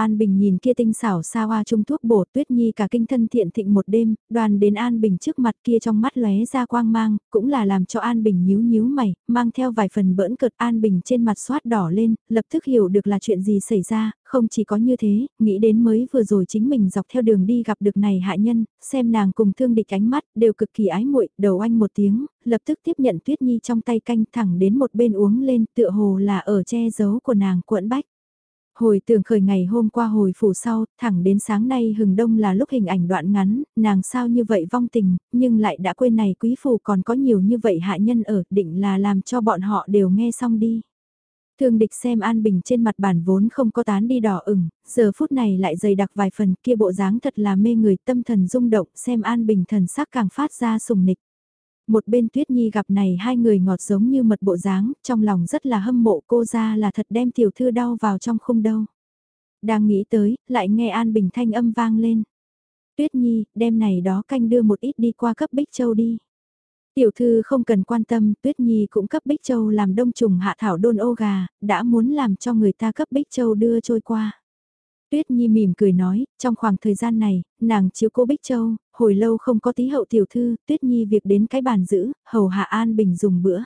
A: An Bình nhìn kia tinh xảo xa hoa trung thuốc bổ tuyết nhi cả kinh thân thiện thịnh một đêm, đoàn đến An Bình trước mặt kia trong mắt lóe ra quang mang, cũng là làm cho An Bình nhíu nhíu mày, mang theo vài phần bỡn cợt An Bình trên mặt xoát đỏ lên, lập tức hiểu được là chuyện gì xảy ra, không chỉ có như thế, nghĩ đến mới vừa rồi chính mình dọc theo đường đi gặp được này hạ nhân, xem nàng cùng thương địch ánh mắt, đều cực kỳ ái muội đầu anh một tiếng, lập tức tiếp nhận tuyết nhi trong tay canh thẳng đến một bên uống lên tựa hồ là ở che giấu của nàng cuộn bách. Hồi tưởng khởi ngày hôm qua hồi phủ sau, thẳng đến sáng nay hừng đông là lúc hình ảnh đoạn ngắn, nàng sao như vậy vong tình, nhưng lại đã quên này quý phủ còn có nhiều như vậy hạ nhân ở, định là làm cho bọn họ đều nghe xong đi. Thương địch xem An Bình trên mặt bản vốn không có tán đi đỏ ửng, giờ phút này lại dày đặc vài phần kia bộ dáng thật là mê người tâm thần rung động xem An Bình thần sắc càng phát ra sùng nịch. Một bên Tuyết Nhi gặp này hai người ngọt giống như mật bộ dáng, trong lòng rất là hâm mộ cô ra là thật đem tiểu thư đau vào trong khung đâu. Đang nghĩ tới, lại nghe An Bình thanh âm vang lên. Tuyết Nhi, đem này đó canh đưa một ít đi qua cấp Bích Châu đi. Tiểu thư không cần quan tâm, Tuyết Nhi cũng cấp Bích Châu làm đông trùng hạ thảo đôn ô gà, đã muốn làm cho người ta cấp Bích Châu đưa trôi qua. Tuyết Nhi mỉm cười nói, trong khoảng thời gian này, nàng chiếu cô Bích Châu, hồi lâu không có tí hậu tiểu thư, Tuyết Nhi việc đến cái bàn giữ, hầu hạ An Bình dùng bữa.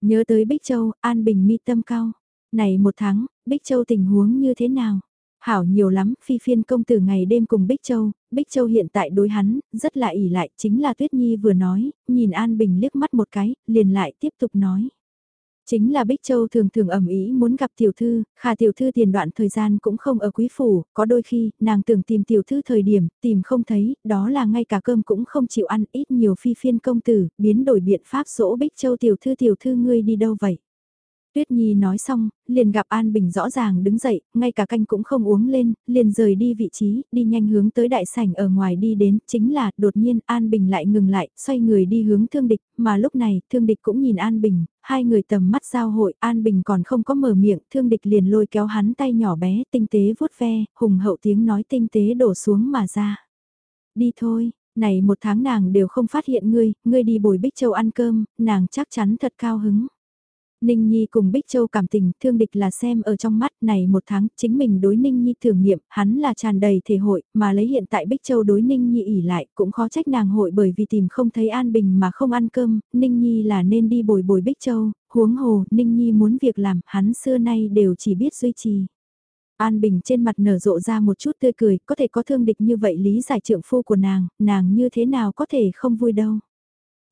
A: Nhớ tới Bích Châu, An Bình mi tâm cao. Này một tháng, Bích Châu tình huống như thế nào? Hảo nhiều lắm, phi phiên công tử ngày đêm cùng Bích Châu, Bích Châu hiện tại đối hắn, rất là ỉ lại, chính là Tuyết Nhi vừa nói, nhìn An Bình liếc mắt một cái, liền lại tiếp tục nói. Chính là Bích Châu thường thường ẩm ý muốn gặp tiểu thư, khả tiểu thư tiền đoạn thời gian cũng không ở quý phủ, có đôi khi, nàng tưởng tìm tiểu thư thời điểm, tìm không thấy, đó là ngay cả cơm cũng không chịu ăn, ít nhiều phi phiên công tử, biến đổi biện pháp dỗ Bích Châu tiểu thư tiểu thư ngươi đi đâu vậy? Tuyết Nhi nói xong, liền gặp An Bình rõ ràng đứng dậy, ngay cả canh cũng không uống lên, liền rời đi vị trí, đi nhanh hướng tới đại sảnh ở ngoài đi đến, chính là, đột nhiên, An Bình lại ngừng lại, xoay người đi hướng thương địch, mà lúc này, thương địch cũng nhìn An Bình, hai người tầm mắt giao hội, An Bình còn không có mở miệng, thương địch liền lôi kéo hắn tay nhỏ bé, tinh tế vuốt ve, hùng hậu tiếng nói tinh tế đổ xuống mà ra. Đi thôi, này một tháng nàng đều không phát hiện ngươi, ngươi đi bồi Bích Châu ăn cơm, nàng chắc chắn thật cao hứng. Ninh Nhi cùng Bích Châu cảm tình, thương địch là xem ở trong mắt này một tháng, chính mình đối Ninh Nhi thưởng nghiệm, hắn là tràn đầy thể hội, mà lấy hiện tại Bích Châu đối Ninh Nhi ỉ lại, cũng khó trách nàng hội bởi vì tìm không thấy An Bình mà không ăn cơm, Ninh Nhi là nên đi bồi bồi Bích Châu, huống hồ, Ninh Nhi muốn việc làm, hắn xưa nay đều chỉ biết duy trì. An Bình trên mặt nở rộ ra một chút tươi cười, có thể có thương địch như vậy lý giải trượng phu của nàng, nàng như thế nào có thể không vui đâu.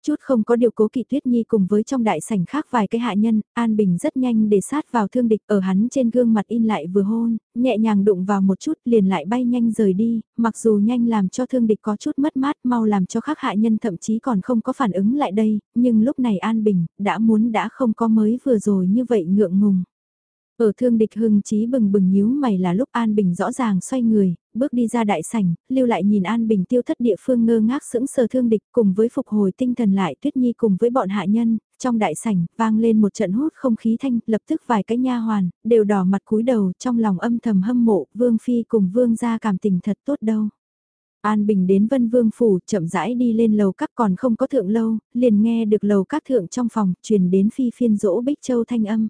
A: Chút không có điều cố kỵ tuyết nhi cùng với trong đại sảnh khác vài cái hạ nhân, An Bình rất nhanh để sát vào thương địch ở hắn trên gương mặt in lại vừa hôn, nhẹ nhàng đụng vào một chút liền lại bay nhanh rời đi, mặc dù nhanh làm cho thương địch có chút mất mát mau làm cho khác hạ nhân thậm chí còn không có phản ứng lại đây, nhưng lúc này An Bình đã muốn đã không có mới vừa rồi như vậy ngượng ngùng. Ở thương địch hưng trí bừng bừng nhíu mày là lúc An Bình rõ ràng xoay người, bước đi ra đại sảnh, lưu lại nhìn An Bình tiêu thất địa phương ngơ ngác sững sờ thương địch cùng với phục hồi tinh thần lại tuyết nhi cùng với bọn hạ nhân, trong đại sảnh vang lên một trận hút không khí thanh, lập tức vài cái nha hoàn, đều đỏ mặt cúi đầu trong lòng âm thầm hâm mộ, vương phi cùng vương gia cảm tình thật tốt đâu. An Bình đến Vân Vương Phủ chậm rãi đi lên lầu các còn không có thượng lâu, liền nghe được lầu các thượng trong phòng truyền đến phi phiên dỗ Bích Châu thanh âm.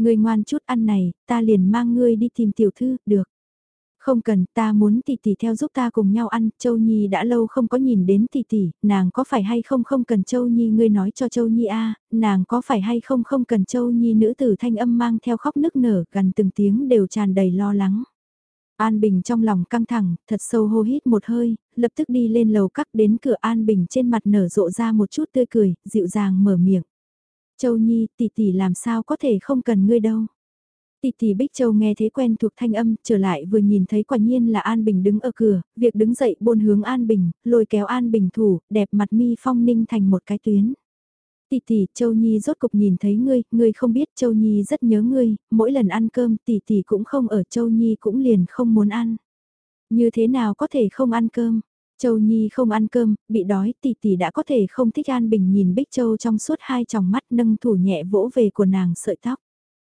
A: Ngươi ngoan chút ăn này, ta liền mang ngươi đi tìm tiểu thư, được. Không cần, ta muốn tỷ tỷ theo giúp ta cùng nhau ăn, Châu Nhi đã lâu không có nhìn đến tỷ tỷ, nàng có phải hay không không cần Châu Nhi ngươi nói cho Châu Nhi a, nàng có phải hay không không cần Châu Nhi nữ tử thanh âm mang theo khóc nức nở, gần từng tiếng đều tràn đầy lo lắng. An Bình trong lòng căng thẳng, thật sâu hô hít một hơi, lập tức đi lên lầu cắt đến cửa An Bình trên mặt nở rộ ra một chút tươi cười, dịu dàng mở miệng. Châu Nhi, tỷ tỷ làm sao có thể không cần ngươi đâu. Tỷ tỷ Bích Châu nghe thế quen thuộc thanh âm, trở lại vừa nhìn thấy quả nhiên là An Bình đứng ở cửa, việc đứng dậy buôn hướng An Bình, lôi kéo An Bình thủ, đẹp mặt mi phong ninh thành một cái tuyến. Tỷ tỷ, Châu Nhi rốt cục nhìn thấy ngươi, ngươi không biết Châu Nhi rất nhớ ngươi, mỗi lần ăn cơm tỷ tỷ cũng không ở Châu Nhi cũng liền không muốn ăn. Như thế nào có thể không ăn cơm? Châu Nhi không ăn cơm, bị đói, tỷ tỷ đã có thể không thích An Bình nhìn Bích Châu trong suốt hai tròng mắt nâng thủ nhẹ vỗ về của nàng sợi tóc.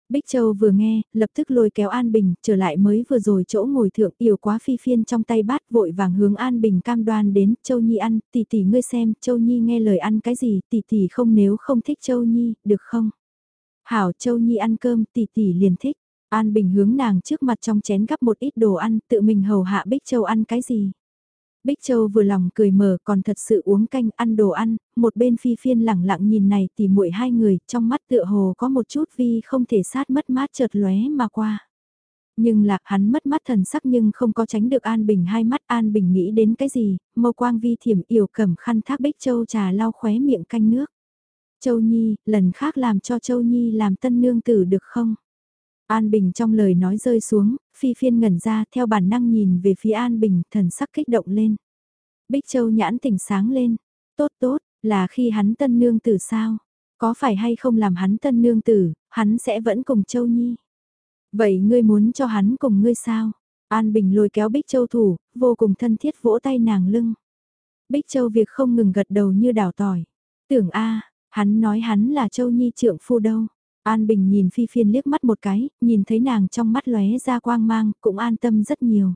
A: Bích Châu vừa nghe, lập tức lôi kéo An Bình, trở lại mới vừa rồi chỗ ngồi thượng yếu quá phi phiên trong tay bát vội vàng hướng An Bình cam đoan đến, Châu Nhi ăn, tỷ tỷ ngươi xem, Châu Nhi nghe lời ăn cái gì, tỷ tỷ không nếu không thích Châu Nhi, được không? Hảo Châu Nhi ăn cơm, tỷ tỷ liền thích. An Bình hướng nàng trước mặt trong chén gắp một ít đồ ăn, tự mình hầu hạ Bích Châu ăn cái gì. Bích Châu vừa lòng cười mở còn thật sự uống canh ăn đồ ăn, một bên phi phiên lẳng lặng nhìn này thì muội hai người, trong mắt tựa hồ có một chút vi không thể sát mất mát chợt lóe mà qua. Nhưng lạc hắn mất mắt thần sắc nhưng không có tránh được An Bình hai mắt An Bình nghĩ đến cái gì, mâu quang vi thiểm yểu cầm khăn thác Bích Châu trà lau khóe miệng canh nước. Châu Nhi, lần khác làm cho Châu Nhi làm tân nương tử được không? An Bình trong lời nói rơi xuống, phi phiên ngẩn ra theo bản năng nhìn về phía An Bình thần sắc kích động lên. Bích Châu nhãn tỉnh sáng lên, tốt tốt, là khi hắn tân nương tử sao? Có phải hay không làm hắn tân nương tử, hắn sẽ vẫn cùng Châu Nhi? Vậy ngươi muốn cho hắn cùng ngươi sao? An Bình lôi kéo Bích Châu thủ, vô cùng thân thiết vỗ tay nàng lưng. Bích Châu việc không ngừng gật đầu như đào tỏi. Tưởng a hắn nói hắn là Châu Nhi trượng phu đâu. An Bình nhìn Phi Phiên liếc mắt một cái, nhìn thấy nàng trong mắt lóe ra quang mang, cũng an tâm rất nhiều.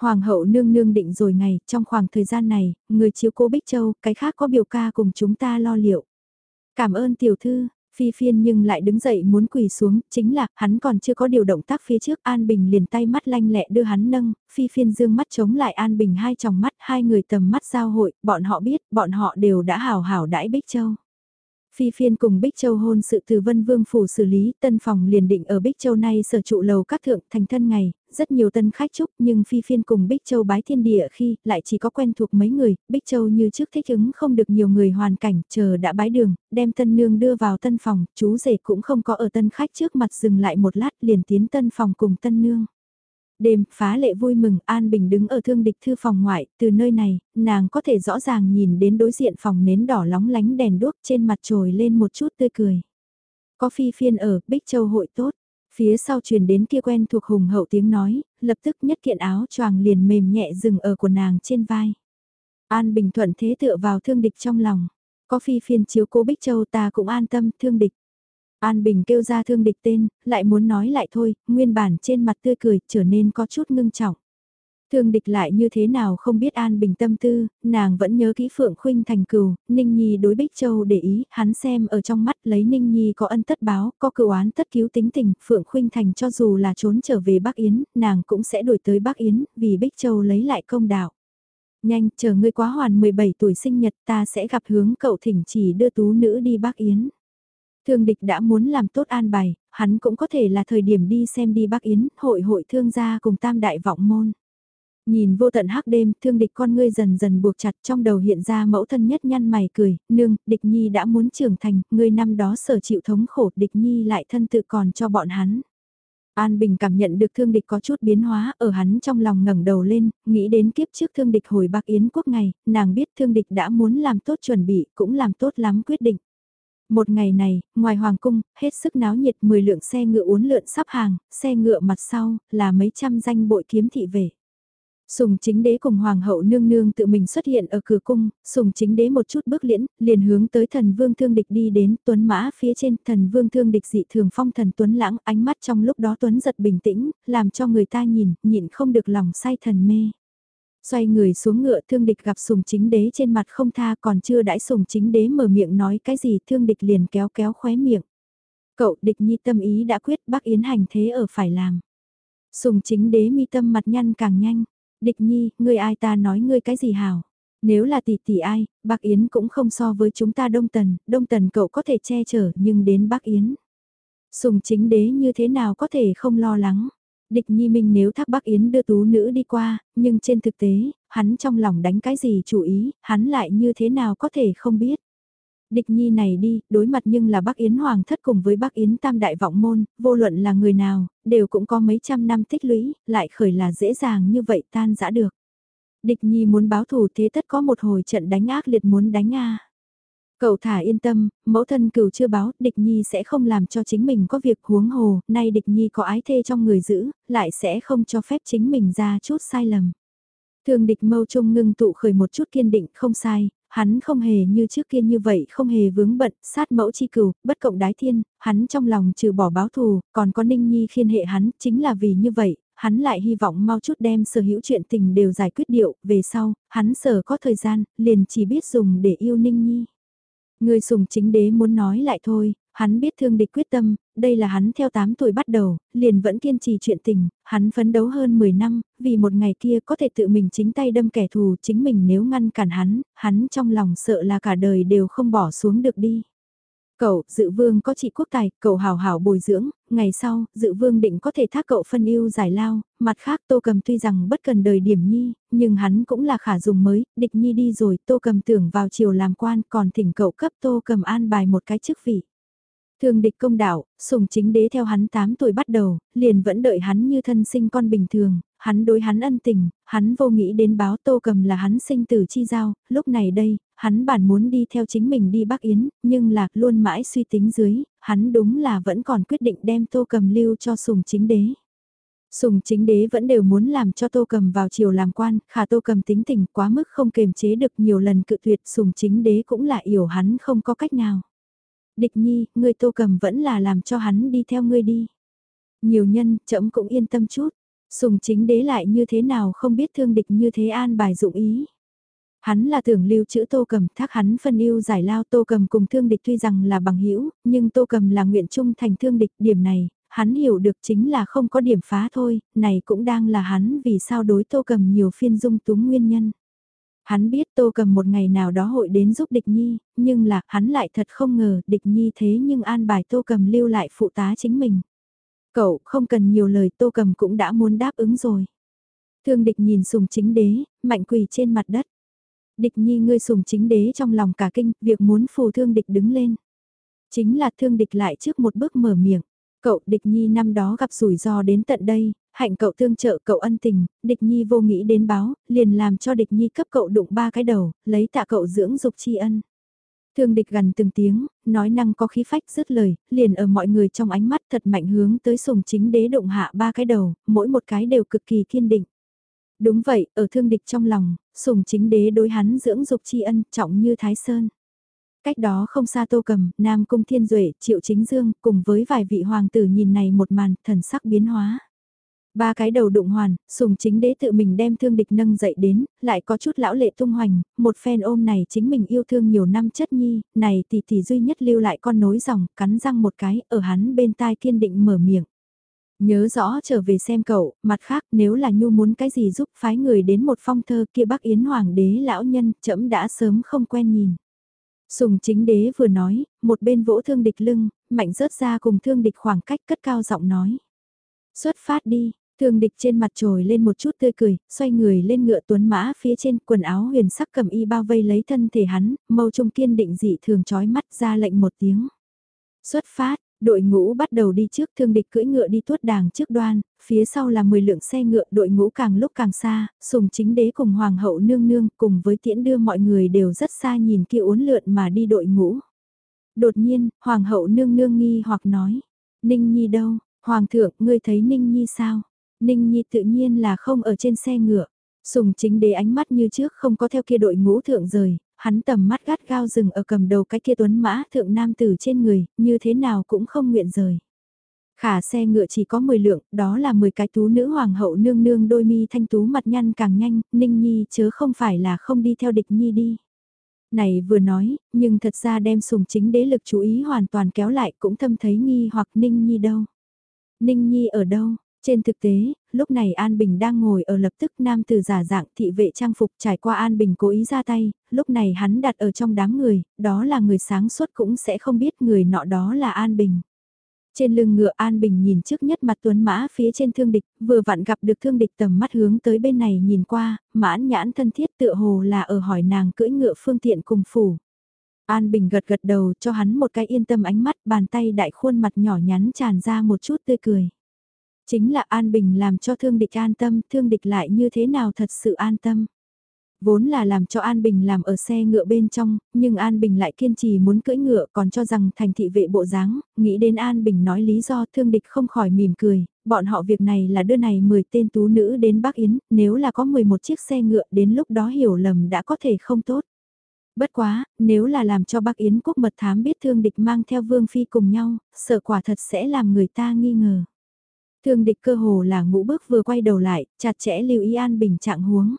A: Hoàng hậu nương nương định rồi ngày, trong khoảng thời gian này, người chiếu cô Bích Châu, cái khác có biểu ca cùng chúng ta lo liệu. Cảm ơn tiểu thư, Phi phiên nhưng lại đứng dậy muốn quỳ xuống, chính là, hắn còn chưa có điều động tác phía trước, An Bình liền tay mắt lanh lẹ đưa hắn nâng, phi phiên dương mắt chống lại An Bình hai tròng mắt, hai người tầm mắt giao hội, bọn họ biết, bọn họ đều đã hào hảo đãi Bích Châu. Phi phiên cùng Bích Châu hôn sự từ Vân Vương Phủ xử lý, tân phòng liền định ở Bích Châu nay sở trụ lầu các thượng thành thân ngày, rất nhiều tân khách chúc nhưng Phi phiên cùng Bích Châu bái thiên địa khi lại chỉ có quen thuộc mấy người, Bích Châu như trước thích ứng không được nhiều người hoàn cảnh, chờ đã bái đường, đem tân nương đưa vào tân phòng, chú rể cũng không có ở tân khách trước mặt dừng lại một lát liền tiến tân phòng cùng tân nương. Đêm, phá lệ vui mừng, An Bình đứng ở thương địch thư phòng ngoại, từ nơi này, nàng có thể rõ ràng nhìn đến đối diện phòng nến đỏ lóng lánh đèn đuốc trên mặt trồi lên một chút tươi cười. Có phi phiên ở, Bích Châu hội tốt, phía sau truyền đến kia quen thuộc hùng hậu tiếng nói, lập tức nhất kiện áo choàng liền mềm nhẹ dừng ở của nàng trên vai. An Bình thuận thế tựa vào thương địch trong lòng, có phi phiên chiếu cố Bích Châu ta cũng an tâm thương địch. An Bình kêu ra thương địch tên, lại muốn nói lại thôi, nguyên bản trên mặt tươi cười trở nên có chút ngưng trọng. Thương địch lại như thế nào không biết An Bình tâm tư, nàng vẫn nhớ kỹ Phượng Khuynh thành cừu, Ninh Nhi đối Bích Châu để ý, hắn xem ở trong mắt lấy Ninh Nhi có ân tất báo, có cựu án tất cứu tính tình, Phượng Khuynh thành cho dù là trốn trở về Bắc Yến, nàng cũng sẽ đuổi tới Bắc Yến, vì Bích Châu lấy lại công đạo. Nhanh, chờ ngươi quá hoàn 17 tuổi sinh nhật ta sẽ gặp hướng cậu thỉnh chỉ đưa tú nữ đi Bắc Yến. Thương địch đã muốn làm tốt an bài, hắn cũng có thể là thời điểm đi xem đi Bắc Yến, hội hội thương gia cùng tam đại vọng môn. Nhìn vô tận hắc đêm, thương địch con ngươi dần dần buộc chặt trong đầu hiện ra mẫu thân nhất nhăn mày cười, nương, địch nhi đã muốn trưởng thành, ngươi năm đó sở chịu thống khổ, địch nhi lại thân tự còn cho bọn hắn. An Bình cảm nhận được thương địch có chút biến hóa ở hắn trong lòng ngẩng đầu lên, nghĩ đến kiếp trước thương địch hồi Bắc Yến quốc ngày, nàng biết thương địch đã muốn làm tốt chuẩn bị, cũng làm tốt lắm quyết định. Một ngày này, ngoài hoàng cung, hết sức náo nhiệt 10 lượng xe ngựa uốn lượn sắp hàng, xe ngựa mặt sau, là mấy trăm danh bội kiếm thị về. Sùng chính đế cùng hoàng hậu nương nương tự mình xuất hiện ở cửa cung, sùng chính đế một chút bước liễn, liền hướng tới thần vương thương địch đi đến tuấn mã phía trên thần vương thương địch dị thường phong thần tuấn lãng ánh mắt trong lúc đó tuấn giật bình tĩnh, làm cho người ta nhìn, nhịn không được lòng say thần mê. Xoay người xuống ngựa thương địch gặp sùng chính đế trên mặt không tha còn chưa đãi sùng chính đế mở miệng nói cái gì thương địch liền kéo kéo khóe miệng. Cậu địch nhi tâm ý đã quyết bác yến hành thế ở phải làm. Sùng chính đế mi tâm mặt nhăn càng nhanh Địch nhi, ngươi ai ta nói ngươi cái gì hảo? Nếu là tỷ tỷ ai, bác Yến cũng không so với chúng ta Đông Tần, Đông Tần cậu có thể che chở nhưng đến bác Yến. Sùng chính đế như thế nào có thể không lo lắng? Địch nhi minh nếu thác bác Yến đưa tú nữ đi qua, nhưng trên thực tế, hắn trong lòng đánh cái gì chủ ý, hắn lại như thế nào có thể không biết. Địch nhi này đi, đối mặt nhưng là Bắc Yến Hoàng thất cùng với Bắc Yến Tam Đại Vọng Môn, vô luận là người nào, đều cũng có mấy trăm năm tích lũy, lại khởi là dễ dàng như vậy tan giã được. Địch nhi muốn báo thù thế tất có một hồi trận đánh ác liệt muốn đánh a Cậu thả yên tâm, mẫu thân cửu chưa báo, địch nhi sẽ không làm cho chính mình có việc huống hồ, nay địch nhi có ái thê trong người giữ, lại sẽ không cho phép chính mình ra chút sai lầm. Thường địch mâu trung ngưng tụ khởi một chút kiên định không sai, Hắn không hề như trước kia như vậy, không hề vướng bận, sát mẫu chi cừu, bất cộng đái thiên, hắn trong lòng trừ bỏ báo thù, còn có Ninh Nhi khiên hệ hắn, chính là vì như vậy, hắn lại hy vọng mau chút đem sở hữu chuyện tình đều giải quyết điệu, về sau, hắn sở có thời gian, liền chỉ biết dùng để yêu Ninh Nhi. Người sùng chính đế muốn nói lại thôi, Hắn biết thương địch quyết tâm, đây là hắn theo 8 tuổi bắt đầu, liền vẫn kiên trì chuyện tình, hắn phấn đấu hơn 10 năm, vì một ngày kia có thể tự mình chính tay đâm kẻ thù chính mình nếu ngăn cản hắn, hắn trong lòng sợ là cả đời đều không bỏ xuống được đi. Cậu, dự vương có trị quốc tài, cậu hào hảo bồi dưỡng, ngày sau, dự vương định có thể thác cậu phân ưu giải lao, mặt khác tô cầm tuy rằng bất cần đời điểm nhi, nhưng hắn cũng là khả dùng mới, địch nhi đi rồi, tô cầm tưởng vào chiều làm quan, còn thỉnh cậu cấp tô cầm an bài một cái chức vị. Thường địch công đạo, sùng chính đế theo hắn 8 tuổi bắt đầu, liền vẫn đợi hắn như thân sinh con bình thường, hắn đối hắn ân tình, hắn vô nghĩ đến báo tô cầm là hắn sinh tử chi giao, lúc này đây, hắn bản muốn đi theo chính mình đi Bắc Yến, nhưng lạc luôn mãi suy tính dưới, hắn đúng là vẫn còn quyết định đem tô cầm lưu cho sùng chính đế. Sùng chính đế vẫn đều muốn làm cho tô cầm vào chiều làm quan, khả tô cầm tính tình quá mức không kềm chế được nhiều lần cự tuyệt sùng chính đế cũng là hiểu hắn không có cách nào. Địch nhi, ngươi tô cầm vẫn là làm cho hắn đi theo ngươi đi. Nhiều nhân, trẫm cũng yên tâm chút. Sùng chính đế lại như thế nào không biết thương địch như thế an bài dụng ý. Hắn là tưởng lưu chữ tô cầm thác hắn phân yêu giải lao tô cầm cùng thương địch tuy rằng là bằng hữu nhưng tô cầm là nguyện trung thành thương địch điểm này, hắn hiểu được chính là không có điểm phá thôi, này cũng đang là hắn vì sao đối tô cầm nhiều phiên dung túng nguyên nhân. Hắn biết Tô Cầm một ngày nào đó hội đến giúp địch nhi, nhưng là hắn lại thật không ngờ địch nhi thế nhưng an bài Tô Cầm lưu lại phụ tá chính mình. Cậu không cần nhiều lời Tô Cầm cũng đã muốn đáp ứng rồi. Thương địch nhìn sùng chính đế, mạnh quỳ trên mặt đất. Địch nhi ngươi sùng chính đế trong lòng cả kinh, việc muốn phù thương địch đứng lên. Chính là thương địch lại trước một bước mở miệng. Cậu địch nhi năm đó gặp rủi ro đến tận đây, hạnh cậu thương trợ cậu ân tình, địch nhi vô nghĩ đến báo, liền làm cho địch nhi cấp cậu đụng ba cái đầu, lấy tạ cậu dưỡng dục tri ân. Thương địch gần từng tiếng, nói năng có khí phách dứt lời, liền ở mọi người trong ánh mắt thật mạnh hướng tới sùng chính đế động hạ ba cái đầu, mỗi một cái đều cực kỳ kiên định. Đúng vậy, ở thương địch trong lòng, sùng chính đế đối hắn dưỡng dục tri ân trọng như Thái Sơn. Cách đó không xa Tô Cầm, Nam Cung Thiên Duệ, Triệu Chính Dương, cùng với vài vị hoàng tử nhìn này một màn, thần sắc biến hóa. Ba cái đầu đụng hoàn, sùng chính đế tự mình đem thương địch nâng dậy đến, lại có chút lão lệ tung hoành, một phen ôm này chính mình yêu thương nhiều năm chất nhi, này tỷ tỷ duy nhất lưu lại con nối dòng, cắn răng một cái, ở hắn bên tai kiên định mở miệng. Nhớ rõ trở về xem cậu, mặt khác nếu là nhu muốn cái gì giúp phái người đến một phong thơ kia bắc yến hoàng đế lão nhân, trẫm đã sớm không quen nhìn. Sùng chính đế vừa nói, một bên vỗ thương địch lưng, mạnh rớt ra cùng thương địch khoảng cách cất cao giọng nói. Xuất phát đi, Thương địch trên mặt trồi lên một chút tươi cười, xoay người lên ngựa tuấn mã phía trên quần áo huyền sắc cầm y bao vây lấy thân thể hắn, mâu trung kiên định dị thường chói mắt ra lệnh một tiếng. Xuất phát, đội ngũ bắt đầu đi trước thương địch cưỡi ngựa đi tuốt đàng trước đoan, phía sau là 10 lượng xe ngựa đội ngũ càng lúc càng xa, sùng chính đế cùng hoàng hậu nương nương cùng với tiễn đưa mọi người đều rất xa nhìn kia uốn lượn mà đi đội ngũ. Đột nhiên, hoàng hậu nương nương nghi hoặc nói, Ninh Nhi đâu, hoàng thượng ngươi thấy Ninh Nhi sao? Ninh Nhi tự nhiên là không ở trên xe ngựa. Sùng chính đế ánh mắt như trước không có theo kia đội ngũ thượng rời, hắn tầm mắt gắt gao rừng ở cầm đầu cái kia tuấn mã thượng nam tử trên người, như thế nào cũng không nguyện rời. Khả xe ngựa chỉ có 10 lượng, đó là 10 cái tú nữ hoàng hậu nương nương đôi mi thanh tú mặt nhăn càng nhanh, ninh nhi chớ không phải là không đi theo địch nhi đi. Này vừa nói, nhưng thật ra đem sùng chính đế lực chú ý hoàn toàn kéo lại cũng thâm thấy nghi hoặc ninh nhi đâu. Ninh nhi ở đâu, trên thực tế, lúc này An Bình đang ngồi ở lập tức nam từ giả dạng thị vệ trang phục trải qua An Bình cố ý ra tay, lúc này hắn đặt ở trong đám người, đó là người sáng suốt cũng sẽ không biết người nọ đó là An Bình. Trên lưng ngựa An Bình nhìn trước nhất mặt tuấn mã phía trên thương địch, vừa vặn gặp được thương địch tầm mắt hướng tới bên này nhìn qua, mãn nhãn thân thiết tựa hồ là ở hỏi nàng cưỡi ngựa phương tiện cùng phủ. An Bình gật gật đầu cho hắn một cái yên tâm ánh mắt bàn tay đại khuôn mặt nhỏ nhắn tràn ra một chút tươi cười. Chính là An Bình làm cho thương địch an tâm, thương địch lại như thế nào thật sự an tâm. Vốn là làm cho An Bình làm ở xe ngựa bên trong, nhưng An Bình lại kiên trì muốn cưỡi ngựa còn cho rằng thành thị vệ bộ dáng, nghĩ đến An Bình nói lý do thương địch không khỏi mỉm cười, bọn họ việc này là đưa này 10 tên tú nữ đến Bắc Yến, nếu là có 11 chiếc xe ngựa đến lúc đó hiểu lầm đã có thể không tốt. Bất quá, nếu là làm cho Bắc Yến quốc mật thám biết thương địch mang theo Vương Phi cùng nhau, sợ quả thật sẽ làm người ta nghi ngờ. Thương địch cơ hồ là ngũ bước vừa quay đầu lại, chặt chẽ lưu ý an bình trạng huống.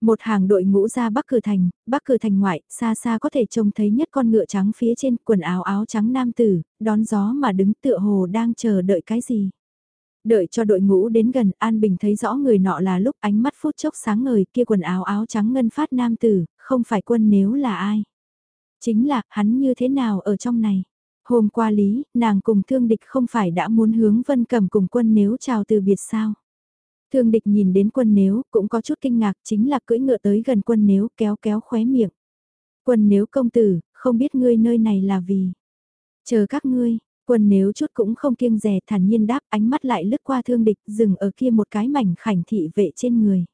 A: Một hàng đội ngũ ra bắc cửa thành, bắc cửa thành ngoại, xa xa có thể trông thấy nhất con ngựa trắng phía trên quần áo áo trắng nam tử, đón gió mà đứng tựa hồ đang chờ đợi cái gì. Đợi cho đội ngũ đến gần, An Bình thấy rõ người nọ là lúc ánh mắt phút chốc sáng ngời kia quần áo áo trắng ngân phát nam tử, không phải quân nếu là ai. Chính là, hắn như thế nào ở trong này. Hôm qua lý, nàng cùng thương địch không phải đã muốn hướng vân cầm cùng quân nếu chào từ biệt sao. Thương địch nhìn đến quân nếu cũng có chút kinh ngạc chính là cưỡi ngựa tới gần quân nếu kéo kéo khóe miệng. Quân nếu công tử, không biết ngươi nơi này là vì. Chờ các ngươi, quân nếu chút cũng không kiêng rè thản nhiên đáp ánh mắt lại lướt qua thương địch dừng ở kia một cái mảnh khảnh thị vệ trên người.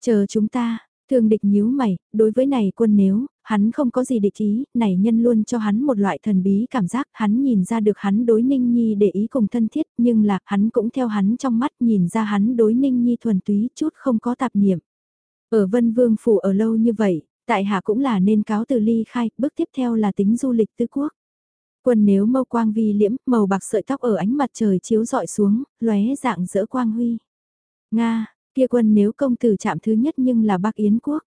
A: Chờ chúng ta, thương địch nhíu mày, đối với này quân nếu, hắn không có gì địch ý, này nhân luôn cho hắn một loại thần bí cảm giác, hắn nhìn ra được hắn đối Ninh Nhi để ý cùng thân thiết, nhưng là, hắn cũng theo hắn trong mắt nhìn ra hắn đối Ninh Nhi thuần túy chút không có tạp niệm. Ở Vân Vương Phủ ở lâu như vậy, tại hạ cũng là nên cáo từ ly khai, bước tiếp theo là tính du lịch tứ quốc. Quân nếu mâu quang vi liễm, màu bạc sợi tóc ở ánh mặt trời chiếu dọi xuống, lóe dạng dỡ quang huy. Nga, kia quân nếu công tử chạm thứ nhất nhưng là Bắc Yến quốc.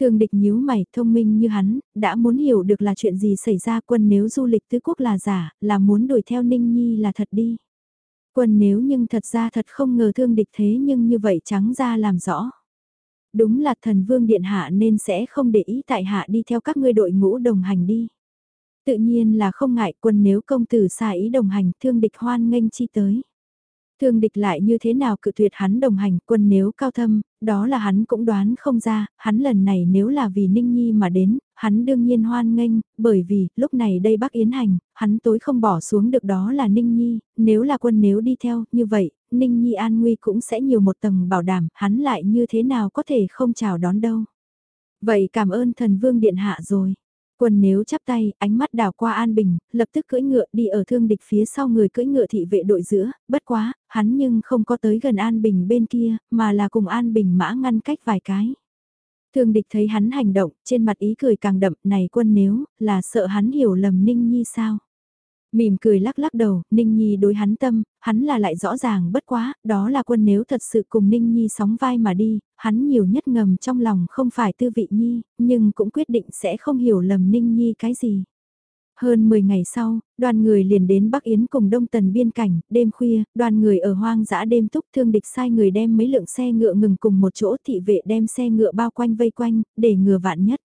A: Thường địch nhíu mày, thông minh như hắn, đã muốn hiểu được là chuyện gì xảy ra quân nếu du lịch tứ quốc là giả, là muốn đuổi theo Ninh Nhi là thật đi. Quân nếu nhưng thật ra thật không ngờ thương địch thế nhưng như vậy trắng ra làm rõ. Đúng là thần vương điện hạ nên sẽ không để ý tại hạ đi theo các ngươi đội ngũ đồng hành đi. Tự nhiên là không ngại quân nếu công tử xa ý đồng hành thương địch hoan nghênh chi tới. Thương địch lại như thế nào cự tuyệt hắn đồng hành quân nếu cao thâm, đó là hắn cũng đoán không ra, hắn lần này nếu là vì Ninh Nhi mà đến, hắn đương nhiên hoan nghênh, bởi vì, lúc này đây bác Yến Hành, hắn tối không bỏ xuống được đó là Ninh Nhi, nếu là quân nếu đi theo, như vậy, Ninh Nhi an nguy cũng sẽ nhiều một tầng bảo đảm, hắn lại như thế nào có thể không chào đón đâu. Vậy cảm ơn thần vương điện hạ rồi. Quân nếu chắp tay, ánh mắt đảo qua An Bình, lập tức cưỡi ngựa đi ở thương địch phía sau người cưỡi ngựa thị vệ đội giữa, bất quá, hắn nhưng không có tới gần An Bình bên kia, mà là cùng An Bình mã ngăn cách vài cái. Thương địch thấy hắn hành động, trên mặt ý cười càng đậm, này quân nếu, là sợ hắn hiểu lầm Ninh Nhi sao. Mỉm cười lắc lắc đầu, Ninh Nhi đối hắn tâm, hắn là lại rõ ràng bất quá, đó là quân nếu thật sự cùng Ninh Nhi sóng vai mà đi, hắn nhiều nhất ngầm trong lòng không phải tư vị Nhi, nhưng cũng quyết định sẽ không hiểu lầm Ninh Nhi cái gì. Hơn 10 ngày sau, đoàn người liền đến Bắc Yến cùng Đông Tần biên cảnh, đêm khuya, đoàn người ở hoang dã đêm túc thương địch sai người đem mấy lượng xe ngựa ngừng cùng một chỗ thị vệ đem xe ngựa bao quanh vây quanh, để ngừa vạn nhất.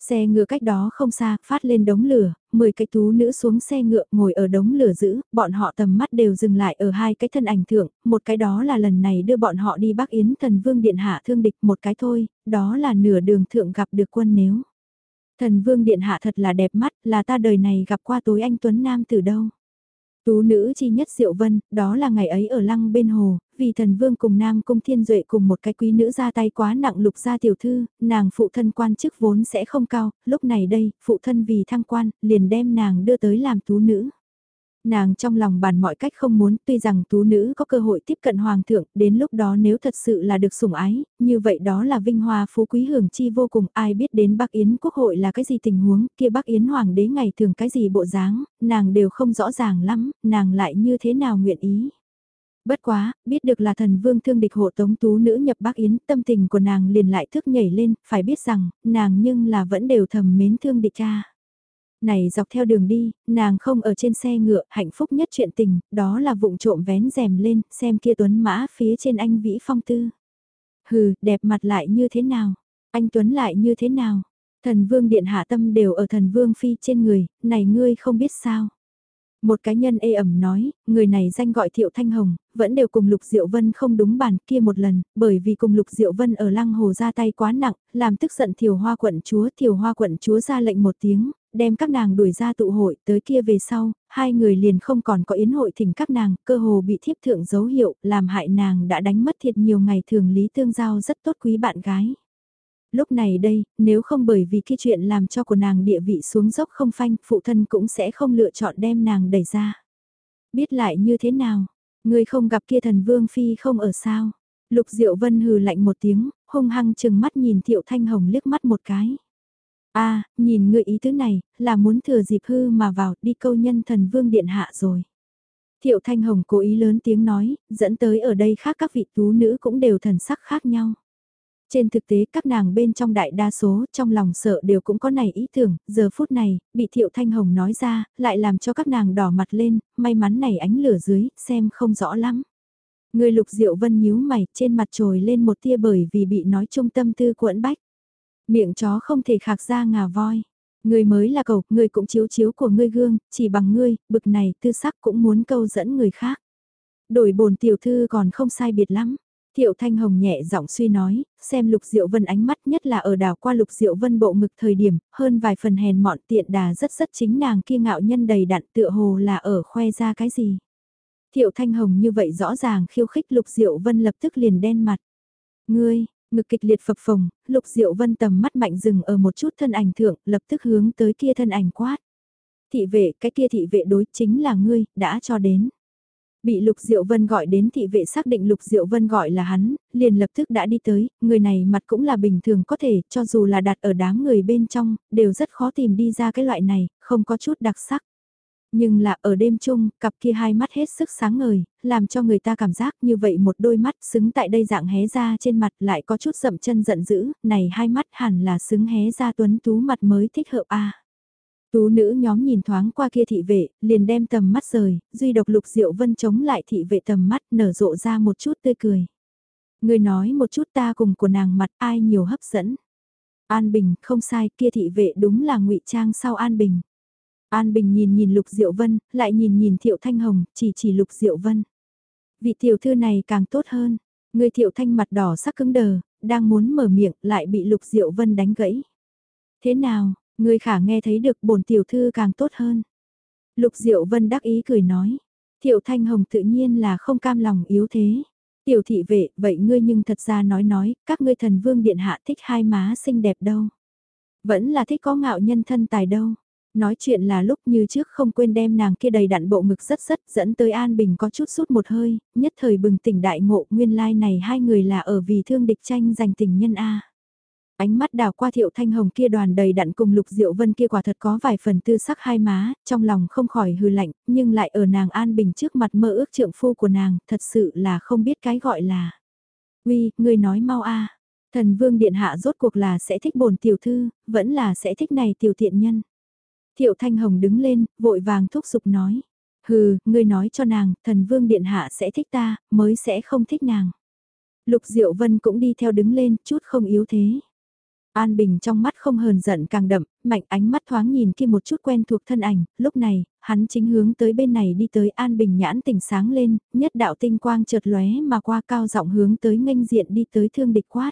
A: Xe ngựa cách đó không xa, phát lên đống lửa, 10 cái tú nữ xuống xe ngựa ngồi ở đống lửa giữ, bọn họ tầm mắt đều dừng lại ở hai cái thân ảnh thượng, một cái đó là lần này đưa bọn họ đi Bắc Yến thần vương điện hạ thương địch, một cái thôi, đó là nửa đường thượng gặp được quân nếu. Thần vương điện hạ thật là đẹp mắt, là ta đời này gặp qua tối anh Tuấn Nam từ đâu. Tú nữ chi nhất Diệu Vân, đó là ngày ấy ở lăng bên hồ, vì thần vương cùng nam cung thiên duệ cùng một cái quý nữ ra tay quá nặng lục gia tiểu thư, nàng phụ thân quan chức vốn sẽ không cao, lúc này đây, phụ thân vì thăng quan, liền đem nàng đưa tới làm tú nữ. Nàng trong lòng bàn mọi cách không muốn, tuy rằng tú nữ có cơ hội tiếp cận hoàng thượng, đến lúc đó nếu thật sự là được sủng ái, như vậy đó là vinh hoa phú quý hưởng chi vô cùng, ai biết đến Bắc Yến quốc hội là cái gì tình huống, kia Bắc Yến hoàng đế ngày thường cái gì bộ dáng, nàng đều không rõ ràng lắm, nàng lại như thế nào nguyện ý. Bất quá, biết được là thần vương thương địch hộ tống tú nữ nhập Bắc Yến, tâm tình của nàng liền lại thức nhảy lên, phải biết rằng, nàng nhưng là vẫn đều thầm mến thương địch cha. Này dọc theo đường đi, nàng không ở trên xe ngựa, hạnh phúc nhất chuyện tình, đó là vụng trộm vén rèm lên, xem kia tuấn mã phía trên anh Vĩ Phong Tư. Hừ, đẹp mặt lại như thế nào? Anh Tuấn lại như thế nào? Thần vương điện hạ tâm đều ở thần vương phi trên người, này ngươi không biết sao? Một cá nhân ê ẩm nói, người này danh gọi Thiệu Thanh Hồng, vẫn đều cùng Lục Diệu Vân không đúng bàn kia một lần, bởi vì cùng Lục Diệu Vân ở lăng hồ ra tay quá nặng, làm tức giận Thiều Hoa quận chúa, Thiều Hoa quận chúa ra lệnh một tiếng, đem các nàng đuổi ra tụ hội, tới kia về sau, hai người liền không còn có yến hội thỉnh các nàng, cơ hồ bị thiếp thượng dấu hiệu, làm hại nàng đã đánh mất thiệt nhiều ngày thường lý tương giao rất tốt quý bạn gái lúc này đây, nếu không bởi vì cái chuyện làm cho của nàng địa vị xuống dốc không phanh, phụ thân cũng sẽ không lựa chọn đem nàng đẩy ra. Biết lại như thế nào, người không gặp kia thần vương phi không ở sao. Lục Diệu Vân hừ lạnh một tiếng, hung hăng chừng mắt nhìn Thiệu Thanh Hồng liếc mắt một cái a nhìn người ý tứ này, là muốn thừa dịp hư mà vào đi câu nhân thần vương điện hạ rồi. Thiệu Thanh Hồng cố ý lớn tiếng nói, dẫn tới ở đây khác các vị tú nữ cũng đều thần sắc khác nhau. Trên thực tế các nàng bên trong đại đa số trong lòng sợ đều cũng có này ý tưởng, giờ phút này, bị Thiệu Thanh Hồng nói ra, lại làm cho các nàng đỏ mặt lên, may mắn này ánh lửa dưới, xem không rõ lắm. Người lục diệu vân nhíu mày, trên mặt trồi lên một tia bởi vì bị nói trung tâm tư quẫn bách. Miệng chó không thể khạc ra ngà voi. Người mới là cầu, người cũng chiếu chiếu của ngươi gương, chỉ bằng ngươi, bực này tư sắc cũng muốn câu dẫn người khác. Đổi bồn tiểu thư còn không sai biệt lắm. Thiệu Thanh Hồng nhẹ giọng suy nói, xem Lục Diệu Vân ánh mắt nhất là ở đảo qua Lục Diệu Vân bộ ngực thời điểm, hơn vài phần hèn mọn tiện đà rất rất chính nàng kia ngạo nhân đầy đặn tựa hồ là ở khoe ra cái gì. Thiệu Thanh Hồng như vậy rõ ràng khiêu khích Lục Diệu Vân lập tức liền đen mặt. Ngươi, ngực kịch liệt phập phồng, Lục Diệu Vân tầm mắt mạnh dừng ở một chút thân ảnh thượng, lập tức hướng tới kia thân ảnh quát. Thị vệ, cái kia thị vệ đối chính là ngươi, đã cho đến. Bị Lục Diệu Vân gọi đến thị vệ xác định Lục Diệu Vân gọi là hắn, liền lập tức đã đi tới, người này mặt cũng là bình thường có thể, cho dù là đặt ở đám người bên trong, đều rất khó tìm đi ra cái loại này, không có chút đặc sắc. Nhưng là ở đêm chung, cặp kia hai mắt hết sức sáng ngời, làm cho người ta cảm giác như vậy một đôi mắt xứng tại đây dạng hé ra trên mặt lại có chút rậm chân giận dữ, này hai mắt hẳn là xứng hé ra tuấn tú mặt mới thích hợp a Tú nữ nhóm nhìn thoáng qua kia thị vệ, liền đem tầm mắt rời, duy độc lục diệu vân chống lại thị vệ tầm mắt nở rộ ra một chút tươi cười. Người nói một chút ta cùng của nàng mặt ai nhiều hấp dẫn. An Bình, không sai, kia thị vệ đúng là ngụy trang sau An Bình. An Bình nhìn nhìn Lục Diệu Vân, lại nhìn nhìn Thiệu Thanh Hồng, chỉ chỉ Lục Diệu Vân. Vị tiểu thư này càng tốt hơn. Người Thiệu Thanh mặt đỏ sắc cứng đờ, đang muốn mở miệng, lại bị Lục Diệu Vân đánh gãy. Thế nào, Người khả nghe thấy được bổn tiểu thư càng tốt hơn. Lục Diệu Vân đắc ý cười nói. Thiệu Thanh Hồng tự nhiên là không cam lòng yếu thế. Tiểu thị vệ, vậy ngươi nhưng thật ra nói nói, các ngươi thần vương điện hạ thích hai má xinh đẹp đâu. Vẫn là thích có ngạo nhân thân tài đâu. Nói chuyện là lúc như trước không quên đem nàng kia đầy đặn bộ ngực rất rất dẫn tới An Bình có chút sút một hơi, nhất thời bừng tỉnh đại ngộ nguyên lai like này hai người là ở vì thương địch tranh giành tình nhân A. Ánh mắt đào qua thiệu thanh hồng kia đoàn đầy đặn cùng lục diệu vân kia quả thật có vài phần tư sắc hai má, trong lòng không khỏi hư lạnh, nhưng lại ở nàng an bình trước mặt mơ ước trượng phu của nàng, thật sự là không biết cái gọi là. Uy, người nói mau a thần vương điện hạ rốt cuộc là sẽ thích bổn tiểu thư, vẫn là sẽ thích này tiểu thiện nhân. Thiệu thanh hồng đứng lên, vội vàng thúc giục nói. Hừ, ngươi nói cho nàng, thần vương điện hạ sẽ thích ta, mới sẽ không thích nàng. Lục Diệu Vân cũng đi theo đứng lên, chút không yếu thế. An Bình trong mắt không hờn giận càng đậm, mạnh ánh mắt thoáng nhìn kia một chút quen thuộc thân ảnh, lúc này, hắn chính hướng tới bên này đi tới An Bình nhãn tỉnh sáng lên, nhất đạo tinh quang chợt lóe mà qua cao giọng hướng tới nghênh diện đi tới thương địch quát.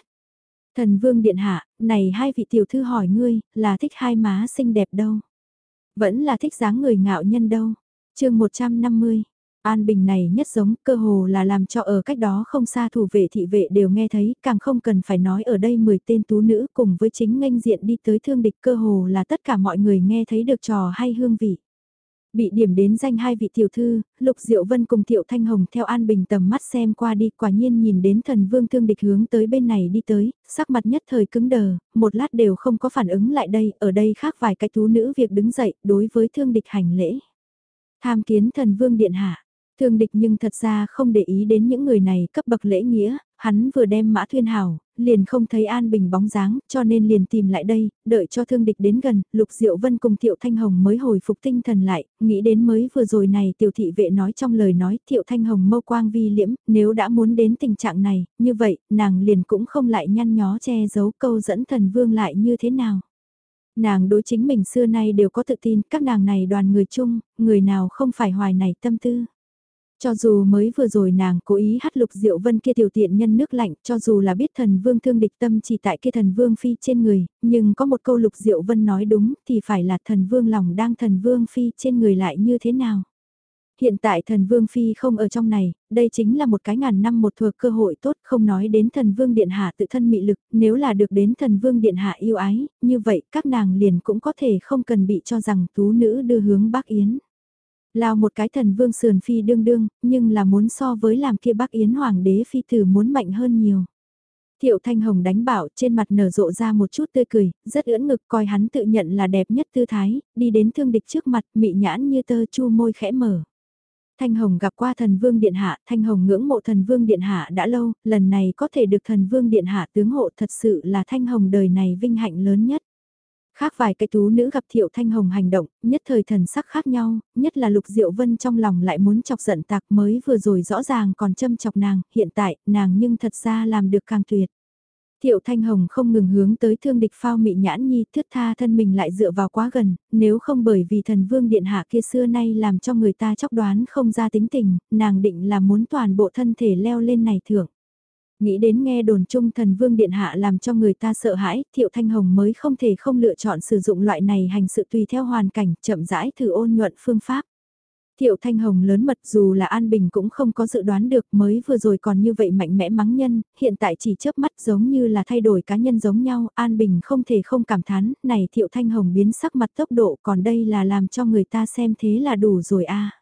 A: Thần vương điện hạ, này hai vị tiểu thư hỏi ngươi, là thích hai má xinh đẹp đâu? Vẫn là thích dáng người ngạo nhân đâu? chương 150 An Bình này nhất giống cơ hồ là làm cho ở cách đó không xa thủ vệ thị vệ đều nghe thấy, càng không cần phải nói ở đây 10 tên tú nữ cùng với chính nghênh diện đi tới thương địch cơ hồ là tất cả mọi người nghe thấy được trò hay hương vị. Bị điểm đến danh hai vị tiểu thư, Lục Diệu Vân cùng tiểu Thanh Hồng theo An Bình tầm mắt xem qua đi quả nhiên nhìn đến thần vương thương địch hướng tới bên này đi tới, sắc mặt nhất thời cứng đờ, một lát đều không có phản ứng lại đây, ở đây khác vài cái tú nữ việc đứng dậy đối với thương địch hành lễ. Tham kiến thần vương điện hạ, Thương địch nhưng thật ra không để ý đến những người này cấp bậc lễ nghĩa, hắn vừa đem mã thuyên hảo, liền không thấy An Bình bóng dáng, cho nên liền tìm lại đây, đợi cho thương địch đến gần, Lục Diệu Vân cùng Thiệu Thanh Hồng mới hồi phục tinh thần lại, nghĩ đến mới vừa rồi này tiểu thị vệ nói trong lời nói Thiệu Thanh Hồng mâu quang vi liễm, nếu đã muốn đến tình trạng này, như vậy, nàng liền cũng không lại nhăn nhó che giấu câu dẫn thần vương lại như thế nào. Nàng đối chính mình xưa nay đều có tự tin, các nàng này đoàn người chung, người nào không phải hoài này tâm tư. Cho dù mới vừa rồi nàng cố ý hát lục diệu vân kia tiểu tiện nhân nước lạnh, cho dù là biết thần vương thương địch tâm chỉ tại kia thần vương phi trên người, nhưng có một câu lục diệu vân nói đúng thì phải là thần vương lòng đang thần vương phi trên người lại như thế nào. Hiện tại thần vương phi không ở trong này, đây chính là một cái ngàn năm một thuộc cơ hội tốt không nói đến thần vương điện hạ tự thân mị lực, nếu là được đến thần vương điện hạ yêu ái, như vậy các nàng liền cũng có thể không cần bị cho rằng tú nữ đưa hướng bác Yến. Lao một cái thần vương sườn phi đương đương, nhưng là muốn so với làm kia bác Yến Hoàng đế phi tử muốn mạnh hơn nhiều. Thiệu Thanh Hồng đánh bảo trên mặt nở rộ ra một chút tươi cười, rất ưỡn ngực coi hắn tự nhận là đẹp nhất tư thái, đi đến thương địch trước mặt mị nhãn như tơ chu môi khẽ mở. Thanh Hồng gặp qua thần vương điện hạ, Thanh Hồng ngưỡng mộ thần vương điện hạ đã lâu, lần này có thể được thần vương điện hạ tướng hộ thật sự là Thanh Hồng đời này vinh hạnh lớn nhất. Khác vài cái tú nữ gặp Thiệu Thanh Hồng hành động, nhất thời thần sắc khác nhau, nhất là Lục Diệu Vân trong lòng lại muốn chọc giận tạc mới vừa rồi rõ ràng còn châm chọc nàng, hiện tại, nàng nhưng thật ra làm được càng tuyệt. Thiệu Thanh Hồng không ngừng hướng tới thương địch phao mị nhãn nhi thướt tha thân mình lại dựa vào quá gần, nếu không bởi vì thần vương điện hạ kia xưa nay làm cho người ta chóc đoán không ra tính tình, nàng định là muốn toàn bộ thân thể leo lên này thưởng. Nghĩ đến nghe đồn trung thần vương điện hạ làm cho người ta sợ hãi, thiệu thanh hồng mới không thể không lựa chọn sử dụng loại này hành sự tùy theo hoàn cảnh, chậm rãi thử ôn nhuận phương pháp. Thiệu Thanh Hồng lớn mật dù là An Bình cũng không có dự đoán được mới vừa rồi còn như vậy mạnh mẽ mắng nhân, hiện tại chỉ chớp mắt giống như là thay đổi cá nhân giống nhau, An Bình không thể không cảm thán, này Thiệu Thanh Hồng biến sắc mặt tốc độ còn đây là làm cho người ta xem thế là đủ rồi a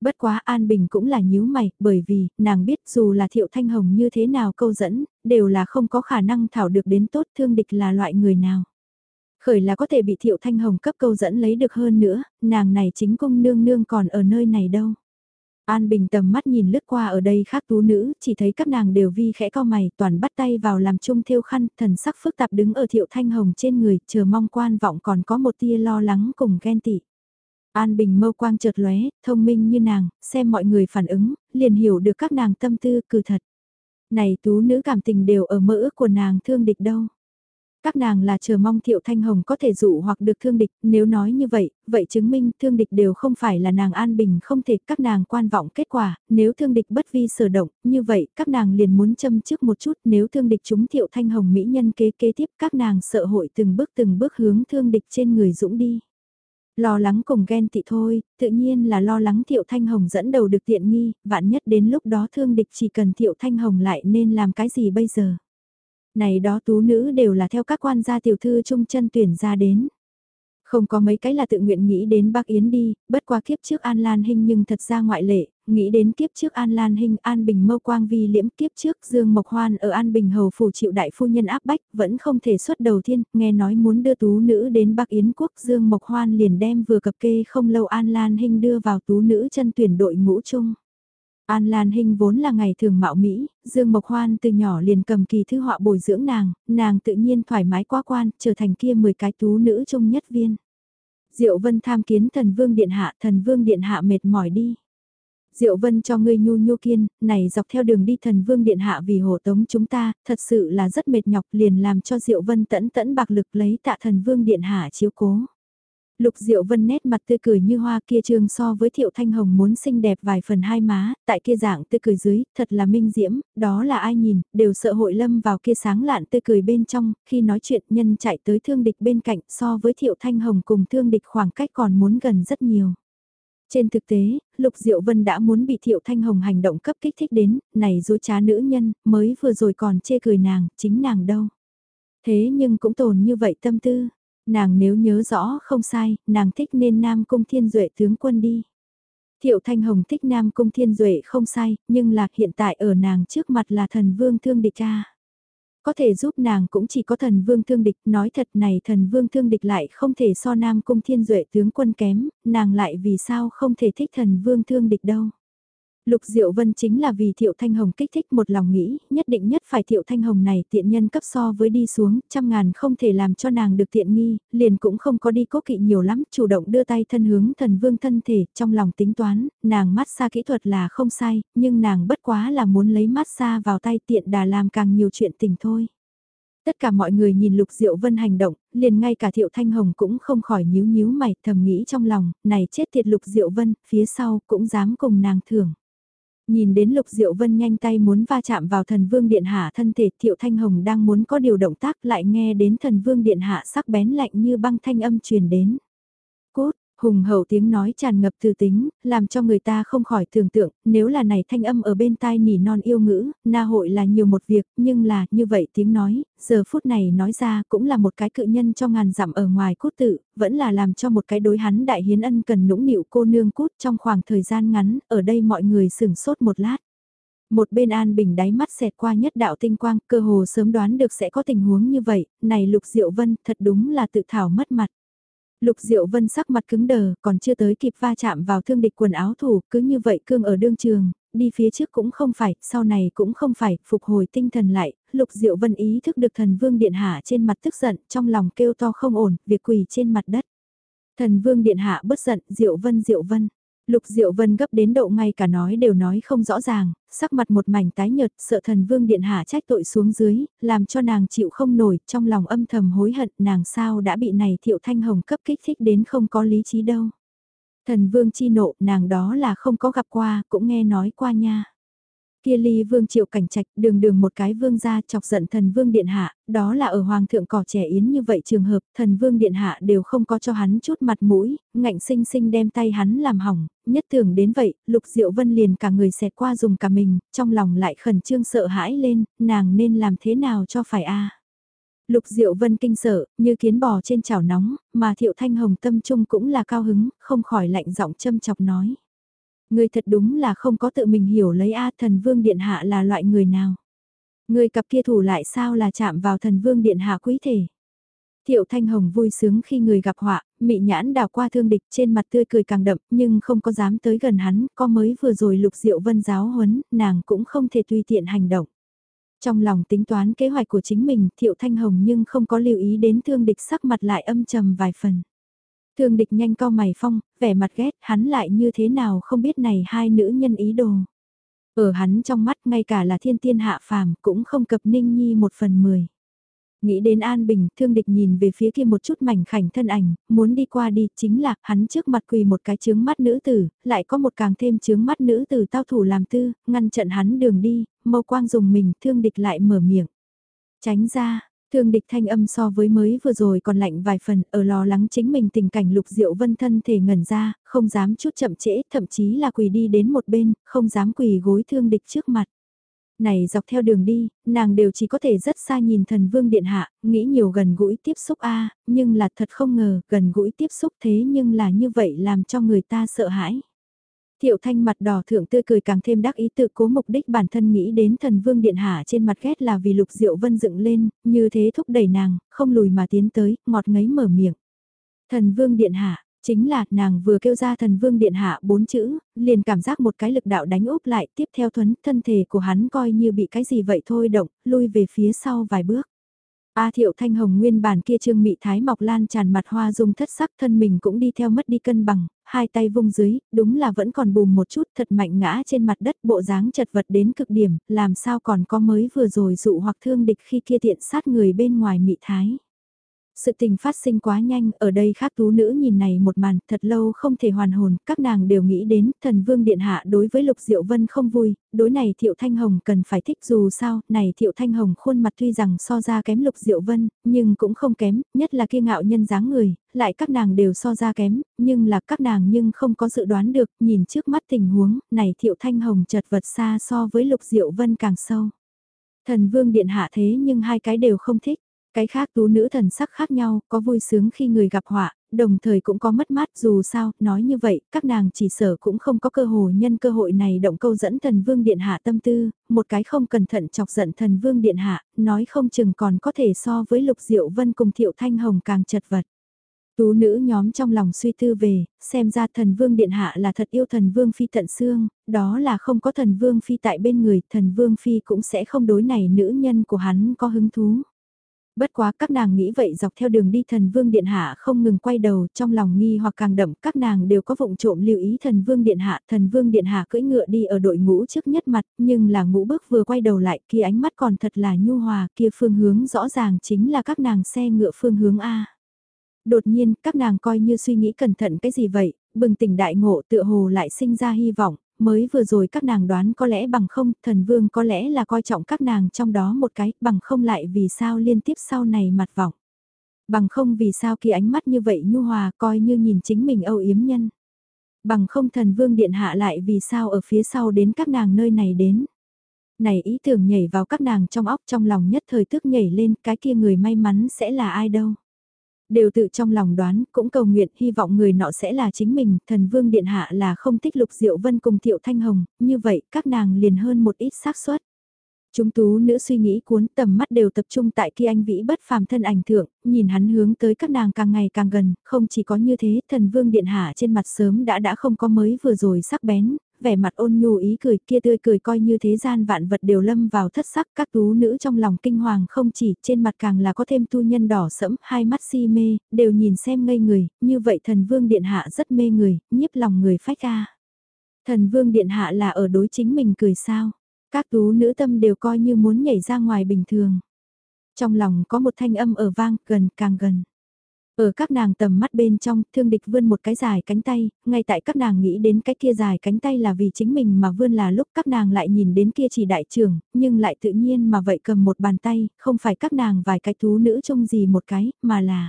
A: Bất quá An Bình cũng là nhíu mày, bởi vì, nàng biết dù là Thiệu Thanh Hồng như thế nào câu dẫn, đều là không có khả năng thảo được đến tốt thương địch là loại người nào. Khởi là có thể bị Thiệu Thanh Hồng cấp câu dẫn lấy được hơn nữa, nàng này chính cung nương nương còn ở nơi này đâu. An Bình tầm mắt nhìn lướt qua ở đây khác tú nữ, chỉ thấy các nàng đều vi khẽ co mày, toàn bắt tay vào làm chung theo khăn, thần sắc phức tạp đứng ở thiệu thanh hồng trên người, chờ mong quan vọng còn có một tia lo lắng cùng ghen tị. An Bình mâu quang chợt lóe, thông minh như nàng, xem mọi người phản ứng, liền hiểu được các nàng tâm tư cử thật. Này tú nữ cảm tình đều ở mơ ước của nàng thương địch đâu. Các nàng là chờ mong Thiệu Thanh Hồng có thể dụ hoặc được thương địch, nếu nói như vậy, vậy chứng minh thương địch đều không phải là nàng an bình không thể các nàng quan vọng kết quả, nếu thương địch bất vi sở động, như vậy các nàng liền muốn châm trước một chút, nếu thương địch chúng Thiệu Thanh Hồng mỹ nhân kế kế tiếp các nàng sợ hội từng bước từng bước hướng thương địch trên người dũng đi. Lo lắng cùng ghen tị thôi, tự nhiên là lo lắng Thiệu Thanh Hồng dẫn đầu được tiện nghi, vạn nhất đến lúc đó thương địch chỉ cần Thiệu Thanh Hồng lại nên làm cái gì bây giờ. Này đó tú nữ đều là theo các quan gia tiểu thư trung chân tuyển ra đến. Không có mấy cái là tự nguyện nghĩ đến bác Yến đi, bất qua kiếp trước An Lan Hinh nhưng thật ra ngoại lệ, nghĩ đến kiếp trước An Lan Hinh An Bình mâu quang vi liễm kiếp trước Dương Mộc Hoan ở An Bình hầu phủ chịu đại phu nhân áp bách vẫn không thể xuất đầu thiên, nghe nói muốn đưa tú nữ đến Bắc Yến quốc Dương Mộc Hoan liền đem vừa cập kê không lâu An Lan Hinh đưa vào tú nữ chân tuyển đội ngũ chung. An Lan Hinh vốn là ngày thường mạo Mỹ, Dương Mộc Hoan từ nhỏ liền cầm kỳ thư họa bồi dưỡng nàng, nàng tự nhiên thoải mái quá quan, trở thành kia 10 cái tú nữ trung nhất viên. Diệu Vân tham kiến thần vương điện hạ, thần vương điện hạ mệt mỏi đi. Diệu Vân cho ngươi nhu nhu kiên, này dọc theo đường đi thần vương điện hạ vì hộ tống chúng ta, thật sự là rất mệt nhọc liền làm cho Diệu Vân tẫn tẫn bạc lực lấy tạ thần vương điện hạ chiếu cố. Lục Diệu Vân nét mặt tươi cười như hoa kia trương so với Thiệu Thanh Hồng muốn xinh đẹp vài phần hai má, tại kia dạng tươi cười dưới, thật là minh diễm, đó là ai nhìn, đều sợ hội lâm vào kia sáng lạn tươi cười bên trong, khi nói chuyện nhân chạy tới thương địch bên cạnh so với Thiệu Thanh Hồng cùng thương địch khoảng cách còn muốn gần rất nhiều. Trên thực tế, Lục Diệu Vân đã muốn bị Thiệu Thanh Hồng hành động cấp kích thích đến, này dối trá nữ nhân, mới vừa rồi còn chê cười nàng, chính nàng đâu. Thế nhưng cũng tồn như vậy tâm tư, nàng nếu nhớ rõ không sai, nàng thích nên Nam Cung Thiên Duệ tướng quân đi. Thiệu Thanh Hồng thích Nam Cung Thiên Duệ không sai, nhưng là hiện tại ở nàng trước mặt là thần vương thương địch cha. Có thể giúp nàng cũng chỉ có thần vương thương địch, nói thật này thần vương thương địch lại không thể so Nam Cung Thiên Duệ tướng quân kém, nàng lại vì sao không thể thích thần vương thương địch đâu. Lục Diệu Vân chính là vì Thiệu Thanh Hồng kích thích một lòng nghĩ, nhất định nhất phải Thiệu Thanh Hồng này tiện nhân cấp so với đi xuống, trăm ngàn không thể làm cho nàng được tiện nghi, liền cũng không có đi cố kỵ nhiều lắm, chủ động đưa tay thân hướng thần vương thân thể, trong lòng tính toán, nàng mát xa kỹ thuật là không sai, nhưng nàng bất quá là muốn lấy mát xa vào tay tiện đà làm càng nhiều chuyện tình thôi. Tất cả mọi người nhìn Lục Diệu Vân hành động, liền ngay cả Thiệu Thanh Hồng cũng không khỏi nhíu nhíu mày, thầm nghĩ trong lòng, này chết thiệt Lục Diệu Vân, phía sau cũng dám cùng nàng thưởng. Nhìn đến Lục Diệu Vân nhanh tay muốn va chạm vào thần vương điện hạ, thân thể Thiệu Thanh Hồng đang muốn có điều động tác lại nghe đến thần vương điện hạ sắc bén lạnh như băng thanh âm truyền đến. Hùng hậu tiếng nói tràn ngập từ tính, làm cho người ta không khỏi tưởng tượng, nếu là này thanh âm ở bên tai nỉ non yêu ngữ, na hội là nhiều một việc, nhưng là, như vậy tiếng nói, giờ phút này nói ra cũng là một cái cự nhân cho ngàn dặm ở ngoài cốt tự, vẫn là làm cho một cái đối hắn đại hiến ân cần nũng nịu cô nương cút trong khoảng thời gian ngắn, ở đây mọi người sửng sốt một lát. Một bên An Bình đáy mắt xẹt qua nhất đạo tinh quang, cơ hồ sớm đoán được sẽ có tình huống như vậy, này Lục Diệu Vân thật đúng là tự thảo mất mặt. Lục Diệu Vân sắc mặt cứng đờ, còn chưa tới kịp va chạm vào thương địch quần áo thủ, cứ như vậy cương ở đương trường, đi phía trước cũng không phải, sau này cũng không phải, phục hồi tinh thần lại, Lục Diệu Vân ý thức được thần vương điện hạ trên mặt tức giận, trong lòng kêu to không ổn, việc quỳ trên mặt đất. Thần vương điện hạ bất giận, Diệu Vân Diệu Vân. Lục Diệu Vân gấp đến độ ngay cả nói đều nói không rõ ràng, sắc mặt một mảnh tái nhợt, sợ thần vương điện hạ trách tội xuống dưới, làm cho nàng chịu không nổi, trong lòng âm thầm hối hận nàng sao đã bị này thiệu thanh hồng cấp kích thích đến không có lý trí đâu. Thần vương chi nộ, nàng đó là không có gặp qua, cũng nghe nói qua nha. Kia ly vương triệu cảnh trạch đường đường một cái vương ra chọc giận thần vương điện hạ, đó là ở hoàng thượng cỏ trẻ yến như vậy trường hợp, thần vương điện hạ đều không có cho hắn chút mặt mũi, ngạnh sinh sinh đem tay hắn làm hỏng, nhất tưởng đến vậy, lục diệu vân liền cả người xẹt qua dùng cả mình, trong lòng lại khẩn trương sợ hãi lên, nàng nên làm thế nào cho phải a Lục Diệu Vân kinh sợ, như kiến bò trên chảo nóng, mà Thiệu Thanh Hồng tâm trung cũng là cao hứng, không khỏi lạnh giọng châm chọc nói. Người thật đúng là không có tự mình hiểu lấy A thần vương điện hạ là loại người nào. Người cặp kia thủ lại sao là chạm vào thần vương điện hạ quý thể. Thiệu Thanh Hồng vui sướng khi người gặp họa, mị nhãn đào qua thương địch trên mặt tươi cười càng đậm nhưng không có dám tới gần hắn, có mới vừa rồi lục diệu vân giáo huấn, nàng cũng không thể tùy tiện hành động. Trong lòng tính toán kế hoạch của chính mình, Thiệu Thanh Hồng nhưng không có lưu ý đến thương địch sắc mặt lại âm trầm vài phần. Thương địch nhanh co mày phong, vẻ mặt ghét, hắn lại như thế nào không biết này hai nữ nhân ý đồ. Ở hắn trong mắt ngay cả là thiên tiên hạ phàm cũng không cập ninh nhi một phần mười. Nghĩ đến An Bình, thương địch nhìn về phía kia một chút mảnh khảnh thân ảnh, muốn đi qua đi, chính là, hắn trước mặt quỳ một cái chướng mắt nữ tử, lại có một càng thêm chướng mắt nữ tử tao thủ làm tư, ngăn chặn hắn đường đi, mâu quang dùng mình, thương địch lại mở miệng. Tránh ra, Thương địch thanh âm so với mới vừa rồi còn lạnh vài phần, ở lo lắng chính mình tình cảnh lục diệu vân thân thể ngẩn ra, không dám chút chậm trễ, thậm chí là quỳ đi đến một bên, không dám quỳ gối thương địch trước mặt. Này dọc theo đường đi, nàng đều chỉ có thể rất xa nhìn thần vương điện hạ, nghĩ nhiều gần gũi tiếp xúc a nhưng là thật không ngờ, gần gũi tiếp xúc thế nhưng là như vậy làm cho người ta sợ hãi. Thiệu thanh mặt đỏ thượng tươi cười càng thêm đắc ý tự cố mục đích bản thân nghĩ đến thần vương điện hạ trên mặt ghét là vì lục diệu vân dựng lên, như thế thúc đẩy nàng, không lùi mà tiến tới, ngọt ngấy mở miệng. Thần vương điện hạ, chính là nàng vừa kêu ra thần vương điện hạ bốn chữ, liền cảm giác một cái lực đạo đánh úp lại tiếp theo thuấn thân thể của hắn coi như bị cái gì vậy thôi động, lui về phía sau vài bước. A Thiệu Thanh Hồng nguyên bản kia trương mị thái mọc lan tràn mặt hoa dung thất sắc thân mình cũng đi theo mất đi cân bằng, hai tay vung dưới, đúng là vẫn còn bùm một chút thật mạnh ngã trên mặt đất bộ dáng chật vật đến cực điểm, làm sao còn có mới vừa rồi dụ hoặc thương địch khi kia tiện sát người bên ngoài mị thái. Sự tình phát sinh quá nhanh, ở đây khác tú nữ nhìn này một màn, thật lâu không thể hoàn hồn, các nàng đều nghĩ đến, thần vương điện hạ đối với Lục Diệu Vân không vui, đối này Thiệu Thanh Hồng cần phải thích dù sao, này Thiệu Thanh Hồng khuôn mặt tuy rằng so ra kém Lục Diệu Vân, nhưng cũng không kém, nhất là kia ngạo nhân dáng người, lại các nàng đều so ra kém, nhưng là các nàng nhưng không có dự đoán được, nhìn trước mắt tình huống, này Thiệu Thanh Hồng chật vật xa so với Lục Diệu Vân càng sâu. Thần vương điện hạ thế nhưng hai cái đều không thích. Cái khác tú nữ thần sắc khác nhau, có vui sướng khi người gặp họa, đồng thời cũng có mất mát dù sao, nói như vậy, các nàng chỉ sở cũng không có cơ hội nhân cơ hội này động câu dẫn thần vương điện hạ tâm tư, một cái không cẩn thận chọc giận thần vương điện hạ, nói không chừng còn có thể so với lục diệu vân cùng thiệu thanh hồng càng chật vật. Tú nữ nhóm trong lòng suy tư về, xem ra thần vương điện hạ là thật yêu thần vương phi tận xương, đó là không có thần vương phi tại bên người, thần vương phi cũng sẽ không đối này nữ nhân của hắn có hứng thú. Bất quá các nàng nghĩ vậy dọc theo đường đi thần vương điện hạ không ngừng quay đầu trong lòng nghi hoặc càng đậm các nàng đều có vụng trộm lưu ý thần vương điện hạ thần vương điện hạ cưỡi ngựa đi ở đội ngũ trước nhất mặt nhưng là ngũ bước vừa quay đầu lại kia ánh mắt còn thật là nhu hòa kia phương hướng rõ ràng chính là các nàng xe ngựa phương hướng A. Đột nhiên các nàng coi như suy nghĩ cẩn thận cái gì vậy, bừng tỉnh đại ngộ tựa hồ lại sinh ra hy vọng, mới vừa rồi các nàng đoán có lẽ bằng không, thần vương có lẽ là coi trọng các nàng trong đó một cái, bằng không lại vì sao liên tiếp sau này mặt vọng. Bằng không vì sao khi ánh mắt như vậy nhu hòa coi như nhìn chính mình âu yếm nhân. Bằng không thần vương điện hạ lại vì sao ở phía sau đến các nàng nơi này đến. Này ý tưởng nhảy vào các nàng trong óc trong lòng nhất thời tức nhảy lên cái kia người may mắn sẽ là ai đâu đều tự trong lòng đoán, cũng cầu nguyện hy vọng người nọ sẽ là chính mình, thần vương điện hạ là không thích lục diệu vân cùng thiệu thanh hồng, như vậy các nàng liền hơn một ít xác suất. Chúng tú nữ suy nghĩ cuốn tầm mắt đều tập trung tại kia anh vĩ bất phàm thân ảnh thượng, nhìn hắn hướng tới các nàng càng ngày càng gần, không chỉ có như thế, thần vương điện hạ trên mặt sớm đã đã không có mới vừa rồi sắc bén, vẻ mặt ôn nhu ý cười kia tươi cười coi như thế gian vạn vật đều lâm vào thất sắc các tú nữ trong lòng kinh hoàng không chỉ trên mặt càng là có thêm tu nhân đỏ sẫm hai mắt si mê, đều nhìn xem ngây người, như vậy thần vương điện hạ rất mê người, nhiếp lòng người phách ca. Thần vương điện hạ là ở đối chính mình cười sao, các tú nữ tâm đều coi như muốn nhảy ra ngoài bình thường. Trong lòng có một thanh âm ở vang gần càng gần. Ở các nàng tầm mắt bên trong, thương địch vươn một cái dài cánh tay, ngay tại các nàng nghĩ đến cái kia dài cánh tay là vì chính mình mà vươn là lúc các nàng lại nhìn đến kia chỉ đại trưởng, nhưng lại tự nhiên mà vậy cầm một bàn tay, không phải các nàng vài cái thú nữ trông gì một cái, mà là...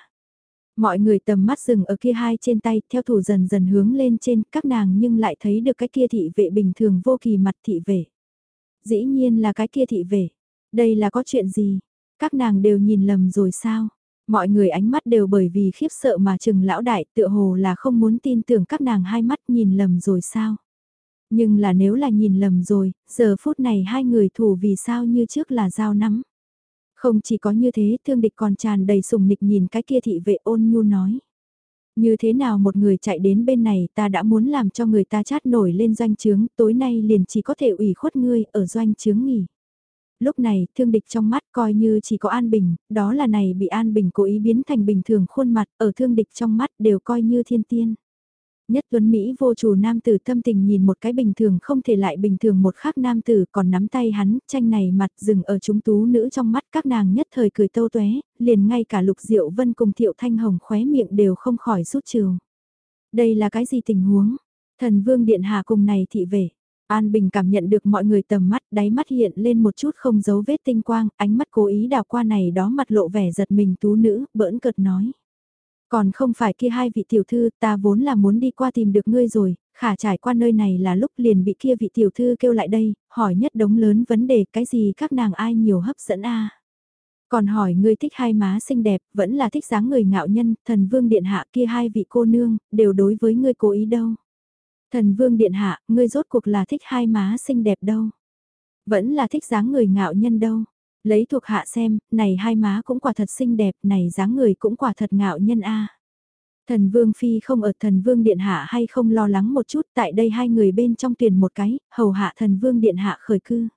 A: Mọi người tầm mắt dừng ở kia hai trên tay, theo thủ dần dần hướng lên trên, các nàng nhưng lại thấy được cái kia thị vệ bình thường vô kỳ mặt thị vệ. Dĩ nhiên là cái kia thị vệ. Đây là có chuyện gì? Các nàng đều nhìn lầm rồi sao? Mọi người ánh mắt đều bởi vì khiếp sợ mà chừng lão đại tựa hồ là không muốn tin tưởng các nàng hai mắt nhìn lầm rồi sao. Nhưng là nếu là nhìn lầm rồi, giờ phút này hai người thủ vì sao như trước là dao nắm. Không chỉ có như thế, thương địch còn tràn đầy sùng nịch nhìn cái kia thị vệ ôn nhu nói. Như thế nào một người chạy đến bên này ta đã muốn làm cho người ta chát nổi lên doanh trướng, tối nay liền chỉ có thể ủy khuất ngươi ở doanh trướng nghỉ lúc này thương địch trong mắt coi như chỉ có An Bình, đó là này bị An Bình cố ý biến thành bình thường khuôn mặt ở thương địch trong mắt đều coi như thiên tiên. Nhất tuấn Mỹ vô chủ nam tử tâm tình nhìn một cái bình thường không thể lại bình thường một khác nam tử còn nắm tay hắn, tranh này mặt dừng ở chúng tú nữ trong mắt các nàng nhất thời cười tâu tuế, liền ngay cả lục diệu vân cùng thiệu thanh hồng khóe miệng đều không khỏi rút trường. Đây là cái gì tình huống? Thần vương điện hạ cùng này thị về. An Bình cảm nhận được mọi người tầm mắt, đáy mắt hiện lên một chút không giấu vết tinh quang, ánh mắt cố ý đào qua này đó mặt lộ vẻ giật mình tú nữ, bỡn cợt nói. Còn không phải kia hai vị tiểu thư, ta vốn là muốn đi qua tìm được ngươi rồi, khả trải qua nơi này là lúc liền bị kia vị tiểu thư kêu lại đây, hỏi nhất đống lớn vấn đề cái gì các nàng ai nhiều hấp dẫn a Còn hỏi ngươi thích hai má xinh đẹp, vẫn là thích dáng người ngạo nhân, thần vương điện hạ kia hai vị cô nương, đều đối với ngươi cố ý đâu. Thần vương điện hạ, ngươi rốt cuộc là thích hai má xinh đẹp đâu. Vẫn là thích dáng người ngạo nhân đâu. Lấy thuộc hạ xem, này hai má cũng quả thật xinh đẹp, này dáng người cũng quả thật ngạo nhân a. Thần vương phi không ở thần vương điện hạ hay không lo lắng một chút tại đây hai người bên trong tuyển một cái, hầu hạ thần vương điện hạ khởi cư.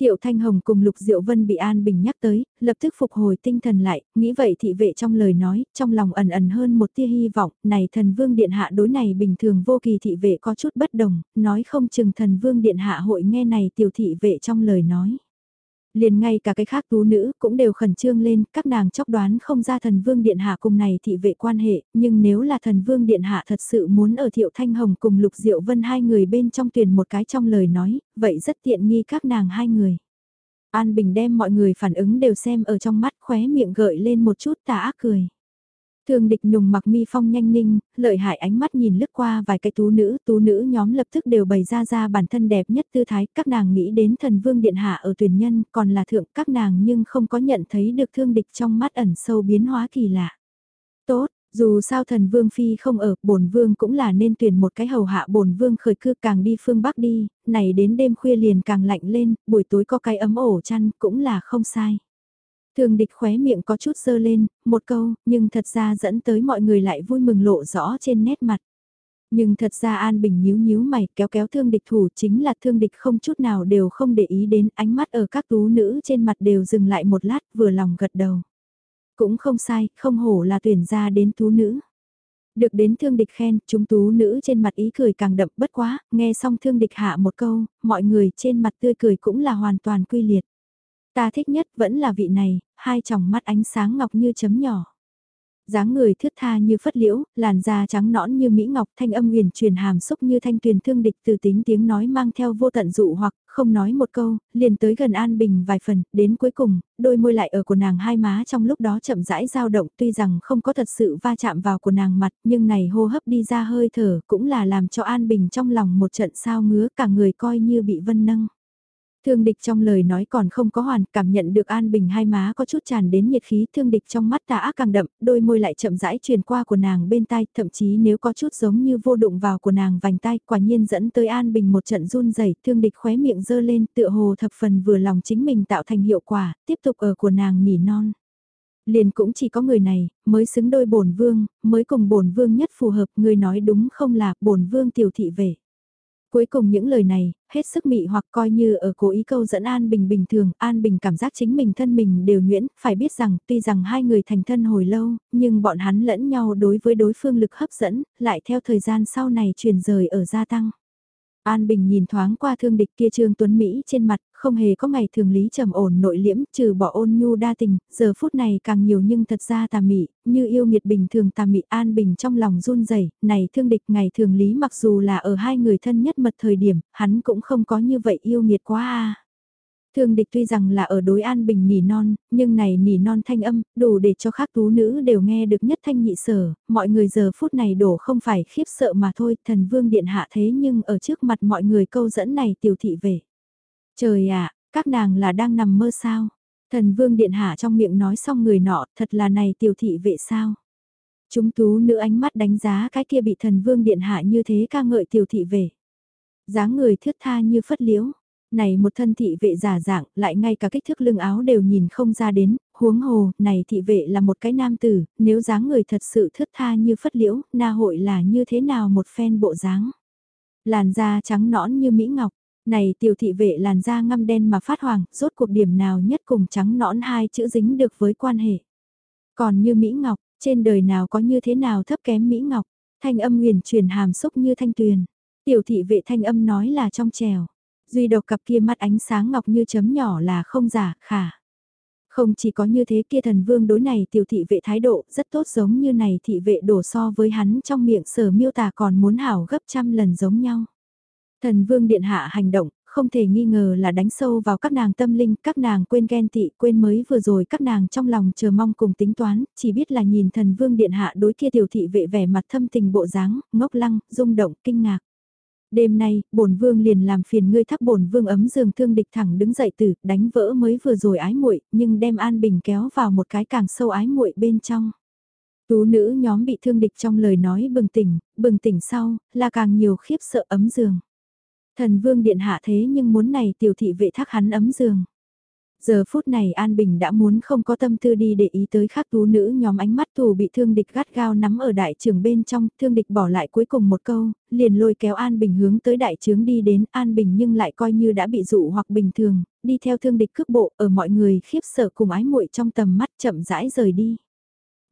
A: Thiệu Thanh Hồng cùng Lục Diệu Vân bị An Bình nhắc tới, lập tức phục hồi tinh thần lại, nghĩ vậy thị vệ trong lời nói, trong lòng ẩn ẩn hơn một tia hy vọng, này thần vương điện hạ đối này bình thường vô kỳ thị vệ có chút bất đồng, nói không chừng thần vương điện hạ hội nghe này tiểu thị vệ trong lời nói. Liền ngay cả cái khác tú nữ cũng đều khẩn trương lên, các nàng chóc đoán không ra thần vương điện hạ cùng này thị vệ quan hệ, nhưng nếu là thần vương điện hạ thật sự muốn ở thiệu thanh hồng cùng lục diệu vân hai người bên trong tuyển một cái trong lời nói, vậy rất tiện nghi các nàng hai người. An Bình đem mọi người phản ứng đều xem ở trong mắt khóe miệng gợi lên một chút tà ác cười. Thường địch nùng mặc mi phong nhanh ninh, lợi hại ánh mắt nhìn lướt qua vài cái tú nữ, tú nữ nhóm lập tức đều bày ra ra bản thân đẹp nhất tư thái, các nàng nghĩ đến thần vương điện hạ ở tuyển nhân, còn là thượng các nàng nhưng không có nhận thấy được thương địch trong mắt ẩn sâu biến hóa kỳ lạ. Tốt, dù sao thần vương phi không ở, bổn vương cũng là nên tuyển một cái hầu hạ bổn vương khởi cư càng đi phương bắc đi, này đến đêm khuya liền càng lạnh lên, buổi tối có cái ấm ổ chăn cũng là không sai. Thường địch khóe miệng có chút dơ lên, một câu, nhưng thật ra dẫn tới mọi người lại vui mừng lộ rõ trên nét mặt. Nhưng thật ra An Bình nhíu nhíu mày kéo kéo thương địch thủ chính là thương địch không chút nào đều không để ý đến ánh mắt ở các tú nữ trên mặt đều dừng lại một lát vừa lòng gật đầu. Cũng không sai, không hổ là tuyển ra đến tú nữ. Được đến thương địch khen, chúng tú nữ trên mặt ý cười càng đậm bất quá, nghe xong thương địch hạ một câu, mọi người trên mặt tươi cười cũng là hoàn toàn quy liệt. Ta thích nhất vẫn là vị này, hai tròng mắt ánh sáng ngọc như chấm nhỏ. dáng người thướt tha như phất liễu, làn da trắng nõn như mỹ ngọc thanh âm huyền truyền hàm xúc như thanh tuyền thương địch từ tính tiếng nói mang theo vô tận dụ hoặc không nói một câu, liền tới gần An Bình vài phần, đến cuối cùng, đôi môi lại ở của nàng hai má trong lúc đó chậm rãi dao động tuy rằng không có thật sự va chạm vào của nàng mặt nhưng này hô hấp đi ra hơi thở cũng là làm cho An Bình trong lòng một trận sao ngứa cả người coi như bị vân nâng. Thương địch trong lời nói còn không có hoàn, cảm nhận được An Bình hai má có chút tràn đến nhiệt khí, thương địch trong mắt tà ác càng đậm, đôi môi lại chậm rãi truyền qua của nàng bên tai, thậm chí nếu có chút giống như vô đụng vào của nàng vành tai, quả nhiên dẫn tới An Bình một trận run rẩy, thương địch khóe miệng dơ lên, tựa hồ thập phần vừa lòng chính mình tạo thành hiệu quả, tiếp tục ở của nàng nỉ non. Liền cũng chỉ có người này, mới xứng đôi bổn vương, mới cùng bổn vương nhất phù hợp, người nói đúng không là bổn vương tiểu thị về. Cuối cùng những lời này, hết sức mị hoặc coi như ở cố ý câu dẫn An Bình bình thường, An Bình cảm giác chính mình thân mình đều nhuyễn, phải biết rằng tuy rằng hai người thành thân hồi lâu, nhưng bọn hắn lẫn nhau đối với đối phương lực hấp dẫn, lại theo thời gian sau này truyền rời ở gia tăng. An Bình nhìn thoáng qua thương địch kia Trương Tuấn Mỹ trên mặt, không hề có ngày thường lý trầm ổn nội liễm, trừ bỏ ôn nhu đa tình, giờ phút này càng nhiều nhưng thật ra tà mị, như yêu nghiệt bình thường tà mị An Bình trong lòng run rẩy này thương địch ngày thường lý mặc dù là ở hai người thân nhất mật thời điểm, hắn cũng không có như vậy yêu nghiệt quá a. Thương địch tuy rằng là ở đối an bình nỉ non, nhưng này nỉ non thanh âm, đủ để cho khác tú nữ đều nghe được nhất thanh nhị sở, mọi người giờ phút này đổ không phải khiếp sợ mà thôi, thần vương điện hạ thế nhưng ở trước mặt mọi người câu dẫn này tiểu thị về. Trời ạ, các nàng là đang nằm mơ sao? Thần vương điện hạ trong miệng nói xong người nọ, thật là này tiểu thị vệ sao? Chúng tú nữ ánh mắt đánh giá cái kia bị thần vương điện hạ như thế ca ngợi tiểu thị về. dáng người thướt tha như phất liễu, này một thân thị vệ giả dạng, lại ngay cả kích thước lưng áo đều nhìn không ra đến, huống hồ, này thị vệ là một cái nam tử, nếu dáng người thật sự thướt tha như phất liễu, na hội là như thế nào một phen bộ dáng. Làn da trắng nõn như mỹ ngọc, này tiểu thị vệ làn da ngăm đen mà phát hoàng, rốt cuộc điểm nào nhất cùng trắng nõn hai chữ dính được với quan hệ. Còn như Mỹ Ngọc, trên đời nào có như thế nào thấp kém Mỹ Ngọc, thanh âm huyền truyền hàm xúc như thanh tuyền. Tiểu thị vệ thanh âm nói là trong trèo. Duy độc cặp kia mắt ánh sáng ngọc như chấm nhỏ là không giả, khả. Không chỉ có như thế kia thần vương đối này tiểu thị vệ thái độ rất tốt giống như này thị vệ đổ so với hắn trong miệng sở miêu tả còn muốn hảo gấp trăm lần giống nhau. Thần vương điện hạ hành động, không thể nghi ngờ là đánh sâu vào các nàng tâm linh, các nàng quên ghen tị, quên mới vừa rồi các nàng trong lòng chờ mong cùng tính toán, chỉ biết là nhìn thần vương điện hạ đối kia tiểu thị vệ vẻ mặt thâm tình bộ dáng, ngốc lăng, rung động, kinh ngạc. Đêm nay, bổn vương liền làm phiền ngươi thắp bổn vương ấm giường thương địch thẳng đứng dậy từ đánh vỡ mới vừa rồi ái muội, nhưng đem An Bình kéo vào một cái càng sâu ái muội bên trong. Tú nữ nhóm bị thương địch trong lời nói bừng tỉnh, bừng tỉnh sau, là càng nhiều khiếp sợ ấm giường. Thần vương điện hạ thế nhưng muốn này tiểu thị vệ thác hắn ấm giường. Giờ phút này An Bình đã muốn không có tâm tư đi để ý tới khắc tú nữ nhóm ánh mắt thù bị thương địch gắt gao nắm ở đại trường bên trong, thương địch bỏ lại cuối cùng một câu, liền lôi kéo An Bình hướng tới đại trướng đi đến An Bình nhưng lại coi như đã bị dụ hoặc bình thường, đi theo thương địch cướp bộ ở mọi người khiếp sợ cùng ái muội trong tầm mắt chậm rãi rời đi.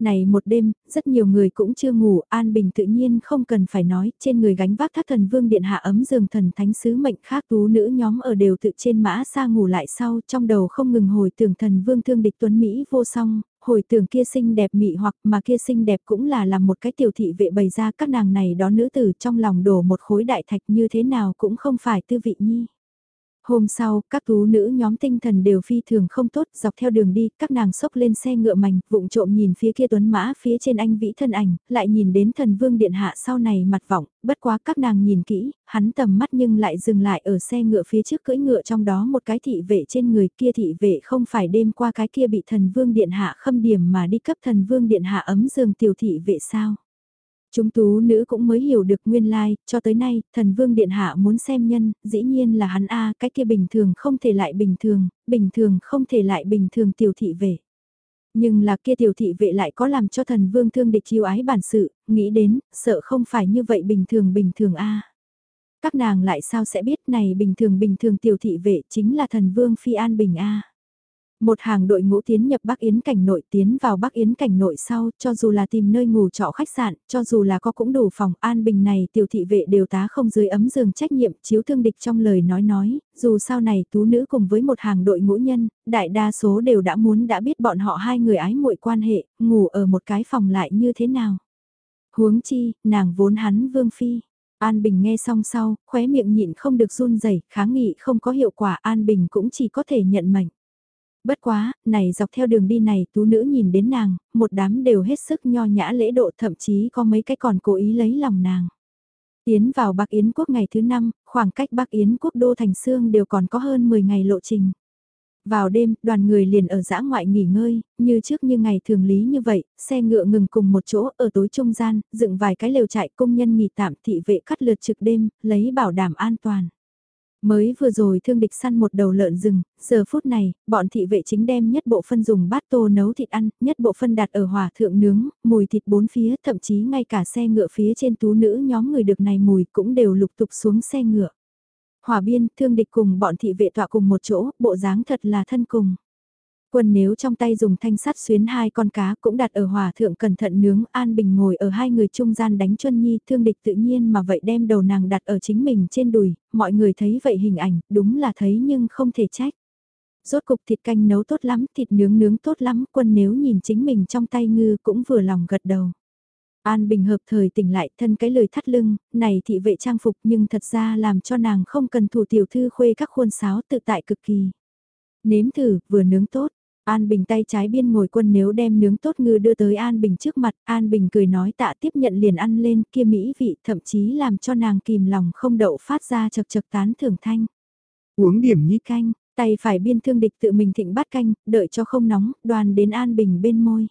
A: Này một đêm, rất nhiều người cũng chưa ngủ, An Bình tự nhiên không cần phải nói, trên người gánh vác thác thần vương điện hạ ấm giường thần thánh sứ mệnh khác tú nữ nhóm ở đều tự trên mã xa ngủ lại sau, trong đầu không ngừng hồi tưởng thần vương thương địch tuấn Mỹ vô song, hồi tưởng kia xinh đẹp mị hoặc mà kia xinh đẹp cũng là làm một cái tiểu thị vệ bày ra các nàng này đó nữ tử trong lòng đổ một khối đại thạch như thế nào cũng không phải tư vị nhi. Hôm sau, các tú nữ nhóm tinh thần đều phi thường không tốt, dọc theo đường đi, các nàng xốc lên xe ngựa mảnh, vụng trộm nhìn phía kia tuấn mã phía trên anh vĩ thân ảnh, lại nhìn đến thần vương điện hạ sau này mặt vọng, bất quá các nàng nhìn kỹ, hắn tầm mắt nhưng lại dừng lại ở xe ngựa phía trước cưỡi ngựa trong đó một cái thị vệ trên người kia thị vệ không phải đêm qua cái kia bị thần vương điện hạ khâm điểm mà đi cấp thần vương điện hạ ấm giường tiểu thị vệ sao. Chúng tú nữ cũng mới hiểu được nguyên lai, like, cho tới nay, thần vương điện hạ muốn xem nhân, dĩ nhiên là hắn A, cái kia bình thường không thể lại bình thường, bình thường không thể lại bình thường tiểu thị vệ. Nhưng là kia tiểu thị vệ lại có làm cho thần vương thương địch chiêu ái bản sự, nghĩ đến, sợ không phải như vậy bình thường bình thường A. Các nàng lại sao sẽ biết này bình thường bình thường tiểu thị vệ chính là thần vương phi an bình A. Một hàng đội ngũ tiến nhập Bắc Yến cảnh nội tiến vào Bắc Yến cảnh nội sau, cho dù là tìm nơi ngủ trọ khách sạn, cho dù là có cũng đủ phòng an bình này tiểu thị vệ đều tá không dưới ấm giường trách nhiệm chiếu thương địch trong lời nói nói, dù sau này tú nữ cùng với một hàng đội ngũ nhân, đại đa số đều đã muốn đã biết bọn họ hai người ái muội quan hệ, ngủ ở một cái phòng lại như thế nào. Huống chi, nàng vốn hắn vương phi. An Bình nghe xong sau, khóe miệng nhịn không được run rẩy kháng nghị không có hiệu quả An Bình cũng chỉ có thể nhận mệnh. Bất quá, này dọc theo đường đi này tú nữ nhìn đến nàng, một đám đều hết sức nho nhã lễ độ thậm chí có mấy cái còn cố ý lấy lòng nàng. Tiến vào Bắc Yến quốc ngày thứ năm, khoảng cách Bắc Yến quốc đô thành xương đều còn có hơn 10 ngày lộ trình. Vào đêm, đoàn người liền ở giã ngoại nghỉ ngơi, như trước như ngày thường lý như vậy, xe ngựa ngừng cùng một chỗ ở tối trung gian, dựng vài cái lều trại công nhân nghỉ tạm thị vệ cắt lượt trực đêm, lấy bảo đảm an toàn. Mới vừa rồi thương địch săn một đầu lợn rừng, giờ phút này, bọn thị vệ chính đem nhất bộ phân dùng bát tô nấu thịt ăn, nhất bộ phân đặt ở hỏa thượng nướng, mùi thịt bốn phía, thậm chí ngay cả xe ngựa phía trên tú nữ nhóm người được này mùi cũng đều lục tục xuống xe ngựa. Hỏa biên, thương địch cùng bọn thị vệ tọa cùng một chỗ, bộ dáng thật là thân cùng quân nếu trong tay dùng thanh sắt xuyến hai con cá cũng đặt ở hòa thượng cẩn thận nướng an bình ngồi ở hai người trung gian đánh chuân nhi thương địch tự nhiên mà vậy đem đầu nàng đặt ở chính mình trên đùi, mọi người thấy vậy hình ảnh, đúng là thấy nhưng không thể trách. Rốt cục thịt canh nấu tốt lắm, thịt nướng nướng tốt lắm, quân nếu nhìn chính mình trong tay ngư cũng vừa lòng gật đầu. An Bình hợp thời tỉnh lại thân cái lời thắt lưng, này thị vệ trang phục nhưng thật ra làm cho nàng không cần thủ tiểu thư khuê các khuôn sáo tự tại cực kỳ. Nếm thử, vừa nướng tốt, An Bình tay trái biên ngồi quân nếu đem nướng tốt ngư đưa tới An Bình trước mặt, An Bình cười nói tạ tiếp nhận liền ăn lên kia mỹ vị thậm chí làm cho nàng kìm lòng không đậu phát ra chật chật tán thưởng thanh.
B: Uống điểm nhí
A: canh, tay phải biên thương địch tự mình thịnh bát canh, đợi cho không nóng, đoàn đến An Bình bên môi.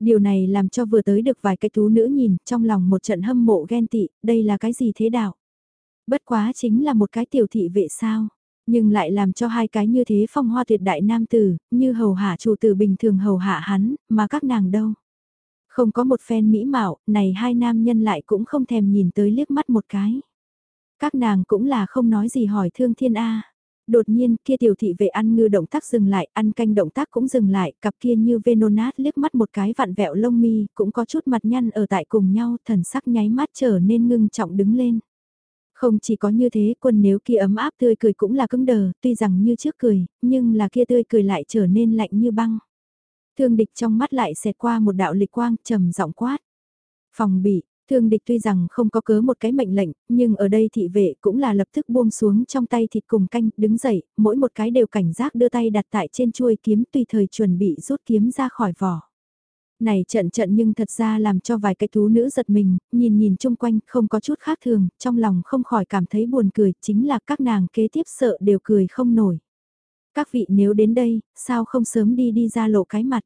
A: Điều này làm cho vừa tới được vài cái thú nữ nhìn, trong lòng một trận hâm mộ ghen tị, đây là cái gì thế đạo? Bất quá chính là một cái tiểu thị vệ sao? Nhưng lại làm cho hai cái như thế phong hoa tuyệt đại nam tử, như hầu hạ chủ tử bình thường hầu hạ hắn, mà các nàng đâu. Không có một phen mỹ mạo, này hai nam nhân lại cũng không thèm nhìn tới liếc mắt một cái. Các nàng cũng là không nói gì hỏi thương thiên A. Đột nhiên kia tiểu thị về ăn ngư động tác dừng lại, ăn canh động tác cũng dừng lại, cặp kia như Venonat liếc mắt một cái vặn vẹo lông mi, cũng có chút mặt nhăn ở tại cùng nhau, thần sắc nháy mắt trở nên ngưng trọng đứng lên. Không chỉ có như thế, quân nếu kia ấm áp tươi cười cũng là cứng đờ, tuy rằng như trước cười, nhưng là kia tươi cười lại trở nên lạnh như băng. Thương địch trong mắt lại xẹt qua một đạo lịch quang trầm giọng quát. Phòng bị, thương địch tuy rằng không có cớ một cái mệnh lệnh, nhưng ở đây thị vệ cũng là lập tức buông xuống trong tay thịt cùng canh, đứng dậy, mỗi một cái đều cảnh giác đưa tay đặt tại trên chuôi kiếm tùy thời chuẩn bị rút kiếm ra khỏi vỏ. Này trận trận nhưng thật ra làm cho vài cái thú nữ giật mình, nhìn nhìn chung quanh không có chút khác thường, trong lòng không khỏi cảm thấy buồn cười, chính là các nàng kế tiếp sợ đều cười không nổi. Các vị nếu đến đây, sao không sớm đi đi ra lộ cái mặt.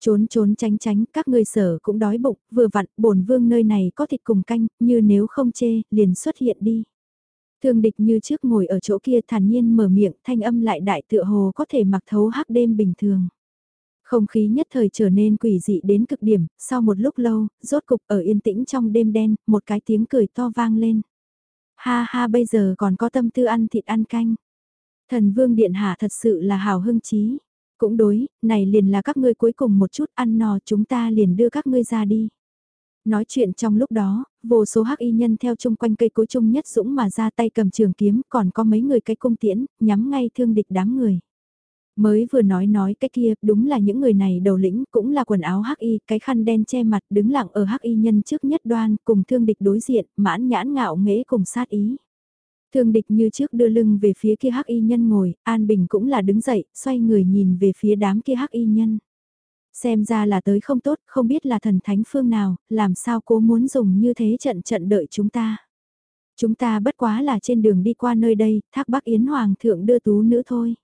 A: Trốn trốn tránh tránh, các ngươi sở cũng đói bụng, vừa vặn, bổn vương nơi này có thịt cùng canh, như nếu không chê, liền xuất hiện đi. Thương địch như trước ngồi ở chỗ kia thản nhiên mở miệng thanh âm lại đại tựa hồ có thể mặc thấu hắc đêm bình thường. Không khí nhất thời trở nên quỷ dị đến cực điểm, sau một lúc lâu, rốt cục ở yên tĩnh trong đêm đen, một cái tiếng cười to vang lên. Ha ha bây giờ còn có tâm tư ăn thịt ăn canh. Thần vương điện hạ thật sự là hào hưng trí. Cũng đối, này liền là các ngươi cuối cùng một chút ăn no chúng ta liền đưa các ngươi ra đi. Nói chuyện trong lúc đó, vô số hắc y nhân theo chung quanh cây cối chung nhất dũng mà ra tay cầm trường kiếm còn có mấy người cái cung tiễn, nhắm ngay thương địch đám người. Mới vừa nói nói cái kia, đúng là những người này đầu lĩnh cũng là quần áo hắc y, cái khăn đen che mặt đứng lặng ở hắc y nhân trước nhất đoan, cùng thương địch đối diện, mãn nhãn ngạo nghễ cùng sát ý. Thương địch như trước đưa lưng về phía kia hắc y nhân ngồi, An Bình cũng là đứng dậy, xoay người nhìn về phía đám kia hắc y nhân. Xem ra là tới không tốt, không biết là thần thánh phương nào, làm sao cố muốn dùng như thế trận trận đợi chúng ta. Chúng ta bất quá là trên đường đi qua nơi đây, thác bắc Yến Hoàng thượng đưa tú nữ thôi.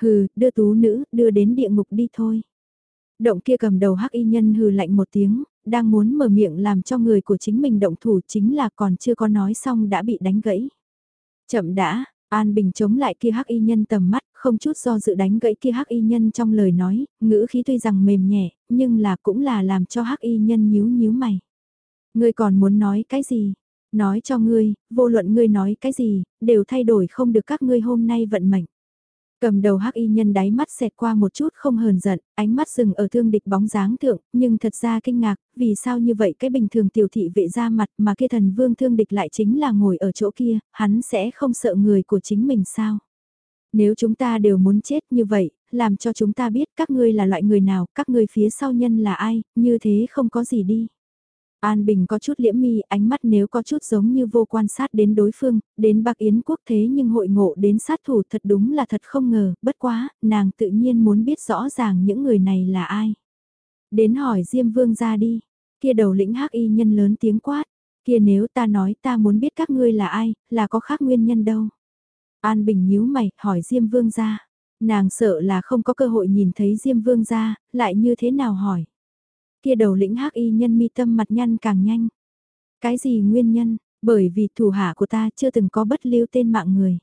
A: Hừ, đưa tú nữ, đưa đến địa ngục đi thôi. Động kia cầm đầu hắc y nhân hừ lạnh một tiếng, đang muốn mở miệng làm cho người của chính mình động thủ chính là còn chưa có nói xong đã bị đánh gãy. Chậm đã, An Bình chống lại kia hắc y nhân tầm mắt, không chút do dự đánh gãy kia hắc y nhân trong lời nói, ngữ khí tuy rằng mềm nhẹ, nhưng là cũng là làm cho hắc y nhân nhíu nhíu mày. Ngươi còn muốn nói cái gì? Nói cho ngươi, vô luận ngươi nói cái gì, đều thay đổi không được các ngươi hôm nay vận mệnh. Cầm đầu hắc y nhân đáy mắt xẹt qua một chút không hờn giận, ánh mắt dừng ở thương địch bóng dáng thượng, nhưng thật ra kinh ngạc, vì sao như vậy cái bình thường tiểu thị vệ ra mặt mà kia thần vương thương địch lại chính là ngồi ở chỗ kia, hắn sẽ không sợ người của chính mình sao? Nếu chúng ta đều muốn chết như vậy, làm cho chúng ta biết các ngươi là loại người nào, các ngươi phía sau nhân là ai, như thế không có gì đi. An Bình có chút liễm mi, ánh mắt nếu có chút giống như vô quan sát đến đối phương, đến Bắc Yến quốc thế nhưng hội ngộ đến sát thủ thật đúng là thật không ngờ, bất quá, nàng tự nhiên muốn biết rõ ràng những người này là ai. Đến hỏi Diêm Vương ra đi, kia đầu lĩnh hắc y nhân lớn tiếng quát, kia nếu ta nói ta muốn biết các ngươi là ai, là có khác nguyên nhân đâu. An Bình nhíu mày, hỏi Diêm Vương ra. Nàng sợ là không có cơ hội nhìn thấy Diêm Vương ra, lại như thế nào hỏi. Kia đầu lĩnh hắc y nhân mi tâm mặt nhăn càng nhanh. Cái gì nguyên nhân, bởi vì thủ hạ của ta chưa từng có bất lưu tên mạng người.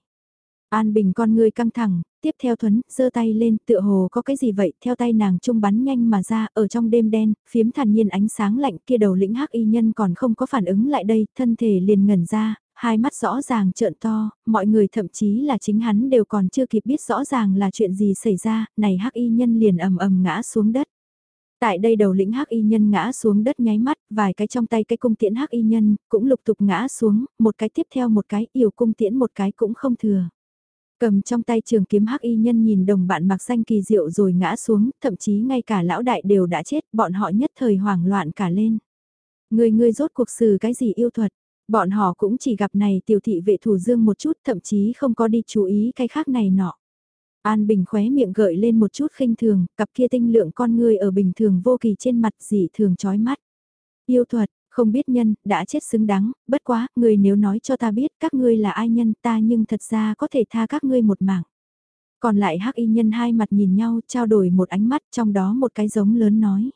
A: An Bình con người căng thẳng, tiếp theo thuấn, giơ tay lên, tựa hồ có cái gì vậy, theo tay nàng trung bắn nhanh mà ra, ở trong đêm đen, phiếm thản nhiên ánh sáng lạnh kia đầu lĩnh hắc y nhân còn không có phản ứng lại đây, thân thể liền ngẩn ra, hai mắt rõ ràng trợn to, mọi người thậm chí là chính hắn đều còn chưa kịp biết rõ ràng là chuyện gì xảy ra, này hắc y nhân liền ầm ầm ngã xuống đất. Tại đây đầu lĩnh hắc y nhân ngã xuống đất nháy mắt, vài cái trong tay cái cung tiễn hắc y nhân, cũng lục tục ngã xuống, một cái tiếp theo một cái, yêu cung tiễn một cái cũng không thừa. Cầm trong tay trường kiếm hắc y nhân nhìn đồng bạn mặc xanh kỳ diệu rồi ngã xuống, thậm chí ngay cả lão đại đều đã chết, bọn họ nhất thời hoảng loạn cả lên. Người người rốt cuộc xử cái gì yêu thuật, bọn họ cũng chỉ gặp này tiểu thị vệ thủ dương một chút, thậm chí không có đi chú ý cái khác này nọ. An Bình khóe miệng gợi lên một chút khinh thường, cặp kia tinh lượng con người ở bình thường vô kỳ trên mặt dị thường chói mắt. Yêu thuật, không biết nhân, đã chết xứng đáng, bất quá, người nếu nói cho ta biết các ngươi là ai nhân ta nhưng thật ra có thể tha các ngươi một mạng. Còn lại hắc y nhân hai mặt nhìn nhau trao đổi một ánh mắt trong đó một cái giống lớn nói.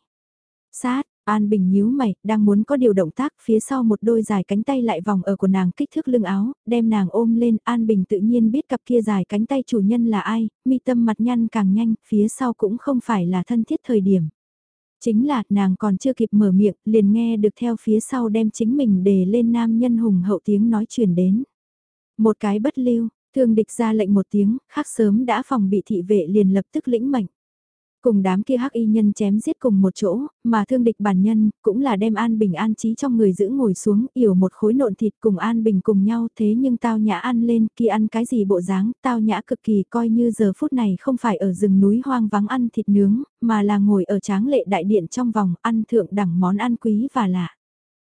A: Sát, An Bình nhíu mày, đang muốn có điều động tác, phía sau một đôi dài cánh tay lại vòng ở của nàng kích thước lưng áo, đem nàng ôm lên, An Bình tự nhiên biết cặp kia dài cánh tay chủ nhân là ai, mi tâm mặt nhăn càng nhanh, phía sau cũng không phải là thân thiết thời điểm. Chính là, nàng còn chưa kịp mở miệng, liền nghe được theo phía sau đem chính mình để lên nam nhân hùng hậu tiếng nói chuyển đến. Một cái bất lưu, thương địch ra lệnh một tiếng, khác sớm đã phòng bị thị vệ liền lập tức lĩnh mệnh. Cùng đám kia hắc y nhân chém giết cùng một chỗ, mà thương địch bản nhân, cũng là đem An Bình an trí trong người giữ ngồi xuống, yểu một khối nộn thịt cùng An Bình cùng nhau, thế nhưng tao nhã ăn lên, kia ăn cái gì bộ dáng, tao nhã cực kỳ coi như giờ phút này không phải ở rừng núi hoang vắng ăn thịt nướng, mà là ngồi ở tráng lệ đại điện trong vòng, ăn thượng đẳng món ăn quý và lạ.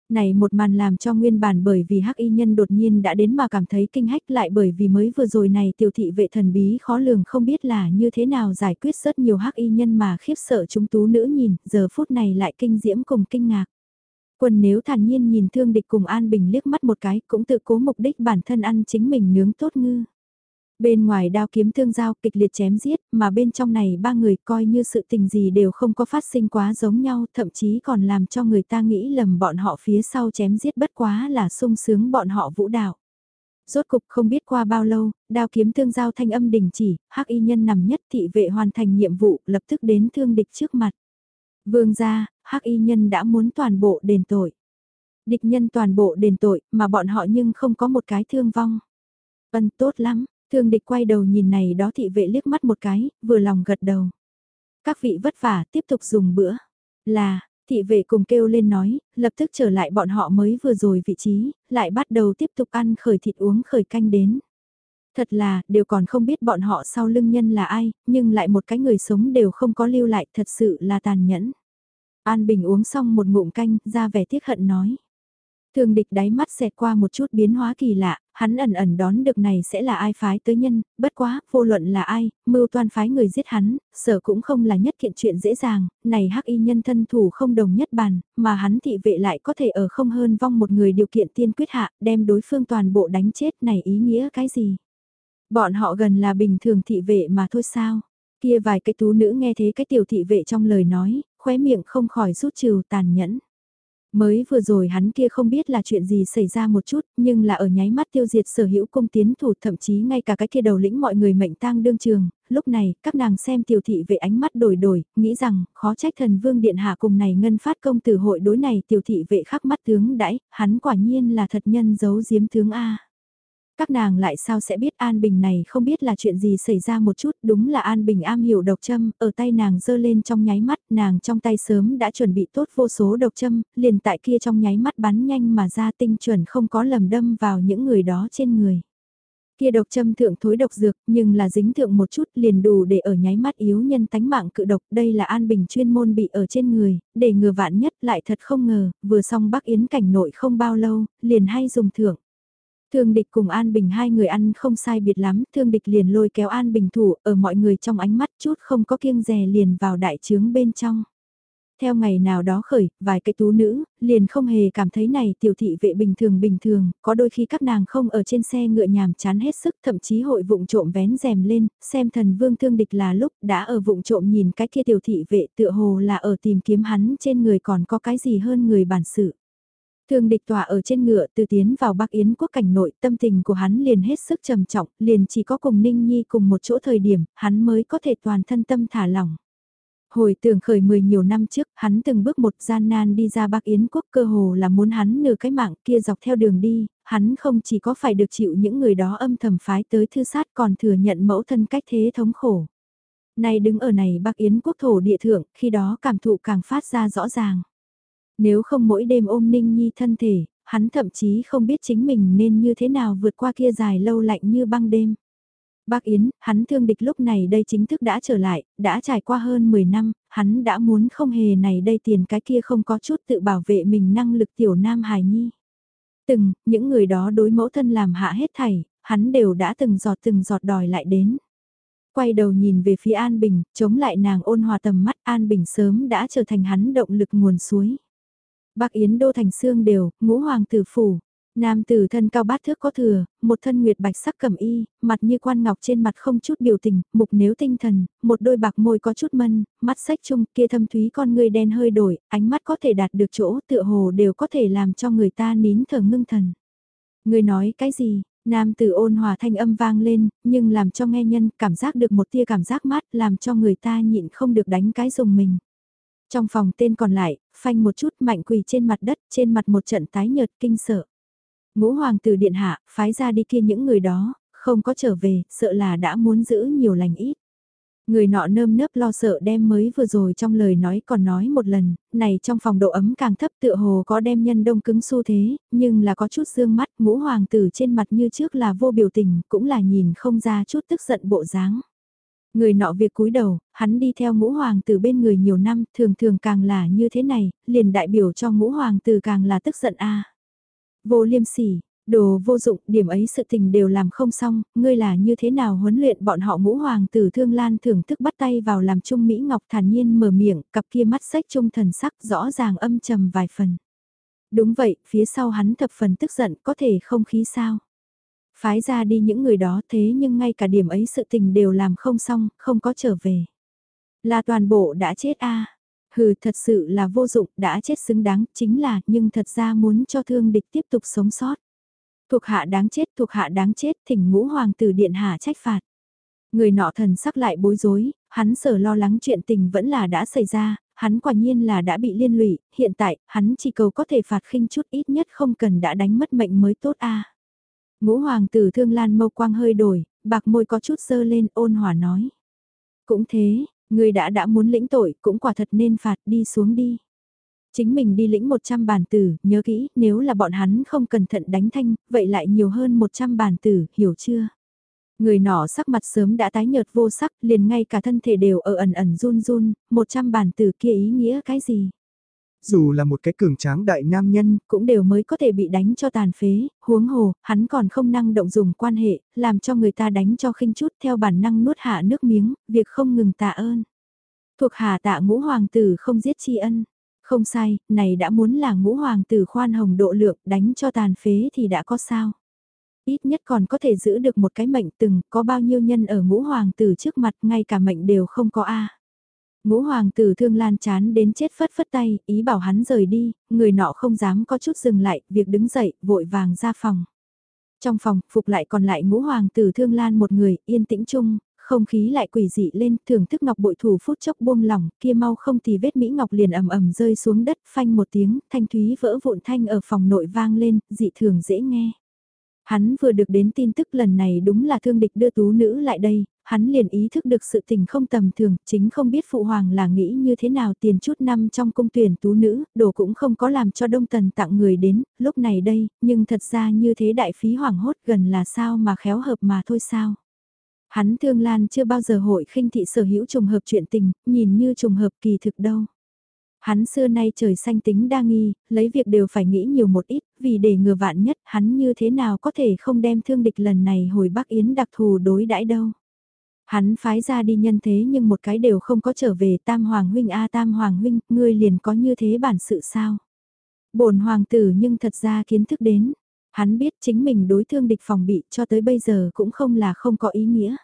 A: Này một màn làm cho nguyên bản bởi vì hắc y nhân đột nhiên đã đến mà cảm thấy kinh hách lại bởi vì mới vừa rồi này tiểu thị vệ thần bí khó lường không biết là như thế nào giải quyết rất nhiều hắc y nhân mà khiếp sợ chúng tú nữ nhìn, giờ phút này lại kinh diễm cùng kinh ngạc. Quân nếu thản nhiên nhìn thương địch cùng An Bình liếc mắt một cái cũng tự cố mục đích bản thân ăn chính mình nướng tốt ngư. Bên ngoài đao kiếm thương giao kịch liệt chém giết, mà bên trong này ba người coi như sự tình gì đều không có phát sinh quá giống nhau, thậm chí còn làm cho người ta nghĩ lầm bọn họ phía sau chém giết bất quá là sung sướng bọn họ vũ đạo. Rốt cục không biết qua bao lâu, đao kiếm thương giao thanh âm đình chỉ, hắc y nhân nằm nhất thị vệ hoàn thành nhiệm vụ, lập tức đến thương địch trước mặt. Vương gia, hắc y nhân đã muốn toàn bộ đền tội. Địch nhân toàn bộ đền tội, mà bọn họ nhưng không có một cái thương vong. Ân tốt lắm, thương địch quay đầu nhìn này đó thị vệ liếc mắt một cái, vừa lòng gật đầu. Các vị vất vả, tiếp tục dùng bữa. Là, thị vệ cùng kêu lên nói, lập tức trở lại bọn họ mới vừa rồi vị trí, lại bắt đầu tiếp tục ăn khởi thịt uống khởi canh đến. Thật là, đều còn không biết bọn họ sau lưng nhân là ai, nhưng lại một cái người sống đều không có lưu lại, thật sự là tàn nhẫn. An Bình uống xong một ngụm canh, ra vẻ tiếc hận nói. Thường địch đáy mắt xẹt qua một chút biến hóa kỳ lạ, hắn ẩn ẩn đón được này sẽ là ai phái tới nhân, bất quá, vô luận là ai, mưu toan phái người giết hắn, sở cũng không là nhất kiện chuyện dễ dàng, này hắc y nhân thân thủ không đồng nhất bàn, mà hắn thị vệ lại có thể ở không hơn vong một người điều kiện tiên quyết hạ, đem đối phương toàn bộ đánh chết này ý nghĩa cái gì? Bọn họ gần là bình thường thị vệ mà thôi sao? Kia vài cái tú nữ nghe thế cái tiểu thị vệ trong lời nói, khóe miệng không khỏi rút trừ tàn nhẫn. Mới vừa rồi hắn kia không biết là chuyện gì xảy ra một chút, nhưng là ở nháy mắt tiêu diệt sở hữu công tiến thủ thậm chí ngay cả cái kia đầu lĩnh mọi người mệnh tang đương trường, lúc này các nàng xem tiểu thị về ánh mắt đổi đổi, nghĩ rằng khó trách thần vương điện hạ cùng này ngân phát công tử hội đối này tiểu thị vệ khắc mắt tướng đãi, hắn quả nhiên là thật nhân giấu giếm tướng A. Các nàng lại sao sẽ biết An Bình này không biết là chuyện gì xảy ra một chút, đúng là An Bình am hiểu độc châm, ở tay nàng giơ lên trong nháy mắt, nàng trong tay sớm đã chuẩn bị tốt vô số độc châm, liền tại kia trong nháy mắt bắn nhanh mà ra tinh chuẩn không có lầm đâm vào những người đó trên người. Kia độc châm thượng thối độc dược, nhưng là dính thượng một chút liền đủ để ở nháy mắt yếu nhân tánh mạng cự độc. Đây là An Bình chuyên môn bị ở trên người, để ngừa vạn nhất lại thật không ngờ, vừa xong Bắc Yến cảnh nội không bao lâu, liền hay dùng thượng. Thương địch cùng An Bình hai người ăn không sai biệt lắm, thương địch liền lôi kéo An Bình thủ ở mọi người trong ánh mắt chút không có kiêng rè liền vào đại trướng bên trong. Theo ngày nào đó khởi, vài cái tú nữ, liền không hề cảm thấy này tiểu thị vệ bình thường bình thường, có đôi khi các nàng không ở trên xe ngựa nhàm chán hết sức, thậm chí hội vụng trộm vén rèm lên, xem thần vương thương địch là lúc đã ở vụng trộm nhìn cái kia tiểu thị vệ tựa hồ là ở tìm kiếm hắn trên người còn có cái gì hơn người bản sự. Thương địch tỏa ở trên ngựa từ tiến vào Bắc Yến quốc cảnh nội tâm tình của hắn liền hết sức trầm trọng, liền chỉ có cùng Ninh Nhi cùng một chỗ thời điểm, hắn mới có thể toàn thân tâm thả lỏng. Hồi tưởng khởi mười nhiều năm trước, hắn từng bước một gian nan đi ra Bắc Yến quốc cơ hồ là muốn hắn nửa cái mạng kia dọc theo đường đi, hắn không chỉ có phải được chịu những người đó âm thầm phái tới thư sát còn thừa nhận mẫu thân cách thế thống khổ. Nay đứng ở này Bắc Yến quốc thổ địa thượng, khi đó cảm thụ càng phát ra rõ ràng. Nếu không mỗi đêm ôm Ninh Nhi thân thể, hắn thậm chí không biết chính mình nên như thế nào vượt qua kia dài lâu lạnh như băng đêm. Bác Yến, hắn thương địch lúc này đây chính thức đã trở lại, đã trải qua hơn 10 năm, hắn đã muốn không hề này đây tiền cái kia không có chút tự bảo vệ mình năng lực tiểu nam hài nhi. Từng, những người đó đối mẫu thân làm hạ hết thảy, hắn đều đã từng giọt từng giọt đòi lại đến. Quay đầu nhìn về phía An Bình, chống lại nàng ôn hòa tầm mắt An Bình sớm đã trở thành hắn động lực nguồn suối. Bắc Yến đô thành xương đều, ngũ hoàng tử phủ. Nam tử thân cao bát thước có thừa, một thân nguyệt bạch sắc cẩm y, mặt như quan ngọc trên mặt không chút biểu tình, mục nếu tinh thần, một đôi bạc môi có chút mân, mắt sách chung kia thâm thúy con người đen hơi đổi, ánh mắt có thể đạt được chỗ tựa hồ đều có thể làm cho người ta nín thở ngưng thần. Người nói cái gì? Nam tử ôn hòa thanh âm vang lên, nhưng làm cho nghe nhân cảm giác được một tia cảm giác mát làm cho người ta nhịn không được đánh cái dùng mình. Trong phòng tên còn lại, phanh một chút mạnh quỳ trên mặt đất, trên mặt một trận tái nhợt kinh sợ. Ngũ hoàng tử điện hạ, phái ra đi kia những người đó, không có trở về, sợ là đã muốn giữ nhiều lành ít. Người nọ nơm nớp lo sợ đem mới vừa rồi trong lời nói còn nói một lần, này trong phòng độ ấm càng thấp tựa hồ có đem nhân đông cứng xu thế, nhưng là có chút dương mắt ngũ hoàng tử trên mặt như trước là vô biểu tình, cũng là nhìn không ra chút tức giận bộ dáng. Người nọ việc cúi đầu, hắn đi theo ngũ hoàng từ bên người nhiều năm, thường thường càng là như thế này, liền đại biểu cho ngũ hoàng từ càng là tức giận a Vô liêm sỉ, đồ vô dụng, điểm ấy sự tình đều làm không xong, ngươi là như thế nào huấn luyện bọn họ ngũ hoàng tử thương lan thưởng thức bắt tay vào làm trung Mỹ Ngọc thản nhiên mở miệng, cặp kia mắt sách trung thần sắc rõ ràng âm trầm vài phần. Đúng vậy, phía sau hắn thập phần tức giận có thể không khí sao. Phái ra đi những người đó thế nhưng ngay cả điểm ấy sự tình đều làm không xong, không có trở về. Là toàn bộ đã chết a Hừ thật sự là vô dụng, đã chết xứng đáng, chính là, nhưng thật ra muốn cho thương địch tiếp tục sống sót. Thuộc hạ đáng chết, thuộc hạ đáng chết, thỉnh ngũ hoàng tử điện hạ trách phạt. Người nọ thần sắc lại bối rối, hắn sở lo lắng chuyện tình vẫn là đã xảy ra, hắn quả nhiên là đã bị liên lụy, hiện tại, hắn chỉ cầu có thể phạt khinh chút ít nhất không cần đã đánh mất mệnh mới tốt a. Ngũ hoàng tử thương lan mâu quang hơi đổi, bạc môi có chút sơ lên ôn hòa nói. Cũng thế, người đã đã muốn lĩnh tội cũng quả thật nên phạt đi xuống đi. Chính mình đi lĩnh 100 bản tử, nhớ kỹ, nếu là bọn hắn không cẩn thận đánh thanh, vậy lại nhiều hơn 100 bản tử, hiểu chưa? Người nọ sắc mặt sớm đã tái nhợt vô sắc, liền ngay cả thân thể đều ở ẩn ẩn run run, 100 bản tử kia ý nghĩa cái gì?
B: Dù là một cái cường tráng đại nam nhân,
A: cũng đều mới có thể bị đánh cho tàn phế, huống hồ, hắn còn không năng động dùng quan hệ, làm cho người ta đánh cho khinh chút theo bản năng nuốt hạ nước miếng, việc không ngừng tạ ơn. Thuộc hạ tạ ngũ hoàng tử không giết tri ân. Không sai, này đã muốn là ngũ hoàng tử khoan hồng độ lượng đánh cho tàn phế thì đã có sao. Ít nhất còn có thể giữ được một cái mệnh từng có bao nhiêu nhân ở ngũ hoàng tử trước mặt ngay cả mệnh đều không có a Ngũ hoàng tử thương lan chán đến chết phất phất tay, ý bảo hắn rời đi, người nọ không dám có chút dừng lại, việc đứng dậy, vội vàng ra phòng. Trong phòng, phục lại còn lại ngũ hoàng tử thương lan một người, yên tĩnh chung, không khí lại quỷ dị lên, thưởng thức ngọc bội thủ phút chốc buông lỏng, kia mau không thì vết mỹ ngọc liền ầm ầm rơi xuống đất, phanh một tiếng, thanh thúy vỡ vụn thanh ở phòng nội vang lên, dị thường dễ nghe. Hắn vừa được đến tin tức lần này đúng là thương địch đưa tú nữ lại đây, hắn liền ý thức được sự tình không tầm thường, chính không biết phụ hoàng là nghĩ như thế nào tiền chút năm trong cung tuyển tú nữ, đồ cũng không có làm cho đông tần tặng người đến, lúc này đây, nhưng thật ra như thế đại phí hoàng hốt gần là sao mà khéo hợp mà thôi sao. Hắn thương lan chưa bao giờ hội khinh thị sở hữu trùng hợp chuyện tình, nhìn như trùng hợp kỳ thực đâu. Hắn xưa nay trời xanh tính đa nghi, lấy việc đều phải nghĩ nhiều một ít, vì để ngừa vạn nhất hắn như thế nào có thể không đem thương địch lần này hồi Bắc Yến đặc thù đối đãi đâu. Hắn phái ra đi nhân thế nhưng một cái đều không có trở về tam hoàng huynh a tam hoàng huynh, ngươi liền có như thế bản sự sao. bổn hoàng tử nhưng thật ra kiến thức đến, hắn biết chính mình đối thương địch phòng bị cho tới bây giờ cũng không là không có ý nghĩa.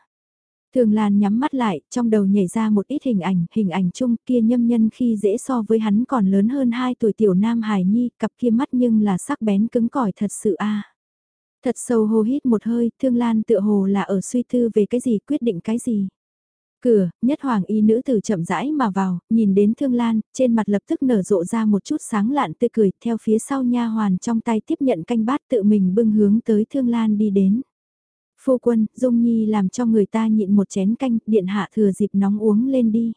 A: Thường Lan nhắm mắt lại, trong đầu nhảy ra một ít hình ảnh, hình ảnh chung kia nhâm nhân khi dễ so với hắn còn lớn hơn 2 tuổi tiểu nam hài nhi, cặp kia mắt nhưng là sắc bén cứng cỏi thật sự a. Thật sâu hô hít một hơi, Thương Lan tựa hồ là ở suy tư về cái gì quyết định cái gì. Cửa, nhất hoàng y nữ tử chậm rãi mà vào, nhìn đến Thương Lan, trên mặt lập tức nở rộ ra một chút sáng lạn tươi cười, theo phía sau nha hoàn trong tay tiếp nhận canh bát tự mình bưng hướng tới Thương Lan đi đến. Phu quân, Dung Nhi làm cho người ta nhịn một chén canh, điện hạ thừa dịp nóng uống lên đi.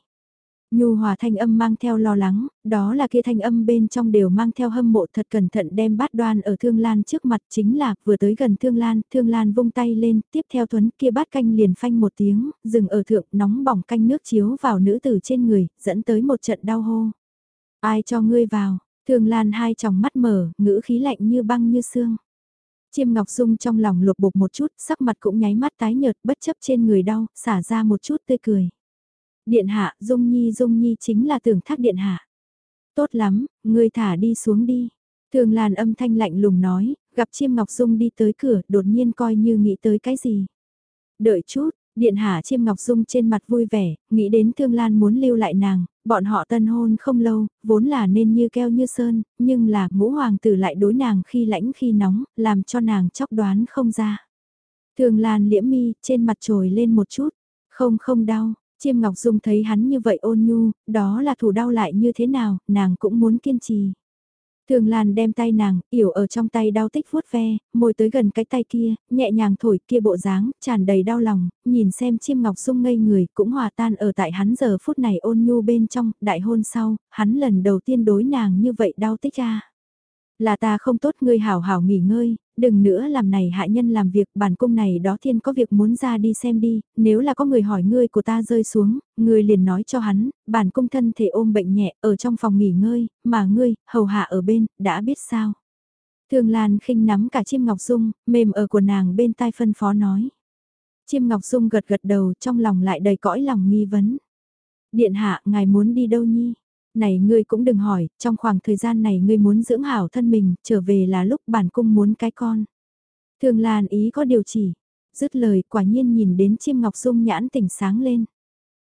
A: Nhu hòa thanh âm mang theo lo lắng, đó là kia thanh âm bên trong đều mang theo hâm mộ thật cẩn thận đem bát đoan ở Thương Lan trước mặt chính là vừa tới gần Thương Lan, Thương Lan vung tay lên, tiếp theo thuấn kia bát canh liền phanh một tiếng, dừng ở thượng nóng bỏng canh nước chiếu vào nữ tử trên người, dẫn tới một trận đau hô. Ai cho ngươi vào, Thương Lan hai tròng mắt mở, ngữ khí lạnh như băng như xương. Chiêm Ngọc Dung trong lòng lột bột một chút, sắc mặt cũng nháy mắt tái nhợt bất chấp trên người đau, xả ra một chút tươi cười. Điện hạ, Dung Nhi Dung Nhi chính là tưởng thác điện hạ. Tốt lắm, ngươi thả đi xuống đi. Thường làn âm thanh lạnh lùng nói, gặp chiêm ngọc dung đi tới cửa, đột nhiên coi như nghĩ tới cái gì. Đợi chút, điện hạ chiêm ngọc dung trên mặt vui vẻ, nghĩ đến thương lan muốn lưu lại nàng, bọn họ tân hôn không lâu, vốn là nên như keo như sơn, nhưng là ngũ hoàng tử lại đối nàng khi lãnh khi nóng, làm cho nàng chóc đoán không ra. Thường lan liễm mi, trên mặt trồi lên một chút, không không đau, Chiêm Ngọc Dung thấy hắn như vậy ôn nhu, đó là thủ đau lại như thế nào, nàng cũng muốn kiên trì. Thường Lan đem tay nàng, yểu ở trong tay đau tích vuốt ve, môi tới gần cái tay kia, nhẹ nhàng thổi kia bộ dáng, tràn đầy đau lòng, nhìn xem chiêm ngọc dung ngây người cũng hòa tan ở tại hắn giờ phút này ôn nhu bên trong, đại hôn sau, hắn lần đầu tiên đối nàng như vậy đau tích ra. Là ta không tốt ngươi hảo hảo nghỉ ngơi, đừng nữa làm này hạ nhân làm việc bản cung này đó thiên có việc muốn ra đi xem đi, nếu là có người hỏi ngươi của ta rơi xuống, ngươi liền nói cho hắn, bản cung thân thể ôm bệnh nhẹ ở trong phòng nghỉ ngơi, mà ngươi, hầu hạ ở bên, đã biết sao. Thường Lan khinh nắm cả chim ngọc dung, mềm ở của nàng bên tai phân phó nói. Chim ngọc dung gật gật đầu trong lòng lại đầy cõi lòng nghi vấn. Điện hạ, ngài muốn đi đâu nhi? Này ngươi cũng đừng hỏi, trong khoảng thời gian này ngươi muốn dưỡng hảo thân mình, trở về là lúc bản cung muốn cái con. Thường Lan ý có điều chỉ, dứt lời quả nhiên nhìn đến chiêm ngọc dung nhãn tỉnh sáng lên.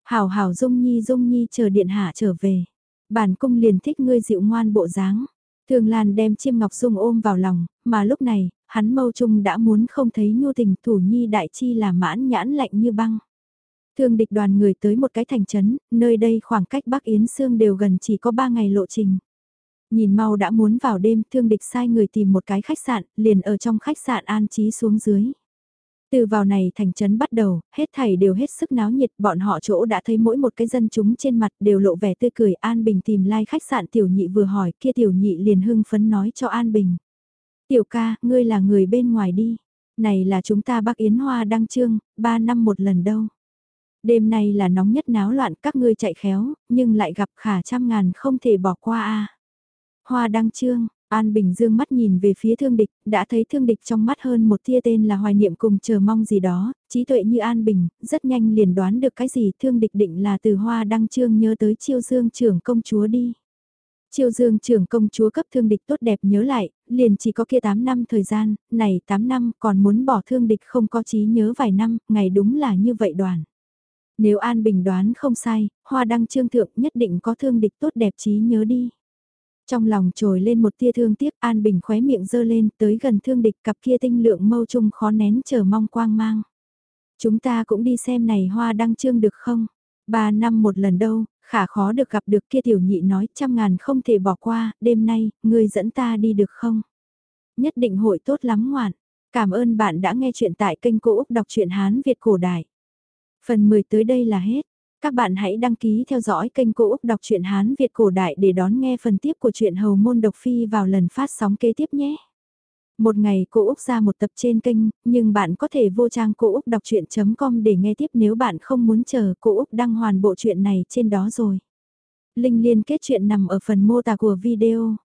A: Hảo hảo dung nhi dung nhi chờ điện hạ trở về. Bản cung liền thích ngươi dịu ngoan bộ dáng. Thường Lan đem chiêm ngọc dung ôm vào lòng, mà lúc này, hắn mâu trung đã muốn không thấy nhu tình thủ nhi đại chi là mãn nhãn lạnh như băng. Thương địch đoàn người tới một cái thành trấn, nơi đây khoảng cách Bắc Yến Sương đều gần chỉ có 3 ngày lộ trình. Nhìn mau đã muốn vào đêm, thương địch sai người tìm một cái khách sạn, liền ở trong khách sạn an trí xuống dưới. Từ vào này thành trấn bắt đầu, hết thảy đều hết sức náo nhiệt, bọn họ chỗ đã thấy mỗi một cái dân chúng trên mặt đều lộ vẻ tươi cười An Bình tìm lai like khách sạn tiểu nhị vừa hỏi kia tiểu nhị liền hưng phấn nói cho An Bình. Tiểu ca, ngươi là người bên ngoài đi. Này là chúng ta bác Yến Hoa đăng trương, ba năm một lần đâu. Đêm nay là nóng nhất náo loạn các ngươi chạy khéo, nhưng lại gặp khả trăm ngàn không thể bỏ qua a Hoa đăng trương, An Bình dương mắt nhìn về phía thương địch, đã thấy thương địch trong mắt hơn một tia tên là hoài niệm cùng chờ mong gì đó, trí tuệ như An Bình, rất nhanh liền đoán được cái gì thương địch định là từ hoa đăng trương nhớ tới chiêu dương trưởng công chúa đi. Chiêu dương trưởng công chúa cấp thương địch tốt đẹp nhớ lại, liền chỉ có kia 8 năm thời gian, này 8 năm còn muốn bỏ thương địch không có trí nhớ vài năm, ngày đúng là như vậy đoàn. Nếu An Bình đoán không sai, hoa đăng trương thượng nhất định có thương địch tốt đẹp trí nhớ đi. Trong lòng trồi lên một tia thương tiếc An Bình khóe miệng dơ lên tới gần thương địch cặp kia tinh lượng mâu trung khó nén chờ mong quang mang. Chúng ta cũng đi xem này hoa đăng trương được không? Ba năm một lần đâu, khả khó được gặp được kia tiểu nhị nói trăm ngàn không thể bỏ qua, đêm nay, ngươi dẫn ta đi được không? Nhất định hội tốt lắm ngoạn. Cảm ơn bạn đã nghe chuyện tại kênh Cô Úc Đọc truyện Hán Việt Cổ Đại. Phần 10 tới đây là hết. Các bạn hãy đăng ký theo dõi kênh Cô Úc Đọc truyện Hán Việt Cổ Đại để đón nghe phần tiếp của truyện Hầu Môn Độc Phi vào lần phát sóng kế tiếp nhé. Một ngày cô Úc ra một tập trên kênh, nhưng bạn có thể vô trang cô Úc đọc chuyện.com để nghe tiếp nếu bạn không muốn chờ cô Úc đăng hoàn bộ truyện này trên đó rồi. Linh liên kết chuyện nằm ở phần mô tả của video.